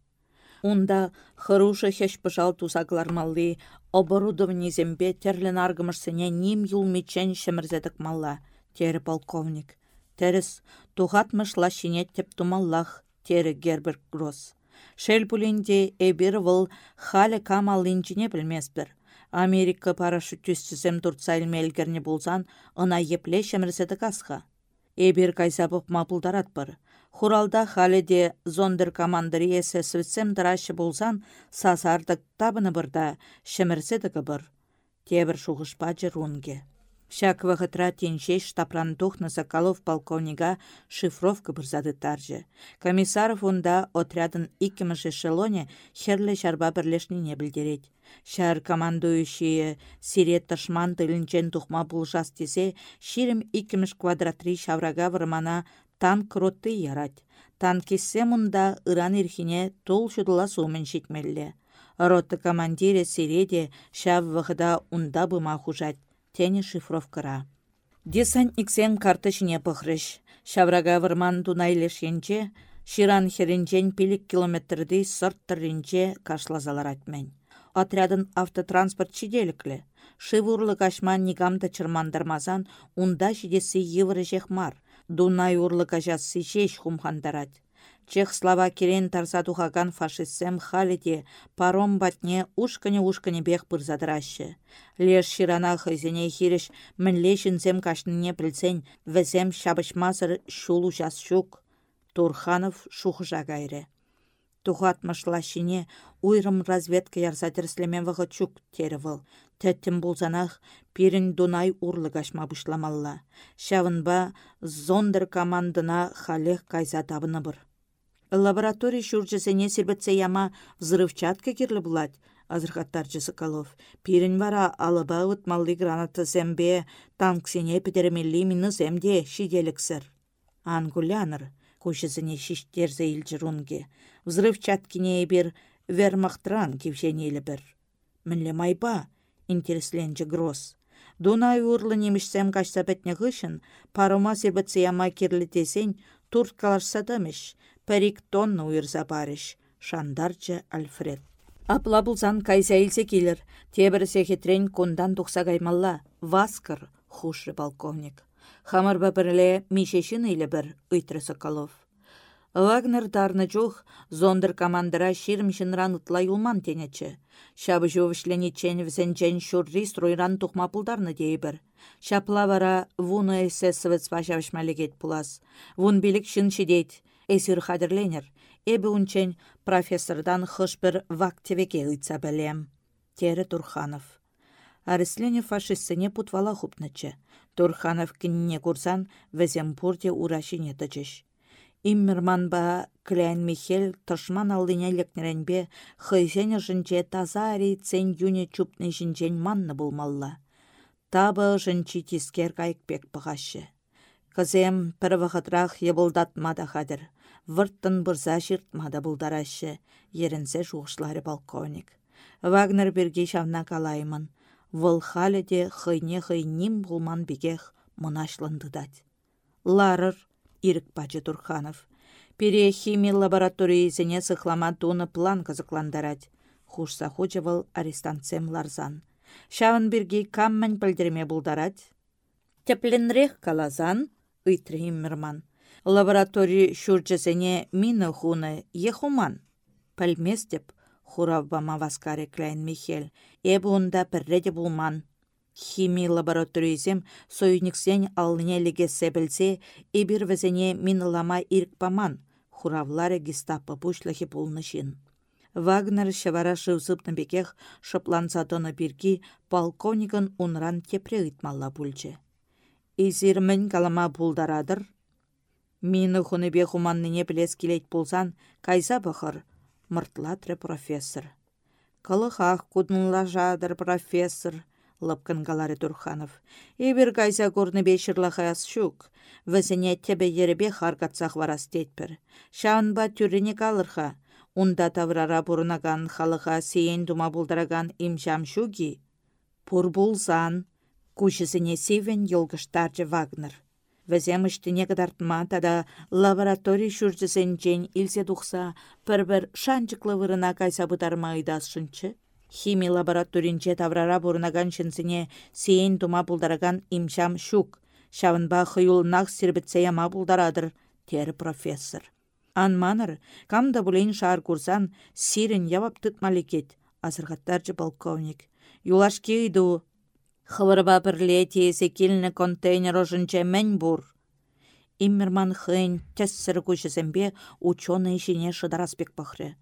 Унда хырушы хеш пыжал тусаклармалли, оборудованиезембе терлен аргымышсыне ним юлмичен шемірзедік малла, тері полковник. Теріс, тухатмыш лашинет теп тумаллах, тері Герберт Гросс. Шел пулинде эбир выл халі камал инжине білмеспір. Америка парашютчүсізем туртса илмелгерне болсан, ына епле шемірзедік асха. Эбир кайсапып мапылдарат бар. Хуралда халеде командыры есе сөтсем дырашы болсан, сазардық табыны бірда, шымірседігі бір. Тебір шуғышпа жырунге. Шак вағытра теншей штапран тухны Соколов полковнига шифровка бұрзады таржы. Комиссаров онда отрядын икіміш эшелоне херлі шарба не білдерет. Шар командующие сирет ташман тылінчен тухма бұлжас тесе, ширім икіміш квадратри шаврага вырмана танк ротты ярать. Танкесе мұнда ыран ирхине тол шудыла сумен шекмелле. Ротты командире сиреде шав вғыда унда бұма хужать. Тені шифровкара. Десантниксен картышыне пықрыш. Шаврага вырман Ширан херенчен пилік километрді сұрттырынче кашлазалар атмен. Отрядын автотранспорт чиделіклі. Шывурлы кашман нигамда чырмандармазан, унда жидесі евры мар. Дунай урлы кажасы жеш хумхандарать. Чех-Словакирен тарса тухаган фашистсем халите паром батне ушкане-ушкане бех пырзадырашы. Леш ширана хызене хиреш мінлешінсем кашныне білсен, візем шабышмазыр шулу жас шук. Турханов шухыжа гайры. Тухатмышлашине уйрым разведка ярса тірслемен вғы чук теревіл. Тәттім болзанақ, пирін дунай урлы кашма бұшламалла. Шавынба зондыр командына халех кайза табыны бір. Лабораторий шурчысене сербетсе яма взрывчатка керлі бұлад, азырхаттарчы Соколов. Пирін вара алыба ұтмалды гранаты зәмбе, танксене петеремелли мины зәмде шиделіксір. Ангуляныр, көшісіне шиштерзе илчірунге. Взрывчаткине бір вермахтран кевшенелі бір. Мінлі майба, интересленче гроз. Дунай урлы немішсем кашса бәтне ғышын, парома сербітсе яма керлітесен турт калашсадамыш, пәрик тонны уйырза барыш, шандарчы Альфред. Апла бұлзан кайса илсе келір, тебір секетрен кондан тұқса каймалла, васкар, хушры полковник. Хамар бәпірле мишешін үйлі бір, ұйтры Соколов. Вагнер дарны жух, зондыр командыра ширм ран ұтла юлман тенечі. Шабы жовышлене чен візенчен шурри стройран тухма пулдарны дейбір. Шапла вара вуны эсэсовец пашавышмалегет пулас. Вун билік шын шидейт, эсір хадерленер. Эбі унчен профессордан хышбір вактевеке ұйтса бәлем. Тері Турханов. Арыслене фашистсене путвала хупнычы. Турханов кінне курсан урашине тычыш. Иммерманба Кляйн Михель тышман алдыне лекнеренбе хыйсене жінче таза цен юне чупны жінчен манны болмалла. Табы жінчі тискер кайықпек бұғашы. Кызем пір вақытрах ебылдатмада хадыр. Вырттын бұрза жыртмада бұлдарашы. Ерінсе жуғышлары полковник. Вагнер берге шавна калаймын. Выл халі де хыйне хыйним бұлман бігех мұнашлындыдад. Ларыр Ирік Пачы Турханов. Пере химия лабораториясене сыхлама туны план кызыкландарать. Хушса хучевал арестантсем ларзан. Шавын бірге каммән пілдірме бұлдарать. Тепленрех калазан, ыйтры иммерман. Лаборатория шурчесене мины хуны ехуман. Пәлмес деп, хурав васкаре Кляйн Михель. Эбі онда булман. Химия лабораторизем союниксен алыне легесе білсе, эбір візіне минылама иркпаман, хуравлары гестапо пушлахи пулнышын. Вагнер шавара шывсыпны бекех шыпланса тоны бирки полковникын унран тепре ыйтмалла пульче. Изир мін калама пулдарадыр. Мины бе хуманныне білес келет пулсан, кайса бұхыр, мұртлатры профессор. Кылыхах кудынла жадыр профессор, лыпкын галары Турханов. Эбір кайса көрні бешірлахаяс шук. Візіне тебе еребе харгатсақ варас детпір. Шаунба түріне калырха. Унда таврара бұрынаган халыға сейін дума бұлдыраган имшам шуги. Пұр бұлзан, кушысыне севен елгіштаржы Вагнер. Візем үштіне кадартма тада лабораторий шүржісен жен илсе тұқса, пір-бір шанчықлы вырына кайса бұдарма шынчы. Хими лабораторинче таврара бұрынаган шынсыне сейін дума бұлдараган имшам шук. Шавынба хыюлнақ сірбітсе яма бұлдарадыр, тері профессор. Анманыр, камда бұлейн шар курсан, сирен явап тытмалекет, азырғаттарчы полковник. Юлашки иду. Хывырба бірле тесе келіні контейнер ожынче мән бұр. Иммерман хын тәссір күшізімбе ученый ішіне шыдараспек пахры.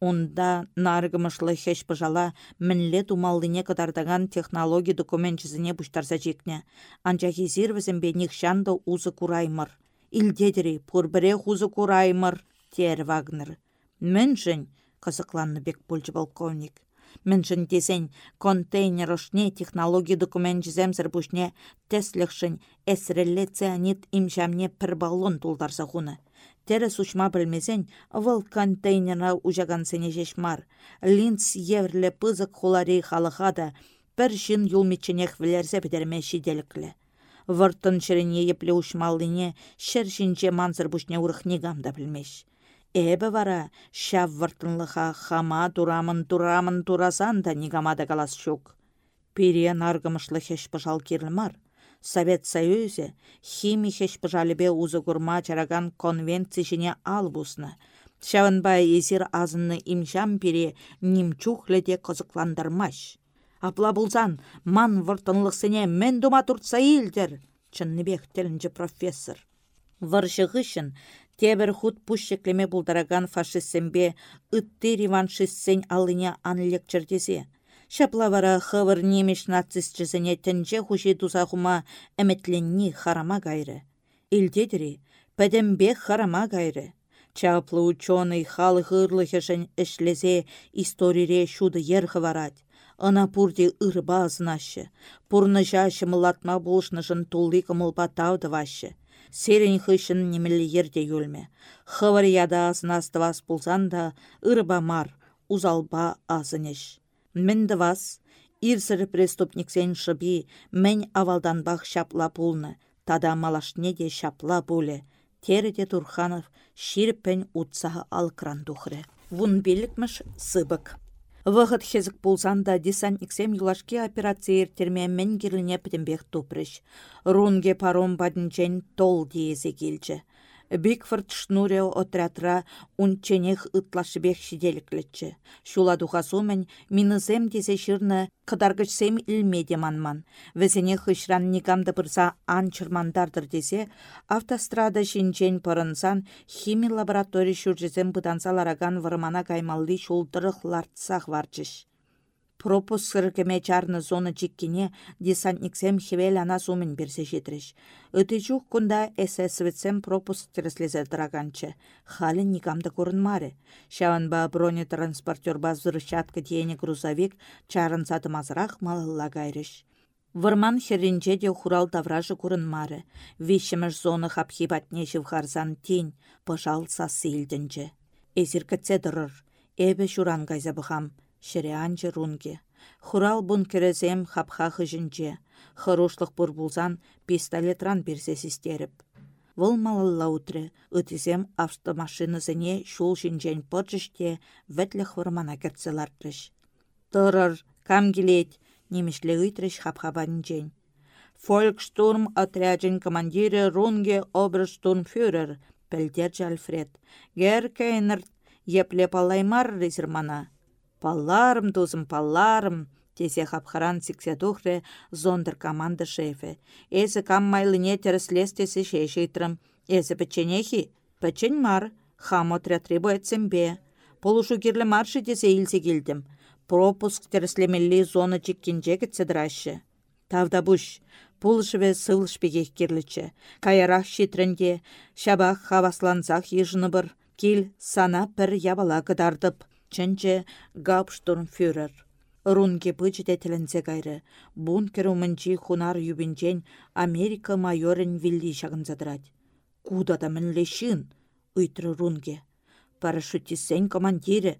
Онда наргымышлы хеш пыжала мінле тумалдыне кыдардаган технология документчізіне бұштарса жекне. Анча хизир візімбе нихшанды узы кураймыр илдедірі пұрбіре хузы кураймыр, тер Вагнер. Міншін, қызықланны бек пульчы полковник. Міншін десен контейнер ұшне технология документ жіземзір бұшне теслікшін әсірелі цианид имшамне пір баллон тулдарса хуны. Тері сучма білмезен, выл контейнера ұжаган сене жешмар. Линц еврлі пызык хулари халықада, бір жын юлмитченех вілерзе бідерме шиделіклі выртын шірене епле ушмаллине шер шинче мансыр бушне урыхне гамда білмеш. Эбі вара, шав выртынлыха хама турамын турамын турасан да нигамада калас шук. Пире наргымышлы хеш пыжал кирлмар. Совет Союзе хими хеш пыжалебе узы гурма чараган конвенцияне ал бусны. Шавынбай езір азынны имшам пире нимчухледе қызықландырмаш. Апла бұлзан, ман вұртынлықсыне мен дума туртса илдер, чынныбек тілінжі профессор. Варшығышын тебір худ пұшшеклеме бұлдараган фашистсембе үтті реваншистсен алыне анлек чердезе. Шаплавара хывыр немеш нацистчізіне тінже хуши тузахума әметленні харама гайры. Илдедірі, пәдембе харама гайры. Чаплы ученый халық ырлыхешін ішлезе историре шуды ерхы варад. Ына пурде ырба азнашы. Пурны жашы мылатма болшнышын тулли кымылпа тауды вашы. Серен хышын немелі ерде юлме. Хывар яда азнастывас да ырба мар, узалба азынеш. Мінді вас, ирсір преступниксен шыби, мен авалданбақ шапла пулны, тада малашне де шапла пуле. Тереде Турханов ширпен утса алкран духры. Вун билікміш сыбык. Вғыт хезік болсан да десантниксем юлашки операция ертерме мен керліне пітімбек тупрыш. Рунге паром бадынчен тол дейесе келчі. Бигфорд шнуре отрядра унченех ытлашыбех шиделіклетчі. Шула духасумен минызем десе шырны кыдаргычсем илмеде манман. Везене хышран никамды бұрса анчырмандардыр десе, автострада шинчен пырынсан хими лабораторий шүржезем бұдансалараган вырмана каймалли шулдырық лартсақ варчыш пропуск сыркеме чарны зона чиккине десантниксем хевел ана сумын берсе жетіріш. Өте жук кунда эсэсвецем пропуск тіреслезе драганчы. Халі никамда көрінмары. Шаванба бронетранспортер базырышатка тиене грузовик чарын сатымазырақ малылла гайрыш. Вырман херринче де хурал тавражы мары. Вишіміш зоны хапхибатне живхарзан тень, пыжал сасы илдінче. Эзіркітсе дұрыр, эбі шуран гайза бұхам шыреанчы рунге. Хурал бункерезем хапха хыжынче. Хырушлық бұр булзан пистолетран берсе систеріп. Вұл малалла утры, үтізем автомашинызыне шул жинжен пыржыште вәтлі хвырмана керцелартрыш. Тұрыр, кам келет, немешлі үйтрыш хапхабанчен. Фолькштурм отряджен командиры Рунге оберштурмфюрер, пәлдерчі Альфред. Гер епле палаймар резермана. Палларым тузым палларым, тесе хапхаран сиксе зондер команда шефе. Эсі кам майлыне тәріслестесі шешейтрым. Эсі печенехи, печень мар, хам отряд сембе. Полушу керлі маршы десе илсе келдім. Пропуск терслемелли зона чеккенже кетседрашы. Тавда бұш, пулшыве сывлышпеге керлічі. Кайарах шитрінде, шабақ хавасланзақ ежіні бір, кел сана пір ябала кыдардып, чынче гауптштурмфюрер. Рунге пычыте тілінзе кайры. Бункер умынчи хунар юбинчен Америка майорын вилли шағынзадырад. Куда да мінлешін, ұйтры рунге. Парашютисен командирі.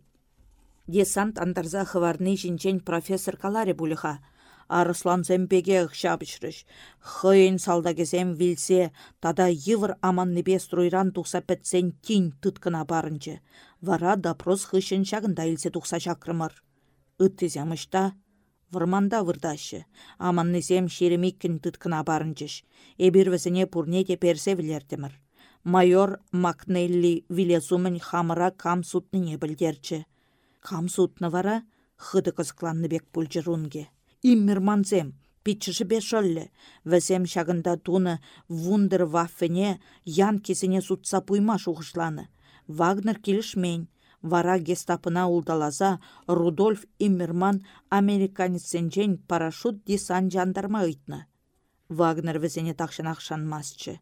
Десант андарза хыварны жинчен профессор Калари булыха. Арыслан зембеге шабышрыш. Хыйын салдагезем вилсе, тада йывыр аманныбе струйран тухса пәтсен тин тұткына барынчы. Вара допрос хышын шағында илсе тухса шакрымыр ыттызямышта вырманда вырдашы. Аманнысем шеремиккін тұткына барынчыш. Эбір візіне пурнете персе вілердімір. Майор Макнелли вилезумын хамыра кам сутныне білдерчі. Кам сутны вара хыды бек пульчырунге. Иммір манзем, питчіші бешоллі. Візем шагында туны вундер ваффене ян кезіне сутса пуйма шуғышланы. Вагнер келішмейн, Вара гестапына улдалаза Рудольф Иммерман американеценчен парашют дисан жандарма ыйтны. Вагнер візене тақшынақ шанмасчы.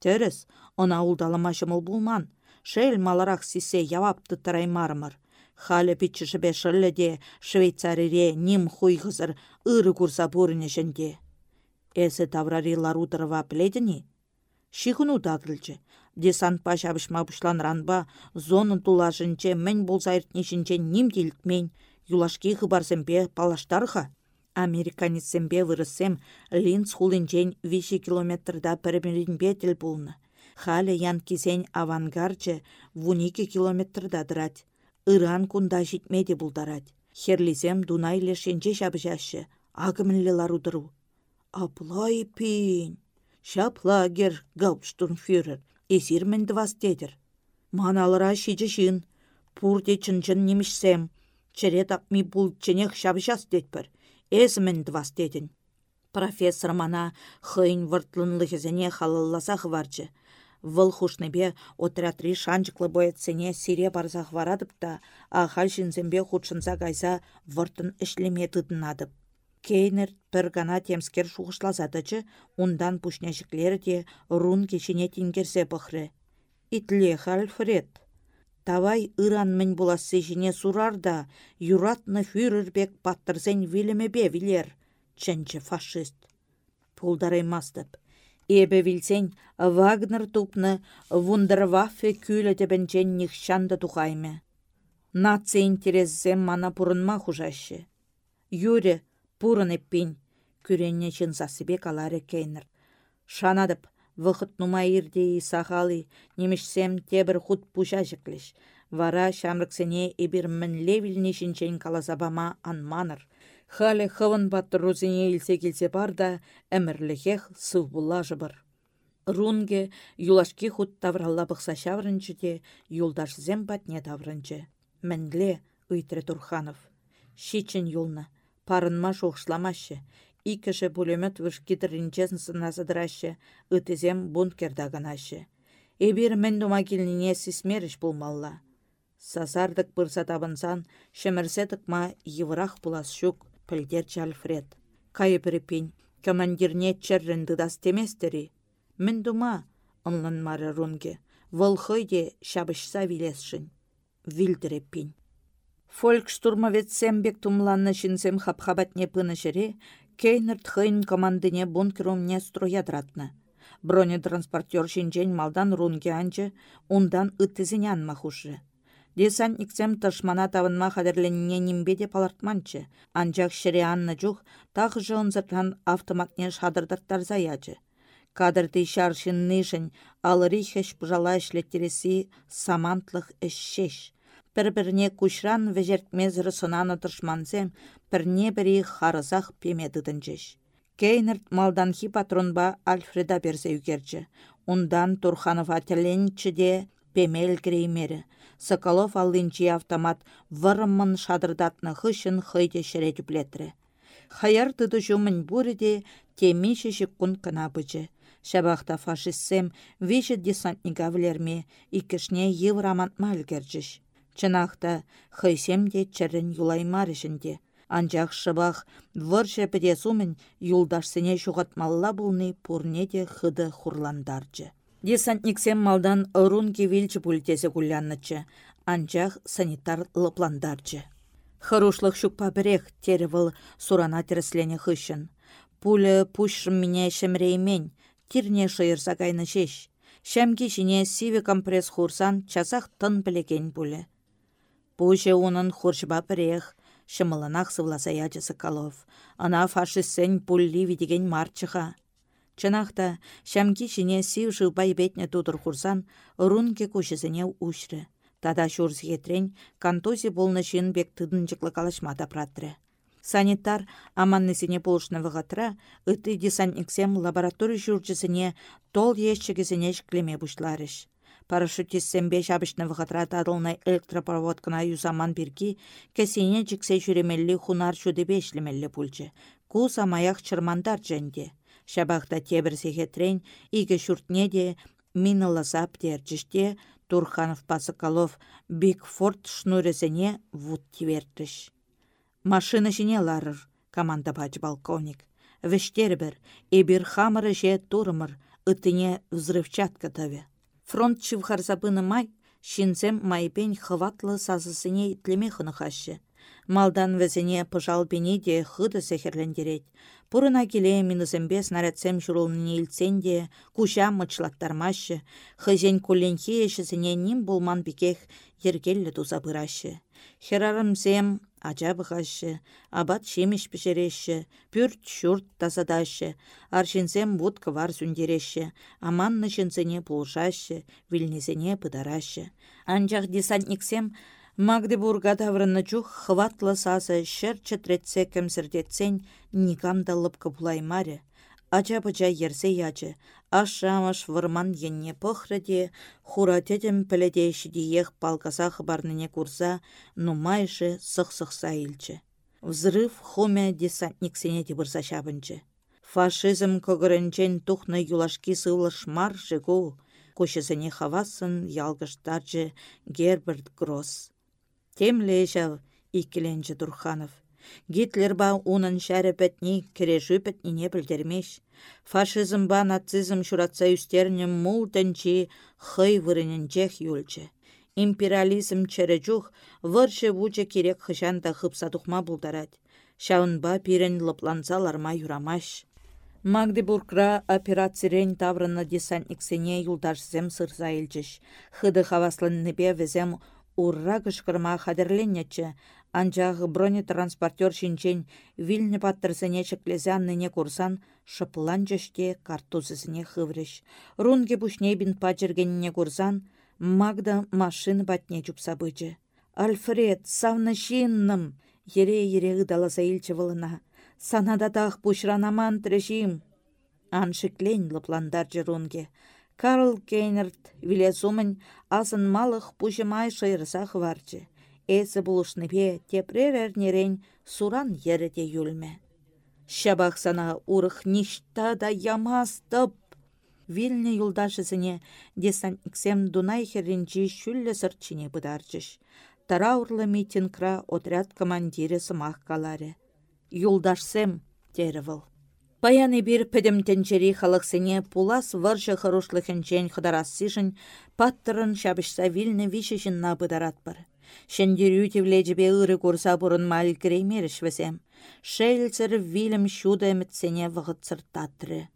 Терес, она улдаламашымыл булман. Шел маларақ сисе явапты мармыр. Халі пичішіпе шылледе Швейцарире ним хуйғызыр ыры курса бұрынешінде. Эсі таврари ларудырыва пледіні? Шихыну дагрылчы, десант паша бұшлан ранба, зонын тулашынче мен болса иртнешінче ним делтмен, юлашки хыбарсемпе палаштарха. Американецембе вырысем Линц хулинчен виші километрда пірімірінбе тіл болны. Халі ян кисен авангарчы километрда. Иран кунда житмеде бұлдарать. Херлизем Дунай лешенче шабжашы, агымлі ларудыру. Аплай пин! Шаплагер гауптштурмфюрер, эсир мінді вастедір. Маналыра шиджі шын, пурде чын-чын немішсем, черет акми бұл ченех шабышас детпір, эс мінді вастедін. Профессор мана хыйн выртлынлыхезене халылласа хварчы. Вăл хушнепе отрядри шанчыклы боецене сире барзах варадып та, ахал жінзембе худшынса кайса выртын ішлеме тыдынадып. Кейнер пір гана темскер шуғышлазадычы, ундан пушнешіклері де рун кешіне тенгерсе бұқры. Итлех, Альфред. Тавай ыран мін буласы жіне сурарда, юратны фюрербек баттырзен бе вилер, чэнчі фашист. Пулдараймастып. Эбе вилсен Вагнер тупны вундерваффе күлі тебенчен нихшанды тухайме. Нация интерессем мана пурынма хужашы. Юре, пурын эппин, күренне чынсасыбе каларе кейнір. Шанадып, вұхыт нума ирдей немішсем тебір худ пуша жікліш. Вара шамрыксене эбір мін левілнешінчен каласабама анманыр. Халі хывын баттырузене илсе келсе бар да, әмірліхех сыв бұла жыбыр. Рунге юлашки худ тавралла бұқса шаврынчы де, юлдашзем батне таврынчы. Мінле, ұйтыры Турханов. Шичін юлны парынма шухшламашы. Иккіше пулемет вышкитрінчесін сынасыдырашы, ытызем бункерда ганашы. Эбир мен дума келіне сисмеріш болмалла. Сазардық бұрса табынсан, шемірсе ма еврақ бұлас шук, пілдер Альфред. Кайы біріпін, командирне чәррінді дас теместері. Мен дума, ынлан мары рунге, вылхойде шабышса вилесшін. Вилдіреппін. Фолькштурмовец сембек тумланны шинсем хапхабатне пынышыре, кейнер тхын командыне бункерумне строядратны. Бронетранспортер шинчен малдан рунге анчы, ундан ыттызіне анма хушы. Десантниксем тышмана тавынма хадерленіне нимбеде палартманчы, анчак шыре анны жух, тағы жығынзыртан автоматне шадырдырттар заячы. Кадрды шаршын нышын, алыры хеш пжала ішлеттересі самантлық ішшеш бір-біріне күшран вежертмезір сынаны тұршмансем, бірне бірі харызақ пемедідінчеш. Кейнерт малданхи патронба Альфреда берзе үгерчі. Ундан Турханов ателенчі де пемел. Соколов алынчи автомат вырымын шадырдатны хышын хыйде шерет үплетірі. Хаяр тұды жұмын де темеші күн кына бұжы. Шабақта фашистсем веші десантника влерме, икішне еврамантма үлгерчіш. Чынақта хыйсем де чәрін юлаймарышынде. Анчах шыбах вырше піде сумын юлдашсыне шуғатмалла бұлны пурне хыды хурландарчы. Десантниксем малдан ұрун кевелчі пультесе куляннычы, анчах санитар лыпландарчы. Хырушлық шукпа бірех теревіл сурана тіріслене хышын. Пулі пушрым меня шемреймен, тирне шайырса кайны шеш. Шәмке жіне сиве компресс хурсан часах тын білеген пулі. Пуше унын хуршыба бірех, шымылынақ сывласа ячысы калов. Ана фашистсен пулли видеген марчыға. Чынақта, шәмки жіне сив жылбай бетне тудыр хурсан, рунке көшісіне ушры. Тада шурзгетрен кантози болны жин бек тыдынчыклы калашмата пратры. Санитар аманнысыне полышны вғатра, ыты десантниксем лаборатория жүрчісіне тол ешчігізіне жіклеме бұшларыш. Парашютистсембе жабышны вғатра тадылны электропроводкына юзаман біргі, кәсене жіксе жүремелі хунар бешлемелі пульчы. Кус амаяқ чырмандар жәнде. Шабақта тебірсе трен, иге шүртне де, миныласап дерчіште, Турханов Пасыкалов Бигфорд шнуресене вуд тивертіш. Машина жіне ларыр, команда бач балконик. Вештер бір, эбір хамыры же турмыр, ытыне взрывчатка таве. Фронт чывхарзабыны май, шинзем майбен хыватлы сазысыне итлеме. Малдан везене пыжал бене де хыды. Пурына келе минызембе снарядсем журулныне илтсен де, куша мычлаттармашы, хызен кулленхе ешізіне ним болман бекех ергеллі туза бырашы. Херарымзем ача бұғашы, абат шемеш пішереші, пүрт шүрт тазадашы, аршинсем будка вар сүндереші, аманны пулшашы, вильнесене пыдарашы. Анчах десантниксем Магдебурга таврынны чух хватлы сасы шыр чытретсе кемсірдетсен никамда лыпкы булаймаре. Ача-пыча ерсе ячы, ашамаш вырман енне пөхріде, хуратетем ех палкаса хабарныне курса, нумайшы сық-сықса илчі. Взрыв хоме десантниксене тибырса шабынчы. Фашизм когырынчен тухны юлашки сывлыш мар жігу, көшесіне хавасын ялгыштарчы Герберт Гросс. Темле жав, иккіленчі Дурханов. Гитлер ба унын шәрі пәтні, кережі пәтніне білдермеш. Фашизм ба нацизм шуратса үстеріне мул тәнчі хый вырынынчех юлчы. Империализм чәрі выршы вучы керек хышанда хыпса тухма бұлдарад. ба пирен лыплансаларма юрамаш. Магдебургра операциярен таврына десантниксене юлдашсем сырза илчіш. Хыды хаваслынныбе везем Урра кышкырма хадерленнечче, анчах бронетранспортер шинчен вильне паттырсене чеклезянныне курсан шыплан жеште картузысыне. Рунге пушне бин пачергенне курсан, Магда машин батне чупса. Альфред, шинным! Ере-ере ыдаласа илчі вылына. Санадатах трешим. Аншиклен лыпландар рунге. Карл Кейнерт вилесумын асын малық пұжымай шайырса хварчы. Эсі бұлышныбе тепрер әрнерен суран еріде юлме. Шабақ сана урых ништа да ямастып. Вильне юлдашысыне десантниксем Дунай херінчі шүллі сырчыне бұдарчыш. Тараурлы митингра отряд командирі сымақ калары. Юлдашсем, теревіл. Паяны бир пӹдӹм халықсыне пулас выржы хырушлыхынчен хыдарасышын паттырын шабышса вилнӹ вишешін набыдарат бар. Шендерю тевлечебе ыры курса бұрын мал креймеріш весем. Шелцер вилім шуды әмітсене вғытсыр татры.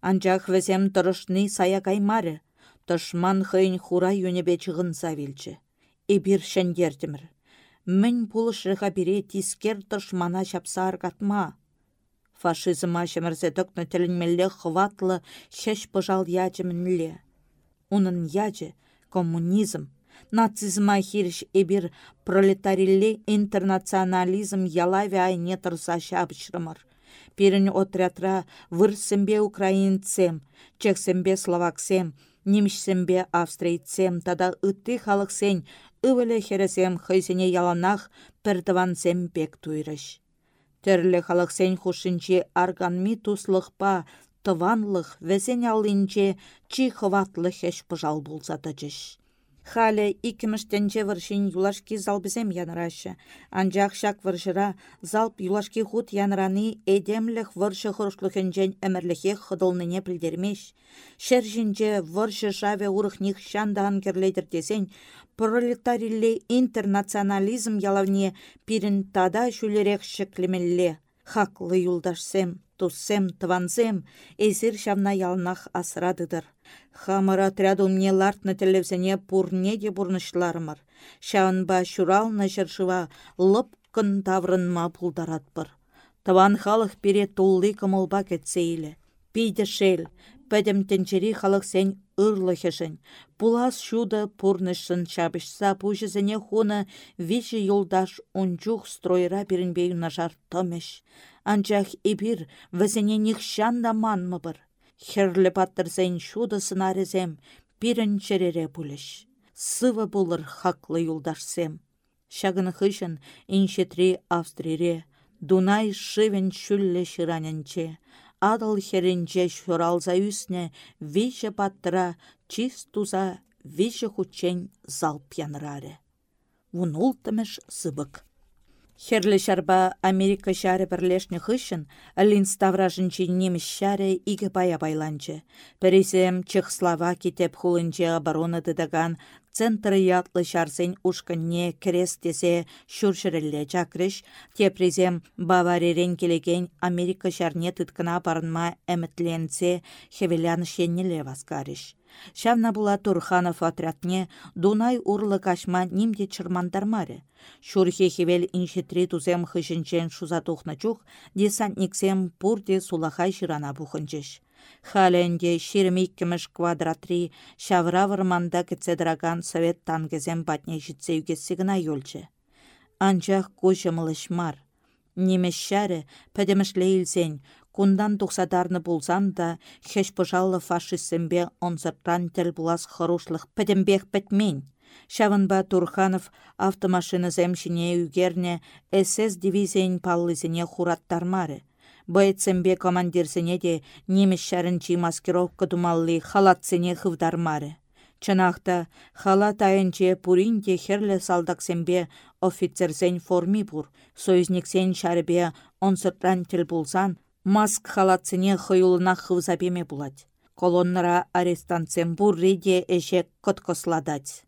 Анчах весем тұрышны сая каймары. Тышман хыйн хура юнебе чығынса вилчі. Эбир шендертімір. Мін пулышыға бире тискер тышмана шапса фашизма çмерсе тăкнă тӗлленмелле хватлы çеç пыжал ячӗмӗнле. Унын яче коммунизм, нацизма хирш эбир пролетарилле интернационализм ялаве айне тырса çапçрăмăр. Пирен отрядра вырсембе украинцем, чехсембе словаксем, немшсембе австрийцем, тада ытты халықсен, ывеле хересем хыйсене яланах пірдівансем пек туйрыш. Терлі халықсен хушинче арганми туслықпа, тыванлық вәсен алынче чи хватлы хеш пыжал болса жеш. Хале иккіміштенче варшин юлашки залбізем янрашы. Анжақ шак варшыра залп юлашки худ янраны эдемліх варшы хұрышлықынжен әмірліхе хыдылныне білдермеш. Шер жінже варшы шаве урықних шандаған керлейдір десен, пролетарилле интернационализм ялавне пирін тада шүлерек шеклемелле. Хаклы юлдашсем, туссем, тывансем, эзір шавна ялнах асрадыдыр. Хамыр отряду мне лартны телевзене пурне де бурнышларымыр. Шаунба шуралны жыршыва лыпкын таврынма пулдаратпыр. Таван халық пере тулли кымылба кетсейлі. Пейді шел, пәдім тенчери халық сен ырлы хешін. Пулас шуды пурнышын шабышса пужызыне хуны виші юлдаш унчух стройра нажар томеш. Анчах ибір візіне нихшан да манмы бір. Херлі паттырсен шуды сынарезем, пирін черере пуліш. Сывы булыр хақлы юлдашсем. Шагын хышын иншетри Австрире, Дунай шывен шүллі шыраненче. Адыл херенче шуралза үсне, више паттыра, чист туза, више хучен залп янраре. Вунултымеш сыбык. Херлі шарба Америка шары бірлешні хышын, әлін ставражынчы неміс шары игі бая байланчы. Пересем Чехословаки теп хулынчы обороны дыдаган центры ятлы шарсен ушканне крест десе шүршірілі жакрыш, тепрезем Баваререн келеген Америка шарне тыткына барынма әмітленсе хевелян шеннеле. Шавна була Турханов отрядне Дунай урлы кашма нимде чырмандармары. Шурхе хевел иншетри тузем хышынчен шуза тухна чух, десантниксем пурде сулахай шырана бухынчыш. Халенде ширмиккіміш квадратри шавра вырманда кецедраган совет тангезем батне житсеуге сигна юлчы. Анчах мар. Немеш шәрі пәдеміш лейлсен, Кундан тухсадарны булсан да, хеш пожаллы фашистсембе онсыртан тел булас хорошлых пәдембех пәтмен. Шавынба Турханов автомашина земшине үгерне СС дивизиян паллызыне хураттармары. Бойцембе командирсене де шәрінчі маскировка думалли халатсене хывдармары. Чынақта халат айынче пуринде херле салдаксембе офицерсен форми бур, союзниксен шарбе онсыртран булсан, Маск халатсыне хыюлына хывзапеме булать. Колоннара арестанцем бурриде эше коткосладать.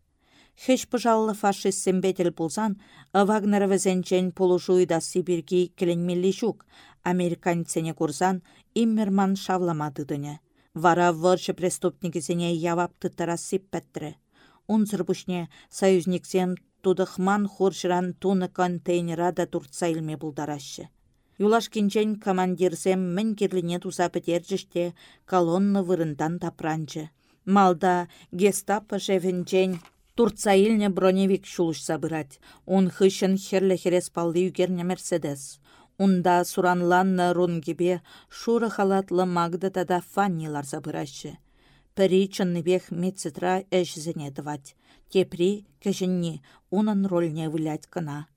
Хеш пожаллы фашист сэмбетел пулсан, Вагнер везенчен полушуйда Сибирги келенмелли шук, американцене курсан, иммерман шавламадыдыне. Вара выршы преступникесене явап тыттара сиппәттірі. Унзыр бұшне союзниксен тудықман хуршыран туны контейнерада туртса илме булдарашы. Юлашкинчен командирсем мін керліне туса пітерчіште колонны вырындан тапранчы. Малда гестапо шефінчен Турца илне броневик шулыш сабырать. Он хышын херле херес палды югерне Мерседес. Унда суранланны рунгебе шуры халатлы магда тада фаннилар забырашы. Пірі чынныбех медсестра әшізіне дывать. Тепри кәжінне унын рольне вылять кына.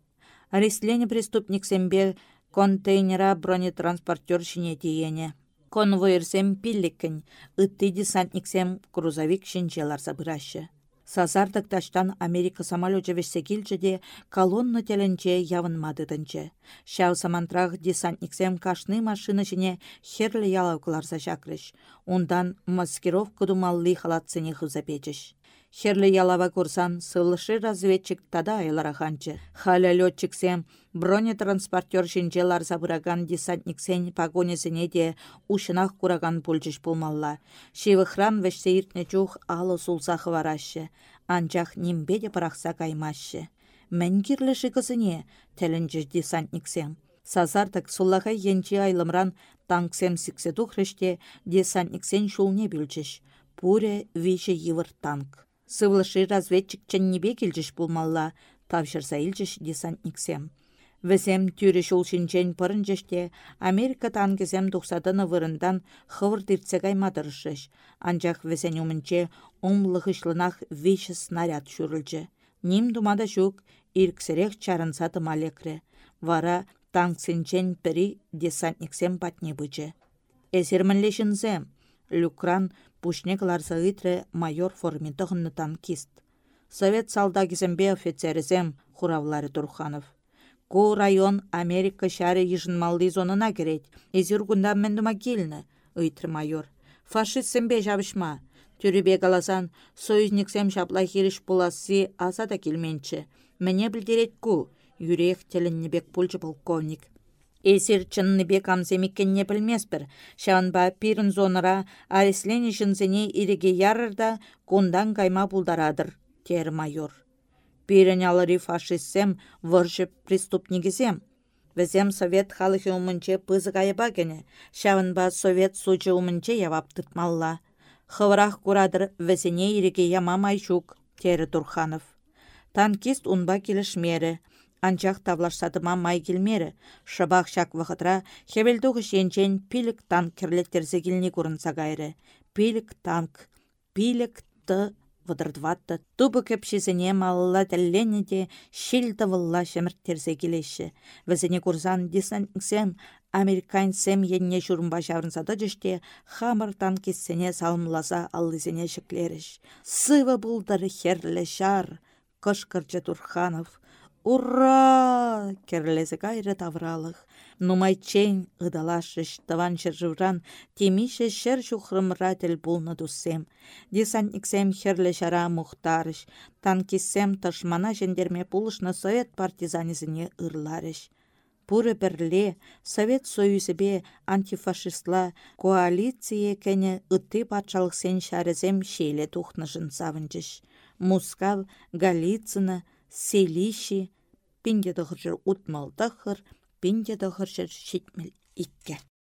Арестлене преступник сембе контейнера бронетранспортер шине тиене. Конвойерсем пилликкен, ытты десантниксем грузовик шинчелар забырашы. Сазардық таштан Америка самолет вешсе де колонны теленче явынмадыдынче. Шау самантрах десантниксем кашны машина жіне херлі ялауқыларса жакрыш. Ондан маскировка думалли халатсыне хызапечіш. Херлі ялава курсан сылышы разведчик тада айлараханчы. Халя летчиксем бронетранспортер шинчелар забыраган десантниксен погонесіне де ушынақ кураган пульчыш пулмалла. Шивыхран вешсе иртне чух алы сулсахы варашы. Анчах нимбеде парақса каймашы. Мән кирліші кызыне, тәлінчі десантниксем. Сазартык суллаға енчі айлымран танксем сіксе тухрыште десантниксен шулне бүлчіш. Пуре виші йывыр танк. Сывлышы разведчик чәннебе келжіш болмалла, тавшырса илжіш десантниксем. Візем тюрі шулшинчен пырынжеште Америка тангізем дұқсадыны вырындан хывыр диртсе каймадырышыш. Анжақ візен умінче омлығышлынақ виші снаряд шүрілжі. Ним думада жүк ирксерек чарынса малекре. Вара танксенчен пірі десантниксем патне бычы. Эсермінлешінзем. Люкран пушнек ларса майор форме тұғынны танкист. Совет салдагизембе офицерізем, хуравлары Турханов. Ку район Америка шары ежінмалды зонына керет. Эзір күндан мен дума келіні, майор. Фашист сэмбе жабышма. Түрібе қаласан, союзниксем шапла хириш буласы аса да келменчі. Мене білдерет ку, юрек теліннебек пульчы полковник. Эсир чынныбек амземеккенне білмеспір. Шаванба пирін зоныра ареслені жынзене иреге ярырда кундан кайма булдарадыр, тер майор. Пирін алыры фашистсем выржы преступнигізем. Візем совет халығы умынче пызы кайыба кене. Совет сучы умынче явап тұтмалла. Хывырақ курадыр візіне иреге ямамай жук, тері Турханов. Танкист унба келішмері. Анчах тавлашсадыма май келмері. Шыбақ шак вғытра хевелдуғы шенчен пилік танк керлеттерзе келіне көрінса гайры. Пилік танк, пилік ты вăдыртватты. Тубы кепшесене малла тәллене де шилді вылла шемірттерзе келеші. Візіне курзан десантниксем американцем енне журымба жаврынсады жеште хамыр танкесене салымласа аллызене шіклеріш. Сывы бұлдыр херлі шар, кышкырчы Турханов. Ура! Керлесе кайры тавралық. Нумайчен ыдалашыш тыван жыржывран темише шер жухрымра тіл булны дуссем. Десантниксем херлі шара мұхтарыш. Танкисем ташмана жендерме пулышны совет партизанизіне ырларыш. Пуры бірле Совет Союзебе антифашистла коалиция кәне ытты патшалық сен шарызем шейле тухны савынчыш. Мускав, Галицина, Селищи, пинде дұғыржыр ұтмал дұғыр, пинде дұғыржыр шетмел икке.